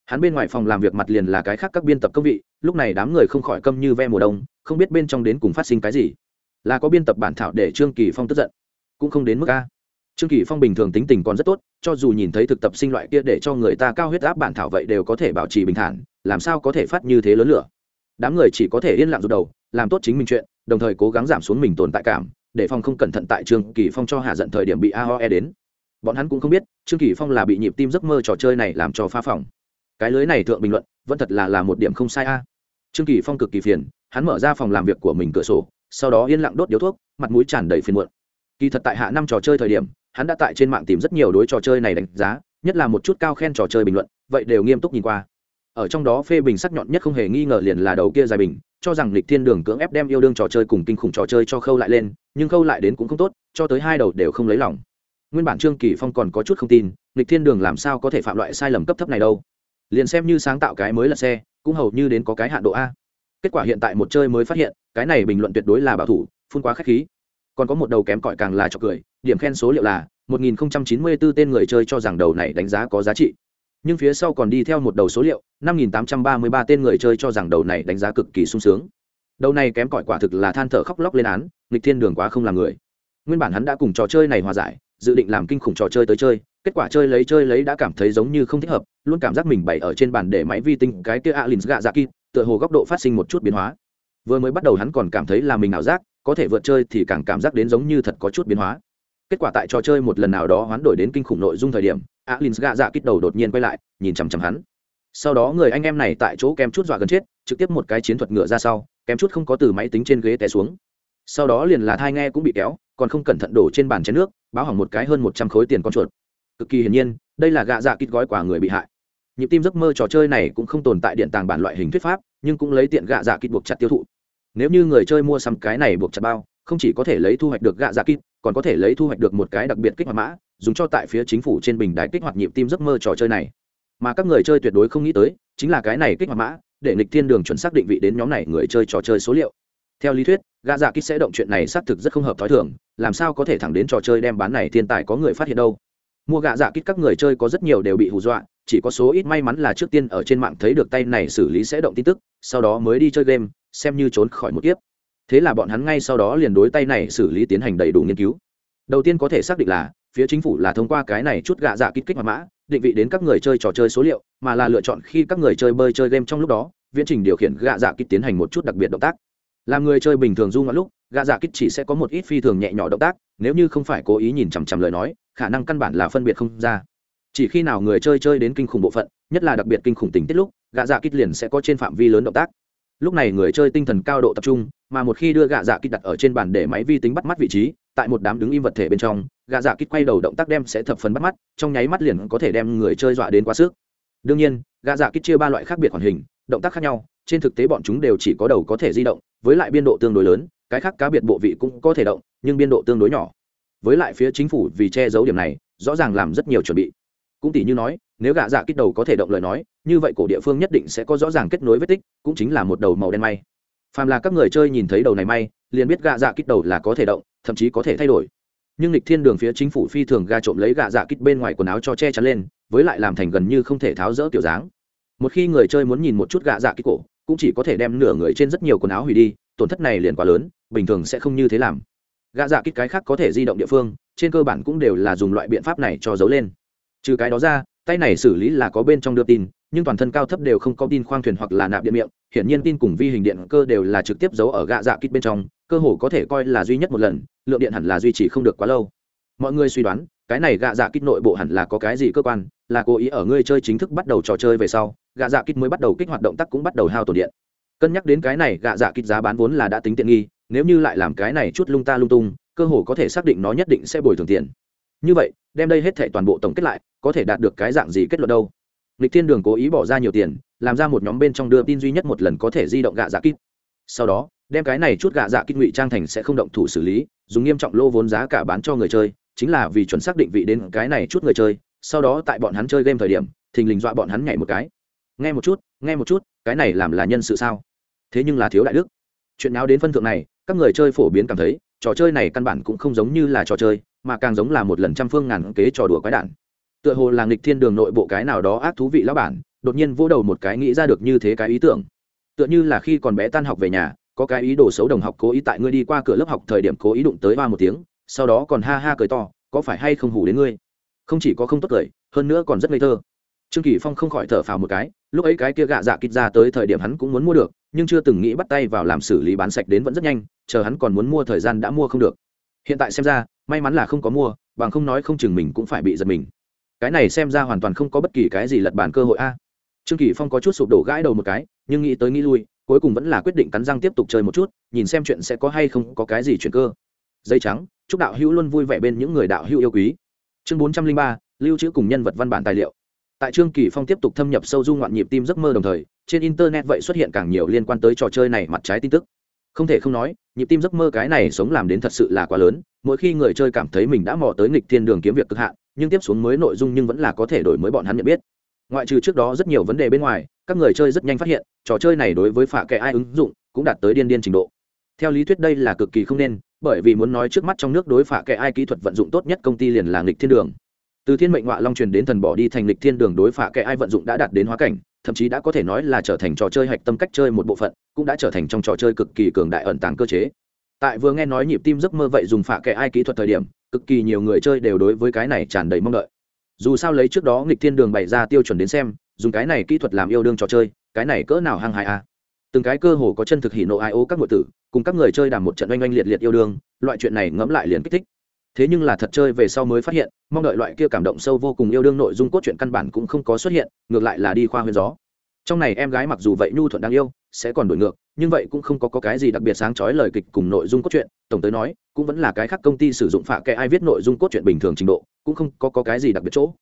Hắn bên ngoài phòng làm việc mặt liền là cái khác các biên tập công vị, lúc này đám người không khỏi câm như ve mùa đông, không biết bên trong đến cùng phát sinh cái gì. Là có biên tập bản thảo để trương kỳ phong tức giận. Cũng không đến mức a trương kỳ phong bình thường tính tình còn rất tốt, cho dù nhìn thấy thực tập sinh loại kia để cho người ta cao huyết áp bản thảo vậy đều có thể bảo trì bình thản, làm sao có thể phát như thế lớn lửa? Đám người chỉ có thể yên lặng rụt đầu, làm tốt chính mình chuyện, đồng thời cố gắng giảm xuống mình tồn tại cảm, để phong không cẩn thận tại trương kỳ phong cho hạ giận thời điểm bị aoe đến. Bọn hắn cũng không biết, trương kỳ phong là bị nhịp tim giấc mơ trò chơi này làm cho pha phòng. Cái lưới này thượng bình luận, vẫn thật là là một điểm không sai a. Trương kỳ phong cực kỳ phiền, hắn mở ra phòng làm việc của mình cửa sổ, sau đó yên lặng đốt điếu thuốc, mặt mũi tràn đầy phiền muộn. Kỳ thật tại hạ năm trò chơi thời điểm hắn đã tại trên mạng tìm rất nhiều đối trò chơi này đánh giá, nhất là một chút cao khen trò chơi bình luận, vậy đều nghiêm túc nhìn qua. Ở trong đó phê bình sắc nhọn nhất không hề nghi ngờ liền là đầu kia dài bình, cho rằng lịch thiên đường cưỡng ép đem yêu đương trò chơi cùng kinh khủng trò chơi cho khâu lại lên, nhưng khâu lại đến cũng không tốt, cho tới hai đầu đều không lấy lòng. Nguyên bản trương kỳ phong còn có chút không tin, lịch thiên đường làm sao có thể phạm loại sai lầm cấp thấp này đâu. Liền xem như sáng tạo cái mới là xe, cũng hầu như đến có cái hạn độ a. Kết quả hiện tại một chơi mới phát hiện, cái này bình luận tuyệt đối là bảo thủ, phun quá khách khí còn có một đầu kém cỏi càng là cho cười, điểm khen số liệu là 1094 tên người chơi cho rằng đầu này đánh giá có giá trị. Nhưng phía sau còn đi theo một đầu số liệu 5833 tên người chơi cho rằng đầu này đánh giá cực kỳ sung sướng. Đầu này kém cỏi quả thực là than thở khóc lóc lên án, nghịch thiên đường quá không làm người. Nguyên bản hắn đã cùng trò chơi này hòa giải, dự định làm kinh khủng trò chơi tới chơi, kết quả chơi lấy chơi lấy đã cảm thấy giống như không thích hợp, luôn cảm giác mình bày ở trên bàn để máy vi tinh cái kia alin gạ dạ kỳ tựa hồ góc độ phát sinh một chút biến hóa. Vừa mới bắt đầu hắn còn cảm thấy là mình ảo giác có thể vượt chơi thì càng cảm giác đến giống như thật có chút biến hóa. Kết quả tại trò chơi một lần nào đó hoán đổi đến kinh khủng nội dung thời điểm alin gạ dạ kích đầu đột nhiên quay lại, nhìn chằm chằm hắn. Sau đó người anh em này tại chỗ kém chút dọa gần chết, trực tiếp một cái chiến thuật ngựa ra sau, kém chút không có từ máy tính trên ghế té xuống. Sau đó liền là thai nghe cũng bị kéo, còn không cẩn thận đổ trên bàn chén nước, báo hỏng một cái hơn một trăm khối tiền con chuột. Cực kỳ hiển nhiên, đây là gạ dạ kít gói quà người bị hại. Nhịp tim giấc mơ trò chơi này cũng không tồn tại điện tàng bản loại hình thuyết pháp, nhưng cũng lấy tiện gạ dạ kít buộc chặt tiêu thụ nếu như người chơi mua xăm cái này buộc chặt bao, không chỉ có thể lấy thu hoạch được gạ dạ kít còn có thể lấy thu hoạch được một cái đặc biệt kích hoạt mã, dùng cho tại phía chính phủ trên bình đài kích hoạt nhịp tim giấc mơ trò chơi này. Mà các người chơi tuyệt đối không nghĩ tới, chính là cái này kích hoạt mã, để nghịch thiên đường chuẩn xác định vị đến nhóm này người chơi trò chơi số liệu. Theo lý thuyết, gạ dạ kít sẽ động chuyện này xác thực rất không hợp t h ó i thường, làm sao có thể thẳng đến trò chơi đem bán này thiên tài có người phát hiện đâu. Mua gạ dạ kít các người chơi có rất nhiều đều bị hù dọa, chỉ có số ít may mắn là trước tiên ở trên mạng thấy được tay này xử lý sẽ động tin tức, sau đó mới đi chơi game xem như trốn khỏi một kiếp. Thế là bọn hắn ngay sau đó liền đối tay này xử lý tiến hành đầy đủ nghiên cứu. Đầu tiên có thể xác định là, phía chính phủ là thông qua cái này chút gạ dạ kích kích hoạt mã, định vị đến các người chơi trò chơi số liệu, mà là lựa chọn khi các người chơi bơi chơi game trong lúc đó, viễn trình điều khiển gạ dạ kích tiến hành một chút đặc biệt động tác. Làm người chơi bình thường du ngoạn lúc, gạ dạ kích chỉ sẽ có một ít phi thường nhẹ nhỏ động tác, nếu như không phải cố ý nhìn chằm chằm lời nói, khả năng căn bản là phân biệt không ra. Chỉ khi nào người chơi chơi đến kinh khủng bộ phận, nhất là đặc biệt kinh khủng tình tiết lúc, gạ dạ kích liền sẽ có trên phạm vi lớn động tác lúc này người chơi tinh thần cao độ tập trung, mà một khi đưa gạ dạ kít đặt ở trên bàn để máy vi tính bắt mắt vị trí, tại một đám đứng im vật thể bên trong, gạ dạ kít quay đầu động tác đem sẽ thập phần bắt mắt, trong nháy mắt liền có thể đem người chơi dọa đến quá sức. Đương nhiên, gạ dạ kít chia ba loại khác biệt hoàn hình, động tác khác nhau, trên thực tế bọn chúng đều chỉ có đầu có thể di động, với lại biên độ tương đối lớn, cái khác cá biệt bộ vị cũng có thể động, nhưng biên độ tương đối nhỏ. Với lại phía chính phủ vì che giấu điểm này, rõ ràng làm rất nhiều chuẩn bị. Cũng tỷ như nói, nếu gạ dạ kích đầu có thể động lời nói như vậy cổ địa phương nhất định sẽ có rõ ràng kết nối vết tích, cũng chính là một đầu màu đen may. Phàm là các người chơi nhìn thấy đầu này may, liền biết gạ dạ kích đầu là có thể động, thậm chí có thể thay đổi. Nhưng lịch thiên đường phía chính phủ phi thường ga trộm lấy gạ dạ kích bên ngoài quần áo cho che chắn lên, với lại làm thành gần như không thể tháo rỡ kiểu dáng. Một khi người chơi muốn nhìn một chút gạ dạ kích cổ, cũng chỉ có thể đem nửa người trên rất nhiều quần áo hủy đi, tổn thất này liền quá lớn, bình thường sẽ không như thế làm. Gạ dạ kích cái khác có thể di động địa phương, trên cơ bản cũng đều là dùng loại biện pháp này cho giấu lên. Trừ cái đó ra tay này xử lý là có bên trong đưa tin, nhưng toàn thân cao thấp đều không có tin khoang thuyền hoặc là nạp điện miệng, hiển nhiên tin cùng vi hình điện cơ đều là trực tiếp giấu ở gạ dạ kít bên trong, cơ hồ có thể coi là duy nhất một lần, lượng điện hẳn là duy trì không được quá lâu. Mọi người suy đoán, cái này gạ dạ kít nội bộ hẳn là có cái gì cơ quan, là cố ý ở ngươi chơi chính thức bắt đầu trò chơi về sau, gạ dạ kít mới bắt đầu kích hoạt động tác cũng bắt đầu hao tổn điện. Cân nhắc đến cái này, gạ dạ kít giá bán vốn là đã tính tiện nghi, nếu như lại làm cái này chút lung ta lung tung, cơ hồ có thể xác định nó nhất định sẽ bồi thường tiền. Như vậy, đem đây hết thể toàn bộ tổng kết lại có thể đạt được cái dạng gì kết luận đâu. Lịch thiên đường cố ý bỏ ra nhiều tiền, làm ra một nhóm bên trong đưa tin duy nhất một lần có thể di động gạ dạ kít. Sau đó, đem cái này chút gạ dạ kít ngụy trang thành sẽ không động thủ xử lý, dùng nghiêm trọng lô vốn giá cả bán cho người chơi, chính là vì chuẩn xác định vị đến cái này chút người chơi. Sau đó tại bọn hắn chơi game thời điểm, thình lình dọa bọn hắn nhảy một cái. Nghe một chút, nghe một chút, cái này làm là nhân sự sao? Thế nhưng là thiếu đại đức. Chuyện nào đến phân thượng này, các người chơi phổ biến cảm thấy, trò chơi này căn bản cũng không giống như là trò chơi, mà càng giống là một lần trăm phương ngàn kế trò đùa quái đản tựa hồ là nghịch thiên đường nội bộ cái nào đó ác thú vị lão bản, đột nhiên vỗ đầu một cái nghĩ ra được như thế cái ý tưởng. Tựa như là khi còn bé tan học về nhà, có cái ý đồ xấu đồng học cố ý tại ngươi đi qua cửa lớp học thời điểm cố ý đụng tới ba một tiếng, sau đó còn ha ha cười to, có phải hay không hủ đến ngươi? Không chỉ có không tốt cười, hơn nữa còn rất ngây thơ. Trương kỳ phong không khỏi thở phào một cái, lúc ấy cái kia gạ dạ kít ra tới thời điểm hắn cũng muốn mua được, nhưng chưa từng nghĩ bắt tay vào làm xử lý bán sạch đến vẫn rất nhanh, chờ hắn còn muốn mua thời gian đã mua không được. Hiện tại xem ra, may mắn là không có mua, bằng không nói không chừng mình cũng phải bị giật mình cái này xem ra hoàn toàn không có bất kỳ cái gì lật bàn cơ hội a. Trương kỳ phong có chút sụp đổ gãi đầu một cái, nhưng nghĩ tới nghĩ lui, cuối cùng vẫn là quyết định cắn răng tiếp tục chơi một chút, nhìn xem chuyện sẽ có hay không có cái gì chuyện cơ. Dây trắng, chúc đạo hữu luôn vui vẻ bên những người đạo hữu yêu quý. Chương bốn trăm linh ba, lưu trữ cùng nhân vật văn bản tài liệu. Tại trương kỳ phong tiếp tục thâm nhập sâu du ngoạn nhịp tim giấc mơ đồng thời, trên internet vậy xuất hiện càng nhiều liên quan tới trò chơi này mặt trái tin tức. Không thể không nói, nhịp tim giấc mơ cái này sống làm đến thật sự là quá lớn, mỗi khi người chơi cảm thấy mình đã mò tới nghịch thiên đường kiếm việc cực hạn nhưng tiếp xuống mới nội dung nhưng vẫn là có thể đổi mới bọn hắn nhận biết. Ngoại trừ trước đó rất nhiều vấn đề bên ngoài, các người chơi rất nhanh phát hiện, trò chơi này đối với phạ kệ ai ứng dụng cũng đạt tới điên điên trình độ. Theo lý thuyết đây là cực kỳ không nên, bởi vì muốn nói trước mắt trong nước đối phạ kệ ai kỹ thuật vận dụng tốt nhất công ty liền là nghịch thiên đường. Từ thiên mệnh ngoại long truyền đến thần bỏ đi thành lịch thiên đường đối phạ kệ ai vận dụng đã đạt đến hóa cảnh, thậm chí đã có thể nói là trở thành trò chơi hạch tâm cách chơi một bộ phận, cũng đã trở thành trong trò chơi cực kỳ cường đại ẩn tàng cơ chế tại vừa nghe nói nhịp tim giấc mơ vậy dùng phạ kệ ai kỹ thuật thời điểm, cực kỳ nhiều người chơi đều đối với cái này tràn đầy mong đợi. Dù sao lấy trước đó nghịch thiên đường bày ra tiêu chuẩn đến xem, dùng cái này kỹ thuật làm yêu đương trò chơi, cái này cỡ nào hăng hại a à? từng cái cơ hồ có chân thực hỉ nộ ai ô các ngội tử, cùng các người chơi đàm một trận oanh oanh liệt liệt yêu đương, loại chuyện này ngẫm lại liền kích thích. Thế nhưng là thật chơi về sau mới phát hiện, mong đợi loại kia cảm động sâu vô cùng yêu đương nội dung cốt truyện căn bản cũng không có xuất hiện, ngược lại là đi khoa huyên gió. Trong này em gái mặc dù vậy nhu thuận đáng yêu sẽ còn đổi ngược nhưng vậy cũng không có, có cái gì đặc biệt sáng trói lời kịch cùng nội dung cốt truyện tổng tới nói cũng vẫn là cái khác công ty sử dụng phạ kệ ai viết nội dung cốt truyện bình thường trình độ cũng không có, có cái gì đặc biệt chỗ.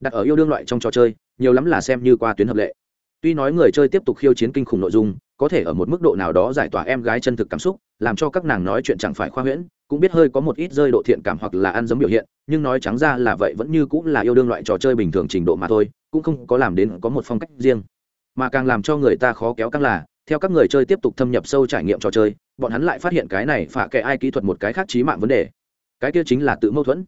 Đặt ở yêu đương loại trong trò chơi nhiều lắm là xem như qua tuyến hợp lệ. Tuy nói người chơi tiếp tục khiêu chiến kinh khủng nội dung có thể ở một mức độ nào đó giải tỏa em gái chân thực cảm xúc làm cho các nàng nói chuyện chẳng phải khoa huyễn cũng biết hơi có một ít rơi độ thiện cảm hoặc là ăn giống biểu hiện nhưng nói trắng ra là vậy vẫn như cũng là yêu đương loại trò chơi bình thường trình độ mà thôi cũng không có làm đến có một phong cách riêng. Mà càng làm cho người ta khó kéo căng là theo các người chơi tiếp tục thâm nhập sâu trải nghiệm trò chơi, bọn hắn lại phát hiện cái này phả kệ ai kỹ thuật một cái khác trí mạng vấn đề. Cái kia chính là tự mâu thuẫn.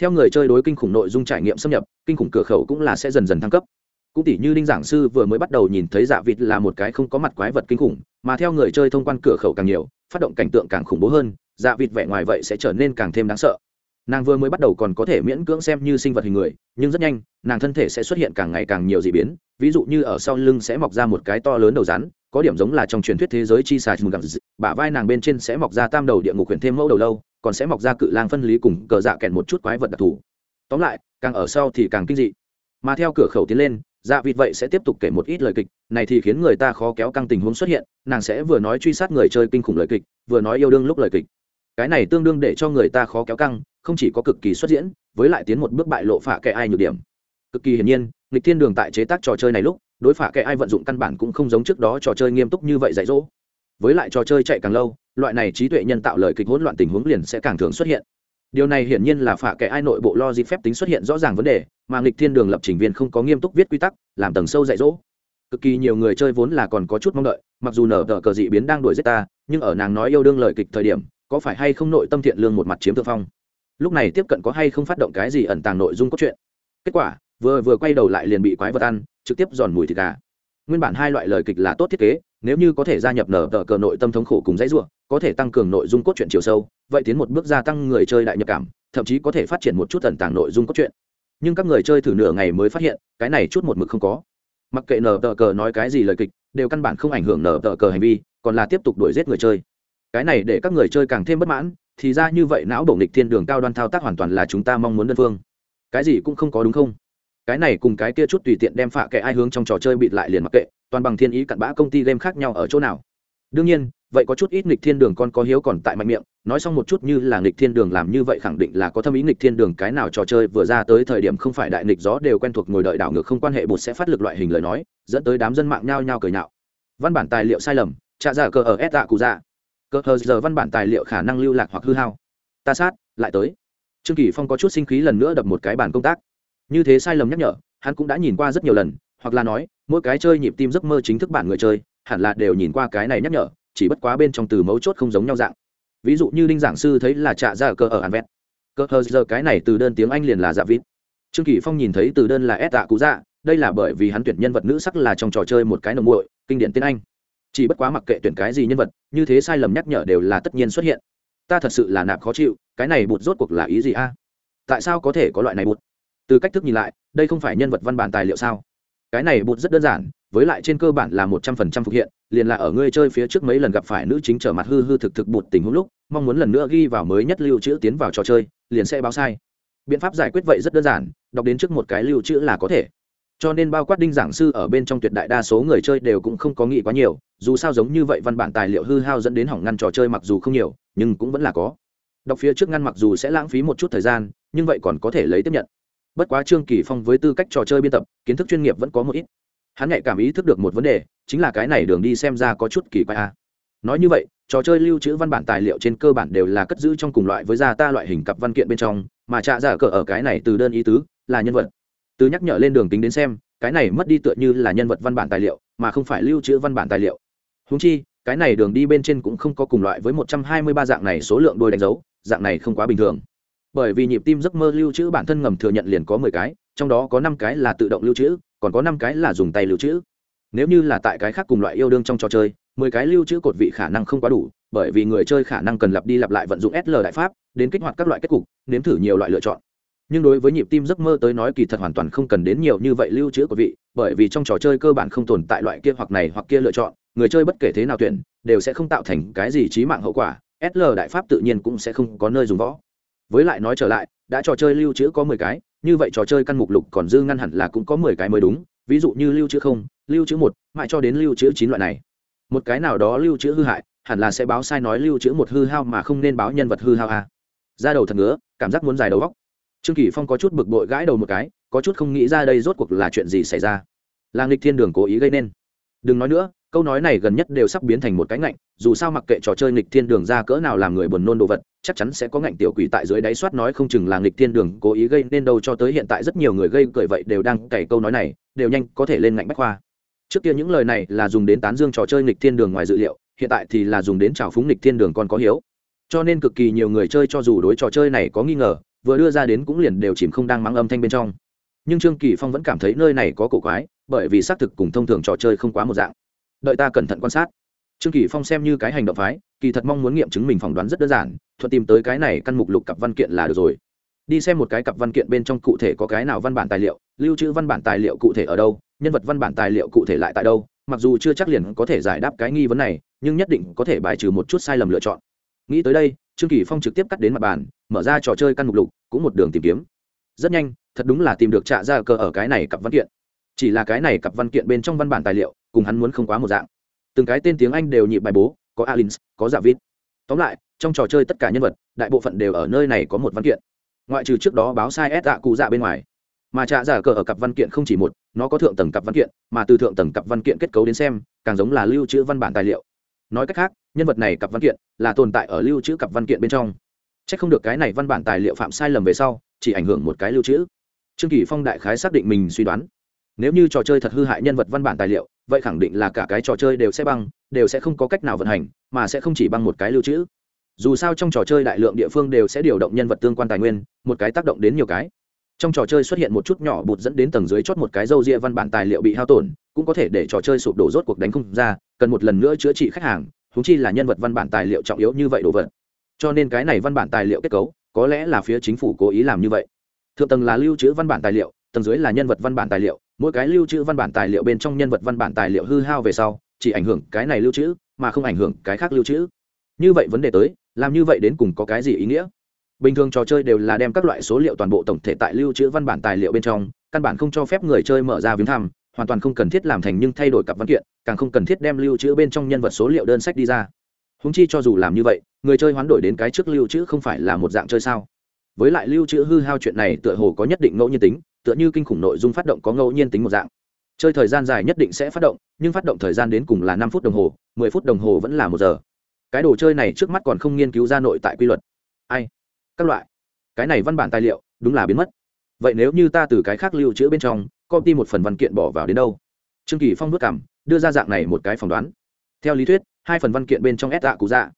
Theo người chơi đối kinh khủng nội dung trải nghiệm xâm nhập, kinh khủng cửa khẩu cũng là sẽ dần dần thăng cấp. Cũng tỷ như đinh giảng sư vừa mới bắt đầu nhìn thấy dạ vịt là một cái không có mặt quái vật kinh khủng, mà theo người chơi thông quan cửa khẩu càng nhiều, phát động cảnh tượng càng khủng bố hơn dạ vịt vẻ ngoài vậy sẽ trở nên càng thêm đáng sợ nàng vừa mới bắt đầu còn có thể miễn cưỡng xem như sinh vật hình người, nhưng rất nhanh, nàng thân thể sẽ xuất hiện càng ngày càng nhiều d ị biến, ví dụ như ở sau lưng sẽ mọc ra một cái to lớn đầu rắn, có điểm giống là trong truyền thuyết thế giới chi xài mừng gặp bả vai nàng bên trên sẽ mọc ra tam đầu địa ngục huyện thêm mẫu đầu lâu, còn sẽ mọc ra cự lang phân lý cùng cờ dạ kèn một chút quái vật đặc thù. Tóm lại, càng ở sau thì càng kinh dị. Mà theo cửa khẩu tiến lên dạ vịt vậy sẽ tiếp tục kể một ít lời kịch, này thì khiến người ta khó kéo căng tình huống xuất hiện, nàng sẽ vừa nói truy sát người chơi kinh khủng lời kịch, vừa nói yêu đương lúc lời kịch. Cái này tương đương để cho người ta khó kéo căng không chỉ có cực kỳ xuất diễn, với lại tiến một bước bại lộ phả kệ ai nhược điểm. Cực kỳ hiển nhiên lịch thiên đường tại chế tác trò chơi này lúc, đối phả kệ ai vận dụng căn bản cũng không giống trước đó trò chơi nghiêm túc như vậy dạy dỗ. Với lại trò chơi chạy càng lâu, loại này trí tuệ nhân tạo lời kịch hỗn loạn tình huống liền sẽ càng thường xuất hiện. Điều này hiển nhiên là phả kệ ai nội bộ lo dịp phép tính xuất hiện rõ ràng vấn đề, mà lịch thiên đường lập trình viên không có nghiêm túc viết quy tắc, làm tầng sâu dạy dỗ. Cực kỳ nhiều người chơi vốn là còn có chút mong đợi, mặc dù nở tờ cờ dị biến đang đuổi giết ta, nhưng ở nàng nói yêu đương lời kịch thời điểm, có phải hay không nội tâm thiện lương một mặt chiếm thượng phong? Lúc này tiếp cận có hay không phát động cái gì ẩn tàng nội dung cốt truyện. Kết quả, vừa vừa quay đầu lại liền bị quái vật ăn, trực tiếp giòn mùi thịt gà. Nguyên bản hai loại lời kịch là tốt thiết kế, nếu như có thể gia nhập nở tờ cờ nội tâm thống khổ cùng dãy ruộng có thể tăng cường nội dung cốt truyện chiều sâu, vậy tiến một bước gia tăng người chơi đại nhập cảm, thậm chí có thể phát triển một chút tần tàng nội dung cốt truyện. Nhưng các người chơi thử nửa ngày mới phát hiện, cái này chút một mực không có. Mặc kệ nở tờ cờ nói cái gì lời kịch, đều căn bản không ảnh hưởng nở tờ cờ hành vi, còn là tiếp tục đuổi giết người chơi. Cái này để các người chơi càng thêm bất mãn thì ra như vậy não bổng nghịch thiên đường cao đoan thao tác hoàn toàn là chúng ta mong muốn đơn phương. Cái gì cũng không có đúng không? Cái này cùng cái kia chút tùy tiện đem phạ kệ ai hướng trong trò chơi bịt lại liền mặc kệ, toàn bằng thiên ý cặn bã công ty game khác nhau ở chỗ nào. Đương nhiên, vậy có chút ít nghịch thiên đường con có hiếu còn tại mạnh miệng, nói xong một chút như là nghịch thiên đường làm như vậy khẳng định là có thâm ý nghịch thiên đường cái nào trò chơi vừa ra tới thời điểm không phải đại nghịch gió đều quen thuộc ngồi đợi đảo ngược không quan hệ bột sẽ phát lực loại hình lời nói, dẫn tới đám dân mạng nhao nhao cười nhạo. Văn bản tài liệu sai lầm trả giả dạ cờ ở s tạ cụ dạ cờ hờ giờ văn bản tài liệu khả năng lưu lạc hoặc hư hao. Ta sát, lại tới. Trương kỳ phong có chút sinh khí lần nữa đập một cái bản công tác. Như thế sai lầm nhắc nhở, hắn cũng đã nhìn qua rất nhiều lần, hoặc là nói, mỗi cái chơi nhịp tim giấc mơ chính thức bản người chơi, hẳn là đều nhìn qua cái này nhắc nhở, chỉ bất quá bên trong từ mấu chốt không giống nhau dạng. Ví dụ như đinh giảng sư thấy là trạ ra cờ ở hàn vẹn. Cờ hờ giờ cái này từ đơn tiếng anh liền là dạ vít trương kỳ phong nhìn thấy từ đơn là s tạ cụ dạ đây là bởi vì hắn tuyển nhân vật nữ sắc là trong trò chơi một cái nồng muội, kinh điển tiếng anh chỉ bất quá mặc kệ tuyển cái gì nhân vật, như thế sai lầm nhắc nhở đều là tất nhiên xuất hiện. Ta thật sự là nạp khó chịu, cái này bụt rốt cuộc là ý gì a? Tại sao có thể có loại này bụt? Từ cách thức nhìn lại, đây không phải nhân vật văn bản tài liệu sao? Cái này bụt rất đơn giản, với lại trên cơ bản là một trăm phần trăm thực hiện, liền là ở ngươi chơi phía trước mấy lần gặp phải nữ chính trở mặt hư hư thực thực bụt tình huống lúc, mong muốn lần nữa ghi vào mới nhất lưu trữ tiến vào trò chơi, liền sẽ báo sai. Biện pháp giải quyết vậy rất đơn giản, đọc đến trước một cái lưu trữ là có thể cho nên bao quát đinh giảng sư ở bên trong tuyệt đại đa số người chơi đều cũng không có nghĩ quá nhiều, dù sao giống như vậy văn bản tài liệu hư hao dẫn đến hỏng ngăn trò chơi mặc dù không nhiều, nhưng cũng vẫn là có. Đọc phía trước ngăn mặc dù sẽ lãng phí một chút thời gian, nhưng vậy còn có thể lấy tiếp nhận. Bất quá trương kỳ phong với tư cách trò chơi biên tập, kiến thức chuyên nghiệp vẫn có một ít. Hắn nhạy cảm ý thức được một vấn đề, chính là cái này đường đi xem ra có chút kỳ quái a nói như vậy, trò chơi lưu trữ văn bản tài liệu trên cơ bản đều là cất giữ trong cùng loại với gia ta loại hình cặp văn kiện bên trong, mà trạ giả cờ ở cái này từ đơn ý tứ là nhân vật từ nhắc nhở lên đường tính đến xem, cái này mất đi tựa như là nhân vật văn bản tài liệu, mà không phải lưu trữ văn bản tài liệu. Húng chi, cái này đường đi bên trên cũng không có cùng loại với một trăm hai mươi ba dạng này số lượng đôi đánh dấu, dạng này không quá bình thường. Bởi vì nhịp tim giấc mơ lưu trữ bản thân ngầm thừa nhận liền có mười cái, trong đó có năm cái là tự động lưu trữ, còn có năm cái là dùng tay lưu trữ. Nếu như là tại cái khác cùng loại yêu đương trong trò chơi, mười cái lưu trữ cột vị khả năng không quá đủ, bởi vì người chơi khả năng cần lặp đi lặp lại vận dụng sl đại pháp, đến kích hoạt các loại kết cục, nếm thử nhiều loại lựa chọn nhưng đối với nhịp tim giấc mơ tới nói kỳ thật hoàn toàn không cần đến nhiều như vậy lưu trữ của vị, bởi vì trong trò chơi cơ bản không tồn tại loại kia hoặc này hoặc kia lựa chọn, người chơi bất kể thế nào tuyển, đều sẽ không tạo thành cái gì trí mạng hậu quả sl đại pháp tự nhiên cũng sẽ không có nơi dùng võ. Với lại nói trở lại, đã trò chơi lưu trữ có mười cái, như vậy trò chơi căn mục lục còn dư ngăn hẳn là cũng có mười cái mới đúng, ví dụ như lưu trữ không, lưu trữ một, mãi cho đến lưu trữ chín loại này. Một cái nào đó lưu trữ hư hại, hẳn là sẽ báo sai nói lưu trữ một hư hao mà không nên báo nhân vật hư hao a. À. ra đầu thật ngứa, cảm giác muốn dài đầu góc trương kỳ phong có chút bực bội gãi đầu một cái, có chút không nghĩ ra đây rốt cuộc là chuyện gì xảy ra. Là nghịch thiên đường cố ý gây nên. Đừng nói nữa, câu nói này gần nhất đều sắp biến thành một cái ngạnh, dù sao mặc kệ trò chơi nghịch thiên đường ra cỡ nào làm người buồn nôn đồ vật, chắc chắn sẽ có ngạnh tiểu quỷ tại dưới đáy soát nói không chừng là nghịch thiên đường cố ý gây nên đâu cho tới hiện tại rất nhiều người gây cười vậy đều đang cày câu nói này, đều nhanh có thể lên ngạnh bách khoa. Trước kia những lời này là dùng đến tán dương trò chơi nghịch thiên đường ngoài dự liệu, hiện tại thì là dùng đến trào phúng nghịch thiên đường còn có hiếu. Cho nên cực kỳ nhiều người chơi cho dù đối trò chơi này có nghi ngờ vừa đưa ra đến cũng liền đều chìm không đang mắng âm thanh bên trong. Nhưng trương kỳ phong vẫn cảm thấy nơi này có cổ quái, bởi vì xác thực cùng thông thường trò chơi không quá một dạng. Đợi ta cẩn thận quan sát. Trương kỳ phong xem như cái hành động phái, kỳ thật mong muốn nghiệm chứng mình phỏng đoán rất đơn giản, thuận tìm tới cái này căn mục lục cặp văn kiện là được rồi. Đi xem một cái cặp văn kiện bên trong cụ thể có cái nào văn bản tài liệu, lưu trữ văn bản tài liệu cụ thể ở đâu, nhân vật văn bản tài liệu cụ thể lại tại đâu, mặc dù chưa chắc liền có thể giải đáp cái nghi vấn này, nhưng nhất định có thể bài trừ một chút sai lầm lựa chọn. Nghĩ tới đây trương kỳ phong trực tiếp cắt đến mặt bàn, mở ra trò chơi căn mục lục, cũng một đường tìm kiếm. Rất nhanh, thật đúng là tìm được trạ ra cờ ở cái này cặp văn kiện. Chỉ là cái này cặp văn kiện bên trong văn bản tài liệu, cùng hắn muốn không quá một dạng. Từng cái tên tiếng anh đều nhịp bài bố, có alins, có dạ giả vít tóm lại, trong trò chơi tất cả nhân vật, đại bộ phận đều ở nơi này có một văn kiện. Ngoại trừ trước đó báo sai s dạ cụ dạ bên ngoài. Mà trạ giả cờ ở cặp văn kiện không chỉ một, nó có thượng tầng cặp văn kiện, mà từ thượng tầng cặp văn kiện kết cấu đến xem, càng giống là lưu trữ văn bản tài liệu nói cách khác, nhân vật này cặp văn kiện là tồn tại ở lưu trữ cặp văn kiện bên trong. C h ắ c không được cái này văn bản tài liệu phạm sai lầm về sau, chỉ ảnh hưởng một cái lưu trữ. Trương kỳ phong đại khái xác định mình suy đoán. Nếu như trò chơi thật hư hại nhân vật văn bản tài liệu, vậy khẳng định là cả cái trò chơi đều sẽ băng, đều sẽ không có cách nào vận hành, mà sẽ không chỉ băng một cái lưu trữ. Dù sao trong trò chơi đại lượng địa phương đều sẽ điều động nhân vật tương quan tài nguyên, một cái tác động đến nhiều cái. Trong trò chơi xuất hiện một chút nhỏ bụt dẫn đến tầng dưới chót một cái dâu ria văn bản tài liệu bị hao tổn, cũng có thể để trò chơi sụp đổ rốt cuộc đánh không ra cần một lần nữa chữa trị khách hàng húng chi là nhân vật văn bản tài liệu trọng yếu như vậy đồ vật. Cho nên cái này văn bản tài liệu kết cấu, có lẽ là phía chính phủ cố ý làm như vậy. Thượng tầng là lưu trữ văn bản tài liệu, tầng dưới là nhân vật văn bản tài liệu. Mỗi cái lưu trữ văn bản tài liệu bên trong nhân vật văn bản tài liệu hư hao về sau, chỉ ảnh hưởng cái này lưu trữ, mà không ảnh hưởng cái khác lưu trữ. Như vậy vấn đề tới, làm như vậy đến cùng có cái gì ý nghĩa? Bình thường trò chơi đều là đem các loại số liệu toàn bộ tổng thể tại lưu trữ văn bản tài liệu bên trong, căn bản không cho phép người chơi mở ra viếng thăm hoàn toàn không cần thiết làm thành nhưng thay đổi cặp văn kiện, càng không cần thiết đem lưu trữ bên trong nhân vật số liệu đơn sách đi ra. Húng chi cho dù làm như vậy, người chơi hoán đổi đến cái trước lưu trữ không phải là một dạng chơi sao? Với lại lưu trữ hư hao chuyện này tựa hồ có nhất định ngẫu nhiên tính, tựa như kinh khủng nội dung phát động có ngẫu nhiên tính một dạng. Chơi thời gian dài nhất định sẽ phát động, nhưng phát động thời gian đến cùng là năm phút đồng hồ, mười phút đồng hồ vẫn là một giờ. Cái đồ chơi này trước mắt còn không nghiên cứu ra nội tại quy luật. Ai? Các loại. Cái này văn bản tài liệu, đúng là biến mất. Vậy nếu như ta từ cái khác lưu trữ bên trong copy một phần văn kiện bỏ vào đến đâu. Trương kỳ phong bước cảm, đưa ra dạng này một cái phỏng đoán. Theo lý thuyết, hai phần văn kiện bên trong s tạ cụ dạ.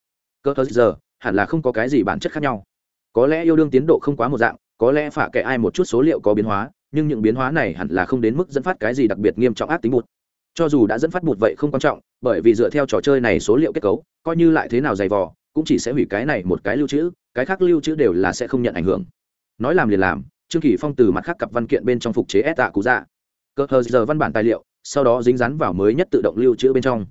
Cơ thơ giờ, hẳn là không có cái gì bản chất khác nhau. Có lẽ yêu đương tiến độ không quá một dạng, có lẽ phả kệ ai một chút số liệu có biến hóa, nhưng những biến hóa này hẳn là không đến mức dẫn phát cái gì đặc biệt nghiêm trọng ác tính bụt. Cho dù đã dẫn phát bụt vậy không quan trọng, bởi vì dựa theo trò chơi này số liệu kết cấu, coi như lại thế nào dày vò, cũng chỉ sẽ hủy cái này một cái lưu trữ, cái khác lưu trữ đều là sẽ không nhận ảnh hưởng. Nói làm liền làm trương kỳ phong từ mặt khác cặp văn kiện bên trong phục chế s tạ cụ dạ. Cơ hờ giờ văn bản tài liệu, sau đó dính dán vào mới nhất tự động lưu trữ bên trong.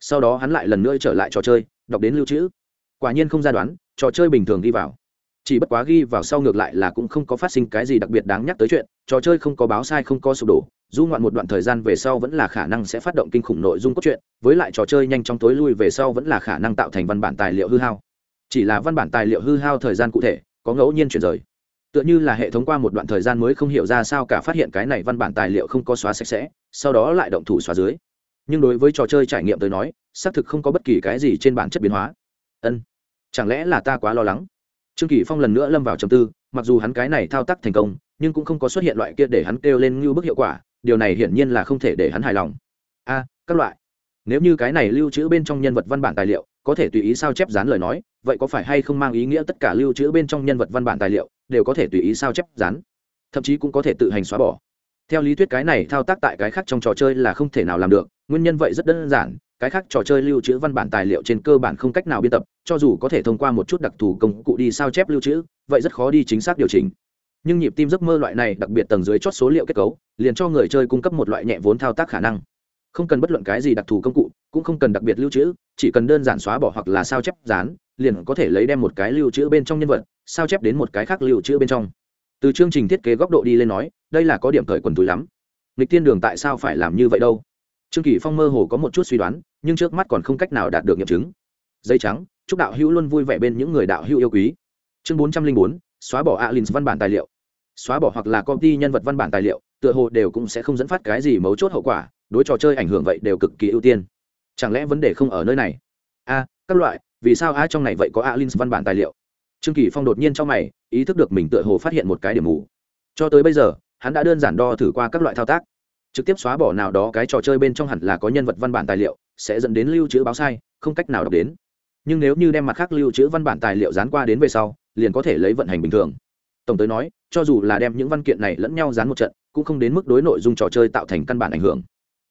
Sau đó hắn lại lần nữa trở lại trò chơi, đọc đến lưu trữ. Quả nhiên không ra đoán, trò chơi bình thường đi vào. Chỉ bất quá ghi vào sau ngược lại là cũng không có phát sinh cái gì đặc biệt đáng nhắc tới chuyện, trò chơi không có báo sai, không có sụp đổ du ngoạn một đoạn thời gian về sau vẫn là khả năng sẽ phát động kinh khủng nội dung cốt truyện, với lại trò chơi nhanh chóng tối lui về sau vẫn là khả năng tạo thành văn bản tài liệu hư hao. Chỉ là văn bản tài liệu hư hao thời gian cụ thể, có ngẫu nhiên chuyển rời tựa như là hệ thống qua một đoạn thời gian mới không hiểu ra sao cả phát hiện cái này văn bản tài liệu không có xóa sạch sẽ, sau đó lại động thủ xóa dưới. Nhưng đối với trò chơi trải nghiệm tới nói, xác thực không có bất kỳ cái gì trên bản chất biến hóa. Ân, chẳng lẽ là ta quá lo lắng? Trương kỳ phong lần nữa lâm vào trầm tư, mặc dù hắn cái này thao tác thành công, nhưng cũng không có xuất hiện loại kia để hắn kêu lên như bức hiệu quả, điều này hiển nhiên là không thể để hắn hài lòng. A, các loại. Nếu như cái này lưu trữ bên trong nhân vật văn bản tài liệu có thể tùy ý sao chép dán lời nói, vậy có phải hay không mang ý nghĩa tất cả lưu trữ bên trong nhân vật văn bản tài liệu đều có thể tùy ý sao chép dán? Thậm chí cũng có thể tự hành xóa bỏ. Theo lý thuyết cái này thao tác tại cái khác trong trò chơi là không thể nào làm được, nguyên nhân vậy rất đơn giản, cái khác trò chơi lưu trữ văn bản tài liệu trên cơ bản không cách nào biên tập, cho dù có thể thông qua một chút đặc thù công cụ đi sao chép lưu trữ, vậy rất khó đi chính xác điều chỉnh. Nhưng nhịp tim giấc mơ loại này, đặc biệt tầng dưới chót số liệu kết cấu, liền cho người chơi cung cấp một loại nhẹ vốn thao tác khả năng không cần bất luận cái gì đặc thù công cụ, cũng không cần đặc biệt lưu trữ, chỉ cần đơn giản xóa bỏ hoặc là sao chép dán, liền có thể lấy đem một cái lưu trữ bên trong nhân vật, sao chép đến một cái khác lưu trữ bên trong. Từ chương trình thiết kế góc độ đi lên nói, đây là có điểm cởi quần túi lắm. Lịch tiên đường tại sao phải làm như vậy đâu? Trương kỳ phong mơ hồ có một chút suy đoán, nhưng trước mắt còn không cách nào đạt được nghiệm chứng. Dây trắng, chúc đạo hữu luôn vui vẻ bên những người đạo hữu yêu quý. Chương bốn trăm linh bốn, xóa bỏ alin văn bản tài liệu. Xóa bỏ hoặc là công ty nhân vật văn bản tài liệu tựa hồ đều cũng sẽ không dẫn phát cái gì mấu chốt hậu quả, đối trò chơi ảnh hưởng vậy đều cực kỳ ưu tiên. Chẳng lẽ vấn đề không ở nơi này? A, các loại, vì sao a trong này vậy có a alin văn bản tài liệu? Trương kỳ phong đột nhiên trong mày, ý thức được mình tựa hồ phát hiện một cái điểm mù. Cho tới bây giờ, hắn đã đơn giản đo thử qua các loại thao tác. Trực tiếp xóa bỏ nào đó cái trò chơi bên trong hẳn là có nhân vật văn bản tài liệu, sẽ dẫn đến lưu trữ báo sai, không cách nào đọc đến. Nhưng nếu như đem mặt khác lưu trữ văn bản tài liệu dán qua đến về sau, liền có thể lấy vận hành bình thường. Tổng tới nói, cho dù là đem những văn kiện này lẫn nhau dán một trận cũng không đến mức đối nội dung trò chơi tạo thành căn bản ảnh hưởng.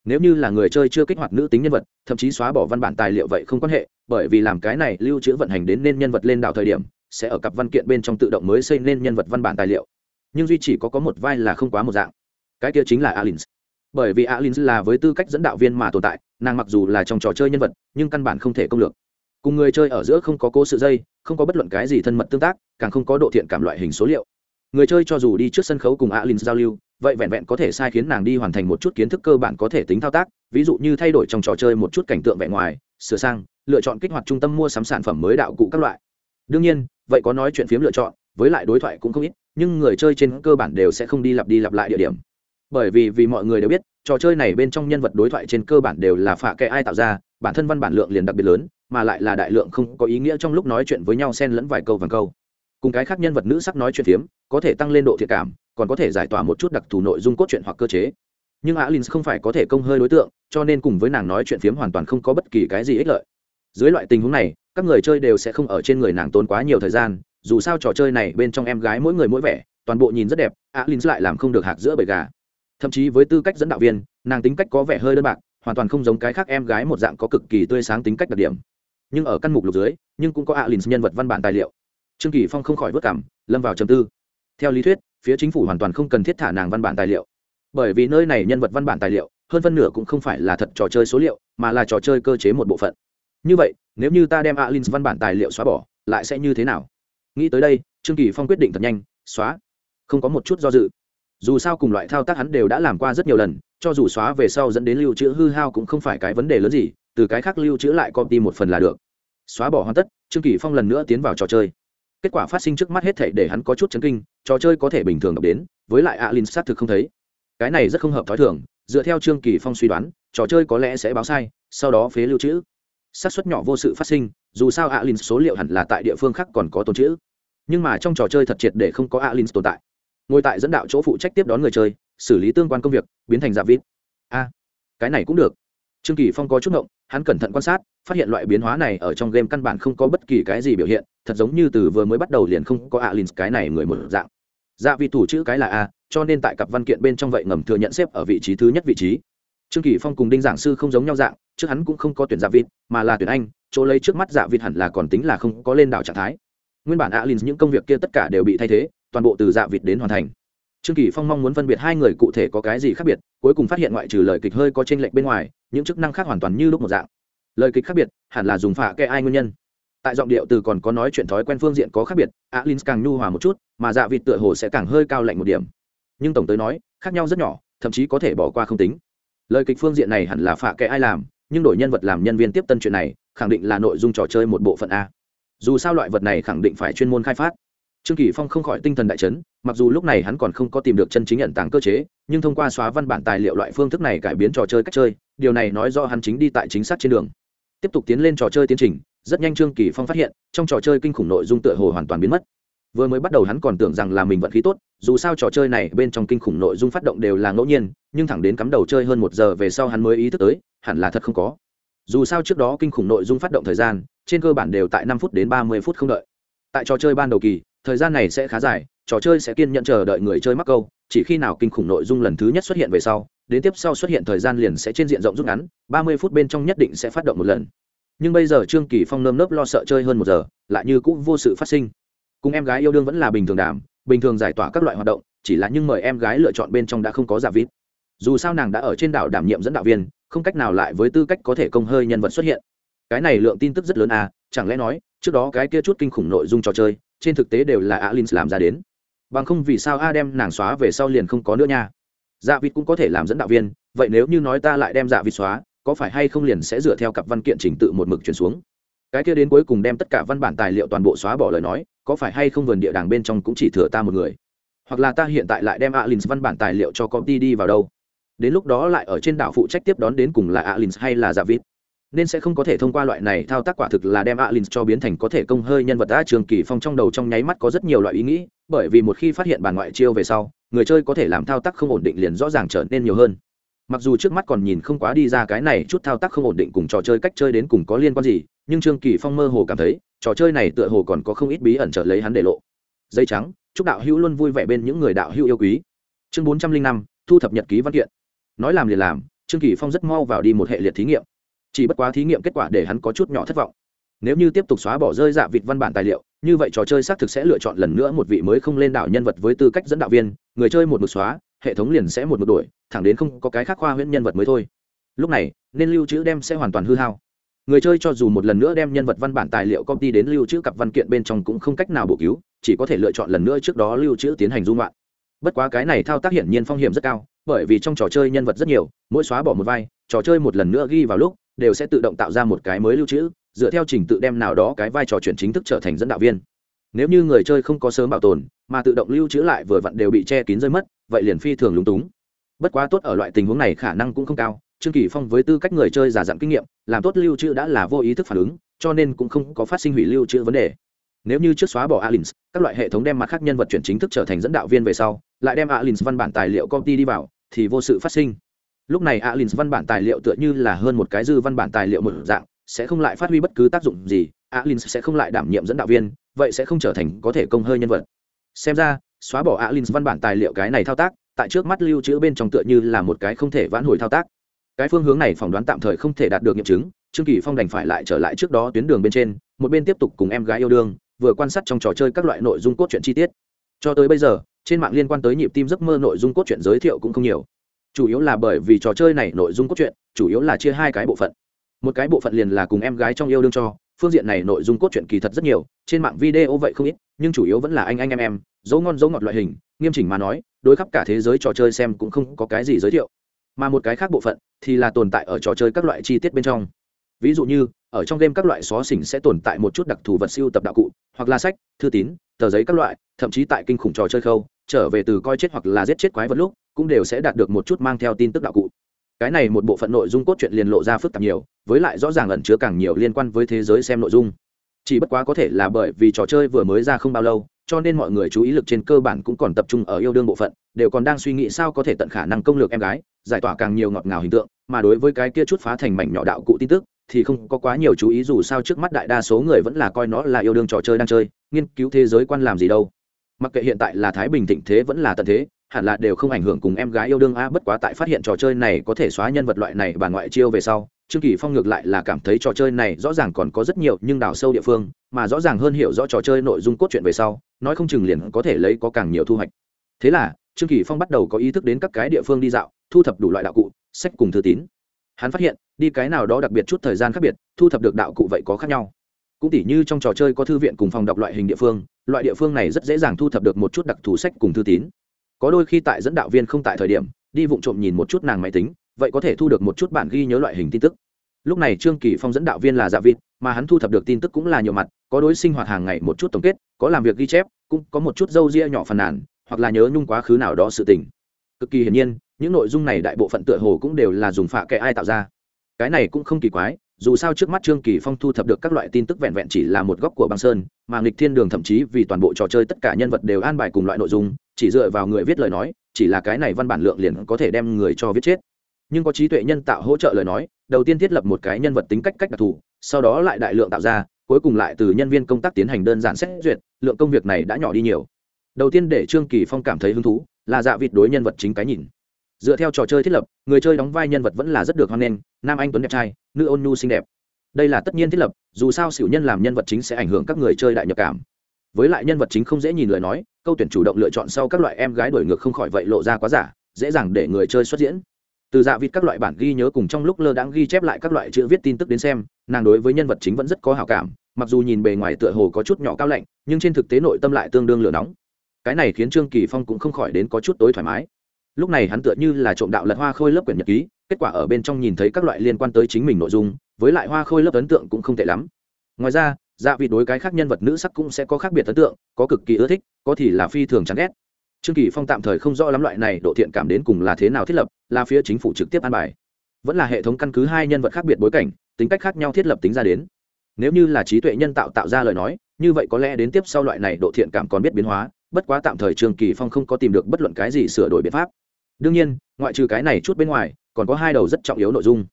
Nếu như là người chơi chưa kích hoạt nữ tính nhân vật, thậm chí xóa bỏ văn bản tài liệu vậy không quan hệ, bởi vì làm cái này lưu trữ vận hành đến nên nhân vật lên đảo thời điểm, sẽ ở cặp văn kiện bên trong tự động mới xây nên nhân vật văn bản tài liệu. Nhưng duy chỉ có có một vai là không quá một dạng. Cái kia chính là alin bởi vì alin là với tư cách dẫn đạo viên mà tồn tại, nàng mặc dù là trong trò chơi nhân vật, nhưng căn bản không thể công lược. Cùng người chơi ở giữa không có cố sự dây, không có bất luận cái gì thân mật tương tác, càng không có độ thiện cảm loại hình số liệu. Người chơi cho dù đi trước sân khấu cùng alin giao lưu vậy vẹn vẹn có thể sai khiến nàng đi hoàn thành một chút kiến thức cơ bản có thể tính thao tác, ví dụ như thay đổi trong trò chơi một chút cảnh tượng vẻ ngoài, sửa sang, lựa chọn kích hoạt trung tâm mua sắm sản phẩm mới đạo cụ các loại. Đương nhiên, vậy có nói chuyện phiếm lựa chọn, với lại đối thoại cũng không ít, nhưng người chơi trên cơ bản đều sẽ không đi lặp đi lặp lại địa điểm. Bởi vì vì mọi người đều biết, trò chơi này bên trong nhân vật đối thoại trên cơ bản đều là phạ kệ ai tạo ra, bản thân văn bản lượng liền đặc biệt lớn, mà lại là đại lượng không có ý nghĩa trong lúc nói chuyện với nhau xen lẫn vài câu vàng câu. Cùng cái khác nhân vật nữ sắc nói chuyện phiếm, có thể tăng lên độ thiệt cảm còn có thể giải tỏa một chút đặc thù nội dung cốt truyện hoặc cơ chế. Nhưng alin không phải có thể công hơi đối tượng, cho nên cùng với nàng nói chuyện phiếm hoàn toàn không có bất kỳ cái gì ích lợi. Dưới loại tình huống này, các người chơi đều sẽ không ở trên người nàng tốn quá nhiều thời gian, dù sao trò chơi này bên trong em gái mỗi người mỗi vẻ, toàn bộ nhìn rất đẹp alin lại làm không được hạc giữa bầy gà. Thậm chí với tư cách dẫn đạo viên, nàng tính cách có vẻ hơi đơn bạc, hoàn toàn không giống cái khác em gái một dạng có cực kỳ tươi sáng tính cách đặc điểm. Nhưng ở căn mục lục dưới, nhưng cũng có alin nhân vật văn bản tài liệu. Trương kỳ phong không khỏi vất cảm, lâm vào trầm tư theo lý thuyết, phía chính phủ hoàn toàn không cần thiết thả nàng văn bản tài liệu. Bởi vì nơi này nhân vật văn bản tài liệu, hơn phân nửa cũng không phải là thật trò chơi số liệu, mà là trò chơi cơ chế một bộ phận. Như vậy, nếu như ta đem alin văn bản tài liệu xóa bỏ, lại sẽ như thế nào? Nghĩ tới đây, trương kỳ phong quyết định thật nhanh, xóa. Không có một chút do dự. Dù sao cùng loại thao tác hắn đều đã làm qua rất nhiều lần, cho dù xóa về sau dẫn đến lưu trữ hư hao cũng không phải cái vấn đề lớn gì, từ cái khác lưu trữ lại copy một phần là được. Xóa bỏ hoàn tất, trương kỳ phong lần nữa tiến vào trò chơi kết quả phát sinh trước mắt hết thảy để hắn có chút chấn kinh, trò chơi có thể bình thường đọc đến, với lại alin xác thực không thấy. Cái này rất không hợp thói thường, dựa theo trương kỳ phong suy đoán, trò chơi có lẽ sẽ báo sai, sau đó phế lưu trữ. Xác suất nhỏ vô sự phát sinh, dù sao alin số liệu hẳn là tại địa phương khác còn có tồn chữ nhưng mà trong trò chơi thật triệt để không có alin tồn tại. Ngồi tại dẫn đạo chỗ phụ trách tiếp đón người chơi, xử lý tương quan công việc, biến thành giả vít a, cái này cũng được. Trương kỳ phong có chút ngộng hắn cẩn thận quan sát, phát hiện loại biến hóa này ở trong game căn bản không có bất kỳ cái gì biểu hiện, thật giống như từ vừa mới bắt đầu liền không có alin, cái này người một dạng. Dạ vị thủ chữ cái là a, cho nên tại cặp văn kiện bên trong vậy ngầm thừa nhận xếp ở vị trí thứ nhất vị trí. Trương kỳ phong cùng đinh giảng sư không giống nhau dạng, trước hắn cũng không có tuyển dạ vịt mà là tuyển anh, chỗ lấy trước mắt dạ vịt hẳn là còn tính là không có lên đảo trạng thái. Nguyên bản alin, những công việc kia tất cả đều bị thay thế, toàn bộ từ dạ vịt đến hoàn thành. Trương kỳ phong mong muốn phân biệt hai người cụ thể có cái gì khác biệt, cuối cùng phát hiện ngoại trừ lời kịch hơi có t r n lệch bên ngoài những chức năng khác hoàn toàn như lúc một dạng. Lời kịch khác biệt, hẳn là dùng phạ kệ ai nguyên nhân. Tại giọng điệu từ còn có nói chuyện thói quen phương diện có khác biệt, alin càng nhu hòa một chút, mà dạ vịt tựa hồ sẽ càng hơi cao lạnh một điểm. Nhưng tổng tới nói, khác nhau rất nhỏ, thậm chí có thể bỏ qua không tính. Lời kịch phương diện này hẳn là phạ kệ ai làm, nhưng đổi nhân vật làm nhân viên tiếp tân chuyện này, khẳng định là nội dung trò chơi một bộ phận a. Dù sao loại vật này khẳng định phải chuyên môn khai phát. Trương kỳ phong không khỏi tinh thần đại chấn, mặc dù lúc này hắn còn không có tìm được chân chính nhận tàng cơ chế, nhưng thông qua xóa văn bản tài liệu loại phương thức này cải biến trò chơi cách chơi điều này nói do hắn chính đi tại chính xác trên đường. Tiếp tục tiến lên trò chơi tiến trình, rất nhanh trương kỳ phong phát hiện, trong trò chơi kinh khủng nội dung tựa hồ hoàn toàn biến mất. Vừa mới bắt đầu hắn còn tưởng rằng là mình vận khí tốt, dù sao trò chơi này bên trong kinh khủng nội dung phát động đều là ngẫu nhiên, nhưng thẳng đến cắm đầu chơi hơn một giờ về sau hắn mới ý thức tới, hẳn là thật không có. Dù sao trước đó kinh khủng nội dung phát động thời gian, trên cơ bản đều tại năm phút đến ba mươi phút không đợi. Tại trò chơi ban đầu kỳ, thời gian này sẽ khá dài, trò chơi sẽ kiên nhận chờ đợi người chơi mắc câu, chỉ khi nào kinh khủng nội dung lần thứ nhất xuất hiện về sau đến tiếp sau xuất hiện thời gian liền sẽ trên diện rộng rút ngắn, ba mươi phút bên trong nhất định sẽ phát động một lần. Nhưng bây giờ trương kỳ phong nơm nớp lo sợ chơi hơn một giờ, lại như cũng vô sự phát sinh. Cùng em gái yêu đương vẫn là bình thường đảm bình thường giải tỏa các loại hoạt động, chỉ là nhưng mời em gái lựa chọn bên trong đã không có giả vít dù sao nàng đã ở trên đảo đảm nhiệm dẫn đạo viên, không cách nào lại với tư cách có thể công hơi nhân vật xuất hiện. Cái này lượng tin tức rất lớn à chẳng lẽ nói, trước đó cái kia chút kinh khủng nội dung trò chơi, trên thực tế đều là alin làm ra đến. Bằng không vì sao a đem nàng xóa về sau liền không có nữa nha dạ vịt cũng có thể làm dẫn đạo viên, vậy nếu như nói ta lại đem dạ vịt xóa, có phải hay không liền sẽ dựa theo cặp văn kiện trình tự một mực chuyển xuống? Cái kia đến cuối cùng đem tất cả văn bản tài liệu toàn bộ xóa bỏ lời nói, có phải hay không vườn địa đàng bên trong cũng chỉ thừa ta một người? Hoặc là ta hiện tại lại đem alin văn bản tài liệu cho công ty đi vào đâu? Đến lúc đó lại ở trên đảo phụ trách tiếp đón đến cùng là alin hay là dạ vịt? Nên sẽ không có thể thông qua loại này thao tác quả thực là đem Alins cho biến thành có thể công hơi nhân vật đã trường kỳ phong trong đầu trong nháy mắt có rất nhiều loại ý nghĩ, bởi vì một khi phát hiện bản ngoại chiêu về sau, người chơi có thể làm thao tác không ổn định liền rõ ràng trở nên nhiều hơn. Mặc dù trước mắt còn nhìn không quá đi ra cái này chút thao tác không ổn định cùng trò chơi cách chơi đến cùng có liên quan gì, nhưng trương kỳ phong mơ hồ cảm thấy, trò chơi này tựa hồ còn có không ít bí ẩn trở lấy hắn để lộ. Dây trắng, chúc đạo hữu luôn vui vẻ bên những người đạo hữu yêu quý. Chương bốn trăm linh năm, thu thập nhật ký văn kiện. Nói làm liền làm, trương kỳ phong rất mau vào đi một hệ liệt thí nghiệm chỉ bất quá thí nghiệm kết quả để hắn có chút nhỏ thất vọng. Nếu như tiếp tục xóa bỏ rơi dạ vịt văn bản tài liệu, như vậy trò chơi xác thực sẽ lựa chọn lần nữa một vị mới không lên đảo nhân vật với tư cách dẫn đạo viên, người chơi một mực xóa, hệ thống liền sẽ một mực đổi, thẳng đến không có cái khác khoa huyễn nhân vật mới thôi. Lúc này, nên lưu trữ đem sẽ hoàn toàn hư hao. Người chơi cho dù một lần nữa đem nhân vật văn bản tài liệu công ty đến lưu trữ cặp văn kiện bên trong cũng không cách nào bổ cứu, chỉ có thể lựa chọn lần nữa trước đó lưu trữ tiến hành dung loạn. Bất quá cái này thao tác hiển nhiên phong hiểm rất cao, bởi vì trong trò chơi nhân vật rất nhiều, mỗi xóa bỏ một vai, trò chơi một lần nữa ghi vào lúc đều sẽ tự động tạo ra một cái mới lưu trữ, dựa theo trình tự đem nào đó cái vai trò chuyển chính thức trở thành dẫn đạo viên. Nếu như người chơi không có sớm bảo tồn, mà tự động lưu trữ lại vừa vặn đều bị che kín rơi mất, vậy liền phi thường lúng túng. Bất quá tốt ở loại tình huống này khả năng cũng không cao, trương kỳ phong với tư cách người chơi giả dặn kinh nghiệm, làm tốt lưu trữ đã là vô ý thức phản ứng, cho nên cũng không có phát sinh hủy lưu trữ vấn đề. Nếu như trước xóa bỏ alins, các loại hệ thống đem mặt khác nhân vật chuyển chính thức trở thành dẫn đạo viên về sau, lại đem alins văn bản tài liệu công ty đi vào, thì vô sự phát sinh lúc này alin văn bản tài liệu tựa như là hơn một cái dư văn bản tài liệu một dạng, sẽ không lại phát huy bất cứ tác dụng gì alin sẽ không lại đảm nhiệm dẫn đạo viên, vậy sẽ không trở thành có thể công hơi nhân vật. Xem ra, xóa bỏ alin văn bản tài liệu cái này thao tác, tại trước mắt lưu trữ bên trong tựa như là một cái không thể vãn hồi thao tác. Cái phương hướng này phỏng đoán tạm thời không thể đạt được nghiệm chứng, trương kỳ phong đành phải lại trở lại trước đó tuyến đường bên trên, một bên tiếp tục cùng em gái yêu đương, vừa quan sát trong trò chơi các loại nội dung cốt truyện chi tiết. Cho tới bây giờ, trên mạng liên quan tới nhịp tim giấc mơ nội dung cốt truyện giới thiệu cũng không nhiều chủ yếu là bởi vì trò chơi này nội dung cốt truyện, chủ yếu là chia hai cái bộ phận. Một cái bộ phận liền là cùng em gái trong yêu đương cho, phương diện này nội dung cốt truyện kỳ thật rất nhiều, trên mạng video vậy không ít, nhưng chủ yếu vẫn là anh anh em em, dấu ngon dấu ngọt loại hình, nghiêm chỉnh mà nói, đối khắp cả thế giới trò chơi xem cũng không có cái gì giới thiệu. Mà một cái khác bộ phận thì là tồn tại ở trò chơi các loại chi tiết bên trong. Ví dụ như, ở trong game các loại xó xỉnh sẽ tồn tại một chút đặc thù vật siêu tập đạo cụ, hoặc là sách, thư tín, tờ giấy các loại, thậm chí tại kinh khủng trò chơi khâu, trở về từ coi chết hoặc là giết chết quái vật lúc cũng đều sẽ đạt được một chút mang theo tin tức đạo cụ. Cái này một bộ phận nội dung cốt truyện liền lộ ra phức tạp nhiều, với lại rõ ràng ẩn chứa càng nhiều liên quan với thế giới xem nội dung. Chỉ bất quá có thể là bởi vì trò chơi vừa mới ra không bao lâu, cho nên mọi người chú ý lực trên cơ bản cũng còn tập trung ở yêu đương bộ phận, đều còn đang suy nghĩ sao có thể tận khả năng công lược em gái, giải tỏa càng nhiều ngọt ngào hình tượng, mà đối với cái kia chút phá thành mảnh nhỏ đạo cụ tin tức, thì không có quá nhiều chú ý dù sao trước mắt đại đa số người vẫn là coi nó là yêu đương trò chơi đang chơi, nghiên cứu thế giới quan làm gì đâu. Mặc kệ hiện tại là thái bình thịnh thế vẫn là tận thế hẳn là đều không ảnh hưởng cùng em gái yêu đương a bất quá tại phát hiện trò chơi này có thể xóa nhân vật loại này bà ngoại chiêu về sau, trương kỳ phong ngược lại là cảm thấy trò chơi này rõ ràng còn có rất nhiều nhưng đào sâu địa phương, mà rõ ràng hơn hiểu rõ trò chơi nội dung cốt truyện về sau, nói không chừng liền có thể lấy có càng nhiều thu hoạch. Thế là, trương kỳ phong bắt đầu có ý thức đến các cái địa phương đi dạo, thu thập đủ loại đạo cụ, sách cùng thư tín. Hắn phát hiện, đi cái nào đó đặc biệt chút thời gian khác biệt, thu thập được đạo cụ vậy có khác nhau. Cũng tỉ như trong trò chơi có thư viện cùng phòng đọc loại hình địa phương, loại địa phương này rất dễ dàng thu thập được một chút đặc thù sách cùng thư tín có đôi khi tại dẫn đạo viên không tại thời điểm, đi vụng trộm nhìn một chút nàng máy tính, vậy có thể thu được một chút bản ghi nhớ loại hình tin tức. Lúc này trương kỳ phong dẫn đạo viên là dạ vịt, mà hắn thu thập được tin tức cũng là nhiều mặt, có đối sinh hoạt hàng ngày một chút tổng kết, có làm việc ghi chép, cũng có một chút dâu ria nhỏ phàn nàn, hoặc là nhớ nhung quá khứ nào đó sự tình. Cực kỳ hiển nhiên, những nội dung này đại bộ phận tựa hồ cũng đều là dùng phạ kệ ai tạo ra. Cái này cũng không kỳ quái, dù sao trước mắt trương kỳ phong thu thập được các loại tin tức vẹn vẹn chỉ là một góc của băng sơn, mà nghịch thiên đường thậm chí vì toàn bộ trò chơi tất cả nhân vật đều an bài cùng loại nội dung chỉ dựa vào người viết lời nói, chỉ là cái này văn bản lượng liền có thể đem người cho viết chết. Nhưng có trí tuệ nhân tạo hỗ trợ lời nói, đầu tiên thiết lập một cái nhân vật tính cách cách đặc thù, sau đó lại đại lượng tạo ra, cuối cùng lại từ nhân viên công tác tiến hành đơn giản xét duyệt, lượng công việc này đã nhỏ đi nhiều. Đầu tiên để trương kỳ phong cảm thấy hứng thú, là dạ vịt đối nhân vật chính cái nhìn. Dựa theo trò chơi thiết lập, người chơi đóng vai nhân vật vẫn là rất được hoan nghênh, nam anh tuấn đẹp trai, nữ ôn nhu xinh đẹp. Đây là tất nhiên thiết lập, dù sao xỉu nhân làm nhân vật chính sẽ ảnh hưởng các người chơi đại nhập cảm với lại nhân vật chính không dễ nhìn lời nói, câu tuyển chủ động lựa chọn sau các loại em gái đổi ngược không khỏi vậy lộ ra quá giả, dễ dàng để người chơi xuất diễn. Từ dạ vịt các loại bản ghi nhớ cùng trong lúc lơ đãng ghi chép lại các loại chữ viết tin tức đến xem, nàng đối với nhân vật chính vẫn rất có hào cảm, mặc dù nhìn bề ngoài tựa hồ có chút nhỏ cao lạnh, nhưng trên thực tế nội tâm lại tương đương lửa nóng. Cái này khiến trương kỳ phong cũng không khỏi đến có chút tối thoải mái. Lúc này hắn tựa như là trộm đạo lật hoa khôi lớp quyển nhật ký, kết quả ở bên trong nhìn thấy các loại liên quan tới chính mình nội dung, với lại hoa khôi lớp ấn tượng cũng không tệ lắm. Ngoài ra dạ vị đối cái khác nhân vật nữ sắc cũng sẽ có khác biệt ấn tượng, có cực kỳ ưa thích, có thì là phi thường chán ghét. Trương kỳ phong tạm thời không rõ lắm loại này độ thiện cảm đến cùng là thế nào thiết lập, là phía chính phủ trực tiếp an bài. Vẫn là hệ thống căn cứ hai nhân vật khác biệt bối cảnh, tính cách khác nhau thiết lập tính ra đến. Nếu như là trí tuệ nhân tạo tạo ra lời nói, như vậy có lẽ đến tiếp sau loại này độ thiện cảm còn biết biến hóa, bất quá tạm thời trương kỳ phong không có tìm được bất luận cái gì sửa đổi biện pháp. Đương nhiên, ngoại trừ cái này chút bên ngoài, còn có hai đầu rất trọng yếu nội dung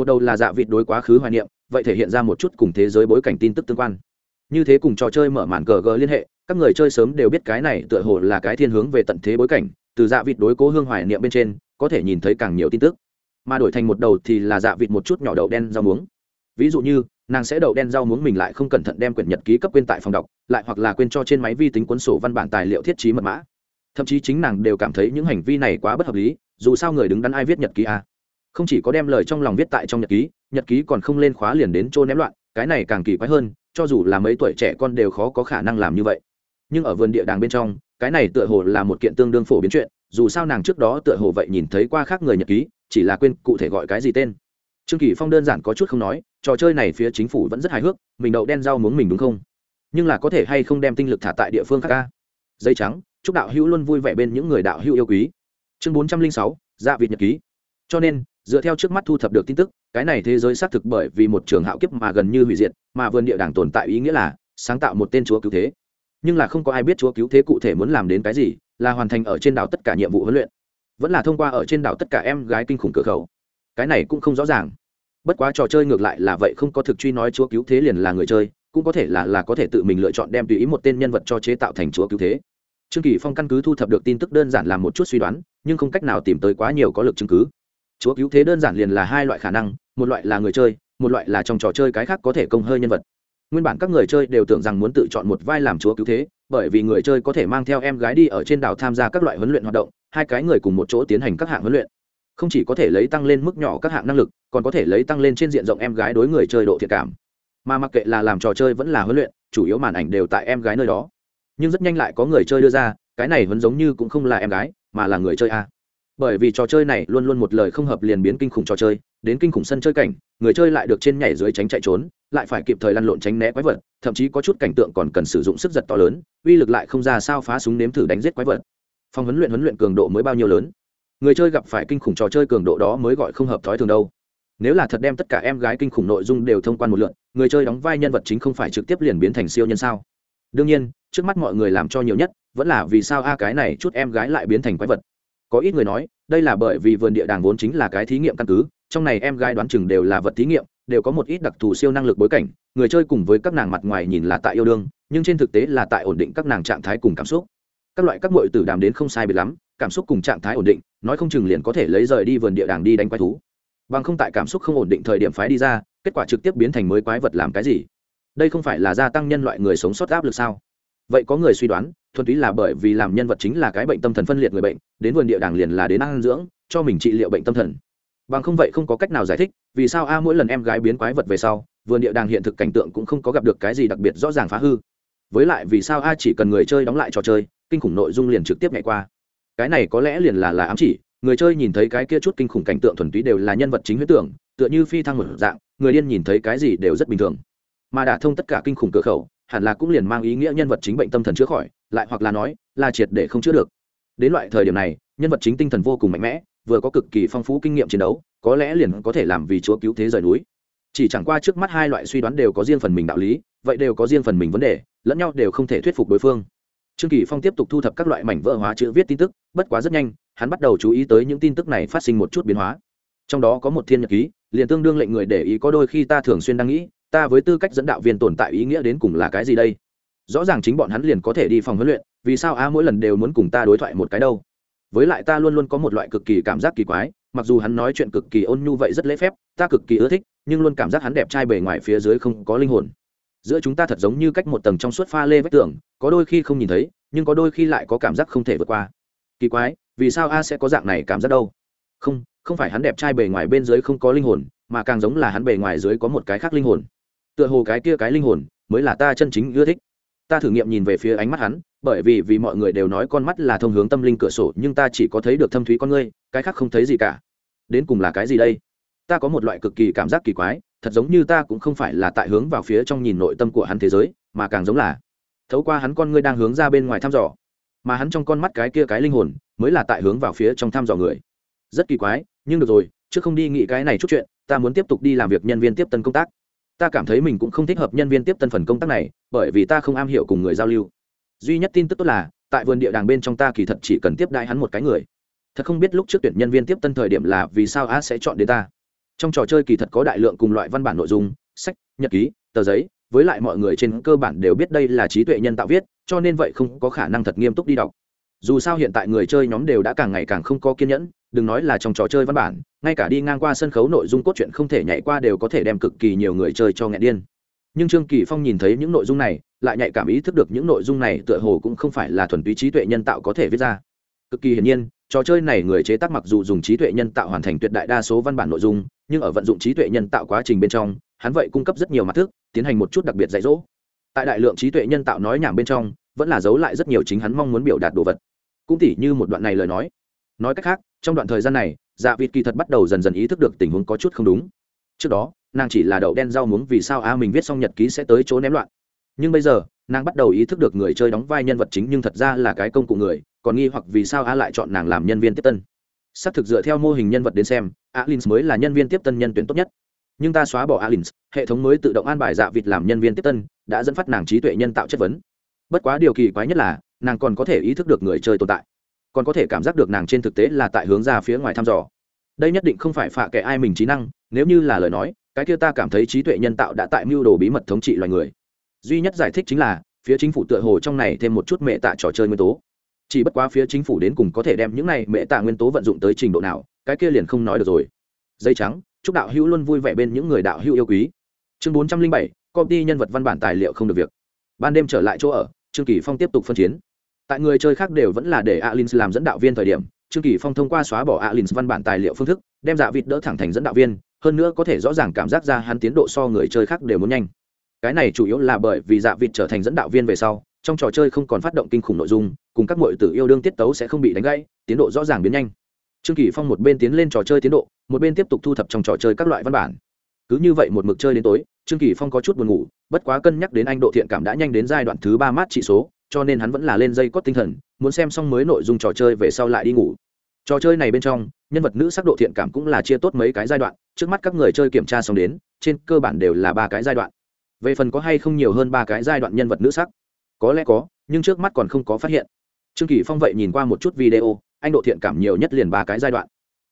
một đầu là dạ vịt đối quá khứ hoài niệm, vậy thể hiện ra một chút cùng thế giới bối cảnh tin tức tương quan. Như thế cùng trò chơi mở màn cờ gờ liên hệ, các người chơi sớm đều biết cái này tựa hồ là cái thiên hướng về tận thế bối cảnh, từ dạ vịt đối cố hương hoài niệm bên trên, có thể nhìn thấy càng nhiều tin tức. Mà đổi thành một đầu thì là dạ vịt một chút nhỏ đậu đen rau muống. Ví dụ như, nàng sẽ đậu đen rau muống mình lại không cẩn thận đem quyển nhật ký cấp quên tại phòng đọc, lại hoặc là quên cho trên máy vi tính cuốn sổ văn bản tài liệu thiết trí mật mã. Thậm chí chính nàng đều cảm thấy những hành vi này quá bất hợp lý, dù sao người đứng đắn ai viết nhật ký à không chỉ có đem lời trong lòng viết tại trong nhật ký nhật ký còn không lên khóa liền đến trôn ném loạn, cái này càng kỳ quái hơn, cho dù là mấy tuổi trẻ con đều khó có khả năng làm như vậy. Nhưng ở vườn địa đàng bên trong, cái này tựa hồ là một kiện tương đương phổ biến chuyện, dù sao nàng trước đó tựa hồ vậy nhìn thấy qua khác người nhật ký, chỉ là quên cụ thể gọi cái gì tên. Trương kỳ phong đơn giản có chút không nói, trò chơi này phía chính phủ vẫn rất hài hước, mình đậu đen rau muống mình đúng không? Nhưng là có thể hay không đem tinh lực thả tại địa phương khác ca dây trắng, chúc đạo hữu luôn vui vẻ bên những người đạo hữu yêu quý. Chương bốn trăm linh sáu dạ vịt nhật ký. Cho nên dựa theo trước mắt thu thập được tin tức, cái này thế giới xác thực bởi vì một trường hạo kiếp mà gần như hủy diệt, mà vườn địa đàng tồn tại ý nghĩa là sáng tạo một tên chúa cứu thế. Nhưng là không có ai biết chúa cứu thế cụ thể muốn làm đến cái gì, là hoàn thành ở trên đảo tất cả nhiệm vụ huấn luyện, vẫn là thông qua ở trên đảo tất cả em gái kinh khủng cửa khẩu. Cái này cũng không rõ ràng. Bất quá trò chơi ngược lại là vậy, không có thực truy nói chúa cứu thế liền là người chơi, cũng có thể là là có thể tự mình lựa chọn đem tùy ý một tên nhân vật cho chế tạo thành chúa cứu thế. Trương kỳ phong căn cứ thu thập được tin tức đơn giản làm một chút suy đoán, nhưng không cách nào tìm tới quá nhiều có lực chứng cứ chúa cứu thế đơn giản liền là hai loại khả năng, một loại là người chơi, một loại là trong trò chơi cái khác có thể công hơi nhân vật. Nguyên bản các người chơi đều tưởng rằng muốn tự chọn một vai làm chúa cứu thế, bởi vì người chơi có thể mang theo em gái đi ở trên đảo tham gia các loại huấn luyện hoạt động, hai cái người cùng một chỗ tiến hành các hạng huấn luyện. Không chỉ có thể lấy tăng lên mức nhỏ các hạng năng lực, còn có thể lấy tăng lên trên diện rộng em gái đối người chơi độ thiện cảm. Mà mặc kệ là làm trò chơi vẫn là huấn luyện, chủ yếu màn ảnh đều tại em gái nơi đó. Nhưng rất nhanh lại có người chơi đưa ra, cái này vẫn giống như cũng không là em gái, mà là người chơi a bởi vì trò chơi này luôn luôn một lời không hợp liền biến kinh khủng trò chơi, đến kinh khủng sân chơi cảnh, người chơi lại được trên nhảy dưới tránh chạy trốn, lại phải kịp thời lăn lộn tránh né quái vật, thậm chí có chút cảnh tượng còn cần sử dụng sức giật to lớn, uy lực lại không ra sao phá súng nếm thử đánh giết quái vật. Phòng huấn luyện huấn luyện cường độ mới bao nhiêu lớn? Người chơi gặp phải kinh khủng trò chơi cường độ đó mới gọi không hợp thói thường đâu. Nếu là thật đem tất cả em gái kinh khủng nội dung đều thông quan một lượn người chơi đóng vai nhân vật chính không phải trực tiếp liền biến thành siêu nhân sao? Đương nhiên, trước mắt mọi người làm cho nhiều nhất, vẫn là vì sao a cái này chút em gái lại biến thành quái vật? Có ít người nói, đây là bởi vì vườn địa đàng vốn chính là cái thí nghiệm căn cứ, trong này em gái đoán chừng đều là vật thí nghiệm, đều có một ít đặc thù siêu năng lực bối cảnh, người chơi cùng với các nàng mặt ngoài nhìn là tại yêu đương, nhưng trên thực tế là tại ổn định các nàng trạng thái cùng cảm xúc. Các loại các mội tử đàm đến không sai biệt lắm, cảm xúc cùng trạng thái ổn định, nói không chừng liền có thể lấy rời đi vườn địa đàng đi đánh quái thú. Bằng không tại cảm xúc không ổn định thời điểm phái đi ra, kết quả trực tiếp biến thành mới quái vật làm cái gì? Đây không phải là gia tăng nhân loại người sống sót áp lực sao? Vậy có người suy đoán, thuần túy là bởi vì làm nhân vật chính là cái bệnh tâm thần phân liệt người bệnh đến vườn địa đàng liền là đến ăn dưỡng, cho mình trị liệu bệnh tâm thần. Bằng không vậy không có cách nào giải thích, vì sao a mỗi lần em gái biến quái vật về sau, vườn địa đàng hiện thực cảnh tượng cũng không có gặp được cái gì đặc biệt rõ ràng phá hư. Với lại vì sao a chỉ cần người chơi đóng lại trò chơi, kinh khủng nội dung liền trực tiếp nhảy qua. Cái này có lẽ liền là là ám chỉ, người chơi nhìn thấy cái kia chút kinh khủng cảnh tượng thuần túy đều là nhân vật chính huyết tưởng, tựa như phi thăng một dạng, người điên nhìn thấy cái gì đều rất bình thường. Mà đả thông tất cả kinh khủng cửa khẩu, hẳn là cũng liền mang ý nghĩa nhân vật chính bệnh tâm thần chữa khỏi, lại hoặc là nói, là triệt để không chữa được đến loại thời điểm này, nhân vật chính tinh thần vô cùng mạnh mẽ, vừa có cực kỳ phong phú kinh nghiệm chiến đấu, có lẽ liền có thể làm vì chúa cứu thế rời núi. Chỉ chẳng qua trước mắt hai loại suy đoán đều có riêng phần mình đạo lý, vậy đều có riêng phần mình vấn đề, lẫn nhau đều không thể thuyết phục đối phương. Trương kỳ phong tiếp tục thu thập các loại mảnh vỡ hóa chữ viết tin tức, bất quá rất nhanh, hắn bắt đầu chú ý tới những tin tức này phát sinh một chút biến hóa. Trong đó có một thiên nhật ký, liền tương đương lệnh người để ý có đôi khi ta thường xuyên đang nghĩ, ta với tư cách dẫn đạo viên tồn tại ý nghĩa đến cùng là cái gì đây? Rõ ràng chính bọn hắn liền có thể đi phòng huấn luyện, vì sao a mỗi lần đều muốn cùng ta đối thoại một cái đâu? Với lại ta luôn luôn có một loại cực kỳ cảm giác kỳ quái, mặc dù hắn nói chuyện cực kỳ ôn nhu vậy rất lễ phép, ta cực kỳ ưa thích, nhưng luôn cảm giác hắn đẹp trai bề ngoài phía dưới không có linh hồn. Giữa chúng ta thật giống như cách một tầng trong suốt pha lê vách tường, có đôi khi không nhìn thấy, nhưng có đôi khi lại có cảm giác không thể vượt qua. Kỳ quái, vì sao a sẽ có dạng này cảm giác đâu? Không không phải hắn đẹp trai bề ngoài bên dưới không có linh hồn, mà càng giống là hắn bề ngoài dưới có một cái khác linh hồn. Tựa hồ cái kia cái linh hồn mới là ta chân chính ưa thích ta thử nghiệm nhìn về phía ánh mắt hắn, bởi vì vì mọi người đều nói con mắt là thông hướng tâm linh cửa sổ, nhưng ta chỉ có thấy được thâm thúy con ngươi, cái khác không thấy gì cả. Đến cùng là cái gì đây? Ta có một loại cực kỳ cảm giác kỳ quái, thật giống như ta cũng không phải là tại hướng vào phía trong nhìn nội tâm của hắn thế giới, mà càng giống là thấu qua hắn con ngươi đang hướng ra bên ngoài thăm dò. Mà hắn trong con mắt cái kia cái linh hồn, mới là tại hướng vào phía trong thăm dò người. Rất kỳ quái, nhưng được rồi chứ không đi nghĩ cái này chút chuyện, ta muốn tiếp tục đi làm việc nhân viên tiếp tân công tác ta cảm thấy mình cũng không thích hợp nhân viên tiếp tân phần công tác này, bởi vì ta không am hiểu cùng người giao lưu. Duy nhất tin tức tốt là, tại vườn địa đàng bên trong ta kỳ thật chỉ cần tiếp đại hắn một cái người. Thật không biết lúc trước tuyển nhân viên tiếp tân thời điểm là vì sao a sẽ chọn đến ta. Trong trò chơi kỳ thật có đại lượng cùng loại văn bản nội dung, sách, nhật ký, tờ giấy, với lại mọi người trên cơ bản đều biết đây là trí tuệ nhân tạo viết, cho nên vậy không có khả năng thật nghiêm túc đi đọc. Dù sao hiện tại người chơi nhóm đều đã càng ngày càng không có kiên nhẫn đừng nói là trong trò chơi văn bản, ngay cả đi ngang qua sân khấu nội dung cốt truyện không thể nhảy qua đều có thể đem cực kỳ nhiều người chơi cho nghẹn điên. Nhưng trương kỳ phong nhìn thấy những nội dung này, lại nhạy cảm ý thức được những nội dung này tựa hồ cũng không phải là thuần túy trí tuệ nhân tạo có thể viết ra. Cực kỳ hiển nhiên, trò chơi này người chế tác mặc dù dùng trí tuệ nhân tạo hoàn thành tuyệt đại đa số văn bản nội dung, nhưng ở vận dụng trí tuệ nhân tạo quá trình bên trong, hắn vậy cung cấp rất nhiều mặt thức, tiến hành một chút đặc biệt dạy dỗ. Tại đại lượng trí tuệ nhân tạo nói nhảm bên trong, vẫn là giấu lại rất nhiều chính hắn mong muốn biểu đạt đồ vật. Cũng tỉ như một đoạn này lời nói. Nói cách khác trong đoạn thời gian này dạ vịt kỳ thật bắt đầu dần dần ý thức được tình huống có chút không đúng. Trước đó, nàng chỉ là đậu đen rau muống vì sao a mình viết xong nhật ký sẽ tới chỗ ném loạn. Nhưng bây giờ, nàng bắt đầu ý thức được người chơi đóng vai nhân vật chính nhưng thật ra là cái công cụ người, còn nghi hoặc vì sao a lại chọn nàng làm nhân viên tiếp tân. Xác thực dựa theo mô hình nhân vật đến xem alin mới là nhân viên tiếp tân nhân tuyển tốt nhất. Nhưng ta xóa bỏ alin hệ thống mới tự động an bài dạ vịt làm nhân viên tiếp tân, đã dẫn phát nàng trí tuệ nhân tạo chất vấn. Bất quá điều kỳ quái nhất là, nàng còn có thể ý thức được người chơi tồn tại còn có thể cảm giác được nàng trên thực tế là tại hướng ra phía ngoài thăm dò. Đây nhất định không phải phạ kệ ai mình trí năng, nếu như là lời nói, cái kia ta cảm thấy trí tuệ nhân tạo đã tại mưu đồ bí mật thống trị loài người. Duy nhất giải thích chính là, phía chính phủ tựa hồ trong này thêm một chút mẹ tạ trò chơi nguyên tố. Chỉ bất quá phía chính phủ đến cùng có thể đem những này mẹ tạ nguyên tố vận dụng tới trình độ nào, cái kia liền không nói được rồi. Dây trắng, chúc đạo hữu luôn vui vẻ bên những người đạo hữu yêu quý. Chương bốn trăm linh bảy, công ty nhân vật văn bản tài liệu không được việc. Ban đêm trở lại chỗ ở, trương kỳ phong tiếp tục phân chiến tại người chơi khác đều vẫn là để alin làm dẫn đạo viên thời điểm, trương kỳ phong thông qua xóa bỏ alin văn bản tài liệu phương thức, đem dạ vịt đỡ thẳng thành dẫn đạo viên, hơn nữa có thể rõ ràng cảm giác ra hắn tiến độ so người chơi khác đều muốn nhanh. Cái này chủ yếu là bởi vì dạ vịt trở thành dẫn đạo viên về sau, trong trò chơi không còn phát động kinh khủng nội dung, cùng các mọi tử yêu đương tiết tấu sẽ không bị đánh gãy, tiến độ rõ ràng biến nhanh. Trương kỳ phong một bên tiến lên trò chơi tiến độ, một bên tiếp tục thu thập trong trò chơi các loại văn bản. Cứ như vậy một mực chơi đến tối, trương kỳ phong có chút buồn ngủ, bất quá cân nhắc đến anh độ thiện cảm đã nhanh đến giai đoạn thứ ba mát trị số cho nên hắn vẫn là lên dây cót tinh thần, muốn xem xong mới nội dung trò chơi về sau lại đi ngủ. Trò chơi này bên trong, nhân vật nữ sắc độ thiện cảm cũng là chia tốt mấy cái giai đoạn, trước mắt các người chơi kiểm tra xong đến, trên cơ bản đều là ba cái giai đoạn. Về phần có hay không nhiều hơn ba cái giai đoạn nhân vật nữ sắc? Có lẽ có, nhưng trước mắt còn không có phát hiện. Trương kỳ phong vậy nhìn qua một chút video, anh độ thiện cảm nhiều nhất liền ba cái giai đoạn.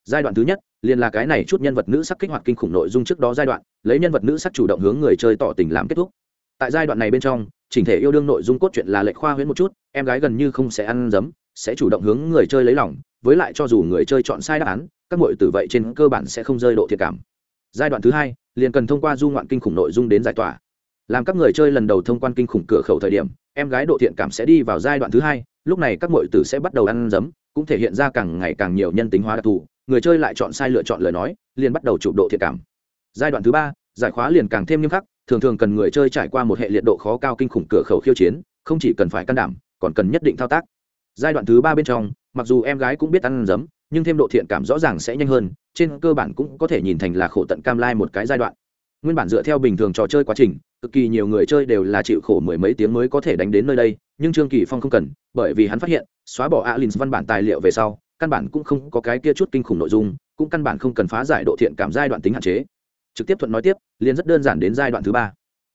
Giai đoạn thứ nhất, liền là cái này chút nhân vật nữ sắc kích hoạt kinh khủng nội dung trước đó giai đoạn, lấy nhân vật nữ sắc chủ động hướng người chơi tỏ tình làm kết thúc. Tại giai đoạn này bên trong chỉnh thể yêu đương nội dung cốt truyện là lệch khoa huyễn một chút, em gái gần như không sẽ ăn dấm, sẽ chủ động hướng người chơi lấy lòng, với lại cho dù người chơi chọn sai đáp án, các mội tử vậy trên cơ bản sẽ không rơi độ thiệt cảm. Giai đoạn thứ hai, liền cần thông qua du ngoạn kinh khủng nội dung đến giải tỏa. Làm các người chơi lần đầu thông quan kinh khủng cửa khẩu thời điểm, em gái độ thiện cảm sẽ đi vào giai đoạn thứ hai, lúc này các mội tử sẽ bắt đầu ăn dấm, cũng thể hiện ra càng ngày càng nhiều nhân tính hóa đặc thù, người chơi lại chọn sai lựa chọn lời nói, liền bắt đầu chụp độ thiện cảm. Giai đoạn thứ ba, giải khóa liền càng thêm nghiêm khắc thường thường cần người chơi trải qua một hệ liệt độ khó cao kinh khủng cửa khẩu khiêu chiến, không chỉ cần phải can đảm, còn cần nhất định thao tác. Giai đoạn thứ ba bên trong, mặc dù em gái cũng biết ăn dấm nhưng thêm độ thiện cảm rõ ràng sẽ nhanh hơn, trên cơ bản cũng có thể nhìn thành là khổ tận cam lai một cái giai đoạn. Nguyên bản dựa theo bình thường trò chơi quá trình, cực kỳ nhiều người chơi đều là chịu khổ mười mấy tiếng mới có thể đánh đến nơi đây, nhưng trương kỳ phong không cần, bởi vì hắn phát hiện, xóa bỏ alin văn bản tài liệu về sau, căn bản cũng không có cái kia chút kinh khủng nội dung, cũng căn bản không cần phá giải độ thiện cảm giai đoạn tính hạn chế trực tiếp thuận nói tiếp, liền rất đơn giản đến giai đoạn thứ ba.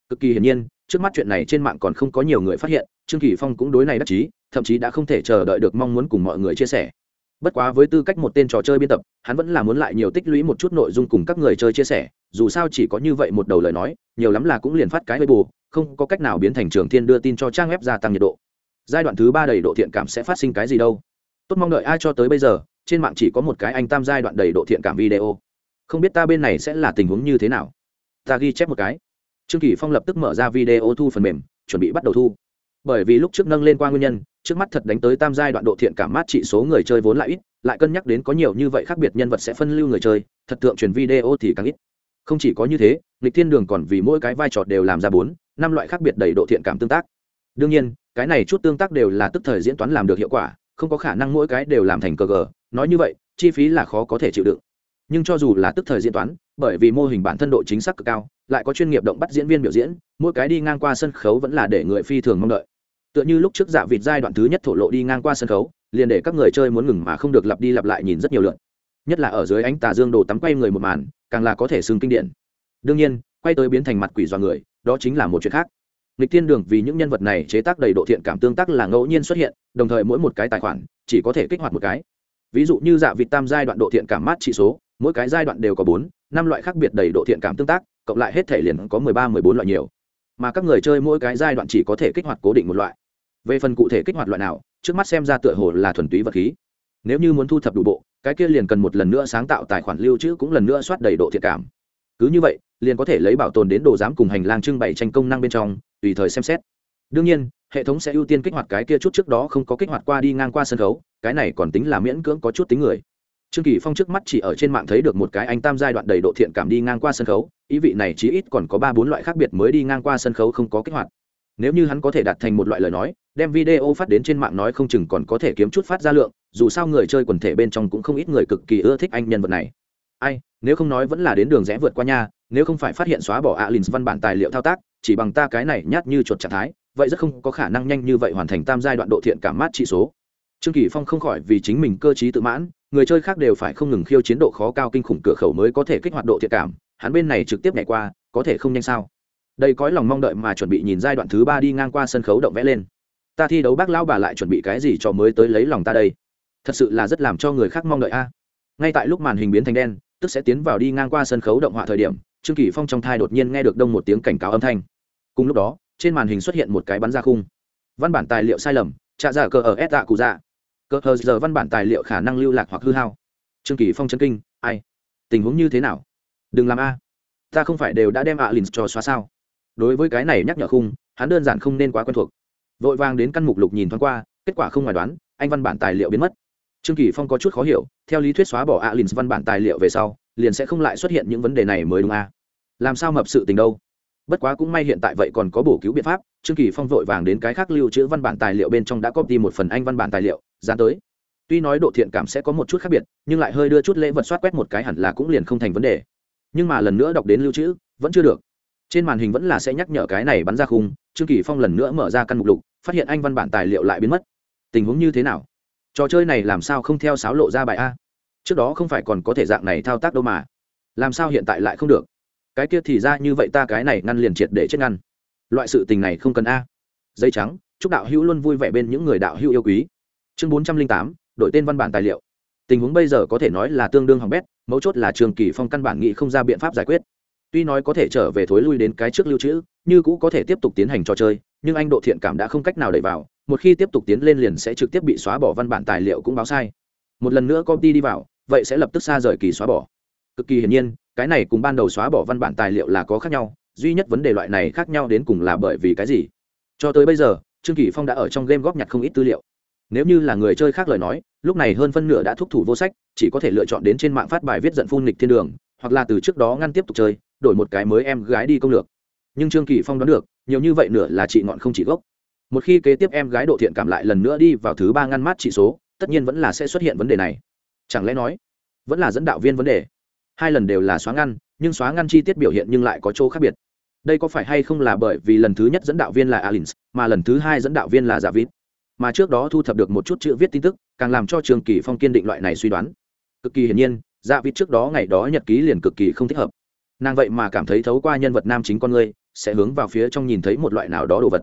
Cực kỳ hiển nhiên, trước mắt chuyện này trên mạng còn không có nhiều người phát hiện, trương kỳ phong cũng đối này đắc chí, thậm chí đã không thể chờ đợi được mong muốn cùng mọi người chia sẻ. Bất quá với tư cách một tên trò chơi biên tập, hắn vẫn là muốn lại nhiều tích lũy một chút nội dung cùng các người chơi chia sẻ, dù sao chỉ có như vậy một đầu lời nói, nhiều lắm là cũng liền phát cái hơi bù không có cách nào biến thành trường thiên đưa tin cho trang web gia tăng nhiệt độ. Giai đoạn thứ ba đầy độ thiện cảm sẽ phát sinh cái gì đâu? Tốt mong đợi ai cho tới bây giờ, trên mạng chỉ có một cái anh tam giai đoạn đầy độ thiện cảm video không biết ta bên này sẽ là tình huống như thế nào. Ta ghi chép một cái. Trương kỳ phong lập tức mở ra video thu phần mềm, chuẩn bị bắt đầu thu. Bởi vì lúc trước nâng lên qua nguyên nhân, trước mắt thật đánh tới tam giai đoạn độ thiện cảm mát trị số người chơi vốn lại ít, lại cân nhắc đến có nhiều như vậy khác biệt nhân vật sẽ phân lưu người chơi, thật tượng truyền video thì càng ít. Không chỉ có như thế, lịch thiên đường còn vì mỗi cái vai trò đều làm ra bốn, năm loại khác biệt đầy độ thiện cảm tương tác. Đương nhiên, cái này chút tương tác đều là tức thời diễn toán làm được hiệu quả, không có khả năng mỗi cái đều làm thành cờ gờ, nói như vậy, chi phí là khó có thể chịu đựng nhưng cho dù là tức thời diễn toán, bởi vì mô hình bản thân độ chính xác cực cao, lại có chuyên nghiệp động bắt diễn viên biểu diễn, mỗi cái đi ngang qua sân khấu vẫn là để người phi thường mong đợi. Tựa như lúc trước dạ vịt giai đoạn thứ nhất thổ lộ đi ngang qua sân khấu, liền để các người chơi muốn ngừng mà không được lặp đi lặp lại nhìn rất nhiều lượt. Nhất là ở dưới ánh tà dương đồ tắm quay người một màn, càng là có thể xưng kinh điển. Đương nhiên, quay tới biến thành mặt quỷ dọa người, đó chính là một chuyện khác. Lịch thiên đường vì những nhân vật này chế tác đầy độ thiện cảm tương tác là ngẫu nhiên xuất hiện, đồng thời mỗi một cái tài khoản chỉ có thể kích hoạt một cái ví dụ như dạ vịt tam giai đoạn độ thiện cảm mát trị số, mỗi cái giai đoạn đều có bốn, năm loại khác biệt đầy độ thiện cảm tương tác, cộng lại hết thể liền có mười ba, mười bốn loại nhiều. Mà các người chơi mỗi cái giai đoạn chỉ có thể kích hoạt cố định một loại. Về phần cụ thể kích hoạt loại nào, trước mắt xem ra tựa hồ là thuần túy vật khí. Nếu như muốn thu thập đủ bộ, cái kia liền cần một lần nữa sáng tạo tài khoản lưu trữ cũng lần nữa soát đầy độ thiện cảm. Cứ như vậy, liền có thể lấy bảo tồn đến đồ giám cùng hành lang trưng bày tranh công năng bên trong, tùy thời xem xét đương nhiên, hệ thống sẽ ưu tiên kích hoạt cái kia chút trước đó không có kích hoạt qua đi ngang qua sân khấu, cái này còn tính là miễn cưỡng có chút tính người. Trương kỳ phong trước mắt chỉ ở trên mạng thấy được một cái anh tam giai đoạn đầy độ thiện cảm đi ngang qua sân khấu, ý vị này chí ít còn có ba bốn loại khác biệt mới đi ngang qua sân khấu không có kích hoạt. Nếu như hắn có thể đạt thành một loại lời nói, đem video phát đến trên mạng nói không chừng còn có thể kiếm chút phát ra lượng, dù sao người chơi quần thể bên trong cũng không ít người cực kỳ ưa thích anh nhân vật này. Ai, nếu không nói vẫn là đến đường rẽ vượt qua nha, nếu không phải phát hiện xóa bỏ alin văn bản tài liệu thao tác, chỉ bằng ta cái này nhát như chuột trạng thái vậy rất không có khả năng nhanh như vậy hoàn thành tam giai đoạn độ thiện cảm mát trị số. Trương kỳ phong không khỏi vì chính mình cơ trí tự mãn, người chơi khác đều phải không ngừng khiêu chiến độ khó cao kinh khủng cửa khẩu mới có thể kích hoạt độ thiện cảm, hắn bên này trực tiếp nhảy qua, có thể không nhanh sao? Đây cõi lòng mong đợi mà chuẩn bị nhìn giai đoạn thứ ba đi ngang qua sân khấu động vẽ lên. Ta thi đấu bác lão bà lại chuẩn bị cái gì cho mới tới lấy lòng ta đây? Thật sự là rất làm cho người khác mong đợi a. Ngay tại lúc màn hình biến thành đen, tức sẽ tiến vào đi ngang qua sân khấu động họa thời điểm, trương kỳ phong trong thai đột nhiên nghe được đông một tiếng cảnh cáo âm thanh. Cùng lúc đó trên màn hình xuất hiện một cái bắn ra khung. Văn bản tài liệu sai lầm trạ giả cờ ở s dạ cụ dạ. Cờ hờ giờ văn bản tài liệu khả năng lưu lạc hoặc hư hao. Trương kỳ phong chấn kinh, ai? Tình huống như thế nào? Đừng làm a. Ta không phải đều đã đem ạ lìn cho xóa sao? Đối với cái này nhắc nhở khung, hắn đơn giản không nên quá quen thuộc. Vội vàng đến căn mục lục nhìn thoáng qua, kết quả không ngoài đoán, anh văn bản tài liệu biến mất. Trương kỳ phong có chút khó hiểu, theo lý thuyết xóa bỏ ạ lìn văn bản tài liệu về sau, liền sẽ không lại xuất hiện những vấn đề này mới đúng a. Làm sao mập sự tình đâu? Bất quá cũng may hiện tại vậy còn có bổ cứu biện pháp, trương kỳ phong vội vàng đến cái khác lưu trữ văn bản tài liệu bên trong đã copy một phần anh văn bản tài liệu, dán tới. Tuy nói độ thiện cảm sẽ có một chút khác biệt, nhưng lại hơi đưa chút lễ vật soát quét một cái hẳn là cũng liền không thành vấn đề. Nhưng mà lần nữa đọc đến lưu trữ, vẫn chưa được. Trên màn hình vẫn là sẽ nhắc nhở cái này bắn ra khung, trương kỳ phong lần nữa mở ra căn mục lục, phát hiện anh văn bản tài liệu lại biến mất. Tình huống như thế nào? Trò chơi này làm sao không theo sáo lộ ra bài a? Trước đó không phải còn có thể dạng này thao tác đâu mà. Làm sao hiện tại lại không được? Cái kia thì ra như vậy ta cái này ngăn liền triệt để chết ngăn. Loại sự tình này không cần a. Dây trắng, chúc đạo hữu luôn vui vẻ bên những người đạo hữu yêu quý. Chương bốn trăm linh tám, đổi tên văn bản tài liệu. Tình huống bây giờ có thể nói là tương đương hỏng bét, mấu chốt là trường kỳ phong căn bản nghị không ra biện pháp giải quyết. Tuy nói có thể trở về thối lui đến cái trước lưu trữ, như cũ có thể tiếp tục tiến hành trò chơi, nhưng anh độ thiện cảm đã không cách nào đẩy vào, một khi tiếp tục tiến lên liền sẽ trực tiếp bị xóa bỏ văn bản tài liệu cũng báo sai. Một lần nữa công ty đi vào, vậy sẽ lập tức xa rời kỳ xóa bỏ. Cực kỳ hiển nhiên cái này cùng ban đầu xóa bỏ văn bản tài liệu là có khác nhau, duy nhất vấn đề loại này khác nhau đến cùng là bởi vì cái gì? Cho tới bây giờ, trương kỳ phong đã ở trong game góp nhặt không ít tư liệu. Nếu như là người chơi khác lời nói, lúc này hơn phân nửa đã thúc thủ vô sách, chỉ có thể lựa chọn đến trên mạng phát bài viết giận phun nghịch thiên đường, hoặc là từ trước đó ngăn tiếp tục chơi, đổi một cái mới em gái đi công lược. Nhưng trương kỳ phong đoán được, nhiều như vậy nửa là chị ngọn không chỉ gốc. Một khi kế tiếp em gái độ thiện cảm lại lần nữa đi vào thứ ba ngăn mát trị số, tất nhiên vẫn là sẽ xuất hiện vấn đề này. Chẳng lẽ nói, vẫn là dẫn đạo viên vấn đề? Hai lần đều là xóa ngăn, nhưng xóa ngăn chi tiết biểu hiện nhưng lại có chỗ khác biệt. Đây có phải hay không là bởi vì lần thứ nhất dẫn đạo viên là alins, mà lần thứ hai dẫn đạo viên là giả vít mà trước đó thu thập được một chút chữ viết tin tức, càng làm cho trường kỳ phong kiên định loại này suy đoán. Cực kỳ hiển nhiên giả vít trước đó ngày đó nhật ký liền cực kỳ không thích hợp. Nàng vậy mà cảm thấy thấu qua nhân vật nam chính con người, sẽ hướng vào phía trong nhìn thấy một loại nào đó đồ vật.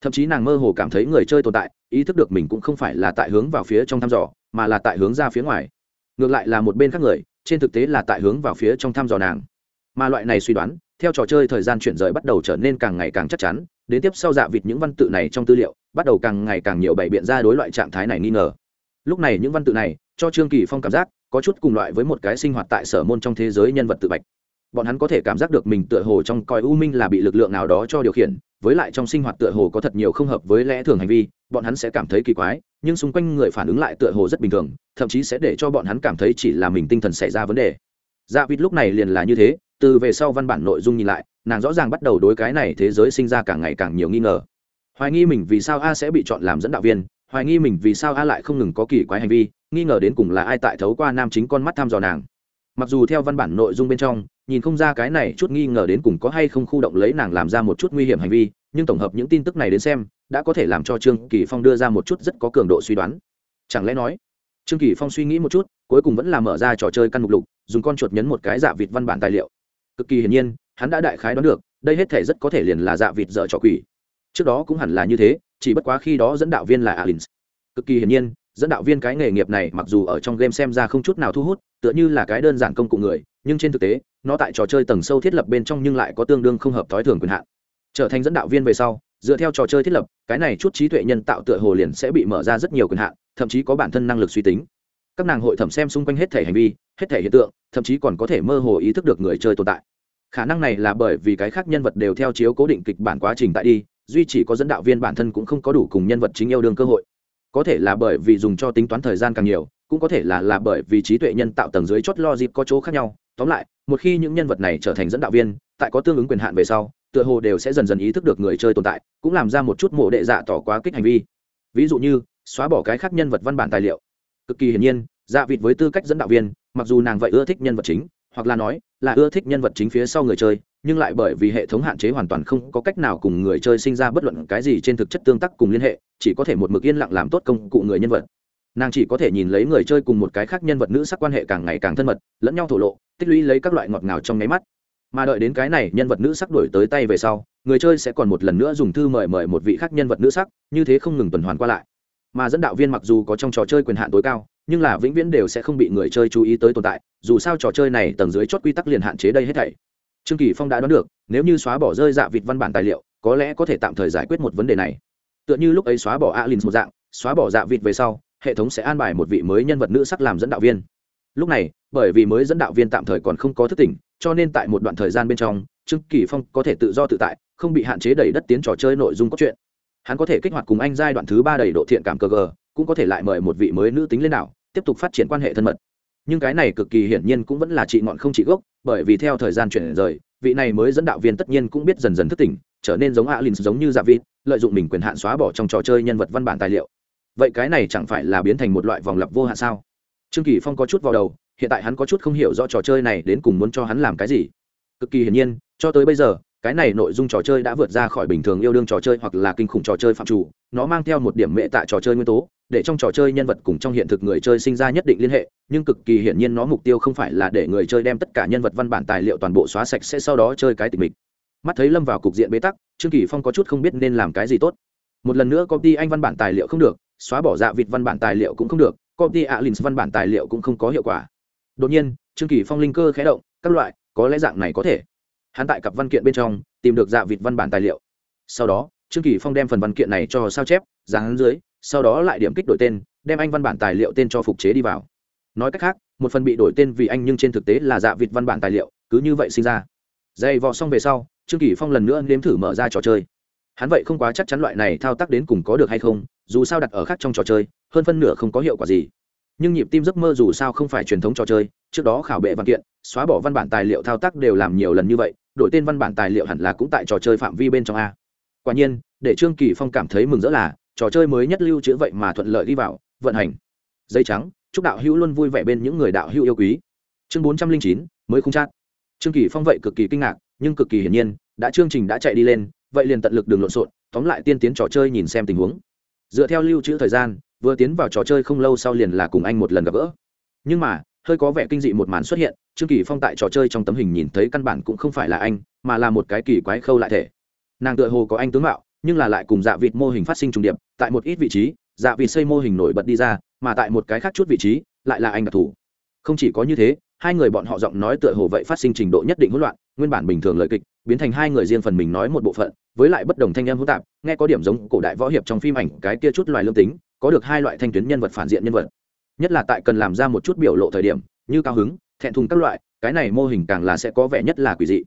Thậm chí nàng mơ hồ cảm thấy người chơi tồn tại, ý thức được mình cũng không phải là tại hướng vào phía trong thăm dò, mà là tại hướng ra phía ngoài. Ngược lại là một bên khác người trên thực tế là tại hướng vào phía trong thăm dò nàng. Mà loại này suy đoán, theo trò chơi thời gian chuyển rời bắt đầu trở nên càng ngày càng chắc chắn, đến tiếp sau dạ vịt những văn tự này trong tư liệu, bắt đầu càng ngày càng nhiều bày biện ra đối loại trạng thái này nghi ngờ. Lúc này những văn tự này, cho trương kỳ phong cảm giác có chút cùng loại với một cái sinh hoạt tại sở môn trong thế giới nhân vật tự bạch bọn hắn có thể cảm giác được mình tựa hồ trong coi u minh là bị lực lượng nào đó cho điều khiển, với lại trong sinh hoạt tựa hồ có thật nhiều không hợp với lẽ thường hành vi, bọn hắn sẽ cảm thấy kỳ quái, nhưng xung quanh người phản ứng lại tựa hồ rất bình thường, thậm chí sẽ để cho bọn hắn cảm thấy chỉ là mình tinh thần xảy ra vấn đề. Dạ vịt lúc này liền là như thế, từ về sau văn bản nội dung nhìn lại, nàng rõ ràng bắt đầu đối cái này thế giới sinh ra càng ngày càng nhiều nghi ngờ. Hoài nghi mình vì sao a sẽ bị chọn làm dẫn đạo viên, hoài nghi mình vì sao a lại không ngừng có kỳ quái hành vi, nghi ngờ đến cùng là ai tại thấu qua nam chính con mắt thăm dò nàng. Mặc dù theo văn bản nội dung bên trong nhìn không ra cái này chút nghi ngờ đến cùng có hay không khu động lấy nàng làm ra một chút nguy hiểm hành vi, nhưng tổng hợp những tin tức này đến xem, đã có thể làm cho trương kỳ phong đưa ra một chút rất có cường độ suy đoán. Chẳng lẽ nói, trương kỳ phong suy nghĩ một chút, cuối cùng vẫn là mở ra trò chơi căn mục lục, dùng con chuột nhấn một cái dạ vịt văn bản tài liệu. Cực kỳ hiển nhiên, hắn đã đại khái đoán được, đây hết thể rất có thể liền là dạ vịt dở trò quỷ. Trước đó cũng hẳn là như thế, chỉ bất quá khi đó dẫn đạo viên là alins. Cực kỳ hiển nhiên, dẫn đạo viên cái nghề nghiệp này mặc dù ở trong game xem ra không chút nào thu hút, tựa như là cái đơn giản công cụ người, nhưng trên thực tế nó tại trò chơi tầng sâu thiết lập bên trong nhưng lại có tương đương không hợp thói thường quyền hạn. Trở thành dẫn đạo viên về sau, dựa theo trò chơi thiết lập, cái này chút trí tuệ nhân tạo tựa hồ liền sẽ bị mở ra rất nhiều quyền hạn, thậm chí có bản thân năng lực suy tính. Các nàng hội thẩm xem xung quanh hết thể hành vi, hết thể hiện tượng, thậm chí còn có thể mơ hồ ý thức được người chơi tồn tại. Khả năng này là bởi vì cái khác nhân vật đều theo chiếu cố định kịch bản quá trình tại đi, duy chỉ có dẫn đạo viên bản thân cũng không có đủ cùng nhân vật chính yêu đương cơ hội. Có thể là bởi vì dùng cho tính toán thời gian càng nhiều, cũng có thể là là bởi vì trí tuệ nhân tạo tầng dưới chót lo dịp có chỗ khác nhau tóm lại, một khi những nhân vật này trở thành dẫn đạo viên, tại có tương ứng quyền hạn về sau, tựa hồ đều sẽ dần dần ý thức được người chơi tồn tại, cũng làm ra một chút mổ đệ dạ tỏ quá kích hành vi. Ví dụ như, xóa bỏ cái khác nhân vật văn bản tài liệu. Cực kỳ hiển nhiên dạ vịt với tư cách dẫn đạo viên, mặc dù nàng vậy ưa thích nhân vật chính, hoặc là nói, là ưa thích nhân vật chính phía sau người chơi, nhưng lại bởi vì hệ thống hạn chế hoàn toàn không có cách nào cùng người chơi sinh ra bất luận cái gì trên thực chất tương tác cùng liên hệ, chỉ có thể một mực yên lặng làm tốt công cụ người nhân vật nàng chỉ có thể nhìn lấy người chơi cùng một cái khác nhân vật nữ sắc quan hệ càng ngày càng thân mật, lẫn nhau thổ lộ, tích lũy lấy các loại ngọt ngào trong nháy mắt. Mà đợi đến cái này nhân vật nữ sắc đổi tới tay về sau, người chơi sẽ còn một lần nữa dùng thư mời mời một vị khác nhân vật nữ sắc, như thế không ngừng tuần hoàn qua lại. Mà dẫn đạo viên mặc dù có trong trò chơi quyền hạn tối cao, nhưng là vĩnh viễn đều sẽ không bị người chơi chú ý tới tồn tại, dù sao trò chơi này tầng dưới chót quy tắc liền hạn chế đây hết thảy. Trương kỳ phong đã đoán được, nếu như xóa bỏ rơi dạ vịt văn bản tài liệu, có lẽ có thể tạm thời giải quyết một vấn đề này. Tựa như lúc ấy xóa bỏ alin một dạng, xóa bỏ dạ vịt về sau hệ thống sẽ an bài một vị mới nhân vật nữ sắc làm dẫn đạo viên. Lúc này, bởi vì mới dẫn đạo viên tạm thời còn không có thức tỉnh, cho nên tại một đoạn thời gian bên trong, trương kỳ phong có thể tự do tự tại, không bị hạn chế đẩy đất tiến trò chơi nội dung cốt truyện. Hắn có thể kích hoạt cùng anh giai đoạn thứ ba đầy độ thiện cảm cơ gờ, cũng có thể lại mời một vị mới nữ tính lên nào tiếp tục phát triển quan hệ thân mật. Nhưng cái này cực kỳ hiển nhiên cũng vẫn là trị ngọn không trị gốc, bởi vì theo thời gian chuyển rời, vị này mới dẫn đạo viên tất nhiên cũng biết dần dần thức tỉnh, trở nên giống alin giống như dạ vịt lợi dụng mình quyền hạn xóa bỏ trong trò chơi nhân vật văn bản tài liệu vậy cái này chẳng phải là biến thành một loại vòng lặp vô hạn sao? Trương kỳ phong có chút vào đầu, hiện tại hắn có chút không hiểu rõ trò chơi này đến cùng muốn cho hắn làm cái gì. Cực kỳ hiển nhiên, cho tới bây giờ, cái này nội dung trò chơi đã vượt ra khỏi bình thường yêu đương trò chơi hoặc là kinh khủng trò chơi phạm chủ, nó mang theo một điểm mệ tại trò chơi nguyên tố, để trong trò chơi nhân vật cùng trong hiện thực người chơi sinh ra nhất định liên hệ, nhưng cực kỳ hiển nhiên nó mục tiêu không phải là để người chơi đem tất cả nhân vật văn bản tài liệu toàn bộ xóa sạch sẽ sau đó chơi cái tịch mịch. Mắt thấy lâm vào cục diện bế tắc, trương kỳ phong có chút không biết nên làm cái gì tốt. Một lần nữa công ty anh văn bản tài liệu không được xóa bỏ dạ vịt văn bản tài liệu cũng không được, copy ty alin văn bản tài liệu cũng không có hiệu quả. Đột nhiên, trương kỳ phong linh cơ khé động, các loại, có lẽ dạng này có thể. Hắn tại cặp văn kiện bên trong, tìm được dạ vịt văn bản tài liệu. Sau đó, trương kỳ phong đem phần văn kiện này cho sao chép, dán dưới, sau đó lại điểm kích đổi tên, đem anh văn bản tài liệu tên cho phục chế đi vào. Nói cách khác, một phần bị đổi tên vì anh nhưng trên thực tế là dạ vịt văn bản tài liệu, cứ như vậy sinh ra. Dày vò xong về sau, trương kỳ phong lần nữa nếm thử mở ra trò chơi hắn vậy không quá chắc chắn loại này thao tác đến cùng có được hay không, dù sao đặt ở khác trong trò chơi, hơn phân nửa không có hiệu quả gì. Nhưng nhịp tim giấc mơ dù sao không phải truyền thống trò chơi, trước đó khảo bệ văn kiện, xóa bỏ văn bản tài liệu thao tác đều làm nhiều lần như vậy, đổi tên văn bản tài liệu hẳn là cũng tại trò chơi phạm vi bên trong a. Quả nhiên, để trương kỳ phong cảm thấy mừng rỡ là, trò chơi mới nhất lưu trữ vậy mà thuận lợi đi vào, vận hành. Dây trắng, chúc đạo hữu luôn vui vẻ bên những người đạo hữu yêu quý. Chương bốn trăm linh chín, mới không chát trương kỳ phong vậy cực kỳ kinh ngạc, nhưng cực kỳ hiển nhiên, đã chương trình đã chạy đi lên vậy liền tận lực đường lộn xộn, tóm lại tiên tiến trò chơi nhìn xem tình huống. Dựa theo lưu trữ thời gian, vừa tiến vào trò chơi không lâu sau liền là cùng anh một lần gặp gỡ. Nhưng mà, hơi có vẻ kinh dị một màn xuất hiện, trương kỳ phong tại trò chơi trong tấm hình nhìn thấy căn bản cũng không phải là anh, mà là một cái kỳ quái khâu lại thể. Nàng tựa hồ có anh tướng mạo, nhưng là lại cùng dạ vịt mô hình phát sinh trùng điệp, tại một ít vị trí dạ vịt xây mô hình nổi bật đi ra, mà tại một cái khác chút vị trí, lại là anh đặc thù. Không chỉ có như thế, hai người bọn họ giọng nói tựa hồ vậy phát sinh trình độ nhất định hỗn loạn nguyên bản bình thường lời kịch, biến thành hai người riêng phần mình nói một bộ phận, với lại bất đồng thanh âm hỗn tạp, nghe có điểm giống cổ đại võ hiệp trong phim ảnh, cái kia chút loài lương tính, có được hai loại thanh tuyến nhân vật phản diện nhân vật. Nhất là tại cần làm ra một chút biểu lộ thời điểm, như cao hứng, thẹn thùng các loại, cái này mô hình càng là sẽ có vẻ nhất là quỷ dị.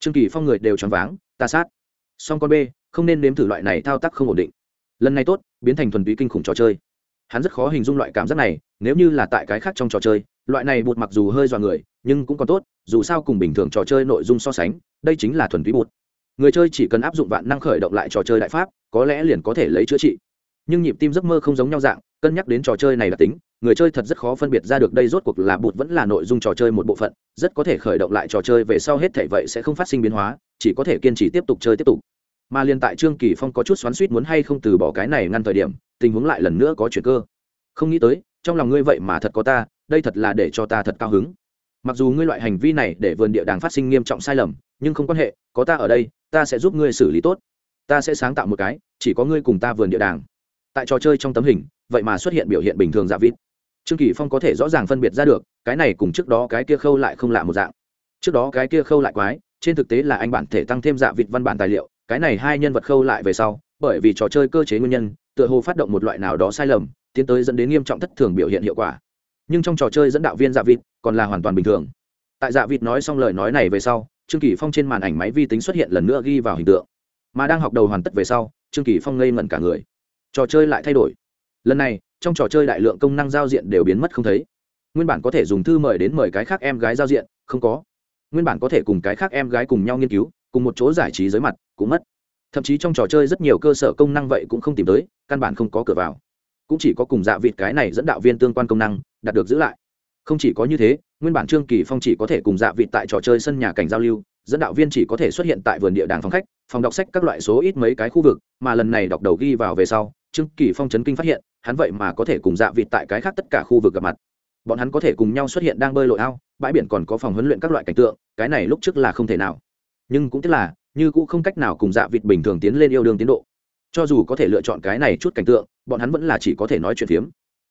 Trương kỳ phong người đều choáng váng, ta sát. Song con b, không nên nếm thử loại này thao tác không ổn định. Lần này tốt, biến thành thuần túy kinh khủng trò chơi. Hắn rất khó hình dung loại cảm giác này, nếu như là tại cái khác trong trò chơi, loại này bột mặc dù hơi dọa người nhưng cũng còn tốt, dù sao cùng bình thường trò chơi nội dung so sánh, đây chính là thuần túy bụt. Người chơi chỉ cần áp dụng vạn năng khởi động lại trò chơi đại pháp, có lẽ liền có thể lấy chữa trị. Nhưng nhịp tim giấc mơ không giống nhau dạng, cân nhắc đến trò chơi này là tính, người chơi thật rất khó phân biệt ra được đây rốt cuộc là bụt vẫn là nội dung trò chơi một bộ phận, rất có thể khởi động lại trò chơi về sau hết thể vậy sẽ không phát sinh biến hóa, chỉ có thể kiên trì tiếp tục chơi tiếp tục. Mà liền tại trương kỳ phong có chút xoắn suýt muốn hay không từ bỏ cái này ngăn thời điểm, tình huống lại lần nữa có chuyện cơ. Không nghĩ tới, trong lòng ngươi vậy mà thật có ta, đây thật là để cho ta thật cao hứng mặc dù ngươi loại hành vi này để vườn địa đàng phát sinh nghiêm trọng sai lầm, nhưng không quan hệ, có ta ở đây, ta sẽ giúp ngươi xử lý tốt. Ta sẽ sáng tạo một cái, chỉ có ngươi cùng ta vườn địa đàng. Tại trò chơi trong tấm hình, vậy mà xuất hiện biểu hiện bình thường giả vịt. Trương kỳ phong có thể rõ ràng phân biệt ra được, cái này cùng trước đó cái kia khâu lại không lạ một dạng. Trước đó cái kia khâu lại quái, trên thực tế là anh bản thể tăng thêm dạ vịt văn bản tài liệu, cái này hai nhân vật khâu lại về sau, bởi vì trò chơi cơ chế nguyên nhân, tựa hồ phát động một loại nào đó sai lầm, tiến tới dẫn đến nghiêm trọng thất thường biểu hiện hiệu quả nhưng trong trò chơi dẫn đạo viên dạ vịt còn là hoàn toàn bình thường. Tại dạ vịt nói xong lời nói này về sau, trương kỳ phong trên màn ảnh máy vi tính xuất hiện lần nữa ghi vào hình tượng. Mà đang học đầu hoàn tất về sau, trương kỳ phong ngây ngẩn cả người. Trò chơi lại thay đổi. Lần này, trong trò chơi đại lượng công năng giao diện đều biến mất không thấy. Nguyên bản có thể dùng thư mời đến mời cái khác em gái giao diện, không có. Nguyên bản có thể cùng cái khác em gái cùng nhau nghiên cứu, cùng một chỗ giải trí dưới mặt, cũng mất. Thậm chí trong trò chơi rất nhiều cơ sở công năng vậy cũng không tìm tới, căn bản không có cửa vào cũng chỉ có cùng dạ vịt cái này dẫn đạo viên tương quan công năng, đạt được giữ lại. Không chỉ có như thế, nguyên bản trương kỳ phong chỉ có thể cùng dạ vịt tại trò chơi sân nhà cảnh giao lưu, dẫn đạo viên chỉ có thể xuất hiện tại vườn địa đàng phòng khách, phòng đọc sách các loại số ít mấy cái khu vực, mà lần này đọc đầu ghi vào về sau, trương kỳ phong chấn kinh phát hiện, hắn vậy mà có thể cùng dạ vịt tại cái khác tất cả khu vực gặp mặt. Bọn hắn có thể cùng nhau xuất hiện đang bơi lội ao, bãi biển còn có phòng huấn luyện các loại cảnh tượng, cái này lúc trước là không thể nào. Nhưng cũng tức là, như cũng không cách nào cùng dạ vịt bình thường tiến lên yêu đương tiến độ. Cho dù có thể lựa chọn cái này chút cảnh tượng bọn hắn vẫn là chỉ có thể nói chuyện phiếm.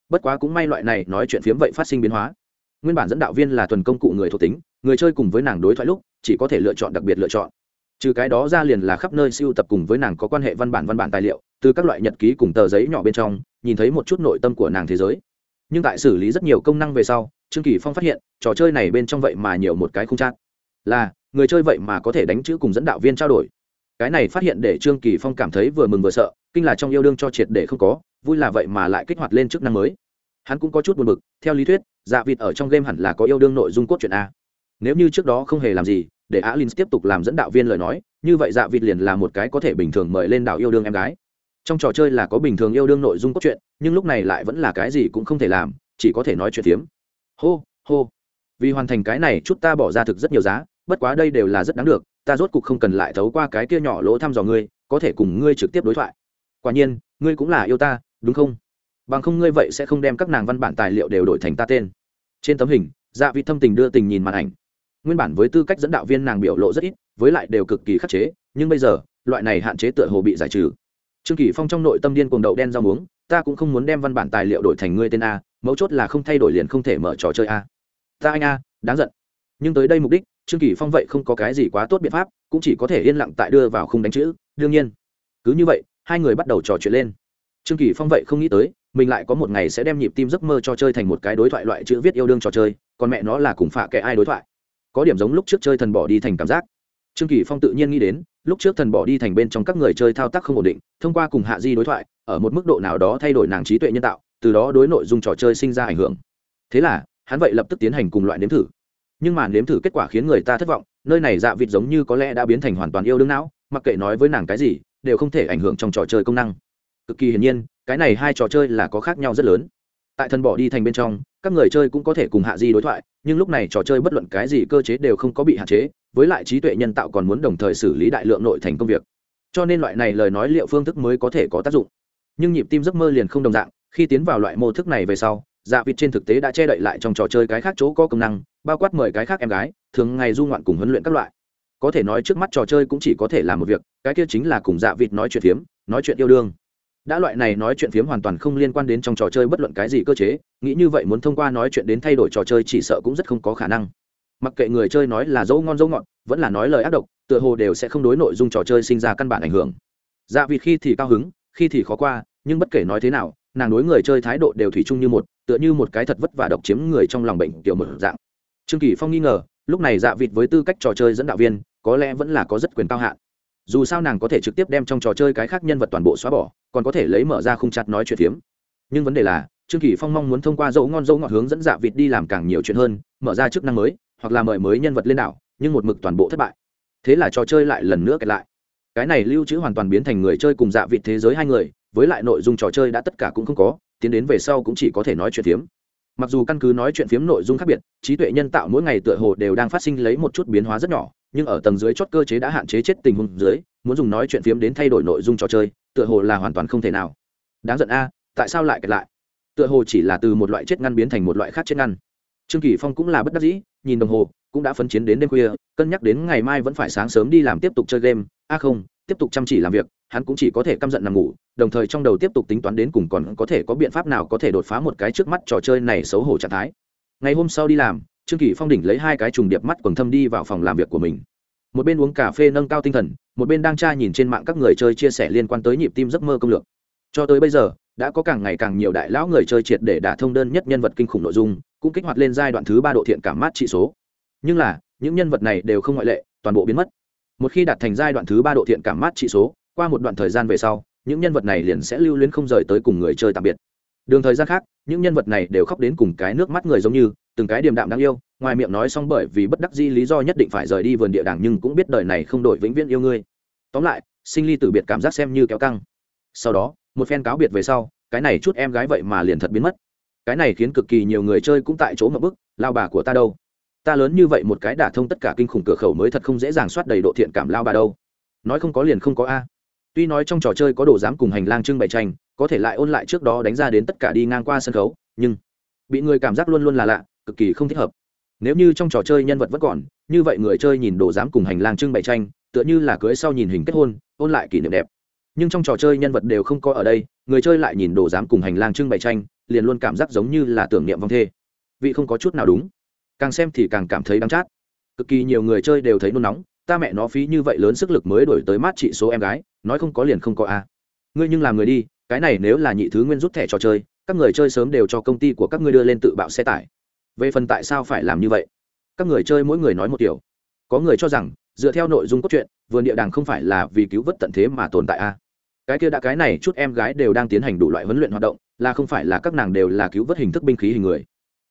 Bất quá cũng may loại này nói chuyện phiếm vậy phát sinh biến hóa. Nguyên bản dẫn đạo viên là tuần công cụ người thuộc tính, người chơi cùng với nàng đối thoại lúc, chỉ có thể lựa chọn đặc biệt lựa chọn. Trừ cái đó ra liền là khắp nơi siêu tập cùng với nàng có quan hệ văn bản văn bản tài liệu, từ các loại nhật ký cùng tờ giấy nhỏ bên trong, nhìn thấy một chút nội tâm của nàng thế giới. Nhưng tại xử lý rất nhiều công năng về sau, trương kỳ phong phát hiện, trò chơi này bên trong vậy mà nhiều một cái không chắc là, người chơi vậy mà có thể đánh chữ cùng dẫn đạo viên trao đổi. Cái này phát hiện để trương kỳ phong cảm thấy vừa mừng vừa sợ kinh là trong yêu đương cho triệt để không có, vui là vậy mà lại kích hoạt lên chức năng mới. Hắn cũng có chút buồn bực, theo lý thuyết dạ vịt ở trong game hẳn là có yêu đương nội dung cốt truyện a. Nếu như trước đó không hề làm gì, để á linh tiếp tục làm dẫn đạo viên lời nói, như vậy dạ vịt liền là một cái có thể bình thường mời lên đảo yêu đương em gái. Trong trò chơi là có bình thường yêu đương nội dung cốt truyện, nhưng lúc này lại vẫn là cái gì cũng không thể làm, chỉ có thể nói chuyện tiếm hô hô. Vì hoàn thành cái này chút ta bỏ ra thực rất nhiều giá, bất quá đây đều là rất đáng được, ta rốt cục không cần lại thấu qua cái kia nhỏ lỗ thăm dò ngươi, có thể cùng ngươi trực tiếp đối thoại quả nhiên, ngươi cũng là yêu ta, đúng không? Bằng không ngươi vậy sẽ không đem các nàng văn bản tài liệu đều đổi thành ta tên. Trên tấm hình dạ vị thâm tình đưa tình nhìn màn ảnh. Nguyên bản với tư cách dẫn đạo viên nàng biểu lộ rất ít, với lại đều cực kỳ khắc chế, nhưng bây giờ, loại này hạn chế tựa hồ bị giải trừ. Trương kỳ phong trong nội tâm điên cuồng đậu đen rau muống, ta cũng không muốn đem văn bản tài liệu đổi thành ngươi tên a, mấu chốt là không thay đổi liền không thể mở trò chơi a. Ta anh a, đáng giận. Nhưng tới đây mục đích, trương kỳ phong vậy không có cái gì quá tốt biện pháp, cũng chỉ có thể yên lặng tại đưa vào khung đánh chữ, đương nhiên. Cứ như vậy hai người bắt đầu trò chuyện lên. Trương kỳ phong vậy không nghĩ tới, mình lại có một ngày sẽ đem nhịp tim giấc mơ cho chơi thành một cái đối thoại loại chữ viết yêu đương trò chơi, còn mẹ nó là cùng phạ kệ ai đối thoại. Có điểm giống lúc trước chơi thần bỏ đi thành cảm giác. Trương kỳ phong tự nhiên nghĩ đến, lúc trước thần bỏ đi thành bên trong các người chơi thao tác không ổn định, thông qua cùng hạ di đối thoại, ở một mức độ nào đó thay đổi nàng trí tuệ nhân tạo, từ đó đối nội dung trò chơi sinh ra ảnh hưởng. Thế là, hắn vậy lập tức tiến hành cùng loại nếm thử. Nhưng mà nếm thử kết quả khiến người ta thất vọng, nơi này dạ vịt giống như có lẽ đã biến thành hoàn toàn yêu đương não, mặc kệ nói với nàng cái gì đều không thể ảnh hưởng trong trò chơi công năng. Cực kỳ hiển nhiên, cái này hai trò chơi là có khác nhau rất lớn. Tại thần bỏ đi thành bên trong, các người chơi cũng có thể cùng hạ di đối thoại, nhưng lúc này trò chơi bất luận cái gì cơ chế đều không có bị hạn chế, với lại trí tuệ nhân tạo còn muốn đồng thời xử lý đại lượng nội thành công việc. Cho nên loại này lời nói liệu phương thức mới có thể có tác dụng. Nhưng nhịp tim giấc mơ liền không đồng dạng, khi tiến vào loại mô thức này về sau dạ vịt trên thực tế đã che đậy lại trong trò chơi cái khác chỗ có công năng, bao quát mời cái khác em gái, thường ngày du ngoạn cùng huấn luyện các loại có thể nói trước mắt trò chơi cũng chỉ có thể làm một việc, cái kia chính là cùng dạ vịt nói chuyện phiếm, nói chuyện yêu đương. Đã loại này nói chuyện phiếm hoàn toàn không liên quan đến trong trò chơi bất luận cái gì cơ chế, nghĩ như vậy muốn thông qua nói chuyện đến thay đổi trò chơi chỉ sợ cũng rất không có khả năng. Mặc kệ người chơi nói là dấu ngon dấu ngọt, vẫn là nói lời ác độc, tựa hồ đều sẽ không đối nội dung trò chơi sinh ra căn bản ảnh hưởng. Dạ vịt khi thì cao hứng, khi thì khó qua, nhưng bất kể nói thế nào, nàng đối người chơi thái độ đều thủy chung như một, tựa như một cái thật vất vả độc chiếm người trong lòng bệnh tiểu một dạng. Trương kỳ phong nghi ngờ lúc này dạ vịt với tư cách trò chơi dẫn đạo viên, có lẽ vẫn là có rất quyền cao hạn. Dù sao nàng có thể trực tiếp đem trong trò chơi cái khác nhân vật toàn bộ xóa bỏ, còn có thể lấy mở ra khung chặt nói chuyện phiếm. Nhưng vấn đề là, trương kỳ phong mong muốn thông qua dấu ngon dấu ngọt hướng dẫn dạ vịt đi làm càng nhiều chuyện hơn, mở ra chức năng mới, hoặc là mời mới nhân vật lên đảo, nhưng một mực toàn bộ thất bại. Thế là trò chơi lại lần nữa kẹt lại. Cái này lưu trữ hoàn toàn biến thành người chơi cùng dạ vịt thế giới hai người, với lại nội dung trò chơi đã tất cả cũng không có, tiến đến về sau cũng chỉ có thể nói chuyện phiếm mặc dù căn cứ nói chuyện phiếm nội dung khác biệt, trí tuệ nhân tạo mỗi ngày tựa hồ đều đang phát sinh lấy một chút biến hóa rất nhỏ, nhưng ở tầng dưới chót cơ chế đã hạn chế chết tình huống dưới, muốn dùng nói chuyện phiếm đến thay đổi nội dung trò chơi, tựa hồ là hoàn toàn không thể nào. Đáng giận a, tại sao lại kẹt lại? Tựa hồ chỉ là từ một loại chết ngăn biến thành một loại khác chết ngăn. Trương kỳ phong cũng là bất đắc dĩ, nhìn đồng hồ, cũng đã phấn chiến đến đêm khuya, cân nhắc đến ngày mai vẫn phải sáng sớm đi làm tiếp tục chơi game. A không, tiếp tục chăm chỉ làm việc hắn cũng chỉ có thể căm giận nằm ngủ, đồng thời trong đầu tiếp tục tính toán đến cùng còn có thể có biện pháp nào có thể đột phá một cái trước mắt trò chơi này xấu hổ trạng thái. Ngày hôm sau đi làm, trương kỳ phong đỉnh lấy hai cái trùng điệp mắt quần thâm đi vào phòng làm việc của mình. Một bên uống cà phê nâng cao tinh thần, một bên đang tra nhìn trên mạng các người chơi chia sẻ liên quan tới nhịp tim giấc mơ công lược. Cho tới bây giờ, đã có càng ngày càng nhiều đại lão người chơi triệt để đả thông đơn nhất nhân vật kinh khủng nội dung, cũng kích hoạt lên giai đoạn thứ ba độ thiện cảm mát trị số. Nhưng là, những nhân vật này đều không ngoại lệ, toàn bộ biến mất. Một khi đạt thành giai đoạn thứ ba độ thiện cảm mát trị số qua một đoạn thời gian về sau, những nhân vật này liền sẽ lưu luyến không rời tới cùng người chơi tạm biệt. Đường thời gian khác, những nhân vật này đều khóc đến cùng cái nước mắt người giống như, từng cái điềm đạm đáng yêu, ngoài miệng nói xong bởi vì bất đắc di lý do nhất định phải rời đi vườn địa đàng nhưng cũng biết đời này không đổi vĩnh viễn yêu ngươi. Tóm lại, sinh ly tử biệt cảm giác xem như kéo căng. Sau đó, một phen cáo biệt về sau, cái này chút em gái vậy mà liền thật biến mất. Cái này khiến cực kỳ nhiều người chơi cũng tại chỗ ngập bức, lao bà của ta đâu? Ta lớn như vậy một cái đả thông tất cả kinh khủng cửa khẩu mới thật không dễ dàng soát đầy độ thiện cảm lao bà đâu. Nói không có liền không có a tuy nói trong trò chơi có đồ dám cùng hành lang trưng bày tranh, có thể lại ôn lại trước đó đánh ra đến tất cả đi ngang qua sân khấu, nhưng bị người cảm giác luôn luôn là lạ, cực kỳ không thích hợp. Nếu như trong trò chơi nhân vật vẫn còn, như vậy người chơi nhìn đồ dám cùng hành lang trưng bày tranh, tựa như là cưới sau nhìn hình kết hôn, ôn lại kỷ niệm đẹp. Nhưng trong trò chơi nhân vật đều không có ở đây, người chơi lại nhìn đồ dám cùng hành lang trưng bày tranh, liền luôn cảm giác giống như là tưởng niệm vong thê. Vị không có chút nào đúng. Càng xem thì càng cảm thấy đắng chát. Cực kỳ nhiều người chơi đều thấy nôn nóng ta mẹ nó phí như vậy lớn sức lực mới đổi tới mát trị số em gái, nói không có liền không có a. Ngươi nhưng làm người đi, cái này nếu là nhị thứ nguyên rút thẻ trò chơi, các người chơi sớm đều cho công ty của các ngươi đưa lên tự bạo xe tải. Về phần tại sao phải làm như vậy? Các người chơi mỗi người nói một kiểu có người cho rằng, dựa theo nội dung cốt truyện, vườn địa đàng không phải là vì cứu vớt tận thế mà tồn tại a. Cái kia đã cái này chút em gái đều đang tiến hành đủ loại huấn luyện hoạt động, là không phải là các nàng đều là cứu vớt hình thức binh khí hình người.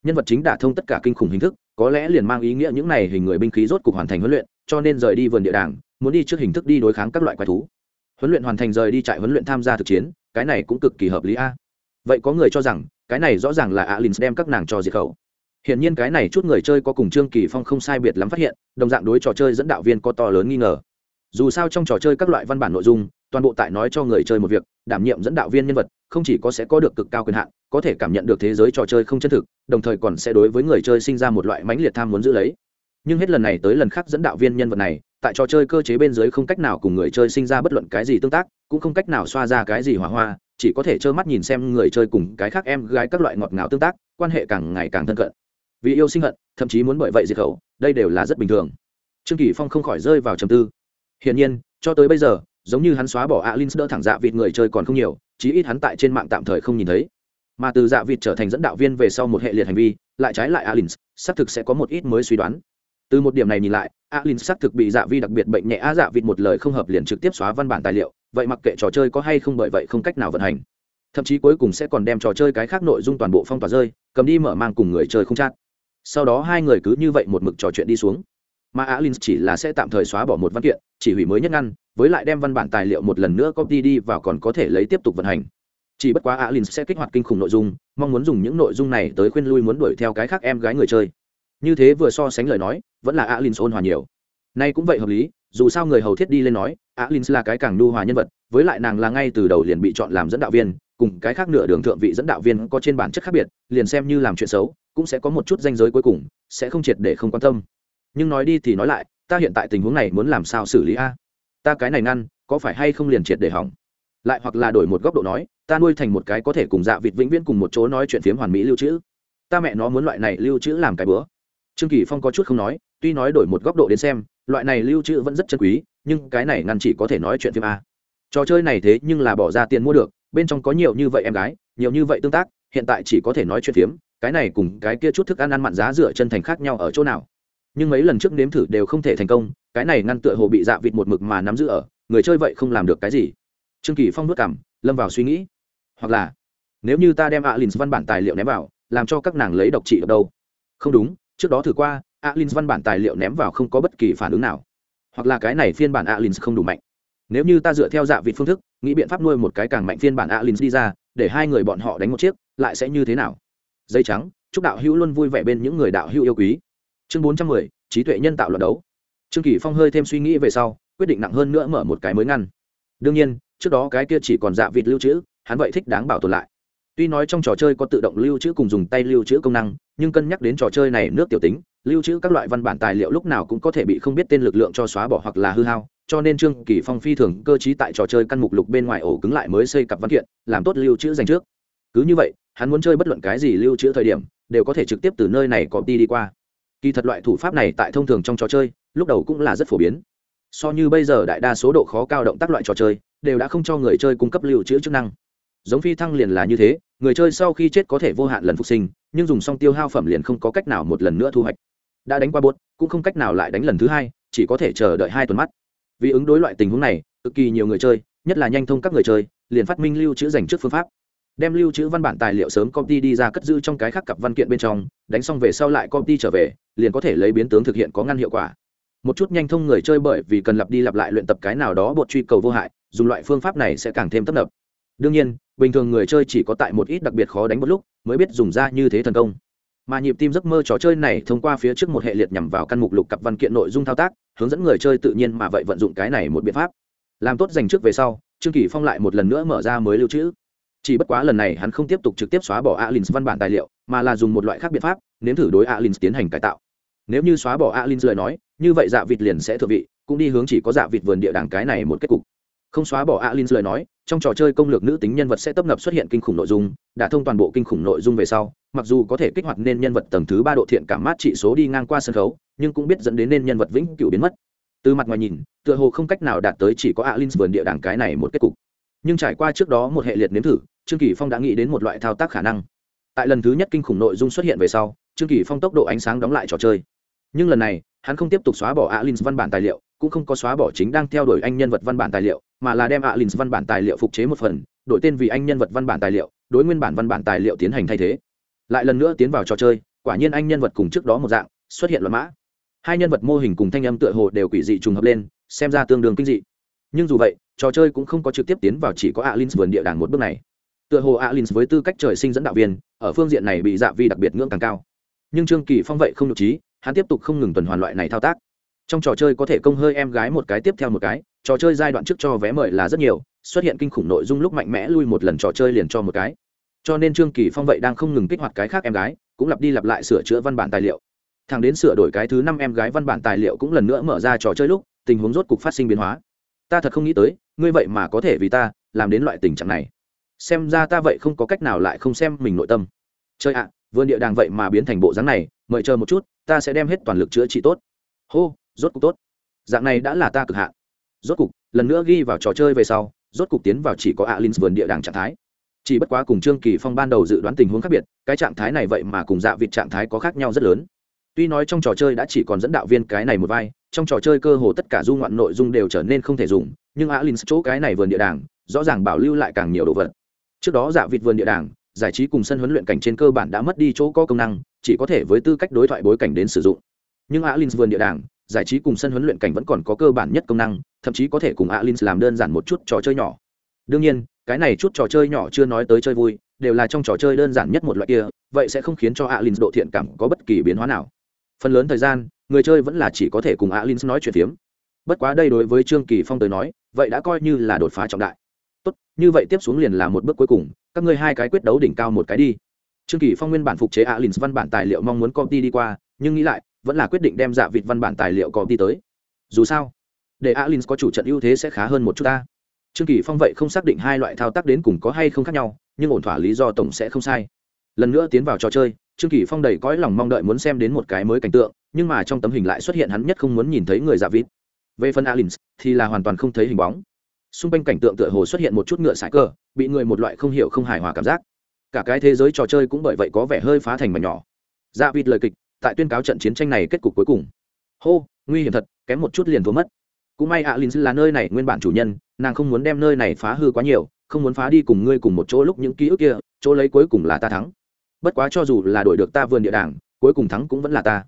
Nhân vật chính đả thông tất cả kinh khủng hình thức, có lẽ liền mang ý nghĩa những này hình người binh khí rốt cục hoàn thành huấn luyện cho nên rời đi vườn địa đàng muốn đi trước hình thức đi đối kháng các loại quái thú huấn luyện hoàn thành rời đi trại huấn luyện tham gia thực chiến cái này cũng cực kỳ hợp lý a vậy có người cho rằng cái này rõ ràng là alin đem các nàng cho diệt khẩu Hiển nhiên cái này chút người chơi có cùng Trương Kỳ Phong không sai biệt lắm phát hiện, đồng dạng đối trò chơi dẫn đạo viên có to lớn nghi ngờ. Dù sao trong trò chơi các loại văn bản nội dung, toàn bộ tại nói cho người chơi một việc, đảm nhiệm dẫn đạo viên nhân vật, không chỉ có sẽ có được cực cao quyền hạn, có thể cảm nhận được thế giới trò chơi không chân thực, đồng thời còn sẽ đối với người chơi sinh ra một loại mãnh liệt tham muốn giữ lấy. Nhưng hết lần này tới lần khác dẫn đạo viên nhân vật này, tại trò chơi cơ chế bên dưới không cách nào cùng người chơi sinh ra bất luận cái gì tương tác, cũng không cách nào xoa ra cái gì hỏa hoa, chỉ có thể trơ mắt nhìn xem người chơi cùng cái khác em gái các loại ngọt ngào tương tác, quan hệ càng ngày càng thân cận. Vì yêu sinh hận thậm chí muốn bởi vậy diệt khẩu đây đều là rất bình thường. Trương kỳ phong không khỏi rơi vào trầm tư. Hiển nhiên cho tới bây giờ giống như hắn xóa bỏ alin đỡ thẳng dạ vịt người chơi còn không nhiều chí ít hắn tại trên mạng tạm thời không nhìn thấy. Mà từ dạ vịt trở thành dẫn đạo viên về sau một hệ liệt hành vi lại trái lại alin xác thực sẽ có một ít mới suy đoán từ một điểm này nhìn lại, alin xác thực bị dạ vi đặc biệt bệnh nhẹ, á dạ vịt một lời không hợp liền trực tiếp xóa văn bản tài liệu, vậy mặc kệ trò chơi có hay không bởi vậy không cách nào vận hành. Thậm chí cuối cùng sẽ còn đem trò chơi cái khác nội dung toàn bộ phong tỏa rơi, cầm đi mở mang cùng người chơi không chát sau đó hai người cứ như vậy một mực trò chuyện đi xuống. Mà alin chỉ là sẽ tạm thời xóa bỏ một văn kiện, chỉ hủy mới nhất ngăn, với lại đem văn bản tài liệu một lần nữa copy đi vào còn có thể lấy tiếp tục vận hành. Chỉ bất quá alin sẽ kích hoạt kinh khủng nội dung, mong muốn dùng những nội dung này tới khuyên lui muốn đuổi theo cái khác em gái người chơi như thế vừa so sánh lời nói, vẫn là alin ôn hòa nhiều. Nay cũng vậy hợp lý, dù sao người hầu thiết đi lên nói alin là cái càng nu hòa nhân vật, với lại nàng là ngay từ đầu liền bị chọn làm dẫn đạo viên, cùng cái khác nửa đường thượng vị dẫn đạo viên có trên bản chất khác biệt, liền xem như làm chuyện xấu, cũng sẽ có một chút danh giới cuối cùng, sẽ không triệt để không quan tâm. Nhưng nói đi thì nói lại, ta hiện tại tình huống này muốn làm sao xử lý a? Ta cái này ngăn, có phải hay không liền triệt để hỏng? Lại hoặc là đổi một góc độ nói, ta nuôi thành một cái có thể cùng dạ vịt vĩnh viễn cùng một chỗ nói chuyện phiếm hoàn mỹ lưu trữ. Ta mẹ nó muốn loại này lưu trữ làm cái bữa trương kỳ phong có chút không nói, tuy nói đổi một góc độ đến xem, loại này lưu trữ vẫn rất chân quý, nhưng cái này ngăn chỉ có thể nói chuyện phim a. Trò chơi này thế nhưng là bỏ ra tiền mua được, bên trong có nhiều như vậy em gái, nhiều như vậy tương tác, hiện tại chỉ có thể nói chuyện phiếm, cái này cùng cái kia chút thức ăn ăn mặn giá dựa chân thành khác nhau ở chỗ nào. Nhưng mấy lần trước nếm thử đều không thể thành công, cái này ngăn tựa hồ bị dạ vịt một mực mà nắm giữ ở, người chơi vậy không làm được cái gì. Trương kỳ phong nuốt cảm, lâm vào suy nghĩ. Hoặc là, nếu như ta đem alin văn bản tài liệu ném vào, làm cho các nàng lấy độc trị ở đâu? Không đúng trước đó thử qua alin văn bản tài liệu ném vào không có bất kỳ phản ứng nào. Hoặc là cái này phiên bản alin không đủ mạnh. Nếu như ta dựa theo dạ vịt phương thức, nghĩ biện pháp nuôi một cái càng mạnh phiên bản alin đi ra, để hai người bọn họ đánh một chiếc, lại sẽ như thế nào? Dây trắng, chúc đạo hữu luôn vui vẻ bên những người đạo hữu yêu quý. Chương bốn trăm mười, trí tuệ nhân tạo luận đấu. Trương kỳ phong hơi thêm suy nghĩ về sau, quyết định nặng hơn nữa mở một cái mới ngăn. Đương nhiên, trước đó cái kia chỉ còn dạ vịt lưu trữ, hắn vậy thích đáng bảo tồn lại tuy nói trong trò chơi có tự động lưu trữ cùng dùng tay lưu trữ công năng, nhưng cân nhắc đến trò chơi này nước tiểu tính, lưu trữ các loại văn bản tài liệu lúc nào cũng có thể bị không biết tên lực lượng cho xóa bỏ hoặc là hư hao, cho nên trương kỳ phong phi thường cơ chí tại trò chơi căn mục lục bên ngoài ổ cứng lại mới xây cặp văn kiện, làm tốt lưu trữ dành trước. Cứ như vậy, hắn muốn chơi bất luận cái gì lưu trữ thời điểm, đều có thể trực tiếp từ nơi này có đi đi qua. Kỳ thật loại thủ pháp này tại thông thường trong trò chơi, lúc đầu cũng là rất phổ biến. So như bây giờ đại đa số độ khó cao động tác loại trò chơi, đều đã không cho người chơi cung cấp lưu trữ chức năng. Giống phi thăng liền là như thế người chơi sau khi chết có thể vô hạn lần phục sinh, nhưng dùng xong tiêu hao phẩm liền không có cách nào một lần nữa thu hoạch. Đã đánh qua bốt cũng không cách nào lại đánh lần thứ hai, chỉ có thể chờ đợi hai tuần mắt. Vì ứng đối loại tình huống này, cực kỳ nhiều người chơi, nhất là nhanh thông các người chơi, liền phát minh lưu trữ dành trước phương pháp. Đem lưu trữ văn bản tài liệu sớm copy đi ra cất giữ trong cái khác cặp văn kiện bên trong, đánh xong về sau lại copy trở về, liền có thể lấy biến tướng thực hiện có ngăn hiệu quả. Một chút nhanh thông người chơi bởi vì cần lặp đi lặp lại luyện tập cái nào đó bột truy cầu vô hại, dùng loại phương pháp này sẽ càng thêm tấp nập đương nhiên, bình thường người chơi chỉ có tại một ít đặc biệt khó đánh một lúc mới biết dùng ra như thế thần công. Mà nhịp tim giấc mơ trò chơi này thông qua phía trước một hệ liệt nhằm vào căn mục lục cặp văn kiện nội dung thao tác, hướng dẫn người chơi tự nhiên mà vậy vận dụng cái này một biện pháp. Làm tốt dành trước về sau, trương kỳ phong lại một lần nữa mở ra mới lưu trữ. Chỉ bất quá lần này hắn không tiếp tục trực tiếp xóa bỏ alin văn bản tài liệu, mà là dùng một loại khác biện pháp, nếm thử đối alin tiến hành cải tạo. Nếu như xóa bỏ alin lời nói, như vậy dạ vịt liền sẽ thừa vị, cũng đi hướng chỉ có dạ vịt vườn địa đàng cái này một kết cục không xóa bỏ alin lời nói, trong trò chơi công lược nữ tính nhân vật sẽ tấp nập xuất hiện kinh khủng nội dung, đã thông toàn bộ kinh khủng nội dung về sau, mặc dù có thể kích hoạt nên nhân vật tầng thứ ba độ thiện cảm mát trị số đi ngang qua sân khấu, nhưng cũng biết dẫn đến nên nhân vật vĩnh cửu biến mất. Từ mặt ngoài nhìn, tựa hồ không cách nào đạt tới chỉ có alin vườn địa đàng cái này một kết cục. Nhưng trải qua trước đó một hệ liệt nếm thử, trương kỳ phong đã nghĩ đến một loại thao tác khả năng. Tại lần thứ nhất kinh khủng nội dung xuất hiện về sau, trương kỳ phong tốc độ ánh sáng đóng lại trò chơi. Nhưng lần này, hắn không tiếp tục xóa bỏ alin văn bản tài liệu cũng không có xóa bỏ chính đang theo đuổi anh nhân vật văn bản tài liệu, mà là đem alin văn bản tài liệu phục chế một phần, đổi tên vì anh nhân vật văn bản tài liệu, đối nguyên bản văn bản tài liệu tiến hành thay thế. Lại lần nữa tiến vào trò chơi, quả nhiên anh nhân vật cùng trước đó một dạng, xuất hiện loạn mã. Hai nhân vật mô hình cùng thanh âm tựa hồ đều quỷ dị trùng hợp lên, xem ra tương đương kinh dị. Nhưng dù vậy, trò chơi cũng không có trực tiếp tiến vào chỉ có alin vườn địa đàng một bước này. Tựa hồ alin với tư cách trời sinh dẫn đạo viên, ở phương diện này bị dạ vi đặc biệt ngưỡng càng cao. Nhưng trương kỳ phong vậy không nhục trí, hắn tiếp tục không ngừng tuần hoàn loại này thao tác trong trò chơi có thể công hơi em gái một cái tiếp theo một cái, trò chơi giai đoạn trước cho vé mời là rất nhiều, xuất hiện kinh khủng nội dung lúc mạnh mẽ lui một lần trò chơi liền cho một cái. Cho nên trương kỳ phong vậy đang không ngừng kích hoạt cái khác em gái, cũng lặp đi lặp lại sửa chữa văn bản tài liệu. Thằng đến sửa đổi cái thứ năm em gái văn bản tài liệu cũng lần nữa mở ra trò chơi lúc, tình huống rốt cục phát sinh biến hóa. Ta thật không nghĩ tới, ngươi vậy mà có thể vì ta, làm đến loại tình trạng này. Xem ra ta vậy không có cách nào lại không xem mình nội tâm. Chơi ạ, vườn địa đàng vậy mà biến thành bộ dáng này, mời chờ một chút, ta sẽ đem hết toàn lực chữa trị tốt. Hô rốt cục tốt. Dạng này đã là ta cực hạn. Rốt cục, lần nữa ghi vào trò chơi về sau, rốt cục tiến vào chỉ có alin vườn địa đàng trạng thái. Chỉ bất quá cùng trương kỳ phong ban đầu dự đoán tình huống khác biệt, cái trạng thái này vậy mà cùng dạ vịt trạng thái có khác nhau rất lớn. Tuy nói trong trò chơi đã chỉ còn dẫn đạo viên cái này một vai, trong trò chơi cơ hồ tất cả du ngoạn nội dung đều trở nên không thể dùng, nhưng alin chỗ cái này vườn địa đàng, rõ ràng bảo lưu lại càng nhiều đồ vật. Trước đó dạ vịt vườn địa đàng, giải trí cùng sân huấn luyện cảnh trên cơ bản đã mất đi chỗ có công năng, chỉ có thể với tư cách đối thoại bối cảnh đến sử dụng. Nhưng alin vườn địa đàng giải trí cùng sân huấn luyện cảnh vẫn còn có cơ bản nhất công năng, thậm chí có thể cùng alin làm đơn giản một chút trò chơi nhỏ. Đương nhiên, cái này chút trò chơi nhỏ chưa nói tới chơi vui, đều là trong trò chơi đơn giản nhất một loại kia, vậy sẽ không khiến cho alin độ thiện cảm có bất kỳ biến hóa nào. Phần lớn thời gian, người chơi vẫn là chỉ có thể cùng alin nói chuyện phiếm. Bất quá đây đối với trương kỳ phong tới nói, vậy đã coi như là đột phá trọng đại. Tốt, như vậy tiếp xuống liền là một bước cuối cùng, các ngươi hai cái quyết đấu đỉnh cao một cái đi. Trương kỳ phong nguyên bản phục chế alin văn bản tài liệu mong muốn công ty đi qua, nhưng nghĩ lại vẫn là quyết định đem dạ vịt văn bản tài liệu copy tới. Dù sao, để alin có chủ trận ưu thế sẽ khá hơn một chút ta. Trương kỳ phong vậy không xác định hai loại thao tác đến cùng có hay không khác nhau, nhưng ổn thỏa lý do tổng sẽ không sai. Lần nữa tiến vào trò chơi, trương kỳ phong đầy cõi lòng mong đợi muốn xem đến một cái mới cảnh tượng, nhưng mà trong tấm hình lại xuất hiện hắn nhất không muốn nhìn thấy người giả vịt. Về phần alin thì là hoàn toàn không thấy hình bóng. Xung quanh cảnh tượng tựa hồ xuất hiện một chút ngựa sải cờ, bị người một loại không hiểu không hài hòa cảm giác. Cả cái thế giới trò chơi cũng bởi vậy có vẻ hơi phá thành mà nhỏ. Dạ vịt lời kịch tại tuyên cáo trận chiến tranh này kết cục cuối cùng. Hô nguy hiểm thật kém một chút liền thua mất. Cũng may alin là nơi này nguyên bản chủ nhân nàng không muốn đem nơi này phá hư quá nhiều không muốn phá đi cùng ngươi cùng một chỗ lúc những ký ức kia chỗ lấy cuối cùng là ta thắng. Bất quá cho dù là đổi được ta vườn địa đảng cuối cùng thắng cũng vẫn là ta.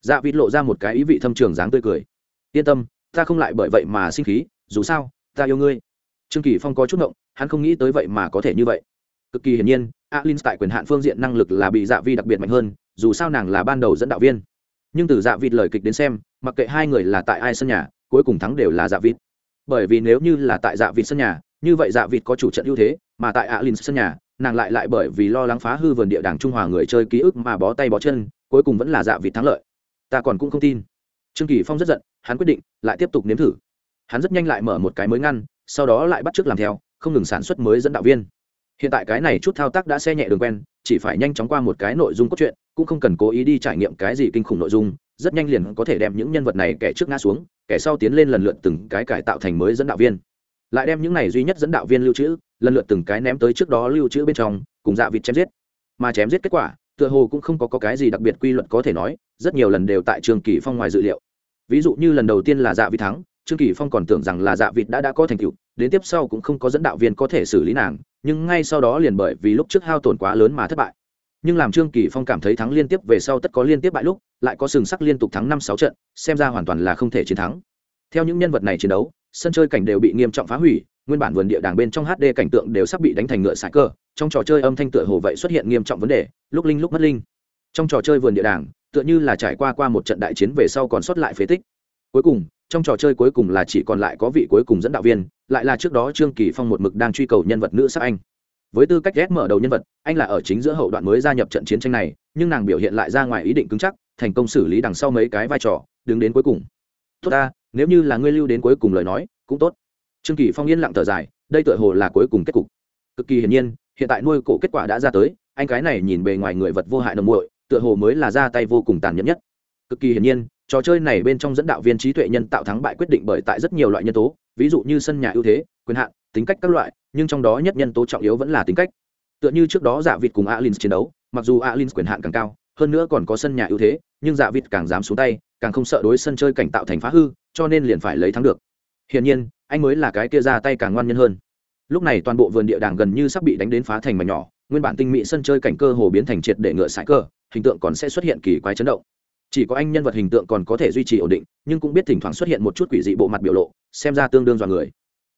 Dạ vịt lộ ra một cái ý vị thâm trường dáng tươi cười. Yên tâm ta không lại bởi vậy mà sinh khí dù sao ta yêu ngươi. Trương kỳ phong có chút động, hắn không nghĩ tới vậy mà có thể như vậy. Cực kỳ hiển nhiên alin tại quyền hạn phương diện năng lực là bị dạ vi đặc biệt mạnh hơn dù sao nàng là ban đầu dẫn đạo viên. Nhưng từ dạ vịt lời kịch đến xem, mặc kệ hai người là tại ai sân nhà, cuối cùng thắng đều là dạ vịt. Bởi vì nếu như là tại dạ vịt sân nhà, như vậy dạ vịt có chủ trận ưu thế, mà tại alin sân nhà, nàng lại lại bởi vì lo lắng phá hư vườn địa đảng trung hòa người chơi ký ức mà bó tay bó chân, cuối cùng vẫn là dạ vịt thắng lợi. Ta còn cũng không tin. Trương kỳ phong rất giận, hắn quyết định lại tiếp tục nếm thử. Hắn rất nhanh lại mở một cái mới ngăn, sau đó lại bắt t làm theo, không ngừng sản xuất mới dẫn đạo viên hiện tại cái này chút thao tác đã xe nhẹ đường quen chỉ phải nhanh chóng qua một cái nội dung cốt truyện cũng không cần cố ý đi trải nghiệm cái gì kinh khủng nội dung rất nhanh liền có thể đem những nhân vật này kẻ trước ngã xuống kẻ sau tiến lên lần lượt từng cái cải tạo thành mới dẫn đạo viên. Lại đem những này duy nhất dẫn đạo viên lưu trữ lần lượt từng cái ném tới trước đó lưu trữ bên trong cùng dạ vịt chém giết. Mà chém giết kết quả tựa hồ cũng không có, có cái gì đặc biệt quy luật có thể nói rất nhiều lần đều tại trường kỳ phong ngoài dự liệu. Ví dụ như lần đầu tiên là dạ vịt thắng trương kỳ phong còn tưởng rằng là dạ vịt đã đã có thành tựu đến tiếp sau cũng không có dẫn đạo viên có thể xử lý nàng nhưng ngay sau đó liền bởi vì lúc trước hao tổn quá lớn mà thất bại. Nhưng làm trương kỳ phong cảm thấy thắng liên tiếp về sau tất có liên tiếp bại lúc, lại có sừng sắc liên tục thắng năm sáu trận, xem ra hoàn toàn là không thể chiến thắng. Theo những nhân vật này chiến đấu, sân chơi cảnh đều bị nghiêm trọng phá hủy, nguyên bản vườn địa đàng bên trong hd cảnh tượng đều sắp bị đánh thành ngựa sải cơ trong trò chơi âm thanh tựa hồ vậy xuất hiện nghiêm trọng vấn đề, lúc linh lúc mất linh. Trong trò chơi vườn địa đàng, tựa như là trải qua qua một trận đại chiến về sau còn sót lại phế tích. Cuối cùng trong trò chơi cuối cùng là chỉ còn lại có vị cuối cùng dẫn đạo viên, lại là trước đó trương kỳ phong một mực đang truy cầu nhân vật nữ sắc anh. Với tư cách ghét mở đầu nhân vật, anh là ở chính giữa hậu đoạn mới gia nhập trận chiến tranh này, nhưng nàng biểu hiện lại ra ngoài ý định cứng chắc, thành công xử lý đằng sau mấy cái vai trò, đứng đến cuối cùng. Tốt ta, nếu như là ngươi lưu đến cuối cùng lời nói, cũng tốt. Trương kỳ phong yên lặng thở dài, đây tựa hồ là cuối cùng kết cục. Cực kỳ hiển nhiên, hiện tại nuôi cổ kết quả đã ra tới, anh cái này nhìn bề ngoài người vật vô hại đồng muội, tựa hồ mới là ra tay vô cùng tàn nhẫn nhất cực kỳ hiển nhiên, trò chơi này bên trong dẫn đạo viên trí tuệ nhân tạo thắng bại quyết định bởi tại rất nhiều loại nhân tố, ví dụ như sân nhà ưu thế, quyền hạn, tính cách các loại, nhưng trong đó nhất nhân tố trọng yếu vẫn là tính cách. Tựa như trước đó dạ vịt cùng alin chiến đấu, mặc dù alin quyền hạn càng cao, hơn nữa còn có sân nhà ưu thế, nhưng dạ vịt càng dám xuống tay, càng không sợ đối sân chơi cảnh tạo thành phá hư, cho nên liền phải lấy thắng được. Hiển nhiên, anh mới là cái kia ra tay càng ngoan nhân hơn. Lúc này toàn bộ vườn địa đàng gần như sắp bị đánh đến phá thành mảnh nhỏ, nguyên bản tinh mỹ sân chơi cảnh cơ hồ biến thành triệt để ngựa sải cơ, hình tượng còn sẽ xuất hiện kỳ quái chấn động chỉ có anh nhân vật hình tượng còn có thể duy trì ổn định, nhưng cũng biết thỉnh thoảng xuất hiện một chút quỷ dị bộ mặt biểu lộ, xem ra tương đương dọa người.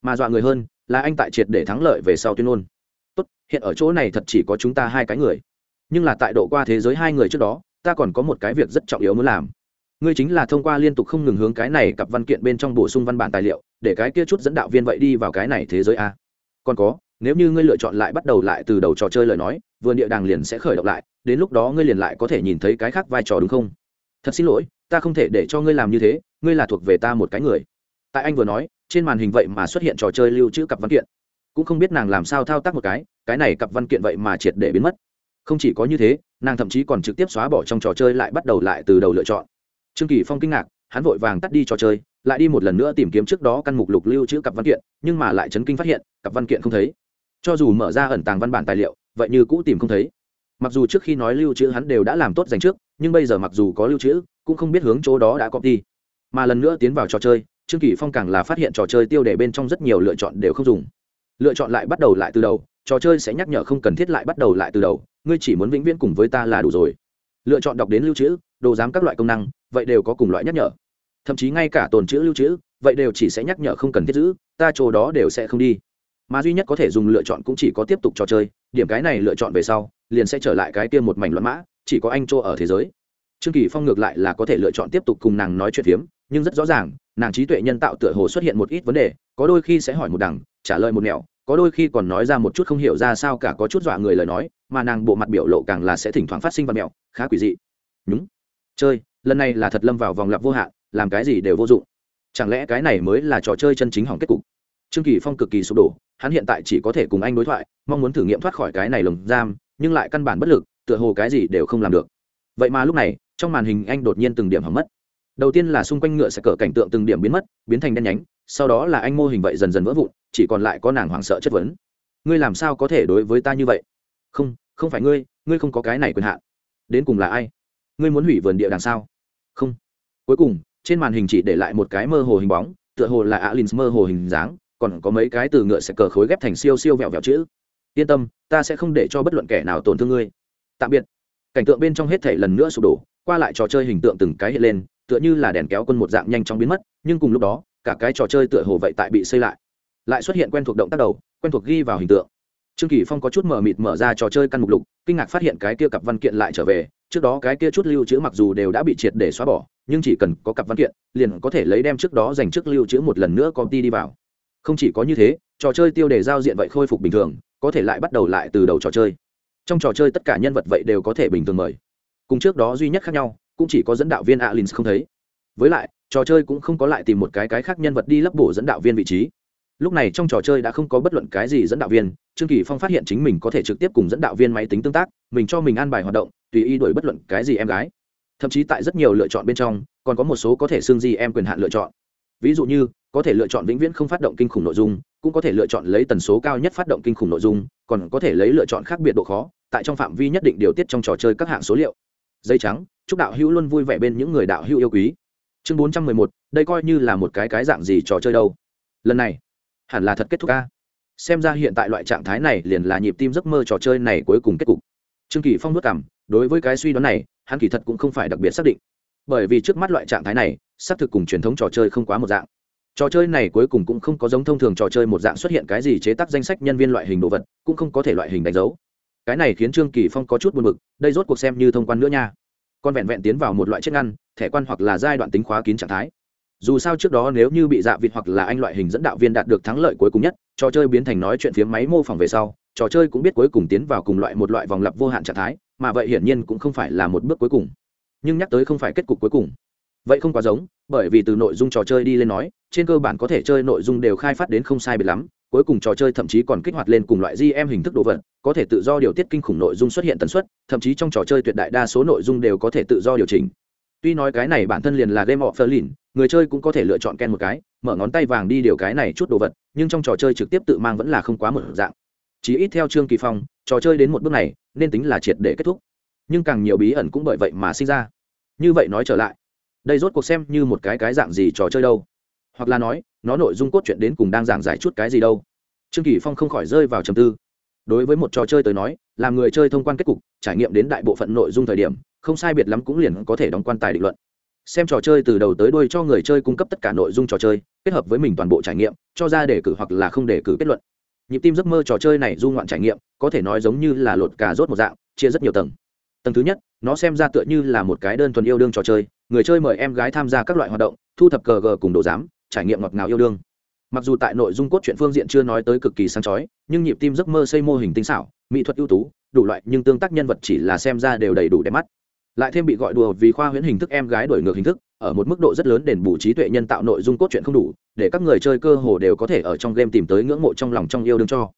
Mà dọa người hơn, là anh tại triệt để thắng lợi về sau tuyên ngôn. Tốt, hiện ở chỗ này thật chỉ có chúng ta hai cái người. Nhưng là tại độ qua thế giới hai người trước đó, ta còn có một cái việc rất trọng yếu muốn làm. Ngươi chính là thông qua liên tục không ngừng hướng cái này cặp văn kiện bên trong bổ sung văn bản tài liệu, để cái kia chút dẫn đạo viên vậy đi vào cái này thế giới a. Còn có, nếu như ngươi lựa chọn lại bắt đầu lại từ đầu trò chơi lời nói, vườn địa đàng liền sẽ khởi động lại, đến lúc đó ngươi liền lại có thể nhìn thấy cái khác vai trò đúng không? Thật xin lỗi, ta không thể để cho ngươi làm như thế, ngươi là thuộc về ta một cái người. Tại anh vừa nói, trên màn hình vậy mà xuất hiện trò chơi lưu trữ cặp văn kiện. Cũng không biết nàng làm sao thao tác một cái cái này cặp văn kiện vậy mà triệt để biến mất. Không chỉ có như thế, nàng thậm chí còn trực tiếp xóa bỏ trong trò chơi lại bắt đầu lại từ đầu lựa chọn. Trương kỳ phong kinh ngạc, hắn vội vàng tắt đi trò chơi, lại đi một lần nữa tìm kiếm trước đó căn mục lục lưu trữ cặp văn kiện, nhưng mà lại chấn kinh phát hiện, cặp văn kiện không thấy. Cho dù mở ra ẩn tàng văn bản tài liệu, vậy như cũ tìm không thấy mặc dù trước khi nói lưu trữ hắn đều đã làm tốt dành trước, nhưng bây giờ mặc dù có lưu trữ, cũng không biết hướng chỗ đó đã copy mà lần nữa tiến vào trò chơi, trương kỳ phong càng là phát hiện trò chơi tiêu đề bên trong rất nhiều lựa chọn đều không dùng. Lựa chọn lại bắt đầu lại từ đầu, trò chơi sẽ nhắc nhở không cần thiết lại bắt đầu lại từ đầu, ngươi chỉ muốn vĩnh viễn cùng với ta là đủ rồi. Lựa chọn đọc đến lưu trữ, đồ giám các loại công năng, vậy đều có cùng loại nhắc nhở. Thậm chí ngay cả tồn chữ lưu trữ, vậy đều chỉ sẽ nhắc nhở không cần thiết giữ, ta chỗ đó đều sẽ không đi. Mà duy nhất có thể dùng lựa chọn cũng chỉ có tiếp tục trò chơi, điểm cái này lựa chọn về sau liền sẽ trở lại cái kia một mảnh loạn mã, chỉ có anh chỗ ở thế giới. Trương kỳ phong ngược lại là có thể lựa chọn tiếp tục cùng nàng nói chuyện phiếm, nhưng rất rõ ràng, nàng trí tuệ nhân tạo tựa hồ xuất hiện một ít vấn đề, có đôi khi sẽ hỏi một đằng, trả lời một nẻo, có đôi khi còn nói ra một chút không hiểu ra sao cả có chút dọa người lời nói, mà nàng bộ mặt biểu lộ càng là sẽ thỉnh thoảng phát sinh văn mẹo, khá quỷ dị. Nhúng. Chơi, lần này là thật lâm vào vòng lặp vô hạn, làm cái gì đều vô dụng. Chẳng lẽ cái này mới là trò chơi chân chính hỏng kết cục? Trương kỳ phong cực kỳ sụp đổ, hắn hiện tại chỉ có thể cùng anh đối thoại, mong muốn thử nghiệm thoát khỏi cái này lồng giam, nhưng lại căn bản bất lực, tựa hồ cái gì đều không làm được. Vậy mà lúc này, trong màn hình anh đột nhiên từng điểm hỏng mất. Đầu tiên là xung quanh ngựa sẽ cờ cảnh tượng từng điểm biến mất, biến thành đen nhánh, sau đó là anh mô hình vậy dần dần vỡ vụn, chỉ còn lại có nàng hoảng sợ chất vấn. Ngươi làm sao có thể đối với ta như vậy? Không không phải ngươi ngươi không có cái này quyền hạn. Đến cùng là ai? Ngươi muốn hủy vườn địa đằng sau không. Cuối cùng, trên màn hình chỉ để lại một cái mơ hồ hình bóng, tựa hồ là alin mơ hồ hình dáng còn có mấy cái từ ngựa sẽ cờ khối ghép thành siêu siêu vẹo vẹo chữ. Yên tâm, ta sẽ không để cho bất luận kẻ nào tổn thương ngươi. Tạm biệt. Cảnh tượng bên trong hết thể lần nữa sụp đổ, qua lại trò chơi hình tượng từng cái hiện lên, tựa như là đèn kéo quân một dạng nhanh chóng biến mất, nhưng cùng lúc đó, cả cái trò chơi tựa hồ vậy tại bị xây lại. Lại xuất hiện quen thuộc động tác đầu, quen thuộc ghi vào hình tượng. Trương kỳ phong có chút mở mịt mở ra trò chơi căn mục lục, kinh ngạc phát hiện cái kia cặp văn kiện lại trở về. Trước đó cái kia chút lưu trữ mặc dù đều đã bị triệt để xóa bỏ, nhưng chỉ cần có cặp văn kiện, liền có thể lấy đem trước đó dành trước lưu trữ một lần nữa công ty đi vào không chỉ có như thế, trò chơi tiêu đề giao diện vậy khôi phục bình thường, có thể lại bắt đầu lại từ đầu trò chơi. Trong trò chơi tất cả nhân vật vậy đều có thể bình thường mời. Cùng trước đó duy nhất khác nhau, cũng chỉ có dẫn đạo viên alin không thấy. Với lại, trò chơi cũng không có lại tìm một cái cái khác nhân vật đi lấp bổ dẫn đạo viên vị trí. Lúc này trong trò chơi đã không có bất luận cái gì dẫn đạo viên, trương kỳ phong phát hiện chính mình có thể trực tiếp cùng dẫn đạo viên máy tính tương tác, mình cho mình an bài hoạt động, tùy ý đổi bất luận cái gì em gái. Thậm chí tại rất nhiều lựa chọn bên trong, còn có một số có thể xương gì em quyền hạn lựa chọn. Ví dụ như có thể lựa chọn vĩnh viễn không phát động kinh khủng nội dung, cũng có thể lựa chọn lấy tần số cao nhất phát động kinh khủng nội dung, còn có thể lấy lựa chọn khác biệt độ khó, tại trong phạm vi nhất định điều tiết trong trò chơi các hạng số liệu. Dây trắng, chúc đạo hữu luôn vui vẻ bên những người đạo hữu yêu quý. Chương bốn trăm mười một, đây coi như là một cái cái dạng gì trò chơi đâu? Lần này, hẳn là thật kết thúc ca. Xem ra hiện tại loại trạng thái này liền là nhịp tim giấc mơ trò chơi này cuối cùng kết cục. Trương kỳ phong vất cảm, đối với cái suy đoán này, hắn kỳ thật cũng không phải đặc biệt xác định. Bởi vì trước mắt loại trạng thái này, xác thực cùng truyền thống trò chơi không quá một dạng trò chơi này cuối cùng cũng không có giống thông thường trò chơi một dạng xuất hiện cái gì chế tác danh sách nhân viên loại hình đồ vật, cũng không có thể loại hình đánh dấu. Cái này khiến trương kỳ phong có chút buồn b ự c đây rốt cuộc xem như thông quan nữa nha. Con vẹn vẹn tiến vào một loại chiếc ngăn, thẻ quan hoặc là giai đoạn tính khóa kín trạng thái. Dù sao trước đó nếu như bị dạ vịt hoặc là anh loại hình dẫn đạo viên đạt được thắng lợi cuối cùng nhất, trò chơi biến thành nói chuyện phía máy mô phỏng về sau, trò chơi cũng biết cuối cùng tiến vào cùng loại một loại vòng lặp vô hạn trạng thái, mà vậy hiển nhiên cũng không phải là một bước cuối cùng. Nhưng nhắc tới không phải kết cục cuối cùng vậy không quá giống, bởi vì từ nội dung trò chơi đi lên nói, trên cơ bản có thể chơi nội dung đều khai phát đến không sai biệt lắm, cuối cùng trò chơi thậm chí còn kích hoạt lên cùng loại gm hình thức đồ vật, có thể tự do điều tiết kinh khủng nội dung xuất hiện tần suất, thậm chí trong trò chơi tuyệt đại đa số nội dung đều có thể tự do điều chỉnh. Tuy nói cái này bản thân liền là game of berlin, người chơi cũng có thể lựa chọn ken một cái, mở ngón tay vàng đi điều cái này chút đồ vật, nhưng trong trò chơi trực tiếp tự mang vẫn là không quá một dạng. Chỉ ít theo trương kỳ phong, trò chơi đến một bước này, nên tính là triệt để kết thúc. Nhưng càng nhiều bí ẩn cũng bởi vậy mà sinh ra. Như vậy nói trở lại đây rốt cuộc xem như một cái cái dạng gì trò chơi đâu. Hoặc là nói, nó nội dung cốt truyện đến cùng đang giảng giải chút cái gì đâu. Trương kỳ phong không khỏi rơi vào trầm tư. Đối với một trò chơi tới nói, làm người chơi thông quan kết cục, trải nghiệm đến đại bộ phận nội dung thời điểm, không sai biệt lắm cũng liền có thể đóng quan tài định luận. Xem trò chơi từ đầu tới đuôi cho người chơi cung cấp tất cả nội dung trò chơi, kết hợp với mình toàn bộ trải nghiệm, cho ra đề cử hoặc là không đề cử kết luận. Nhịp tim giấc mơ trò chơi này du ngoạn trải nghiệm, có thể nói giống như là lột cà rốt một dạng, chia rất nhiều tầng. Tầng thứ nhất, nó xem ra tựa như là một cái đơn thuần yêu đương trò chơi người chơi mời em gái tham gia các loại hoạt động, thu thập cờ gờ cùng đồ giám, trải nghiệm ngọt ngào yêu đương. Mặc dù tại nội dung cốt truyện phương diện chưa nói tới cực kỳ sáng chói, nhưng nhịp tim giấc mơ xây mô hình tinh xảo, mỹ thuật ưu tú, đủ loại, nhưng tương tác nhân vật chỉ là xem ra đều đầy đủ đẹp mắt. Lại thêm bị gọi đùa vì khoa huyễn hình thức em gái đổi ngược hình thức, ở một mức độ rất lớn đền bù trí tuệ nhân tạo nội dung cốt truyện không đủ, để các người chơi cơ hồ đều có thể ở trong game tìm tới ngưỡng mộ trong lòng trong yêu đương cho.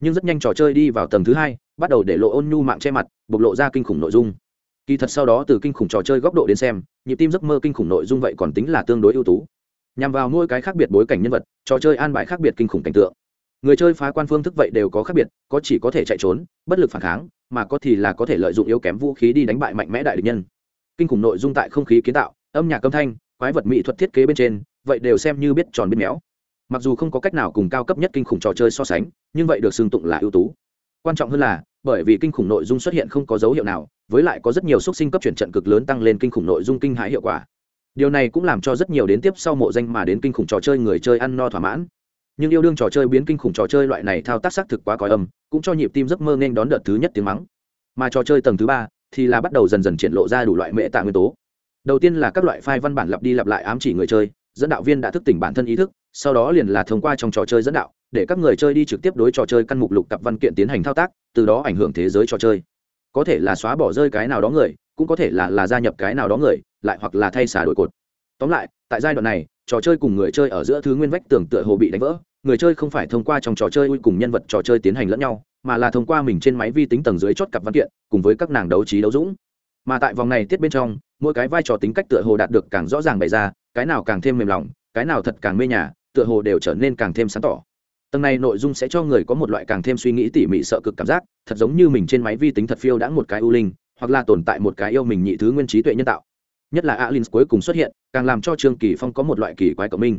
Nhưng rất nhanh trò chơi đi vào tầng thứ hai, bắt đầu để lộ ôn nhu mạng che mặt, bộc lộ ra kinh khủng nội dung kỳ thật sau đó từ kinh khủng trò chơi góc độ đến xem, nhịp tim giấc mơ kinh khủng nội dung vậy còn tính là tương đối ưu tú. Nhằm vào mỗi cái khác biệt bối cảnh nhân vật, trò chơi an bài khác biệt kinh khủng cảnh tượng. Người chơi phá quan phương thức vậy đều có khác biệt, có chỉ có thể chạy trốn, bất lực phản kháng, mà có thì là có thể lợi dụng yếu kém vũ khí đi đánh bại mạnh mẽ đại địch nhân. Kinh khủng nội dung tại không khí kiến tạo, âm nhạc âm thanh, quái vật mỹ thuật thiết kế bên trên, vậy đều xem như biết tròn biết méo. Mặc dù không có cách nào cùng cao cấp nhất kinh khủng trò chơi so sánh, nhưng vậy được xưng tụng là ưu tú. Quan trọng hơn là, bởi vì kinh khủng nội dung xuất hiện không có dấu hiệu nào với lại có rất nhiều xúc sinh cấp chuyển trận cực lớn tăng lên kinh khủng nội dung kinh hãi hiệu quả. Điều này cũng làm cho rất nhiều đến tiếp sau mộ danh mà đến kinh khủng trò chơi người chơi ăn no thỏa mãn. Nhưng yêu đương trò chơi biến kinh khủng trò chơi loại này thao tác xác thực quá còi âm, cũng cho nhịp tim giấc mơ nên đón đợt thứ nhất tiếng mắng. Mà trò chơi tầng thứ ba thì là bắt đầu dần dần triển lộ ra đủ loại mệ tạ nguyên tố. Đầu tiên là các loại file văn bản lặp đi lặp lại ám chỉ người chơi, dẫn đạo viên đã thức tỉnh bản thân ý thức, sau đó liền là thông qua trong trò chơi dẫn đạo, để các người chơi đi trực tiếp đối trò chơi căn mục lục tập văn kiện tiến hành thao tác, từ đó ảnh hưởng thế giới trò chơi có thể là xóa bỏ rơi cái nào đó người, cũng có thể là là gia nhập cái nào đó người, lại hoặc là thay xả đổi cột. Tóm lại, tại giai đoạn này, trò chơi cùng người chơi ở giữa thứ nguyên vách tưởng tựa hồ bị đánh vỡ, người chơi không phải thông qua trong trò chơi ui cùng nhân vật trò chơi tiến hành lẫn nhau, mà là thông qua mình trên máy vi tính tầng dưới chốt cặp văn kiện, cùng với các nàng đấu trí đấu dũng. Mà tại vòng này tiết bên trong, mỗi cái vai trò tính cách tựa hồ đạt được càng rõ ràng bày ra, cái nào càng thêm mềm lòng, cái nào thật càng mê nhà, tựa hồ đều trở nên càng thêm sáng tỏ tầng này nội dung sẽ cho người có một loại càng thêm suy nghĩ tỉ mỉ sợ cực cảm giác, thật giống như mình trên máy vi tính thật phiêu đã một cái ưu linh, hoặc là tồn tại một cái yêu mình nhị thứ nguyên trí tuệ nhân tạo. Nhất là alin cuối cùng xuất hiện, càng làm cho trương kỳ phong có một loại kỳ quái cộng minh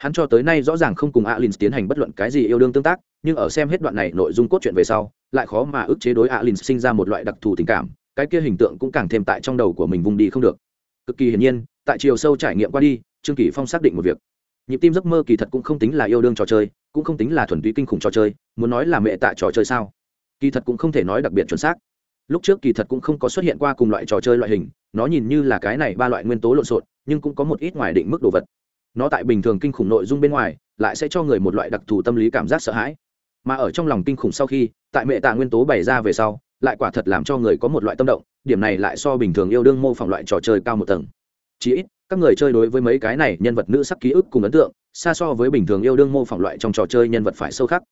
hắn cho tới nay rõ ràng không cùng alin tiến hành bất luận cái gì yêu đương tương tác, nhưng ở xem hết đoạn này nội dung cốt truyện về sau, lại khó mà ức chế đối alin sinh ra một loại đặc thù tình cảm, cái kia hình tượng cũng càng thêm tại trong đầu của mình vùng đi không được. Cực kỳ hiển nhiên, tại chiều sâu trải nghiệm qua đi, trương kỳ phong xác định một việc. Nhịp tim giấc mơ kỳ thật cũng không tính là yêu đương trò chơi cũng không tính là thuần túy kinh khủng trò chơi, muốn nói là mẹ tạ trò chơi sao? Kỳ thật cũng không thể nói đặc biệt chuẩn xác. Lúc trước kỳ thật cũng không có xuất hiện qua cùng loại trò chơi loại hình, nó nhìn như là cái này ba loại nguyên tố lộn xộn, nhưng cũng có một ít ngoài định mức đồ vật. Nó tại bình thường kinh khủng nội dung bên ngoài, lại sẽ cho người một loại đặc thù tâm lý cảm giác sợ hãi. Mà ở trong lòng kinh khủng sau khi, tại mẹ tạ nguyên tố bày ra về sau, lại quả thật làm cho người có một loại tâm động, điểm này lại so bình thường yêu đương mô phỏng loại trò chơi cao một tầng. Chí ít, các người chơi đối với mấy cái này nhân vật nữ sắc ký ức cùng ấn tượng xa so với bình thường yêu đương mô phỏng loại trong trò chơi nhân vật phải sâu khắc.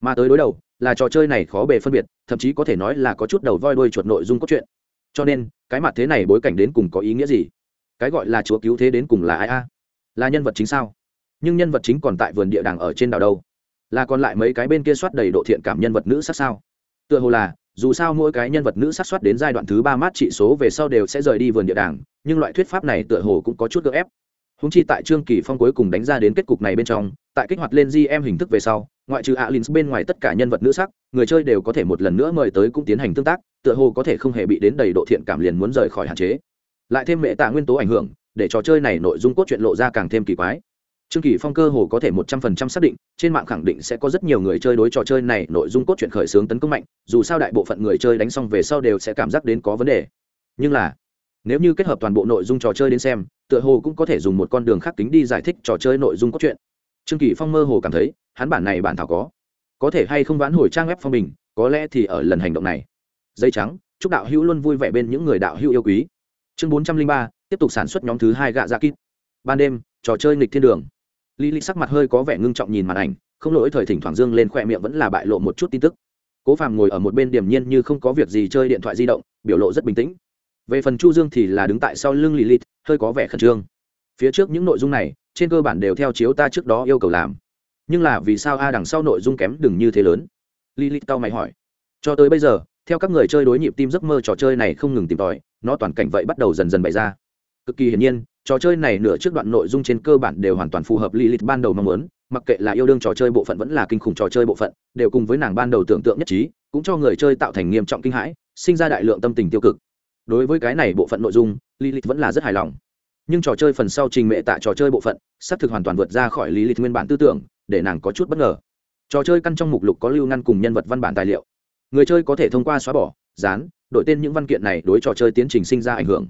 Mà tới đối đầu, là trò chơi này khó bề phân biệt, thậm chí có thể nói là có chút đầu voi đuôi chuột nội dung cốt truyện. Cho nên, cái mặt thế này bối cảnh đến cùng có ý nghĩa gì? Cái gọi là chúa cứu thế đến cùng là ai a? Là nhân vật chính sao? Nhưng nhân vật chính còn tại vườn địa đàng ở trên đảo đâu? Là còn lại mấy cái bên kia soát đầy độ thiện cảm nhân vật nữ sát sao? Tựa hồ là, dù sao mỗi cái nhân vật nữ sát soát đến giai đoạn thứ ba mát trị số về sau đều sẽ rời đi vườn địa đàng, nhưng loại thuyết pháp này tựa hồ cũng có chút gợ ép húng chi tại trương kỳ phong cuối cùng đánh ra đến kết cục này bên trong, tại kích hoạt lên gm hình thức về sau, ngoại trừ alin bên ngoài tất cả nhân vật nữ sắc, người chơi đều có thể một lần nữa mời tới cũng tiến hành tương tác, tựa hồ có thể không hề bị đến đầy độ thiện cảm liền muốn rời khỏi hạn chế. Lại thêm mệ tạ nguyên tố ảnh hưởng, để trò chơi này nội dung cốt truyện lộ ra càng thêm kỳ quái. Trương kỳ phong cơ hồ có thể một trăm phần trăm xác định, trên mạng khẳng định sẽ có rất nhiều người chơi đối trò chơi này nội dung cốt truyện khởi xướng tấn công mạnh, dù sao đại bộ phận người chơi đánh xong về sau đều sẽ cảm giác đến có vấn đề. Nhưng là nếu như kết hợp toàn bộ nội dung trò chơi đến xem, tựa hồ cũng có thể dùng một con đường khác tính đi giải thích trò chơi nội dung cốt truyện. Trương kỳ phong mơ hồ cảm thấy, hắn bản này bản thảo có. Có thể hay không vãn hồi trang web phong bình, có lẽ thì ở lần hành động này. Dây trắng, chúc đạo hữu luôn vui vẻ bên những người đạo hữu yêu quý. Chương bốn trăm linh ba, tiếp tục sản xuất nhóm thứ hai gạ ra kít. Ban đêm, trò chơi nghịch thiên đường. Lý lịch sắc mặt hơi có vẻ ngưng trọng nhìn màn ảnh, không lỗi thời thỉnh thoảng dương lên khoe miệng vẫn là bại lộ một chút tin tức. Cố phàm ngồi ở một bên điểm nhiên như không có việc gì chơi điện thoại di động, biểu lộ rất bình tĩnh về phần chu dương thì là đứng tại sau lưng lilith, hơi có vẻ khẩn trương. Phía trước những nội dung này, trên cơ bản đều theo chiếu ta trước đó yêu cầu làm. Nhưng là vì sao a đằng sau nội dung kém đừng như thế lớn? Lilith tao mày hỏi. Cho tới bây giờ, theo các người chơi đối nhịp tim giấc mơ trò chơi này không ngừng tìm tòi, nó toàn cảnh vậy bắt đầu dần dần bày ra. Cực kỳ hiển nhiên, trò chơi này nửa trước đoạn nội dung trên cơ bản đều hoàn toàn phù hợp lilith ban đầu mong muốn, mặc kệ là yêu đương trò chơi bộ phận vẫn là kinh khủng trò chơi bộ phận, đều cùng với nàng ban đầu tưởng tượng nhất trí, cũng cho người chơi tạo thành nghiêm trọng kinh hãi, sinh ra đại lượng tâm tình tiêu cực đối với cái này bộ phận nội dung, lilith vẫn là rất hài lòng. Nhưng trò chơi phần sau trình mệ tại trò chơi bộ phận, xác thực hoàn toàn vượt ra khỏi lý nguyên bản tư tưởng, để nàng có chút bất ngờ. Trò chơi căn trong mục lục có lưu ngăn cùng nhân vật văn bản tài liệu. Người chơi có thể thông qua xóa bỏ, dán, đổi tên những văn kiện này đối trò chơi tiến trình sinh ra ảnh hưởng.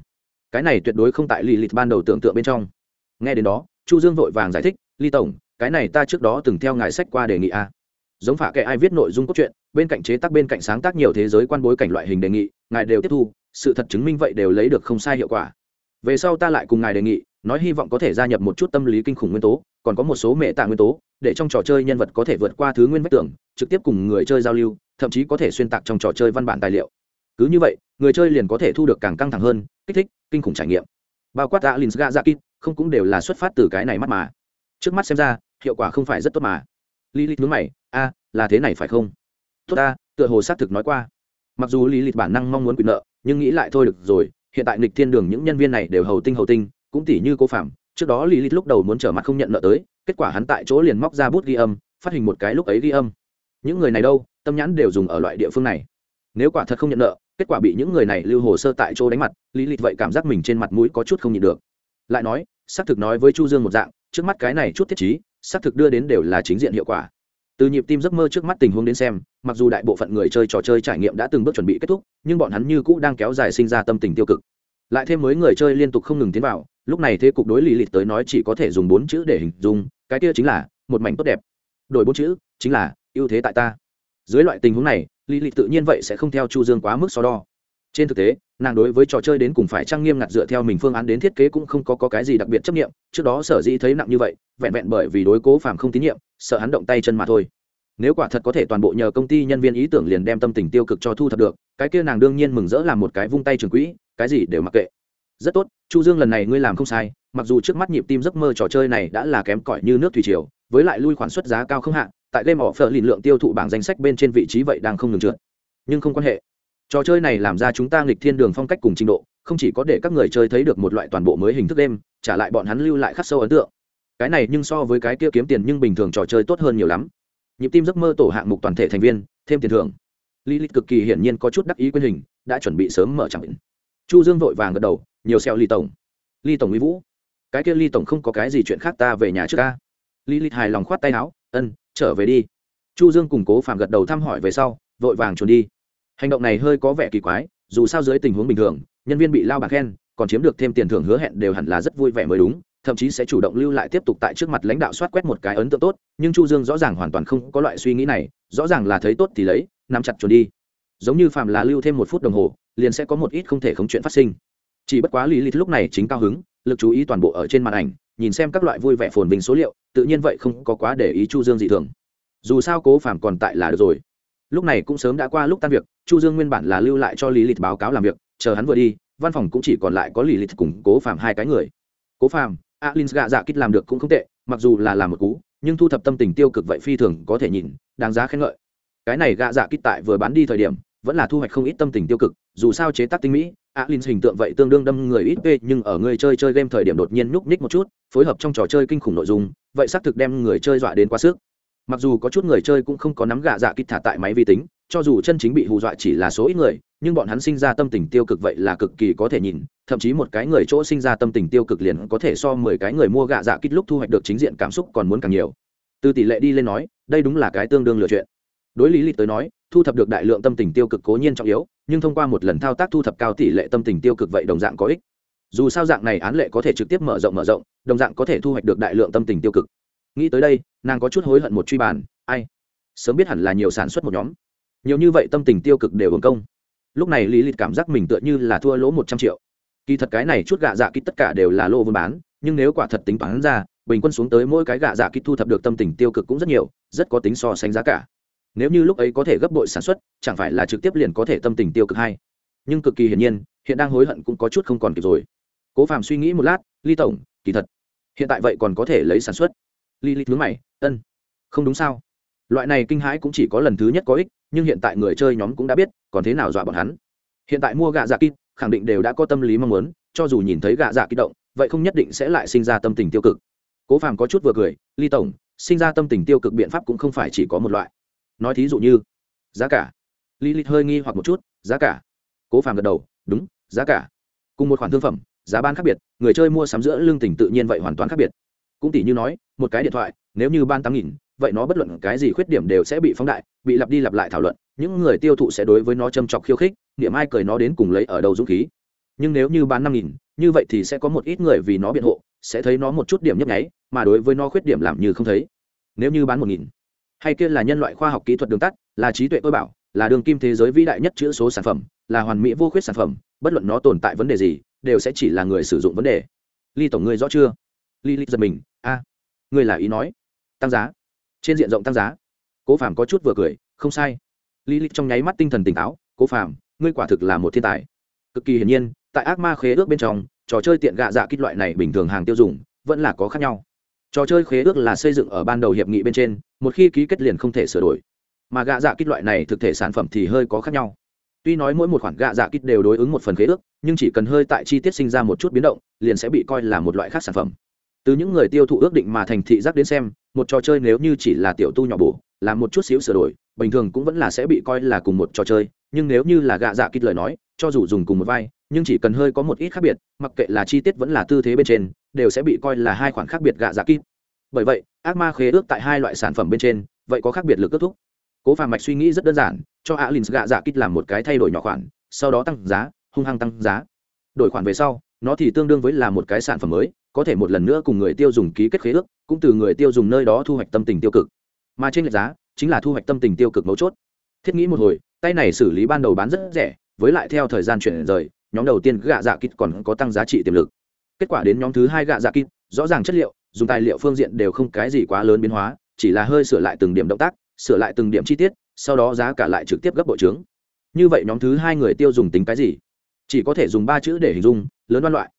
Cái này tuyệt đối không tại lý lịch ban đầu tưởng tượng bên trong. Nghe đến đó, chu dương vội vàng giải thích, ly tổng, cái này ta trước đó từng theo ngài sách qua đề nghị a. Giống phả kệ ai viết nội dung cốt truyện, bên cạnh chế tác bên cạnh sáng tác nhiều thế giới quan bối cảnh loại hình đề nghị, ngài đều tiếp thu sự thật chứng minh vậy đều lấy được không sai hiệu quả. Về sau ta lại cùng ngài đề nghị, nói hy vọng có thể gia nhập một chút tâm lý kinh khủng nguyên tố, còn có một số mệ tạ nguyên tố, để trong trò chơi nhân vật có thể vượt qua thứ nguyên vách tưởng trực tiếp cùng người chơi giao lưu, thậm chí có thể xuyên tạc trong trò chơi văn bản tài liệu. Cứ như vậy, người chơi liền có thể thu được càng căng thẳng hơn, kích thích, kinh khủng trải nghiệm. Bao quát đã lin ga dạ kít không cũng đều là xuất phát từ cái này mắt mà. Trước mắt xem ra, hiệu quả không phải rất tốt mà. Lý lịch nhướng mày, a, là thế này phải không? Tốt ta, tựa hồ xác thực nói qua. Mặc dù lý lịch bản năng mong muốn quyền nợ nhưng nghĩ lại thôi được rồi, hiện tại nịch thiên đường những nhân viên này đều hầu tinh hầu tinh, cũng tỷ như cô phạm trước đó lý lít lúc đầu muốn trở mặt không nhận nợ tới, kết quả hắn tại chỗ liền móc ra bút ghi âm, phát hình một cái lúc ấy ghi âm. Những người này đâu, tâm nhãn đều dùng ở loại địa phương này. Nếu quả thật không nhận nợ, kết quả bị những người này lưu hồ sơ tại chỗ đánh mặt lý lịch vậy cảm giác mình trên mặt mũi có chút không nhịn được. Lại nói, xác thực nói với chu dương một dạng, trước mắt cái này chút thiết chí xác thực đưa đến đều là chính diện hiệu quả từ nhịp tim giấc mơ trước mắt tình huống đến xem, mặc dù đại bộ phận người chơi trò chơi trải nghiệm đã từng bước chuẩn bị kết thúc, nhưng bọn hắn như cũ đang kéo dài sinh ra tâm tình tiêu cực. Lại thêm mới người chơi liên tục không ngừng tiến vào, lúc này thế cục đối lì lịt tới nói chỉ có thể dùng bốn chữ để hình dung, cái kia chính là, một mảnh tốt đẹp. Đổi bốn chữ, chính là, ưu thế tại ta. Dưới loại tình huống này lì lịt tự nhiên vậy sẽ không theo chu dương quá mức so đo trên thực tế nàng đối với trò chơi đến cùng phải trang nghiêm ngặt dựa theo mình phương án đến thiết kế cũng không có, có cái gì đặc biệt chấp nghiệm trước đó sở dĩ thấy nặng như vậy vẹn vẹn bởi vì đối cố phàm không tín nhiệm sợ hắn động tay chân mà thôi. Nếu quả thật có thể toàn bộ nhờ công ty nhân viên ý tưởng liền đem tâm tình tiêu cực cho thu thập được cái kia nàng đương nhiên mừng rỡ làm một cái vung tay trường quỹ cái gì đều mặc kệ. Rất tốt chu dương lần này ngươi làm không sai mặc dù trước mắt nhịp tim giấc mơ trò chơi này đã là kém cỏi như nước thủy triều với lại lui khoản xuất giá cao không hạn tại game offer lìn lượng tiêu thụ bảng danh sách bên trên vị trí vậy đang không ngừng trượt. Nhưng không quan hệ trò chơi này làm ra chúng ta nghịch thiên đường phong cách cùng trình độ, không chỉ có để các người chơi thấy được một loại toàn bộ mới hình thức đêm, trả lại bọn hắn lưu lại khắc sâu ấn tượng. Cái này nhưng so với cái kia kiếm tiền nhưng bình thường trò chơi tốt hơn nhiều lắm. Nhịp tim giấc mơ tổ hạng mục toàn thể thành viên, thêm tiền thưởng. Lý lịch cực kỳ hiển nhiên có chút đắc ý quyền hình, đã chuẩn bị sớm mở chẳng định. Chu dương vội vàng gật đầu, nhiều xeo ly tổng. Ly tổng mỹ vũ. Cái kia ly tổng không có cái gì chuyện khác ta về nhà trước ca lý lịch hài lòng khoát tay áo, ân, trở về đi. Chu dương cùng cố phạm gật đầu thăm hỏi về sau, vội vàng trốn đi hành động này hơi có vẻ kỳ quái, dù sao dưới tình huống bình thường, nhân viên bị lao bạc khen, còn chiếm được thêm tiền thưởng hứa hẹn đều hẳn là rất vui vẻ mới đúng, thậm chí sẽ chủ động lưu lại tiếp tục tại trước mặt lãnh đạo soát quét một cái ấn tượng tốt, nhưng chu dương rõ ràng hoàn toàn không có loại suy nghĩ này, rõ ràng là thấy tốt thì lấy, nắm chặt trốn đi. Giống như phạm là lưu thêm một phút đồng hồ, liền sẽ có một ít không thể khống chuyện phát sinh. Chỉ bất quá lý lịch lúc này chính cao hứng, lực chú ý toàn bộ ở trên màn ảnh, nhìn xem các loại vui vẻ phồn bình số liệu, tự nhiên vậy không có quá để ý chu dương dị thường. Dù sao cố phạm còn tại là được rồi. Lúc này cũng sớm đã qua lúc tan việc chu dương nguyên bản là lưu lại cho lý lịch báo cáo làm việc, chờ hắn vừa đi, văn phòng cũng chỉ còn lại có lý lịch cùng cố Phàm hai cái người. Cố phạm alin gạ dạ kích làm được cũng không tệ, mặc dù là làm một cú, nhưng thu thập tâm tình tiêu cực vậy phi thường có thể nhìn, đáng giá khen ngợi. Cái này gạ dạ kích tại vừa bán đi thời điểm, vẫn là thu hoạch không ít tâm tình tiêu cực, dù sao chế tác tinh mỹ alin hình tượng vậy tương đương đâm người ít p nhưng ở người chơi chơi game thời điểm đột nhiên nhúc nhích một chút, phối hợp trong trò chơi kinh khủng nội dung, vậy xác thực đem người chơi dọa đến quá sức. Mặc dù có chút người chơi cũng không có nắm gạ dạ kích thả tại máy vi tính cho dù chân chính bị hù dọa chỉ là số ít người, nhưng bọn hắn sinh ra tâm tình tiêu cực vậy là cực kỳ có thể nhìn, thậm chí một cái người chỗ sinh ra tâm tình tiêu cực liền có thể so mười cái người mua gạ dạ kích lúc thu hoạch được chính diện cảm xúc còn muốn càng nhiều. Từ tỷ lệ đi lên nói, đây đúng là cái tương đương lựa chuyện. Đối lý lịch tới nói, thu thập được đại lượng tâm tình tiêu cực cố nhiên trọng yếu, nhưng thông qua một lần thao tác thu thập cao tỷ lệ tâm tình tiêu cực vậy đồng dạng có ích. Dù sao dạng này án lệ có thể trực tiếp mở rộng mở rộng, đồng dạng có thể thu hoạch được đại lượng tâm tình tiêu cực. Nghĩ tới đây, nàng có chút hối hận một truy bàn, ai? Sớm biết hẳn là nhiều sản xuất một nhóm nhiều như vậy tâm tình tiêu cực đều hưởng công. Lúc này lý lịch cảm giác mình tựa như là thua lỗ một trăm triệu. Kỳ thật cái này chút gạ dạ kít tất cả đều là lô vốn bán, nhưng nếu quả thật tính toán ra, bình quân xuống tới mỗi cái gạ dạ kít thu thập được tâm tình tiêu cực cũng rất nhiều, rất có tính so sánh giá cả. Nếu như lúc ấy có thể gấp bội sản xuất, chẳng phải là trực tiếp liền có thể tâm tình tiêu cực hay. Nhưng cực kỳ hiển nhiên, hiện đang hối hận cũng có chút không còn kịp rồi. Cố phàm suy nghĩ một lát ly tổng, kỳ thật, hiện tại vậy còn có thể lấy sản xuất. Ly ly thứ mày, ân, không đúng sao. Loại này kinh hãi cũng chỉ có lần thứ nhất có ích nhưng hiện tại người chơi nhóm cũng đã biết, còn thế nào dọa bọn hắn. Hiện tại mua gạ dạ kít, khẳng định đều đã có tâm lý mong muốn, cho dù nhìn thấy gạ dạ kích động, vậy không nhất định sẽ lại sinh ra tâm tình tiêu cực. Cố phàm có chút vừa cười, ly tổng, sinh ra tâm tình tiêu cực biện pháp cũng không phải chỉ có một loại. Nói thí dụ như, giá cả. Ly ly hơi nghi hoặc một chút, giá cả? Cố phàm gật đầu, đúng, giá cả. Cùng một khoản thương phẩm, giá ban khác biệt, người chơi mua sắm giữa lương tình tự nhiên vậy hoàn toàn khác biệt. Cũng tỷ như nói, một cái điện thoại, nếu như ban tám nghìn vậy nó bất luận cái gì khuyết điểm đều sẽ bị phóng đại bị lặp đi lặp lại thảo luận những người tiêu thụ sẽ đối với nó châm chọc khiêu khích niệm ai cười nó đến cùng lấy ở đầu dũng khí. Nhưng nếu như bán năm nghìn như vậy thì sẽ có một ít người vì nó biện hộ sẽ thấy nó một chút điểm nhấp nháy mà đối với nó khuyết điểm làm như không thấy. Nếu như bán một nghìn hay kia là nhân loại khoa học kỹ thuật đường tắt là trí tuệ tôi bảo là đường kim thế giới vĩ đại nhất chữ số sản phẩm là hoàn mỹ vô khuyết sản phẩm bất luận nó tồn tại vấn đề gì đều sẽ chỉ là người sử dụng vấn đề. Ly tổng ngươi rõ chưa? Ly ly giật mình a à, ngươi là ý nói. Tăng giá trên diện rộng tăng giá. Cố phàm có chút vừa cười, không sai. Lý lịch trong nháy mắt tinh thần tỉnh táo, cố phàm, ngươi quả thực là một thiên tài. Cực kỳ hiển nhiên, tại ác ma khế ước bên trong, trò chơi tiện gạ dạ kích loại này bình thường hàng tiêu dùng, vẫn là có khác nhau. Trò chơi khế ước là xây dựng ở ban đầu hiệp nghị bên trên, một khi ký kết liền không thể sửa đổi. Mà gạ dạ kích loại này thực thể sản phẩm thì hơi có khác nhau. Tuy nói mỗi một khoản gạ dạ kích đều đối ứng một phần khế ước, nhưng chỉ cần hơi tại chi tiết sinh ra một chút biến động, liền sẽ bị coi là một loại khác sản phẩm. Từ những người tiêu thụ ước định mà thành thị giác đến xem một trò chơi nếu như chỉ là tiểu tu nhỏ bổ, làm một chút xíu sửa đổi, bình thường cũng vẫn là sẽ bị coi là cùng một trò chơi, nhưng nếu như là gạ dạ kích lời nói, cho dù dùng cùng một vai, nhưng chỉ cần hơi có một ít khác biệt, mặc kệ là chi tiết vẫn là tư thế bên trên, đều sẽ bị coi là hai khoản khác biệt gạ dạ kít bởi vậy, ác ma khế ước tại hai loại sản phẩm bên trên, vậy có khác biệt lực kết thúc. Cố phàm mạch suy nghĩ rất đơn giản, cho alin gạ dạ kít làm một cái thay đổi nhỏ khoản, sau đó tăng giá, hung hăng tăng giá. Đổi khoản về sau, nó thì tương đương với là một cái sản phẩm mới có thể một lần nữa cùng người tiêu dùng ký kết khế ước, cũng từ người tiêu dùng nơi đó thu hoạch tâm tình tiêu cực. Mà trên lệch giá, chính là thu hoạch tâm tình tiêu cực mấu chốt. Thiết nghĩ một hồi, tay này xử lý ban đầu bán rất rẻ, với lại theo thời gian chuyển rời, nhóm đầu tiên gạ dạ kít còn có tăng giá trị tiềm lực. Kết quả đến nhóm thứ hai gạ dạ kít, rõ ràng chất liệu, dùng tài liệu phương diện đều không cái gì quá lớn biến hóa, chỉ là hơi sửa lại từng điểm động tác, sửa lại từng điểm chi tiết, sau đó giá cả lại trực tiếp gấp bội trướng. Như vậy nhóm thứ hai người tiêu dùng tính cái gì? Chỉ có thể dùng ba chữ để hình dung, lớn đoan loại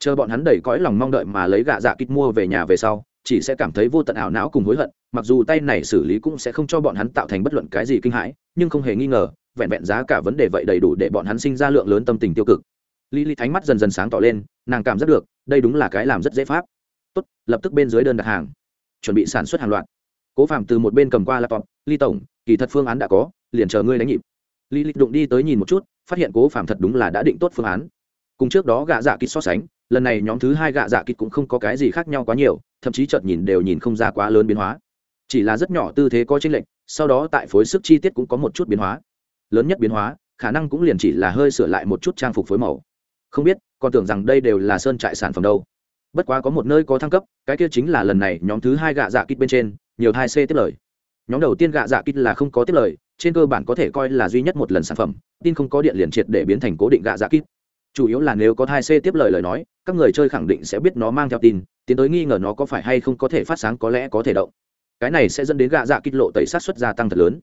chờ bọn hắn đầy cõi lòng mong đợi mà lấy gạ dạ kít mua về nhà về sau, chỉ sẽ cảm thấy vô tận ảo não cùng hối hận, mặc dù tay này xử lý cũng sẽ không cho bọn hắn tạo thành bất luận cái gì kinh hãi, nhưng không hề nghi ngờ, vẹn vẹn giá cả vấn đề vậy đầy đủ để bọn hắn sinh ra lượng lớn tâm tình tiêu cực. Lý lý thánh mắt dần dần sáng tỏ lên, nàng cảm giác được, đây đúng là cái làm rất dễ pháp. Tốt, lập tức bên dưới đơn đặt hàng. Chuẩn bị sản xuất hàng loạt. Cố phạm từ một bên cầm qua laptop, ly tổng, kỳ thật phương án đã có, liền chờ ngươi đánh nhịp. Lý lịch đụng đi tới nhìn một chút, phát hiện cố phạm thật đúng là đã định tốt phương án. Cùng trước đó gạ dạ kít so sánh lần này nhóm thứ hai gạ dạ kít cũng không có cái gì khác nhau quá nhiều, thậm chí chợt nhìn đều nhìn không ra quá lớn biến hóa. Chỉ là rất nhỏ tư thế có chênh lệch, sau đó tại phối sức chi tiết cũng có một chút biến hóa. Lớn nhất biến hóa, khả năng cũng liền chỉ là hơi sửa lại một chút trang phục phối màu. Không biết, còn tưởng rằng đây đều là sơn trại sản phẩm đâu. Bất quá có một nơi có thăng cấp, cái kia chính là lần này nhóm thứ hai gạ dạ kít bên trên, nhiều hai c tiếp lời. Nhóm đầu tiên gạ dạ kít là không có tiếp lời, trên cơ bản có thể coi là duy nhất một lần sản phẩm, tin không có điện liền triệt để biến thành cố định gạ dạ kít chủ yếu là nếu có thai c tiếp lời lời nói, các người chơi khẳng định sẽ biết nó mang theo tin, tiến tới nghi ngờ nó có phải hay không có thể phát sáng có lẽ có thể động. Cái này sẽ dẫn đến gạ dạ kích lộ tẩy sát xuất gia tăng thật lớn.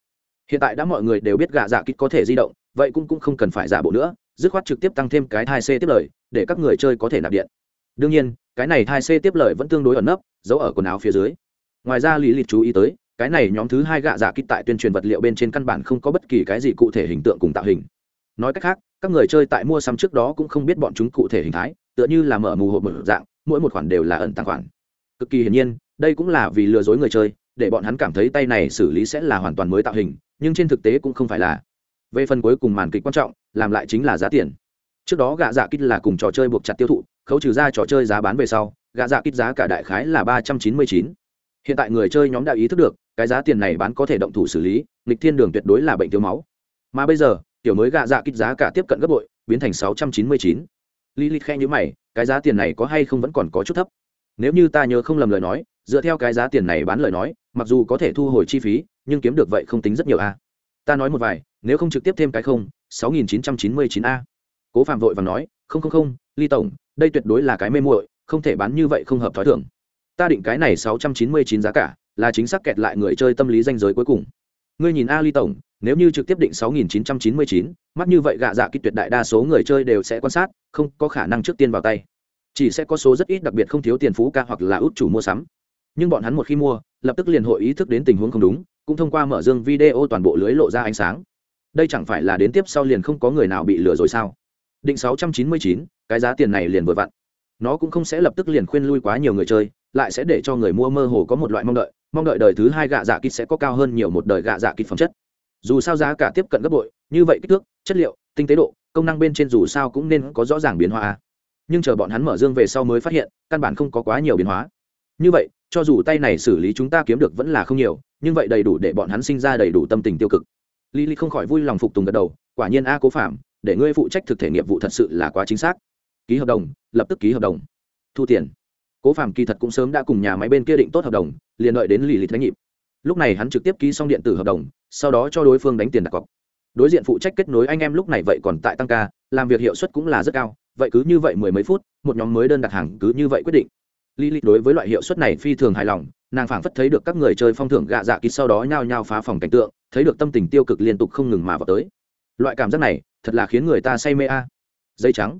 Hiện tại đã mọi người đều biết gạ dạ kích có thể di động, vậy cũng cũng không cần phải giả bộ nữa, dứt khoát trực tiếp tăng thêm cái thai c tiếp lời, để các người chơi có thể nạp điện. Đương nhiên, cái này thai c tiếp lời vẫn tương đối ẩn nấp, giấu ở quần áo phía dưới. Ngoài ra lý lịch chú ý tới, cái này nhóm thứ hai gạ dạ kích tại tuyên truyền vật liệu bên trên căn bản không có bất kỳ cái gì cụ thể hình tượng cùng tạo hình nói cách khác, các người chơi tại mua sắm trước đó cũng không biết bọn chúng cụ thể hình thái, tựa như là mở mù hộp mở dạng, mỗi một khoản đều là ẩn tàng khoản. Cực kỳ hiển nhiên, đây cũng là vì lừa dối người chơi, để bọn hắn cảm thấy tay này xử lý sẽ là hoàn toàn mới tạo hình, nhưng trên thực tế cũng không phải là. Về phần cuối cùng màn kịch quan trọng, làm lại chính là giá tiền. Trước đó gạ dạ kít là cùng trò chơi buộc chặt tiêu thụ, khấu trừ ra trò chơi giá bán về sau, gạ dạ kít giá cả đại khái là ba trăm chín mươi chín. Hiện tại người chơi nhóm đã ý thức được, cái giá tiền này bán có thể động thủ xử lý, nghịch thiên đường tuyệt đối là bệnh thiếu máu. Mà bây giờ tiểu mới gạ dạ kích giá cả tiếp cận gấp bội, biến thành sáu trăm chín mươi chín. Li li khe nhữ mày, cái giá tiền này có hay không vẫn còn có chút thấp. Nếu như ta nhớ không lầm lời nói, dựa theo cái giá tiền này bán lời nói, mặc dù có thể thu hồi chi phí, nhưng kiếm được vậy không tính rất nhiều a. Ta nói một vài, nếu không trực tiếp thêm cái không, sáu nghìn chín trăm chín mươi chín a. Cố phạm vội và nói, không không không, ly tổng, đây tuyệt đối là cái mê muội, không thể bán như vậy không hợp t h ó i thưởng ta định cái này sáu trăm chín mươi chín giá cả, là chính xác kẹt lại người chơi tâm lý danh giới cuối cùng ngươi nhìn a ly tổng nếu như trực tiếp định sáu nghìn chín trăm chín mươi chín mắt như vậy gạ dạ kích tuyệt đại đa số người chơi đều sẽ quan sát không có khả năng trước tiên vào tay. Chỉ sẽ có số rất ít đặc biệt không thiếu tiền phú ca hoặc là út chủ mua sắm. Nhưng bọn hắn một khi mua lập tức liền hội ý thức đến tình huống không đúng cũng thông qua mở dương video toàn bộ lưới lộ ra ánh sáng. Đây chẳng phải là đến tiếp sau liền không có người nào bị lừa rồi sao? Định 699, cái giá tiền này liền vừa vặn nó cũng không sẽ lập tức liền khuyên lui quá nhiều người chơi, lại sẽ để cho người mua mơ hồ có một loại mong đợi mong đợi đời thứ hai gạ dạ kít sẽ có cao hơn nhiều một đời gạ dạ kít phẩm chất. Dù sao giá cả tiếp cận gấp bội, như vậy kích thước, chất liệu, tinh tế độ, công năng bên trên dù sao cũng nên có rõ ràng biến hóa. Nhưng chờ bọn hắn mở dương về sau mới phát hiện, căn bản không có quá nhiều biến hóa. Như vậy, cho dù tay này xử lý chúng ta kiếm được vẫn là không nhiều, nhưng vậy đầy đủ để bọn hắn sinh ra đầy đủ tâm tình tiêu cực. Lý lý không khỏi vui lòng phục tùng gật đầu, quả nhiên a cố phạm để ngươi phụ trách thực thể nghiệp vụ thật sự là quá chính xác. Ký hợp đồng lập tức ký hợp đồng. Thu tiền. Cố phạm kỳ thật cũng sớm đã cùng nhà máy bên kia định tốt hợp đồng liền đợi đến lì lì đánh nhịp. Lúc này hắn trực tiếp ký xong điện tử hợp đồng sau đó cho đối phương đánh tiền đặt cọc. Đối diện phụ trách kết nối anh em lúc này vậy còn tại tăng ca làm việc hiệu suất cũng là rất cao vậy cứ như vậy mười mấy phút một nhóm mới đơn đặt hàng cứ như vậy quyết định. Lilith đối với loại hiệu suất này phi thường hài lòng, nàng phảng phất thấy được các người chơi phong thưởng gạ dạ kịt sau đó nhao nhao phá phòng cảnh tượng, thấy được tâm tình tiêu cực liên tục không ngừng mà vào tới. Loại cảm giác này, thật là khiến người ta say mê a. Dây trắng,